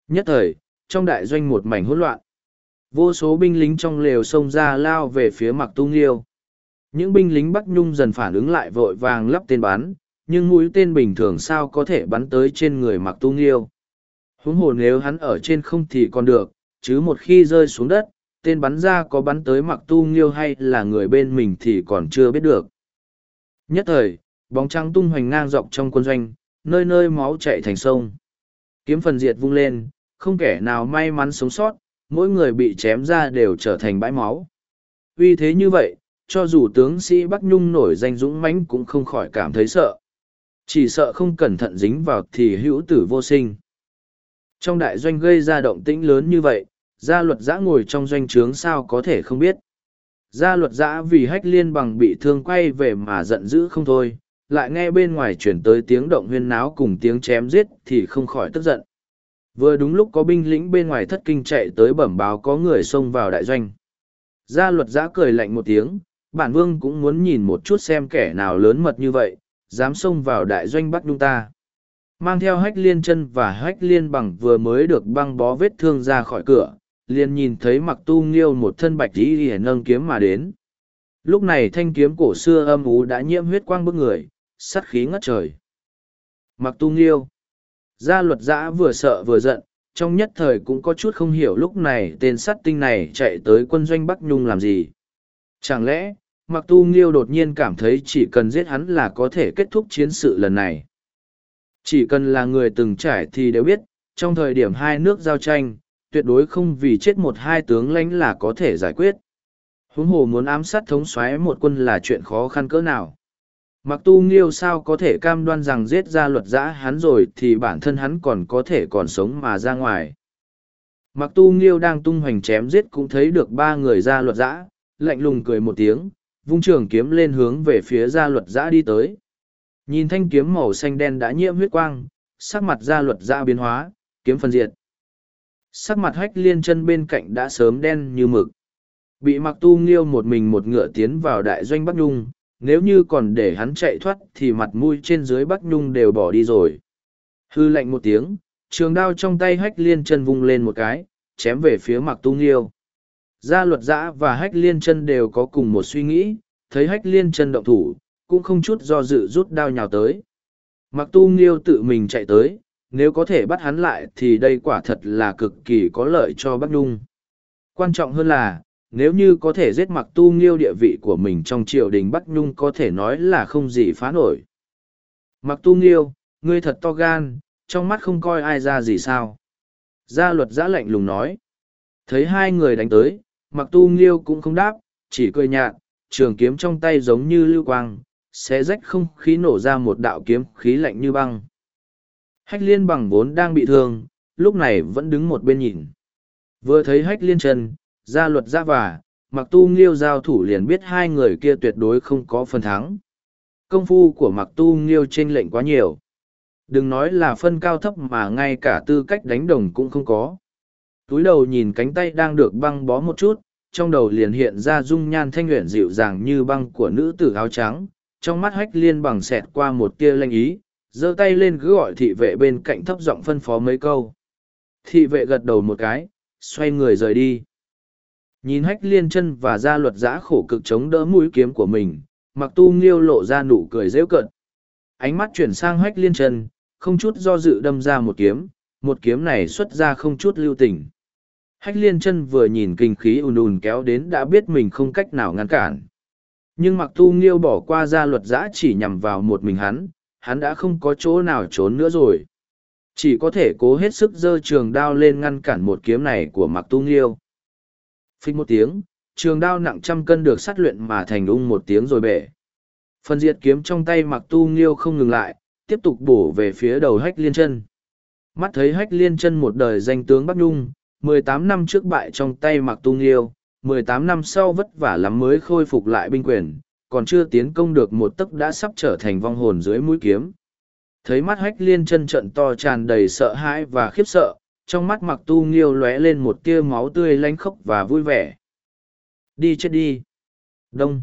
Speaker 1: Nhất thời, trong đại doanh một mảnh hỗn loạn. Vô số binh lính trong lều xông ra lao về phía mặc tu nghiêu. Những binh lính Bắc Nhung dần phản ứng lại vội vàng lắp tên bắn, nhưng mũi tên bình thường sao có thể bắn tới trên người mặc tu nghiêu huống hồ nếu hắn ở trên không thì còn được chứ một khi rơi xuống đất tên bắn ra có bắn tới mặc tu nghiêu hay là người bên mình thì còn chưa biết được nhất thời bóng trắng tung hoành ngang dọc trong quân doanh nơi nơi máu chạy thành sông kiếm phần diệt vung lên không kẻ nào may mắn sống sót mỗi người bị chém ra đều trở thành bãi máu uy thế như vậy cho dù tướng sĩ bắc nhung nổi danh dũng mãnh cũng không khỏi cảm thấy sợ chỉ sợ không cẩn thận dính vào thì hữu tử vô sinh. Trong đại doanh gây ra động tĩnh lớn như vậy, gia luật giã ngồi trong doanh trướng sao có thể không biết. Gia luật giã vì hách liên bằng bị thương quay về mà giận dữ không thôi, lại nghe bên ngoài chuyển tới tiếng động huyên náo cùng tiếng chém giết thì không khỏi tức giận. Vừa đúng lúc có binh lĩnh bên ngoài thất kinh chạy tới bẩm báo có người xông vào đại doanh. Gia luật giã cười lạnh một tiếng, bản vương cũng muốn nhìn một chút xem kẻ nào lớn mật như vậy, dám xông vào đại doanh bắt nhung ta mang theo hách liên chân và hách liên bằng vừa mới được băng bó vết thương ra khỏi cửa liền nhìn thấy mặc tu nghiêu một thân bạch dĩ ỉa nâng kiếm mà đến lúc này thanh kiếm cổ xưa âm ú đã nhiễm huyết quang bức người sắt khí ngất trời mặc tu nghiêu gia luật giã vừa sợ vừa giận trong nhất thời cũng có chút không hiểu lúc này tên sát tinh này chạy tới quân doanh bắc nhung làm gì chẳng lẽ Mặc tu nghiêu đột nhiên cảm thấy chỉ cần giết hắn là có thể kết thúc chiến sự lần này. Chỉ cần là người từng trải thì đều biết, trong thời điểm hai nước giao tranh, tuyệt đối không vì chết một hai tướng lãnh là có thể giải quyết. Huống hồ muốn ám sát thống xoáy một quân là chuyện khó khăn cỡ nào. Mặc tu nghiêu sao có thể cam đoan rằng giết ra luật giã hắn rồi thì bản thân hắn còn có thể còn sống mà ra ngoài. Mặc tu nghiêu đang tung hoành chém giết cũng thấy được ba người ra luật giã, lạnh lùng cười một tiếng, vung trường kiếm lên hướng về phía gia luật giã đi tới. Nhìn thanh kiếm màu xanh đen đã nhiễm huyết quang, sắc mặt gia luật giã biến hóa, kiếm phân diệt. Sắc mặt hách liên chân bên cạnh đã sớm đen như mực. Bị mặc tu nghiêu một mình một ngựa tiến vào đại doanh Bắc Nhung, nếu như còn để hắn chạy thoát thì mặt mũi trên dưới Bắc Nhung đều bỏ đi rồi. Hư lạnh một tiếng, trường đao trong tay hách liên chân vung lên một cái, chém về phía mặc tu nghiêu. Gia luật giã và hách liên chân đều có cùng một suy nghĩ, thấy hách liên chân động thủ, cũng không chút do dự rút đao nhào tới. Mặc tu nghiêu tự mình chạy tới, nếu có thể bắt hắn lại thì đây quả thật là cực kỳ có lợi cho Bắc Nhung. Quan trọng hơn là, nếu như có thể giết mặc tu nghiêu địa vị của mình trong triều đình Bắc Nhung có thể nói là không gì phá nổi. Mặc tu nghiêu, ngươi thật to gan, trong mắt không coi ai ra gì sao. Gia luật giã lạnh lùng nói. Thấy hai người đánh tới, mặc tu nghiêu cũng không đáp chỉ cười nhạt trường kiếm trong tay giống như lưu quang sẽ rách không khí nổ ra một đạo kiếm khí lạnh như băng hách liên bằng vốn đang bị thương lúc này vẫn đứng một bên nhìn vừa thấy hách liên chân ra luật ra và, mặc tu nghiêu giao thủ liền biết hai người kia tuyệt đối không có phần thắng công phu của mặc tu nghiêu t r ê n lệch quá nhiều đừng nói là phân cao thấp mà ngay cả tư cách đánh đồng cũng không có túi đầu nhìn cánh tay đang được băng bó một chút trong đầu liền hiện ra dung nhan thanh luyện dịu dàng như băng của nữ tử áo trắng trong mắt hách liên bằng xẹt qua một tia lanh ý giơ tay lên cứ gọi thị vệ bên cạnh thấp giọng phân phó mấy câu thị vệ gật đầu một cái xoay người rời đi nhìn hách liên chân và ra luật giã khổ cực chống đỡ mũi kiếm của mình mặc tu nghiêu lộ ra nụ cười rễu cợt ánh mắt chuyển sang hách liên chân không chút do dự đâm ra một kiếm một kiếm này xuất ra không chút lưu tình Hách liên chân vừa nhìn kinh khí ùn ùn kéo đến đã biết mình không cách nào ngăn cản. Nhưng mặc tu nghiêu bỏ qua ra luật giã chỉ nhằm vào một mình hắn, hắn đã không có chỗ nào trốn nữa rồi. Chỉ có thể cố hết sức giơ trường đao lên ngăn cản một kiếm này của mặc tu nghiêu. Phích một tiếng, trường đao nặng trăm cân được sát luyện mà thành ung một tiếng rồi bể. Phần diệt kiếm trong tay mặc tu nghiêu không ngừng lại, tiếp tục bổ về phía đầu hách liên chân. Mắt thấy hách liên chân một đời danh tướng Bắc Nhung, mười tám năm trước bại trong tay mặc tu nghiêu, mười tám năm sau vất vả lắm mới khôi phục lại binh quyền, còn chưa tiến công được một tấc đã sắp trở thành vong hồn dưới mũi kiếm. Thấy mắt hách liên chân trận to tràn đầy sợ hãi và khiếp sợ, trong mắt mặc tu nghiêu lóe lên một tia máu tươi lanh khốc và vui vẻ. Đi chết đi. Đông.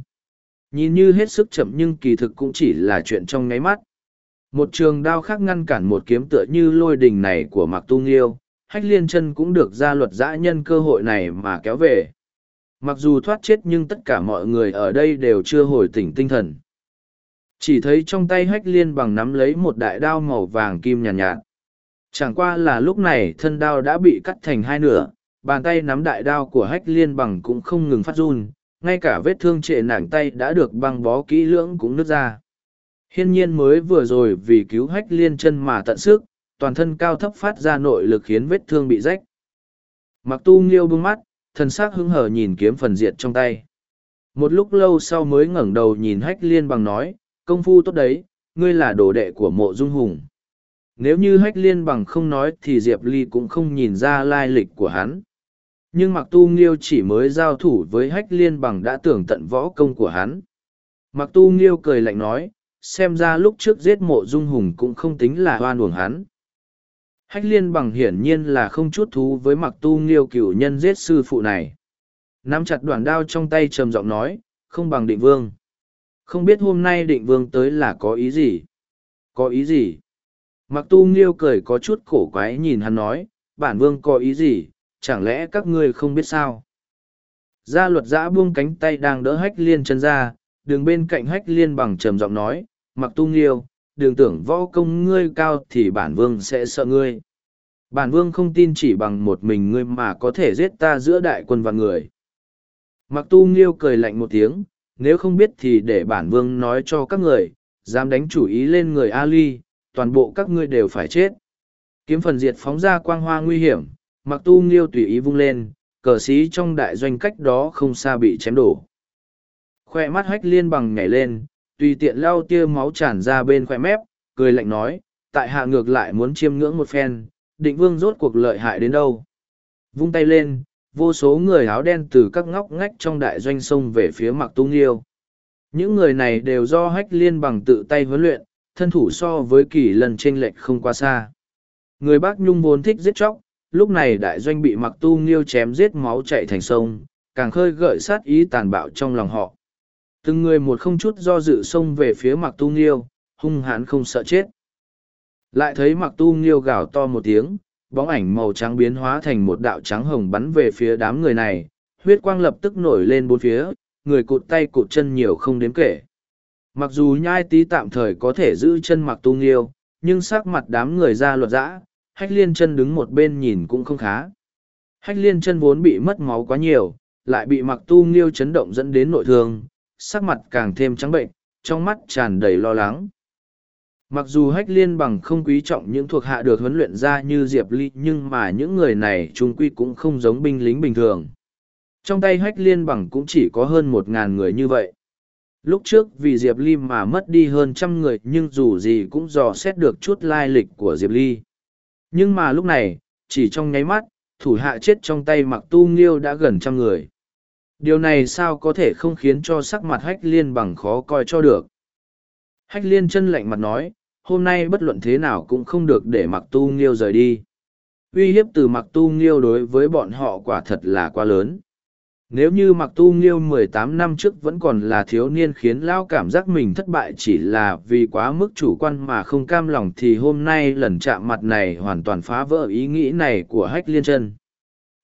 Speaker 1: Nhìn như hết sức chậm nhưng kỳ thực cũng chỉ là chuyện trong ngáy mắt. Một trường đao khác ngăn cản một kiếm tựa như lôi đình này của mặc tu nghiêu, hách liên chân cũng được gia luật giã nhân cơ hội này mà kéo về mặc dù thoát chết nhưng tất cả mọi người ở đây đều chưa hồi tỉnh tinh thần chỉ thấy trong tay hách liên bằng nắm lấy một đại đao màu vàng kim nhàn nhạt, nhạt chẳng qua là lúc này thân đao đã bị cắt thành hai nửa bàn tay nắm đại đao của hách liên bằng cũng không ngừng phát run ngay cả vết thương trệ nảng tay đã được băng bó kỹ lưỡng cũng nứt ra hiên nhiên mới vừa rồi vì cứu hách liên chân mà tận sức toàn thân cao thấp phát ra nội lực khiến vết thương bị rách. Mặc tu nghiêu bưng mắt, thần sắc hứng hở nhìn kiếm phần diệt trong tay. Một lúc lâu sau mới ngẩng đầu nhìn hách liên bằng nói, công phu tốt đấy, ngươi là đồ đệ của mộ dung hùng. Nếu như hách liên bằng không nói thì Diệp Ly cũng không nhìn ra lai lịch của hắn. Nhưng mặc tu nghiêu chỉ mới giao thủ với hách liên bằng đã tưởng tận võ công của hắn. Mặc tu nghiêu cười lạnh nói, xem ra lúc trước giết mộ dung hùng cũng không tính là hoan uổng hắn. Hách liên bằng hiển nhiên là không chút thú với mặc tu nghiêu cửu nhân giết sư phụ này. Nắm chặt đoạn đao trong tay trầm giọng nói, không bằng định vương. Không biết hôm nay định vương tới là có ý gì? Có ý gì? Mặc tu nghiêu cười có chút cổ quái nhìn hắn nói, bản vương có ý gì, chẳng lẽ các ngươi không biết sao? Gia luật giã buông cánh tay đang đỡ hách liên chân ra, đường bên cạnh hách liên bằng trầm giọng nói, mặc tu nghiêu, đừng tưởng võ công ngươi cao thì bản vương sẽ sợ ngươi. Bản vương không tin chỉ bằng một mình ngươi mà có thể giết ta giữa đại quân và người. Mặc tu nghiêu cười lạnh một tiếng, nếu không biết thì để bản vương nói cho các người, dám đánh chủ ý lên người Ali, toàn bộ các ngươi đều phải chết. Kiếm phần diệt phóng ra quang hoa nguy hiểm, mặc tu nghiêu tùy ý vung lên, cờ sĩ trong đại doanh cách đó không xa bị chém đổ. Khoe mắt hách liên bằng nhảy lên, tùy tiện lau tia máu tràn ra bên khoe mép, cười lạnh nói, tại hạ ngược lại muốn chiêm ngưỡng một phen, định vương rốt cuộc lợi hại đến đâu. Vung tay lên, vô số người áo đen từ các ngóc ngách trong đại doanh sông về phía mặc tu yêu. Những người này đều do hách liên bằng tự tay huấn luyện, thân thủ so với kỳ lần chênh lệch không quá xa. Người bác nhung vốn thích giết chóc, lúc này đại doanh bị mặc tu nghiêu chém giết máu chạy thành sông, càng khơi gợi sát ý tàn bạo trong lòng họ từng người một không chút do dự xông về phía mặc tu nghiêu hung hãn không sợ chết lại thấy mặc tu nghiêu gào to một tiếng bóng ảnh màu trắng biến hóa thành một đạo trắng hồng bắn về phía đám người này huyết quang lập tức nổi lên bốn phía người cụt tay cụt chân nhiều không đếm kể mặc dù nhai tý tạm thời có thể giữ chân mặc tu nghiêu nhưng sắc mặt đám người ra luật dã hách liên chân đứng một bên nhìn cũng không khá hách liên chân vốn bị mất máu quá nhiều lại bị mặc tu nghiêu chấn động dẫn đến nội thương sắc mặt càng thêm trắng bệnh, trong mắt tràn đầy lo lắng. Mặc dù hách liên bằng không quý trọng những thuộc hạ được huấn luyện ra như Diệp Ly nhưng mà những người này trung quy cũng không giống binh lính bình thường. Trong tay hách liên bằng cũng chỉ có hơn một ngàn người như vậy. Lúc trước vì Diệp Ly mà mất đi hơn trăm người nhưng dù gì cũng dò xét được chút lai lịch của Diệp Ly. Nhưng mà lúc này, chỉ trong nháy mắt, thủ hạ chết trong tay mặc tu nghiêu đã gần trăm người điều này sao có thể không khiến cho sắc mặt hách liên bằng khó coi cho được hách liên chân lạnh mặt nói hôm nay bất luận thế nào cũng không được để mặc tu nghiêu rời đi uy hiếp từ mặc tu nghiêu đối với bọn họ quả thật là quá lớn nếu như mặc tu nghiêu mười tám năm trước vẫn còn là thiếu niên khiến lão cảm giác mình thất bại chỉ là vì quá mức chủ quan mà không cam lòng thì hôm nay lần chạm mặt này hoàn toàn phá vỡ ý nghĩ này của hách liên chân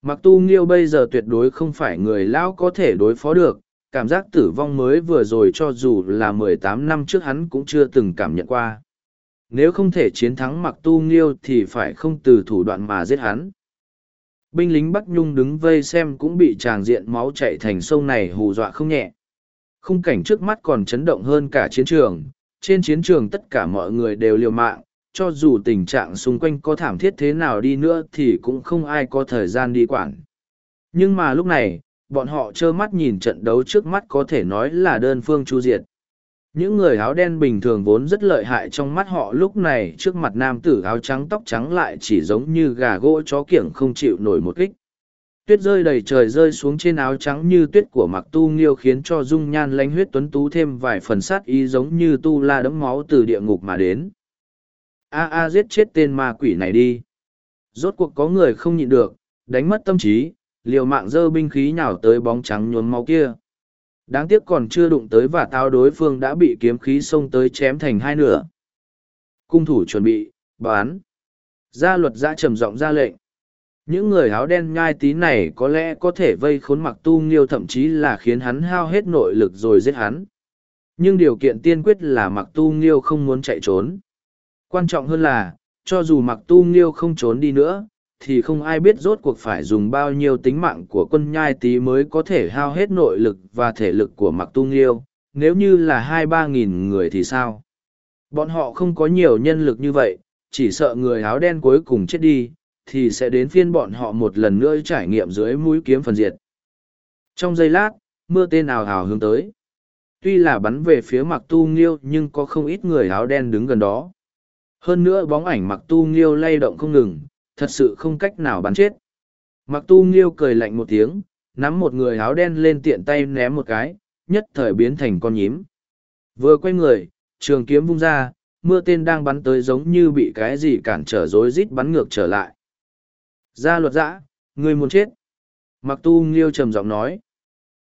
Speaker 1: mặc tu nghiêu bây giờ tuyệt đối không phải người lão có thể đối phó được cảm giác tử vong mới vừa rồi cho dù là mười tám năm trước hắn cũng chưa từng cảm nhận qua nếu không thể chiến thắng mặc tu nghiêu thì phải không từ thủ đoạn mà giết hắn binh lính bắc nhung đứng vây xem cũng bị tràng diện máu chạy thành sông này hù dọa không nhẹ khung cảnh trước mắt còn chấn động hơn cả chiến trường trên chiến trường tất cả mọi người đều liều mạng cho dù tình trạng xung quanh có thảm thiết thế nào đi nữa thì cũng không ai có thời gian đi quản nhưng mà lúc này bọn họ trơ mắt nhìn trận đấu trước mắt có thể nói là đơn phương chu diệt những người áo đen bình thường vốn rất lợi hại trong mắt họ lúc này trước mặt nam tử áo trắng tóc trắng lại chỉ giống như gà gỗ chó kiểng không chịu nổi một kích tuyết rơi đầy trời rơi xuống trên áo trắng như tuyết của mặc tu nghiêu khiến cho dung nhan lanh huyết tuấn tú thêm vài phần sát ý giống như tu la đẫm máu từ địa ngục mà đến a a giết chết tên ma quỷ này đi rốt cuộc có người không nhịn được đánh mất tâm trí liều mạng dơ binh khí nhào tới bóng trắng nhuốm máu kia đáng tiếc còn chưa đụng tới và tao đối phương đã bị kiếm khí xông tới chém thành hai nửa cung thủ chuẩn bị bán gia luật giã trầm giọng ra lệnh những người áo đen nhai tí này có lẽ có thể vây khốn mặc tu nghiêu thậm chí là khiến hắn hao hết nội lực rồi giết hắn nhưng điều kiện tiên quyết là mặc tu nghiêu không muốn chạy trốn Quan trọng hơn là, cho dù mặc tu nghiêu không trốn đi nữa, thì không ai biết rốt cuộc phải dùng bao nhiêu tính mạng của quân nhai tý mới có thể hao hết nội lực và thể lực của mặc tu nghiêu, nếu như là hai ba nghìn người thì sao? Bọn họ không có nhiều nhân lực như vậy, chỉ sợ người áo đen cuối cùng chết đi, thì sẽ đến phiên bọn họ một lần nữa trải nghiệm dưới mũi kiếm phần diệt. Trong giây lát, mưa tên ào ào hướng tới. Tuy là bắn về phía mặc tu nghiêu nhưng có không ít người áo đen đứng gần đó. Hơn nữa bóng ảnh mặc tu nghiêu lay động không ngừng, thật sự không cách nào bắn chết. Mặc tu nghiêu cười lạnh một tiếng, nắm một người áo đen lên tiện tay ném một cái, nhất thời biến thành con nhím. Vừa quay người, trường kiếm vung ra, mưa tên đang bắn tới giống như bị cái gì cản trở rối rít bắn ngược trở lại. Ra luật dã, người muốn chết. Mặc tu nghiêu trầm giọng nói.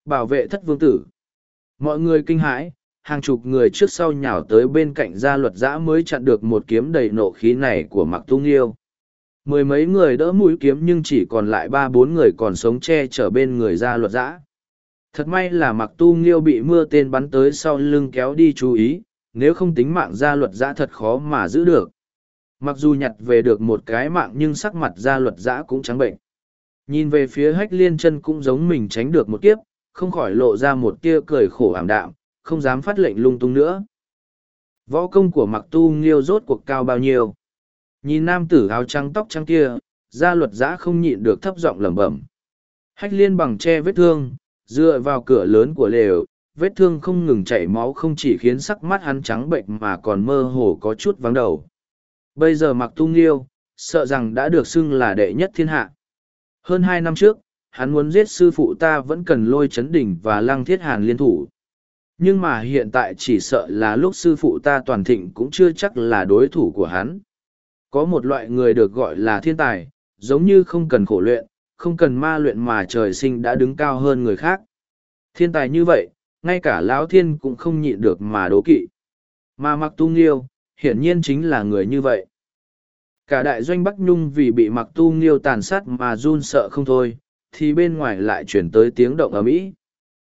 Speaker 1: Bảo vệ thất vương tử. Mọi người kinh hãi, hàng chục người trước sau nhào tới bên cạnh gia luật giã mới chặn được một kiếm đầy nộ khí này của mặc Tu Nghiêu. mười mấy người đỡ mũi kiếm nhưng chỉ còn lại ba bốn người còn sống che chở bên người gia luật giã thật may là mặc tu nghiêu bị mưa tên bắn tới sau lưng kéo đi chú ý nếu không tính mạng gia luật giã thật khó mà giữ được mặc dù nhặt về được một cái mạng nhưng sắc mặt gia luật giã cũng trắng bệnh nhìn về phía hách liên chân cũng giống mình tránh được một kiếp không khỏi lộ ra một tia cười khổ ảm đạm không dám phát lệnh lung tung nữa. Võ công của mặc tu nghiêu rốt cuộc cao bao nhiêu. Nhìn nam tử áo trắng tóc trắng kia, gia luật giã không nhịn được thấp giọng lẩm bẩm. Hách liên bằng che vết thương, dựa vào cửa lớn của lều, vết thương không ngừng chảy máu không chỉ khiến sắc mắt hắn trắng bệnh mà còn mơ hồ có chút vắng đầu. Bây giờ mặc tu nghiêu, sợ rằng đã được xưng là đệ nhất thiên hạ. Hơn hai năm trước, hắn muốn giết sư phụ ta vẫn cần lôi chấn đỉnh và lăng thiết hàn liên thủ nhưng mà hiện tại chỉ sợ là lúc sư phụ ta toàn thịnh cũng chưa chắc là đối thủ của hắn. Có một loại người được gọi là thiên tài, giống như không cần khổ luyện, không cần ma luyện mà trời sinh đã đứng cao hơn người khác. Thiên tài như vậy, ngay cả lão thiên cũng không nhịn được mà đố kỵ. Mà mặc tu nghiêu, hiển nhiên chính là người như vậy. Cả đại doanh Bắc Nhung vì bị mặc tu nghiêu tàn sát mà run sợ không thôi, thì bên ngoài lại chuyển tới tiếng động ở mỹ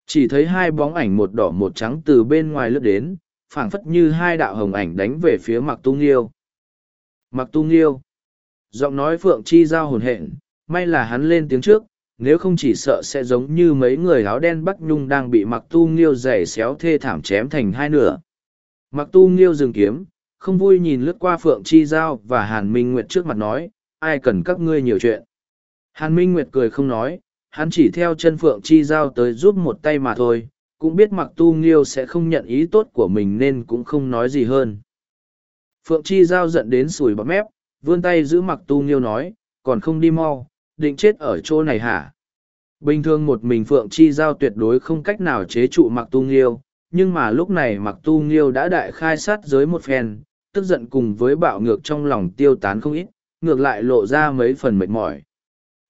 Speaker 1: chỉ thấy hai bóng ảnh một đỏ một trắng từ bên ngoài lướt đến, phảng phất như hai đạo hồng ảnh đánh về phía Mặc Tu Nghiêu. Mặc Tu Nghiêu. Giọng nói Phượng Chi giao hồn hện, may là hắn lên tiếng trước, nếu không chỉ sợ sẽ giống như mấy người áo đen Bắc Nhung đang bị Mặc Tu Nghiêu giày xéo thê thảm chém thành hai nửa. Mặc Tu Nghiêu dừng kiếm, không vui nhìn lướt qua Phượng Chi Giao và Hàn Minh Nguyệt trước mặt nói, ai cần các ngươi nhiều chuyện. Hàn Minh Nguyệt cười không nói, hắn chỉ theo chân phượng chi giao tới giúp một tay mà thôi cũng biết mặc tu nghiêu sẽ không nhận ý tốt của mình nên cũng không nói gì hơn phượng chi giao g i ậ n đến sùi bọt mép vươn tay giữ mặc tu nghiêu nói còn không đi mau định chết ở chỗ này hả bình thường một mình phượng chi giao tuyệt đối không cách nào chế trụ mặc tu nghiêu nhưng mà lúc này mặc tu nghiêu đã đại khai sát giới một phen tức giận cùng với bạo ngược trong lòng tiêu tán không ít ngược lại lộ ra mấy phần mệt mỏi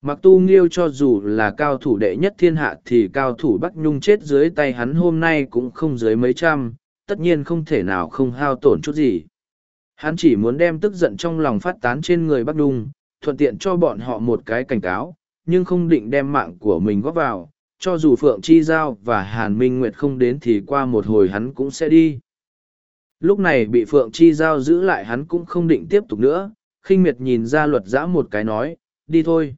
Speaker 1: mặc tu nghiêu cho dù là cao thủ đệ nhất thiên hạ thì cao thủ bắc nhung chết dưới tay hắn hôm nay cũng không dưới mấy trăm tất nhiên không thể nào không hao tổn chút gì hắn chỉ muốn đem tức giận trong lòng phát tán trên người bắc nhung thuận tiện cho bọn họ một cái cảnh cáo nhưng không định đem mạng của mình góp vào cho dù phượng chi giao và hàn minh nguyệt không đến thì qua một hồi hắn cũng sẽ đi lúc này bị phượng chi giao giữ lại hắn cũng không định tiếp tục nữa khinh miệt nhìn ra luật giã một cái nói đi thôi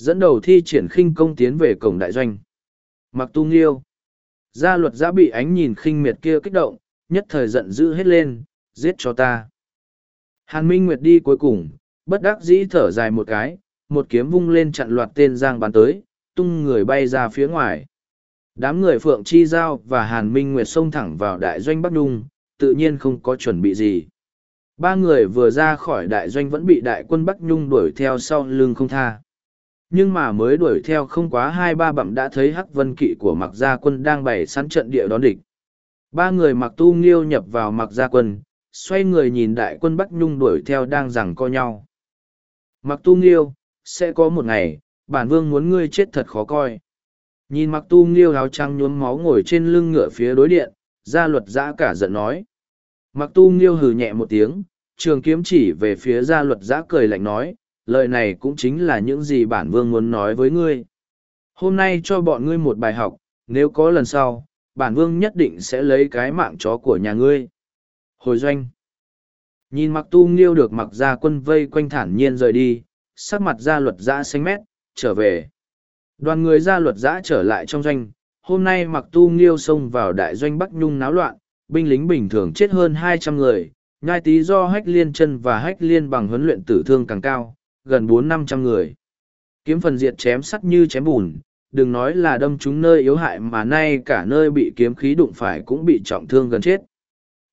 Speaker 1: Dẫn đầu thi triển khinh công tiến về cổng đại doanh. Mặc tu nghiêu. Gia luật giã bị ánh nhìn khinh miệt kia kích động, nhất thời giận dữ hết lên, giết cho ta. Hàn Minh Nguyệt đi cuối cùng, bất đắc dĩ thở dài một cái, một kiếm vung lên chặn loạt tên giang bàn tới, tung người bay ra phía ngoài. Đám người Phượng Chi Giao và Hàn Minh Nguyệt xông thẳng vào đại doanh Bắc Nhung, tự nhiên không có chuẩn bị gì. Ba người vừa ra khỏi đại doanh vẫn bị đại quân Bắc Nhung đuổi theo sau lưng không tha. Nhưng mà mới đuổi theo không quá hai ba bặm đã thấy hắc vân kỵ của mặc gia quân đang bày sẵn trận địa đón địch. Ba người mặc tu nghiêu nhập vào mặc gia quân, xoay người nhìn đại quân Bắc Nhung đuổi theo đang rằng co nhau. Mặc tu nghiêu, sẽ có một ngày, bản vương muốn ngươi chết thật khó coi. Nhìn mặc tu nghiêu áo trắng nhuốm máu ngồi trên lưng ngựa phía đối điện, gia luật giã cả giận nói. Mặc tu nghiêu hừ nhẹ một tiếng, trường kiếm chỉ về phía gia luật giã cười lạnh nói, lời này cũng chính là những gì bản vương muốn nói với ngươi. Hôm nay cho bọn ngươi một bài học, nếu có lần sau, bản vương nhất định sẽ lấy cái mạng chó của nhà ngươi. Hồi doanh Nhìn mặc tu nghiêu được mặc ra quân vây quanh thản nhiên rời đi, sắc mặt ra luật giã xanh mét, trở về. Đoàn người ra luật giã trở lại trong doanh, hôm nay mặc tu nghiêu xông vào đại doanh Bắc Nhung náo loạn, binh lính bình thường chết hơn hai trăm người, nhai tí do hách liên chân và hách liên bằng huấn luyện tử thương càng cao, gần bốn năm trăm người kiếm phần diệt chém sắt như chém bùn đừng nói là đâm chúng nơi yếu hại mà nay cả nơi bị kiếm khí đụng phải cũng bị trọng thương gần chết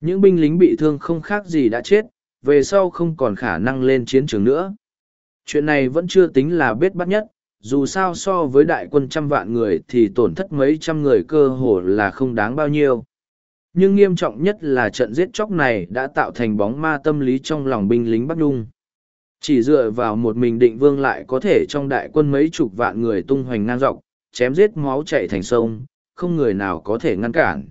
Speaker 1: những binh lính bị thương không khác gì đã chết về sau không còn khả năng lên chiến trường nữa chuyện này vẫn chưa tính là bết bắt nhất dù sao so với đại quân trăm vạn người thì tổn thất mấy trăm người cơ hồ là không đáng bao nhiêu nhưng nghiêm trọng nhất là trận giết chóc này đã tạo thành bóng ma tâm lý trong lòng binh lính bắc nhung chỉ dựa vào một mình định vương lại có thể trong đại quân mấy chục vạn người tung hoành ngang dọc, chém giết máu chạy thành sông, không người nào có thể ngăn cản.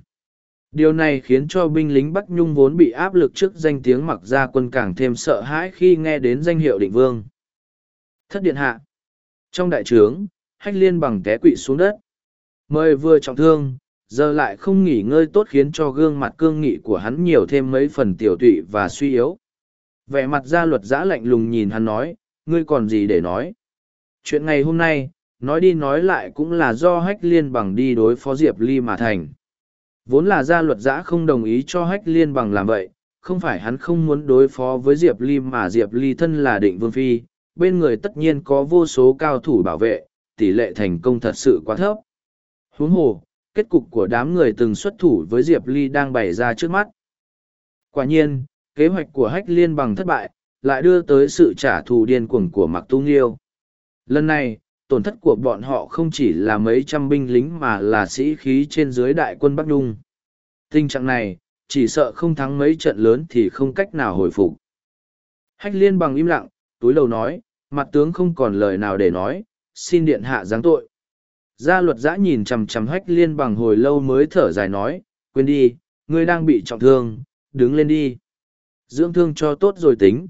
Speaker 1: Điều này khiến cho binh lính Bắc Nhung vốn bị áp lực trước danh tiếng mặc ra quân càng thêm sợ hãi khi nghe đến danh hiệu định vương. Thất điện hạ. Trong đại trướng, hách liên bằng té quỵ xuống đất. Mời vừa trọng thương, giờ lại không nghỉ ngơi tốt khiến cho gương mặt cương nghị của hắn nhiều thêm mấy phần tiểu tụy và suy yếu. Vẻ mặt gia luật giã lạnh lùng nhìn hắn nói, ngươi còn gì để nói. Chuyện ngày hôm nay, nói đi nói lại cũng là do hách liên bằng đi đối phó Diệp Ly mà thành. Vốn là gia luật giã không đồng ý cho hách liên bằng làm vậy, không phải hắn không muốn đối phó với Diệp Ly mà Diệp Ly thân là định vương phi, bên người tất nhiên có vô số cao thủ bảo vệ, tỷ lệ thành công thật sự quá thấp. Huống hồ, kết cục của đám người từng xuất thủ với Diệp Ly đang bày ra trước mắt. Quả nhiên, kế hoạch của hách liên bằng thất bại lại đưa tới sự trả thù điên cuồng của mạc tu nghiêu lần này tổn thất của bọn họ không chỉ là mấy trăm binh lính mà là sĩ khí trên dưới đại quân bắc nhung tình trạng này chỉ sợ không thắng mấy trận lớn thì không cách nào hồi phục hách liên bằng im lặng túi lầu nói mặt tướng không còn lời nào để nói xin điện hạ giáng tội gia luật giã nhìn chằm chằm hách liên bằng hồi lâu mới thở dài nói quên đi ngươi đang bị trọng thương đứng lên đi dưỡng thương cho tốt rồi tính.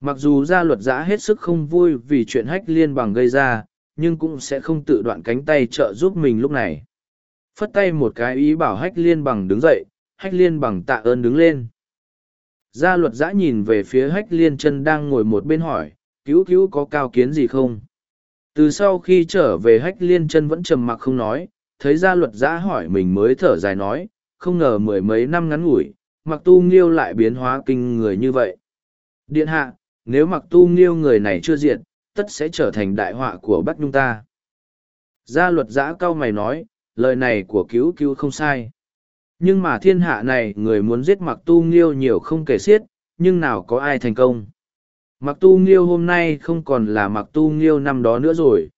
Speaker 1: Mặc dù gia luật giã hết sức không vui vì chuyện hách liên bằng gây ra, nhưng cũng sẽ không tự đoạn cánh tay trợ giúp mình lúc này. Phất tay một cái ý bảo hách liên bằng đứng dậy, hách liên bằng tạ ơn đứng lên. Gia luật giã nhìn về phía hách liên chân đang ngồi một bên hỏi, cứu cứu có cao kiến gì không? Từ sau khi trở về hách liên chân vẫn trầm mặc không nói, thấy gia luật giã hỏi mình mới thở dài nói, không ngờ mười mấy năm ngắn ngủi, mặc tu nghiêu lại biến hóa kinh người như vậy. Điện hạ, nếu mặc tu nghiêu người này chưa diệt, tất sẽ trở thành đại họa của Bắc Nhung ta. Gia luật giã cao mày nói, lời này của cứu cứu không sai. Nhưng mà thiên hạ này người muốn giết mặc tu nghiêu nhiều không kể xiết, nhưng nào có ai thành công. Mặc tu nghiêu hôm nay không còn là mặc tu nghiêu năm đó nữa rồi.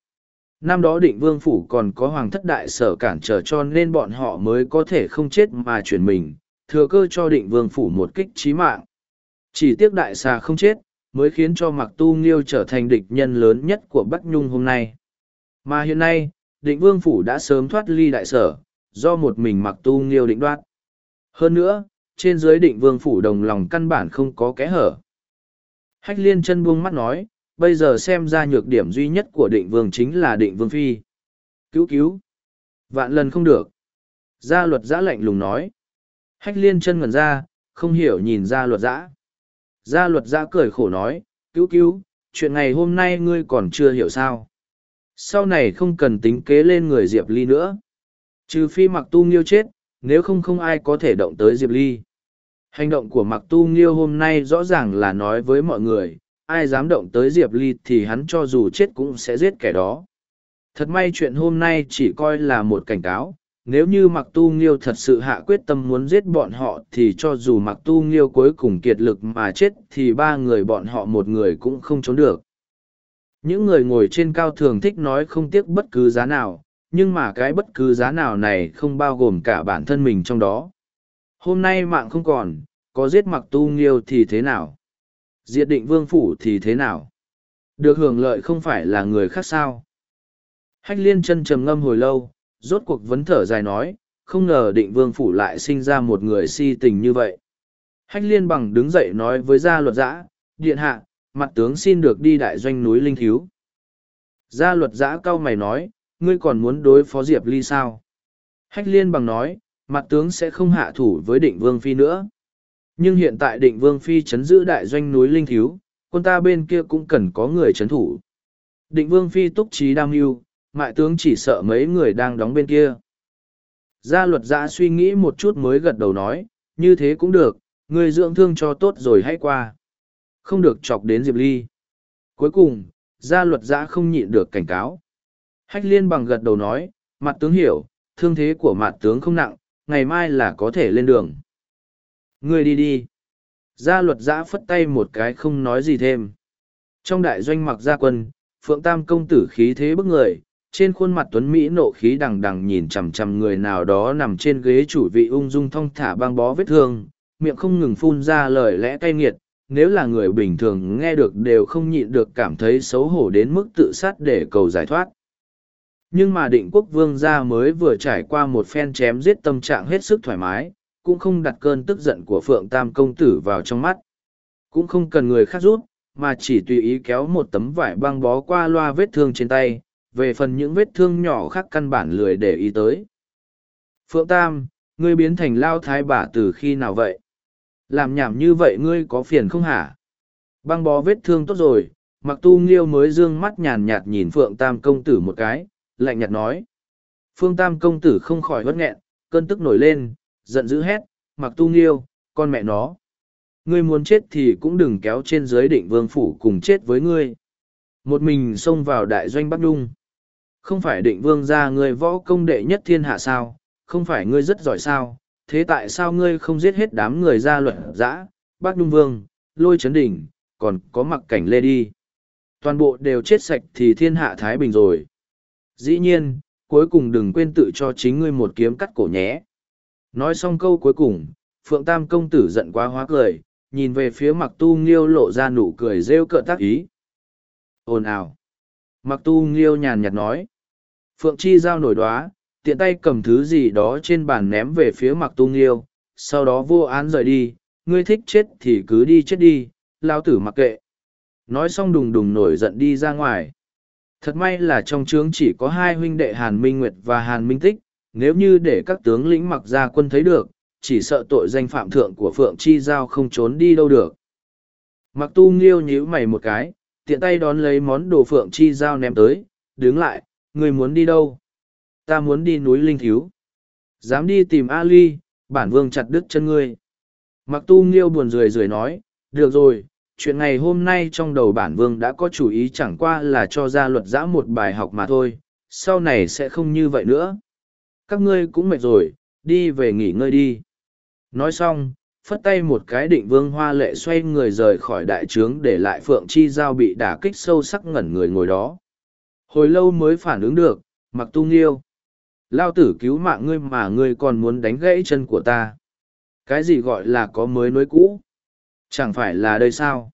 Speaker 1: Năm đó định vương phủ còn có hoàng thất đại sở cản trở cho nên bọn họ mới có thể không chết mà chuyển mình, thừa cơ cho định vương phủ một kích trí mạng. Chỉ tiếc đại xà không chết, mới khiến cho mạc tu nghiêu trở thành địch nhân lớn nhất của Bắc Nhung hôm nay. Mà hiện nay, định vương phủ đã sớm thoát ly đại sở, do một mình mạc tu nghiêu định đoạt. Hơn nữa, trên dưới định vương phủ đồng lòng căn bản không có kẽ hở. Hách liên chân buông mắt nói, bây giờ xem ra nhược điểm duy nhất của định vương chính là định vương phi. Cứu cứu. Vạn lần không được. Gia luật giã lạnh lùng nói. Hách liên chân ngần ra, không hiểu nhìn ra luật giã. Ra luật giã cười khổ nói, cứu cứu, chuyện ngày hôm nay ngươi còn chưa hiểu sao. Sau này không cần tính kế lên người Diệp Ly nữa. Trừ phi mặc tu nghiêu chết, nếu không không ai có thể động tới Diệp Ly. Hành động của mặc tu nghiêu hôm nay rõ ràng là nói với mọi người, ai dám động tới Diệp Ly thì hắn cho dù chết cũng sẽ giết kẻ đó. Thật may chuyện hôm nay chỉ coi là một cảnh cáo, nếu như mặc tu nghiêu thật sự hạ quyết tâm muốn giết bọn họ thì cho dù mặc tu nghiêu cuối cùng kiệt lực mà chết thì ba người bọn họ một người cũng không trốn được những người ngồi trên cao thường thích nói không tiếc bất cứ giá nào nhưng mà cái bất cứ giá nào này không bao gồm cả bản thân mình trong đó hôm nay mạng không còn có giết mặc tu nghiêu thì thế nào diệt định vương phủ thì thế nào được hưởng lợi không phải là người khác sao hách liên chân trầm ngâm hồi lâu rốt cuộc vấn thở dài nói, không ngờ định vương phủ lại sinh ra một người si tình như vậy. Hách liên bằng đứng dậy nói với gia luật giã, điện hạ, mặt tướng xin được đi đại doanh núi Linh Thiếu. Gia luật giã cao mày nói, ngươi còn muốn đối phó Diệp Ly sao? Hách liên bằng nói, mặt tướng sẽ không hạ thủ với định vương phi nữa. Nhưng hiện tại định vương phi chấn giữ đại doanh núi Linh Thiếu, quân ta bên kia cũng cần có người chấn thủ. Định vương phi túc trí đam mưu, mại tướng chỉ sợ mấy người đang đóng bên kia. Gia luật giã suy nghĩ một chút mới gật đầu nói, như thế cũng được, người dưỡng thương cho tốt rồi hãy qua. Không được chọc đến Diệp Ly. Cuối cùng, gia luật giã không nhịn được cảnh cáo. Hách liên bằng gật đầu nói, mặt tướng hiểu, thương thế của mặt tướng không nặng, ngày mai là có thể lên đường. Người đi đi. Gia luật giã phất tay một cái không nói gì thêm. Trong đại doanh mặc gia quân, Phượng Tam công tử khí thế bức người, trên khuôn mặt tuấn mỹ nộ khí đằng đằng nhìn chằm chằm người nào đó nằm trên ghế chủ vị ung dung thong thả băng bó vết thương miệng không ngừng phun ra lời lẽ cay nghiệt nếu là người bình thường nghe được đều không nhịn được cảm thấy xấu hổ đến mức tự sát để cầu giải thoát nhưng mà định quốc vương gia mới vừa trải qua một phen chém giết tâm trạng hết sức thoải mái cũng không đặt cơn tức giận của phượng tam công tử vào trong mắt cũng không cần người khác rút mà chỉ tùy ý kéo một tấm vải băng bó qua loa vết thương trên tay về phần những vết thương nhỏ khác căn bản lười để ý tới. Phượng Tam, ngươi biến thành lao thái bà từ khi nào vậy? Làm nhảm như vậy ngươi có phiền không hả? Băng bó vết thương tốt rồi, mặc tu nghiêu mới dương mắt nhàn nhạt nhìn Phượng Tam công tử một cái, lạnh nhạt nói. phượng Tam công tử không khỏi bất nghẹn, cơn tức nổi lên, giận dữ hét, mặc tu nghiêu, con mẹ nó. Ngươi muốn chết thì cũng đừng kéo trên giới định vương phủ cùng chết với ngươi. Một mình xông vào đại doanh Bắc Nhung không phải định vương ra ngươi võ công đệ nhất thiên hạ sao, không phải ngươi rất giỏi sao, thế tại sao ngươi không giết hết đám người ra luật giã, bác Nhung Vương, lôi chấn đỉnh, còn có mặc cảnh lê đi. Toàn bộ đều chết sạch thì thiên hạ Thái Bình rồi. Dĩ nhiên, cuối cùng đừng quên tự cho chính ngươi một kiếm cắt cổ nhé. Nói xong câu cuối cùng, Phượng Tam Công Tử giận quá hóa cười, nhìn về phía mặc tu nghiêu lộ ra nụ cười rêu cợt tác ý. Ồn ào! Mặc tu nghiêu nhàn nhạt nói. Phượng Chi Giao nổi đoá, tiện tay cầm thứ gì đó trên bàn ném về phía mặc tu nghiêu, sau đó vô án rời đi, ngươi thích chết thì cứ đi chết đi, lao tử mặc kệ. Nói xong đùng đùng nổi giận đi ra ngoài. Thật may là trong trướng chỉ có hai huynh đệ Hàn Minh Nguyệt và Hàn Minh Tích, nếu như để các tướng lĩnh mặc gia quân thấy được, chỉ sợ tội danh phạm thượng của Phượng Chi Giao không trốn đi đâu được. Mặc tu nghiêu nhíu mày một cái, tiện tay đón lấy món đồ Phượng Chi Giao ném tới, đứng lại, ngươi muốn đi đâu? Ta muốn đi núi Linh Thiếu. Dám đi tìm Ali, bản vương chặt đứt chân ngươi. Mặc tu nghiêu buồn rười rười nói, được rồi, chuyện ngày hôm nay trong đầu bản vương đã có chủ ý chẳng qua là cho ra luật giã một bài học mà thôi, sau này sẽ không như vậy nữa. Các ngươi cũng mệt rồi, đi về nghỉ ngơi đi. Nói xong, phất tay một cái định vương hoa lệ xoay người rời khỏi đại trướng để lại phượng chi giao bị đả kích sâu sắc ngẩn người ngồi đó hồi lâu mới phản ứng được mặc tu nghiêu lao tử cứu mạng ngươi mà ngươi còn muốn đánh gãy chân của ta cái gì gọi là có mới nối cũ chẳng phải là đây sao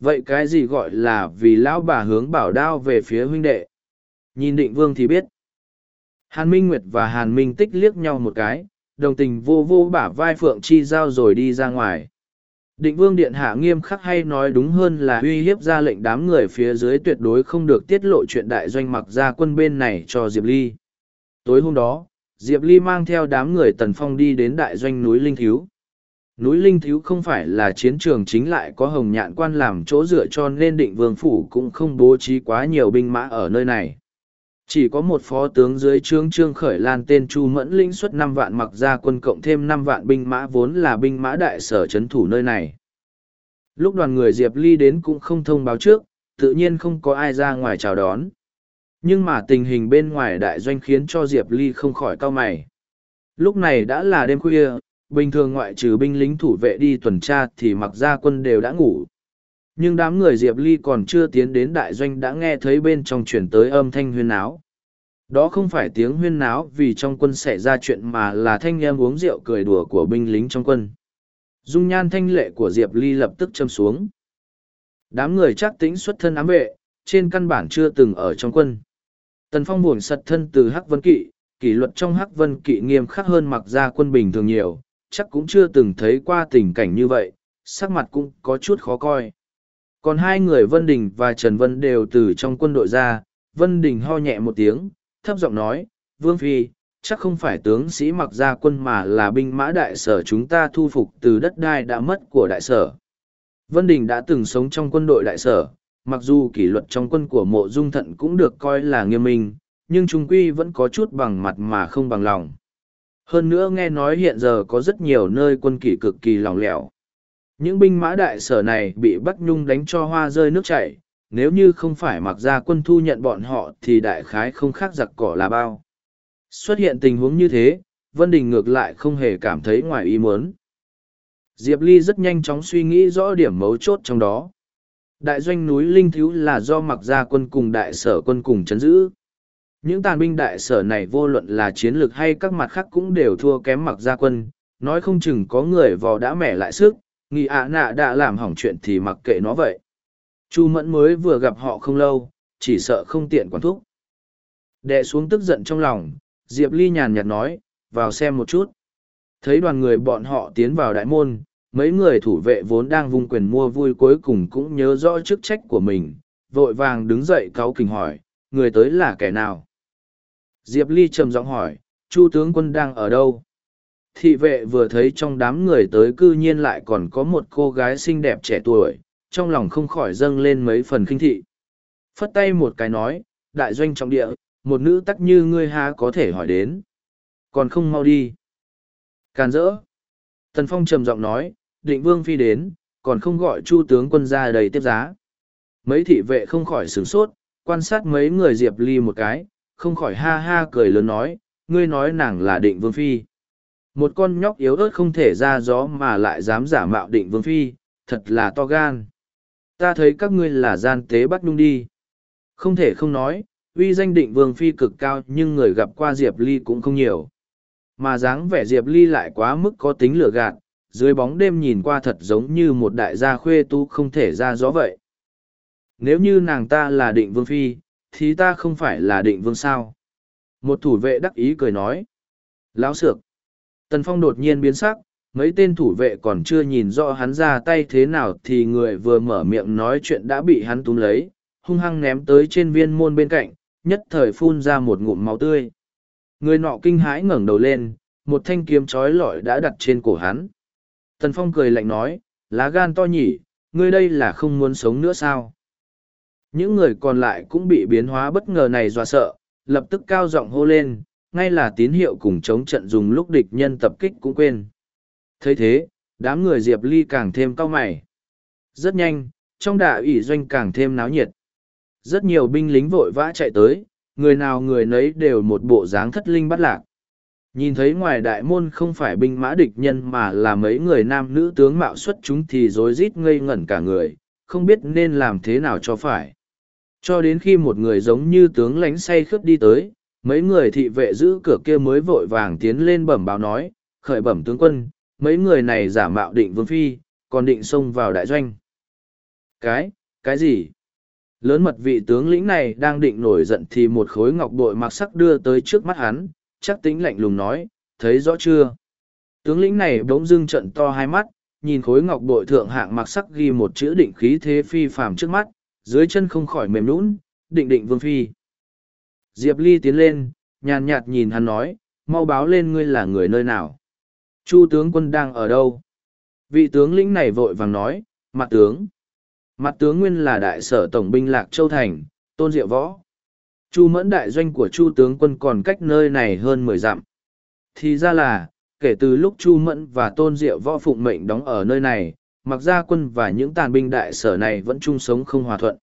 Speaker 1: vậy cái gì gọi là vì lão bà hướng bảo đao về phía huynh đệ nhìn định vương thì biết hàn minh nguyệt và hàn minh tích liếc nhau một cái đồng tình vô vô bả vai phượng chi giao rồi đi ra ngoài Định vương điện hạ nghiêm khắc hay nói đúng hơn là uy hiếp ra lệnh đám người phía dưới tuyệt đối không được tiết lộ chuyện đại doanh mặc ra quân bên này cho Diệp Ly. Tối hôm đó, Diệp Ly mang theo đám người tần phong đi đến đại doanh núi Linh Thiếu. Núi Linh Thiếu không phải là chiến trường chính lại có hồng nhạn quan làm chỗ dựa cho nên định vương phủ cũng không bố trí quá nhiều binh mã ở nơi này chỉ có một phó tướng dưới trướng trương khởi lan tên chu mẫn linh xuất năm vạn mặc ra quân cộng thêm năm vạn binh mã vốn là binh mã đại sở c h ấ n thủ nơi này lúc đoàn người diệp ly đến cũng không thông báo trước tự nhiên không có ai ra ngoài chào đón nhưng mà tình hình bên ngoài đại doanh khiến cho diệp ly không khỏi cau mày lúc này đã là đêm khuya bình thường ngoại trừ binh lính thủ vệ đi tuần tra thì mặc ra quân đều đã ngủ nhưng đám người diệp ly còn chưa tiến đến đại doanh đã nghe thấy bên trong chuyển tới âm thanh huyên náo đó không phải tiếng huyên náo vì trong quân xảy ra chuyện mà là thanh em uống rượu cười đùa của binh lính trong quân dung nhan thanh lệ của diệp ly lập tức châm xuống đám người chắc tính xuất thân ám vệ trên căn bản chưa từng ở trong quân tần phong buồn sật thân từ hắc vân kỵ kỷ luật trong hắc vân kỵ nghiêm khắc hơn mặc ra quân bình thường nhiều chắc cũng chưa từng thấy qua tình cảnh như vậy sắc mặt cũng có chút khó coi còn hai người Vân Đình và Trần Vân đều từ trong quân đội ra, Vân Đình ho nhẹ một tiếng, thấp giọng nói, Vương Phi, chắc không phải tướng sĩ mặc ra quân mà là binh mã đại sở chúng ta thu phục từ đất đai đã mất của đại sở. Vân Đình đã từng sống trong quân đội đại sở, mặc dù kỷ luật trong quân của mộ dung thận cũng được coi là nghiêm minh, nhưng trung quy vẫn có chút bằng mặt mà không bằng lòng. Hơn nữa nghe nói hiện giờ có rất nhiều nơi quân kỷ cực kỳ lỏng lẻo. Những binh mã đại sở này bị Bắc Nhung đánh cho hoa rơi nước chảy, nếu như không phải mặc ra quân thu nhận bọn họ thì đại khái không khác giặc cỏ là bao. Xuất hiện tình huống như thế, Vân Đình ngược lại không hề cảm thấy ngoài ý muốn. Diệp Ly rất nhanh chóng suy nghĩ rõ điểm mấu chốt trong đó. Đại doanh núi Linh Thiếu là do mặc gia quân cùng đại sở quân cùng chấn giữ. Những tàn binh đại sở này vô luận là chiến lược hay các mặt khác cũng đều thua kém mặc gia quân, nói không chừng có người vò đã mẻ lại sức, nghĩ ạ à nạ đã làm hỏng chuyện thì mặc kệ nó vậy chu mẫn mới vừa gặp họ không lâu chỉ sợ không tiện quản thúc đệ xuống tức giận trong lòng diệp ly nhàn nhạt nói vào xem một chút thấy đoàn người bọn họ tiến vào đại môn mấy người thủ vệ vốn đang vung quyền mua vui cuối cùng cũng nhớ rõ chức trách của mình vội vàng đứng dậy cáu kình hỏi người tới là kẻ nào diệp ly trầm giọng hỏi chu tướng quân đang ở đâu thị vệ vừa thấy trong đám người tới cư nhiên lại còn có một cô gái xinh đẹp trẻ tuổi, trong lòng không khỏi dâng lên mấy phần kinh thị. Phất tay một cái nói, đại doanh trọng địa, một nữ tắc như ngươi ha có thể hỏi đến. Còn không mau đi. Càn rỡ. Tần Phong trầm giọng nói, định vương phi đến, còn không gọi chu tướng quân ra đầy tiếp giá. Mấy thị vệ không khỏi sửng sốt, quan sát mấy người Diệp Ly một cái, không khỏi ha ha cười lớn nói, ngươi nói nàng là định vương phi một con nhóc yếu ớt không thể ra gió mà lại dám giả mạo định vương phi thật là to gan ta thấy các ngươi là gian tế bắt nhung đi không thể không nói uy danh định vương phi cực cao nhưng người gặp qua diệp ly cũng không nhiều mà dáng vẻ diệp ly lại quá mức có tính lựa gạt dưới bóng đêm nhìn qua thật giống như một đại gia khuê tu không thể ra gió vậy nếu như nàng ta là định vương phi thì ta không phải là định vương sao một thủ vệ đắc ý cười nói láo xược Tần Phong đột nhiên biến sắc, mấy tên thủ vệ còn chưa nhìn rõ hắn ra tay thế nào thì người vừa mở miệng nói chuyện đã bị hắn túm lấy, hung hăng ném tới trên viên môn bên cạnh, nhất thời phun ra một ngụm máu tươi. Người nọ kinh hãi ngẩng đầu lên, một thanh kiếm trói lọi đã đặt trên cổ hắn. Tần Phong cười lạnh nói, lá gan to nhỉ, ngươi đây là không muốn sống nữa sao? Những người còn lại cũng bị biến hóa bất ngờ này dọa sợ, lập tức cao giọng hô lên, ngay là tín hiệu cùng chống trận dùng lúc địch nhân tập kích cũng quên. thấy thế, đám người Diệp Ly càng thêm cao mày. Rất nhanh, trong đại ủy doanh càng thêm náo nhiệt. Rất nhiều binh lính vội vã chạy tới, người nào người nấy đều một bộ dáng thất linh bắt lạc. Nhìn thấy ngoài đại môn không phải binh mã địch nhân mà là mấy người nam nữ tướng mạo xuất chúng thì rối rít ngây ngẩn cả người, không biết nên làm thế nào cho phải. Cho đến khi một người giống như tướng lánh say khướp đi tới, Mấy người thị vệ giữ cửa kia mới vội vàng tiến lên bẩm báo nói, khởi bẩm tướng quân, mấy người này giả mạo định vương phi, còn định xông vào đại doanh. Cái, cái gì? Lớn mật vị tướng lĩnh này đang định nổi giận thì một khối ngọc bội mặc sắc đưa tới trước mắt hắn, chắc tính lạnh lùng nói, thấy rõ chưa? Tướng lĩnh này bỗng dưng trận to hai mắt, nhìn khối ngọc bội thượng hạng mặc sắc ghi một chữ định khí thế phi phàm trước mắt, dưới chân không khỏi mềm lún, định định vương phi. Diệp Ly tiến lên, nhàn nhạt nhìn hắn nói, mau báo lên ngươi là người nơi nào. Chu tướng quân đang ở đâu? Vị tướng lĩnh này vội vàng nói, mặt tướng. Mặt tướng nguyên là đại sở tổng binh Lạc Châu Thành, Tôn Diệu Võ. Chu mẫn đại doanh của Chu tướng quân còn cách nơi này hơn mười dặm. Thì ra là, kể từ lúc Chu mẫn và Tôn Diệu Võ phụng mệnh đóng ở nơi này, mặc ra quân và những tàn binh đại sở này vẫn chung sống không hòa thuận.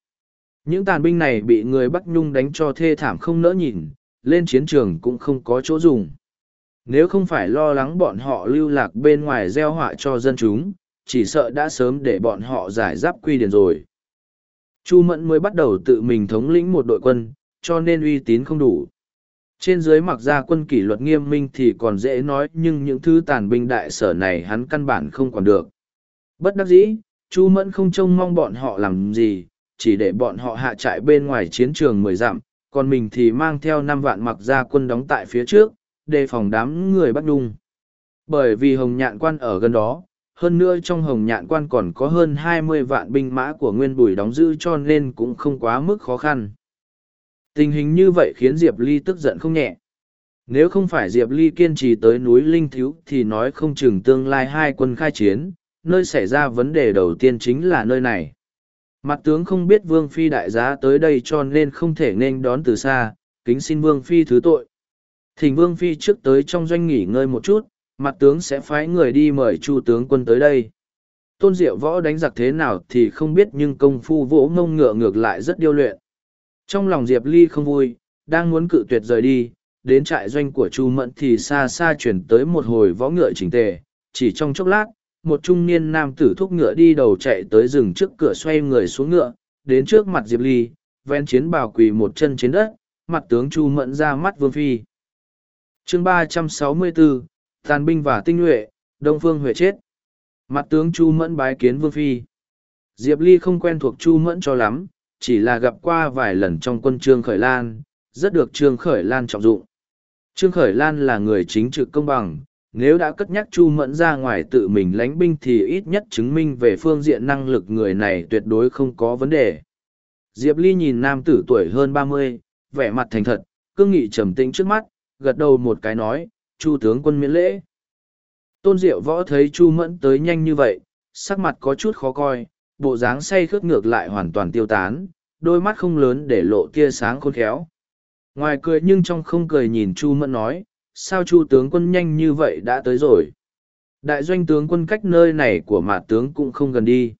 Speaker 1: Những tàn binh này bị người Bắc Nhung đánh cho thê thảm không nỡ nhìn, lên chiến trường cũng không có chỗ dùng. Nếu không phải lo lắng bọn họ lưu lạc bên ngoài gieo họa cho dân chúng, chỉ sợ đã sớm để bọn họ giải giáp quy điển rồi. Chu Mẫn mới bắt đầu tự mình thống lĩnh một đội quân, cho nên uy tín không đủ. Trên dưới mặc ra quân kỷ luật nghiêm minh thì còn dễ nói nhưng những thứ tàn binh đại sở này hắn căn bản không còn được. Bất đắc dĩ, Chu Mẫn không trông mong bọn họ làm gì, chỉ để bọn họ hạ trại bên ngoài chiến trường mười dặm, còn mình thì mang theo năm vạn mặc ra quân đóng tại phía trước, đề phòng đám người bắt đung. Bởi vì Hồng Nhạn Quan ở gần đó, hơn nữa trong Hồng Nhạn Quan còn có hơn hai mươi vạn binh mã của Nguyên Bùi đóng giữ cho nên cũng không quá mức khó khăn. Tình hình như vậy khiến Diệp Ly tức giận không nhẹ. Nếu không phải Diệp Ly kiên trì tới núi Linh Thiếu thì nói không chừng tương lai hai quân khai chiến, nơi xảy ra vấn đề đầu tiên chính là nơi này. Mặt tướng không biết Vương Phi đại giá tới đây cho nên không thể nên đón từ xa, kính xin Vương Phi thứ tội. Thỉnh Vương Phi trước tới trong doanh nghỉ ngơi một chút, mặt tướng sẽ phái người đi mời Chu tướng quân tới đây. Tôn Diệu Võ đánh giặc thế nào thì không biết nhưng công phu vỗ ngông ngựa ngược lại rất điêu luyện. Trong lòng Diệp Ly không vui, đang muốn cự tuyệt rời đi, đến trại doanh của Chu Mẫn thì xa xa chuyển tới một hồi võ ngựa chỉnh tề, chỉ trong chốc lát, một trung niên nam tử thúc ngựa đi đầu chạy tới rừng trước cửa xoay người xuống ngựa, đến trước mặt Diệp Ly, ven chiến bào quỳ một chân trên đất, mặt tướng Chu Mẫn ra mắt Vương Phi. chương ba trăm sáu mươi bốn Tàn binh và tinh nhuệ, Đông Phương Huệ chết. Mặt tướng Chu Mẫn bái kiến Vương Phi. Diệp Ly không quen thuộc Chu Mẫn cho lắm, chỉ là gặp qua vài lần trong quân Trương Khởi Lan, rất được Trương Khởi Lan trọng dụng. Trương Khởi Lan là người chính trực công bằng, nếu đã cất nhắc Chu Mẫn ra ngoài tự mình lánh binh thì ít nhất chứng minh về phương diện năng lực người này tuyệt đối không có vấn đề. Diệp Ly nhìn nam tử tuổi hơn ba mươi, vẻ mặt thành thật, cương nghị trầm tĩnh trước mắt, gật đầu một cái nói, Chu tướng quân miễn lễ. Tôn Diệu Võ thấy Chu Mẫn tới nhanh như vậy, sắc mặt có chút khó coi, bộ dáng say khước ngược lại hoàn toàn tiêu tán, đôi mắt không lớn để lộ tia sáng khôn khéo. Ngoài cười nhưng trong không cười nhìn Chu Mẫn nói, sao chu tướng quân nhanh như vậy đã tới rồi đại doanh tướng quân cách nơi này của mạ tướng cũng không gần đi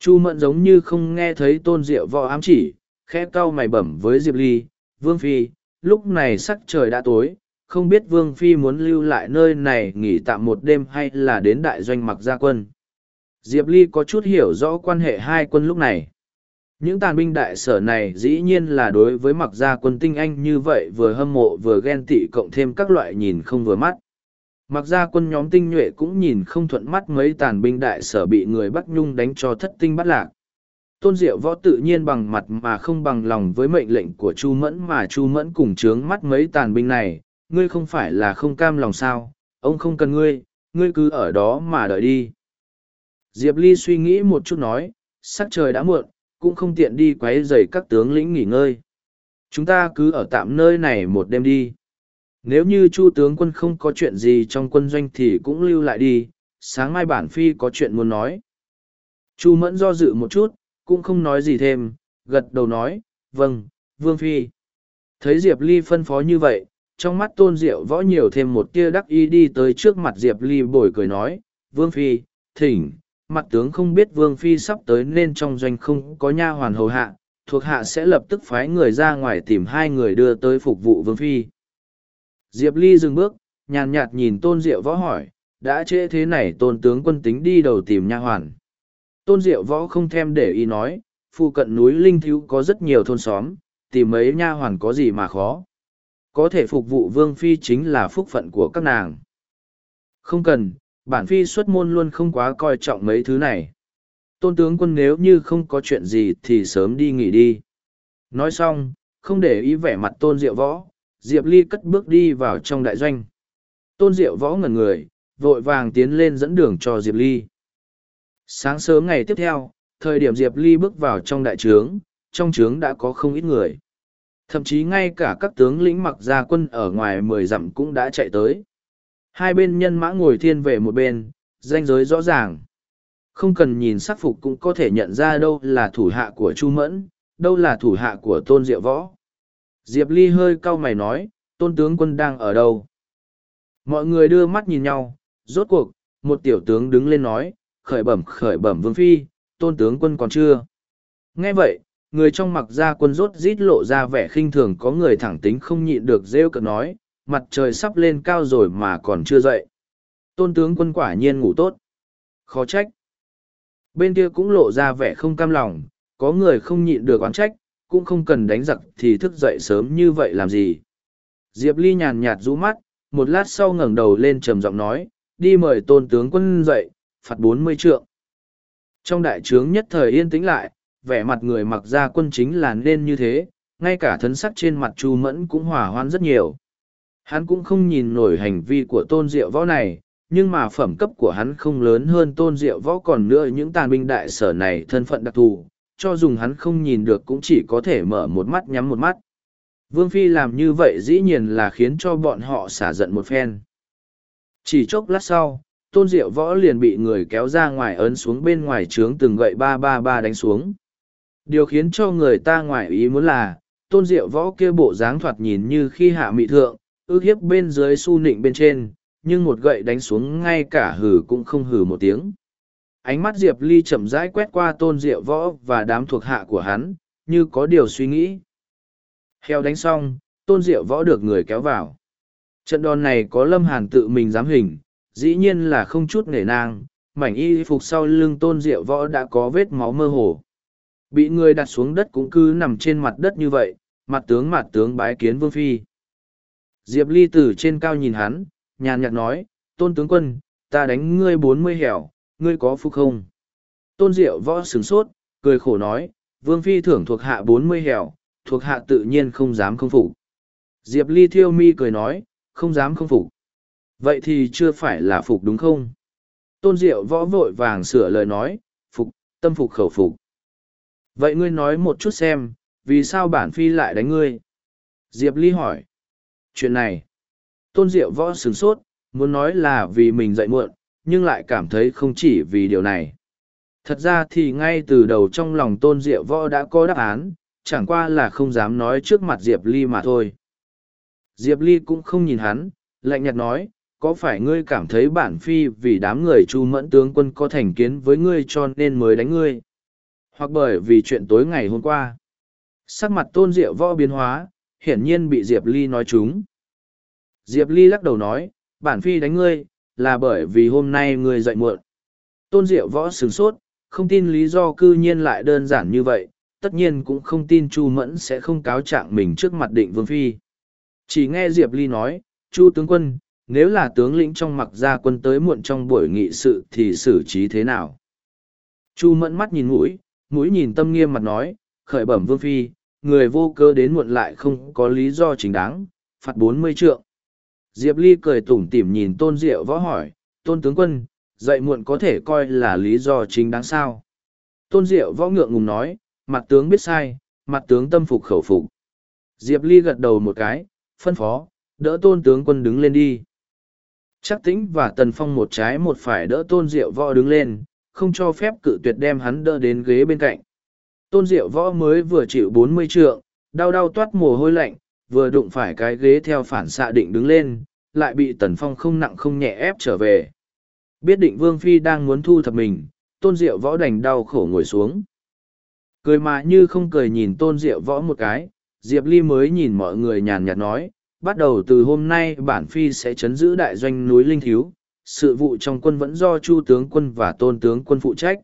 Speaker 1: chu mẫn giống như không nghe thấy tôn diệu võ ám chỉ khe cau mày bẩm với diệp ly vương phi lúc này sắc trời đã tối không biết vương phi muốn lưu lại nơi này nghỉ tạm một đêm hay là đến đại doanh mặc gia quân diệp ly có chút hiểu rõ quan hệ hai quân lúc này những tàn binh đại sở này dĩ nhiên là đối với mặc gia quân tinh anh như vậy vừa hâm mộ vừa ghen tị cộng thêm các loại nhìn không vừa mắt. Mặc gia quân nhóm tinh nhuệ cũng nhìn không thuận mắt mấy tàn binh đại sở bị người Bắc Nhung đánh cho thất tinh bắt lạc. Tôn Diệu Võ tự nhiên bằng mặt mà không bằng lòng với mệnh lệnh của Chu Mẫn mà Chu Mẫn cùng chướng mắt mấy tàn binh này, ngươi không phải là không cam lòng sao, ông không cần ngươi, ngươi cứ ở đó mà đợi đi. Diệp Ly suy nghĩ một chút nói, sắc trời đã muộn, cũng không tiện đi quấy rầy các tướng lĩnh nghỉ ngơi. Chúng ta cứ ở tạm nơi này một đêm đi. Nếu như Chu tướng quân không có chuyện gì trong quân doanh thì cũng lưu lại đi, sáng mai bản phi có chuyện muốn nói. Chu Mẫn do dự một chút, cũng không nói gì thêm, gật đầu nói, vâng, Vương Phi. Thấy Diệp Ly phân phó như vậy, trong mắt tôn diệu võ nhiều thêm một tia đắc ý đi tới trước mặt Diệp Ly bồi cười nói, Vương Phi, thỉnh, mặt tướng không biết vương phi sắp tới nên trong doanh không có nha hoàn hầu hạ thuộc hạ sẽ lập tức phái người ra ngoài tìm hai người đưa tới phục vụ vương phi diệp ly dừng bước nhàn nhạt nhìn tôn diệu võ hỏi đã trễ thế này tôn tướng quân tính đi đầu tìm nha hoàn tôn diệu võ không thèm để ý nói phụ cận núi linh thiếu có rất nhiều thôn xóm tìm mấy nha hoàn có gì mà khó có thể phục vụ vương phi chính là phúc phận của các nàng không cần bản phi xuất môn luôn không quá coi trọng mấy thứ này. Tôn tướng quân nếu như không có chuyện gì thì sớm đi nghỉ đi. Nói xong, không để ý vẻ mặt tôn diệu võ, Diệp Ly cất bước đi vào trong đại doanh. Tôn diệu võ ngẩn người, vội vàng tiến lên dẫn đường cho Diệp Ly. Sáng sớm ngày tiếp theo, thời điểm Diệp Ly bước vào trong đại trướng, trong trướng đã có không ít người. Thậm chí ngay cả các tướng lĩnh mặc gia quân ở ngoài mười dặm cũng đã chạy tới. Hai bên nhân mã ngồi thiên về một bên, danh giới rõ ràng. Không cần nhìn sắc phục cũng có thể nhận ra đâu là thủ hạ của Chu Mẫn, đâu là thủ hạ của Tôn Diệu Võ. Diệp Ly hơi cau mày nói, Tôn tướng quân đang ở đâu? Mọi người đưa mắt nhìn nhau, rốt cuộc, một tiểu tướng đứng lên nói, khởi bẩm khởi bẩm vương phi, Tôn tướng quân còn chưa. Nghe vậy, người trong mặc gia quân rốt rít lộ ra vẻ khinh thường có người thẳng tính không nhịn được rêu cợt nói, mặt trời sắp lên cao rồi mà còn chưa dậy. Tôn tướng quân quả nhiên ngủ tốt. Khó trách. Bên kia cũng lộ ra vẻ không cam lòng, có người không nhịn được oán trách, cũng không cần đánh giặc thì thức dậy sớm như vậy làm gì. Diệp Ly nhàn nhạt rũ mắt, một lát sau ngẩng đầu lên trầm giọng nói, đi mời tôn tướng quân dậy, phạt bốn mươi trượng. Trong đại trướng nhất thời yên tĩnh lại, vẻ mặt người mặc ra quân chính là nên như thế, ngay cả thân sắc trên mặt Chu Mẫn cũng hòa hoan rất nhiều. Hắn cũng không nhìn nổi hành vi của tôn diệu võ này, nhưng mà phẩm cấp của hắn không lớn hơn tôn diệu võ còn nữa những tàn binh đại sở này thân phận đặc thù, cho dùng hắn không nhìn được cũng chỉ có thể mở một mắt nhắm một mắt. Vương Phi làm như vậy dĩ nhiên là khiến cho bọn họ xả giận một phen. Chỉ chốc lát sau, tôn diệu võ liền bị người kéo ra ngoài ấn xuống bên ngoài trướng từng gậy ba ba ba đánh xuống. Điều khiến cho người ta ngoài ý muốn là, tôn diệu võ kia bộ dáng thoạt nhìn như khi hạ mị thượng, ước hiếp bên dưới su nịnh bên trên, nhưng một gậy đánh xuống ngay cả hừ cũng không hừ một tiếng. Ánh mắt Diệp Ly chậm rãi quét qua tôn diệu võ và đám thuộc hạ của hắn, như có điều suy nghĩ. Heo đánh xong, tôn diệu võ được người kéo vào. Trận đòn này có Lâm Hàn tự mình dám hình, dĩ nhiên là không chút nể nang, mảnh y phục sau lưng tôn diệu võ đã có vết máu mơ hồ. Bị người đặt xuống đất cũng cứ nằm trên mặt đất như vậy, mặt tướng mặt tướng bái kiến vương phi. Diệp Ly từ trên cao nhìn hắn, nhàn nhạt nói, tôn tướng quân, ta đánh ngươi bốn mươi hẻo, ngươi có phục không? Tôn Diệu võ sửng sốt, cười khổ nói, vương phi thưởng thuộc hạ bốn mươi hẻo, thuộc hạ tự nhiên không dám không phục. Diệp Ly thiêu mi cười nói, không dám không phục. Vậy thì chưa phải là phục đúng không? Tôn Diệu võ vội vàng sửa lời nói, phục, tâm phục khẩu phục. Vậy ngươi nói một chút xem, vì sao bản phi lại đánh ngươi? Diệp Ly hỏi chuyện này tôn diệu võ sửng sốt muốn nói là vì mình dậy muộn nhưng lại cảm thấy không chỉ vì điều này thật ra thì ngay từ đầu trong lòng tôn diệu võ đã có đáp án chẳng qua là không dám nói trước mặt diệp ly mà thôi diệp ly cũng không nhìn hắn lạnh nhạt nói có phải ngươi cảm thấy bản phi vì đám người chu mẫn tướng quân có thành kiến với ngươi cho nên mới đánh ngươi hoặc bởi vì chuyện tối ngày hôm qua sắc mặt tôn diệu võ biến hóa hiển nhiên bị Diệp Ly nói chúng. Diệp Ly lắc đầu nói, bản phi đánh ngươi, là bởi vì hôm nay ngươi dậy muộn. Tôn Diệu Võ sửng sốt, không tin lý do cư nhiên lại đơn giản như vậy, tất nhiên cũng không tin Chu Mẫn sẽ không cáo trạng mình trước mặt định Vương Phi. Chỉ nghe Diệp Ly nói, Chu tướng quân, nếu là tướng lĩnh trong mặc gia quân tới muộn trong buổi nghị sự thì xử trí thế nào? Chu Mẫn mắt nhìn mũi, mũi nhìn tâm nghiêm mặt nói, khởi bẩm Vương Phi, người vô cơ đến muộn lại không có lý do chính đáng, phạt bốn mươi trượng. Diệp Ly cười tủm tỉm nhìn Tôn Diệu võ hỏi, Tôn tướng quân, dậy muộn có thể coi là lý do chính đáng sao. Tôn Diệu võ ngượng ngùng nói, mặt tướng biết sai, mặt tướng tâm phục khẩu phục. Diệp Ly gật đầu một cái, phân phó, đỡ Tôn tướng quân đứng lên đi. Chắc tĩnh và Tần Phong một trái một phải đỡ Tôn Diệu võ đứng lên, không cho phép cự tuyệt đem hắn đỡ đến ghế bên cạnh. Tôn Diệu Võ mới vừa chịu bốn mươi trượng, đau đau toát mồ hôi lạnh, vừa đụng phải cái ghế theo phản xạ định đứng lên, lại bị Tần Phong không nặng không nhẹ ép trở về. Biết định Vương Phi đang muốn thu thập mình, Tôn Diệu Võ đành đau khổ ngồi xuống. Cười mà như không cười nhìn Tôn Diệu Võ một cái, Diệp Ly mới nhìn mọi người nhàn nhạt nói, bắt đầu từ hôm nay bản Phi sẽ chấn giữ đại doanh núi Linh Thiếu, sự vụ trong quân vẫn do Chu tướng quân và Tôn tướng quân phụ trách.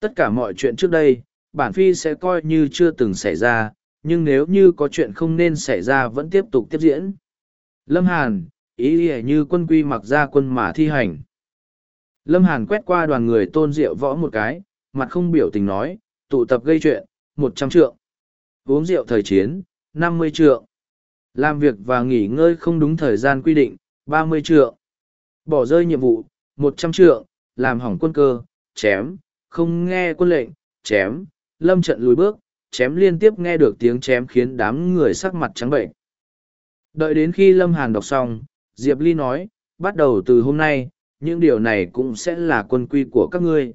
Speaker 1: Tất cả mọi chuyện trước đây, bản phi sẽ coi như chưa từng xảy ra, nhưng nếu như có chuyện không nên xảy ra vẫn tiếp tục tiếp diễn. Lâm Hàn, ý ý như quân quy mặc ra quân mà thi hành. Lâm Hàn quét qua đoàn người tôn rượu võ một cái, mặt không biểu tình nói, tụ tập gây chuyện, một trăm trượng. Uống rượu thời chiến, năm mươi trượng. Làm việc và nghỉ ngơi không đúng thời gian quy định, ba mươi trượng. Bỏ rơi nhiệm vụ, một trăm trượng, làm hỏng quân cơ, chém, không nghe quân lệnh, chém, lâm trận lùi bước, chém liên tiếp nghe được tiếng chém khiến đám người sắc mặt trắng bệnh. Đợi đến khi Lâm Hàn đọc xong, Diệp Ly nói, bắt đầu từ hôm nay, những điều này cũng sẽ là quân quy của các ngươi.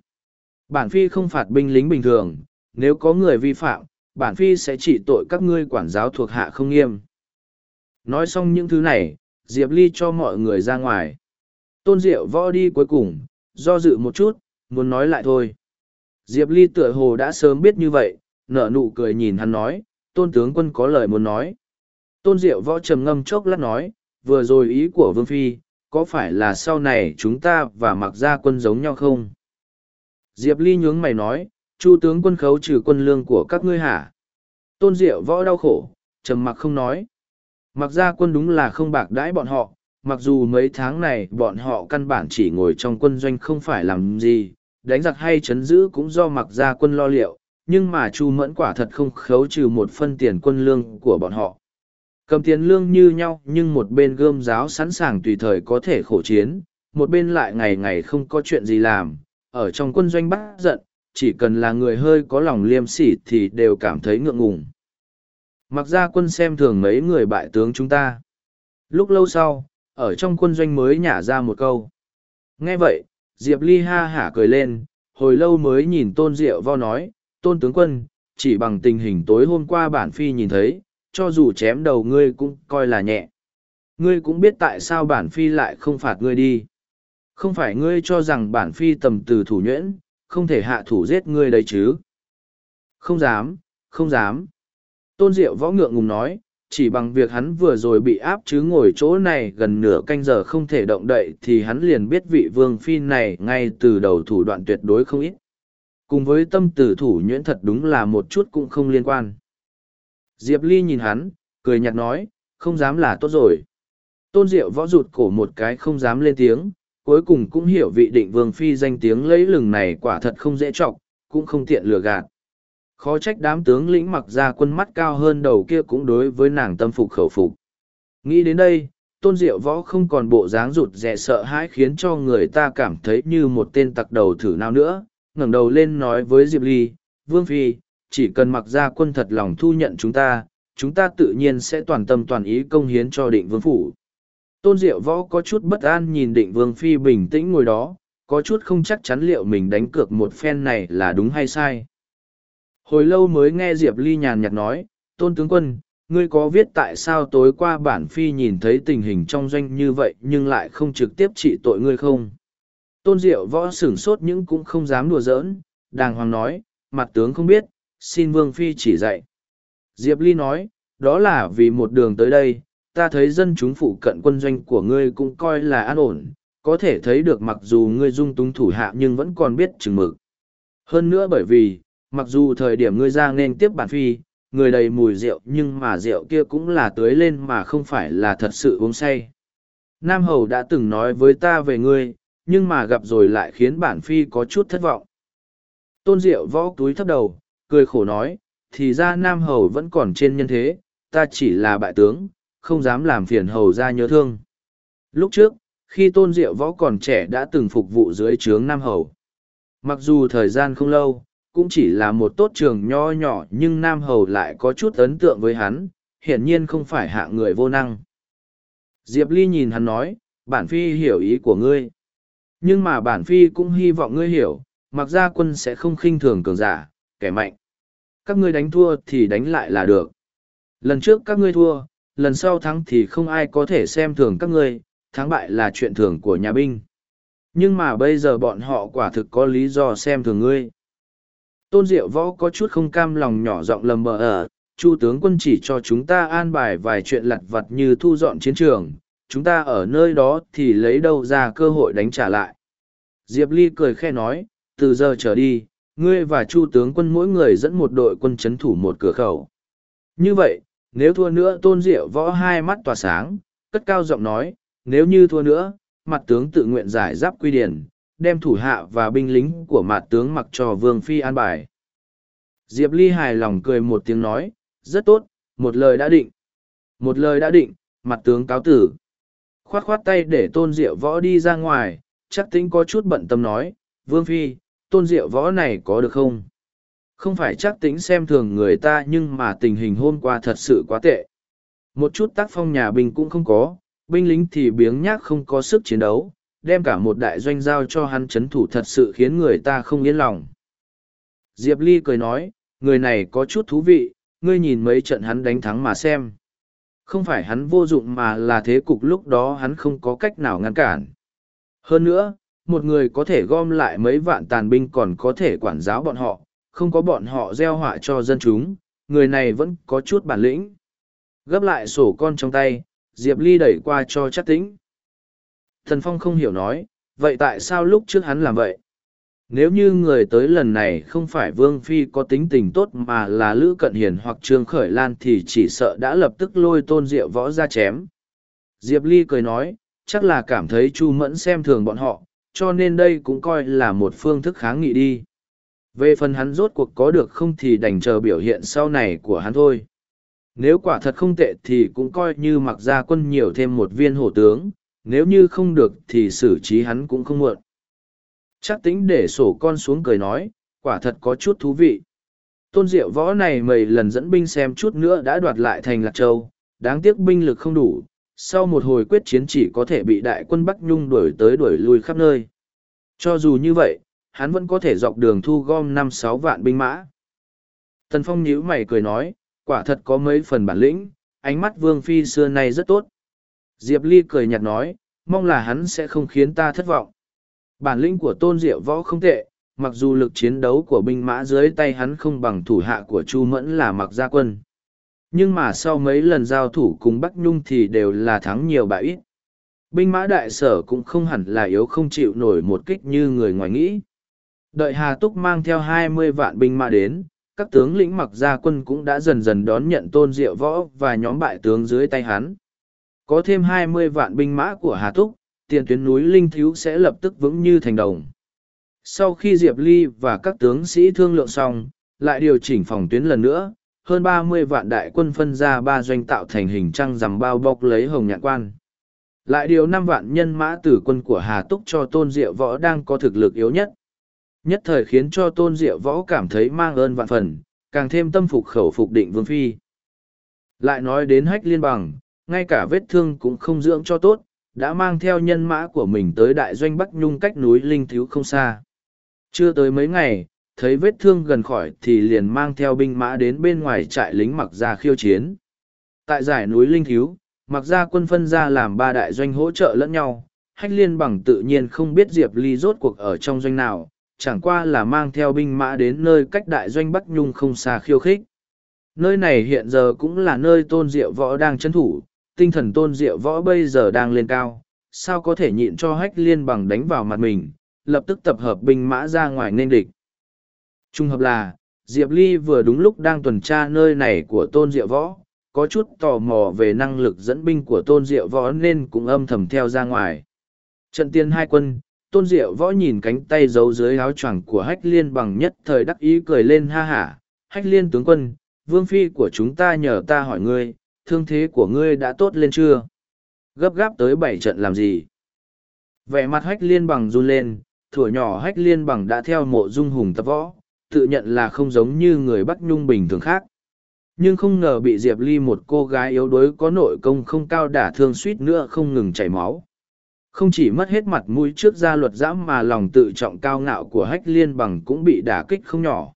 Speaker 1: Bản Phi không phạt binh lính bình thường, nếu có người vi phạm, Bản Phi sẽ chỉ tội các ngươi quản giáo thuộc hạ không nghiêm. Nói xong những thứ này, Diệp Ly cho mọi người ra ngoài. Tôn Diệu võ đi cuối cùng, do dự một chút, muốn nói lại thôi. Diệp Ly tựa hồ đã sớm biết như vậy, nở nụ cười nhìn hắn nói, tôn tướng quân có lời muốn nói. Tôn Diệu võ trầm ngâm chốc lát nói, vừa rồi ý của Vương Phi, có phải là sau này chúng ta và mặc gia quân giống nhau không? Diệp Ly nhướng mày nói, chu tướng quân khấu trừ quân lương của các ngươi hả? Tôn Diệu võ đau khổ, trầm mặc không nói. Mặc gia quân đúng là không bạc đãi bọn họ, mặc dù mấy tháng này bọn họ căn bản chỉ ngồi trong quân doanh không phải làm gì, đánh giặc hay chấn giữ cũng do mặc gia quân lo liệu, nhưng mà Chu Mẫn quả thật không khấu trừ một phân tiền quân lương của bọn họ. Cầm tiền lương như nhau nhưng một bên gươm giáo sẵn sàng tùy thời có thể khổ chiến, một bên lại ngày ngày không có chuyện gì làm, ở trong quân doanh bắt giận, chỉ cần là người hơi có lòng liêm sỉ thì đều cảm thấy ngượng ngùng. Mặc gia quân xem thường mấy người bại tướng chúng ta. Lúc lâu sau, ở trong quân doanh mới nhả ra một câu. Nghe vậy, Diệp Ly ha hả cười lên, hồi lâu mới nhìn Tôn Diệu Vo nói, Tôn Tướng Quân, chỉ bằng tình hình tối hôm qua bản phi nhìn thấy, cho dù chém đầu ngươi cũng coi là nhẹ. Ngươi cũng biết tại sao bản phi lại không phạt ngươi đi. Không phải ngươi cho rằng bản phi tầm từ thủ nhuyễn, không thể hạ thủ giết ngươi đấy chứ. Không dám, không dám. Tôn Diệu Võ ngượng ngùng nói, chỉ bằng việc hắn vừa rồi bị áp chứ ngồi chỗ này gần nửa canh giờ không thể động đậy thì hắn liền biết vị vương phi này ngay từ đầu thủ đoạn tuyệt đối không ít cùng với tâm tử thủ nhuyễn thật đúng là một chút cũng không liên quan diệp ly nhìn hắn cười nhạt nói không dám là tốt rồi tôn diệu võ rụt cổ một cái không dám lên tiếng cuối cùng cũng hiểu vị định vương phi danh tiếng lẫy lừng này quả thật không dễ chọc cũng không tiện lừa gạt khó trách đám tướng lĩnh mặc ra quân mắt cao hơn đầu kia cũng đối với nàng tâm phục khẩu phục. Nghĩ đến đây, tôn diệu võ không còn bộ dáng rụt rè sợ hãi khiến cho người ta cảm thấy như một tên tặc đầu thử nào nữa, ngẩng đầu lên nói với Diệp Ly, Vương Phi, chỉ cần mặc ra quân thật lòng thu nhận chúng ta, chúng ta tự nhiên sẽ toàn tâm toàn ý công hiến cho định vương phủ. Tôn diệu võ có chút bất an nhìn định vương phi bình tĩnh ngồi đó, có chút không chắc chắn liệu mình đánh cược một phen này là đúng hay sai hồi lâu mới nghe diệp ly nhàn nhạt nói tôn tướng quân ngươi có viết tại sao tối qua bản phi nhìn thấy tình hình trong doanh như vậy nhưng lại không trực tiếp trị tội ngươi không tôn diệu võ sửng sốt nhưng cũng không dám đùa giỡn đàng hoàng nói mặt tướng không biết xin vương phi chỉ dạy diệp ly nói đó là vì một đường tới đây ta thấy dân chúng phụ cận quân doanh của ngươi cũng coi là an ổn có thể thấy được mặc dù ngươi dung túng thủ hạ nhưng vẫn còn biết chừng mực hơn nữa bởi vì mặc dù thời điểm ngươi ra nên tiếp bản phi, người đầy mùi rượu nhưng mà rượu kia cũng là tưới lên mà không phải là thật sự uống say. Nam Hầu đã từng nói với ta về ngươi, nhưng mà gặp rồi lại khiến bản phi có chút thất vọng. Tôn Diệu võ túi thấp đầu, cười khổ nói, thì ra Nam Hầu vẫn còn trên nhân thế, ta chỉ là bại tướng, không dám làm phiền Hầu ra nhớ thương. Lúc trước, khi Tôn Diệu võ còn trẻ đã từng phục vụ dưới trướng Nam Hầu. Mặc dù thời gian không lâu, cũng chỉ là một tốt trường nho nhỏ nhưng Nam Hầu lại có chút ấn tượng với hắn, hiển nhiên không phải hạ người vô năng. Diệp Ly nhìn hắn nói, bản phi hiểu ý của ngươi. Nhưng mà bản phi cũng hy vọng ngươi hiểu, mặc ra quân sẽ không khinh thường cường giả, kẻ mạnh. Các ngươi đánh thua thì đánh lại là được. Lần trước các ngươi thua, lần sau thắng thì không ai có thể xem thường các ngươi, thắng bại là chuyện thường của nhà binh. Nhưng mà bây giờ bọn họ quả thực có lý do xem thường ngươi tôn diệu võ có chút không cam lòng nhỏ giọng lầm bờ ở ờ, chu tướng quân chỉ cho chúng ta an bài vài chuyện lặt vặt như thu dọn chiến trường chúng ta ở nơi đó thì lấy đâu ra cơ hội đánh trả lại diệp ly cười khe nói từ giờ trở đi ngươi và chu tướng quân mỗi người dẫn một đội quân c h ấ n thủ một cửa khẩu như vậy nếu thua nữa tôn diệu võ hai mắt tỏa sáng cất cao giọng nói nếu như thua nữa mặt tướng tự nguyện giải giáp quy điển đem thủ hạ và binh lính của mạt tướng mặc cho vương phi an bài diệp ly hài lòng cười một tiếng nói rất tốt một lời đã định một lời đã định mặt tướng cáo tử k h o á t k h o á t tay để tôn diệu võ đi ra ngoài chắc tính có chút bận tâm nói vương phi tôn diệu võ này có được không không phải chắc tính xem thường người ta nhưng mà tình hình hôm qua thật sự quá tệ một chút tác phong nhà binh cũng không có binh lính thì biếng nhác không có sức chiến đấu đem cả một đại doanh giao cho hắn chấn thủ thật sự khiến người ta không yên lòng. Diệp Ly cười nói, người này có chút thú vị, ngươi nhìn mấy trận hắn đánh thắng mà xem. Không phải hắn vô dụng mà là thế cục lúc đó hắn không có cách nào ngăn cản. Hơn nữa, một người có thể gom lại mấy vạn tàn binh còn có thể quản giáo bọn họ, không có bọn họ gieo họa cho dân chúng, người này vẫn có chút bản lĩnh. Gấp lại sổ con trong tay, Diệp Ly đẩy qua cho chắc Tĩnh. Thần Phong không hiểu nói, vậy tại sao lúc trước hắn làm vậy? Nếu như người tới lần này không phải Vương Phi có tính tình tốt mà là Lữ Cận Hiền hoặc Trương Khởi Lan thì chỉ sợ đã lập tức lôi tôn diệu võ ra chém. Diệp Ly cười nói, chắc là cảm thấy Chu Mẫn xem thường bọn họ, cho nên đây cũng coi là một phương thức kháng nghị đi. Về phần hắn rốt cuộc có được không thì đành chờ biểu hiện sau này của hắn thôi. Nếu quả thật không tệ thì cũng coi như mặc gia quân nhiều thêm một viên hổ tướng, nếu như không được thì xử trí hắn cũng không muộn. Chắc tính để sổ con xuống cười nói, quả thật có chút thú vị. Tôn diệu võ này mầy lần dẫn binh xem chút nữa đã đoạt lại thành Lạc Châu, đáng tiếc binh lực không đủ, sau một hồi quyết chiến chỉ có thể bị đại quân Bắc Nhung đuổi tới đuổi lui khắp nơi. Cho dù như vậy, hắn vẫn có thể dọc đường thu gom năm sáu vạn binh mã. Tần Phong nhíu mày cười nói, quả thật có mấy phần bản lĩnh, ánh mắt Vương Phi xưa nay rất tốt. Diệp Ly cười nhạt nói, mong là hắn sẽ không khiến ta thất vọng. Bản lĩnh của tôn diệu võ không tệ, mặc dù lực chiến đấu của binh mã dưới tay hắn không bằng thủ hạ của Chu Mẫn là mặc gia quân. Nhưng mà sau mấy lần giao thủ cùng Bắc Nhung thì đều là thắng nhiều bại ít. Binh mã đại sở cũng không hẳn là yếu không chịu nổi một kích như người ngoài nghĩ. Đợi Hà Túc mang theo hai mươi vạn binh mã đến, các tướng lĩnh mặc gia quân cũng đã dần dần đón nhận tôn diệu võ và nhóm bại tướng dưới tay hắn có thêm hai mươi vạn binh mã của Hà Túc, tiền tuyến núi Linh Thiếu sẽ lập tức vững như thành đồng. Sau khi Diệp Ly và các tướng sĩ thương lượng xong, lại điều chỉnh phòng tuyến lần nữa, hơn ba mươi vạn đại quân phân ra ba doanh tạo thành hình trăng rằm bao bọc lấy hồng nhạn quan. Lại điều năm vạn nhân mã tử quân của Hà Túc cho Tôn Diệu Võ đang có thực lực yếu nhất. Nhất thời khiến cho Tôn Diệu Võ cảm thấy mang ơn vạn phần, càng thêm tâm phục khẩu phục định Vương Phi. Lại nói đến hách liên bằng, ngay cả vết thương cũng không dưỡng cho tốt, đã mang theo nhân mã của mình tới đại doanh Bắc Nhung cách núi Linh Thiếu không xa. Chưa tới mấy ngày, thấy vết thương gần khỏi thì liền mang theo binh mã đến bên ngoài trại lính mặc ra khiêu chiến. Tại giải núi Linh Thiếu, mặc ra quân phân ra làm ba đại doanh hỗ trợ lẫn nhau, hách liên bằng tự nhiên không biết Diệp Ly rốt cuộc ở trong doanh nào, chẳng qua là mang theo binh mã đến nơi cách đại doanh Bắc Nhung không xa khiêu khích. Nơi này hiện giờ cũng là nơi tôn diệu võ đang chân thủ, tinh thần tôn diệu võ bây giờ đang lên cao, sao có thể nhịn cho hách liên bằng đánh vào mặt mình, lập tức tập hợp binh mã ra ngoài nên địch. Trung hợp là, Diệp Ly vừa đúng lúc đang tuần tra nơi này của tôn diệu võ, có chút tò mò về năng lực dẫn binh của tôn diệu võ nên cũng âm thầm theo ra ngoài. Trận tiên hai quân, tôn diệu võ nhìn cánh tay giấu dưới áo choàng của hách liên bằng nhất thời đắc ý cười lên ha hả, hách liên tướng quân, vương phi của chúng ta nhờ ta hỏi ngươi thương thế của ngươi đã tốt lên chưa? Gấp gáp tới bảy trận làm gì? Vẻ mặt hách liên bằng run lên, thủa nhỏ hách liên bằng đã theo mộ dung hùng tập võ, tự nhận là không giống như người Bắc Nhung bình thường khác. Nhưng không ngờ bị Diệp Ly một cô gái yếu đuối có nội công không cao đả thương suýt nữa không ngừng chảy máu. Không chỉ mất hết mặt mũi trước gia luật giãm mà lòng tự trọng cao ngạo của hách liên bằng cũng bị đả kích không nhỏ.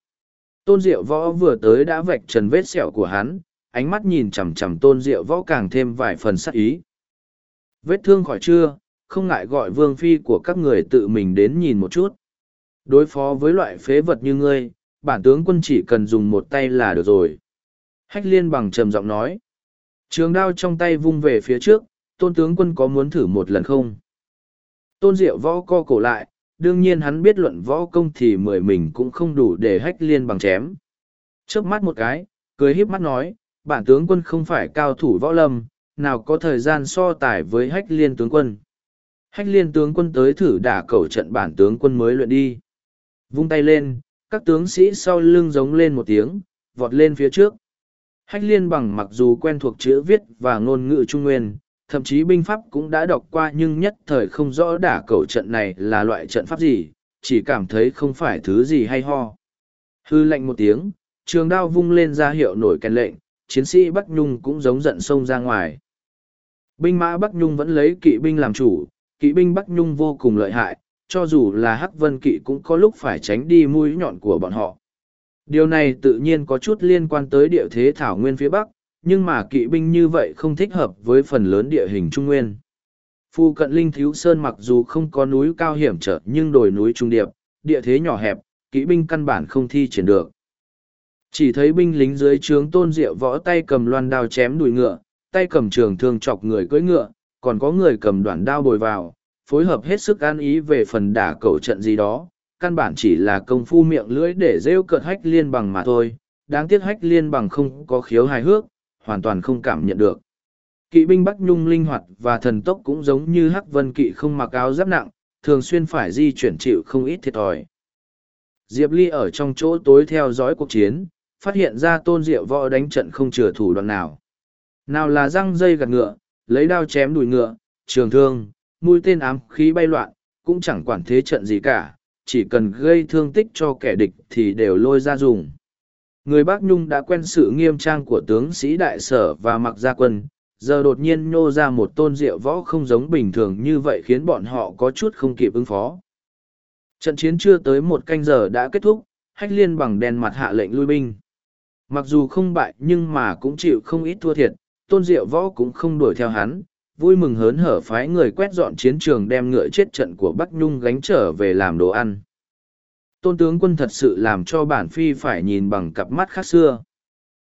Speaker 1: Tôn Diệu Võ vừa tới đã vạch trần vết sẹo của hắn, ánh mắt nhìn chằm chằm tôn diệu võ càng thêm vài phần sắc ý. Vết thương khỏi chưa, không ngại gọi vương phi của các người tự mình đến nhìn một chút. Đối phó với loại phế vật như ngươi, bản tướng quân chỉ cần dùng một tay là được rồi. Hách liên bằng trầm giọng nói. Trường đao trong tay vung về phía trước, tôn tướng quân có muốn thử một lần không? Tôn diệu võ co cổ lại, đương nhiên hắn biết luận võ công thì mười mình cũng không đủ để hách liên bằng chém. Trước mắt một cái, cười híp mắt nói, bản tướng quân không phải cao thủ võ lâm, nào có thời gian so tài với hách liên tướng quân. Hách liên tướng quân tới thử đả cầu trận bản tướng quân mới luyện đi. Vung tay lên, các tướng sĩ sau lưng giống lên một tiếng, vọt lên phía trước. Hách liên bằng mặc dù quen thuộc chữ viết và ngôn ngữ trung nguyên, thậm chí binh pháp cũng đã đọc qua nhưng nhất thời không rõ đả cầu trận này là loại trận pháp gì, chỉ cảm thấy không phải thứ gì hay ho. Hư lệnh một tiếng, trường đao vung lên ra hiệu nổi kèn lệnh, chiến sĩ Bắc Nhung cũng giống giận sông ra ngoài. Binh mã Bắc Nhung vẫn lấy kỵ binh làm chủ, kỵ binh Bắc Nhung vô cùng lợi hại, cho dù là Hắc Vân Kỵ cũng có lúc phải tránh đi mũi nhọn của bọn họ. Điều này tự nhiên có chút liên quan tới địa thế thảo nguyên phía Bắc, nhưng mà kỵ binh như vậy không thích hợp với phần lớn địa hình Trung Nguyên. Phu cận Linh Thiếu Sơn mặc dù không có núi cao hiểm trở nhưng đồi núi trung điệp, địa thế nhỏ hẹp, kỵ binh căn bản không thi triển được chỉ thấy binh lính dưới trướng tôn diệu võ tay cầm loan đao chém đùi ngựa tay cầm trường thương chọc người cưỡi ngựa còn có người cầm đoạn đao bồi vào phối hợp hết sức an ý về phần đả cầu trận gì đó căn bản chỉ là công phu miệng lưỡi để rêu cợt hách liên bằng mà thôi đáng tiếc hách liên bằng không có khiếu hài hước hoàn toàn không cảm nhận được kỵ binh bắc nhung linh hoạt và thần tốc cũng giống như hắc vân kỵ không mặc áo giáp nặng thường xuyên phải di chuyển chịu không ít thiệt thòi diệp ly ở trong chỗ tối theo dõi cuộc chiến phát hiện ra tôn diệu võ đánh trận không chừa thủ đoạn nào. Nào là răng dây gạt ngựa, lấy đao chém đùi ngựa, trường thương, mũi tên ám khí bay loạn, cũng chẳng quản thế trận gì cả, chỉ cần gây thương tích cho kẻ địch thì đều lôi ra dùng. Người bác Nhung đã quen sự nghiêm trang của tướng sĩ đại sở và mặc gia quân, giờ đột nhiên nhô ra một tôn diệu võ không giống bình thường như vậy khiến bọn họ có chút không kịp ứng phó. Trận chiến chưa tới một canh giờ đã kết thúc, hách liên bằng đèn mặt hạ lệnh lui binh. Mặc dù không bại nhưng mà cũng chịu không ít thua thiệt, tôn diệu võ cũng không đuổi theo hắn, vui mừng hớn hở phái người quét dọn chiến trường đem ngựa chết trận của Bắc Nhung gánh trở về làm đồ ăn. Tôn tướng quân thật sự làm cho bản phi phải nhìn bằng cặp mắt khác xưa.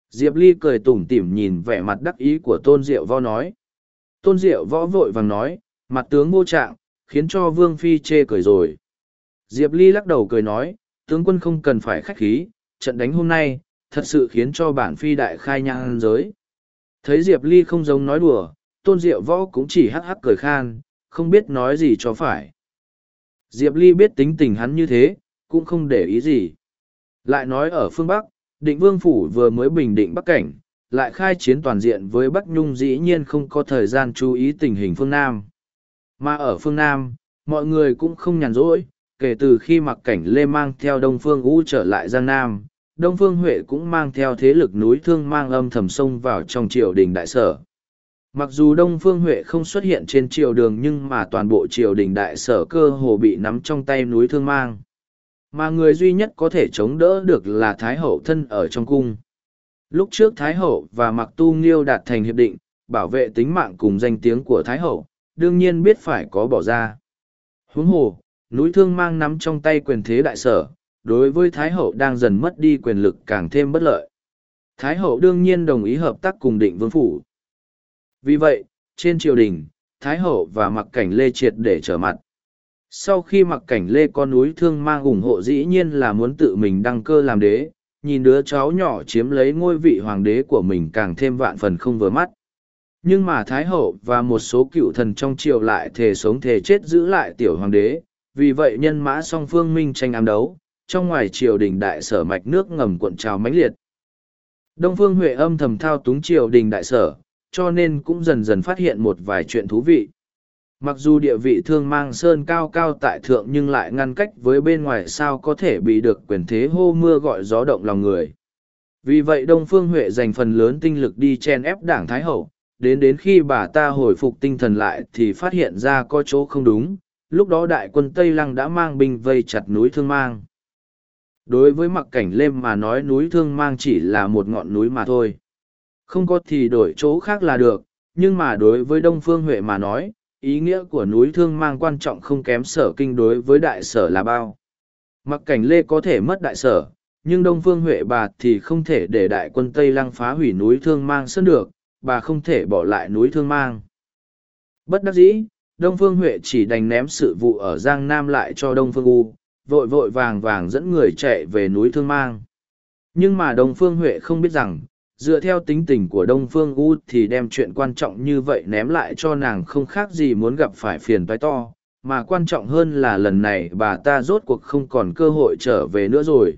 Speaker 1: Diệp Ly cười tủm tỉm nhìn vẻ mặt đắc ý của tôn diệu võ nói. Tôn diệu võ vội vàng nói, mặt tướng vô trạng, khiến cho vương phi chê cười rồi. Diệp Ly lắc đầu cười nói, tướng quân không cần phải khách khí, trận đánh hôm nay, thật sự khiến cho bản phi đại khai nhang giới. Thấy Diệp Ly không giống nói đùa, tôn diệu võ cũng chỉ hắc hắc cười khan, không biết nói gì cho phải. Diệp Ly biết tính tình hắn như thế, cũng không để ý gì. Lại nói ở phương Bắc, định vương phủ vừa mới bình định Bắc Cảnh, lại khai chiến toàn diện với Bắc Nhung dĩ nhiên không có thời gian chú ý tình hình phương Nam. Mà ở phương Nam, mọi người cũng không nhàn rỗi, kể từ khi mặc cảnh lê mang theo đông phương u trở lại Giang Nam, Đông Phương Huệ cũng mang theo thế lực núi thương mang âm thầm sông vào trong triều đình đại sở. Mặc dù Đông Phương Huệ không xuất hiện trên triều đường nhưng mà toàn bộ triều đình đại sở cơ hồ bị nắm trong tay núi thương mang. Mà người duy nhất có thể chống đỡ được là Thái Hậu thân ở trong cung. Lúc trước Thái Hậu và Mạc Tu Nghiêu đạt thành hiệp định, bảo vệ tính mạng cùng danh tiếng của Thái Hậu, đương nhiên biết phải có bỏ ra. Huống hồ, núi thương mang nắm trong tay quyền thế đại sở, đối với Thái Hậu đang dần mất đi quyền lực càng thêm bất lợi. Thái Hậu đương nhiên đồng ý hợp tác cùng định vương phủ. Vì vậy, trên triều đình, Thái Hậu và mặc cảnh Lê triệt để trở mặt. Sau khi mặc cảnh Lê con núi thương mang ủng hộ dĩ nhiên là muốn tự mình đăng cơ làm đế, nhìn đứa cháu nhỏ chiếm lấy ngôi vị hoàng đế của mình càng thêm vạn phần không vừa mắt. Nhưng mà Thái Hậu và một số cựu thần trong triều lại thề sống thề chết giữ lại tiểu hoàng đế, vì vậy nhân mã song phương minh tranh ám đấu, trong ngoài triều đình đại sở mạch nước ngầm cuộn trào mãnh liệt. Đông Phương Huệ âm thầm thao túng triều đình đại sở, cho nên cũng dần dần phát hiện một vài chuyện thú vị. Mặc dù địa vị thương mang sơn cao cao tại thượng nhưng lại ngăn cách với bên ngoài sao có thể bị được quyền thế hô mưa gọi gió động lòng người. Vì vậy Đông Phương Huệ dành phần lớn tinh lực đi chen ép đảng Thái Hậu, đến đến khi bà ta hồi phục tinh thần lại thì phát hiện ra có chỗ không đúng, lúc đó đại quân Tây Lăng đã mang binh vây chặt núi Thương Mang. Đối với mặc cảnh lêm mà nói núi thương mang chỉ là một ngọn núi mà thôi. Không có thì đổi chỗ khác là được, nhưng mà đối với Đông Phương Huệ mà nói, ý nghĩa của núi thương mang quan trọng không kém sở kinh đối với đại sở là bao. Mặc cảnh lê có thể mất đại sở, nhưng Đông Phương Huệ bà thì không thể để đại quân Tây Lăng phá hủy núi thương mang sơn được, bà không thể bỏ lại núi thương mang. Bất đắc dĩ, Đông Phương Huệ chỉ đành ném sự vụ ở Giang Nam lại cho Đông Phương U, vội vội vàng vàng dẫn người chạy về núi Thương Mang. Nhưng mà Đông Phương Huệ không biết rằng, dựa theo tính tình của Đông Phương U thì đem chuyện quan trọng như vậy ném lại cho nàng không khác gì muốn gặp phải phiền toái to, mà quan trọng hơn là lần này bà ta rốt cuộc không còn cơ hội trở về nữa rồi.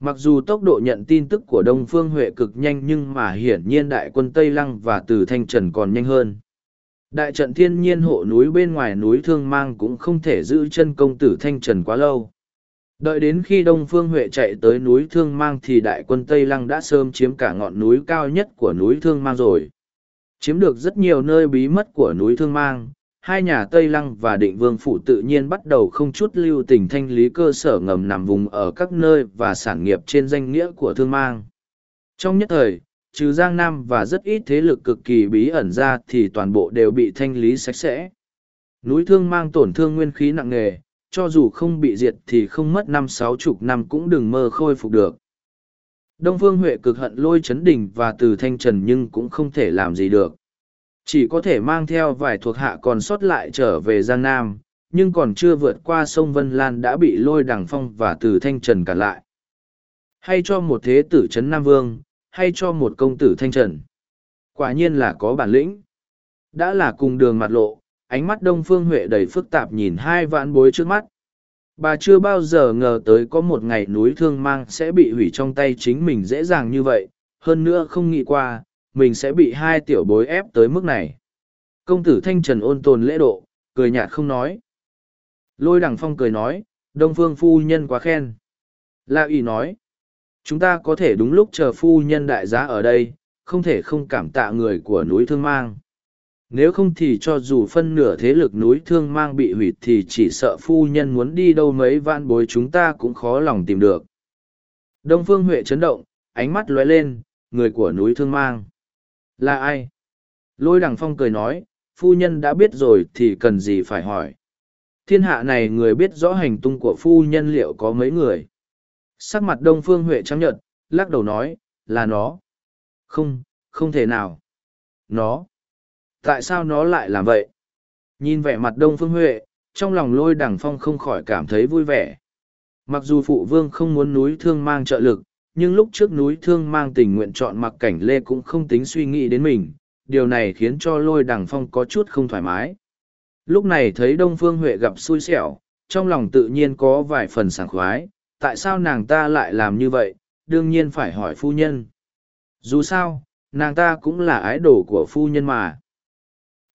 Speaker 1: Mặc dù tốc độ nhận tin tức của Đông Phương Huệ cực nhanh nhưng mà hiển nhiên đại quân Tây Lăng và Từ Thanh Trần còn nhanh hơn đại trận thiên nhiên hộ núi bên ngoài núi thương mang cũng không thể giữ chân công tử thanh trần quá lâu đợi đến khi đông phương huệ chạy tới núi thương mang thì đại quân tây lăng đã sớm chiếm cả ngọn núi cao nhất của núi thương mang rồi chiếm được rất nhiều nơi bí mất của núi thương mang hai nhà tây lăng và định vương phủ tự nhiên bắt đầu không chút lưu tình thanh lý cơ sở ngầm nằm vùng ở các nơi và sản nghiệp trên danh nghĩa của thương mang trong nhất thời trừ Giang Nam và rất ít thế lực cực kỳ bí ẩn ra thì toàn bộ đều bị thanh lý sạch sẽ. Núi thương mang tổn thương nguyên khí nặng nề, cho dù không bị diệt thì không mất năm sáu chục năm cũng đừng mơ khôi phục được. Đông Phương Huệ cực hận lôi chấn đỉnh và từ thanh trần nhưng cũng không thể làm gì được. Chỉ có thể mang theo vài thuộc hạ còn sót lại trở về Giang Nam, nhưng còn chưa vượt qua sông Vân Lan đã bị lôi đằng phong và từ thanh trần cản lại. Hay cho một thế tử chấn Nam Vương, hay cho một công tử thanh trần. Quả nhiên là có bản lĩnh. Đã là cùng đường mặt lộ, ánh mắt Đông Phương Huệ đầy phức tạp nhìn hai vạn bối trước mắt. Bà chưa bao giờ ngờ tới có một ngày núi thương mang sẽ bị hủy trong tay chính mình dễ dàng như vậy, hơn nữa không nghĩ qua, mình sẽ bị hai tiểu bối ép tới mức này. Công tử Thanh Trần ôn tồn lễ độ, cười nhạt không nói. Lôi đằng phong cười nói, Đông Phương Phu Nhân quá khen. La ủy nói, chúng ta có thể đúng lúc chờ phu nhân đại giá ở đây không thể không cảm tạ người của núi thương mang nếu không thì cho dù phân nửa thế lực núi thương mang bị hủy thì chỉ sợ phu nhân muốn đi đâu mấy van bối chúng ta cũng khó lòng tìm được đông phương huệ chấn động ánh mắt lóe lên người của núi thương mang là ai lôi đằng phong cười nói phu nhân đã biết rồi thì cần gì phải hỏi thiên hạ này người biết rõ hành tung của phu nhân liệu có mấy người sắc mặt đông phương huệ trắng nhợt lắc đầu nói là nó không không thể nào nó tại sao nó lại làm vậy nhìn vẻ mặt đông phương huệ trong lòng lôi đằng phong không khỏi cảm thấy vui vẻ mặc dù phụ vương không muốn núi thương mang trợ lực nhưng lúc trước núi thương mang tình nguyện chọn mặc cảnh lê cũng không tính suy nghĩ đến mình điều này khiến cho lôi đằng phong có chút không thoải mái lúc này thấy đông phương huệ gặp xui xẻo trong lòng tự nhiên có vài phần sảng khoái tại sao nàng ta lại làm như vậy, đương nhiên phải hỏi phu nhân. Dù sao, nàng ta cũng là ái đồ của phu nhân mà.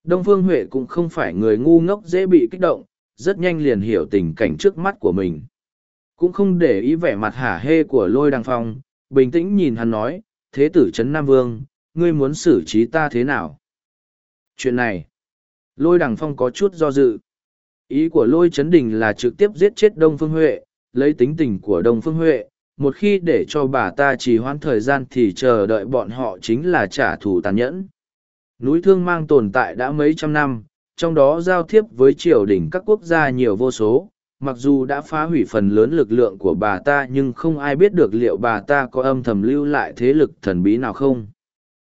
Speaker 1: Đông Phương Huệ cũng không phải người ngu ngốc dễ bị kích động, rất nhanh liền hiểu tình cảnh trước mắt của mình. Cũng không để ý vẻ mặt hả hê của lôi đằng phong, bình tĩnh nhìn hắn nói, thế tử Trấn Nam Vương, ngươi muốn xử trí ta thế nào? Chuyện này, lôi đằng phong có chút do dự. Ý của lôi Trấn Đình là trực tiếp giết chết Đông Phương Huệ, lấy tính tình của Đông Phương Huệ, một khi để cho bà ta trì hoãn thời gian thì chờ đợi bọn họ chính là trả thù tàn nhẫn. Núi Thương Mang tồn tại đã mấy trăm năm, trong đó giao thiếp với triều đình các quốc gia nhiều vô số, mặc dù đã phá hủy phần lớn lực lượng của bà ta nhưng không ai biết được liệu bà ta có âm thầm lưu lại thế lực thần bí nào không.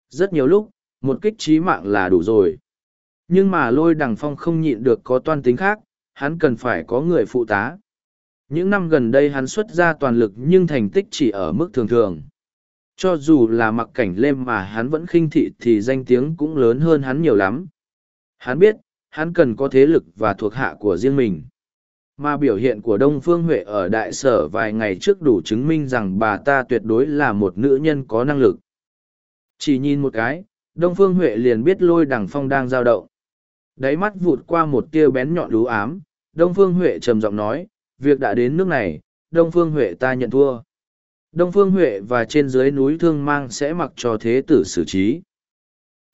Speaker 1: Rất nhiều lúc, một kích trí mạng là đủ rồi. Nhưng mà lôi đằng phong không nhịn được có toan tính khác, hắn cần phải có người phụ tá. Những năm gần đây hắn xuất ra toàn lực nhưng thành tích chỉ ở mức thường thường. Cho dù là mặc cảnh lêm mà hắn vẫn khinh thị thì danh tiếng cũng lớn hơn hắn nhiều lắm. Hắn biết, hắn cần có thế lực và thuộc hạ của riêng mình. Mà biểu hiện của Đông Phương Huệ ở đại sở vài ngày trước đủ chứng minh rằng bà ta tuyệt đối là một nữ nhân có năng lực. Chỉ nhìn một cái, Đông Phương Huệ liền biết lôi đằng phong đang giao động. Đáy mắt vụt qua một tia bén nhọn lú ám, Đông Phương Huệ trầm giọng nói, việc đã đến nước này, Đông Phương Huệ ta nhận thua. Đông Phương Huệ và trên dưới núi Thương Mang sẽ mặc cho thế tử xử trí.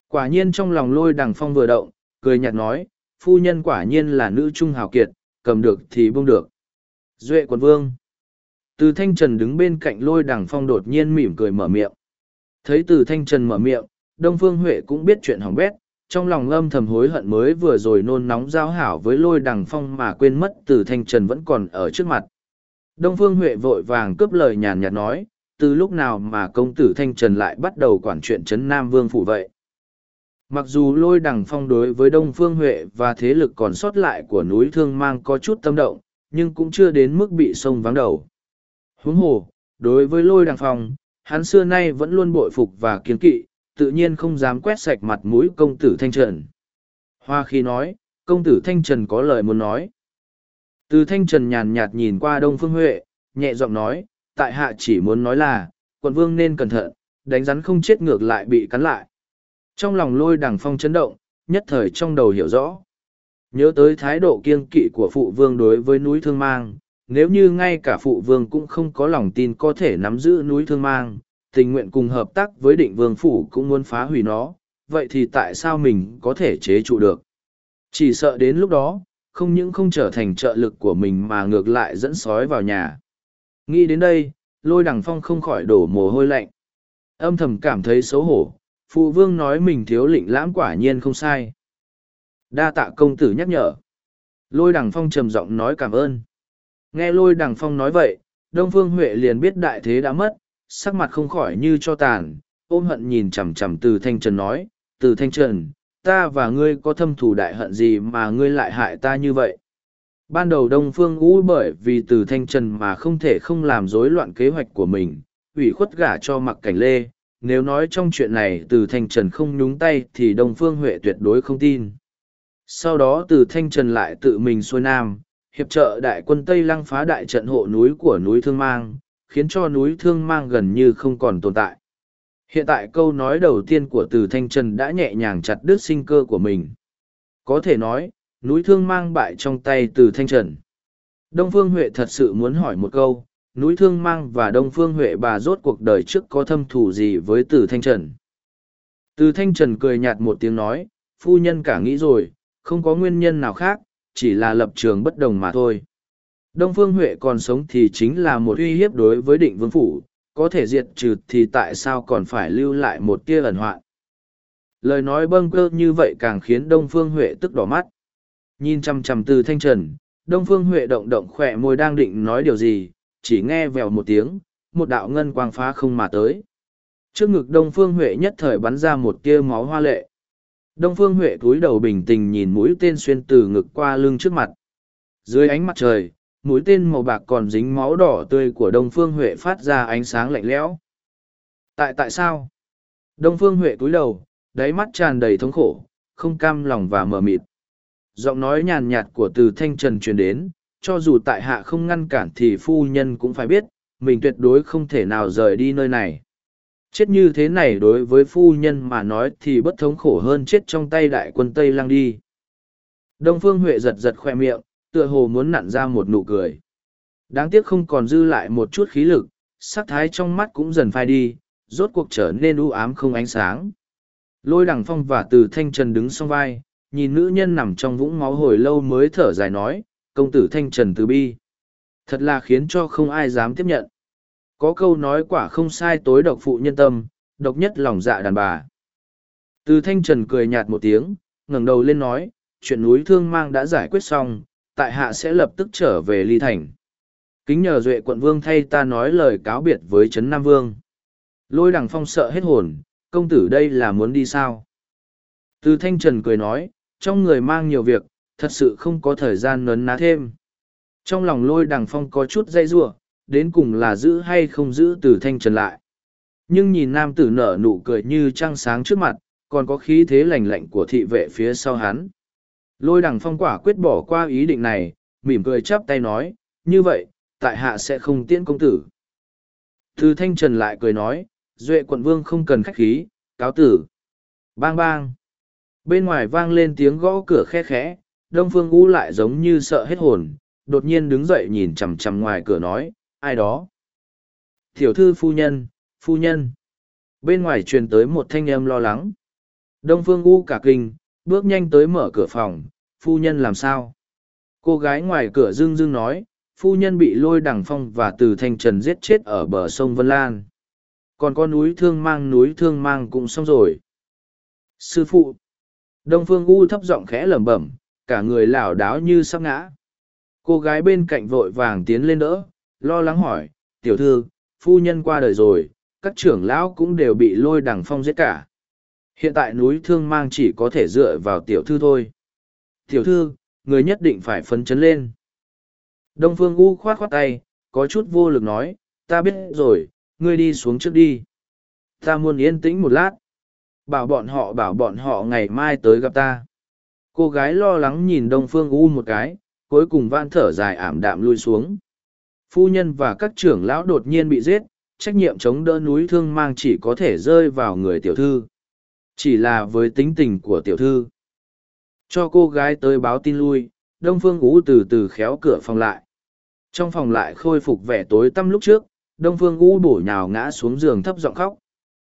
Speaker 1: Quả nhiên trong lòng lôi đằng phong vừa động, cười nhạt nói, phu nhân quả nhiên là nữ trung hào kiệt, cầm được thì buông được. Duệ quận vương. Từ Thanh Trần đứng bên cạnh lôi đằng phong đột nhiên mỉm cười mở miệng. Thấy từ Thanh Trần mở miệng, Đông Phương Huệ cũng biết chuyện hỏng bét, trong lòng âm thầm hối hận mới vừa rồi nôn nóng giao hảo với lôi đằng phong mà quên mất từ thanh trần vẫn còn ở trước mặt. Đông Phương Huệ vội vàng cướp lời nhàn nhạt nói, từ lúc nào mà công tử thanh trần lại bắt đầu quản chuyện Trấn Nam Vương phủ vậy. Mặc dù lôi đằng phong đối với Đông Phương Huệ và thế lực còn sót lại của núi Thương Mang có chút tâm động, nhưng cũng chưa đến mức bị sông vắng đầu. Huống hồ, đối với lôi đằng phong, hắn xưa nay vẫn luôn bội phục và kiên kỵ, tự nhiên không dám quét sạch mặt mũi công tử Thanh Trần. Hoa khi nói, công tử Thanh Trần có lời muốn nói. Từ Thanh Trần nhàn nhạt nhìn qua Đông Phương Huệ, nhẹ giọng nói, tại hạ chỉ muốn nói là, quận vương nên cẩn thận, đánh rắn không chết ngược lại bị cắn lại. Trong lòng lôi đằng phong chấn động, nhất thời trong đầu hiểu rõ. Nhớ tới thái độ kiên kỵ của phụ vương đối với núi thương mang, nếu như ngay cả phụ vương cũng không có lòng tin có thể nắm giữ núi thương mang, tình nguyện cùng hợp tác với định vương phủ cũng muốn phá hủy nó, vậy thì tại sao mình có thể chế trụ được? Chỉ sợ đến lúc đó, không những không trở thành trợ lực của mình mà ngược lại dẫn sói vào nhà. Nghĩ đến đây, lôi đằng phong không khỏi đổ mồ hôi lạnh. Âm thầm cảm thấy xấu hổ, phụ vương nói mình thiếu lĩnh lãm quả nhiên không sai. Đa tạ công tử nhắc nhở. Lôi đằng phong trầm giọng nói cảm ơn. Nghe lôi đằng phong nói vậy, Đông Phương Huệ liền biết đại thế đã mất, sắc mặt không khỏi như cho tàn, ôm hận nhìn chằm chằm từ thanh trần nói, từ thanh trần, ta và ngươi có thâm thù đại hận gì mà ngươi lại hại ta như vậy? Ban đầu Đông Phương Ú bởi vì từ thanh trần mà không thể không làm rối loạn kế hoạch của mình, ủy khuất gả cho mặc cảnh lê. Nếu nói trong chuyện này từ thanh trần không nhúng tay thì Đông Phương Huệ tuyệt đối không tin. Sau đó từ thanh trần lại tự mình xuôi nam, hiệp trợ đại quân Tây Lăng phá đại trận hộ núi của núi Thương Mang, khiến cho núi thương mang gần như không còn tồn tại. Hiện tại câu nói đầu tiên của từ Thanh Trần đã nhẹ nhàng chặt đứt sinh cơ của mình. Có thể nói, núi thương mang bại trong tay từ Thanh Trần. Đông Phương Huệ thật sự muốn hỏi một câu, núi thương mang và Đông Phương Huệ bà rốt cuộc đời trước có thâm thù gì với từ Thanh Trần. Từ Thanh Trần cười nhạt một tiếng nói, phu nhân cả nghĩ rồi, không có nguyên nhân nào khác, chỉ là lập trường bất đồng mà thôi. Đông Phương Huệ còn sống thì chính là một uy hiếp đối với định vương phủ, có thể diệt trừ thì tại sao còn phải lưu lại một tia ẩn hoạn. Lời nói bâng cơ như vậy càng khiến Đông Phương Huệ tức đỏ mắt. Nhìn chằm chằm từ thanh trần, Đông Phương Huệ động động khỏe môi đang định nói điều gì, chỉ nghe vèo một tiếng, một đạo ngân quang phá không mà tới. Trước ngực Đông Phương Huệ nhất thời bắn ra một tia máu hoa lệ. Đông Phương Huệ cúi đầu bình tình nhìn mũi tên xuyên từ ngực qua lưng trước mặt. Dưới ánh mặt trời, mũi tên màu bạc còn dính máu đỏ tươi của đông phương huệ phát ra ánh sáng lạnh lẽo tại tại sao đông phương huệ cúi đầu đáy mắt tràn đầy thống khổ không cam lòng và mờ mịt giọng nói nhàn nhạt của từ thanh trần truyền đến cho dù tại hạ không ngăn cản thì phu nhân cũng phải biết mình tuyệt đối không thể nào rời đi nơi này chết như thế này đối với phu nhân mà nói thì bất thống khổ hơn chết trong tay đại quân tây lang đi đông phương huệ giật giật khoe miệng tựa hồ muốn nặn ra một nụ cười. Đáng tiếc không còn dư lại một chút khí lực, sắc thái trong mắt cũng dần phai đi, rốt cuộc trở nên u ám không ánh sáng. Lôi đằng phong và từ thanh trần đứng song vai, nhìn nữ nhân nằm trong vũng máu hồi lâu mới thở dài nói, công tử thanh trần từ bi. Thật là khiến cho không ai dám tiếp nhận. Có câu nói quả không sai tối độc phụ nhân tâm, độc nhất lòng dạ đàn bà. Từ thanh trần cười nhạt một tiếng, ngẩng đầu lên nói, chuyện núi thương mang đã giải quyết xong, tại hạ sẽ lập tức trở về ly thành kính nhờ duệ quận vương thay ta nói lời cáo biệt với trấn nam vương lôi đằng phong sợ hết hồn công tử đây là muốn đi sao từ thanh trần cười nói trong người mang nhiều việc thật sự không có thời gian nấn ná thêm trong lòng lôi đằng phong có chút dây giụa đến cùng là giữ hay không giữ từ thanh trần lại nhưng nhìn nam tử nở nụ cười như trăng sáng trước mặt còn có khí thế lành lạnh của thị vệ phía sau hắn Lôi đằng phong quả quyết bỏ qua ý định này, mỉm cười chắp tay nói, như vậy, tại hạ sẽ không tiễn công tử. Thư thanh trần lại cười nói, duệ quận vương không cần khách khí, cáo tử. Bang bang. Bên ngoài vang lên tiếng gõ cửa khe khẽ, đông phương u lại giống như sợ hết hồn, đột nhiên đứng dậy nhìn chằm chằm ngoài cửa nói, ai đó. Tiểu thư phu nhân, phu nhân. Bên ngoài truyền tới một thanh âm lo lắng. Đông phương u cả kinh, bước nhanh tới mở cửa phòng, phu nhân làm sao? Cô gái ngoài cửa dưng dưng nói, phu nhân bị lôi đằng phong và từ thanh trần giết chết ở bờ sông Vân Lan. Còn có núi thương mang núi thương mang cũng xong rồi. Sư phụ! Đông Phương U thấp giọng khẽ lẩm bẩm, cả người lảo đáo như sắp ngã. Cô gái bên cạnh vội vàng tiến lên đỡ, lo lắng hỏi, tiểu thư, phu nhân qua đời rồi, các trưởng lão cũng đều bị lôi đằng phong giết cả. Hiện tại núi thương mang chỉ có thể dựa vào tiểu thư thôi. Tiểu thư, người nhất định phải phấn chấn lên. Đông Phương U khoát khoát tay, có chút vô lực nói, ta biết rồi, ngươi đi xuống trước đi. Ta muốn yên tĩnh một lát. Bảo bọn họ bảo bọn họ ngày mai tới gặp ta. Cô gái lo lắng nhìn Đông Phương U một cái, cuối cùng van thở dài ảm đạm lui xuống. Phu nhân và các trưởng lão đột nhiên bị giết, trách nhiệm chống đỡ núi thương mang chỉ có thể rơi vào người tiểu thư. Chỉ là với tính tình của tiểu thư. Cho cô gái tới báo tin lui, Đông Phương Ú từ từ khéo cửa phòng lại. Trong phòng lại khôi phục vẻ tối tăm lúc trước, Đông Phương Ú bổ nhào ngã xuống giường thấp giọng khóc.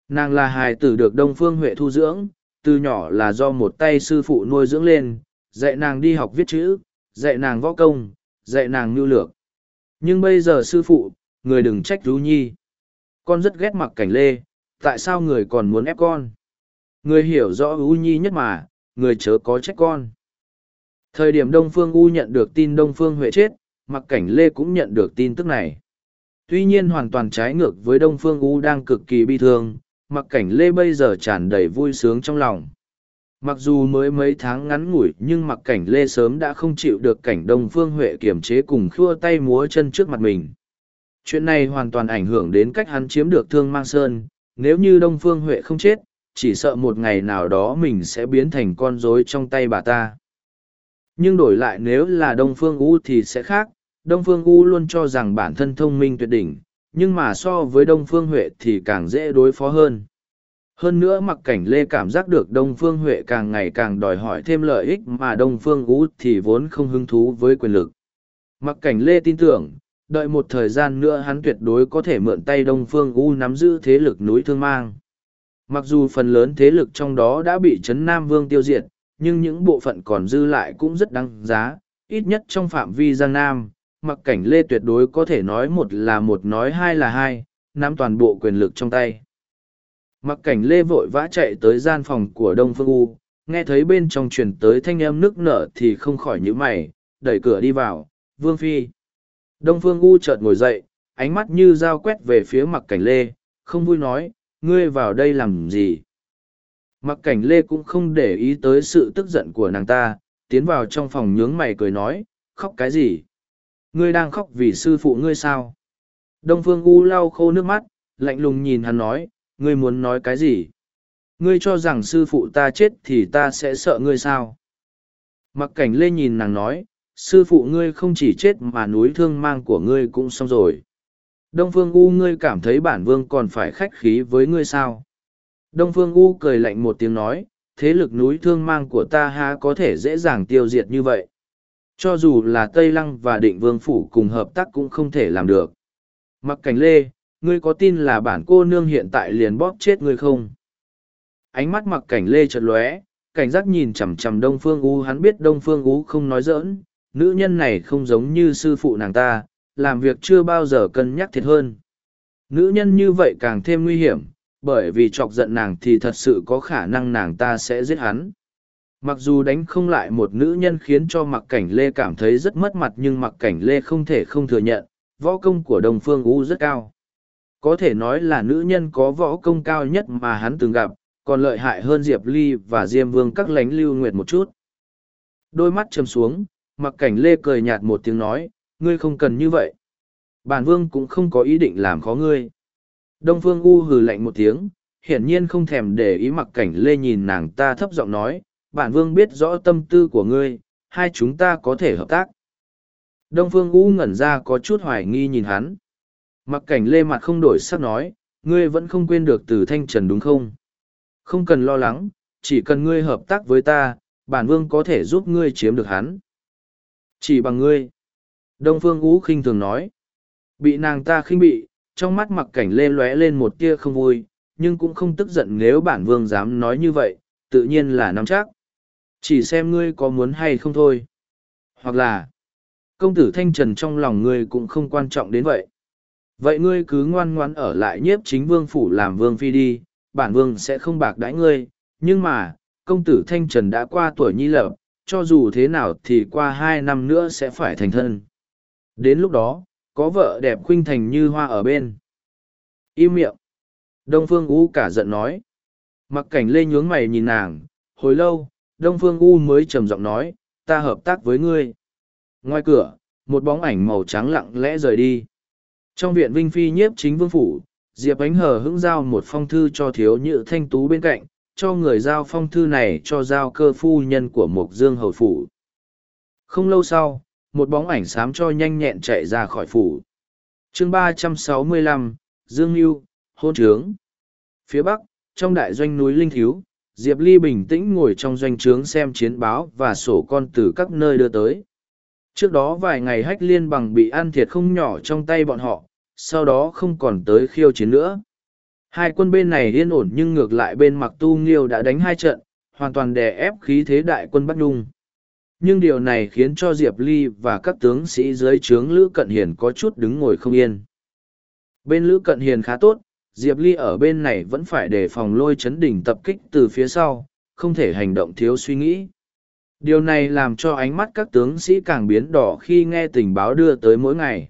Speaker 1: Nàng là hài tử được Đông Phương Huệ thu dưỡng, từ nhỏ là do một tay sư phụ nuôi dưỡng lên, dạy nàng đi học viết chữ, dạy nàng võ công, dạy nàng nhu lược. Nhưng bây giờ sư phụ, người đừng trách Rú Nhi. Con rất ghét mặc cảnh lê, tại sao người còn muốn ép con? Người hiểu rõ Rú Nhi nhất mà, người chớ có trách con. Thời điểm Đông Phương U nhận được tin Đông Phương Huệ chết, Mặc Cảnh Lê cũng nhận được tin tức này. Tuy nhiên hoàn toàn trái ngược với Đông Phương U đang cực kỳ bi thương, Mặc Cảnh Lê bây giờ tràn đầy vui sướng trong lòng. Mặc dù mới mấy tháng ngắn ngủi nhưng Mặc Cảnh Lê sớm đã không chịu được cảnh Đông Phương Huệ kiềm chế cùng khua tay múa chân trước mặt mình. Chuyện này hoàn toàn ảnh hưởng đến cách hắn chiếm được Thương Mang Sơn, nếu như Đông Phương Huệ không chết, chỉ sợ một ngày nào đó mình sẽ biến thành con rối trong tay bà ta nhưng đổi lại nếu là đông phương u thì sẽ khác đông phương u luôn cho rằng bản thân thông minh tuyệt đỉnh nhưng mà so với đông phương huệ thì càng dễ đối phó hơn hơn nữa mặc cảnh lê cảm giác được đông phương huệ càng ngày càng đòi hỏi thêm lợi ích mà đông phương u thì vốn không hứng thú với quyền lực mặc cảnh lê tin tưởng đợi một thời gian nữa hắn tuyệt đối có thể mượn tay đông phương u nắm giữ thế lực núi thương mang Mặc dù phần lớn thế lực trong đó đã bị Trấn Nam Vương tiêu diệt, nhưng những bộ phận còn dư lại cũng rất đáng giá, ít nhất trong phạm vi Giang Nam, mặc cảnh Lê tuyệt đối có thể nói một là một nói hai là hai, nắm toàn bộ quyền lực trong tay. Mặc cảnh Lê vội vã chạy tới gian phòng của Đông Phương U, nghe thấy bên trong truyền tới thanh âm nước nở thì không khỏi nhíu mày, đẩy cửa đi vào, Vương Phi. Đông Phương U chợt ngồi dậy, ánh mắt như dao quét về phía mặc cảnh Lê, không vui nói, ngươi vào đây làm gì mặc cảnh lê cũng không để ý tới sự tức giận của nàng ta tiến vào trong phòng nhướng mày cười nói khóc cái gì ngươi đang khóc vì sư phụ ngươi sao đông phương u lau khô nước mắt lạnh lùng nhìn hắn nói ngươi muốn nói cái gì ngươi cho rằng sư phụ ta chết thì ta sẽ sợ ngươi sao mặc cảnh lê nhìn nàng nói sư phụ ngươi không chỉ chết mà núi thương mang của ngươi cũng xong rồi Đông Phương U ngươi cảm thấy bản vương còn phải khách khí với ngươi sao? Đông Phương U cười lạnh một tiếng nói, thế lực núi thương mang của ta há có thể dễ dàng tiêu diệt như vậy. Cho dù là Tây Lăng và Định Vương Phủ cùng hợp tác cũng không thể làm được. Mặc cảnh lê, ngươi có tin là bản cô nương hiện tại liền bóp chết ngươi không? Ánh mắt mặc cảnh lê chợt lóe, cảnh giác nhìn chằm chằm Đông Phương U hắn biết Đông Phương U không nói giỡn, nữ nhân này không giống như sư phụ nàng ta, làm việc chưa bao giờ cân nhắc thiệt hơn nữ nhân như vậy càng thêm nguy hiểm bởi vì chọc giận nàng thì thật sự có khả năng nàng ta sẽ giết hắn mặc dù đánh không lại một nữ nhân khiến cho mặc cảnh lê cảm thấy rất mất mặt nhưng mặc cảnh lê không thể không thừa nhận võ công của đồng phương u rất cao có thể nói là nữ nhân có võ công cao nhất mà hắn từng gặp còn lợi hại hơn diệp ly và diêm vương các lánh lưu nguyệt một chút đôi mắt châm xuống mặc cảnh lê cười nhạt một tiếng nói Ngươi không cần như vậy. Bản vương cũng không có ý định làm khó ngươi. Đông Phương U hừ lạnh một tiếng, hiển nhiên không thèm để ý mặc cảnh lê nhìn nàng ta thấp giọng nói, bản vương biết rõ tâm tư của ngươi, hai chúng ta có thể hợp tác. Đông Phương U ngẩn ra có chút hoài nghi nhìn hắn. Mặc cảnh lê mặt không đổi sắc nói, ngươi vẫn không quên được từ thanh trần đúng không? Không cần lo lắng, chỉ cần ngươi hợp tác với ta, bản vương có thể giúp ngươi chiếm được hắn. Chỉ bằng ngươi. Đông Phương Ú khinh thường nói. Bị nàng ta khinh bị, trong mắt mặc cảnh lê lóe lên một tia không vui, nhưng cũng không tức giận nếu bản vương dám nói như vậy, tự nhiên là nắm chắc. Chỉ xem ngươi có muốn hay không thôi. Hoặc là, công tử thanh trần trong lòng ngươi cũng không quan trọng đến vậy. Vậy ngươi cứ ngoan ngoãn ở lại nhiếp chính vương phủ làm vương phi đi, bản vương sẽ không bạc đãi ngươi, nhưng mà, công tử thanh trần đã qua tuổi nhi lập, cho dù thế nào thì qua hai năm nữa sẽ phải thành thân. Đến lúc đó, có vợ đẹp khuynh thành như hoa ở bên. Im miệng. Đông Phương U cả giận nói. Mặc cảnh lê nhướng mày nhìn nàng, hồi lâu, Đông Phương U mới trầm giọng nói, ta hợp tác với ngươi. Ngoài cửa, một bóng ảnh màu trắng lặng lẽ rời đi. Trong viện Vinh Phi nhiếp chính vương phủ, Diệp Ánh Hờ hững giao một phong thư cho thiếu nhự thanh tú bên cạnh, cho người giao phong thư này cho giao cơ phu nhân của Mộc Dương Hầu Phủ. Không lâu sau, một bóng ảnh xám cho nhanh nhẹn chạy ra khỏi phủ. chương ba trăm sáu mươi lăm Dương Nhu, Hôn Trướng. Phía Bắc, trong đại doanh núi Linh Thiếu, Diệp Ly bình tĩnh ngồi trong doanh trướng xem chiến báo và sổ con từ các nơi đưa tới. Trước đó vài ngày hách liên bằng bị ăn thiệt không nhỏ trong tay bọn họ, sau đó không còn tới khiêu chiến nữa. Hai quân bên này yên ổn nhưng ngược lại bên mặc tu nghiêu đã đánh hai trận, hoàn toàn đè ép khí thế đại quân Bắc Nhung nhưng điều này khiến cho diệp ly và các tướng sĩ dưới trướng lữ cận hiền có chút đứng ngồi không yên bên lữ cận hiền khá tốt diệp ly ở bên này vẫn phải đề phòng lôi chấn đỉnh tập kích từ phía sau không thể hành động thiếu suy nghĩ điều này làm cho ánh mắt các tướng sĩ càng biến đỏ khi nghe tình báo đưa tới mỗi ngày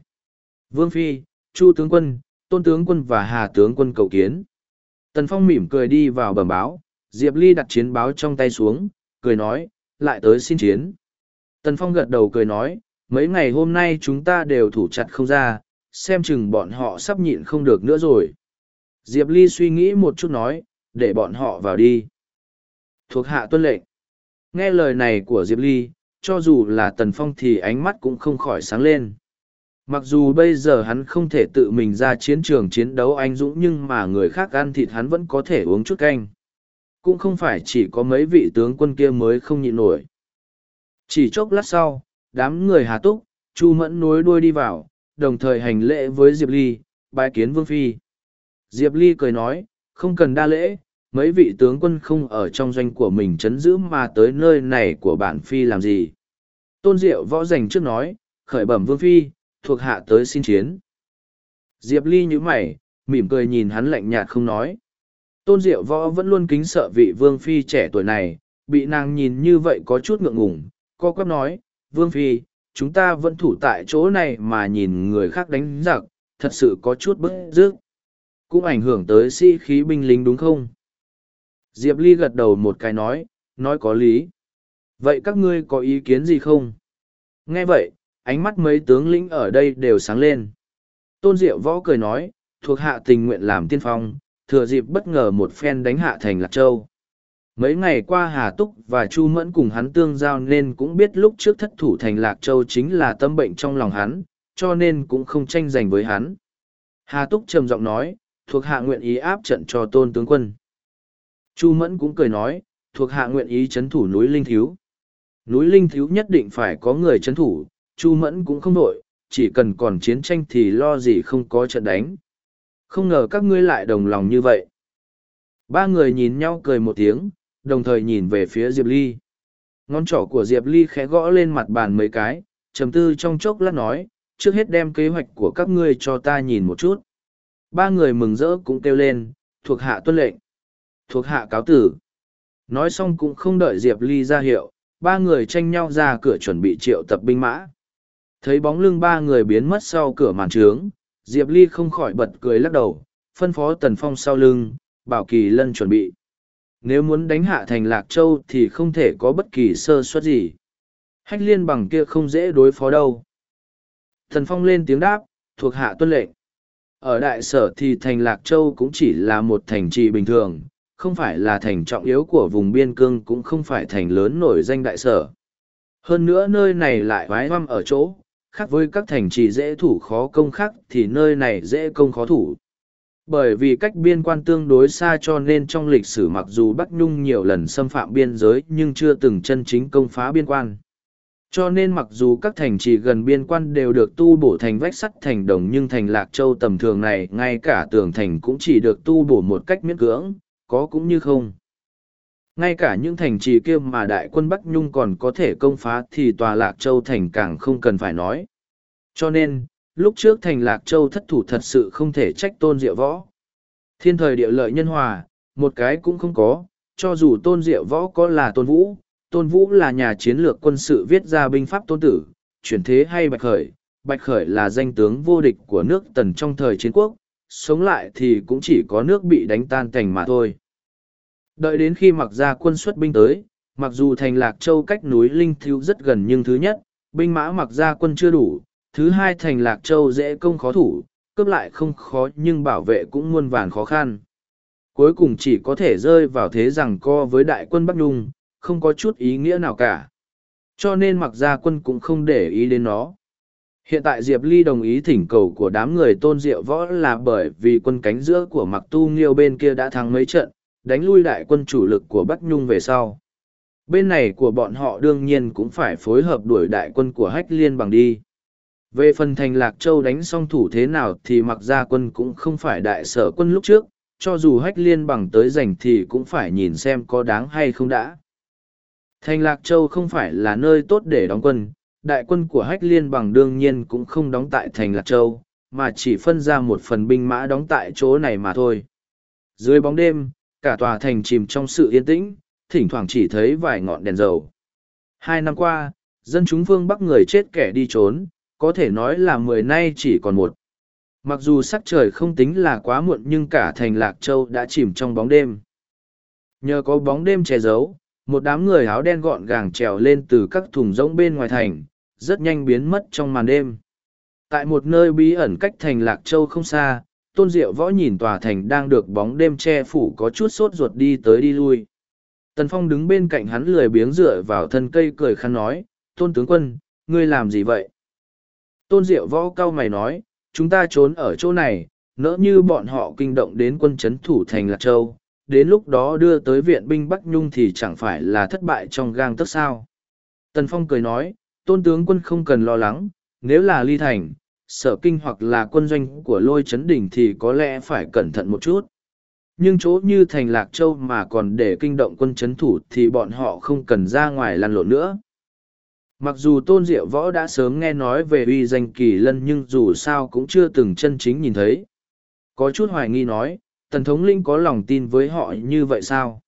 Speaker 1: vương phi chu tướng quân tôn tướng quân và hà tướng quân cầu kiến tần phong mỉm cười đi vào bẩm báo diệp ly đặt chiến báo trong tay xuống cười nói lại tới xin chiến Tần Phong gật đầu cười nói, mấy ngày hôm nay chúng ta đều thủ chặt không ra, xem chừng bọn họ sắp nhịn không được nữa rồi. Diệp Ly suy nghĩ một chút nói, để bọn họ vào đi. Thuộc hạ tuân lệnh. Nghe lời này của Diệp Ly, cho dù là Tần Phong thì ánh mắt cũng không khỏi sáng lên. Mặc dù bây giờ hắn không thể tự mình ra chiến trường chiến đấu anh dũng nhưng mà người khác ăn thịt hắn vẫn có thể uống chút canh. Cũng không phải chỉ có mấy vị tướng quân kia mới không nhịn nổi. Chỉ chốc lát sau, đám người Hà Túc, Chu Mẫn nối đuôi đi vào, đồng thời hành lễ với Diệp Ly, bái kiến Vương Phi. Diệp Ly cười nói, không cần đa lễ, mấy vị tướng quân không ở trong doanh của mình chấn giữ mà tới nơi này của bản Phi làm gì. Tôn Diệu võ rành trước nói, khởi bẩm Vương Phi, thuộc hạ tới xin chiến. Diệp Ly như mày, mỉm cười nhìn hắn lạnh nhạt không nói. Tôn Diệu võ vẫn luôn kính sợ vị Vương Phi trẻ tuổi này, bị nàng nhìn như vậy có chút ngượng ngùng co quắp nói, Vương Phi, chúng ta vẫn thủ tại chỗ này mà nhìn người khác đánh giặc, thật sự có chút bức rước. Cũng ảnh hưởng tới sĩ khí binh lính đúng không? Diệp Ly gật đầu một cái nói, nói có lý. Vậy các ngươi có ý kiến gì không? Nghe vậy, ánh mắt mấy tướng lĩnh ở đây đều sáng lên. Tôn Diệu Võ cười nói, thuộc hạ tình nguyện làm tiên phong, thừa dịp bất ngờ một phen đánh hạ thành Lạc Châu. Mấy ngày qua Hà Túc và Chu Mẫn cùng hắn tương giao nên cũng biết lúc trước thất thủ thành Lạc Châu chính là tâm bệnh trong lòng hắn, cho nên cũng không tranh giành với hắn. Hà Túc trầm giọng nói, thuộc hạ nguyện ý áp trận cho tôn tướng quân. Chu Mẫn cũng cười nói, thuộc hạ nguyện ý chấn thủ núi Linh Thiếu. Núi Linh Thiếu nhất định phải có người chấn thủ, Chu Mẫn cũng không đổi, chỉ cần còn chiến tranh thì lo gì không có trận đánh. Không ngờ các ngươi lại đồng lòng như vậy. Ba người nhìn nhau cười một tiếng, đồng thời nhìn về phía Diệp Ly. Ngón trỏ của Diệp Ly khẽ gõ lên mặt bàn mấy cái, trầm tư trong chốc lát nói, trước hết đem kế hoạch của các ngươi cho ta nhìn một chút. Ba người mừng rỡ cũng kêu lên, thuộc hạ tuân lệnh, thuộc hạ cáo tử. Nói xong cũng không đợi Diệp Ly ra hiệu, ba người tranh nhau ra cửa chuẩn bị triệu tập binh mã. Thấy bóng lưng ba người biến mất sau cửa màn trướng, Diệp Ly không khỏi bật cười lắc đầu, phân phó Tần Phong sau lưng, bảo Kỳ Lân chuẩn bị nếu muốn đánh hạ thành lạc châu thì không thể có bất kỳ sơ suất gì hách liên bằng kia không dễ đối phó đâu thần phong lên tiếng đáp thuộc hạ tuân lệnh ở đại sở thì thành lạc châu cũng chỉ là một thành trì bình thường không phải là thành trọng yếu của vùng biên cương cũng không phải thành lớn nổi danh đại sở hơn nữa nơi này lại vái oăm ở chỗ khác với các thành trì dễ thủ khó công khác thì nơi này dễ công khó thủ bởi vì cách biên quan tương đối xa cho nên trong lịch sử mặc dù bắc nhung nhiều lần xâm phạm biên giới nhưng chưa từng chân chính công phá biên quan cho nên mặc dù các thành trì gần biên quan đều được tu bổ thành vách sắt thành đồng nhưng thành lạc châu tầm thường này ngay cả tường thành cũng chỉ được tu bổ một cách miễn cưỡng có cũng như không ngay cả những thành trì kia mà đại quân bắc nhung còn có thể công phá thì tòa lạc châu thành càng không cần phải nói cho nên lúc trước thành lạc châu thất thủ thật sự không thể trách tôn diệu võ thiên thời địa lợi nhân hòa một cái cũng không có cho dù tôn diệu võ có là tôn vũ tôn vũ là nhà chiến lược quân sự viết ra binh pháp tôn tử chuyển thế hay bạch khởi bạch khởi là danh tướng vô địch của nước tần trong thời chiến quốc sống lại thì cũng chỉ có nước bị đánh tan thành mà thôi đợi đến khi mặc ra quân xuất binh tới mặc dù thành lạc châu cách núi linh thiêu rất gần nhưng thứ nhất binh mã mặc ra quân chưa đủ thứ hai thành lạc châu dễ công khó thủ cướp lại không khó nhưng bảo vệ cũng muôn vàn khó khăn cuối cùng chỉ có thể rơi vào thế rằng co với đại quân bắc nhung không có chút ý nghĩa nào cả cho nên mặc gia quân cũng không để ý đến nó hiện tại diệp ly đồng ý thỉnh cầu của đám người tôn diệu võ là bởi vì quân cánh giữa của mặc tu nghiêu bên kia đã thắng mấy trận đánh lui đại quân chủ lực của bắc nhung về sau bên này của bọn họ đương nhiên cũng phải phối hợp đuổi đại quân của hách liên bằng đi về phần thành Lạc Châu đánh xong thủ thế nào thì mặc ra quân cũng không phải đại sở quân lúc trước, cho dù hách liên bằng tới giành thì cũng phải nhìn xem có đáng hay không đã. Thành Lạc Châu không phải là nơi tốt để đóng quân, đại quân của hách liên bằng đương nhiên cũng không đóng tại thành Lạc Châu, mà chỉ phân ra một phần binh mã đóng tại chỗ này mà thôi. Dưới bóng đêm, cả tòa thành chìm trong sự yên tĩnh, thỉnh thoảng chỉ thấy vài ngọn đèn dầu. Hai năm qua, dân chúng phương Bắc người chết kẻ đi trốn, có thể nói là mười nay chỉ còn một mặc dù sắc trời không tính là quá muộn nhưng cả thành lạc châu đã chìm trong bóng đêm nhờ có bóng đêm che giấu một đám người áo đen gọn gàng trèo lên từ các thùng rỗng bên ngoài thành rất nhanh biến mất trong màn đêm tại một nơi bí ẩn cách thành lạc châu không xa tôn diệu võ nhìn tòa thành đang được bóng đêm che phủ có chút sốt ruột đi tới đi lui tần phong đứng bên cạnh hắn lười biếng dựa vào thân cây cười khăn nói tôn tướng quân ngươi làm gì vậy Tôn Diệu Võ cao mày nói, chúng ta trốn ở chỗ này, nỡ như bọn họ kinh động đến quân chấn thủ thành Lạc Châu, đến lúc đó đưa tới viện binh Bắc Nhung thì chẳng phải là thất bại trong gang tấc sao. Tần Phong cười nói, tôn tướng quân không cần lo lắng, nếu là ly thành, sở kinh hoặc là quân doanh của lôi chấn đỉnh thì có lẽ phải cẩn thận một chút. Nhưng chỗ như thành Lạc Châu mà còn để kinh động quân chấn thủ thì bọn họ không cần ra ngoài lăn lộn nữa. Mặc dù tôn diệu võ đã sớm nghe nói về uy danh kỳ lân nhưng dù sao cũng chưa từng chân chính nhìn thấy. Có chút hoài nghi nói, tần thống linh có lòng tin với họ như vậy sao?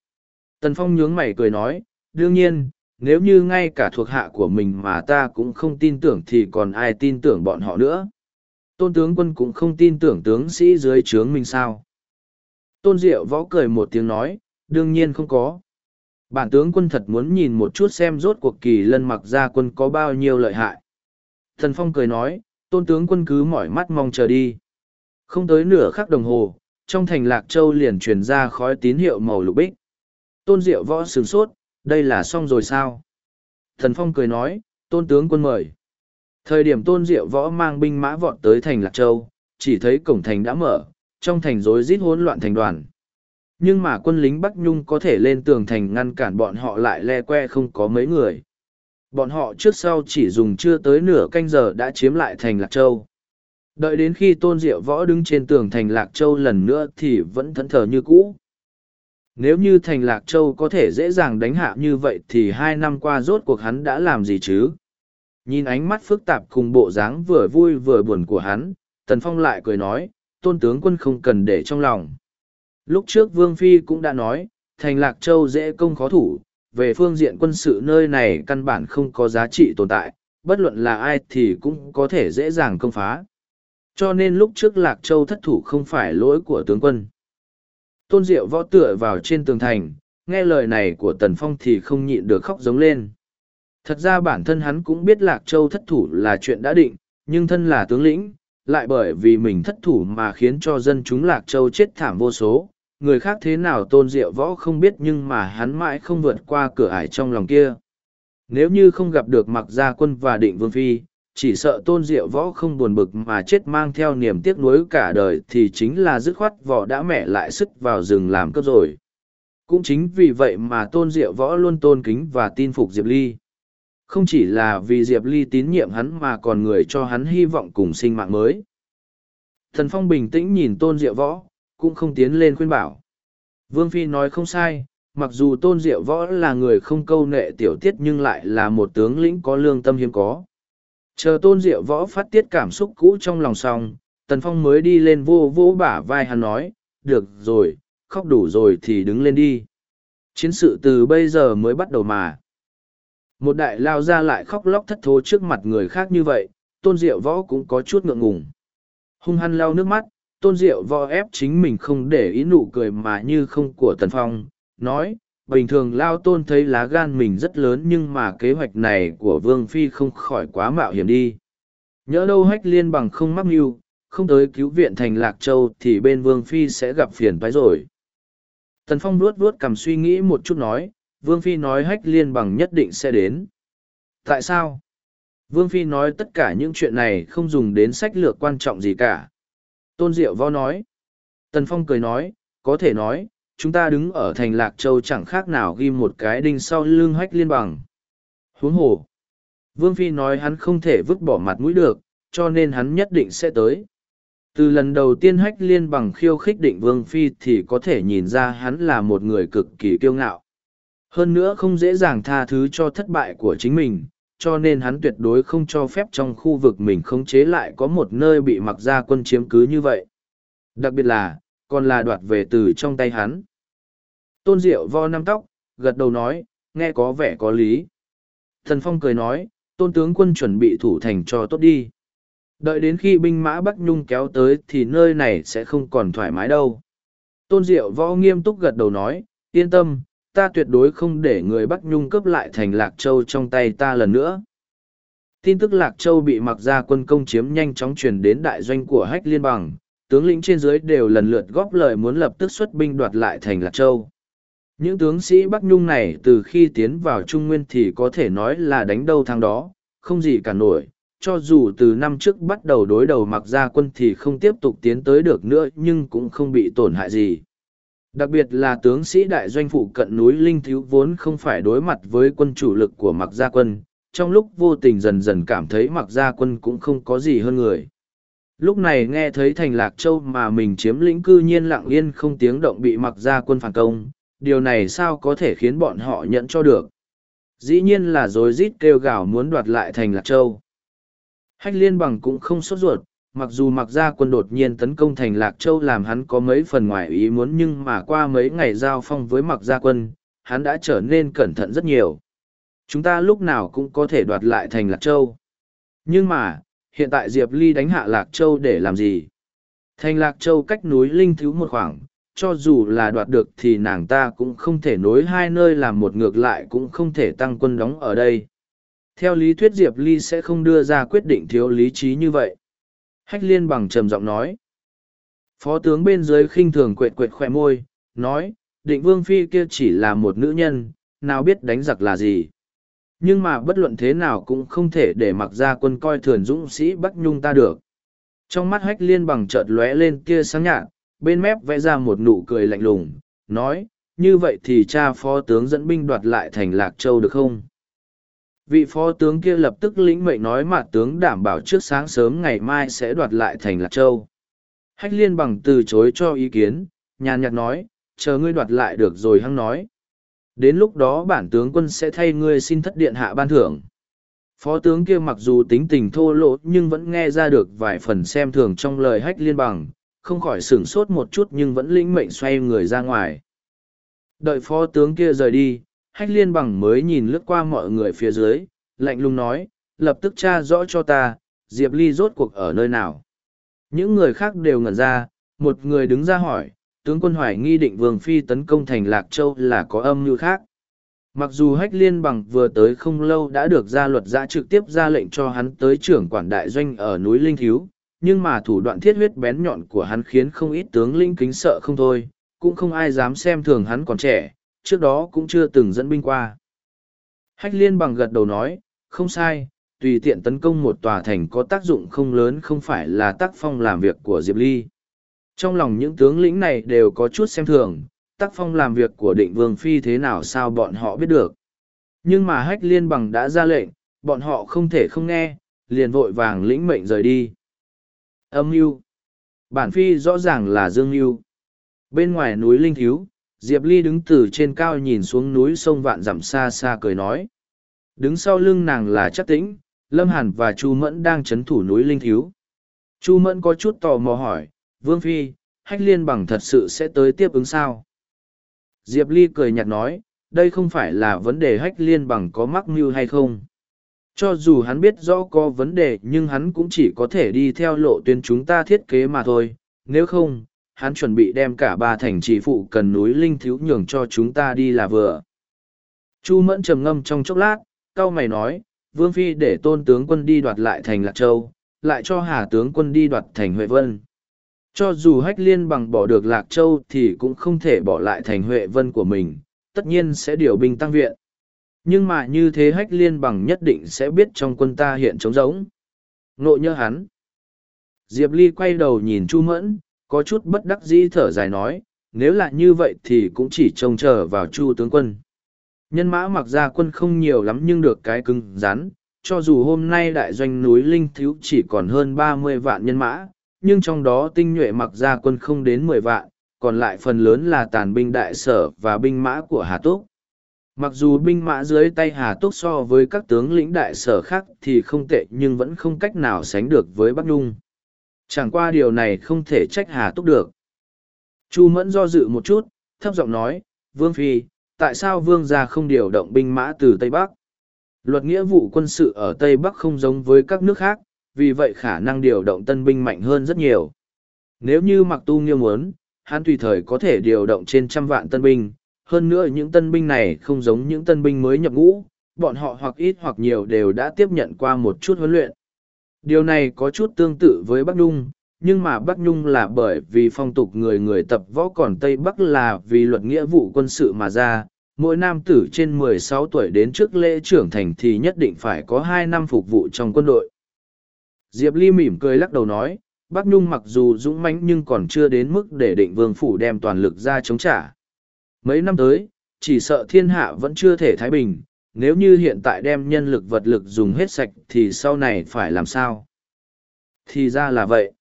Speaker 1: Tần phong nhướng mày cười nói, đương nhiên, nếu như ngay cả thuộc hạ của mình mà ta cũng không tin tưởng thì còn ai tin tưởng bọn họ nữa. Tôn tướng quân cũng không tin tưởng tướng sĩ dưới trướng mình sao? Tôn diệu võ cười một tiếng nói, đương nhiên không có. Bản tướng quân thật muốn nhìn một chút xem rốt cuộc kỳ lân mặc ra quân có bao nhiêu lợi hại. Thần Phong cười nói, tôn tướng quân cứ mỏi mắt mong chờ đi. Không tới nửa khắc đồng hồ, trong thành Lạc Châu liền truyền ra khói tín hiệu màu lục bích. Tôn Diệu võ sửng sốt, đây là xong rồi sao? Thần Phong cười nói, tôn tướng quân mời. Thời điểm tôn Diệu võ mang binh mã vọt tới thành Lạc Châu, chỉ thấy cổng thành đã mở, trong thành rối rít hỗn loạn thành đoàn. Nhưng mà quân lính Bắc Nhung có thể lên tường thành ngăn cản bọn họ lại le que không có mấy người. Bọn họ trước sau chỉ dùng chưa tới nửa canh giờ đã chiếm lại thành Lạc Châu. Đợi đến khi Tôn Diệu Võ đứng trên tường thành Lạc Châu lần nữa thì vẫn thẫn thờ như cũ. Nếu như thành Lạc Châu có thể dễ dàng đánh hạ như vậy thì hai năm qua rốt cuộc hắn đã làm gì chứ? Nhìn ánh mắt phức tạp cùng bộ dáng vừa vui vừa buồn của hắn, Tần Phong lại cười nói, Tôn Tướng Quân không cần để trong lòng Lúc trước Vương Phi cũng đã nói, thành Lạc Châu dễ công khó thủ, về phương diện quân sự nơi này căn bản không có giá trị tồn tại, bất luận là ai thì cũng có thể dễ dàng công phá. Cho nên lúc trước Lạc Châu thất thủ không phải lỗi của tướng quân. Tôn Diệu võ tựa vào trên tường thành, nghe lời này của Tần Phong thì không nhịn được khóc giống lên. Thật ra bản thân hắn cũng biết Lạc Châu thất thủ là chuyện đã định, nhưng thân là tướng lĩnh, lại bởi vì mình thất thủ mà khiến cho dân chúng Lạc Châu chết thảm vô số, người khác thế nào tôn diệu võ không biết nhưng mà hắn mãi không vượt qua cửa ải trong lòng kia. Nếu như không gặp được mặc gia quân và định vương phi, chỉ sợ tôn diệu võ không buồn bực mà chết mang theo niềm tiếc nuối cả đời thì chính là dứt khoát vỏ đã mẹ lại sức vào rừng làm cướp rồi. Cũng chính vì vậy mà tôn diệu võ luôn tôn kính và tin phục Diệp Ly. Không chỉ là vì Diệp Ly tín nhiệm hắn mà còn người cho hắn hy vọng cùng sinh mạng mới. Thần Phong bình tĩnh nhìn tôn diệu võ, cũng không tiến lên khuyên bảo. Vương Phi nói không sai, mặc dù tôn diệu võ là người không câu nệ tiểu tiết nhưng lại là một tướng lĩnh có lương tâm hiếm có. Chờ tôn diệu võ phát tiết cảm xúc cũ trong lòng xong, Tần Phong mới đi lên vô vô bả vai hắn nói, được rồi, khóc đủ rồi thì đứng lên đi. Chiến sự từ bây giờ mới bắt đầu mà. Một đại lao ra lại khóc lóc thất thố trước mặt người khác như vậy, tôn diệu võ cũng có chút ngượng ngùng. Hung hăng lao nước mắt, tôn diệu vo ép chính mình không để ý nụ cười mà như không của tần phong nói bình thường lao tôn thấy lá gan mình rất lớn nhưng mà kế hoạch này của vương phi không khỏi quá mạo hiểm đi nhỡ đâu hách liên bằng không mắc mưu không tới cứu viện thành lạc châu thì bên vương phi sẽ gặp phiền phái rồi tần phong luốt luốt cằm suy nghĩ một chút nói vương phi nói hách liên bằng nhất định sẽ đến tại sao vương phi nói tất cả những chuyện này không dùng đến sách lược quan trọng gì cả Tôn Diệu Võ nói. Tần Phong cười nói, có thể nói, chúng ta đứng ở thành Lạc Châu chẳng khác nào ghi một cái đinh sau lưng hách liên bằng. Huống hồ. Vương Phi nói hắn không thể vứt bỏ mặt mũi được, cho nên hắn nhất định sẽ tới. Từ lần đầu tiên hách liên bằng khiêu khích định Vương Phi thì có thể nhìn ra hắn là một người cực kỳ kiêu ngạo. Hơn nữa không dễ dàng tha thứ cho thất bại của chính mình, cho nên hắn tuyệt đối không cho phép trong khu vực mình khống chế lại có một nơi bị mặc gia quân chiếm cứ như vậy. Đặc biệt là, còn là đoạt về từ trong tay hắn. Tôn Diệu vo năm tóc, gật đầu nói, nghe có vẻ có lý. Thần Phong cười nói, tôn tướng quân chuẩn bị thủ thành cho tốt đi. Đợi đến khi binh mã Bắc Nhung kéo tới thì nơi này sẽ không còn thoải mái đâu. Tôn Diệu võ nghiêm túc gật đầu nói, yên tâm, ta tuyệt đối không để người Bắc Nhung cướp lại thành Lạc Châu trong tay ta lần nữa. Tin tức Lạc Châu bị mặc ra quân công chiếm nhanh chóng truyền đến đại doanh của Hách Liên Bằng, tướng lĩnh trên dưới đều lần lượt góp lời muốn lập tức xuất binh đoạt lại thành Lạc Châu. Những tướng sĩ Bắc Nhung này từ khi tiến vào Trung Nguyên thì có thể nói là đánh đâu thắng đó, không gì cả nổi. Cho dù từ năm trước bắt đầu đối đầu mặc ra quân thì không tiếp tục tiến tới được nữa nhưng cũng không bị tổn hại gì. Đặc biệt là tướng sĩ đại doanh phụ cận núi Linh Thiếu vốn không phải đối mặt với quân chủ lực của Mặc Gia Quân, trong lúc vô tình dần dần cảm thấy Mặc Gia Quân cũng không có gì hơn người. Lúc này nghe thấy thành Lạc Châu mà mình chiếm lĩnh cư nhiên lặng yên không tiếng động bị Mặc Gia Quân phản công, điều này sao có thể khiến bọn họ nhận cho được. Dĩ nhiên là dối rít kêu gào muốn đoạt lại thành Lạc Châu. Hách liên bằng cũng không sốt ruột, mặc dù mặc gia quân đột nhiên tấn công thành lạc châu làm hắn có mấy phần ngoài ý muốn nhưng mà qua mấy ngày giao phong với mặc gia quân hắn đã trở nên cẩn thận rất nhiều chúng ta lúc nào cũng có thể đoạt lại thành lạc châu nhưng mà hiện tại diệp ly đánh hạ lạc châu để làm gì thành lạc châu cách núi linh thiếu một khoảng cho dù là đoạt được thì nàng ta cũng không thể nối hai nơi làm một ngược lại cũng không thể tăng quân đóng ở đây theo lý thuyết diệp ly sẽ không đưa ra quyết định thiếu lý trí như vậy Hách liên bằng trầm giọng nói. Phó tướng bên dưới khinh thường quệt quệt khoe môi, nói, định vương phi kia chỉ là một nữ nhân, nào biết đánh giặc là gì. Nhưng mà bất luận thế nào cũng không thể để mặc ra quân coi thường dũng sĩ Bắc Nhung ta được. Trong mắt hách liên bằng chợt lóe lên kia sáng nhạt, bên mép vẽ ra một nụ cười lạnh lùng, nói, như vậy thì cha phó tướng dẫn binh đoạt lại thành Lạc Châu được không? vị phó tướng kia lập tức lĩnh mệnh nói mà tướng đảm bảo trước sáng sớm ngày mai sẽ đoạt lại thành lạc châu hách liên bằng từ chối cho ý kiến nhàn nhạt nói chờ ngươi đoạt lại được rồi hăng nói đến lúc đó bản tướng quân sẽ thay ngươi xin thất điện hạ ban thưởng phó tướng kia mặc dù tính tình thô lỗ nhưng vẫn nghe ra được vài phần xem thường trong lời hách liên bằng không khỏi sửng sốt một chút nhưng vẫn lĩnh mệnh xoay người ra ngoài đợi phó tướng kia rời đi hách liên bằng mới nhìn lướt qua mọi người phía dưới, lạnh lùng nói, lập tức tra rõ cho ta, Diệp Ly rốt cuộc ở nơi nào. Những người khác đều ngẩn ra, một người đứng ra hỏi, tướng quân hoài nghi định Vương Phi tấn công thành Lạc Châu là có âm mưu khác. Mặc dù hách liên bằng vừa tới không lâu đã được gia luật giã trực tiếp ra lệnh cho hắn tới trưởng quản đại doanh ở núi Linh Thiếu, nhưng mà thủ đoạn thiết huyết bén nhọn của hắn khiến không ít tướng linh kính sợ không thôi, cũng không ai dám xem thường hắn còn trẻ, trước đó cũng chưa từng dẫn binh qua. Hách liên bằng gật đầu nói, không sai, tùy tiện tấn công một tòa thành có tác dụng không lớn không phải là tác phong làm việc của Diệp Ly. Trong lòng những tướng lĩnh này đều có chút xem thường, tác phong làm việc của định vương phi thế nào sao bọn họ biết được. Nhưng mà hách liên bằng đã ra lệnh, bọn họ không thể không nghe, liền vội vàng lĩnh mệnh rời đi. Âm mưu Bản phi rõ ràng là dương mưu Bên ngoài núi Linh Thiếu, Diệp Ly đứng từ trên cao nhìn xuống núi sông vạn dặm xa xa cười nói. Đứng sau lưng nàng là chắc tĩnh, Lâm Hàn và Chu Mẫn đang chấn thủ núi Linh Thiếu. Chu Mẫn có chút tò mò hỏi, Vương Phi, Hách Liên bằng thật sự sẽ tới tiếp ứng sao? Diệp Ly cười nhạt nói, đây không phải là vấn đề Hách Liên bằng có mắc mưu hay không. Cho dù hắn biết rõ có vấn đề nhưng hắn cũng chỉ có thể đi theo lộ tuyến chúng ta thiết kế mà thôi, nếu không, hắn chuẩn bị đem cả ba thành trì phụ cần núi linh thiếu nhường cho chúng ta đi là vừa. Chu Mẫn trầm ngâm trong chốc lát, cao mày nói, Vương Phi để tôn tướng quân đi đoạt lại thành Lạc Châu, lại cho Hà tướng quân đi đoạt thành Huệ Vân. Cho dù hách liên bằng bỏ được Lạc Châu thì cũng không thể bỏ lại thành Huệ Vân của mình, tất nhiên sẽ điều binh tăng viện. Nhưng mà như thế hách liên bằng nhất định sẽ biết trong quân ta hiện trống rỗng. Nộ nhớ hắn. Diệp Ly quay đầu nhìn Chu Mẫn, có chút bất đắc dĩ thở dài nói nếu là như vậy thì cũng chỉ trông chờ vào chu tướng quân nhân mã mặc ra quân không nhiều lắm nhưng được cái cứng rắn cho dù hôm nay đại doanh núi linh thiếu chỉ còn hơn ba mươi vạn nhân mã nhưng trong đó tinh nhuệ mặc ra quân không đến mười vạn còn lại phần lớn là tàn binh đại sở và binh mã của hà túc mặc dù binh mã dưới tay hà túc so với các tướng lĩnh đại sở khác thì không tệ nhưng vẫn không cách nào sánh được với bắc nhung Chẳng qua điều này không thể trách Hà Túc được. Chu Mẫn do dự một chút, thấp giọng nói, Vương Phi, tại sao Vương gia không điều động binh mã từ Tây Bắc? Luật nghĩa vụ quân sự ở Tây Bắc không giống với các nước khác, vì vậy khả năng điều động tân binh mạnh hơn rất nhiều. Nếu như Mặc Tu Nghiêu muốn, hắn tùy thời có thể điều động trên trăm vạn tân binh, hơn nữa những tân binh này không giống những tân binh mới nhập ngũ, bọn họ hoặc ít hoặc nhiều đều đã tiếp nhận qua một chút huấn luyện. Điều này có chút tương tự với Bắc Nhung, nhưng mà Bắc Nhung là bởi vì phong tục người người tập võ còn Tây Bắc là vì luật nghĩa vụ quân sự mà ra. Mỗi nam tử trên 16 tuổi đến trước lễ trưởng thành thì nhất định phải có 2 năm phục vụ trong quân đội. Diệp Ly mỉm cười lắc đầu nói, Bắc Nhung mặc dù dũng mãnh nhưng còn chưa đến mức để định vương phủ đem toàn lực ra chống trả. Mấy năm tới, chỉ sợ thiên hạ vẫn chưa thể thái bình, nếu như hiện tại đem nhân lực vật lực dùng hết sạch thì sau này phải làm sao thì ra là vậy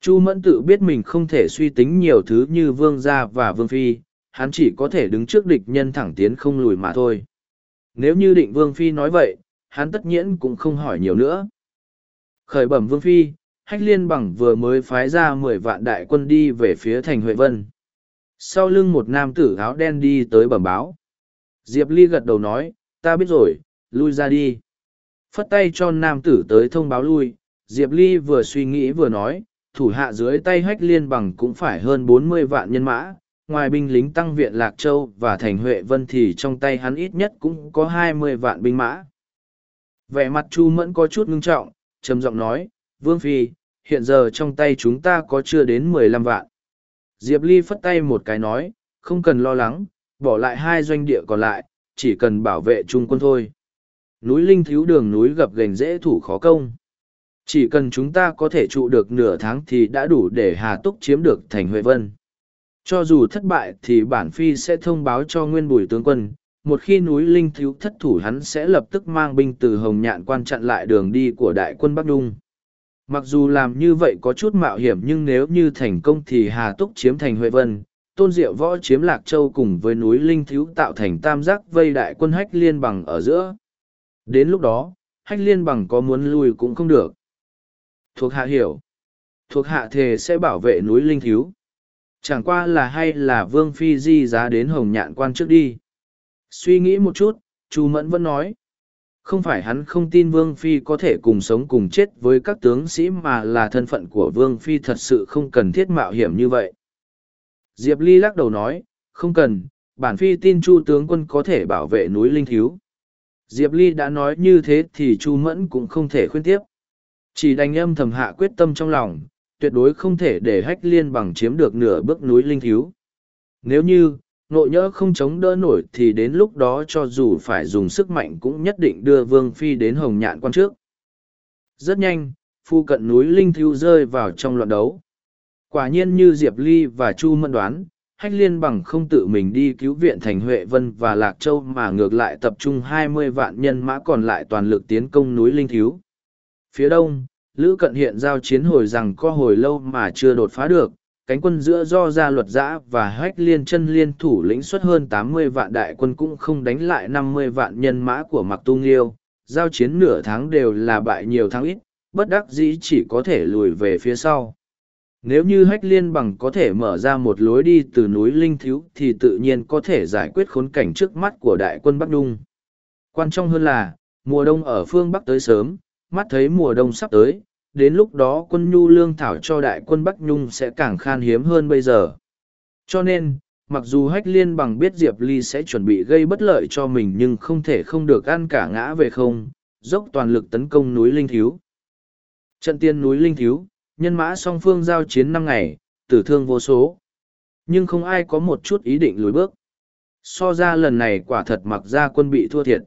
Speaker 1: chu mẫn tự biết mình không thể suy tính nhiều thứ như vương gia và vương phi hắn chỉ có thể đứng trước địch nhân thẳng tiến không lùi mà thôi nếu như định vương phi nói vậy hắn tất nhiên cũng không hỏi nhiều nữa khởi bẩm vương phi hách liên bằng vừa mới phái ra mười vạn đại quân đi về phía thành huệ vân sau lưng một nam tử áo đen đi tới bẩm báo diệp ly gật đầu nói ta biết rồi lui ra đi phất tay cho nam tử tới thông báo lui diệp ly vừa suy nghĩ vừa nói thủ hạ dưới tay hách liên bằng cũng phải hơn bốn mươi vạn nhân mã ngoài binh lính tăng viện lạc châu và thành huệ vân thì trong tay hắn ít nhất cũng có hai mươi vạn binh mã vẻ mặt chu mẫn có chút ngưng trọng trầm giọng nói vương phi hiện giờ trong tay chúng ta có chưa đến mười lăm vạn diệp ly phất tay một cái nói không cần lo lắng bỏ lại hai doanh địa còn lại chỉ cần bảo vệ trung quân thôi. Núi Linh Thiếu Đường núi gập gành dễ thủ khó công. Chỉ cần chúng ta có thể trụ được nửa tháng thì đã đủ để Hà Túc chiếm được thành Huệ Vân. Cho dù thất bại thì bản phi sẽ thông báo cho nguyên bùi tướng quân, một khi núi Linh Thiếu thất thủ hắn sẽ lập tức mang binh từ Hồng Nhạn quan chặn lại đường đi của đại quân Bắc Đung. Mặc dù làm như vậy có chút mạo hiểm nhưng nếu như thành công thì Hà Túc chiếm thành Huệ Vân, tôn diệu võ chiếm lạc châu cùng với núi linh thiếu tạo thành tam giác vây đại quân hách liên bằng ở giữa đến lúc đó hách liên bằng có muốn lui cũng không được thuộc hạ hiểu thuộc hạ thề sẽ bảo vệ núi linh thiếu chẳng qua là hay là vương phi di giá đến hồng nhạn quan trước đi suy nghĩ một chút chu mẫn vẫn nói không phải hắn không tin vương phi có thể cùng sống cùng chết với các tướng sĩ mà là thân phận của vương phi thật sự không cần thiết mạo hiểm như vậy Diệp Ly lắc đầu nói, không cần, bản phi tin Chu tướng quân có thể bảo vệ núi Linh Thiếu. Diệp Ly đã nói như thế thì Chu Mẫn cũng không thể khuyên tiếp. Chỉ đành âm thầm hạ quyết tâm trong lòng, tuyệt đối không thể để hách liên bằng chiếm được nửa bước núi Linh Thiếu. Nếu như, nội nhỡ không chống đỡ nổi thì đến lúc đó cho dù phải dùng sức mạnh cũng nhất định đưa Vương Phi đến Hồng Nhạn quan trước. Rất nhanh, phu cận núi Linh Thiếu rơi vào trong loạn đấu. Quả nhiên như Diệp Ly và Chu Mẫn đoán, Hách Liên bằng không tự mình đi cứu viện Thành Huệ Vân và Lạc Châu mà ngược lại tập trung hai mươi vạn nhân mã còn lại toàn lực tiến công núi Linh Thiếu. Phía đông, Lữ Cận hiện giao chiến hồi rằng co hồi lâu mà chưa đột phá được, cánh quân giữa do gia luật giã và hách liên chân liên thủ lĩnh xuất hơn tám mươi vạn đại quân cũng không đánh lại năm mươi vạn nhân mã của mặc tu nghiêu giao chiến nửa tháng đều là bại nhiều tháng ít bất đắc dĩ chỉ có thể lùi về phía sau nếu như hách liên bằng có thể mở ra một lối đi từ núi linh thiếu thì tự nhiên có thể giải quyết khốn cảnh trước mắt của đại quân bắc nhung quan trọng hơn là mùa đông ở phương bắc tới sớm mắt thấy mùa đông sắp tới đến lúc đó quân nhu lương thảo cho đại quân bắc nhung sẽ càng khan hiếm hơn bây giờ cho nên mặc dù hách liên bằng biết diệp ly sẽ chuẩn bị gây bất lợi cho mình nhưng không thể không được ăn cả ngã về không dốc toàn lực tấn công núi linh thiếu trận tiên núi linh thiếu nhân mã song phương giao chiến năm ngày, tử thương vô số. Nhưng không ai có một chút ý định lùi bước. So ra lần này quả thật mặc gia quân bị thua thiệt.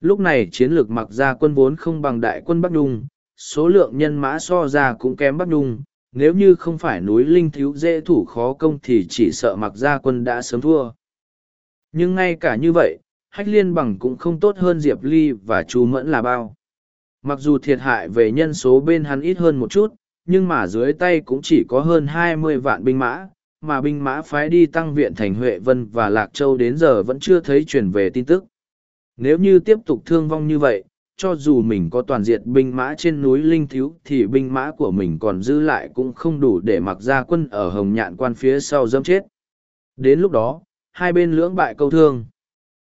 Speaker 1: Lúc này chiến lược mặc gia quân vốn không bằng đại quân Bắc Nhung, số lượng nhân mã so ra cũng kém Bắc Nhung. Nếu như không phải núi Linh Thiếu dễ thủ khó công thì chỉ sợ mặc gia quân đã sớm thua. Nhưng ngay cả như vậy, hách liên bằng cũng không tốt hơn Diệp Ly và Chu Mẫn là bao. Mặc dù thiệt hại về nhân số bên hắn ít hơn một chút, nhưng mà dưới tay cũng chỉ có hơn hai mươi vạn binh mã, mà binh mã phái đi tăng viện thành Huệ Vân và Lạc Châu đến giờ vẫn chưa thấy truyền về tin tức. Nếu như tiếp tục thương vong như vậy, cho dù mình có toàn diệt binh mã trên núi Linh Thiếu thì binh mã của mình còn dư lại cũng không đủ để mặc ra quân ở hồng nhạn quan phía sau dâm chết. Đến lúc đó, hai bên lưỡng bại câu thương.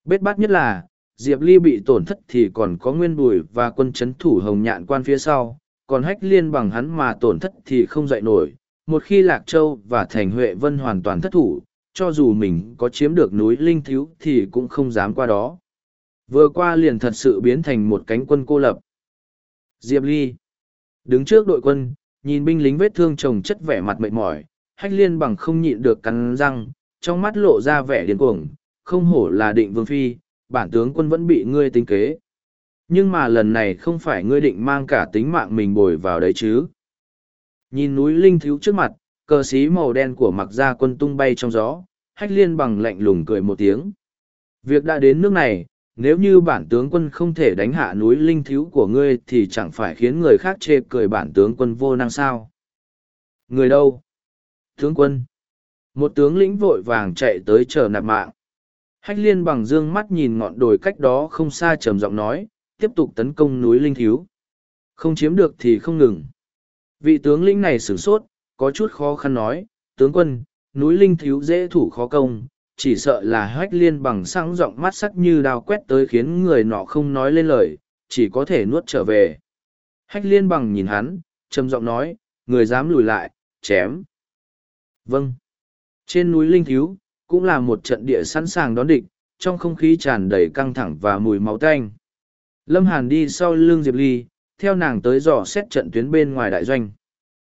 Speaker 1: Bết bát nhất là, Diệp Ly bị tổn thất thì còn có nguyên bùi và quân chấn thủ hồng nhạn quan phía sau, còn hách liên bằng hắn mà tổn thất thì không dạy nổi. Một khi Lạc Châu và Thành Huệ Vân hoàn toàn thất thủ, cho dù mình có chiếm được núi Linh Thiếu thì cũng không dám qua đó. Vừa qua liền thật sự biến thành một cánh quân cô lập. Diệp Ly Đứng trước đội quân, nhìn binh lính vết thương chồng chất vẻ mặt mệt mỏi, hách liên bằng không nhịn được cắn răng, trong mắt lộ ra vẻ điên cuồng, không hổ là định vương phi, bản tướng quân vẫn bị ngươi tính kế nhưng mà lần này không phải ngươi định mang cả tính mạng mình bồi vào đấy chứ nhìn núi linh thiếu trước mặt cờ xí màu đen của mặc gia quân tung bay trong gió hách liên bằng lạnh lùng cười một tiếng việc đã đến nước này nếu như bản tướng quân không thể đánh hạ núi linh thiếu của ngươi thì chẳng phải khiến người khác chê cười bản tướng quân vô năng sao người đâu tướng quân một tướng lĩnh vội vàng chạy tới chờ nạp mạng hách liên bằng d ư ơ n g mắt nhìn ngọn đồi cách đó không xa trầm giọng nói tiếp tục tấn công núi Linh Thiếu. Không chiếm được thì không ngừng. Vị tướng lĩnh này sửng sốt, có chút khó khăn nói, tướng quân, núi Linh Thiếu dễ thủ khó công, chỉ sợ là hách liên bằng sáng giọng mắt sắc như đao quét tới khiến người nọ không nói lên lời, chỉ có thể nuốt trở về. Hách liên bằng nhìn hắn, trầm giọng nói, người dám lùi lại, chém. Vâng. Trên núi Linh Thiếu, cũng là một trận địa sẵn sàng đón địch, trong không khí tràn đầy căng thẳng và mùi máu tanh. Lâm Hàn đi sau lưng Diệp Ly, theo nàng tới dò xét trận tuyến bên ngoài đại doanh.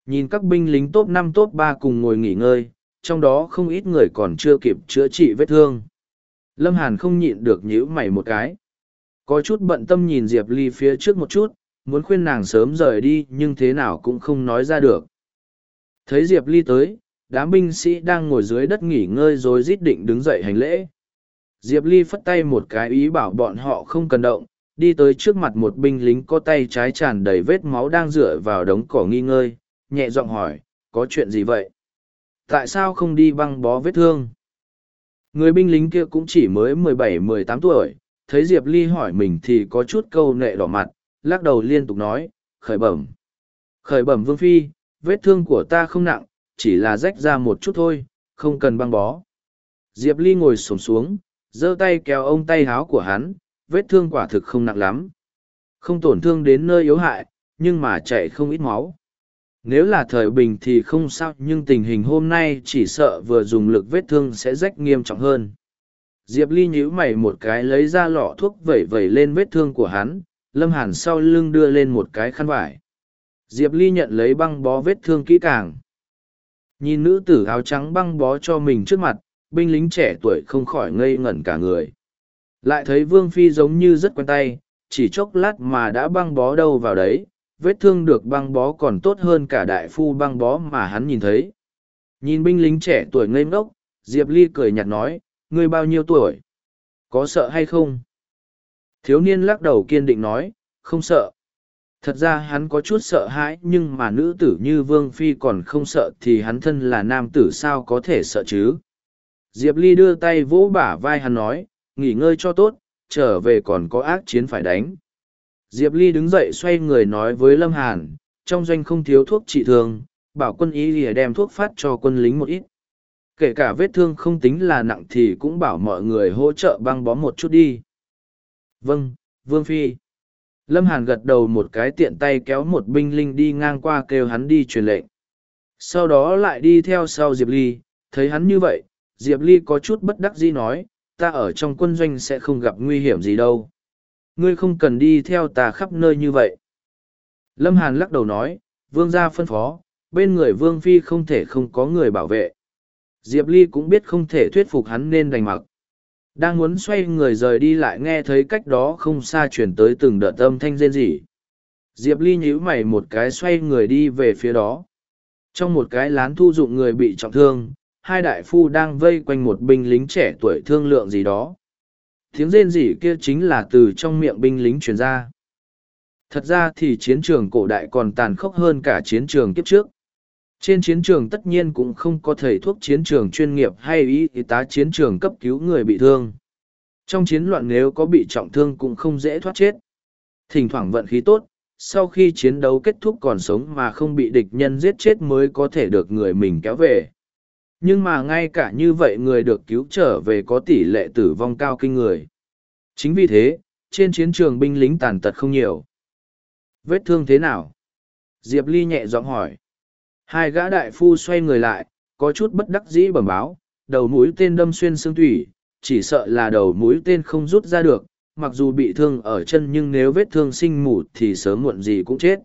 Speaker 1: Nhìn các binh lính top năm top ba cùng ngồi nghỉ ngơi, trong đó không ít người còn chưa kịp chữa trị vết thương. Lâm Hàn không nhịn được nhíu mày một cái. Có chút bận tâm nhìn Diệp Ly phía trước một chút, muốn khuyên nàng sớm rời đi nhưng thế nào cũng không nói ra được. Thấy Diệp Ly tới, đám binh sĩ đang ngồi dưới đất nghỉ ngơi rồi rít định đứng dậy hành lễ. Diệp Ly phất tay một cái ý bảo bọn họ không cần động, đi tới trước mặt một binh lính có tay trái tràn đầy vết máu đang dựa vào đống cỏ nghi ngơi, nhẹ giọng hỏi, có chuyện gì vậy? Tại sao không đi băng bó vết thương? Người binh lính kia cũng chỉ mới mười bảy mười tám tuổi, thấy Diệp Ly hỏi mình thì có chút câu nệ đỏ mặt, lắc đầu liên tục nói, khởi bẩm. Khởi bẩm Vương Phi, vết thương của ta không nặng, chỉ là rách ra một chút thôi, không cần băng bó. Diệp Ly ngồi sổm xuống, giơ tay kéo ông tay háo của hắn, vết thương quả thực không nặng lắm. Không tổn thương đến nơi yếu hại, nhưng mà chạy không ít máu. Nếu là thời bình thì không sao nhưng tình hình hôm nay chỉ sợ vừa dùng lực vết thương sẽ rách nghiêm trọng hơn. Diệp Ly nhíu mày một cái lấy ra lọ thuốc vẩy vẩy lên vết thương của hắn, Lâm Hàn sau lưng đưa lên một cái khăn vải. Diệp Ly nhận lấy băng bó vết thương kỹ càng. Nhìn nữ tử áo trắng băng bó cho mình trước mặt, binh lính trẻ tuổi không khỏi ngây ngẩn cả người lại thấy vương phi giống như rất quen tay chỉ chốc lát mà đã băng bó đâu vào đấy vết thương được băng bó còn tốt hơn cả đại phu băng bó mà hắn nhìn thấy nhìn binh lính trẻ tuổi ngây ngốc diệp ly cười nhạt nói ngươi bao nhiêu tuổi có sợ hay không thiếu niên lắc đầu kiên định nói không sợ thật ra hắn có chút sợ hãi nhưng mà nữ tử như vương phi còn không sợ thì hắn thân là nam tử sao có thể sợ chứ diệp ly đưa tay vỗ bả vai hắn nói nghỉ ngơi cho tốt, trở về còn có ác chiến phải đánh. Diệp Ly đứng dậy xoay người nói với Lâm Hàn, trong doanh không thiếu thuốc trị thương, bảo quân ý lìa đem thuốc phát cho quân lính một ít. Kể cả vết thương không tính là nặng thì cũng bảo mọi người hỗ trợ băng bó một chút đi. Vâng, Vương Phi. Lâm Hàn gật đầu một cái tiện tay kéo một binh linh đi ngang qua kêu hắn đi truyền lệnh. Sau đó lại đi theo sau Diệp Ly, thấy hắn như vậy, Diệp Ly có chút bất đắc dĩ nói, ta ở trong quân doanh sẽ không gặp nguy hiểm gì đâu. Ngươi không cần đi theo ta khắp nơi như vậy. Lâm Hàn lắc đầu nói, vương gia phân phó, bên người vương phi không thể không có người bảo vệ. Diệp Ly cũng biết không thể thuyết phục hắn nên đành mặc. Đang muốn xoay người rời đi lại nghe thấy cách đó không xa chuyển tới từng đợt âm thanh rên rỉ. Diệp Ly nhíu mày một cái xoay người đi về phía đó. Trong một cái lán thu dụng người bị trọng thương, hai đại phu đang vây quanh một binh lính trẻ tuổi thương lượng gì đó tiếng rên rỉ kia chính là từ trong miệng binh lính truyền ra thật ra thì chiến trường cổ đại còn tàn khốc hơn cả chiến trường kiếp trước trên chiến trường tất nhiên cũng không có thầy thuốc chiến trường chuyên nghiệp hay y tá chiến trường cấp cứu người bị thương trong chiến loạn nếu có bị trọng thương cũng không dễ thoát chết thỉnh thoảng vận khí tốt sau khi chiến đấu kết thúc còn sống mà không bị địch nhân giết chết mới có thể được người mình kéo về nhưng mà ngay cả như vậy người được cứu trở về có tỷ lệ tử vong cao kinh người chính vì thế trên chiến trường binh lính tàn tật không nhiều vết thương thế nào diệp ly nhẹ giọng hỏi hai gã đại phu xoay người lại có chút bất đắc dĩ bẩm báo đầu mũi tên đâm xuyên xương thủy chỉ sợ là đầu mũi tên không rút ra được mặc dù bị thương ở chân nhưng nếu vết thương sinh mù thì sớm muộn gì cũng chết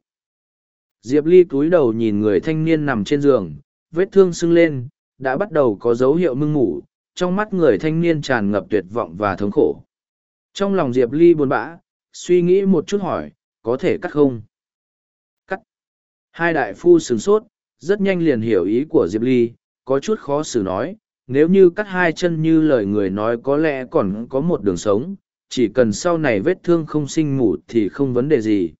Speaker 1: diệp ly cúi đầu nhìn người thanh niên nằm trên giường vết thương sưng lên đã bắt đầu có dấu hiệu mưng ngủ, trong mắt người thanh niên tràn ngập tuyệt vọng và thống khổ. Trong lòng Diệp Ly buồn bã, suy nghĩ một chút hỏi, có thể cắt không? Cắt. Hai đại phu sừng sốt, rất nhanh liền hiểu ý của Diệp Ly, có chút khó xử nói, nếu như cắt hai chân như lời người nói có lẽ còn có một đường sống, chỉ cần sau này vết thương không sinh mủ thì không vấn đề gì.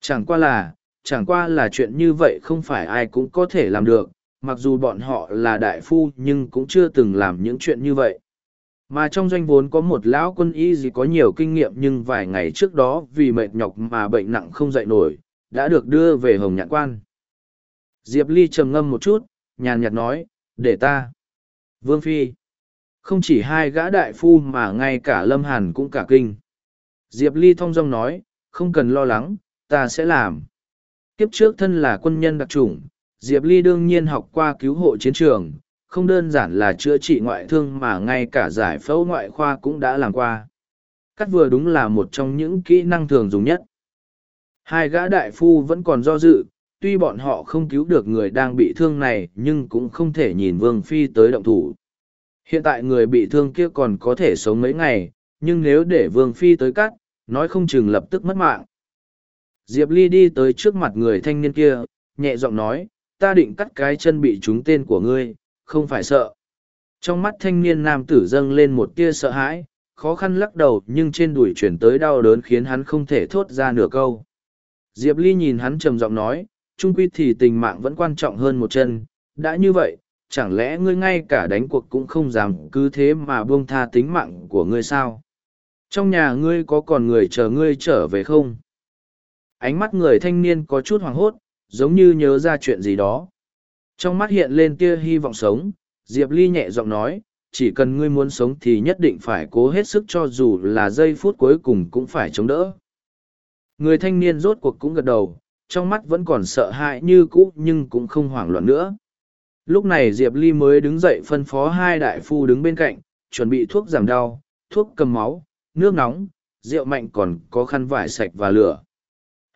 Speaker 1: Chẳng qua là, chẳng qua là chuyện như vậy không phải ai cũng có thể làm được, mặc dù bọn họ là đại phu nhưng cũng chưa từng làm những chuyện như vậy mà trong doanh vốn có một lão quân y gì có nhiều kinh nghiệm nhưng vài ngày trước đó vì mệt nhọc mà bệnh nặng không dậy nổi đã được đưa về hồng nhạn quan diệp ly trầm ngâm một chút nhàn nhạt nói để ta vương phi không chỉ hai gã đại phu mà ngay cả lâm hàn cũng cả kinh diệp ly thong dong nói không cần lo lắng ta sẽ làm kiếp trước thân là quân nhân đặc trùng Diệp Ly đương nhiên học qua cứu hộ chiến trường, không đơn giản là chữa trị ngoại thương mà ngay cả giải phẫu ngoại khoa cũng đã làm qua. Cắt vừa đúng là một trong những kỹ năng thường dùng nhất. Hai gã đại phu vẫn còn do dự, tuy bọn họ không cứu được người đang bị thương này nhưng cũng không thể nhìn Vương Phi tới động thủ. Hiện tại người bị thương kia còn có thể sống mấy ngày, nhưng nếu để Vương Phi tới cắt, nói không chừng lập tức mất mạng. Diệp Ly đi tới trước mặt người thanh niên kia, nhẹ giọng nói, ta định cắt cái chân bị trúng tên của ngươi, không phải sợ. Trong mắt thanh niên nam tử dâng lên một tia sợ hãi, khó khăn lắc đầu nhưng trên đùi chuyển tới đau đớn khiến hắn không thể thốt ra nửa câu. Diệp Ly nhìn hắn trầm giọng nói, trung quy thì tình mạng vẫn quan trọng hơn một chân, đã như vậy, chẳng lẽ ngươi ngay cả đánh cuộc cũng không dám cứ thế mà buông tha tính mạng của ngươi sao? Trong nhà ngươi có còn người chờ ngươi trở về không? Ánh mắt người thanh niên có chút hoảng hốt, giống như nhớ ra chuyện gì đó. Trong mắt hiện lên tia hy vọng sống, Diệp Ly nhẹ giọng nói, chỉ cần ngươi muốn sống thì nhất định phải cố hết sức cho dù là giây phút cuối cùng cũng phải chống đỡ. Người thanh niên rốt cuộc cũng gật đầu, trong mắt vẫn còn sợ hãi như cũ nhưng cũng không hoảng loạn nữa. Lúc này Diệp Ly mới đứng dậy phân phó hai đại phu đứng bên cạnh, chuẩn bị thuốc giảm đau, thuốc cầm máu, nước nóng, rượu mạnh còn có khăn vải sạch và lửa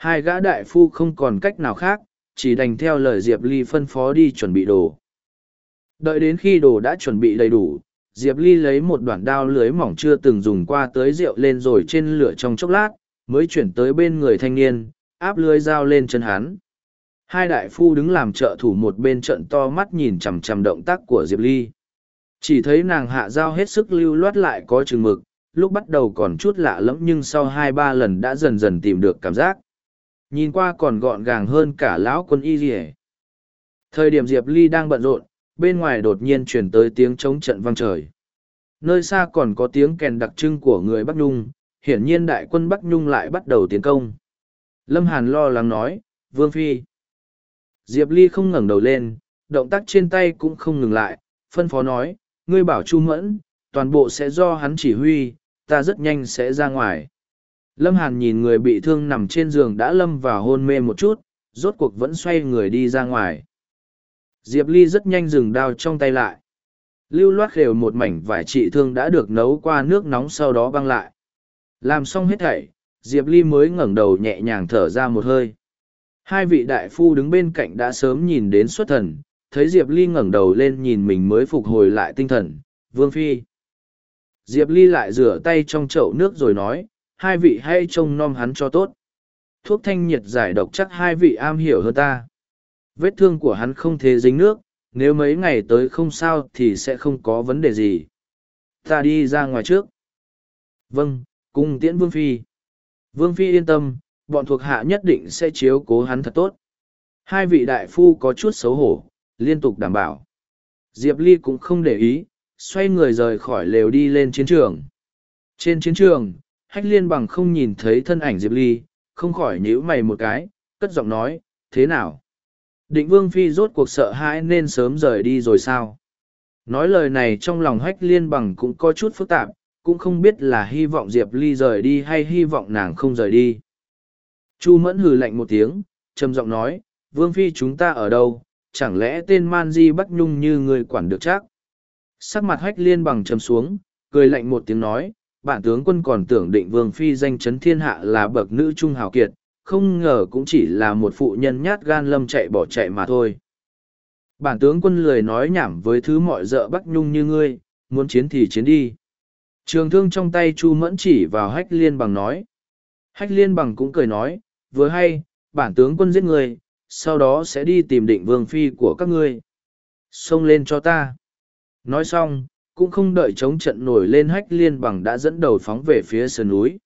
Speaker 1: hai gã đại phu không còn cách nào khác chỉ đành theo lời diệp ly phân phó đi chuẩn bị đồ đợi đến khi đồ đã chuẩn bị đầy đủ diệp ly lấy một đoạn đao lưới mỏng chưa từng dùng qua tới rượu lên rồi trên lửa trong chốc lát mới chuyển tới bên người thanh niên áp lưới dao lên chân hắn hai đại phu đứng làm trợ thủ một bên trận to mắt nhìn chằm chằm động tác của diệp ly chỉ thấy nàng hạ dao hết sức lưu loát lại có chừng mực lúc bắt đầu còn chút lạ lẫm nhưng sau hai ba lần đã dần dần tìm được cảm giác nhìn qua còn gọn gàng hơn cả lão quân y rỉa thời điểm diệp ly đang bận rộn bên ngoài đột nhiên chuyển tới tiếng trống trận vang trời nơi xa còn có tiếng kèn đặc trưng của người bắc nhung hiển nhiên đại quân bắc nhung lại bắt đầu tiến công lâm hàn lo lắng nói vương phi diệp ly không ngẩng đầu lên động tác trên tay cũng không ngừng lại phân phó nói ngươi bảo chu mẫn toàn bộ sẽ do hắn chỉ huy ta rất nhanh sẽ ra ngoài Lâm Hàn nhìn người bị thương nằm trên giường đã lâm vào hôn mê một chút, rốt cuộc vẫn xoay người đi ra ngoài. Diệp Ly rất nhanh dừng đao trong tay lại. Lưu loát khều một mảnh vải trị thương đã được nấu qua nước nóng sau đó băng lại. Làm xong hết thảy, Diệp Ly mới ngẩng đầu nhẹ nhàng thở ra một hơi. Hai vị đại phu đứng bên cạnh đã sớm nhìn đến xuất thần, thấy Diệp Ly ngẩng đầu lên nhìn mình mới phục hồi lại tinh thần, Vương Phi. Diệp Ly lại rửa tay trong chậu nước rồi nói, hai vị hãy trông nom hắn cho tốt thuốc thanh nhiệt giải độc chắc hai vị am hiểu hơn ta vết thương của hắn không thể dính nước nếu mấy ngày tới không sao thì sẽ không có vấn đề gì ta đi ra ngoài trước vâng cùng tiễn vương phi vương phi yên tâm bọn thuộc hạ nhất định sẽ chiếu cố hắn thật tốt hai vị đại phu có chút xấu hổ liên tục đảm bảo diệp ly cũng không để ý xoay người rời khỏi lều đi lên chiến trường trên chiến trường hách liên bằng không nhìn thấy thân ảnh diệp ly không khỏi nhíu mày một cái cất giọng nói thế nào định vương phi rốt cuộc sợ hãi nên sớm rời đi rồi sao nói lời này trong lòng hách liên bằng cũng có chút phức tạp cũng không biết là hy vọng diệp ly rời đi hay hy vọng nàng không rời đi chu mẫn hừ lạnh một tiếng trầm giọng nói vương phi chúng ta ở đâu chẳng lẽ tên man di bắt nhung như người quản được chắc sắc mặt hách liên bằng trầm xuống cười lạnh một tiếng nói bản tướng quân còn tưởng định vương phi danh chấn thiên hạ là bậc nữ trung hào kiệt, không ngờ cũng chỉ là một phụ nhân nhát gan lâm chạy bỏ chạy mà thôi. Bản tướng quân lười nói nhảm với thứ mọi dợ bắc nhung như ngươi, muốn chiến thì chiến đi. Trường thương trong tay Chu Mẫn chỉ vào hách liên bằng nói. Hách liên bằng cũng cười nói, vừa hay, bản tướng quân giết người, sau đó sẽ đi tìm định vương phi của các ngươi. Xông lên cho ta. Nói xong, cũng không đợi chống trận nổi lên hách liên bằng đã dẫn đầu phóng về phía sườn núi.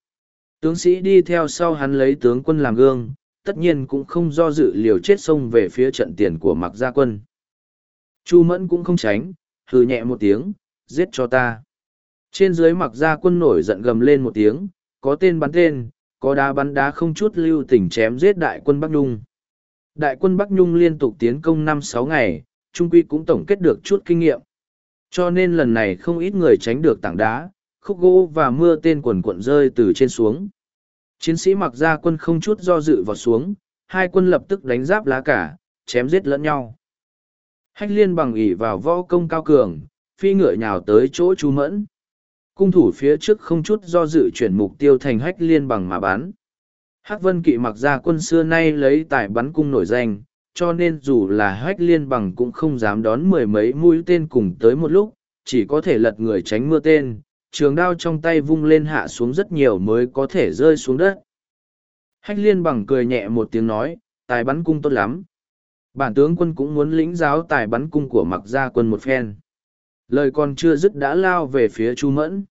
Speaker 1: Tướng sĩ đi theo sau hắn lấy tướng quân làm gương, tất nhiên cũng không do dự liều chết xông về phía trận tiền của mặc gia quân. Chu Mẫn cũng không tránh, hừ nhẹ một tiếng, giết cho ta. Trên dưới mặc gia quân nổi giận gầm lên một tiếng, có tên bắn tên, có đá bắn đá không chút lưu tình chém giết đại quân Bắc Nhung. Đại quân Bắc Nhung liên tục tiến công năm sáu ngày, trung quy cũng tổng kết được chút kinh nghiệm. Cho nên lần này không ít người tránh được tảng đá, khúc gỗ và mưa tên quần cuộn rơi từ trên xuống. Chiến sĩ mặc ra quân không chút do dự vào xuống, hai quân lập tức đánh giáp lá cả, chém giết lẫn nhau. Hách liên bằng ỉ vào võ công cao cường, phi ngựa nhào tới chỗ chú mẫn. Cung thủ phía trước không chút do dự chuyển mục tiêu thành hách liên bằng mà bắn. Hắc vân kỵ mặc ra quân xưa nay lấy tài bắn cung nổi danh, cho nên dù là hách liên bằng cũng không dám đón mười mấy mũi tên cùng tới một lúc chỉ có thể lật người tránh mưa tên trường đao trong tay vung lên hạ xuống rất nhiều mới có thể rơi xuống đất hách liên bằng cười nhẹ một tiếng nói tài bắn cung tốt lắm bản tướng quân cũng muốn lĩnh giáo tài bắn cung của mặc gia quân một phen lời còn chưa dứt đã lao về phía chu mẫn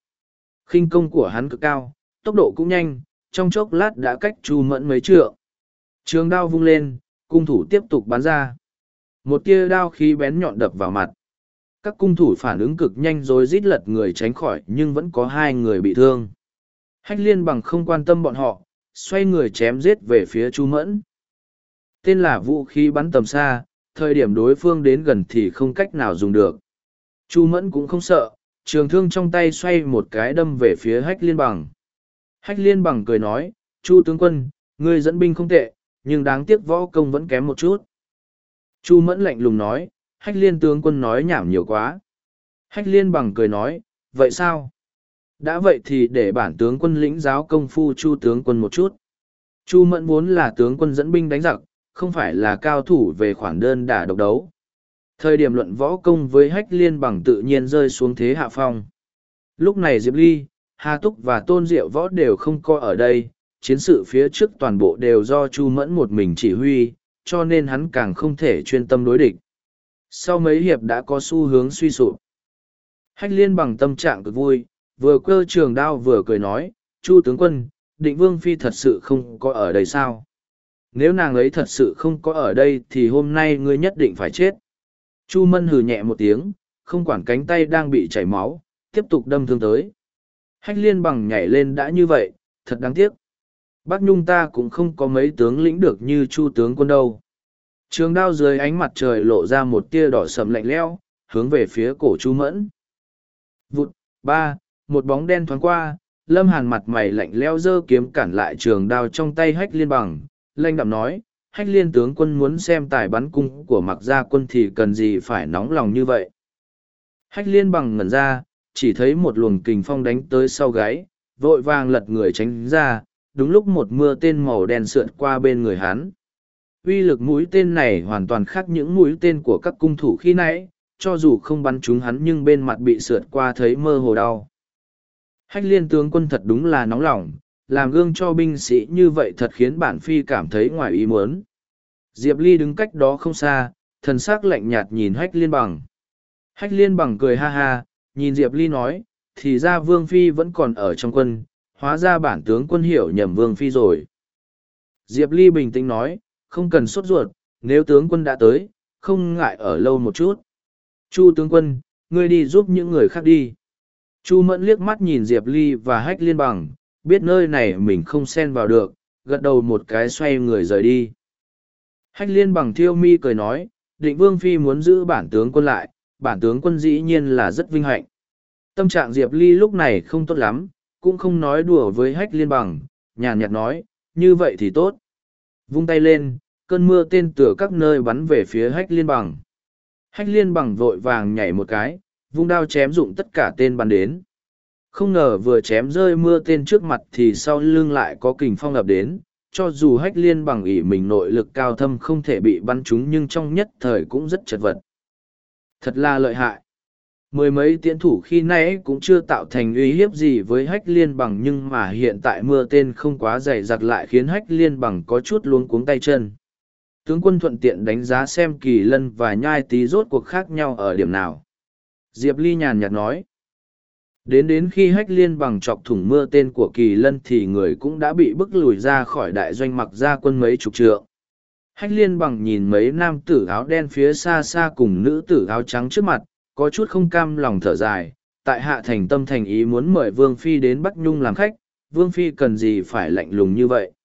Speaker 1: khinh công của hắn cực cao tốc độ cũng nhanh trong chốc lát đã cách chu mẫn mấy trượng trường đao vung lên cung thủ tiếp tục bắn ra. Một tia đao khí bén nhọn đập vào mặt. Các cung thủ phản ứng cực nhanh rồi rít lật người tránh khỏi nhưng vẫn có hai người bị thương. Hách liên bằng không quan tâm bọn họ, xoay người chém giết về phía Chu Mẫn. Tên là vũ khí bắn tầm xa, thời điểm đối phương đến gần thì không cách nào dùng được. Chu Mẫn cũng không sợ, trường thương trong tay xoay một cái đâm về phía hách liên bằng. Hách liên bằng cười nói, Chu tướng quân, ngươi dẫn binh không tệ, nhưng đáng tiếc võ công vẫn kém một chút. Chu Mẫn lạnh lùng nói, hách liên tướng quân nói nhảm nhiều quá. Hách liên bằng cười nói, vậy sao? Đã vậy thì để bản tướng quân lĩnh giáo công phu chu tướng quân một chút. Chu Mẫn vốn là tướng quân dẫn binh đánh giặc, không phải là cao thủ về khoản đơn đả độc đấu. Thời điểm luận võ công với hách liên bằng tự nhiên rơi xuống thế hạ phong. Lúc này Diệp Ly, Hà Túc và Tôn Diệu Võ đều không coi ở đây, chiến sự phía trước toàn bộ đều do Chu Mẫn một mình chỉ huy, cho nên hắn càng không thể chuyên tâm đối địch. Sau mấy hiệp đã có xu hướng suy sụp. Hách liên bằng tâm trạng cực vui, vừa quơ trường đao vừa cười nói, Chu tướng quân, định vương phi thật sự không có ở đây sao? Nếu nàng ấy thật sự không có ở đây thì hôm nay ngươi nhất định phải chết. Chu mân hừ nhẹ một tiếng, không quản cánh tay đang bị chảy máu, tiếp tục đâm thương tới. Hách liên bằng nhảy lên đã như vậy, thật đáng tiếc. Bác Nhung ta cũng không có mấy tướng lĩnh được như Chu tướng quân đâu. Trường đao dưới ánh mặt trời lộ ra một tia đỏ sầm lạnh lẽo, hướng về phía cổ Chu Mẫn. Vụt, ba, một bóng đen thoáng qua, Lâm Hàn mặt mày lạnh lẽo giơ kiếm cản lại trường đao trong tay Hách Liên bằng, lanh đạm nói, Hách Liên tướng quân muốn xem tài bắn cung của Mặc Gia quân thì cần gì phải nóng lòng như vậy. Hách Liên bằng ngẩn ra, chỉ thấy một luồng kình phong đánh tới sau gáy, vội vàng lật người tránh ra, đúng lúc một mưa tên màu đen sượt qua bên người hắn uy lực mũi tên này hoàn toàn khác những mũi tên của các cung thủ khi nãy cho dù không bắn trúng hắn nhưng bên mặt bị sượt qua thấy mơ hồ đau hách liên tướng quân thật đúng là nóng lòng làm gương cho binh sĩ như vậy thật khiến bản phi cảm thấy ngoài ý muốn diệp ly đứng cách đó không xa thần sắc lạnh nhạt nhìn hách liên bằng hách liên bằng cười ha ha nhìn diệp ly nói thì ra vương phi vẫn còn ở trong quân hóa ra bản tướng quân hiểu nhầm vương phi rồi. Diệp Ly bình tĩnh nói, không cần sốt ruột, nếu tướng quân đã tới, không ngại ở lâu một chút. Chu tướng quân, ngươi đi giúp những người khác đi. Chu Mẫn liếc mắt nhìn Diệp Ly và hách liên bằng, biết nơi này mình không xen vào được, gật đầu một cái xoay người rời đi. Hách liên bằng thiêu mi cười nói, định vương phi muốn giữ bản tướng quân lại, bản tướng quân dĩ nhiên là rất vinh hạnh. Tâm trạng Diệp Ly lúc này không tốt lắm, cũng không nói đùa với hách liên bằng, nhàn nhạt nói, như vậy thì tốt. Vung tay lên, cơn mưa tên từ các nơi bắn về phía hách liên bằng. Hách liên bằng vội vàng nhảy một cái, vung đao chém dụng tất cả tên bắn đến. Không ngờ vừa chém rơi mưa tên trước mặt thì sau lưng lại có kình phong lập đến, cho dù hách liên bằng ỉ mình nội lực cao thâm không thể bị bắn chúng nhưng trong nhất thời cũng rất chật vật. Thật là lợi hại mười mấy tiễn thủ khi nãy cũng chưa tạo thành uy hiếp gì với hách liên bằng nhưng mà hiện tại mưa tên không quá dày giặc lại khiến hách liên bằng có chút luống cuống tay chân tướng quân thuận tiện đánh giá xem kỳ lân và nhai tý rốt cuộc khác nhau ở điểm nào diệp ly nhàn nhạt nói đến đến khi hách liên bằng chọc thủng mưa tên của kỳ lân thì người cũng đã bị bức lùi ra khỏi đại doanh mặc ra quân mấy chục trượng hách liên bằng nhìn mấy nam tử áo đen phía xa xa cùng nữ tử áo trắng trước mặt có chút không cam lòng thở dài, tại hạ thành tâm thành ý muốn mời Vương Phi đến Bắc Nhung làm khách, Vương Phi cần gì phải lạnh lùng như vậy.